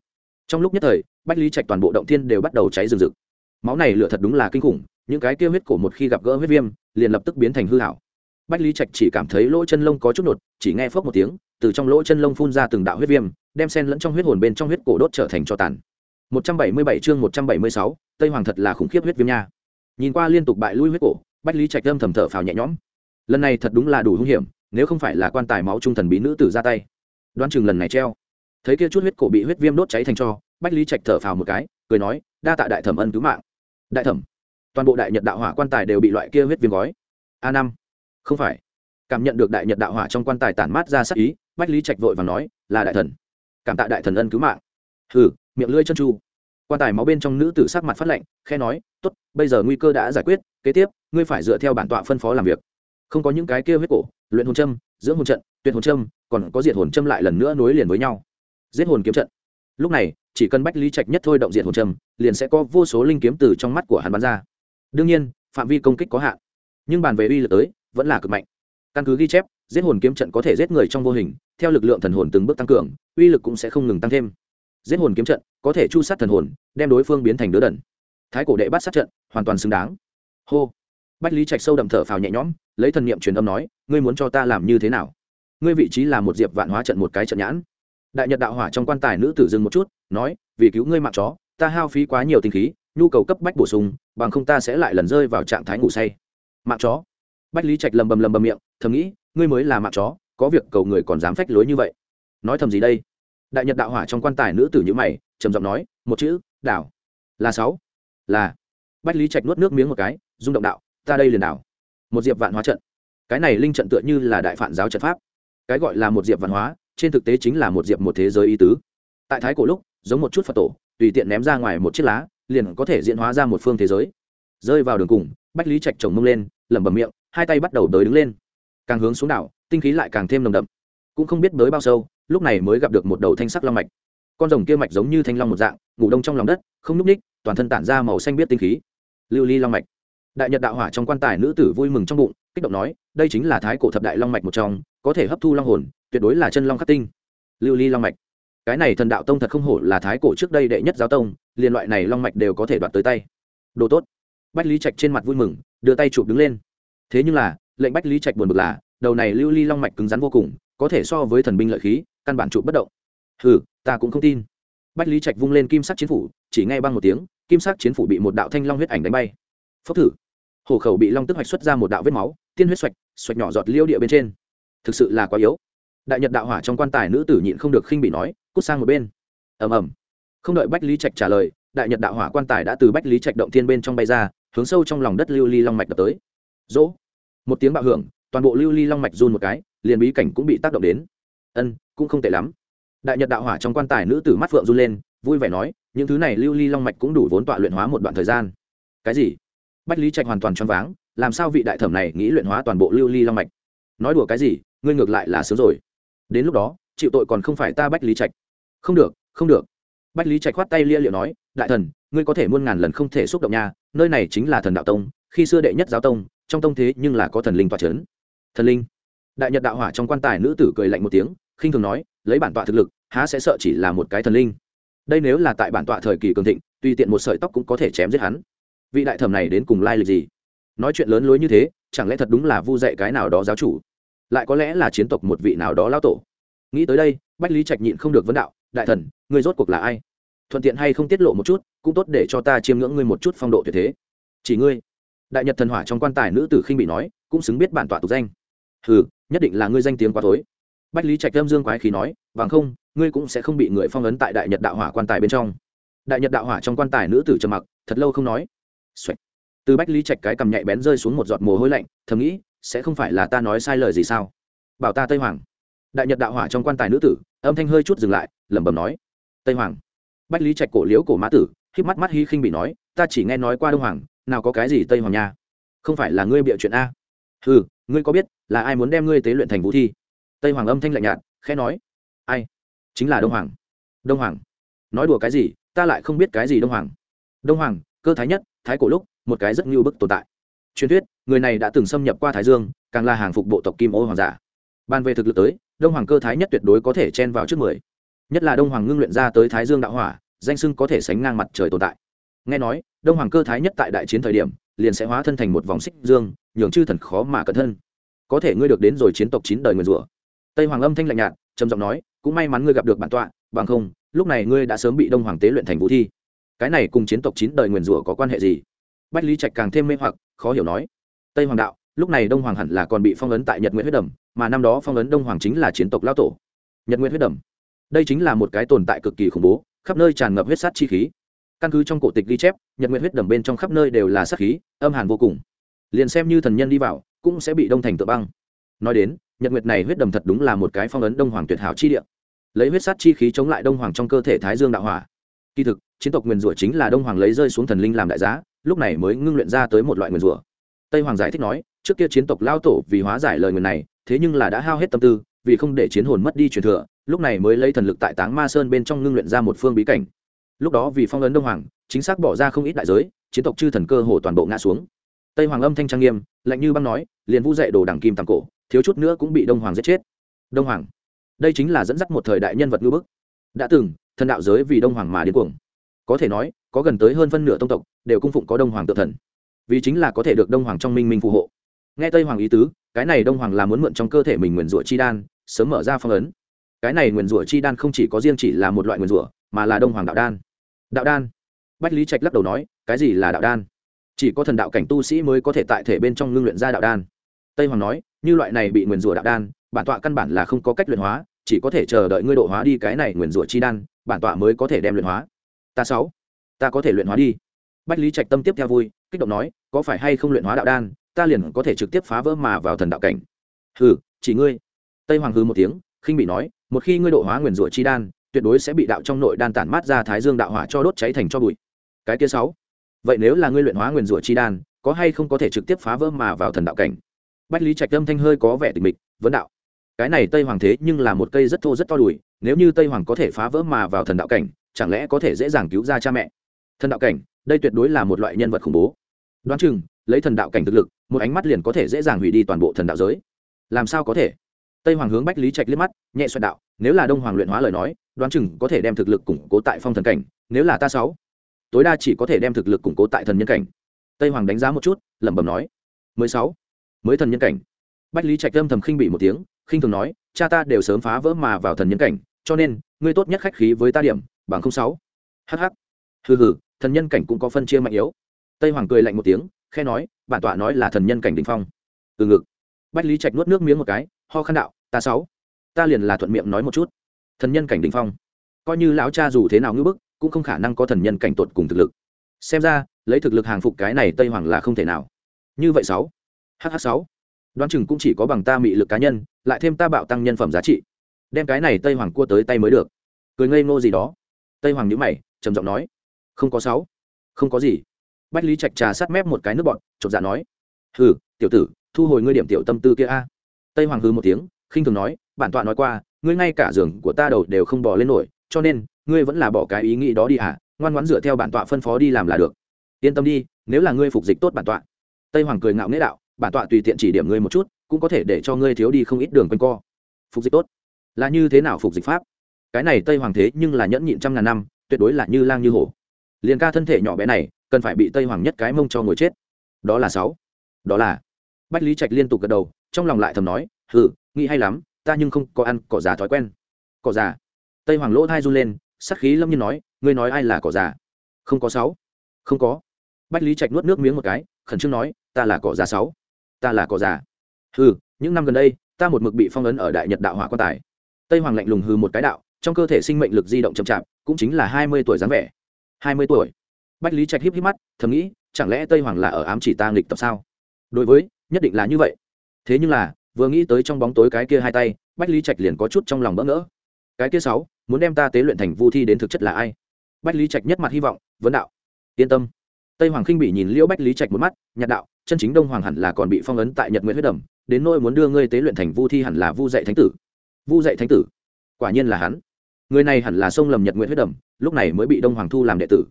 Trong lúc nhất thời bách lý trạch toàn bộ động thiên đều bắt đầu cháy rừng rực. Máu này lửa thật đúng là kinh khủng những cái kia huyết cổ một khi gặp gỡ huyết viêm liền lập tức biến thành hư hảo bách lý trạch chỉ cảm thấy lỗ chân lông có chút nột chỉ nghe phốc một tiếng từ trong lỗ chân lông phun ra từng đạo huyết viêm đem sen lẫn trong huyết hồn bên trong huyết cổ đốt trở thành cho tàn. 177 chương 176, tây hoàng thật là khủng khiếp huyết viêm nha. Nhìn qua liên tục bại lui huyết cổ bách lý trạch âm thầm thở phào nhẹ nhõm. Lần này thật đúng là đủ hung hiểm nếu không phải là quan tài máu trung thần bí nữ tử ra tay. Đoán chừng lần này treo. Thấy kia chút huyết cổ bị huyết viêm đốt cháy thành cho, bách lý trạch thở phào một cái, cười nói, đa tạ đại thẩm ân cứu mạng. Đại thẩm? Toàn bộ đại nhật đạo hỏa quan tài đều bị loại kia huyết viêm gói. A năm. Không phải. Cảm nhận được đại nhật đạo hỏa trong quan tài tản mát ra sắc ý, bách lý trạch vội và nói, là đại thần. Cảm tạ đại thần ân cứu mạng. Hừ, miệng lưỡi chân tru quan tài máu bên trong nữ tử sắc mặt phát lệnh khe nói, tốt, bây giờ nguy cơ đã giải quyết, kế tiếp, ngươi phải dựa theo bản tọa phân phó làm việc không có những cái kia huyết cổ, luyện hồn châm, dưỡng hồn trận, tuyệt hồn châm, còn có diệt hồn châm lại lần nữa nối liền với nhau. Giết hồn kiếm trận. Lúc này, chỉ cần bách lý trạch nhất thôi động diệt hồn châm, liền sẽ có vô số linh kiếm từ trong mắt của hắn bắn ra. Đương nhiên, phạm vi công kích có hạn, nhưng bàn về uy lực tới, vẫn là cực mạnh. Căn cứ ghi chép, giết hồn kiếm trận có thể giết người trong vô hình, theo lực lượng thần hồn từng bước tăng cường, uy lực cũng sẽ không ngừng tăng thêm. Giết hồn kiếm trận, có thể chu sát thần hồn, đem đối phương biến thành đứa đần. Thái cổ đệ bắt sát trận, hoàn toàn xứng đáng. Hô. Bách lý trạch sâu đậm thở phào nhẹ nhõm lấy thần niệm truyền âm nói, ngươi muốn cho ta làm như thế nào? Ngươi vị trí là một diệp vạn hóa trận một cái trận nhãn. Đại nhật đạo hỏa trong quan tài nữ tử dừng một chút, nói, vì cứu ngươi mạng chó, ta hao phí quá nhiều tinh khí, nhu cầu cấp bách bổ sung, bằng không ta sẽ lại lần rơi vào trạng thái ngủ say. Mạng chó? Bách lý trạch lầm bầm lầm bầm miệng, thầm nghĩ, ngươi mới là mạng chó, có việc cầu người còn dám phách lối như vậy. Nói thầm gì đây? Đại nhật đạo hỏa trong quan tài nữ tử như mày, trầm giọng nói, một chữ, đảo. Là sáu. Là. Bách lý trạch nuốt nước miếng một cái, rung động đạo, ta đây liền đảo một diệp vạn hóa trận. Cái này linh trận tựa như là đại phản giáo trận pháp. Cái gọi là một diệp vạn hóa, trên thực tế chính là một diệp một thế giới ý tứ. Tại thái cổ lúc, giống một chút phật tổ, tùy tiện ném ra ngoài một chiếc lá, liền có thể diễn hóa ra một phương thế giới. Rơi vào đường cùng, bách lý trạch chồng mông lên, lẩm bẩm miệng, hai tay bắt đầu đới đứng lên. Càng hướng xuống đảo, tinh khí lại càng thêm nồng đậm. Cũng không biết đới bao sâu, lúc này mới gặp được một đầu thanh sắc long mạch. Con rồng kia mạch giống như thanh long một dạng, ngủ đông trong lòng đất, không núp ních, toàn thân tản ra màu xanh biết tinh khí. Lưu ly long mạch đại nhật đạo hỏa trong quan tài nữ tử vui mừng trong bụng, kích động nói, đây chính là thái cổ thập đại long mạch một trong, có thể hấp thu long hồn, tuyệt đối là chân long khắc tinh. Lưu ly long mạch. Cái này thần đạo tông thật không hổ là thái cổ trước đây đệ nhất giáo tông liên loại này long mạch đều có thể đoạt tới tay. Đồ tốt. Bách lý trạch trên mặt vui mừng, đưa tay chụp đứng lên. Thế nhưng là, lệnh bách lý trạch buồn bực là, đầu này lưu ly long mạch cứng rắn vô cùng, có thể so với thần binh lợi khí, căn bản chụp bất động. Ừ ta cũng không tin. Bách lý trạch vung lên kim sắc chiến phủ, chỉ ngay băng một tiếng, kim sắc chiến phủ bị một đạo thanh long huyết ảnh đánh bay. Phốc thử hổ khẩu bị long tức hoạch xuất ra một đạo vết máu, tiên huyết xoạch xoạch nhỏ giọt liêu địa bên trên. Thực sự là quá yếu. Đại nhật đạo hỏa trong quan tài nữ tử nhịn không được khinh bị nói, cút sang một bên. Ầm ầm. Không đợi bách lý trạch trả lời, đại nhật đạo hỏa quan tài đã từ bách lý trạch động thiên bên trong bay ra, hướng sâu trong lòng đất lưu ly long mạch đập tới. Dỗ. Một tiếng bạo hưởng, toàn bộ lưu ly long mạch run một cái, liền bí cảnh cũng bị tác động đến. Ân, cũng không tệ lắm. Đại nhật đạo hỏa trong quan tài nữ tử mắt phượng run lên, vui vẻ nói, những thứ này lưu ly long mạch cũng đủ vốn tọa luyện hóa một đoạn thời gian. Cái gì? Bách lý trạch hoàn toàn choáng váng, làm sao vị đại thẩm này nghĩ luyện hóa toàn bộ lưu ly long mạch? Nói đùa cái gì, ngươi ngược lại là sướng rồi. Đến lúc đó, chịu tội còn không phải ta bách lý trạch. Không được không được. Bách lý trạch khoát tay lia liệu nói, đại thần, ngươi có thể muôn ngàn lần không thể xúc động nha, nơi này chính là thần đạo tông, khi xưa đệ nhất giáo tông, trong tông thế nhưng là có thần linh toa c h ấ n thần linh? Đại nhật đạo hỏa trong quan tài nữ tử cười lạnh một tiếng, khinh thường nói, lấy bản tọa thực lực, há sẽ sợ chỉ là một cái thần linh? Đây nếu là tại bản tọa thời kỳ cường thịnh, tùy tiện một sợi tóc cũng có thể chém giết hắn vị đại thẩm này đến cùng lai lịch gì? Nói chuyện lớn lối như thế, chẳng lẽ thật đúng là vu dạy cái nào đó giáo chủ? Lại có lẽ là chiến tộc một vị nào đó lao tổ. Nghĩ tới đây, bách lý trạch nhịn không được vấn đạo, đại thần người rốt cuộc là ai? Thuận tiện hay không tiết lộ một chút, cũng tốt để cho ta chiêm ngưỡng ngươi một chút phong độ tuyệt thế. Chỉ ngươi. Đại nhật thần hỏa trong quan tài nữ tử khinh bị nói, cũng xứng biết bản tọa tục danh. Hừ, nhất định là ngươi danh tiếng quá tối bách lý trạch lâm dương quái khí nói, bằng không, ngươi cũng sẽ không bị người phong ấn tại đại nhật đạo hỏa quan tài bên trong. Đại nhật đạo hỏa trong quan tài nữ tử trầm mặc, thật lâu không nói、Xoạch. từ bách lý trạch cái cầm nhạy bén rơi xuống một giọt mồ hôi lạnh, thầm nghĩ, sẽ không phải là ta nói sai lời gì sao? Bảo ta tây hoàng. Đại nhật đạo hỏa trong quan tài nữ tử, âm thanh hơi chút dừng lại, lẩm bẩm nói, tây hoàng. Bách lý trạch cổ liễu cổ mã tử, híp mắt mắt hí khinh bị nói, ta chỉ nghe nói qua đông hoàng, nào có cái gì tây hoàng nha? Không phải là ngươi bịa chuyện a? Ừ ngươi có biết là ai muốn đem ngươi tế luyện thành vũ thi? Tây hoàng âm thanh lạnh nhạt, khẽ nói, ai? Chính là đông hoàng. Đông hoàng? Nói đùa cái gì? Ta lại không biết cái gì đông hoàng. Đông hoàng, cơ thái nhất thái cổ lúc, một cái rất như bức tồn tại. Truyền thuyết, người này đã từng xâm nhập qua thái dương, càng là hàng phục bộ tộc kim ô hoàng giả. Ban về thực lực tới, đông hoàng cơ thái nhất tuyệt đối có thể chen vào trước mười. Nhất là đông hoàng ngưng luyện ra tới thái dương đạo hỏa, danh sưng có thể sánh ngang mặt trời tồn tại. Nghe nói, đông hoàng cơ thái nhất tại đại chiến thời điểm, liền sẽ hóa thân thành một vòng xích dương, nhường chư thần khó mà cẩn thân. Có thể ngươi được đến rồi chiến tộc chín đời người rủa. Tây hoàng âm thanh lạnh nhạt, trầm giọng nói, cũng may mắn ngươi gặp được bản tọa, bằng không, lúc này ngươi đã sớm bị đông hoàng tế luyện thành vũ thi cái này cùng chiến tộc chín đời nguyên rủa có quan hệ gì? Bách lý trạch càng thêm mê hoặc, khó hiểu nói. Tây hoàng đạo, lúc này đông hoàng hẳn là còn bị phong ấn tại nhật nguyễn huyết đầm, mà năm đó phong ấn đông hoàng chính là chiến tộc lao tổ. Nhật nguyễn huyết đầm. Đây chính là một cái tồn tại cực kỳ khủng bố, khắp nơi tràn ngập huyết sát chi khí. Căn cứ trong cổ tịch ghi chép, nhật nguyện huyết đầm bên trong khắp nơi đều là sát khí, âm hàn vô cùng. Liền xem như thần nhân đi vào, cũng sẽ bị đông thành tự băng. Nói đến, nhật nguyệt này huyết đầm thật đúng là một cái phong ấn đông hoàng tuyệt hảo chi địa. Lấy huyết sát chi khí chống lại đông hoàng trong cơ thể thái dương đạo hỏa. Kỳ thực chiến tộc nguyền rủa chính là đông hoàng lấy rơi xuống thần linh làm đại giá, lúc này mới ngưng luyện ra tới một loại nguyền rủa. Tây hoàng giải thích nói, trước kia chiến tộc lao tổ vì hóa giải lời nguyền này, thế nhưng là đã hao hết tâm tư, vì không để chiến hồn mất đi truyền thừa, lúc này mới lấy thần lực tại táng ma sơn bên trong ngưng luyện ra một phương bí cảnh. Lúc đó vì phong ấn đông hoàng, chính xác bỏ ra không ít đại giới, chiến tộc chư thần cơ hồ toàn bộ ngã xuống. Tây hoàng âm thanh trang nghiêm, lạnh như băng nói, liền vũ dạy đồ đằng kim tàng cổ, thiếu chút nữa cũng bị đông hoàng giết chết. Đông hoàng, đây chính là dẫn dắt một thời đại nhân vật ngư bức. Đã từng, thần đạo giới vì đông hoàng mà điên cuồng có thể nói, có gần tới hơn phân nửa tông tộc đều cung phụng có đông hoàng tự thần, vì chính là có thể được đông hoàng trong minh minh phù hộ. Nghe tây hoàng ý tứ, cái này đông hoàng là muốn mượn trong cơ thể mình nguyền rủa chi đan, sớm mở ra phong ấn. Cái này nguyền rủa chi đan không chỉ có riêng chỉ là một loại nguyền rủa, mà là đông hoàng đạo đan. Đạo đan? Bách lý trạch lắc đầu nói, cái gì là đạo đan? Chỉ có thần đạo cảnh tu sĩ mới có thể tại thể bên trong ngưng luyện ra đạo đan. Tây hoàng nói, như loại này bị nguyền rủa đạo đan, bản tọa căn bản là không có cách luyện hóa, chỉ có thể chờ đợi ngươi độ hóa đi cái này nguyền rủa chi đan, bản tọa mới có thể đem luyện hóa ta sáu, ta có thể luyện hóa đi. Bách lý trạch tâm tiếp theo vui, kích động nói, có phải hay không luyện hóa đạo đan, ta liền có thể trực tiếp phá vỡ mà vào thần đạo cảnh. Hừ, chỉ ngươi. Tây hoàng hư một tiếng, khinh bị nói, một khi ngươi độ hóa nguyền rủa chi đan, tuyệt đối sẽ bị đạo trong nội đan tản mát ra thái dương đạo hỏa cho đốt cháy thành cho bụi. Cái kia sáu. Vậy nếu là ngươi luyện hóa nguyền rủa chi đan, có hay không có thể trực tiếp phá vỡ mà vào thần đạo cảnh? Bách lý trạch Tâm thanh hơi có vẻ tịch mịch, vấn đạo. Cái này tây hoàng thế nhưng là một cây rất thô rất to đùi, nếu như tây hoàng có thể phá vỡ mà vào thần đạo cảnh chẳng lẽ có thể dễ dàng cứu ra cha mẹ? Thần đạo cảnh, đây tuyệt đối là một loại nhân vật khủng bố. Đoán chừng, lấy thần đạo cảnh thực lực, một ánh mắt liền có thể dễ dàng hủy đi toàn bộ thần đạo giới. Làm sao có thể? Tây hoàng hướng bách lý trạch liếc mắt, nhẹ xoẹt đạo, nếu là đông hoàng luyện hóa lời nói, đoán chừng có thể đem thực lực củng cố tại phong thần cảnh, nếu là ta sáu, tối đa chỉ có thể đem thực lực củng cố tại thần nhân cảnh. Tây hoàng đánh giá một chút, lẩm bẩm nói, mới sáu, mới thần nhân cảnh. Bách lý trạch âm thầm khinh bị một tiếng, khinh thường nói, cha ta đều sớm phá vỡ mà vào thần nhân cảnh, cho nên, ngươi tốt nhất khách khí với ta điểm bằng không sáu. Hh hừ hừ, thần nhân cảnh cũng có phân chia mạnh yếu. Tây hoàng cười lạnh một tiếng, khe nói, bản tọa nói là thần nhân cảnh đình phong. Từ ngực. Bách lý trạch nuốt nước miếng một cái, ho khăn đạo, ta sáu. Ta liền là thuận miệng nói một chút. Thần nhân cảnh đình phong. Coi như lão cha dù thế nào ngưỡng bức, cũng không khả năng có thần nhân cảnh tột cùng thực lực. Xem ra, lấy thực lực hàng phục cái này tây hoàng là không thể nào. Như vậy sáu. Hh sáu. Đoán chừng cũng chỉ có bằng ta mị lực cá nhân, lại thêm ta bạo tăng nhân phẩm giá trị. Đem cái này tây hoàng cua tới tay mới được. Cười ngây ngô gì đó tây hoàng nhữ mày, trầm giọng nói, không có sáu, không có gì. Bách lý trạch trà sát mép một cái nước bọn chột dạ nói, hừ, tiểu tử, thu hồi ngươi điểm tiểu tâm tư kia a. Tây hoàng hư một tiếng, khinh thường nói, bản tọa nói qua, ngươi ngay cả giường của ta đầu đều không bỏ lên nổi, cho nên, ngươi vẫn là bỏ cái ý nghĩ đó đi à ngoan ngoãn dựa theo bản tọa phân phó đi làm là được. Yên tâm đi, nếu là ngươi phục dịch tốt bản tọa. Tây hoàng cười ngạo nghễ đạo, bản tọa tùy tiện chỉ điểm ngươi một chút, cũng có thể để cho ngươi thiếu đi không ít đường quanh co. Phục dịch tốt. Là như thế nào phục dịch pháp? Cái này tây hoàng thế nhưng là nhẫn nhịn trăm ngàn năm, tuyệt đối là như lang như hổ. Liền ca thân thể nhỏ bé này, cần phải bị tây hoàng nhất cái mông cho ngồi chết. Đó là sáu. Đó là. Bách lý trạch liên tục gật đầu, trong lòng lại thầm nói, hừ, nghĩ hay lắm, ta nhưng không có ăn cỏ già thói quen. Cỏ già? Tây hoàng lỗ thai run lên, sắc khí lâm nhiên nói, ngươi nói ai là cỏ già? Không có sáu. Không có. Bách lý trạch nuốt nước miếng một cái, khẩn trương nói, ta là cỏ già sáu. Ta là cỏ già. Hừ, những năm gần đây, ta một mực bị phong ấn ở đại nhật đạo hỏa quan tài. Tây hoàng lạnh lùng hừ một cái đạo trong cơ thể sinh mệnh lực di động chậm chạp, cũng chính là hai mươi tuổi dáng vẻ. hai mươi tuổi. Bách lý trạch híp híp mắt, thầm nghĩ, chẳng lẽ tây hoàng là ở ám chỉ ta nghịch tập sao? Đối với, nhất định là như vậy. Thế nhưng là, vừa nghĩ tới trong bóng tối cái kia hai tay, bách lý trạch liền có chút trong lòng bỡ ngỡ. Cái kia sáu, muốn đem ta tế luyện thành vu thi đến thực chất là ai? Bách lý trạch nhất mặt hy vọng, vấn đạo. Yên tâm. Tây hoàng khinh bị nhìn liễu bách lý trạch một mắt, nhạt đạo, chân chính đông hoàng hẳn là còn bị phong ấn tại nhật nguyễn huyết đầm, đến nỗi muốn đưa ngươi tế luyện thành vu thi hẳn là vu dạy thánh tử. Vu dạy thánh tử? Quả nhiên là hắn người này hẳn là sông lầm nhật nguyễn huyết đầm lúc này mới bị đông hoàng thu làm đệ tử.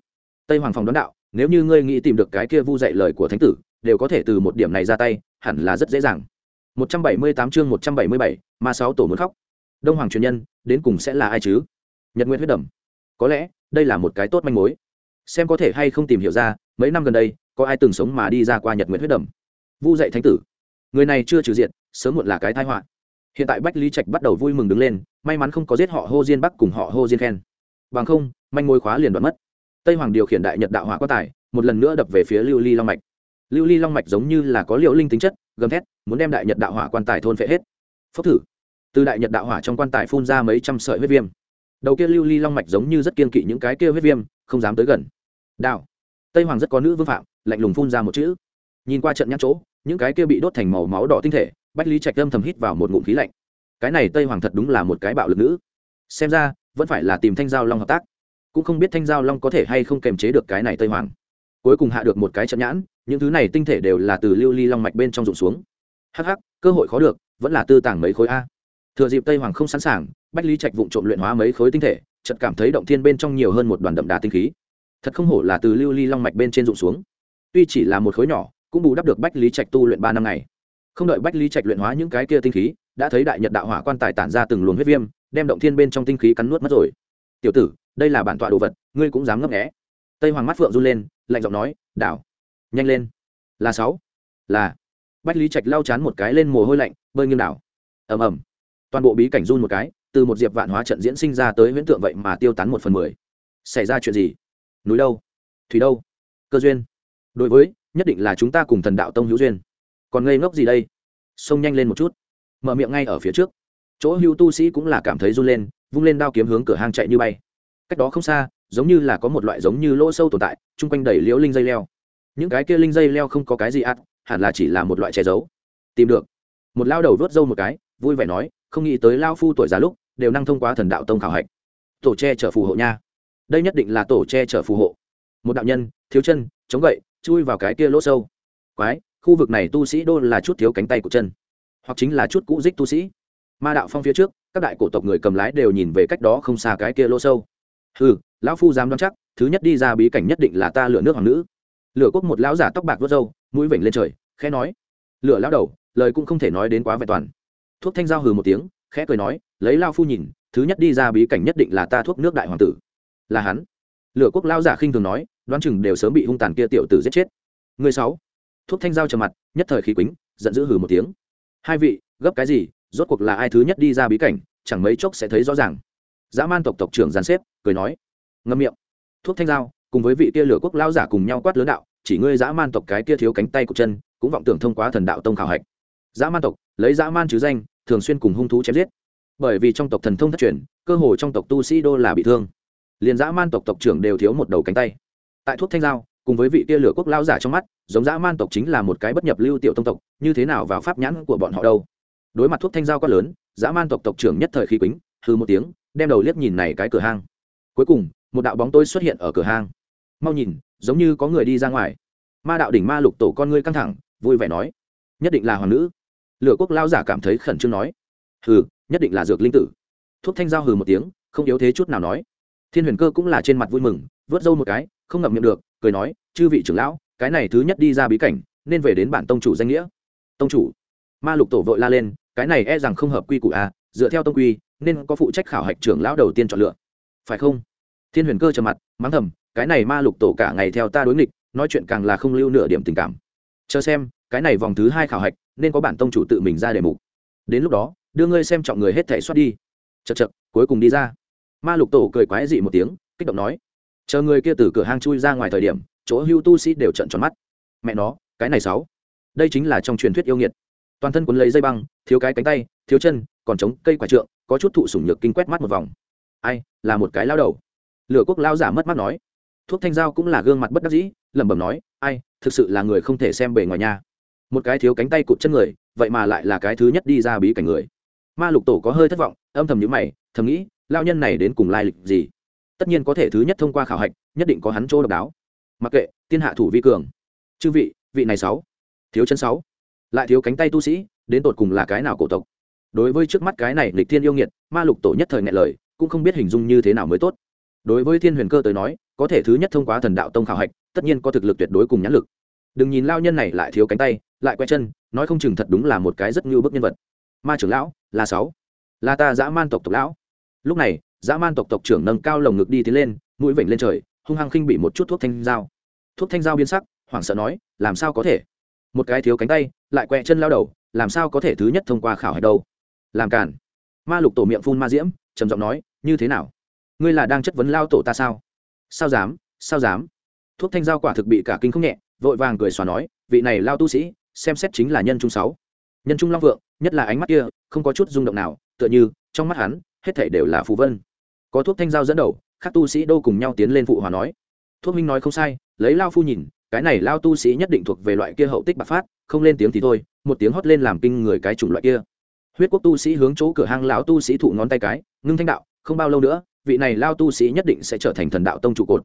Tây hoàng phòng đoán đạo nếu như ngươi nghĩ tìm được cái kia vu dạy lời của thánh tử đều có thể từ một điểm này ra tay hẳn là rất dễ dàng. 178 chương 177, ma sáu tổ muốn khóc. Đông hoàng truyền nhân đến cùng sẽ là ai chứ? Nhật nguyện huyết đầm. Có lẽ đây là một cái tốt manh mối. Xem có thể hay không tìm hiểu ra mấy năm gần đây có ai từng sống mà đi ra qua nhật nguyện huyết đầm? Vu dạy thánh tử. Người này chưa trừ diện sớm muộn là cái tai họa hiện tại bách lý trạch bắt đầu vui mừng đứng lên, may mắn không có giết họ hô diên bắc cùng họ hô diên khen. Bằng không, manh mối khóa liền đoạn mất. Tây hoàng điều khiển đại nhật đạo hỏa quá tài, một lần nữa đập về phía lưu ly long mạch. Lưu ly long mạch giống như là có liệu linh tính chất, gầm thét, muốn đem đại nhật đạo hỏa quan tài thôn phệ hết. Phốc thử. Từ đại nhật đạo hỏa trong quan tài phun ra mấy trăm sợi huyết viêm. Đầu kia lưu ly long mạch giống như rất kiên kỵ những cái kia huyết viêm, không dám tới gần. Đạo tây hoàng rất có nữ vương phạm, lạnh lùng phun ra một chữ. Nhìn qua trận nhãn chỗ, những cái kia bị đốt thành màu máu đỏ tinh thể bách lý trạch âm thầm hít vào một ngụm khí lạnh. Cái này tây hoàng thật đúng là một cái bạo lực nữ. Xem ra, vẫn phải là tìm thanh giao long hợp tác. Cũng không biết thanh giao long có thể hay không kềm chế được cái này tây hoàng. Cuối cùng hạ được một cái trận nhãn, những thứ này tinh thể đều là từ lưu ly long mạch bên trong rụng xuống. Hh cơ hội khó được, vẫn là tư tàng mấy khối a. Thừa dịp tây hoàng không sẵn sàng, bách lý trạch vụng trộm luyện hóa mấy khối tinh thể, chợt cảm thấy động thiên bên trong nhiều hơn một đoàn đậm đà tinh khí. Thật không hổ là từ lưu ly long mạch bên trên rụng xuống. Tuy chỉ là một khối nhỏ, cũng bù đắp được bách lý trạch tu luyện ba năm ngày không đợi bách lý trạch luyện hóa những cái kia tinh khí, đã thấy đại nhật đạo hỏa quan tài tản ra từng luồng huyết viêm, đem động thiên bên trong tinh khí cắn nuốt mất rồi. Tiểu tử, đây là bản tọa đồ vật, ngươi cũng dám ngấp nghẽ tây hoàng mắt phượng run lên, lạnh giọng nói, đảo, nhanh lên. Là sáu. Là. Bách lý trạch lau chán một cái lên mồ hôi lạnh, bơi nghiêng đảo. Ầm ầm. Toàn bộ bí cảnh run một cái, từ một diệp vạn hóa trận diễn sinh ra tới huyễn tượng vậy mà tiêu tán một phần mười. Xảy ra chuyện gì? Núi đâu? Thủy đâu? Cơ duyên. Đối với, nhất định là chúng ta cùng thần đạo tông hữu duyên còn ngây ngốc gì đây? Xông nhanh lên một chút. Mở miệng ngay ở phía trước. Chỗ hưu tu sĩ cũng là cảm thấy run lên, vung lên đao kiếm hướng cửa hang chạy như bay. Cách đó không xa, giống như là có một loại giống như lỗ sâu tồn tại, chung quanh đầy liễu linh dây leo. Những cái kia linh dây leo không có cái gì ắt hẳn là chỉ là một loại che giấu. Tìm được. Một lao đầu vớt râu một cái, vui vẻ nói, không nghĩ tới lao phu tuổi già lúc, đều năng thông qua thần đạo tông khảo hạch. Tổ che chở phù hộ nha. Đây nhất định là tổ che chở phù hộ. Một đạo nhân, thiếu chân, chống gậy, chui vào cái kia lỗ sâu. Quái khu vực này tu sĩ đô là chút thiếu cánh tay của chân, hoặc chính là chút cũ dích tu sĩ. Ma đạo phong phía trước, các đại cổ tộc người cầm lái đều nhìn về cách đó không xa cái kia lỗ sâu. Ừ lão phu dám đoán chắc, thứ nhất đi ra bí cảnh nhất định là ta lựa nước hoàng nữ. Lựa quốc một lão giả tóc bạc vớt râu, mũi vểnh lên trời, khẽ nói. Lựa lão đầu, lời cũng không thể nói đến quá vẹn toàn. Thuốc thanh giao hừ một tiếng, khẽ cười nói, lấy lao phu nhìn, thứ nhất đi ra bí cảnh nhất định là ta thuốc nước đại hoàng tử. Là hắn. Lựa quốc lao giả khinh thường nói, đoán chừng đều sớm bị hung tàn kia tiểu tử giết chết. Người sáu thuốc thanh giao trầm mặt, nhất thời khí quýnh giận dữ hừ một tiếng. Hai vị, gấp cái gì? Rốt cuộc là ai thứ nhất đi ra bí cảnh, chẳng mấy chốc sẽ thấy rõ ràng. Dã man tộc tộc trưởng giàn xếp, cười nói. Ngâm miệng. Thuốc thanh giao, cùng với vị kia lửa quốc lao giả cùng nhau quát lớn đạo, chỉ ngươi dã man tộc cái kia thiếu cánh tay của chân, cũng vọng tưởng thông qua thần đạo tông khảo hạch. Dã man tộc, lấy dã man chứ danh, thường xuyên cùng hung thú chém giết. Bởi vì trong tộc thần thông thất truyền, cơ hồ trong tộc tu sĩ đô là bị thương. Liền dã man tộc tộc trưởng đều thiếu một đầu cánh tay. Tại thuốc thanh giao cùng với vị kia lửa quốc lao giả trong mắt, giống dã man tộc chính là một cái bất nhập lưu tiểu tông tộc, như thế nào vào pháp nhãn của bọn họ đâu? Đối mặt thuốc thanh giao quá lớn, dã man tộc tộc trưởng nhất thời khí quýnh hư một tiếng, đem đầu liếc nhìn này cái cửa hang. Cuối cùng, một đạo bóng tôi xuất hiện ở cửa hang. Mau nhìn, giống như có người đi ra ngoài. Ma đạo đỉnh ma lục tổ con ngươi căng thẳng, vui vẻ nói, nhất định là hoàng nữ. Lửa quốc lao giả cảm thấy khẩn trương nói, hừ, nhất định là dược linh tử. Thuốc thanh giao hừ một tiếng, không yếu thế chút nào nói, thiên huyền cơ cũng là trên mặt vui mừng, vớt râu một cái, không ngậm miệng được cười nói, chư vị trưởng lão, cái này thứ nhất đi ra bí cảnh, nên về đến bản tông chủ danh nghĩa. Tông chủ? Ma lục tổ vội la lên, cái này e rằng không hợp quy củ a dựa theo tông quy, nên có phụ trách khảo hạch trưởng lão đầu tiên chọn lựa. Phải không? Thiên huyền cơ trầm mặt, mắng thầm, cái này ma lục tổ cả ngày theo ta đối nghịch, nói chuyện càng là không lưu nửa điểm tình cảm. Chờ xem, cái này vòng thứ hai khảo hạch, nên có bản tông chủ tự mình ra đề mục. Đến lúc đó, đưa ngươi xem trọng người hết thể xuất đi. Chật chật cuối cùng đi ra. Ma lục tổ cười quái dị một tiếng, kích động nói chờ người kia từ cửa hang chui ra ngoài thời điểm, chỗ hưu tu sĩ đều trận tròn mắt. Mẹ nó, cái này sáu. Đây chính là trong truyền thuyết yêu nghiệt. Toàn thân quấn lấy dây băng, thiếu cái cánh tay, thiếu chân, còn chống cây quả trượng, có chút thụ sủng nhược kinh quét mắt một vòng. Ai, là một cái lao đầu. Lửa quốc lao giả mất mắt nói. Thuốc thanh giao cũng là gương mặt bất đắc dĩ, lẩm bẩm nói, ai, thực sự là người không thể xem bề ngoài nhà một cái thiếu cánh tay cụt chân người, vậy mà lại là cái thứ nhất đi ra bí cảnh người. Ma lục tổ có hơi thất vọng, âm thầm nhữ mày, thầm nghĩ lao nhân này đến cùng lai lịch gì? Tất nhiên có thể thứ nhất thông qua khảo hạch, nhất định có hắn chỗ độc đáo. Mặc kệ, tiên hạ thủ vi cường. Chư vị vị này sáu. Thiếu chân sáu. Lại thiếu cánh tay tu sĩ, đến tột cùng là cái nào cổ tộc? Đối với trước mắt cái này lịch thiên yêu nghiệt, ma lục tổ nhất thời ngại lời, cũng không biết hình dung như thế nào mới tốt. Đối với thiên huyền cơ tới nói, có thể thứ nhất thông qua thần đạo tông khảo hạch, tất nhiên có thực lực tuyệt đối cùng nhãn lực. Đừng nhìn lao nhân này lại thiếu cánh tay, lại quay chân, nói không chừng thật đúng là một cái rất như bức nhân vật. Ma trưởng lão, là sáu. Là ta dã man tộc tộc lão. Lúc này dã man tộc tộc trưởng nâng cao lồng ngực đi tiến lên, mũi vểnh lên trời, hung hăng khinh bị một chút thuốc thanh dao. Thuốc thanh dao biến sắc, hoảng sợ nói, làm sao có thể? Một cái thiếu cánh tay, lại quẹ chân lao đầu, làm sao có thể thứ nhất thông qua khảo hạch đâu? Làm cản ma lục tổ miệng phun ma diễm, trầm giọng nói, như thế nào? Ngươi là đang chất vấn lao tổ ta sao? Sao dám sao dám? Thuốc thanh giao quả thực bị cả kinh không nhẹ, vội vàng cười xòa nói, vị này lao tu sĩ, xem xét chính là nhân trung sáu. Nhân trung long vượng, nhất là ánh mắt kia, không có chút rung động nào, tựa như trong mắt hắn, hết thảy đều là phù vân có thuốc thanh giao dẫn đầu các tu sĩ đô cùng nhau tiến lên phụ hòa nói. Thuốc minh nói không sai, lấy lao phu nhìn, cái này lao tu sĩ nhất định thuộc về loại kia hậu tích bạc phát, không lên tiếng thì thôi, một tiếng hót lên làm kinh người cái chủng loại kia. Huyết quốc tu sĩ hướng chỗ cửa hàng lão tu sĩ thụ ngón tay cái, ngưng thanh đạo, không bao lâu nữa, vị này lao tu sĩ nhất định sẽ trở thành thần đạo tông trụ cột.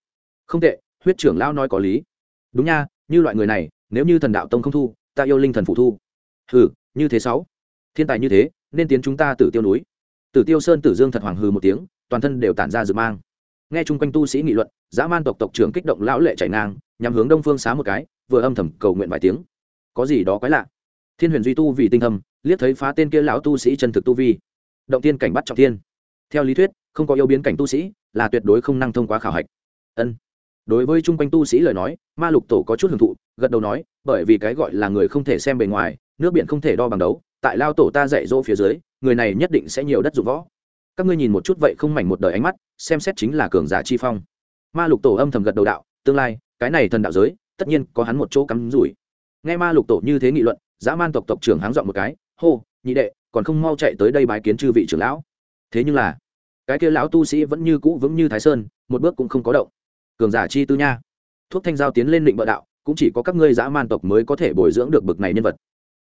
Không tệ, huyết trưởng lao nói có lý. Đúng nha, như loại người này, nếu như thần đạo tông không thu, ta yêu linh thần phụ thu. Hừ, như thế sáu. Thiên tài như thế, nên tiến chúng ta tử tiêu núi. Tử tiêu sơn tử dương thật hoàng hừ một tiếng toàn thân đều tản ra dự mang. Nghe chung quanh tu sĩ nghị luận, dã man tộc tộc trưởng kích động lão lệ chảy ngang nhằm hướng đông phương xá một cái, vừa âm thầm cầu nguyện vài tiếng. Có gì đó quái lạ. Thiên huyền duy tu vì tinh thầm liếc thấy phá tên kia lão tu sĩ chân thực tu vi. Động tiên cảnh bắt trọng tiên theo lý thuyết, không có yêu biến cảnh tu sĩ, là tuyệt đối không năng thông qua khảo hạch. Ân. Đối với chung quanh tu sĩ lời nói, ma lục tổ có chút hưởng thụ, gật đầu nói, bởi vì cái gọi là người không thể xem bề ngoài, nước biển không thể đo bằng đấu, tại lao tổ ta dạy dỗ phía dưới, người này nhất định sẽ nhiều đất dụng võ các ngươi nhìn một chút vậy không mảnh một đời ánh mắt, xem xét chính là cường giả chi phong. Ma lục tổ âm thầm gật đầu đạo, tương lai, cái này thần đạo giới, tất nhiên có hắn một chỗ cắm rủi. Nghe ma lục tổ như thế nghị luận, dã man tộc tộc trưởng háng dọn một cái, hô, nhị đệ, còn không mau chạy tới đây bái kiến chư vị trưởng lão. Thế nhưng là, cái kia lão tu sĩ vẫn như cũ vững như thái sơn, một bước cũng không có động. Cường giả chi tư nha. Thuốc thanh giao tiến lên định bợ đạo, cũng chỉ có các ngươi dã man tộc mới có thể bồi dưỡng được bực này nhân vật.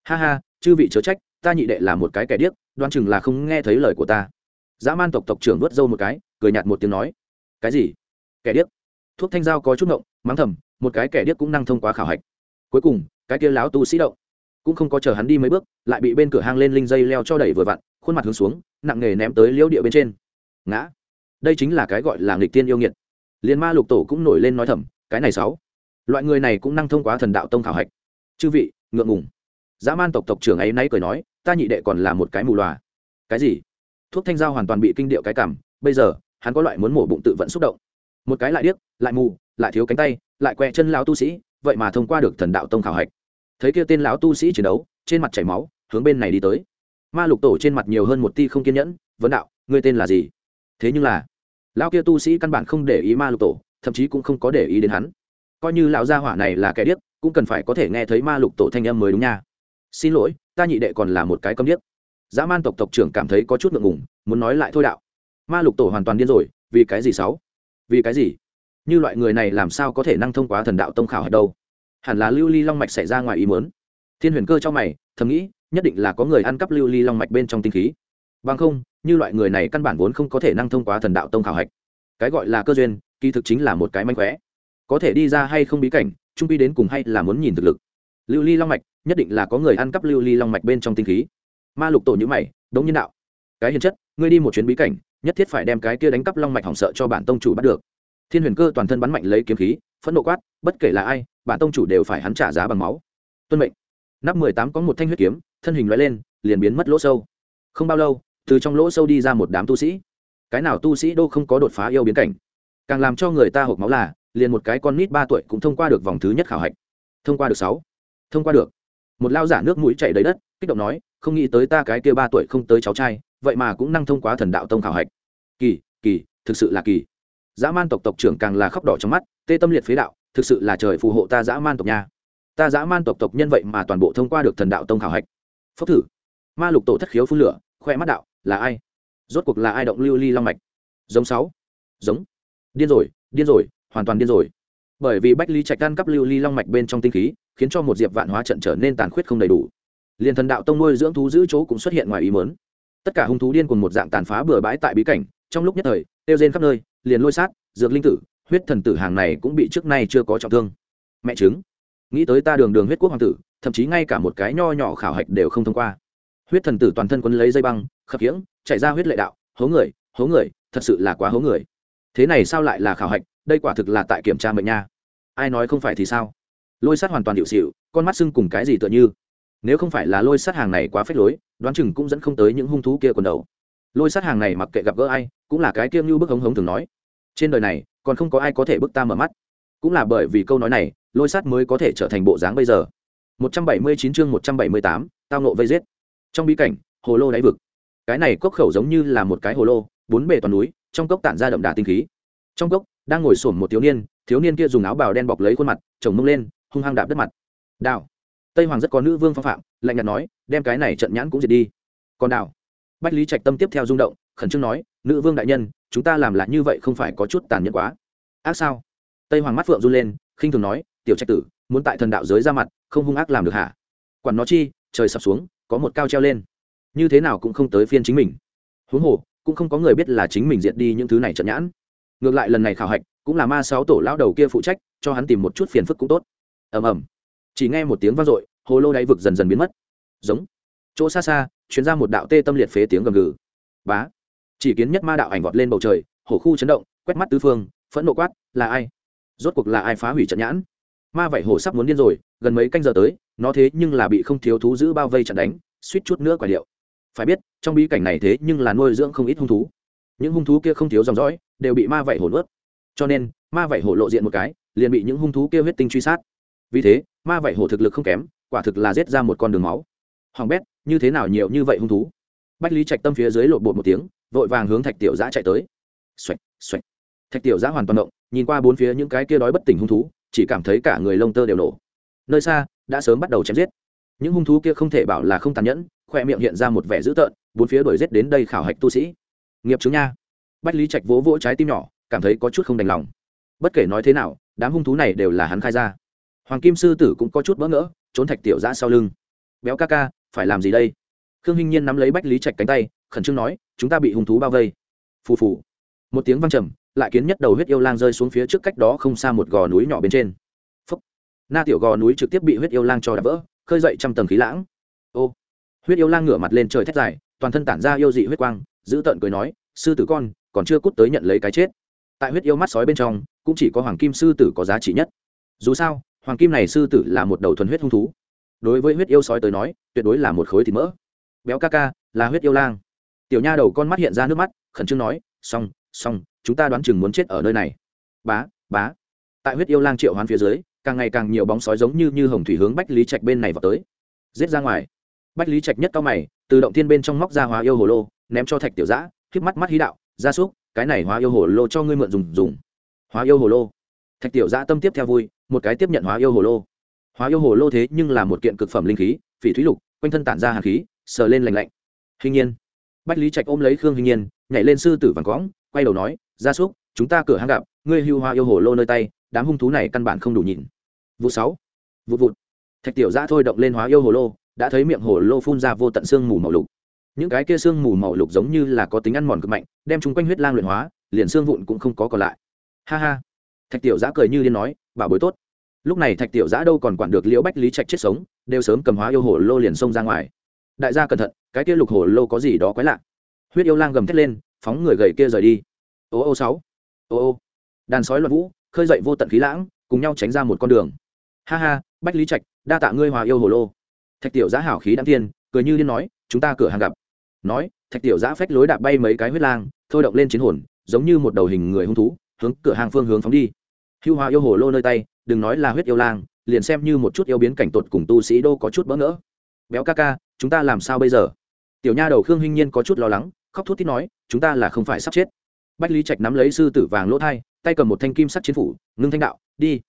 Ha ha, chư vị chớ trách, ta nhị đệ là một cái kẻ điếc, đoan chừng là không nghe thấy lời của ta dã man tộc tộc trưởng vớt râu một cái, cười nhạt một tiếng nói, cái gì? Kẻ điếc? Thuốc thanh giao có chút ngộng, mắng thầm, một cái kẻ điếc cũng năng thông qua khảo hạch. Cuối cùng, cái kia láo tu sĩ động, cũng không có chờ hắn đi mấy bước, lại bị bên cửa hang lên linh dây leo cho đẩy vừa vặn, khuôn mặt hướng xuống, nặng nghề ném tới liễu địa bên trên. Ngã. Đây chính là cái gọi là nghịch tiên yêu nghiệt. Liền ma lục tổ cũng nổi lên nói thầm, cái này sáu, loại người này cũng năng thông qua thần đạo tông khảo hạch. Chư vị, ngượng ngùng. Dã man tộc tộc trưởng ấy nay cười nói, ta nhị đệ còn là một cái mù loà. Cái gì? Thuốc thanh giao hoàn toàn bị kinh điệu cái cảm, bây giờ, hắn có loại muốn mổ bụng tự vẫn xúc động. Một cái lại điếc, lại mù, lại thiếu cánh tay, lại que chân lão tu sĩ, vậy mà thông qua được thần đạo tông khảo hạch. Thấy kia tên lão tu sĩ chiến đấu, trên mặt chảy máu, hướng bên này đi tới. Ma lục tổ trên mặt nhiều hơn một ti không kiên nhẫn, vấn đạo, ngươi tên là gì? Thế nhưng là, lão kia tu sĩ căn bản không để ý ma lục tổ, thậm chí cũng không có để ý đến hắn. Coi như lão gia hỏa này là kẻ điếc, cũng cần phải có thể nghe thấy ma lục tổ thanh âm mới đúng nha. Xin lỗi, ta nhị đệ còn là một cái câm điếc dã man tộc tộc trưởng cảm thấy có chút ngượng ngùng, muốn nói lại thôi đạo. Ma lục tổ hoàn toàn điên rồi, vì cái gì sáu? Vì cái gì? Như loại người này làm sao có thể năng thông qua thần đạo tông khảo hạch đâu? Hẳn là lưu ly long mạch xảy ra ngoài ý muốn. Thiên huyền cơ cho mày, thầm nghĩ, nhất định là có người ăn cắp lưu ly long mạch bên trong tinh khí. Bằng không, như loại người này căn bản vốn không có thể năng thông qua thần đạo tông khảo hạch. Cái gọi là cơ duyên, kỳ thực chính là một cái manh khóe. Có thể đi ra hay không bí cảnh, trung pi đến cùng hay là muốn nhìn thực lực. Lưu ly long mạch, nhất định là có người ăn cắp lưu ly long mạch bên trong tinh khí ma lục tổ nhữ mày, đống nhân đạo. Cái hiền chất, ngươi đi một chuyến bí cảnh, nhất thiết phải đem cái kia đánh cắp long mạch hỏng sợ cho bản tông chủ bắt được. Thiên huyền cơ toàn thân bắn mạnh lấy kiếm khí, phẫn nộ quát, bất kể là ai, bản tông chủ đều phải hắn trả giá bằng máu. Tuân mệnh. Nắp mười tám có một thanh huyết kiếm, thân hình loại lên, liền biến mất lỗ sâu. Không bao lâu, từ trong lỗ sâu đi ra một đám tu sĩ. Cái nào tu sĩ đô không có đột phá yêu biến cảnh. Càng làm cho người ta hộp máu là, liền một cái con nít ba tuổi cũng thông qua được vòng thứ nhất khảo hạch. Thông qua được sáu. Thông qua được một lao giả nước mũi chảy đầy đất, kích động nói, không nghĩ tới ta cái kia ba tuổi không tới cháu trai, vậy mà cũng năng thông qua thần đạo tông khảo hạch. Kỳ kỳ, thực sự là kỳ. Dã man tộc tộc trưởng càng là khóc đỏ trong mắt, tê tâm liệt phế đạo, thực sự là trời phù hộ ta dã man tộc nha. Ta dã man tộc tộc nhân vậy mà toàn bộ thông qua được thần đạo tông khảo hạch. Phốc thử. Ma lục tổ thất khiếu phun lửa, khoe mắt đạo, là ai? Rốt cuộc là ai động lưu ly long mạch? Giống sáu. Giống. Điên rồi điên rồi, hoàn toàn điên rồi bởi vì bách lý trạch đan cắp lưu ly long mạch bên trong tinh khí, khiến cho một diệp vạn hóa trận trở nên tàn khuyết không đầy đủ. Liền thần đạo tông nuôi dưỡng thú giữ chỗ cũng xuất hiện ngoài ý mớn tất cả hung thú điên cùng một dạng tàn phá bừa bãi tại bí cảnh, trong lúc nhất thời, tiêu rên khắp nơi, liền lôi sát, dược linh tử, huyết thần tử hàng này cũng bị trước nay chưa có trọng thương. Mẹ chứng. Nghĩ tới ta đường đường huyết quốc hoàng tử, thậm chí ngay cả một cái nho nhỏ khảo hạch đều không thông qua. Huyết thần tử toàn thân quấn lấy dây băng, khập khiễng, chạy ra huyết lệ đạo, hố người hố người, thật sự là quá hố người. Thế này sao lại là khảo hạch? Đây quả thực là tại kiểm tra mệnh nha. Ai nói không phải thì sao? Lôi sát hoàn toàn điệu xịu con mắt sưng cùng cái gì tựa như? Nếu không phải là lôi sát hàng này quá phết lối đoán chừng cũng dẫn không tới những hung thú kia quần đầu. Lôi sát hàng này mặc kệ gặp gỡ ai cũng là cái kiêng như bức hống hống thường nói. Trên đời này còn không có ai có thể bức ta mở mắt. Cũng là bởi vì câu nói này lôi sát mới có thể trở thành bộ dáng bây giờ. 179 chương 178, tao nộ vây giết. Trong bí cảnh hồ lô đáy vực. Cái này cốc khẩu giống như là một cái hồ lô bốn bề toàn núi trong cốc tản ra đậm đà tinh khí. Trong cốc đang ngồi sổm một thiếu niên thiếu niên kia dùng áo bào đen bọc lấy khuôn mặt, chồng mông lên, hung hăng đạp đất mặt. Đào. Tây hoàng rất có nữ vương phong phạm, lạnh nhạt nói, đem cái này trận nhãn cũng diệt đi. Còn đào. Bách lý trạch tâm tiếp theo rung động, khẩn trương nói, nữ vương đại nhân, chúng ta làm lại như vậy không phải có chút tàn nhẫn quá. Ác sao? Tây hoàng mắt phượng run lên, khinh thường nói, tiểu trạch tử, muốn tại thần đạo giới ra mặt, không hung ác làm được hả? Quản nó chi, trời sập xuống, có một cao treo lên. Như thế nào cũng không tới phiên chính mình. Huống hồ, cũng không có người biết là chính mình diệt đi những thứ này trận nhãn ngược lại lần này khảo hạch, cũng là ma sáu tổ lão đầu kia phụ trách, cho hắn tìm một chút phiền phức cũng tốt. Ầm ầm. Chỉ nghe một tiếng vang dội, hồ lô đáy vực dần dần biến mất. Giống. Chỗ xa xa chuyến ra một đạo tê tâm liệt phế tiếng gầm gừ. Bá. Chỉ kiến nhất ma đạo ảnh vọt lên bầu trời, hổ khu chấn động, quét mắt tứ phương, phẫn nộ quát, là ai? Rốt cuộc là ai phá hủy trận nhãn? Ma vảy hổ sắp muốn điên rồi, gần mấy canh giờ tới, nó thế nhưng là bị không thiếu thú giữ bao vây chặn đánh, suýt chút nữa quả điệu. Phải biết, trong bí cảnh này thế nhưng là nuôi dưỡng không ít hung thú những hung thú kia không thiếu dòng dõi, đều bị ma vảy hổ nuốt. Cho nên, ma vảy hổ lộ diện một cái, liền bị những hung thú kia huyết tinh truy sát. Vì thế, ma vảy hổ thực lực không kém, quả thực là giết ra một con đường máu. Hoàng bét, như thế nào nhiều như vậy hung thú? Bách lý trạch tâm phía dưới lộn bột một tiếng, vội vàng hướng thạch tiểu giã chạy tới. Xoạch xoạch thạch tiểu giã hoàn toàn động, nhìn qua bốn phía những cái kia đói bất tỉnh hung thú, chỉ cảm thấy cả người lông tơ đều nổ. Nơi xa, đã sớm bắt đầu chém giết. Những hung thú kia không thể bảo là không tàn nhẫn, khoe miệng hiện ra một vẻ dữ tợn, bốn phía đuổi giết đến đây khảo hạch tu sĩ nghiệp chứng nha. Bách lý trạch vỗ vỗ trái tim nhỏ, cảm thấy có chút không đành lòng. Bất kể nói thế nào, đám hung thú này đều là hắn khai ra. Hoàng kim sư tử cũng có chút bỡ ngỡ, trốn thạch tiểu giã sau lưng. Béo ca ca, phải làm gì đây? Khương hinh nhiên nắm lấy bách lý trạch cánh tay, khẩn trương nói, chúng ta bị hung thú bao vây. Phù phù. Một tiếng văng trầm, lại kiến nhất đầu huyết yêu lang rơi xuống phía trước cách đó không xa một gò núi nhỏ bên trên. Phúc. na tiểu gò núi trực tiếp bị huyết yêu lang cho đập vỡ, khơi dậy trăm tầng khí lãng. Ô. Huyết yêu lang ngửa mặt lên trời thét dài, toàn thân tản ra yêu dị huyết quang giữ tợn cười nói, sư tử con, còn chưa cút tới nhận lấy cái chết. Tại huyết yêu mắt sói bên trong, cũng chỉ có hoàng kim sư tử có giá trị nhất. Dù sao, hoàng kim này sư tử là một đầu thuần huyết hung thú. Đối với huyết yêu sói tới nói, tuyệt đối là một khối thịt mỡ. Béo ca ca, là huyết yêu lang. Tiểu nha đầu con mắt hiện ra nước mắt, khẩn trương nói, xong xong, chúng ta đoán chừng muốn chết ở nơi này. Bá bá. Tại huyết yêu lang triệu hoán phía dưới, càng ngày càng nhiều bóng sói giống như như hồng thủy hướng bách lý trạch bên này vào tới. Giết ra ngoài. Bách lý trạch nhất cao mày, từ động thiên bên trong móc ra hóa yêu hồ lô ném cho thạch tiểu giã, khiếp mắt mắt hí đạo, gia súc, cái này hóa yêu hồ lô cho ngươi mượn dùng dùng. Hóa yêu hồ lô? Thạch tiểu giã tâm tiếp theo vui, một cái tiếp nhận hóa yêu hồ lô. Hóa yêu hồ lô thế nhưng là một kiện cực phẩm linh khí, phỉ thúy lục, quanh thân tản ra hàn khí, sờ lên lành lạnh. Hình nhiên. Bách lý trạch ôm lấy khương hình nhiên, nhảy lên sư tử vàng cõng, quay đầu nói, gia súc, chúng ta cửa hang gặp, ngươi hưu hoa yêu hồ lô nơi tay, đám hung thú này căn bản không đủ nhìn. Vụ sáu. Vụ vụt. Thạch tiểu giã thôi động lên hóa yêu hồ lô, đã thấy miệng hồ lô phun ra vô tận xương mù màu lục những cái kia xương mù màu lục giống như là có tính ăn mòn cực mạnh, đem chúng quanh huyết lang luyện hóa, liền xương vụn cũng không có còn lại. Ha ha. Thạch tiểu giã cười như điên nói bảo bối tốt. Lúc này thạch tiểu giã đâu còn quản được liễu bách lý trạch chết sống, đều sớm cầm hóa yêu hồ lô liền xông ra ngoài. Đại gia cẩn thận, cái kia lục hồ lô có gì đó quái lạ. Huyết yêu lang gầm thét lên, phóng người gầy kia rời đi. Ô ô sáu. Ô ô. Đàn sói loạn vũ, khơi dậy vô tận khí lãng, cùng nhau tránh ra một con đường. Ha ha, bách lý trạch, đa tạ ngươi hòa yêu hồ lô. Thạch tiểu giã hảo khí đáng tiên cười như điên nói, chúng ta cửa hàng gặp nói, thạch tiểu giã phách lối đạp bay mấy cái huyết lang, thôi động lên chiến hồn, giống như một đầu hình người hung thú, hướng cửa hàng phương hướng phóng đi. Hưu hòa yêu hồ lô nơi tay, đừng nói là huyết yêu lang, liền xem như một chút yêu biến cảnh tột cùng tu sĩ đô có chút bỡ ngỡ. Béo ca ca, chúng ta làm sao bây giờ? Tiểu nha đầu khương hinh nhiên có chút lo lắng, khóc thút thít nói, chúng ta là không phải sắp chết. Bách lý trạch nắm lấy sư tử vàng lỗ thai, tay cầm một thanh kim sắt chiến phủ, ngưng thanh đạo, đi,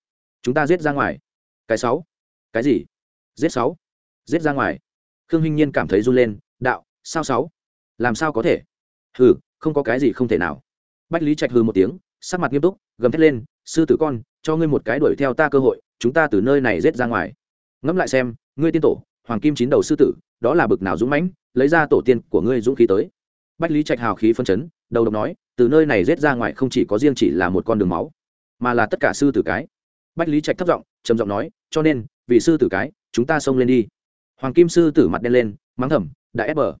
chúng ta giết ra ngoài. Cái sáu. Cái gì? Giết sáu. Giết ra ngoài. Khương hinh nhiên cảm thấy run lên sao sáu? Làm sao có thể? Hừ, không có cái gì không thể nào. Bách lý trạch hừ một tiếng, sắc mặt nghiêm túc, gầm thét lên, sư tử con, cho ngươi một cái đuổi theo ta cơ hội, chúng ta từ nơi này giết ra ngoài. Ngẫm lại xem, ngươi tiên tổ, hoàng kim chín đầu sư tử, đó là bực nào dũng mãnh, lấy ra tổ tiên của ngươi dũng khí tới. Bách lý trạch hào khí phân chấn, đầu độc nói, từ nơi này rết ra ngoài không chỉ có riêng chỉ là một con đường máu, mà là tất cả sư tử cái. Bách lý trạch thấp giọng, trầm giọng nói, cho nên, vì sư tử cái, chúng ta xông lên đi. Hoàng kim sư tử mặt đen lên, mắng thầm đã ép bờ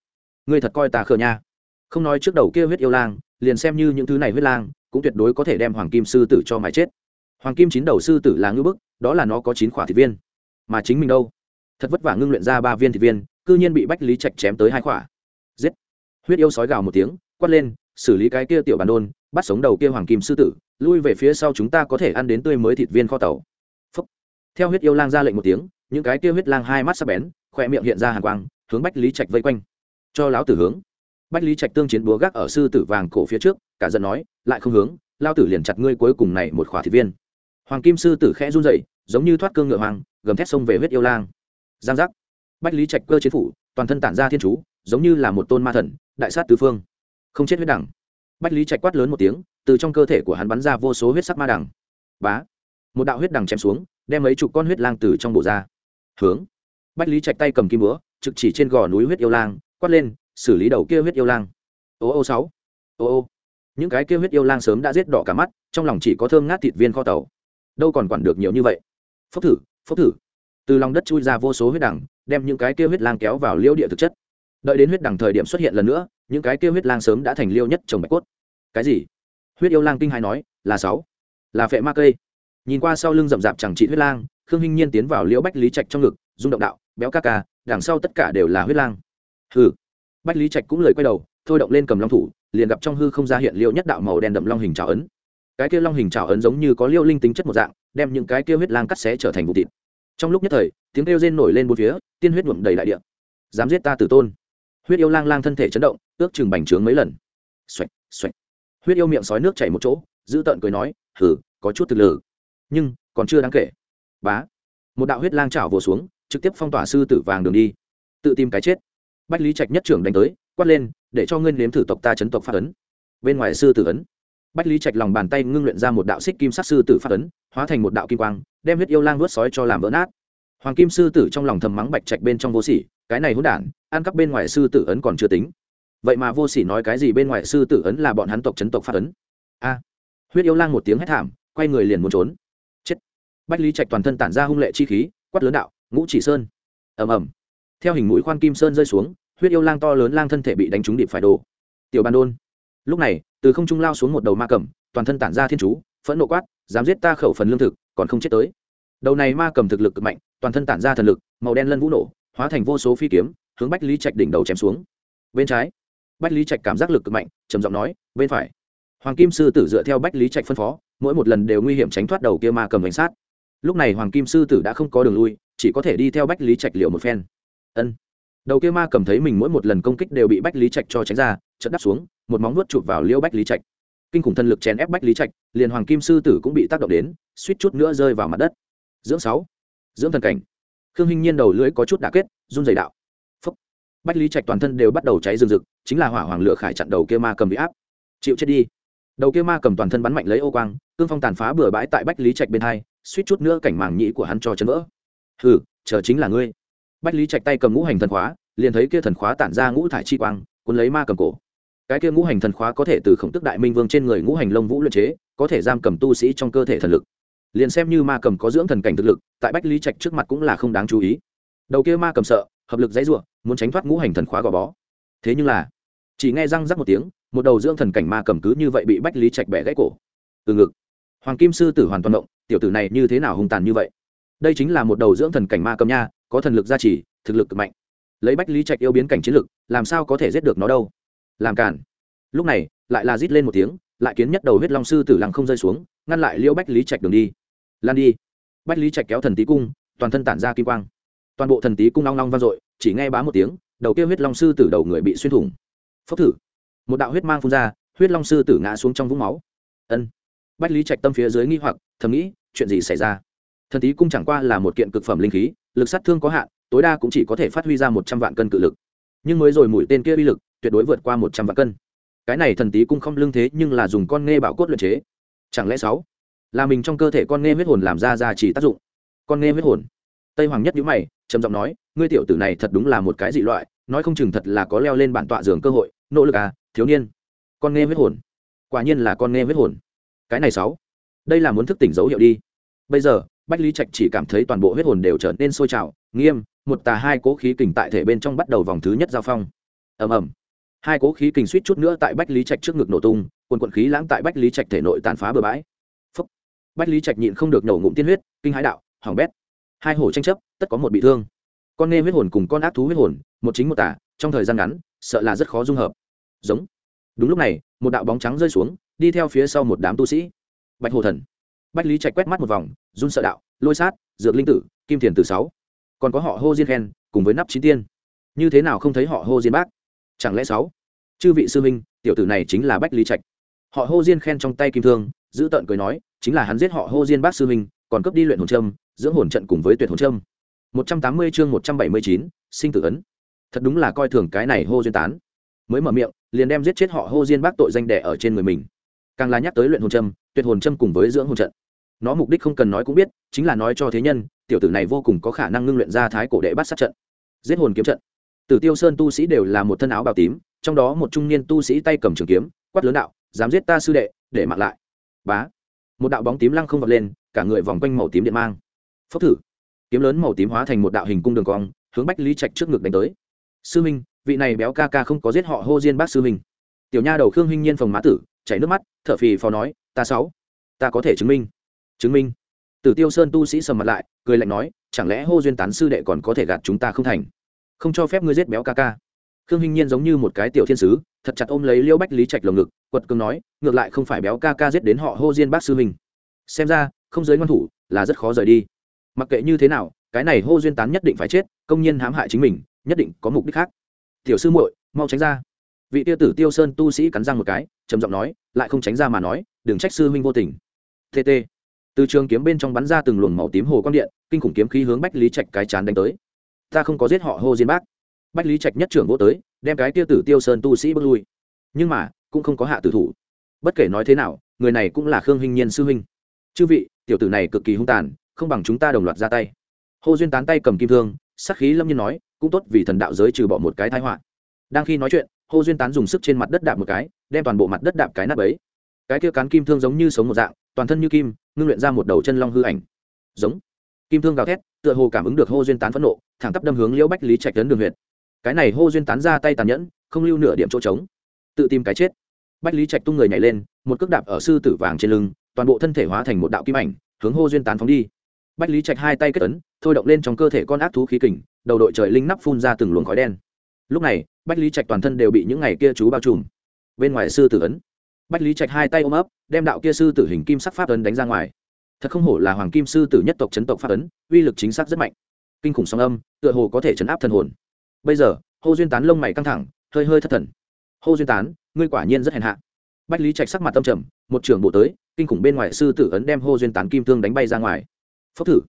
ngươi thật coi ta khờ nha. Không nói trước đầu kia huyết yêu lang, liền xem như những thứ này huyết lang, cũng tuyệt đối có thể đem hoàng kim sư tử cho mái chết. Hoàng kim chín đầu sư tử là ngưỡng bức, đó là nó có chín khỏa thịt viên. Mà chính mình đâu? Thật vất vả ngưng luyện ra ba viên thịt viên, cư nhiên bị bách lý trạch chém tới hai khỏa. Giết! Huyết yêu sói gào một tiếng, quát lên, xử lý cái kia tiểu bàn đôn, bắt sống đầu kia hoàng kim sư tử, lui về phía sau chúng ta có thể ăn đến tươi mới thịt viên kho tàu. Phúc. theo huyết yêu lang ra lệnh một tiếng, những cái kia huyết lang hai mắt sắc bén khỏe miệng hiện ra hàng quang, hướng bách lý trạch vây quanh cho lão tử hướng. Bách lý trạch tương chiến búa gác ở sư tử vàng cổ phía trước, cả giận nói, lại không hướng lao tử liền chặt ngươi cuối cùng này một khỏa thị viên. Hoàng kim sư tử khẽ run dậy giống như thoát cương ngựa hoàng gầm thét xông về huyết yêu lang. Giang giác. Bách lý trạch cơ chiến phủ, toàn thân tản ra thiên chú, giống như là một tôn ma thần, đại sát tứ phương. Không chết huyết đẳng. Bách lý trạch quát lớn một tiếng, từ trong cơ thể của hắn bắn ra vô số huyết sắc ma đẳng. Bá. Một đạo huyết đằng chém xuống, đem mấy chục con huyết lang từ trong bộ ra. Hướng. Bách lý trạch tay cầm kim búa, trực chỉ trên gò núi huyết yêu lang quát lên, xử lý đầu kia huyết yêu lang. Ô ô sáu. Ô ô. Những cái kia huyết yêu lang sớm đã giết đỏ cả mắt, trong lòng chỉ có thơm ngát thịt viên kho tàu. Đâu còn quản được nhiều như vậy? Phốc thử phốc thử. Từ lòng đất chui ra vô số huyết đằng, đem những cái kia huyết lang kéo vào liêu địa thực chất. Đợi đến huyết đằng thời điểm xuất hiện lần nữa, những cái kia huyết lang sớm đã thành liêu nhất trồng bạch cốt. Cái gì? Huyết yêu lang kinh hai nói, là sáu. Là phệ ma cây. Nhìn qua sau lưng rậm rạp chẳng trị huyết lang, khương hinh nhiên tiến vào liễu bách lý trạch trong ngực, rung động đạo, béo ca ca, đằng sau tất cả đều là huyết lang hừ. Bách lý trạch cũng lời quay đầu, thôi động lên cầm long thủ, liền gặp trong hư không ra hiện liêu nhất đạo màu đen đậm long hình trào ấn. Cái kia long hình trào ấn giống như có liêu linh tính chất một dạng, đem những cái kia huyết lang cắt xé trở thành vụ thịt. Trong lúc nhất thời, tiếng kêu rên nổi lên bốn phía, tiên huyết nhuộm đầy đại địa. Dám giết ta tử tôn. Huyết yêu lang lang thân thể chấn động, ước chừng bành trướng mấy lần. Xoạch xoạch huyết yêu miệng sói nước chảy một chỗ, giữ tợn cười nói hử có chút thực lử. Nhưng, còn chưa đáng kể. Bá. Một đạo huyết lang chảo vồ xuống, trực tiếp phong tỏa sư tử vàng đường đi. Tự tìm cái chết bách lý trạch nhất trưởng đánh tới, quát lên, để cho ngươi nếm thử tộc ta chấn tộc phát ấn. Bên ngoài sư tử ấn, bách lý trạch lòng bàn tay ngưng luyện ra một đạo xích kim sắc sư tử phát ấn, hóa thành một đạo kim quang, đem huyết yêu lang vớt sói cho làm vỡ nát. Hoàng kim sư tử trong lòng thầm mắng bạch trạch bên trong vô sỉ, cái này hỗn đản, ăn cắp bên ngoài sư tử ấn còn chưa tính. Vậy mà vô sỉ nói cái gì bên ngoài sư tử ấn là bọn hắn tộc chấn tộc phát ấn? A! Huyết yêu lang một tiếng hét thảm, quay người liền muốn trốn. Chết! Bách lý trạch toàn thân tản ra hung lệ chi khí, quát lớn đạo, ngũ chỉ sơn! Ầm ầm theo hình mũi khoan kim sơn rơi xuống, huyết yêu lang to lớn lang thân thể bị đánh trúng điệp phải đổ. Tiểu ban đôn. Lúc này, từ không trung lao xuống một đầu ma cầm, toàn thân tản ra thiên chú, phẫn nộ quát, dám giết ta khẩu phần lương thực, còn không chết tới. Đầu này ma cầm thực lực cực mạnh, toàn thân tản ra thần lực, màu đen lân vũ nổ, hóa thành vô số phi kiếm, hướng bách lý trạch đỉnh đầu chém xuống. Bên trái, bách lý trạch cảm giác lực cực mạnh, trầm giọng nói, bên phải. Hoàng kim sư tử dựa theo bách lý trạch phân phó, mỗi một lần đều nguy hiểm tránh thoát đầu kia ma cầm cảnh sát. Lúc này hoàng kim sư tử đã không có đường lui, chỉ có thể đi theo bách lý trạch liệu một phen ân. Đầu kia ma cầm thấy mình mỗi một lần công kích đều bị bách lý trạch cho tránh ra chật đắp xuống, một móng nuốt chụp vào liêu bách lý trạch. Kinh khủng thần lực chèn ép bách lý trạch, liền hoàng kim sư tử cũng bị tác động đến, suýt chút nữa rơi vào mặt đất. Dưỡng sáu. Dưỡng thần cảnh. Khương hinh nhiên đầu lưỡi có chút đã kết, run dày đạo. Phúc. Bách lý trạch toàn thân đều bắt đầu cháy rừng rực, chính là hỏa hoàng lửa khải chặn đầu kia ma cầm bị áp. Chịu chết đi. Đầu kia ma cầm toàn thân bắn mạnh lấy ô quang, cương phong tàn phá bừa bãi tại bách lý trạch bên hai, suýt chút nữa cảnh màng nhĩ của hắn cho chấn vỡ. Hừ, chờ chính là ngươi bách lý trạch tay cầm ngũ hành thần khóa, liền thấy kia thần khóa tản ra ngũ thải chi quang, cuốn lấy ma cầm cổ. Cái kia ngũ hành thần khóa có thể từ khổng tức đại minh vương trên người ngũ hành lông vũ luyện chế, có thể giam cầm tu sĩ trong cơ thể thần lực. Liền xem như ma cầm có dưỡng thần cảnh thực lực, tại bách lý trạch trước mặt cũng là không đáng chú ý. Đầu kia ma cầm sợ, hợp lực dãy ruộng muốn tránh thoát ngũ hành thần khóa gò bó. Thế nhưng là, chỉ nghe răng rắc một tiếng, một đầu dưỡng thần cảnh ma cầm cứ như vậy bị bách lý trạch bẻ gãy cổ. Từ ngực, hoàng kim sư tử hoàn toàn động, tiểu tử này như thế nào hung tàn như vậy? Đây chính là một đầu dưỡng thần cảnh ma cầm nha có thần lực gia trì, thực lực cực mạnh. Lấy bách lý trạch yêu biến cảnh chiến lực, làm sao có thể giết được nó đâu? Làm cản lúc này, lại là rít lên một tiếng, lại kiến nhất đầu huyết long sư tử lăng không rơi xuống, ngăn lại liễu bách lý trạch đường đi. Lan đi. Bách lý trạch kéo thần tí cung, toàn thân tản ra kim quang. Toàn bộ thần tí cung long long vang dội, chỉ nghe bá một tiếng, đầu kia huyết long sư tử đầu người bị xuyên thủng. Phốc thử. Một đạo huyết mang phun ra, huyết long sư tử ngã xuống trong vũng máu. Ân. Bách lý trạch tâm phía dưới nghi hoặc, thầm nghĩ, chuyện gì xảy ra? Thần tí cung chẳng qua là một kiện cực phẩm linh khí lực sát thương có hạn, tối đa cũng chỉ có thể phát huy ra một trăm vạn cân cự lực. Nhưng mới rồi mũi tên kia uy lực, tuyệt đối vượt qua một trăm vạn cân. Cái này thần tí cung không lương thế nhưng là dùng con nghe bảo cốt luyện chế. Chẳng lẽ sáu là mình trong cơ thể con nghe huyết hồn làm ra ra chỉ tác dụng? Con nghe huyết hồn. Tây hoàng nhất nhíu mày, trầm giọng nói, ngươi tiểu tử này thật đúng là một cái dị loại, nói không chừng thật là có leo lên bản tọa giường cơ hội, nỗ lực à thiếu niên. Con nghe huyết hồn. Quả nhiên là con nghe huyết hồn. Cái này sáu, đây là muốn thức tỉnh dấu hiệu đi. Bây giờ bách lý trạch chỉ cảm thấy toàn bộ huyết hồn đều trở nên sôi trào, nghiêm, một tà hai cố khí kình tại thể bên trong bắt đầu vòng thứ nhất giao phong. Ầm ầm. Hai cố khí kình suýt chút nữa tại bách lý trạch trước ngực nổ tung quần quận khí lãng tại bách lý trạch thể nội tàn phá bừa bãi. Phúc. bách lý trạch nhịn không được nổ ngụm tiên huyết, kinh hãi đạo hỏng bét, hai hổ tranh chấp, tất có một bị thương. Con nghe huyết hồn cùng con ác thú huyết hồn, một chính một tả trong thời gian ngắn, sợ là rất khó dung hợp. Giống. Đúng lúc này, một đạo bóng trắng rơi xuống, đi theo phía sau một đám tu sĩ. Bạch hồ thần bách lý trạch quét mắt một vòng, run sợ đạo, lôi sát, dược linh tử, kim thiền tử sáu. Còn có họ hô diên khen, cùng với nắp chín tiên. Như thế nào không thấy họ hô diên bác? Chẳng lẽ sáu? Chư vị sư minh tiểu tử này chính là bách lý trạch. Họ hô diên khen trong tay kim thương, giữ tợn cười nói, chính là hắn giết họ hô diên bác sư minh còn cấp đi luyện hồn trâm dưỡng hồn trận cùng với tuyệt hồn trâm một trăm tám mươi chương một trăm bảy mươi chín, sinh tử ấn. Thật đúng là coi thường cái này hô duyên tán. Mới mở miệng, liền đem giết chết họ hô diên bác tội danh đẻ ở trên người mình càng là nhắc tới luyện hồn châm, tuyệt hồn châm cùng với dưỡng hồn trận. Nó mục đích không cần nói cũng biết, chính là nói cho thế nhân, tiểu tử này vô cùng có khả năng ngưng luyện ra thái cổ đệ bắt sát trận. Giết hồn kiếm trận. Tử tiêu sơn tu sĩ đều là một thân áo bào tím, trong đó một trung niên tu sĩ tay cầm trường kiếm, quát lớn đạo, dám giết ta sư đệ, để mặc lại. Bá. Một đạo bóng tím lăng không vọt lên, cả người vòng quanh màu tím điện mang. Phốc thử. Kiếm lớn màu tím hóa thành một đạo hình cung đường cong, hướng bách lý trạch trước ngực đánh tới. Sư minh, vị này béo ca ca không có giết họ hô diên bác sư minh. Tiểu nha đầu khương huynh nhiên phòng mã tử chảy nước mắt thở phì phò nói ta sáu ta có thể chứng minh. Chứng minh? Tử tiêu sơn tu sĩ sầm mặt lại cười lạnh nói chẳng lẽ hô duyên tán sư đệ còn có thể gạt chúng ta không thành? Không cho phép ngươi giết béo ca ca. Khương hình nhiên giống như một cái tiểu thiên sứ thật chặt ôm lấy liêu bách lý trạch lồng ngực quật cường nói ngược lại không phải béo ca ca giết đến họ hô diên bác sư mình, xem ra không giới ngoan thủ là rất khó rời đi. Mặc kệ như thế nào cái này hô duyên tán nhất định phải chết công nhân hãm hại chính mình nhất định có mục đích khác. Tiểu sư muội mau tránh ra vị tiêu tử tiêu sơn tu sĩ cắn răng một cái, trầm giọng nói, lại không tránh ra mà nói, đừng trách sư huynh vô tình. Tt từ trường kiếm bên trong bắn ra từng luồng màu tím hồ quang điện, kinh khủng kiếm khí hướng bách lý trạch cái chán đánh tới. Ta không có giết họ hô diên bác. Bách lý trạch nhất trưởng vô tới, đem cái tiêu tử tiêu sơn tu sĩ bước lui. Nhưng mà, cũng không có hạ tử thủ. Bất kể nói thế nào, người này cũng là khương hình nhiên sư huynh. Chư vị, tiểu tử này cực kỳ hung tàn, không bằng chúng ta đồng loạt ra tay. Hô duyên tán tay cầm kim thương, sắc khí lâm nhiên nói, cũng tốt vì thần đạo giới trừ bỏ một cái thái họa. Đang khi nói chuyện hô duyên tán dùng sức trên mặt đất đạp một cái, đem toàn bộ mặt đất đạp cái nắp ấy cái kia cán kim thương giống như sống một dạng, toàn thân như kim, ngưng luyện ra một đầu chân long hư ảnh. Giống. Kim thương gào thét, tựa hồ cảm ứng được hô duyên tán phẫn nộ, thẳng tắp đâm hướng liễu bách lý trạch tấn đường huyện cái này hô duyên tán ra tay tàn nhẫn, không lưu nửa điểm chỗ trống. Tự tìm cái chết. Bách lý trạch tung người nhảy lên, một cước đạp ở sư tử vàng trên lưng, toàn bộ thân thể hóa thành một đạo kim ảnh, hướng hô duyên tán phóng đi. Bách lý trạch hai tay kết ấn, thôi động lên trong cơ thể con ác thú khí kình, đầu đội trời linh nắp phun ra từng luồng khói đen lúc này, bách lý trạch toàn thân đều bị những ngày kia chú bao trùm. Bên ngoài sư tử ấn. Bách lý trạch hai tay ôm ấp, đem đạo kia sư tử hình kim sắc pháp ấn đánh ra ngoài. Thật không hổ là hoàng kim sư tử nhất tộc chấn tộc pháp ấn, uy lực chính xác rất mạnh. Kinh khủng song âm, tựa hồ có thể chấn áp thần hồn. Bây giờ, hô duyên tán lông mày căng thẳng, hơi hơi thất thần. Hô duyên tán, ngươi quả nhiên rất hèn hạ. Bách lý trạch sắc mặt tâm trầm, một trưởng bộ tới, kinh khủng bên ngoài sư tử ấn đem hô duyên tán kim thương đánh bay ra ngoài. Phốc thử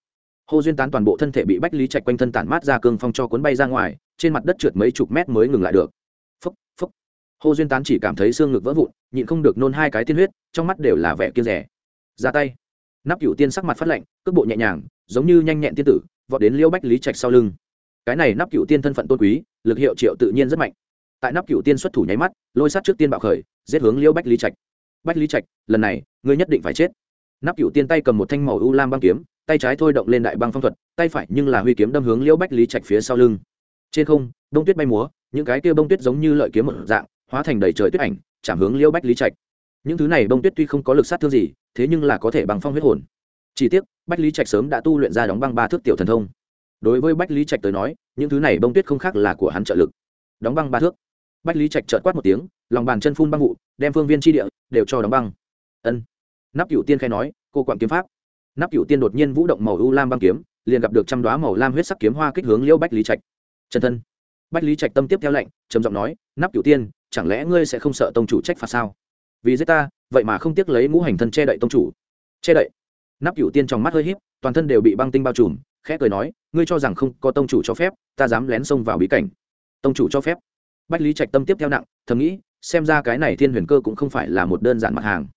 hô duyên tán toàn bộ thân thể bị bách lý trạch quanh thân tản mát ra cương phong cho cuốn bay ra ngoài, trên mặt đất trượt mấy chục mét mới ngừng lại được. Phốc phốc hô duyên tán chỉ cảm thấy xương ngực vỡ vụn, nhịn không được nôn hai cái tiên huyết, trong mắt đều là vẻ kiên rẻ ra tay. Nắp cựu tiên sắc mặt phát lạnh, cước bộ nhẹ nhàng, giống như nhanh nhẹn tiên tử, vọt đến liêu bách lý trạch sau lưng. Cái này nắp cựu tiên thân phận tôn quý, lực hiệu triệu tự nhiên rất mạnh. Tại nắp cựu tiên xuất thủ nháy mắt, lôi sát trước tiên bạo khởi, giết hướng liêu bách lý trạch. Bách lý trạch, lần này, ngươi nhất định phải chết. Nắp cựu tiên tay cầm một thanh màu u lam băng kiếm tay trái thôi động lên đại băng phong thuật, tay phải nhưng là huy kiếm đâm hướng liễu bách lý trạch phía sau lưng. Trên không đông tuyết bay múa, những cái kia bông tuyết giống như lợi kiếm một dạng, hóa thành đầy trời tuyết ảnh, chạm hướng liễu bách lý trạch. Những thứ này bông tuyết tuy không có lực sát thương gì, thế nhưng là có thể bằng phong huyết hồn. Chỉ tiếc, bách lý trạch sớm đã tu luyện ra đóng băng ba thước tiểu thần thông. Đối với bách lý trạch tới nói, những thứ này bông tuyết không khác là của hắn trợ lực. Đóng băng ba thước. Bách lý trạch trợt quát một tiếng, lòng bàn chân phun băng vụ, đem phương viên tri địa đều cho đóng băng. Ân. Nắp cựu tiên khai nói, cô quặng kiếm pháp nắp cựu tiên đột nhiên vũ động màu u lam băng kiếm, liền gặp được trăm đoá màu lam huyết sắc kiếm hoa kích hướng liễu bách lý trạch. Chân thân. Bách lý trạch tâm tiếp theo lệnh trầm giọng nói, nắp cựu tiên, chẳng lẽ ngươi sẽ không sợ tông chủ trách phạt sao? Vì giết ta, vậy mà không tiếc lấy ngũ hành thân che đậy tông chủ. Che đậy? Nắp cựu tiên trong mắt hơi h í p toàn thân đều bị băng tinh bao trùm, khẽ cười nói, ngươi cho rằng không có tông chủ cho phép, ta dám lén xông vào bí cảnh. Tông chủ cho phép? Bách lý trạch tâm tiếp theo nặng, thầm nghĩ, xem ra cái này thiên huyền cơ cũng không phải là một đơn giản mặt hàng.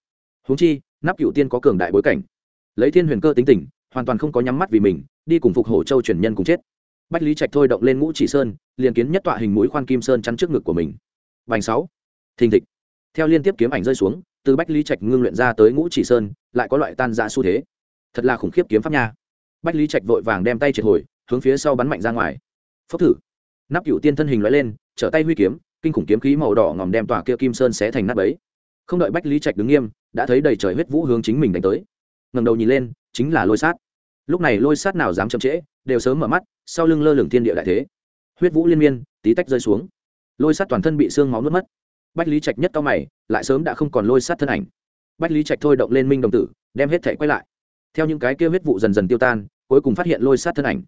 Húng chi, nắp cựu tiên có cường đại bối cảnh lấy thiên huyền cơ tính tình, hoàn toàn không có nhắm mắt vì mình, đi cùng phục hổ châu truyền nhân cùng chết. Bách lý trạch thôi động lên ngũ chỉ sơn, liền kiến nhất tọa hình mũi khoan kim sơn chắn trước ngực của mình. Vành sáu. Thình thịch. Theo liên tiếp kiếm ảnh rơi xuống, từ bách lý trạch ngưng luyện ra tới ngũ chỉ sơn, lại có loại tan ra xu thế. Thật là khủng khiếp kiếm pháp nha. Bách lý trạch vội vàng đem tay triệt hồi, hướng phía sau bắn mạnh ra ngoài. Phốc thử. Nắp cựu tiên thân hình loại lên, trở tay huy kiếm, kinh khủng kiếm khí màu đỏ ngòm đem tòa kia kim sơn xé thành nắp ấy không đợi bách lý trạch đứng nghiêm, đã thấy đầy trời huyết vũ hướng chính mình đánh tới ngầm đầu nhìn lên, chính là lôi sát. Lúc này lôi sát nào dám chậm trễ, đều sớm mở mắt, sau lưng lơ lửng thiên địa đại thế. Huyết vũ liên miên, tí tách rơi xuống. Lôi sát toàn thân bị xương máu nuốt mất. Bách lý trạch nhất cao mày, lại sớm đã không còn lôi sát thân ảnh. Bách lý trạch thôi động lên minh đồng tử, đem hết thể quay lại. Theo những cái kia huyết vụ dần dần tiêu tan, cuối cùng phát hiện lôi sát thân ảnh.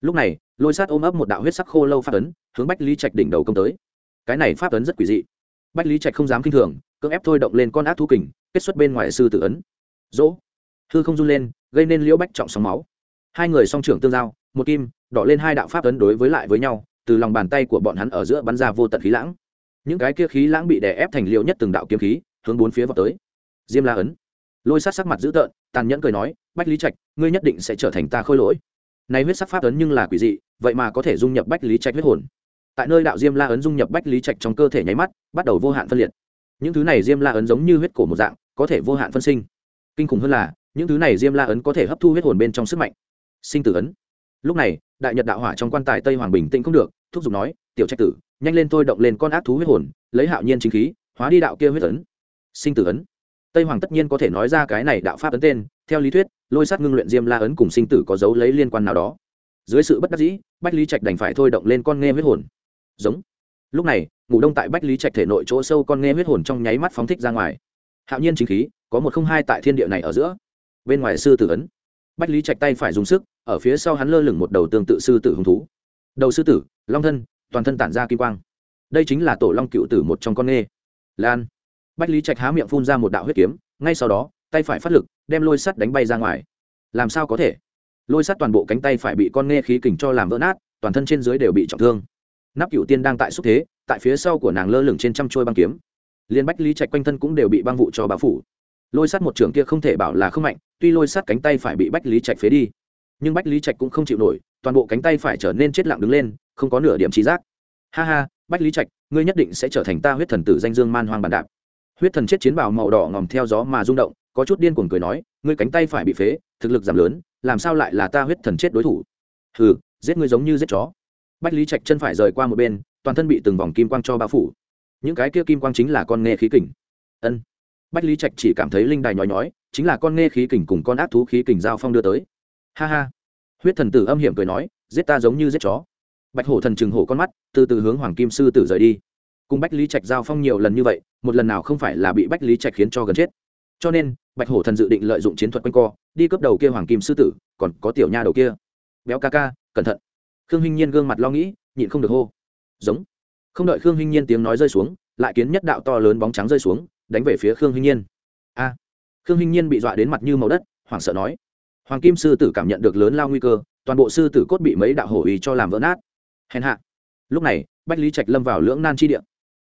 Lúc này, lôi sát ôm ấp một đạo huyết sắc khô lâu phát ấn, hướng bách lý trạch đỉnh đầu công tới. Cái này pháp ấn rất quỷ dị. Bách lý trạch không dám kinh thường, cưỡng ép thôi động lên con ác thú kình, kết xuất bên ngoài sư tử ấn. Dỗ hư không run lên, gây nên liễu bách trọng sóng máu. Hai người song trưởng tương giao, một kim, đỏ lên hai đạo pháp ấn đối với lại với nhau, từ lòng bàn tay của bọn hắn ở giữa bắn ra vô tận khí lãng. Những cái kia khí lãng bị đè ép thành liễu nhất từng đạo kiếm khí, hướng bốn phía vào tới. Diêm la ấn. Lôi sát sắc mặt dữ tợn, tàn nhẫn cười nói, bách lý trạch, ngươi nhất định sẽ trở thành ta khôi lỗi. Này huyết sắc pháp ấn nhưng là quỷ dị, vậy mà có thể dung nhập bách lý trạch huyết hồn. Tại nơi đạo diêm la ấn dung nhập bách lý trạch trong cơ thể nháy mắt, bắt đầu vô hạn phân liệt. Những thứ này diêm la ấn giống như huyết cổ một dạng, có thể vô hạn phân sinh. Kinh khủng hơn là những thứ này diêm la ấn có thể hấp thu huyết hồn bên trong sức mạnh sinh tử ấn lúc này đại nhật đạo hỏa trong quan tài tây hoàng bình tĩnh không được thúc giục nói tiểu trạch tử nhanh lên thôi động lên con ác thú huyết hồn lấy hạo nhiên chính khí hóa đi đạo kia huyết ấn sinh tử ấn tây hoàng tất nhiên có thể nói ra cái này đạo pháp ấn tên theo lý thuyết lôi sát ngưng luyện diêm la ấn cùng sinh tử có dấu lấy liên quan nào đó dưới sự bất đắc dĩ bách lý trạch đành phải thôi động lên con nghe huyết hồn giống lúc này ngủ đông tại bách lý trạch thể nội chỗ sâu con nghe huyết hồn trong nháy mắt phóng thích ra ngoài hạo nhiên chính khí có một không hai tại thiên địa này ở giữa bên ngoài sư tử ấn. Bách lý trạch tay phải dùng sức, ở phía sau hắn lơ lửng một đầu tương tự sư tử hứng thú. Đầu sư tử, long thân, toàn thân tản ra kim quang. Đây chính là tổ long cựu tử một trong con nghê. Lan. Bách lý trạch há miệng phun ra một đạo huyết kiếm, ngay sau đó, tay phải phát lực, đem lôi sắt đánh bay ra ngoài. Làm sao có thể? Lôi sắt toàn bộ cánh tay phải bị con nghe khí kình cho làm vỡ nát, toàn thân trên dưới đều bị trọng thương. Nắp cựu tiên đang tại xúc thế, tại phía sau của nàng lơ lửng trên trăm trôi băng kiếm. Liên bách lý trạch quanh thân cũng đều bị băng vụ cho bao phủ. Lôi sắt một trường kia không thể bảo là không mạnh tuy lôi sắt cánh tay phải bị bách lý trạch phế đi, nhưng bách lý trạch cũng không chịu nổi, toàn bộ cánh tay phải trở nên chết lặng đứng lên, không có nửa điểm trí giác. Ha ha, bách lý trạch, ngươi nhất định sẽ trở thành ta huyết thần tử danh dương man hoang bàn đạp. Huyết thần chết chiến bào màu đỏ ngòm theo gió mà rung động, có chút điên cuồng cười nói, ngươi cánh tay phải bị phế, thực lực giảm lớn, làm sao lại là ta huyết thần chết đối thủ? Hừ, giết ngươi giống như giết chó. Bách lý trạch chân phải rời qua một bên, toàn thân bị từng vòng kim quang cho bao phủ. Những cái kia kim quang chính là con nghe khí kình. Ân bách lý trạch chỉ cảm thấy linh đài nhói nhói, chính là con nghe khí kình cùng con ác thú khí kình giao phong đưa tới. Ha ha. Huyết thần tử âm hiểm cười nói, giết ta giống như giết chó. Bạch hổ thần chừng hổ con mắt, từ từ hướng hoàng kim sư tử rời đi. Cùng bách lý trạch giao phong nhiều lần như vậy, một lần nào không phải là bị bách lý trạch khiến cho gần chết. Cho nên, bạch hổ thần dự định lợi dụng chiến thuật quanh co, đi cướp đầu kia hoàng kim sư tử, còn có tiểu nha đầu kia. Béo ca ca, cẩn thận. Khương hinh nhiên gương mặt lo nghĩ, nhịn không được hô. Giống. Không đợi khương hinh nhiên tiếng nói rơi xuống, lại kiến nhất đạo to lớn bóng trắng rơi xuống đánh về phía khương hinh nhiên. A, khương hinh nhiên bị dọa đến mặt như màu đất, hoảng sợ nói. Hoàng kim sư tử cảm nhận được lớn lao nguy cơ, toàn bộ sư tử cốt bị mấy đạo hổ ý cho làm vỡ nát. Hèn hạ. Lúc này, bách lý trạch lâm vào lưỡng nan chi địa.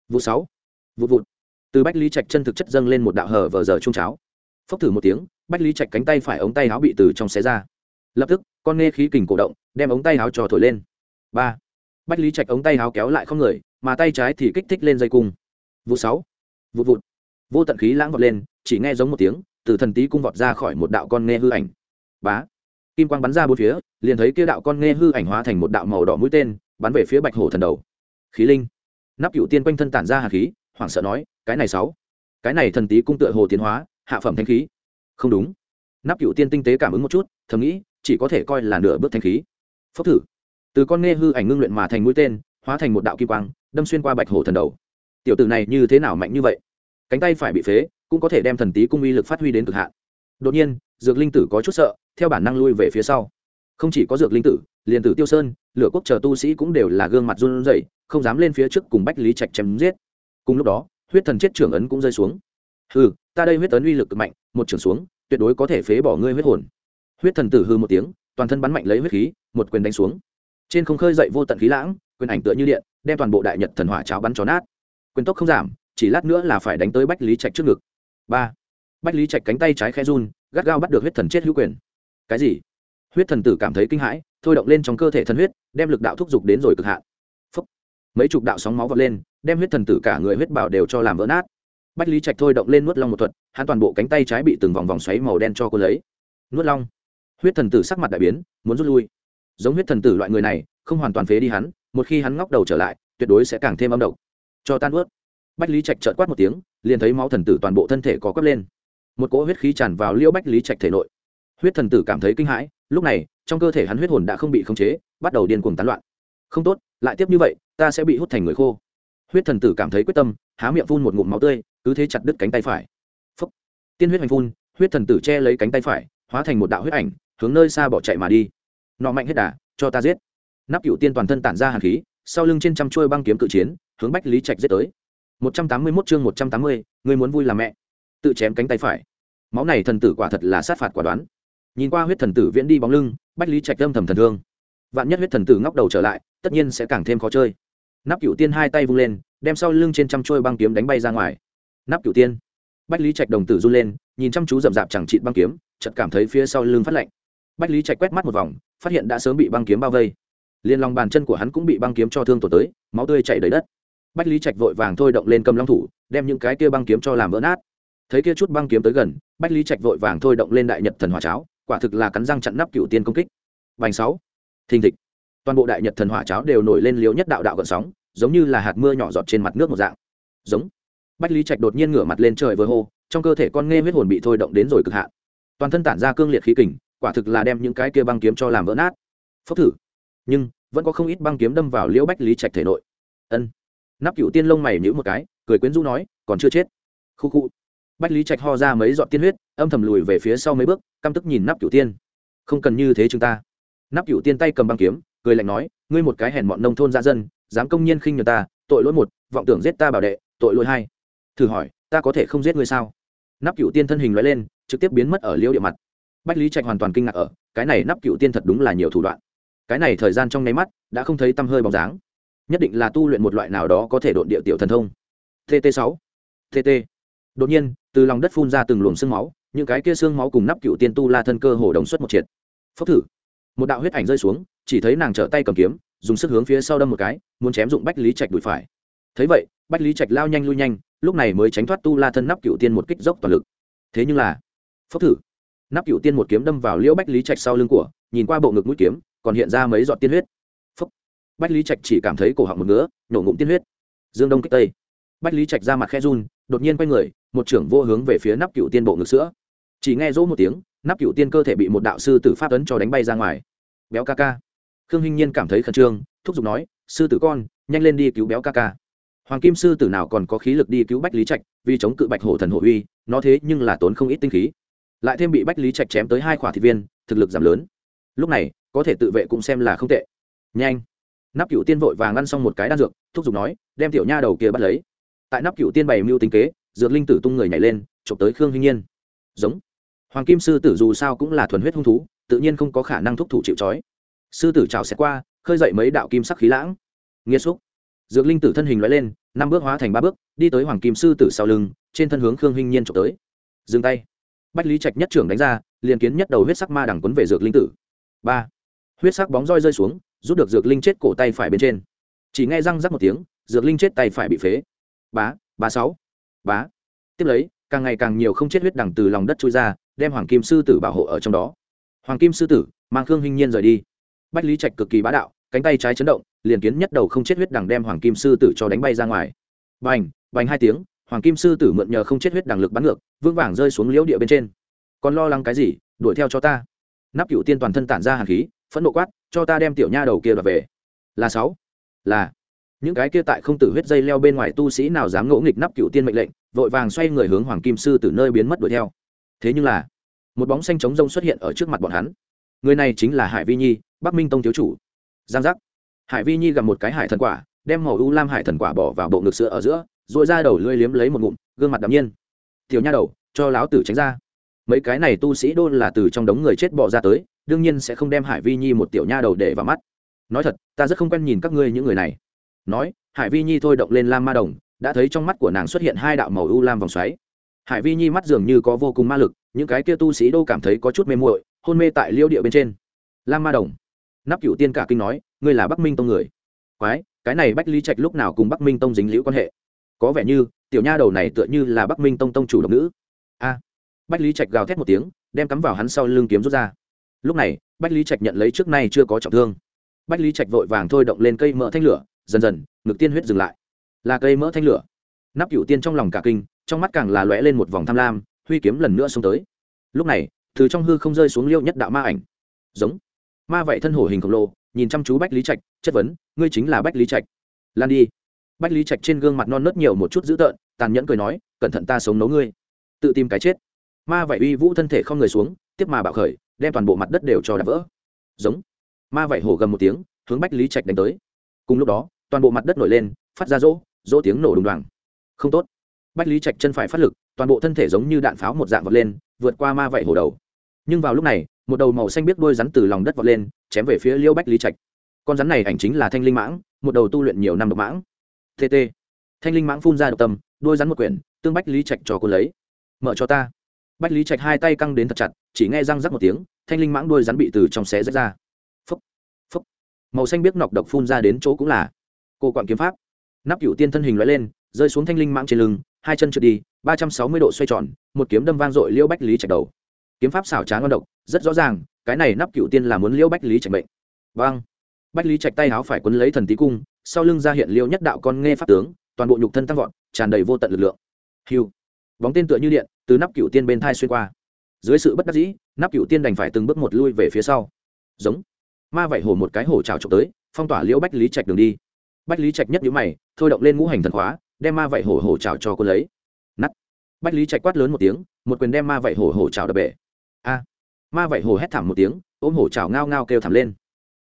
Vụ sáu, vụ vụt. Từ bách lý trạch chân thực chất dâng lên một đạo hở vờ giờ trung cháo. Phốc thử một tiếng, bách lý trạch cánh tay phải ống tay áo bị từ trong xé ra. Lập tức, con nghe khí kình cổ động, đem ống tay áo trò thổi lên. Ba, bách lý trạch ống tay áo kéo lại không người, mà tay trái thì kích thích lên dây cung. Vụ sáu, vụ vụt vô tận khí lãng vọt lên, chỉ nghe giống một tiếng, từ thần tý cung vọt ra khỏi một đạo con nghe hư ảnh. Bá! Kim quang bắn ra bốn phía, liền thấy kia đạo con nghe hư ảnh hóa thành một đạo màu đỏ mũi tên, bắn về phía bạch hổ thần đầu. Khí linh! Nắp cựu tiên quanh thân tản ra hạt khí, hoảng sợ nói, cái này sáu! Cái này thần tý cung tựa hồ tiến hóa, hạ phẩm thanh khí. Không đúng. Nắp cựu tiên tinh tế cảm ứng một chút, thầm nghĩ, chỉ có thể coi là nửa bước thanh khí. Phốc thử! Từ con nghe hư ảnh ngưng luyện mà thành mũi tên, hóa thành một đạo kim quang, đâm xuyên qua bạch hổ thần đầu. Tiểu tử này như thế nào mạnh như vậy? Cánh tay phải bị phế, cũng có thể đem thần tý cung uy lực phát huy đến cực hạn. Đột nhiên, dược linh tử có chút sợ, theo bản năng lui về phía sau. Không chỉ có dược linh tử, liền tử tiêu sơn, lửa quốc chờ tu sĩ cũng đều là gương mặt run rẩy, không dám lên phía trước cùng bách lý trạch chém giết. Cùng lúc đó, huyết thần chết trưởng ấn cũng rơi xuống. Hừ, ta đây huyết ấn uy lực cực mạnh, một trưởng xuống, tuyệt đối có thể phế bỏ ngươi huyết hồn. Huyết thần tử hư một tiếng, toàn thân bắn mạnh lấy huyết khí, một quyền đánh xuống. Trên không khơi dậy vô tận khí lãng, quyền ảnh tựa như điện, đem toàn bộ đại nhật thần hỏa cháo bắn chó nát. Quyền tốc không giảm chỉ lát nữa là phải đánh tới bách lý trạch trước ngực. Ba. Bách lý trạch cánh tay trái khe run, gắt gao bắt được huyết thần chết hữu quyền. Cái gì? Huyết thần tử cảm thấy kinh hãi, thôi động lên trong cơ thể thần huyết, đem lực đạo thúc giục đến rồi cực hạn. Phúc. mấy chục đạo sóng máu vọt lên, đem huyết thần tử cả người huyết bảo đều cho làm vỡ nát. Bách lý trạch thôi động lên nuốt long một thuật, hắn toàn bộ cánh tay trái bị từng vòng vòng xoáy màu đen cho cô lấy. Nuốt long. Huyết thần tử sắc mặt đại biến, muốn rút lui. Giống huyết thần tử loại người này, không hoàn toàn phế đi hắn, một khi hắn ngóc đầu trở lại, tuyệt đối sẽ càng thêm âm độc. Cho tan ướt bách lý trạch trợt quát một tiếng, liền thấy máu thần tử toàn bộ thân thể có cấp lên. Một cỗ huyết khí tràn vào liễu bách lý trạch thể nội. Huyết thần tử cảm thấy kinh hãi, lúc này, trong cơ thể hắn huyết hồn đã không bị khống chế, bắt đầu điên cuồng tán loạn. Không tốt, lại tiếp như vậy, ta sẽ bị hút thành người khô. Huyết thần tử cảm thấy quyết tâm, há miệng phun một ngụm máu tươi, cứ thế chặt đứt cánh tay phải. Phúc. tiên huyết hành phun, huyết thần tử che lấy cánh tay phải, hóa thành một đạo huyết ảnh, hướng nơi xa bỏ chạy mà đi. Nọ mạnh hết đà, cho ta giết. Nắp cựu tiên toàn thân tản ra hàn khí, sau lưng trên trăm chuôi băng kiếm cự chiến, hướng bách lý trạch giết tới. 181 chương 180, ngươi muốn vui là mẹ. Tự chém cánh tay phải. Máu này thần tử quả thật là sát phạt quả đoán. Nhìn qua huyết thần tử viễn đi bóng lưng bách lý trạch âm thầm thần thương. Vạn nhất huyết thần tử ngóc đầu trở lại tất nhiên sẽ càng thêm khó chơi. Nắp cựu tiên hai tay vung lên đem sau lưng trên trăm trôi băng kiếm đánh bay ra ngoài. Nắp cựu tiên. Bách lý trạch đồng tử run lên nhìn chăm chú rậm rạp chẳng chịt băng kiếm chợt cảm thấy phía sau lưng phát lạnh. Bách lý trạch quét mắt một vòng phát hiện đã sớm bị băng kiếm bao vây. Liên lòng bàn chân của hắn cũng bị băng kiếm cho thương tổn tới máu tươi chảy đầy đất bách lý trạch vội vàng thôi động lên cầm long thủ, đem những cái kia băng kiếm cho làm vỡ nát. Thấy kia chút băng kiếm tới gần, bách lý trạch vội vàng thôi động lên đại nhật thần hỏa cháo, quả thực là cắn răng chặn nắp cựu tiên công kích. Vành sáu, thình thịch. Toàn bộ đại nhật thần hỏa cháo đều nổi lên liếu nhất đạo đạo gợn sóng, giống như là hạt mưa nhỏ giọt trên mặt nước một dạng. Giống. Bách lý trạch đột nhiên ngửa mặt lên trời vừa hô, trong cơ thể con nghe huyết hồn bị thôi động đến rồi cực hạn. Toàn thân tản ra cương liệt khí kình, quả thực là đem những cái kia băng kiếm cho làm vỡ nát. Phốc thử. Nhưng, vẫn có không ít băng kiếm đâm vào liễu bách lý trạch thể nội. Ân nắp cựu tiên lông mày nhữ một cái, cười quyến rũ nói, còn chưa chết. Khu khu. Bách lý trạch ho ra mấy giọt tiên huyết, âm thầm lùi về phía sau mấy bước, căm tức nhìn nắp cựu tiên. Không cần như thế chúng ta. Nắp cựu tiên tay cầm băng kiếm, cười lạnh nói, ngươi một cái hèn mọn nông thôn gia dân, dám công nhiên khinh nhờ ta, tội lỗi một, vọng tưởng giết ta bảo đệ, tội lỗi hai. Thử hỏi, ta có thể không giết ngươi sao? Nắp cựu tiên thân hình loại lên, trực tiếp biến mất ở liêu địa mặt. Bách lý trạch hoàn toàn kinh ngạc ở, cái này nắp cựu tiên thật đúng là nhiều thủ đoạn. Cái này thời gian trong nháy mắt, đã không thấy tăm hơi bóng dáng nhất định là tu luyện một loại nào đó có thể độn địa tiểu thần thông. Tt sáu tt đột nhiên, từ lòng đất phun ra từng luồng xương máu, những cái kia xương máu cùng nắp cựu tiên tu la thân cơ hồ đồng xuất một triệt. Phốc thử, một đạo huyết ảnh rơi xuống, chỉ thấy nàng trở tay cầm kiếm, dùng sức hướng phía sau đâm một cái, muốn chém dụng bách lý trạch đùi phải. Thấy vậy, bách lý trạch lao nhanh lui nhanh, lúc này mới tránh thoát tu la thân nắp cựu tiên một kích dốc toàn lực. Thế nhưng là, phốc thử, nắp cựu tiên một kiếm đâm vào liễu bách lý trạch sau lưng của, nhìn qua bộ ngực mũi kiếm, còn hiện ra mấy giọt tiên huyết bách lý trạch chỉ cảm thấy cổ họng một ngứa nhổ ngụm tiên huyết. Dương đông kích tây. Bách lý trạch ra mặt khe run, đột nhiên quay người, một trưởng vô hướng về phía nắp cựu tiên bộ ngực sữa. Chỉ nghe rỗ một tiếng, nắp cựu tiên cơ thể bị một đạo sư tử pháp ấn cho đánh bay ra ngoài. Béo ca ca. Khương hinh nhiên cảm thấy khẩn trương, thúc giục nói, sư tử con, nhanh lên đi cứu béo ca ca. Hoàng kim sư tử nào còn có khí lực đi cứu bách lý trạch, vì chống cự bạch hổ thần hổ uy, nó thế nhưng là tốn không ít tinh khí. Lại thêm bị bách lý trạch chém tới hai khỏa thị viên, thực lực giảm lớn. Lúc này, có thể tự vệ cũng xem là không tệ. Nhanh nắp cựu tiên vội vàng ngăn xong một cái đan dược, thúc giục nói, đem tiểu nha đầu kia bắt lấy. Tại nắp cựu tiên bày mưu tính kế, dược linh tử tung người nhảy lên, chụp tới khương hinh nhiên. Giống. Hoàng kim sư tử dù sao cũng là thuần huyết hung thú, tự nhiên không có khả năng thúc thủ chịu trói. Sư tử trào xẹt qua, khơi dậy mấy đạo kim sắc khí lãng. Nghiêm xúc. Dược linh tử thân hình loại lên, năm bước hóa thành ba bước, đi tới hoàng kim sư tử sau lưng, trên thân hướng khương hinh nhiên trộm tới. Dừng tay. Bách lý trạch nhất trưởng đánh ra, liền kiến nhất đầu huyết sắc ma đẳng quấn về dược linh tử. Ba. Huyết sắc bóng roi rơi xuống rút được dược linh chết cổ tay phải bên trên. Chỉ nghe răng rắc một tiếng, dược linh chết tay phải bị phế. Bá ba sáu, bá. Tiếp lấy, càng ngày càng nhiều không chết huyết đằng từ lòng đất trôi ra, đem hoàng kim sư tử bảo hộ ở trong đó. Hoàng kim sư tử, mang khương hinh nhiên rời đi. Bách lý trạch cực kỳ bá đạo, cánh tay trái chấn động, liền kiến nhất đầu không chết huyết đằng đem hoàng kim sư tử cho đánh bay ra ngoài. Bành bành hai tiếng, hoàng kim sư tử mượn nhờ không chết huyết đằng lực bắn ngược vương vàng rơi xuống liễu địa bên trên. Còn lo lắng cái gì, đuổi theo cho ta. Nắp cựu tiên toàn thân tản ra hàn khí phẫn nộ quát, cho ta đem tiểu nha đầu kia đoạt về. Là sáu. Là. Những cái kia tại không tử huyết dây leo bên ngoài tu sĩ nào dám ngỗ nghịch nắp cựu tiên mệnh lệnh, vội vàng xoay người hướng hoàng kim sư từ nơi biến mất đuổi theo. Thế nhưng là, một bóng xanh trống rông xuất hiện ở trước mặt bọn hắn. Người này chính là hải vi nhi, bắc minh tông thiếu chủ. Giang giác. Hải vi nhi gặp một cái hải thần quả, đem màu u lam hải thần quả bỏ vào bộ ngực sữa ở giữa, rồi ra đầu lưỡi liếm lấy một ngụm, gương mặt đ nhiên. Tiểu nha đầu, cho láo tử tránh ra. Mấy cái này tu sĩ đôn là từ trong đống người chết bỏ ra tới đương nhiên sẽ không đem hải vi nhi một tiểu nha đầu để vào mắt. Nói thật, ta rất không quen nhìn các ngươi những người này. Nói, hải vi nhi thôi động lên lam ma đồng, đã thấy trong mắt của nàng xuất hiện hai đạo màu u lam vòng xoáy. Hải vi nhi mắt dường như có vô cùng ma lực, những cái kia tu sĩ đô cảm thấy có chút mê muội, hôn mê tại liêu địa bên trên. Lam ma đồng, nắp cựu tiên cả kinh nói, ngươi là bắc minh tông người. Quái, cái này bách lý trạch lúc nào cùng bắc minh tông dính liễu quan hệ? Có vẻ như, tiểu nha đầu này tựa như là bắc minh tông tông chủ độc nữ. A. Bách lý trạch gào thét một tiếng, đem cắm vào hắn sau lưng kiếm rút ra lúc này, bách lý trạch nhận lấy trước nay chưa có trọng thương. Bách lý trạch vội vàng thôi động lên cây mỡ thanh lửa, dần dần, ngực tiên huyết dừng lại. Là cây mỡ thanh lửa. Nắp cựu tiên trong lòng cả kinh, trong mắt càng là lóe lên một vòng tham lam, huy kiếm lần nữa xông tới. Lúc này, từ trong hư không rơi xuống liêu nhất đạo ma ảnh. Giống. Ma vậy thân hổ hình khổng lồ, nhìn chăm chú bách lý trạch, chất vấn, ngươi chính là bách lý trạch. Lan đi. Bách lý trạch trên gương mặt non nớt nhiều một chút dữ tợn, tàn nhẫn cười nói, cẩn thận ta sống nấu ngươi. Tự tìm cái chết. Ma vậy uy vũ thân thể không người xuống, tiếp mà bạo khởi đem toàn bộ mặt đất đều cho đập vỡ. Giống. Ma vảy hổ gầm một tiếng, hướng bách lý trạch đánh tới. Cùng lúc đó, toàn bộ mặt đất nổi lên, phát ra rỗ rỗ tiếng nổ đùng đoàng. Không tốt. Bách lý trạch chân phải phát lực, toàn bộ thân thể giống như đạn pháo một dạng vọt lên, vượt qua ma vảy hổ đầu. Nhưng vào lúc này, một đầu màu xanh biết đôi rắn từ lòng đất vọt lên, chém về phía liêu bách lý trạch. Con rắn này ảnh chính là thanh linh mãng, một đầu tu luyện nhiều năm độc mãng. Tt thanh linh mãng phun ra độc tâm, đuôi rắn một quyển, tương bách lý trạch cho cô lấy. Mở cho ta. Bách lý trạch hai tay căng đến thật chặt chỉ nghe răng rắc một tiếng, thanh linh mãng đuôi rắn bị từ trong xé rách ra. Phấp phấp màu xanh biếc nọc độc phun ra đến chỗ cũng là. Cô quặn kiếm pháp. Nắp cựu tiên thân hình loại lên, rơi xuống thanh linh mãng trên lưng, hai chân trượt đi, ba trăm sáu mươi độ xoay tròn, một kiếm đâm vang dội liêu bách lý chạch đầu. Kiếm pháp xảo trá ngon độc, rất rõ ràng, cái này nắp cựu tiên là muốn liêu bách lý chạch bệnh vang bách lý chạch tay áo phải quấn lấy thần tí cung, sau lưng ra hiện liêu nhất đạo con nghe pháp tướng, toàn bộ nhục thân tăng vọt, tràn đầy vô tận lực lượng. Hiu. Bóng tên tựa như điện, từ nắp cựu tiên bên thai xuyên qua dưới sự bất đắc dĩ nắp cựu tiên đành phải từng bước một lui về phía sau. Giống. Ma vảy hổ một cái hổ trào trộm tới, phong tỏa liễu bách lý trạch đường đi. Bách lý trạch nhất nhíu mày, thôi động lên ngũ hành thần khóa, đem ma vảy hổ hổ trào cho cô lấy. Nắt bách lý trạch quát lớn một tiếng, một quyền đem ma vảy hổ hổ trào đập bể. A. Ma vảy hổ hét thảm một tiếng, ôm hổ trào ngao ngao kêu thảm lên.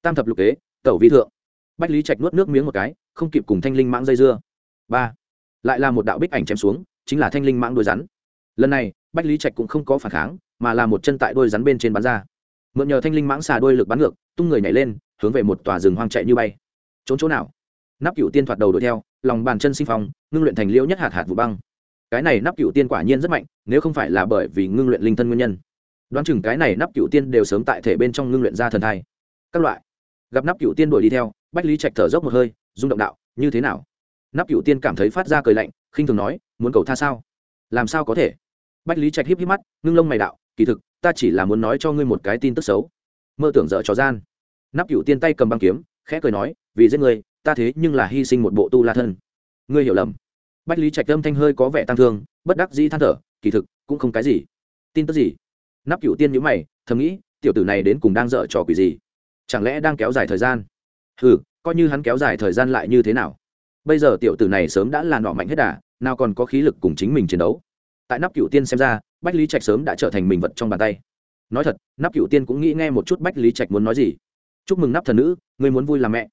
Tam thập lục kế, tẩu vi thượng. Bách lý trạch nuốt nước miếng một cái, không kịp cùng thanh linh mãng dây dưa. Ba. Lại là một đạo bích ảnh chém xuống, chính là thanh linh mãng đuôi rắn. Lần này, bách lý trạch cũng không có phản kháng mà là một chân tại đôi rắn bên trên bắn ra. Mượn nhờ thanh linh mãng xà đôi lực bắn ngược, tung người nhảy lên, hướng về một tòa rừng hoang chạy như bay. Trốn chỗ nào? Nắp cựu tiên thoạt đầu đuổi theo, lòng bàn chân sinh phong, ngưng luyện thành liễu nhất hạt hạt vụ băng. Cái này nắp cựu tiên quả nhiên rất mạnh, nếu không phải là bởi vì ngưng luyện linh thân nguyên nhân. Đoán chừng cái này nắp cựu tiên đều sớm tại thể bên trong ngưng luyện ra thần thai. Các loại. Gặp nắp cựu tiên đuổi đi theo, bách lý trạch thở dốc một hơi, rung động đạo, như thế nào? Nắp cựu tiên cảm thấy phát ra cười lạnh, khinh thường nói, muốn cầu tha sao? Làm sao có thể? Bách lý trạch híp híp mắt, ngưng lông mày đạo kỳ thực, ta chỉ là muốn nói cho ngươi một cái tin tức xấu. Mơ tưởng dở trò gian. Nắp cựu tiên tay cầm băng kiếm, khẽ cười nói, vì giết ngươi, ta thế nhưng là hy sinh một bộ tu la thân. Ngươi hiểu lầm. Bách lý trạch âm thanh hơi có vẻ tăng thương, bất đắc dĩ than thở, kỳ thực, cũng không cái gì. Tin tức gì? Nắp cựu tiên nhữ mày, thầm nghĩ, tiểu tử này đến cùng đang dở trò quỷ gì? Chẳng lẽ đang kéo dài thời gian? Ừ coi như hắn kéo dài thời gian lại như thế nào? Bây giờ tiểu tử này sớm đã là nọ mạnh hết đà, nào còn có khí lực cùng chính mình chiến đấu tại nắp cựu tiên xem ra, bách lý trạch sớm đã trở thành mình vật trong bàn tay. Nói thật, nắp cựu tiên cũng nghĩ nghe một chút bách lý trạch muốn nói gì. Chúc mừng nắp thần nữ, người muốn vui làm mẹ.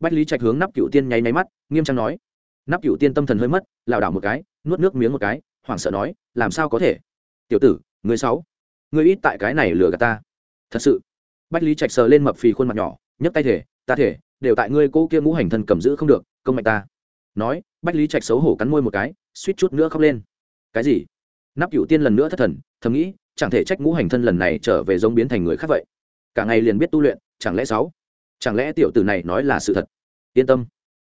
Bách lý trạch hướng nắp cựu tiên nháy máy mắt, nghiêm trang nói. Nắp cựu tiên tâm thần hơi mất, lảo đảo một cái, nuốt nước miếng một cái, hoảng sợ nói, làm sao có thể? Tiểu tử, người sáu, người ít tại cái này lừa gạt ta. Thật sự. Bách lý trạch sờ lên mập phì khuôn mặt nhỏ, nhấc tay thể, ta thể, đều tại ngươi cô kia ngũ hành thần cầm giữ không được, công mạnh ta. Nói, bách lý trạch xấu hổ cắn môi một cái, suýt chút nữa khóc lên. Cái gì? Nắp cựu tiên lần nữa thất thần, thầm nghĩ, chẳng thể trách ngũ hành thân lần này trở về giống biến thành người khác vậy. Cả ngày liền biết tu luyện, chẳng lẽ sáu? Chẳng lẽ tiểu tử này nói là sự thật? Yên tâm.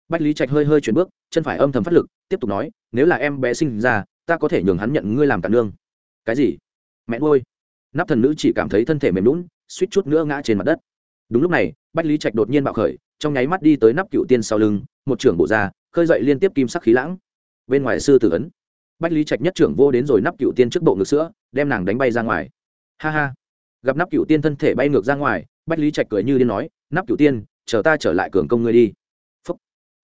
Bách lý trạch hơi hơi chuyển bước, chân phải âm thầm phát lực, tiếp tục nói, nếu là em bé sinh ra, ta có thể nhường hắn nhận ngươi làm cả nương. Cái gì? Mẹ ngôi nắp thần nữ chỉ cảm thấy thân thể mềm lún suýt chút nữa ngã trên mặt đất. Đúng lúc này, bách lý trạch đột nhiên bạo khởi, trong nháy mắt đi tới nắp cựu tiên sau lưng, một trưởng bộ ra, khơi dậy liên tiếp kim sắc khí lãng. Bên ngoài sư tử ấn bách lý trạch nhất trưởng vô đến rồi nắp cựu tiên trước bộ ngực sữa, đem nàng đánh bay ra ngoài. Ha ha. Gặp nắp cựu tiên thân thể bay ngược ra ngoài, bách lý trạch cười như điên nói, nắp cựu tiên, chờ ta trở lại cường công ngươi đi. Phúc.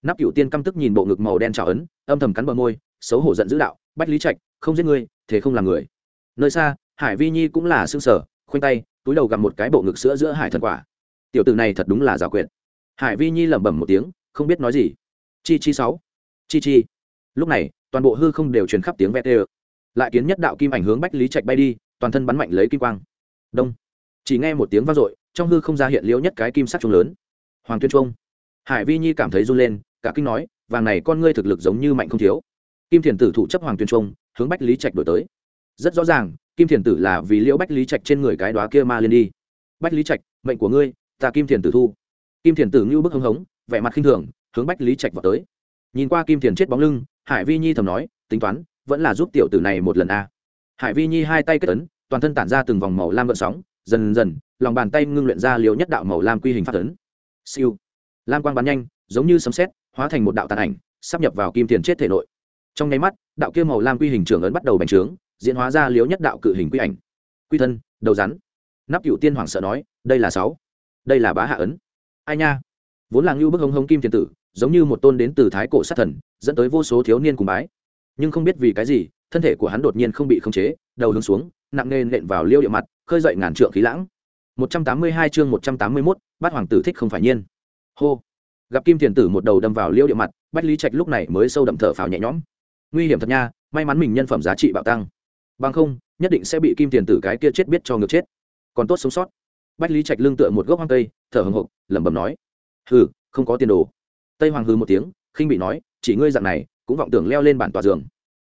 nắp cựu tiên căm tức nhìn bộ ngực màu đen trào ấn, âm thầm cắn bờ môi, xấu hổ giận dữ đạo, bách lý trạch, không giết ngươi, thế không làm người. Nơi xa, hải vi nhi cũng là xương sở khoanh tay, túi đầu gặp một cái bộ ngực sữa giữa hải thần quả. Tiểu tử này thật đúng là giả quyệt. Hải vi nhi lẩm bẩm một tiếng, không biết nói gì. Chi chi sáu. Chi chi lúc này, toàn bộ hư không đều truyền khắp tiếng vét ê lại kiến nhất đạo kim ảnh hướng bách lý trạch bay đi, toàn thân bắn mạnh lấy kim quang. Đông. Chỉ nghe một tiếng vang dội, trong hư không ra hiện liễu nhất cái kim sắc trung lớn. Hoàng tuyên trung hải vi nhi cảm thấy run lên, cả kinh nói, vàng này con ngươi thực lực giống như mạnh không thiếu. Kim thiền tử thủ chấp hoàng tuyên trung hướng bách lý trạch đổi tới. Rất rõ ràng, kim thiền tử là vì liễu bách lý trạch trên người cái đó kia ma lên đi. Bách lý trạch, mệnh của ngươi, ta kim thiền tử thu. Kim thiền tử ngưu bức hưng hống, vẻ mặt khinh thường, hướng bách lý trạch vào tới nhìn qua kim thiền chết bóng lưng, hải vi nhi thầm nói, tính toán, vẫn là giúp tiểu tử này một lần a. Hải vi nhi hai tay kết ấn, toàn thân tản ra từng vòng màu lam gợn sóng, dần dần, lòng bàn tay ngưng luyện ra liều nhất đạo màu lam quy hình phát ấn. Siêu. Lam quang bắn nhanh, giống như sấm sét, hóa thành một đạo tàn ảnh, sắp nhập vào kim thiền chết thể nội. Trong nháy mắt, đạo kia màu lam quy hình trưởng ấn bắt đầu bành trướng, diễn hóa ra liếu nhất đạo cự hình quy ảnh. Quy thân, đầu rắn. Nắp cựu tiên hoàng sợ nói, đây là sáu. Đây là bá hạ ấn. Ai nha. Vốn là ngưu bức hống hống kim thiên tử giống như một tôn đến từ thái cổ sát thần dẫn tới vô số thiếu niên cùng bái. Nhưng không biết vì cái gì thân thể của hắn đột nhiên không bị khống chế đầu hướng xuống nặng nề nện vào liêu địa mặt khơi dậy ngàn trượng khí lãng. 182 chương 181, bát hoàng tử thích không phải nhiên. Hô. Gặp kim tiền tử một đầu đâm vào liêu địa mặt bách lý trạch lúc này mới sâu đậm thở phào nhẹ nhõm. Nguy hiểm thật nha may mắn mình nhân phẩm giá trị bạo tăng. Bằng không nhất định sẽ bị kim tiền tử cái kia chết biết cho ngược chết. Còn tốt sống sót. Bách lý trạch lưng tựa một gốc hoang cây thở hồng hộc lẩm bẩm nói. Hừ không có tiền đồ tây hoàng hừ một tiếng, khinh bị nói, chỉ ngươi dạng này, cũng vọng tưởng leo lên bản tòa giường.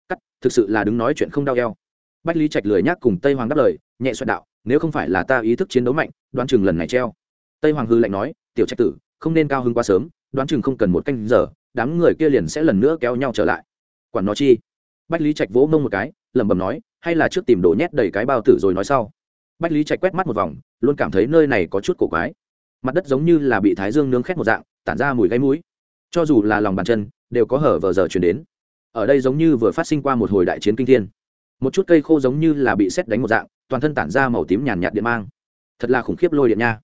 Cắt, thực sự là đứng nói chuyện không đau eo. Bách lý trạch lười nhác cùng tây hoàng đáp lời, nhẹ xoẹt đạo, nếu không phải là ta ý thức chiến đấu mạnh, đoán chừng lần này treo. Tây hoàng hư lạnh nói, tiểu trạch tử, không nên cao hứng quá sớm, đoán chừng không cần một canh giờ, đám người kia liền sẽ lần nữa kéo nhau trở lại. Quản nó chi? Bách lý trạch vỗ mông một cái, lẩm bẩm nói, hay là trước tìm đồ nhét đầy cái bao tử rồi nói sau. Bách lý trạch quét mắt một vòng, luôn cảm thấy nơi này có chút cổ quái. Mặt đất giống như là bị thái dương nướng khét một dạng, tản ra mùi gáy mũi cho dù là lòng bàn chân, đều có hở vờ giờ chuyển đến. Ở đây giống như vừa phát sinh qua một hồi đại chiến kinh thiên. Một chút cây khô giống như là bị xét đánh một dạng, toàn thân tản ra màu tím nhàn nhạt điện mang. Thật là khủng khiếp lôi điện nha.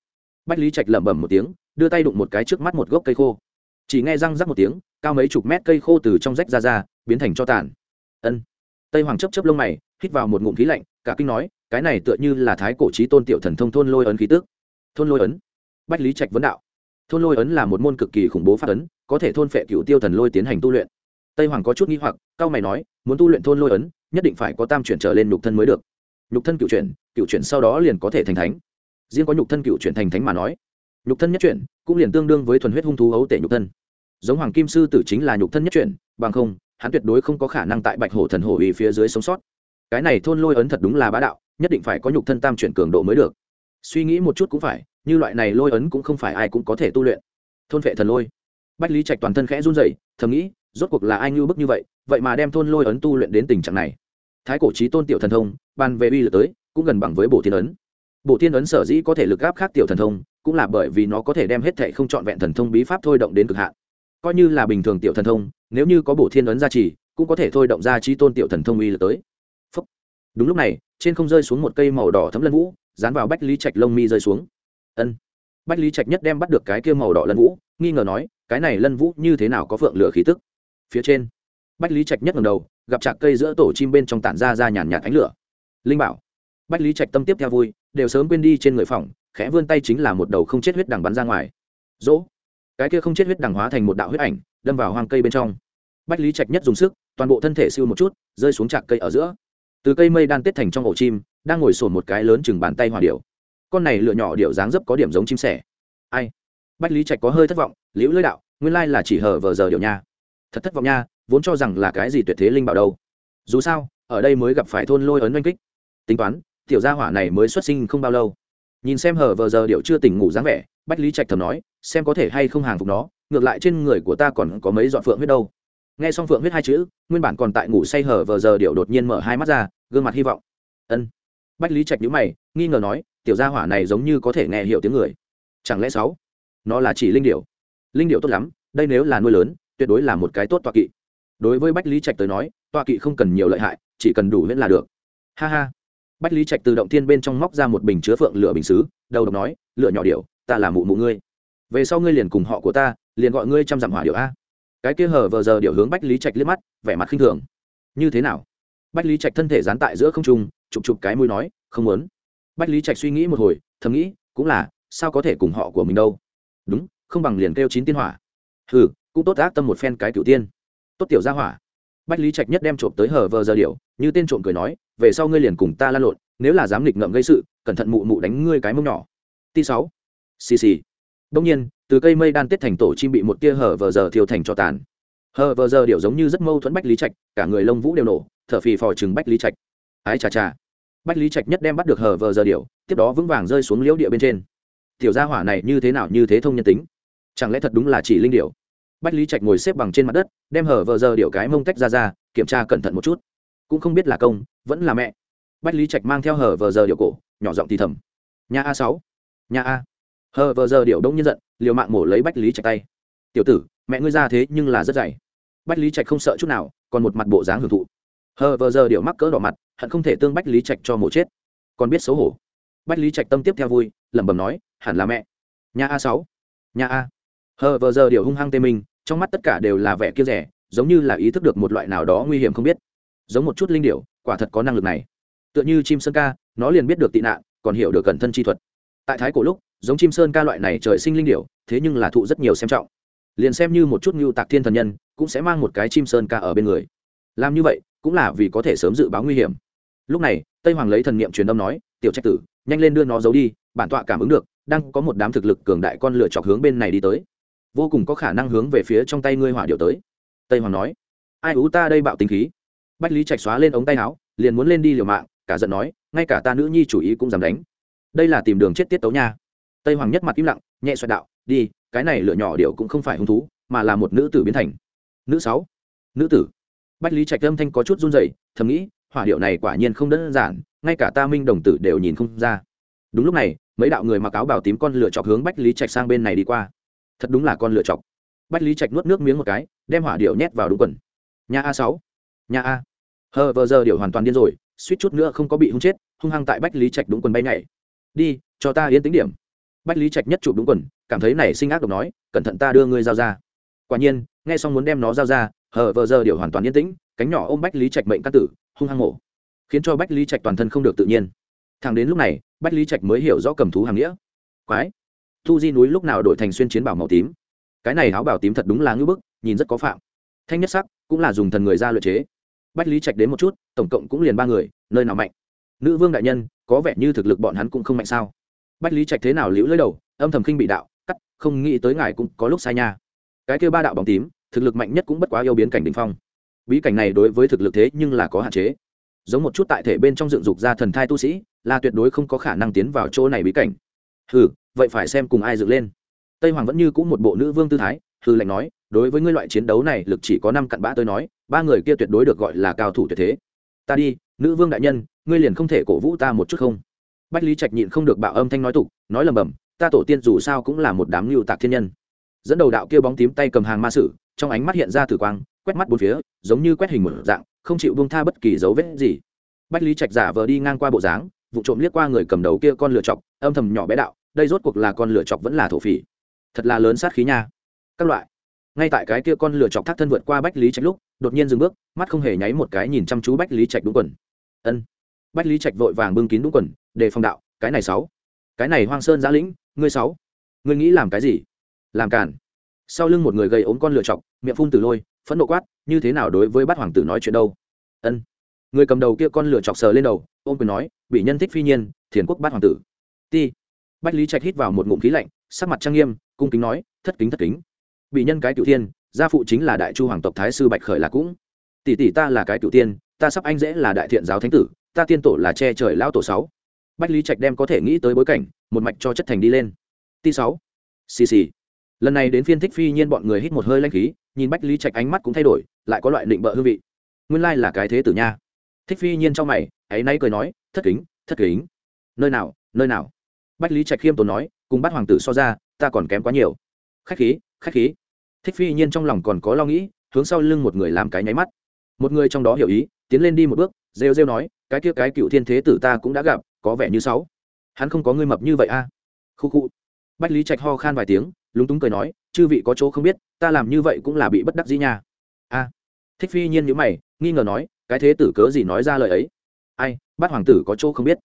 Bách lý trạch lẩm bẩm một tiếng, đưa tay đụng một cái trước mắt một gốc cây khô. Chỉ nghe răng rắc một tiếng, cao mấy chục mét cây khô từ trong rách ra ra, biến thành cho tàn. Ân. Tây hoàng chấp chấp lông mày, hít vào một ngụm khí lạnh, cả kinh nói, cái này tựa như là thái cổ trí tôn tiểu thần thông thôn lôi ấn khí tước thôn lôi ấn. Bách lý trạch vấn đạo thôn lôi ấn là một môn cực kỳ khủng bố pháp ấn, có thể thôn phệ cựu tiêu thần lôi tiến hành tu luyện. Tây hoàng có chút nghi hoặc, cao mày nói, muốn tu luyện thôn lôi ấn, nhất định phải có tam chuyển trở lên nhục thân mới được. Nhục thân cựu chuyển cựu chuyển sau đó liền có thể thành thánh. Riêng có nhục thân cựu chuyển thành thánh mà nói, nhục thân nhất chuyển cũng liền tương đương với thuần huyết hung thú ấu tể nhục thân. Giống hoàng kim sư tử chính là nhục thân nhất chuyển, bằng không, hắn tuyệt đối không có khả năng tại bạch hổ thần hổ ủy phía dưới sống sót. Cái này thôn lôi ấn thật đúng là bá đạo, nhất định phải có nhục thân tam chuyển cường độ mới được. Suy nghĩ một chút cũng phải như loại này lôi ấn cũng không phải ai cũng có thể tu luyện. Thôn vệ thần lôi. Bách lý trạch toàn thân khẽ run rẩy, thầm nghĩ, rốt cuộc là ai ngưu bức như vậy vậy mà đem thôn lôi ấn tu luyện đến tình trạng này. Thái cổ trí tôn tiểu thần thông ban về uy lực tới, cũng gần bằng với bộ thiên ấn. Bộ thiên ấn sở dĩ có thể lực gáp khác tiểu thần thông, cũng là bởi vì nó có thể đem hết thệ không trọn vẹn thần thông bí pháp thôi động đến cực hạn. Coi như là bình thường tiểu thần thông, nếu như có bộ thiên ấn gia trì, cũng có thể thôi động ra trí tôn tiểu thần thông uy lực tới. Phúc. đúng lúc này, trên không rơi xuống một cây màu đỏ thấm lân vũ, dán vào bách lý trạch lông mi rơi xuống ân. Bách lý trạch nhất đem bắt được cái kia màu đỏ lân vũ, nghi ngờ nói, cái này lân vũ như thế nào có phượng lửa khí tức? Phía trên, bách lý trạch nhất ngầm đầu, gặp trạc cây giữa tổ chim bên trong tản ra ra nhàn nhạt ánh lửa. Linh bảo. Bách lý trạch tâm tiếp theo vui, đều sớm quên đi trên người phòng, khẽ vươn tay chính là một đầu không chết huyết đằng bắn ra ngoài. Dỗ. Cái kia không chết huyết đằng hóa thành một đạo huyết ảnh, đâm vào hoang cây bên trong. Bách lý trạch nhất dùng sức, toàn bộ thân thể siêu một chút, rơi xuống trạc cây ở giữa. Từ cây mây đan tết thành trong ổ chim, đang ngồi sồn một cái lớn chừng bàn tay hòa điệu con này lựa nhỏ điệu dáng dấp có điểm giống chim sẻ. Ai? Bách lý trạch có hơi thất vọng, liễu lưỡi đạo, nguyên lai là chỉ hở vờ giờ điệu nha. Thật thất vọng nha, vốn cho rằng là cái gì tuyệt thế linh bảo đâu. Dù sao, ở đây mới gặp phải thôn lôi ấn oanh kích. Tính toán, tiểu gia hỏa này mới xuất sinh không bao lâu. Nhìn xem hở vờ giờ điệu chưa tỉnh ngủ dáng vẻ, bách lý trạch thầm nói, xem có thể hay không hàng phục nó, ngược lại trên người của ta còn có mấy dọn phượng huyết đâu. Nghe xong phượng huyết hai chữ, nguyên bản còn tại ngủ say hở vờ giờ điệu đột nhiên mở hai mắt ra, gương mặt hy vọng. Ân. Bách lý trạch nhữ mày, nghi ngờ nói tiểu gia hỏa này giống như có thể nghe hiểu tiếng người. Chẳng lẽ sáu? Nó là chỉ linh điệu linh điệu tốt lắm, đây nếu là nuôi lớn, tuyệt đối là một cái tốt tọa kỵ. Đối với bách lý trạch tới nói, tọa kỵ không cần nhiều lợi hại, chỉ cần đủ huyễn là được. Ha ha. Bách lý trạch từ động thiên bên trong móc ra một bình chứa phượng lửa bình xứ, đầu độc nói, lửa nhỏ điệu ta là mụ mụ ngươi. Về sau ngươi liền cùng họ của ta, liền gọi ngươi trăm dặm hỏa điệu a. Cái kia hở vờ giờ điệu hướng bách lý trạch liếc mắt, vẻ mặt khinh thường. Như thế nào? Bách lý trạch thân thể dán tại giữa không trung, chụp chụp cái mũi nói, không muốn bách lý trạch suy nghĩ một hồi, thầm nghĩ, cũng là, sao có thể cùng họ của mình đâu? Đúng, không bằng liền kêu chín tiên hỏa. Ừ cũng tốt ác tâm một phen cái cửu tiên. Tốt tiểu gia hỏa. Bách lý trạch nhất đem trộm tới hở vờ giờ điệu như tên trộm cười nói, về sau ngươi liền cùng ta lan lộn, nếu là dám nghịch ngợm gây sự, cẩn thận mụ mụ đánh ngươi cái mông nhỏ. Ti sáu. Xì xì. Đông nhiên, từ cây mây đan tiết thành tổ chim bị một tia hở vờ giờ thiêu thành cho tàn. Hở vờ giờ điệu giống như rất mâu thuẫn bách lý trạch, cả người lông vũ đều nổ, thở phì phò chừng bách lý trạch. Ái chà chà bách lý trạch nhất đem bắt được hở vờ giờ điệu tiếp đó vững vàng rơi xuống liễu địa bên trên. Tiểu gia hỏa này như thế nào như thế thông nhân tính? Chẳng lẽ thật đúng là chỉ linh điệu bách lý trạch ngồi xếp bằng trên mặt đất, đem hở vờ giờ điệu cái mông tách ra ra, kiểm tra cẩn thận một chút. Cũng không biết là công, vẫn là mẹ. Bách lý trạch mang theo hở vờ giờ điệu cổ, nhỏ giọng thì thầm. Nhà a sáu. Nhà a. Hở vờ giờ điệu đông nhân giận, liều mạng mổ lấy bách lý trạch tay. Tiểu tử, mẹ ngươi ra thế nhưng là rất dày. Bách lý trạch không sợ chút nào, còn một mặt bộ dáng hưởng thụ. Hờ vờ giờ điệu mắc cỡ đỏ mặt hận không thể tương bách lý trạch cho mổ chết. Còn biết xấu hổ. Bách lý trạch tâm tiếp theo vui, lẩm bẩm nói, hẳn là mẹ. Nhà a sáu. Nhà a. Hờ vờ giờ điều hung hăng tê minh trong mắt tất cả đều là vẻ kia rẻ, giống như là ý thức được một loại nào đó nguy hiểm không biết. Giống một chút linh điệu quả thật có năng lực này. Tựa như chim sơn ca, nó liền biết được tị nạn, còn hiểu được cẩn thân chi thuật. Tại thái cổ lúc, giống chim sơn ca loại này trời sinh linh điệu thế nhưng là thụ rất nhiều xem trọng. Liền xem như một chút ngưu tạc thiên thần nhân, cũng sẽ mang một cái chim sơn ca ở bên người. Làm như vậy cũng là vì có thể sớm dự báo nguy hiểm. Lúc này, tây hoàng lấy thần niệm truyền âm nói, tiểu trách tử, nhanh lên đưa nó giấu đi, bản tọa cảm ứng được, đang có một đám thực lực cường đại con lựa chọc hướng bên này đi tới. Vô cùng có khả năng hướng về phía trong tay ngươi hỏa điệu tới. Tây hoàng nói, ai ú ta đây bạo tính khí? Bách lý trạch xóa lên ống tay áo, liền muốn lên đi liều mạng, cả giận nói, ngay cả ta nữ nhi chủ ý cũng dám đánh. Đây là tìm đường chết tiết tấu nha. Tây hoàng nhất mặt im lặng, nhẹ xoẹt đạo, đi, cái này lựa nhỏ điệu cũng không phải hung thú, mà là một nữ tử biến thành. Nữ sáu, nữ tử bách lý trạch âm thanh có chút run rẩy, thầm nghĩ, hỏa điệu này quả nhiên không đơn giản, ngay cả ta minh đồng tử đều nhìn không ra. Đúng lúc này, mấy đạo người mặc áo bảo tím con lửa chọc hướng bách lý trạch sang bên này đi qua. Thật đúng là con lửa chọc. Bách lý trạch nuốt nước miếng một cái, đem hỏa điệu nhét vào đúng quần. Nhà a sáu. Nhà a. Hờ vờ giờ điệu hoàn toàn điên rồi, suýt chút nữa không có bị hung chết, hung hăng tại bách lý trạch đúng quần bay nhảy. Đi, cho ta yên tính điểm. Bách lý trạch nhất chụp đúng quần, cảm thấy này sinh ác độc nói, cẩn thận ta đưa ngươi giao ra. Quả nhiên, nghe xong muốn đem nó giao ra hờ vờ giờ điều hoàn toàn yên tĩnh, cánh nhỏ ôm bách lý trạch mệnh căn tử, hung hăng mổ. Khiến cho bách lý trạch toàn thân không được tự nhiên. Thằng đến lúc này, bách lý trạch mới hiểu rõ cầm thú hàng nghĩa. Quái! Thu di núi lúc nào đổi thành xuyên chiến bảo màu tím? Cái này áo bảo tím thật đúng là ngưỡng bức, nhìn rất có phạm. Thanh nhất sắc cũng là dùng thần người ra luyện chế. Bách lý trạch đến một chút, tổng cộng cũng liền ba người, nơi nào mạnh? Nữ vương đại nhân, có vẻ như thực lực bọn hắn cũng không mạnh sao? Bách lý trạch thế nào liễu lưỡi đầu, âm thầm khinh bị đạo, cắt, không nghĩ tới ngài cũng có lúc sai nha. Cái kêu ba đạo bóng tím thực lực mạnh nhất cũng bất quá yêu biến cảnh đình phong. Bí cảnh này đối với thực lực thế nhưng là có hạn chế. Giống một chút tại thể bên trong dựng dục ra thần thai tu sĩ, là tuyệt đối không có khả năng tiến vào chỗ này bí cảnh. Hừ, vậy phải xem cùng ai dựng lên. Tây hoàng vẫn như cũng một bộ nữ vương tư thái hư lệnh nói, đối với ngươi loại chiến đấu này, lực chỉ có năm cặn bã tôi nói, ba người kia tuyệt đối được gọi là cao thủ tuyệt thế. Ta đi, nữ vương đại nhân, ngươi liền không thể cổ vũ ta một chút không? Bách lý trạch nhịn không được bạo âm thanh nói tục, nói lầm bầm, ta tổ tiên dù sao cũng là một đám lưu tạc thiên nhân. Dẫn đầu đạo kia bóng tím tay cầm hàng ma sử trong ánh mắt hiện ra tử quang, quét mắt bốn phía, giống như quét hình một dạng, không chịu buông tha bất kỳ dấu vết gì. Bách lý trạch giả vờ đi ngang qua bộ dáng, vụ trộm liếc qua người cầm đầu kia con lửa chọc, âm thầm nhỏ bé đạo, đây rốt cuộc là con lửa chọc vẫn là thổ phỉ. Thật là lớn sát khí nha. Các loại. Ngay tại cái kia con lửa chọc thác thân vượt qua bách lý trạch lúc, đột nhiên dừng bước, mắt không hề nháy một cái nhìn chăm chú bách lý trạch đúng quần. Ân. Bách lý trạch vội vàng bưng kín đúng quần, đề phòng đạo, cái này sáu. Cái này hoang sơn giã lĩnh, ngươi sáu. Ngươi nghĩ làm cái gì? Làm cản sau lưng một người gây ốm con lựa chọc, miệng phun từ lôi, phẫn nộ quát, như thế nào đối với bát hoàng tử nói chuyện đâu? Ân. Người cầm đầu kia con lửa chọc sờ lên đầu, ôm quyền nói, bị nhân thích phi nhiên, thiền quốc bát hoàng tử. Ti. Bách lý trạch hít vào một ngụm khí lạnh, sắc mặt trang nghiêm, cung kính nói, thất kính thất kính. Bị nhân cái cựu thiên, gia phụ chính là đại chu hoàng tộc thái sư bạch khởi là cũng. Tỷ tỷ ta là cái cựu tiên, ta sắp anh dễ là đại thiện giáo thánh tử, ta tiên tổ là che trời lão tổ sáu. Bách lý trạch đem có thể nghĩ tới bối cảnh, một mạch cho chất thành đi lên. Ti sáu. Xì xì lần này đến phiên thích phi nhiên bọn người hít một hơi lanh khí, nhìn bách lý trạch ánh mắt cũng thay đổi, lại có loại định bợ hương vị. Nguyên lai là cái thế tử nha. Thích phi nhiên trong mày, ấy nay cười nói, thất kính thất kính. Nơi nào nơi nào? Bách lý trạch khiêm tốn nói, cùng bắt hoàng tử so ra, ta còn kém quá nhiều. Khách khí khách khí. Thích phi nhiên trong lòng còn có lo nghĩ, hướng sau lưng một người làm cái nháy mắt. Một người trong đó hiểu ý, tiến lên đi một bước, rêu rêu nói, cái kia cái cựu thiên thế tử ta cũng đã gặp, có vẻ như sáu. Hắn không có ngươi mập như vậy a. À? khu khu. Bách lý trạch ho khan vài tiếng lúng túng cười nói, chư vị có chỗ không biết, ta làm như vậy cũng là bị bất đắc dĩ nha. A, thích phi nhiên nhữ mày, nghi ngờ nói, cái thế tử cớ gì nói ra lời ấy? Ai, bát hoàng tử có chỗ không biết.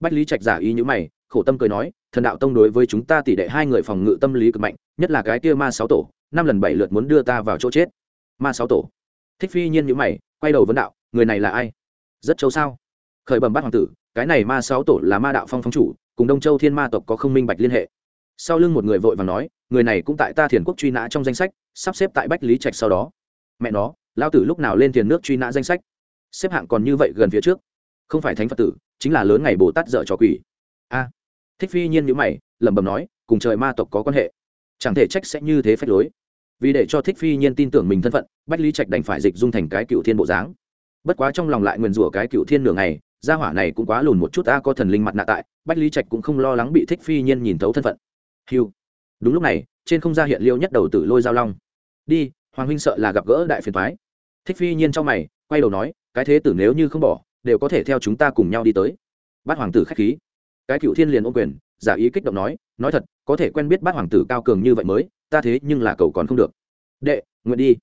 Bách lý trạch giả ý nhữ mày, khổ tâm cười nói, thần đạo tông đối với chúng ta tỷ đệ hai người phòng ngự tâm lý cực mạnh, nhất là cái kia ma sáu tổ, năm lần bảy lượt muốn đưa ta vào chỗ chết. Ma sáu tổ. Thích phi nhiên nhữ mày, quay đầu vấn đạo, người này là ai? Rất châu sao? Khởi bẩm bát hoàng tử, cái này ma sáu tổ là ma đạo phong phong chủ, cùng đông châu thiên ma tộc có không minh bạch liên hệ sau lưng một người vội và nói, người này cũng tại ta thiền quốc truy nã trong danh sách, sắp xếp tại bách lý trạch sau đó. Mẹ nó lao tử lúc nào lên thiền nước truy nã danh sách? Xếp hạng còn như vậy gần phía trước, không phải thánh phật tử, chính là lớn ngày bồ tát dợ trò quỷ. A. Thích phi nhiên nhữ mày, lẩm bẩm nói, cùng trời ma tộc có quan hệ, chẳng thể trách sẽ như thế phép lối. Vì để cho thích phi nhiên tin tưởng mình thân phận, bách lý trạch đành phải dịch dung thành cái cựu thiên bộ dáng. Bất quá trong lòng lại nguyền rủa cái cựu thiên nửa ngày, gia hỏa này cũng quá lùn một chút ta có thần linh mặt nạ tại, bách lý trạch cũng không lo lắng bị thích phi nhiên nhìn thấu thân phận hiu đúng lúc này, trên không gian hiện liêu nhất đầu tử lôi giao long. Đi, hoàng huynh sợ là gặp gỡ đại phiền thoái thích phi nhiên trong mày, quay đầu nói, cái thế tử nếu như không bỏ, đều có thể theo chúng ta cùng nhau đi tới. Bát hoàng tử k h á c h khí. Cái cựu thiên liền ôn quyền, giả ý kích động nói nói thật, có thể quen biết bát hoàng tử cao cường như vậy mới, ta thế nhưng là cầu còn không được. Đệ, nguyện đi.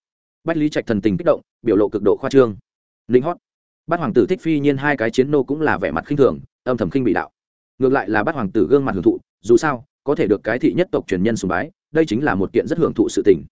Bách lý trạch thần tình kích động, biểu lộ cực độ khoa trương. Linh hót. Bát hoàng tử thích phi nhiên hai cái chiến nô cũng là vẻ mặt khinh thường, âm thầm khinh bị đạo. Ngược lại là bát hoàng tử gương mặt hưởng thụ, dù sao có thể được cái thị nhất tộc truyền nhân sùng bái, đây chính là một kiện rất hưởng thụ sự tình.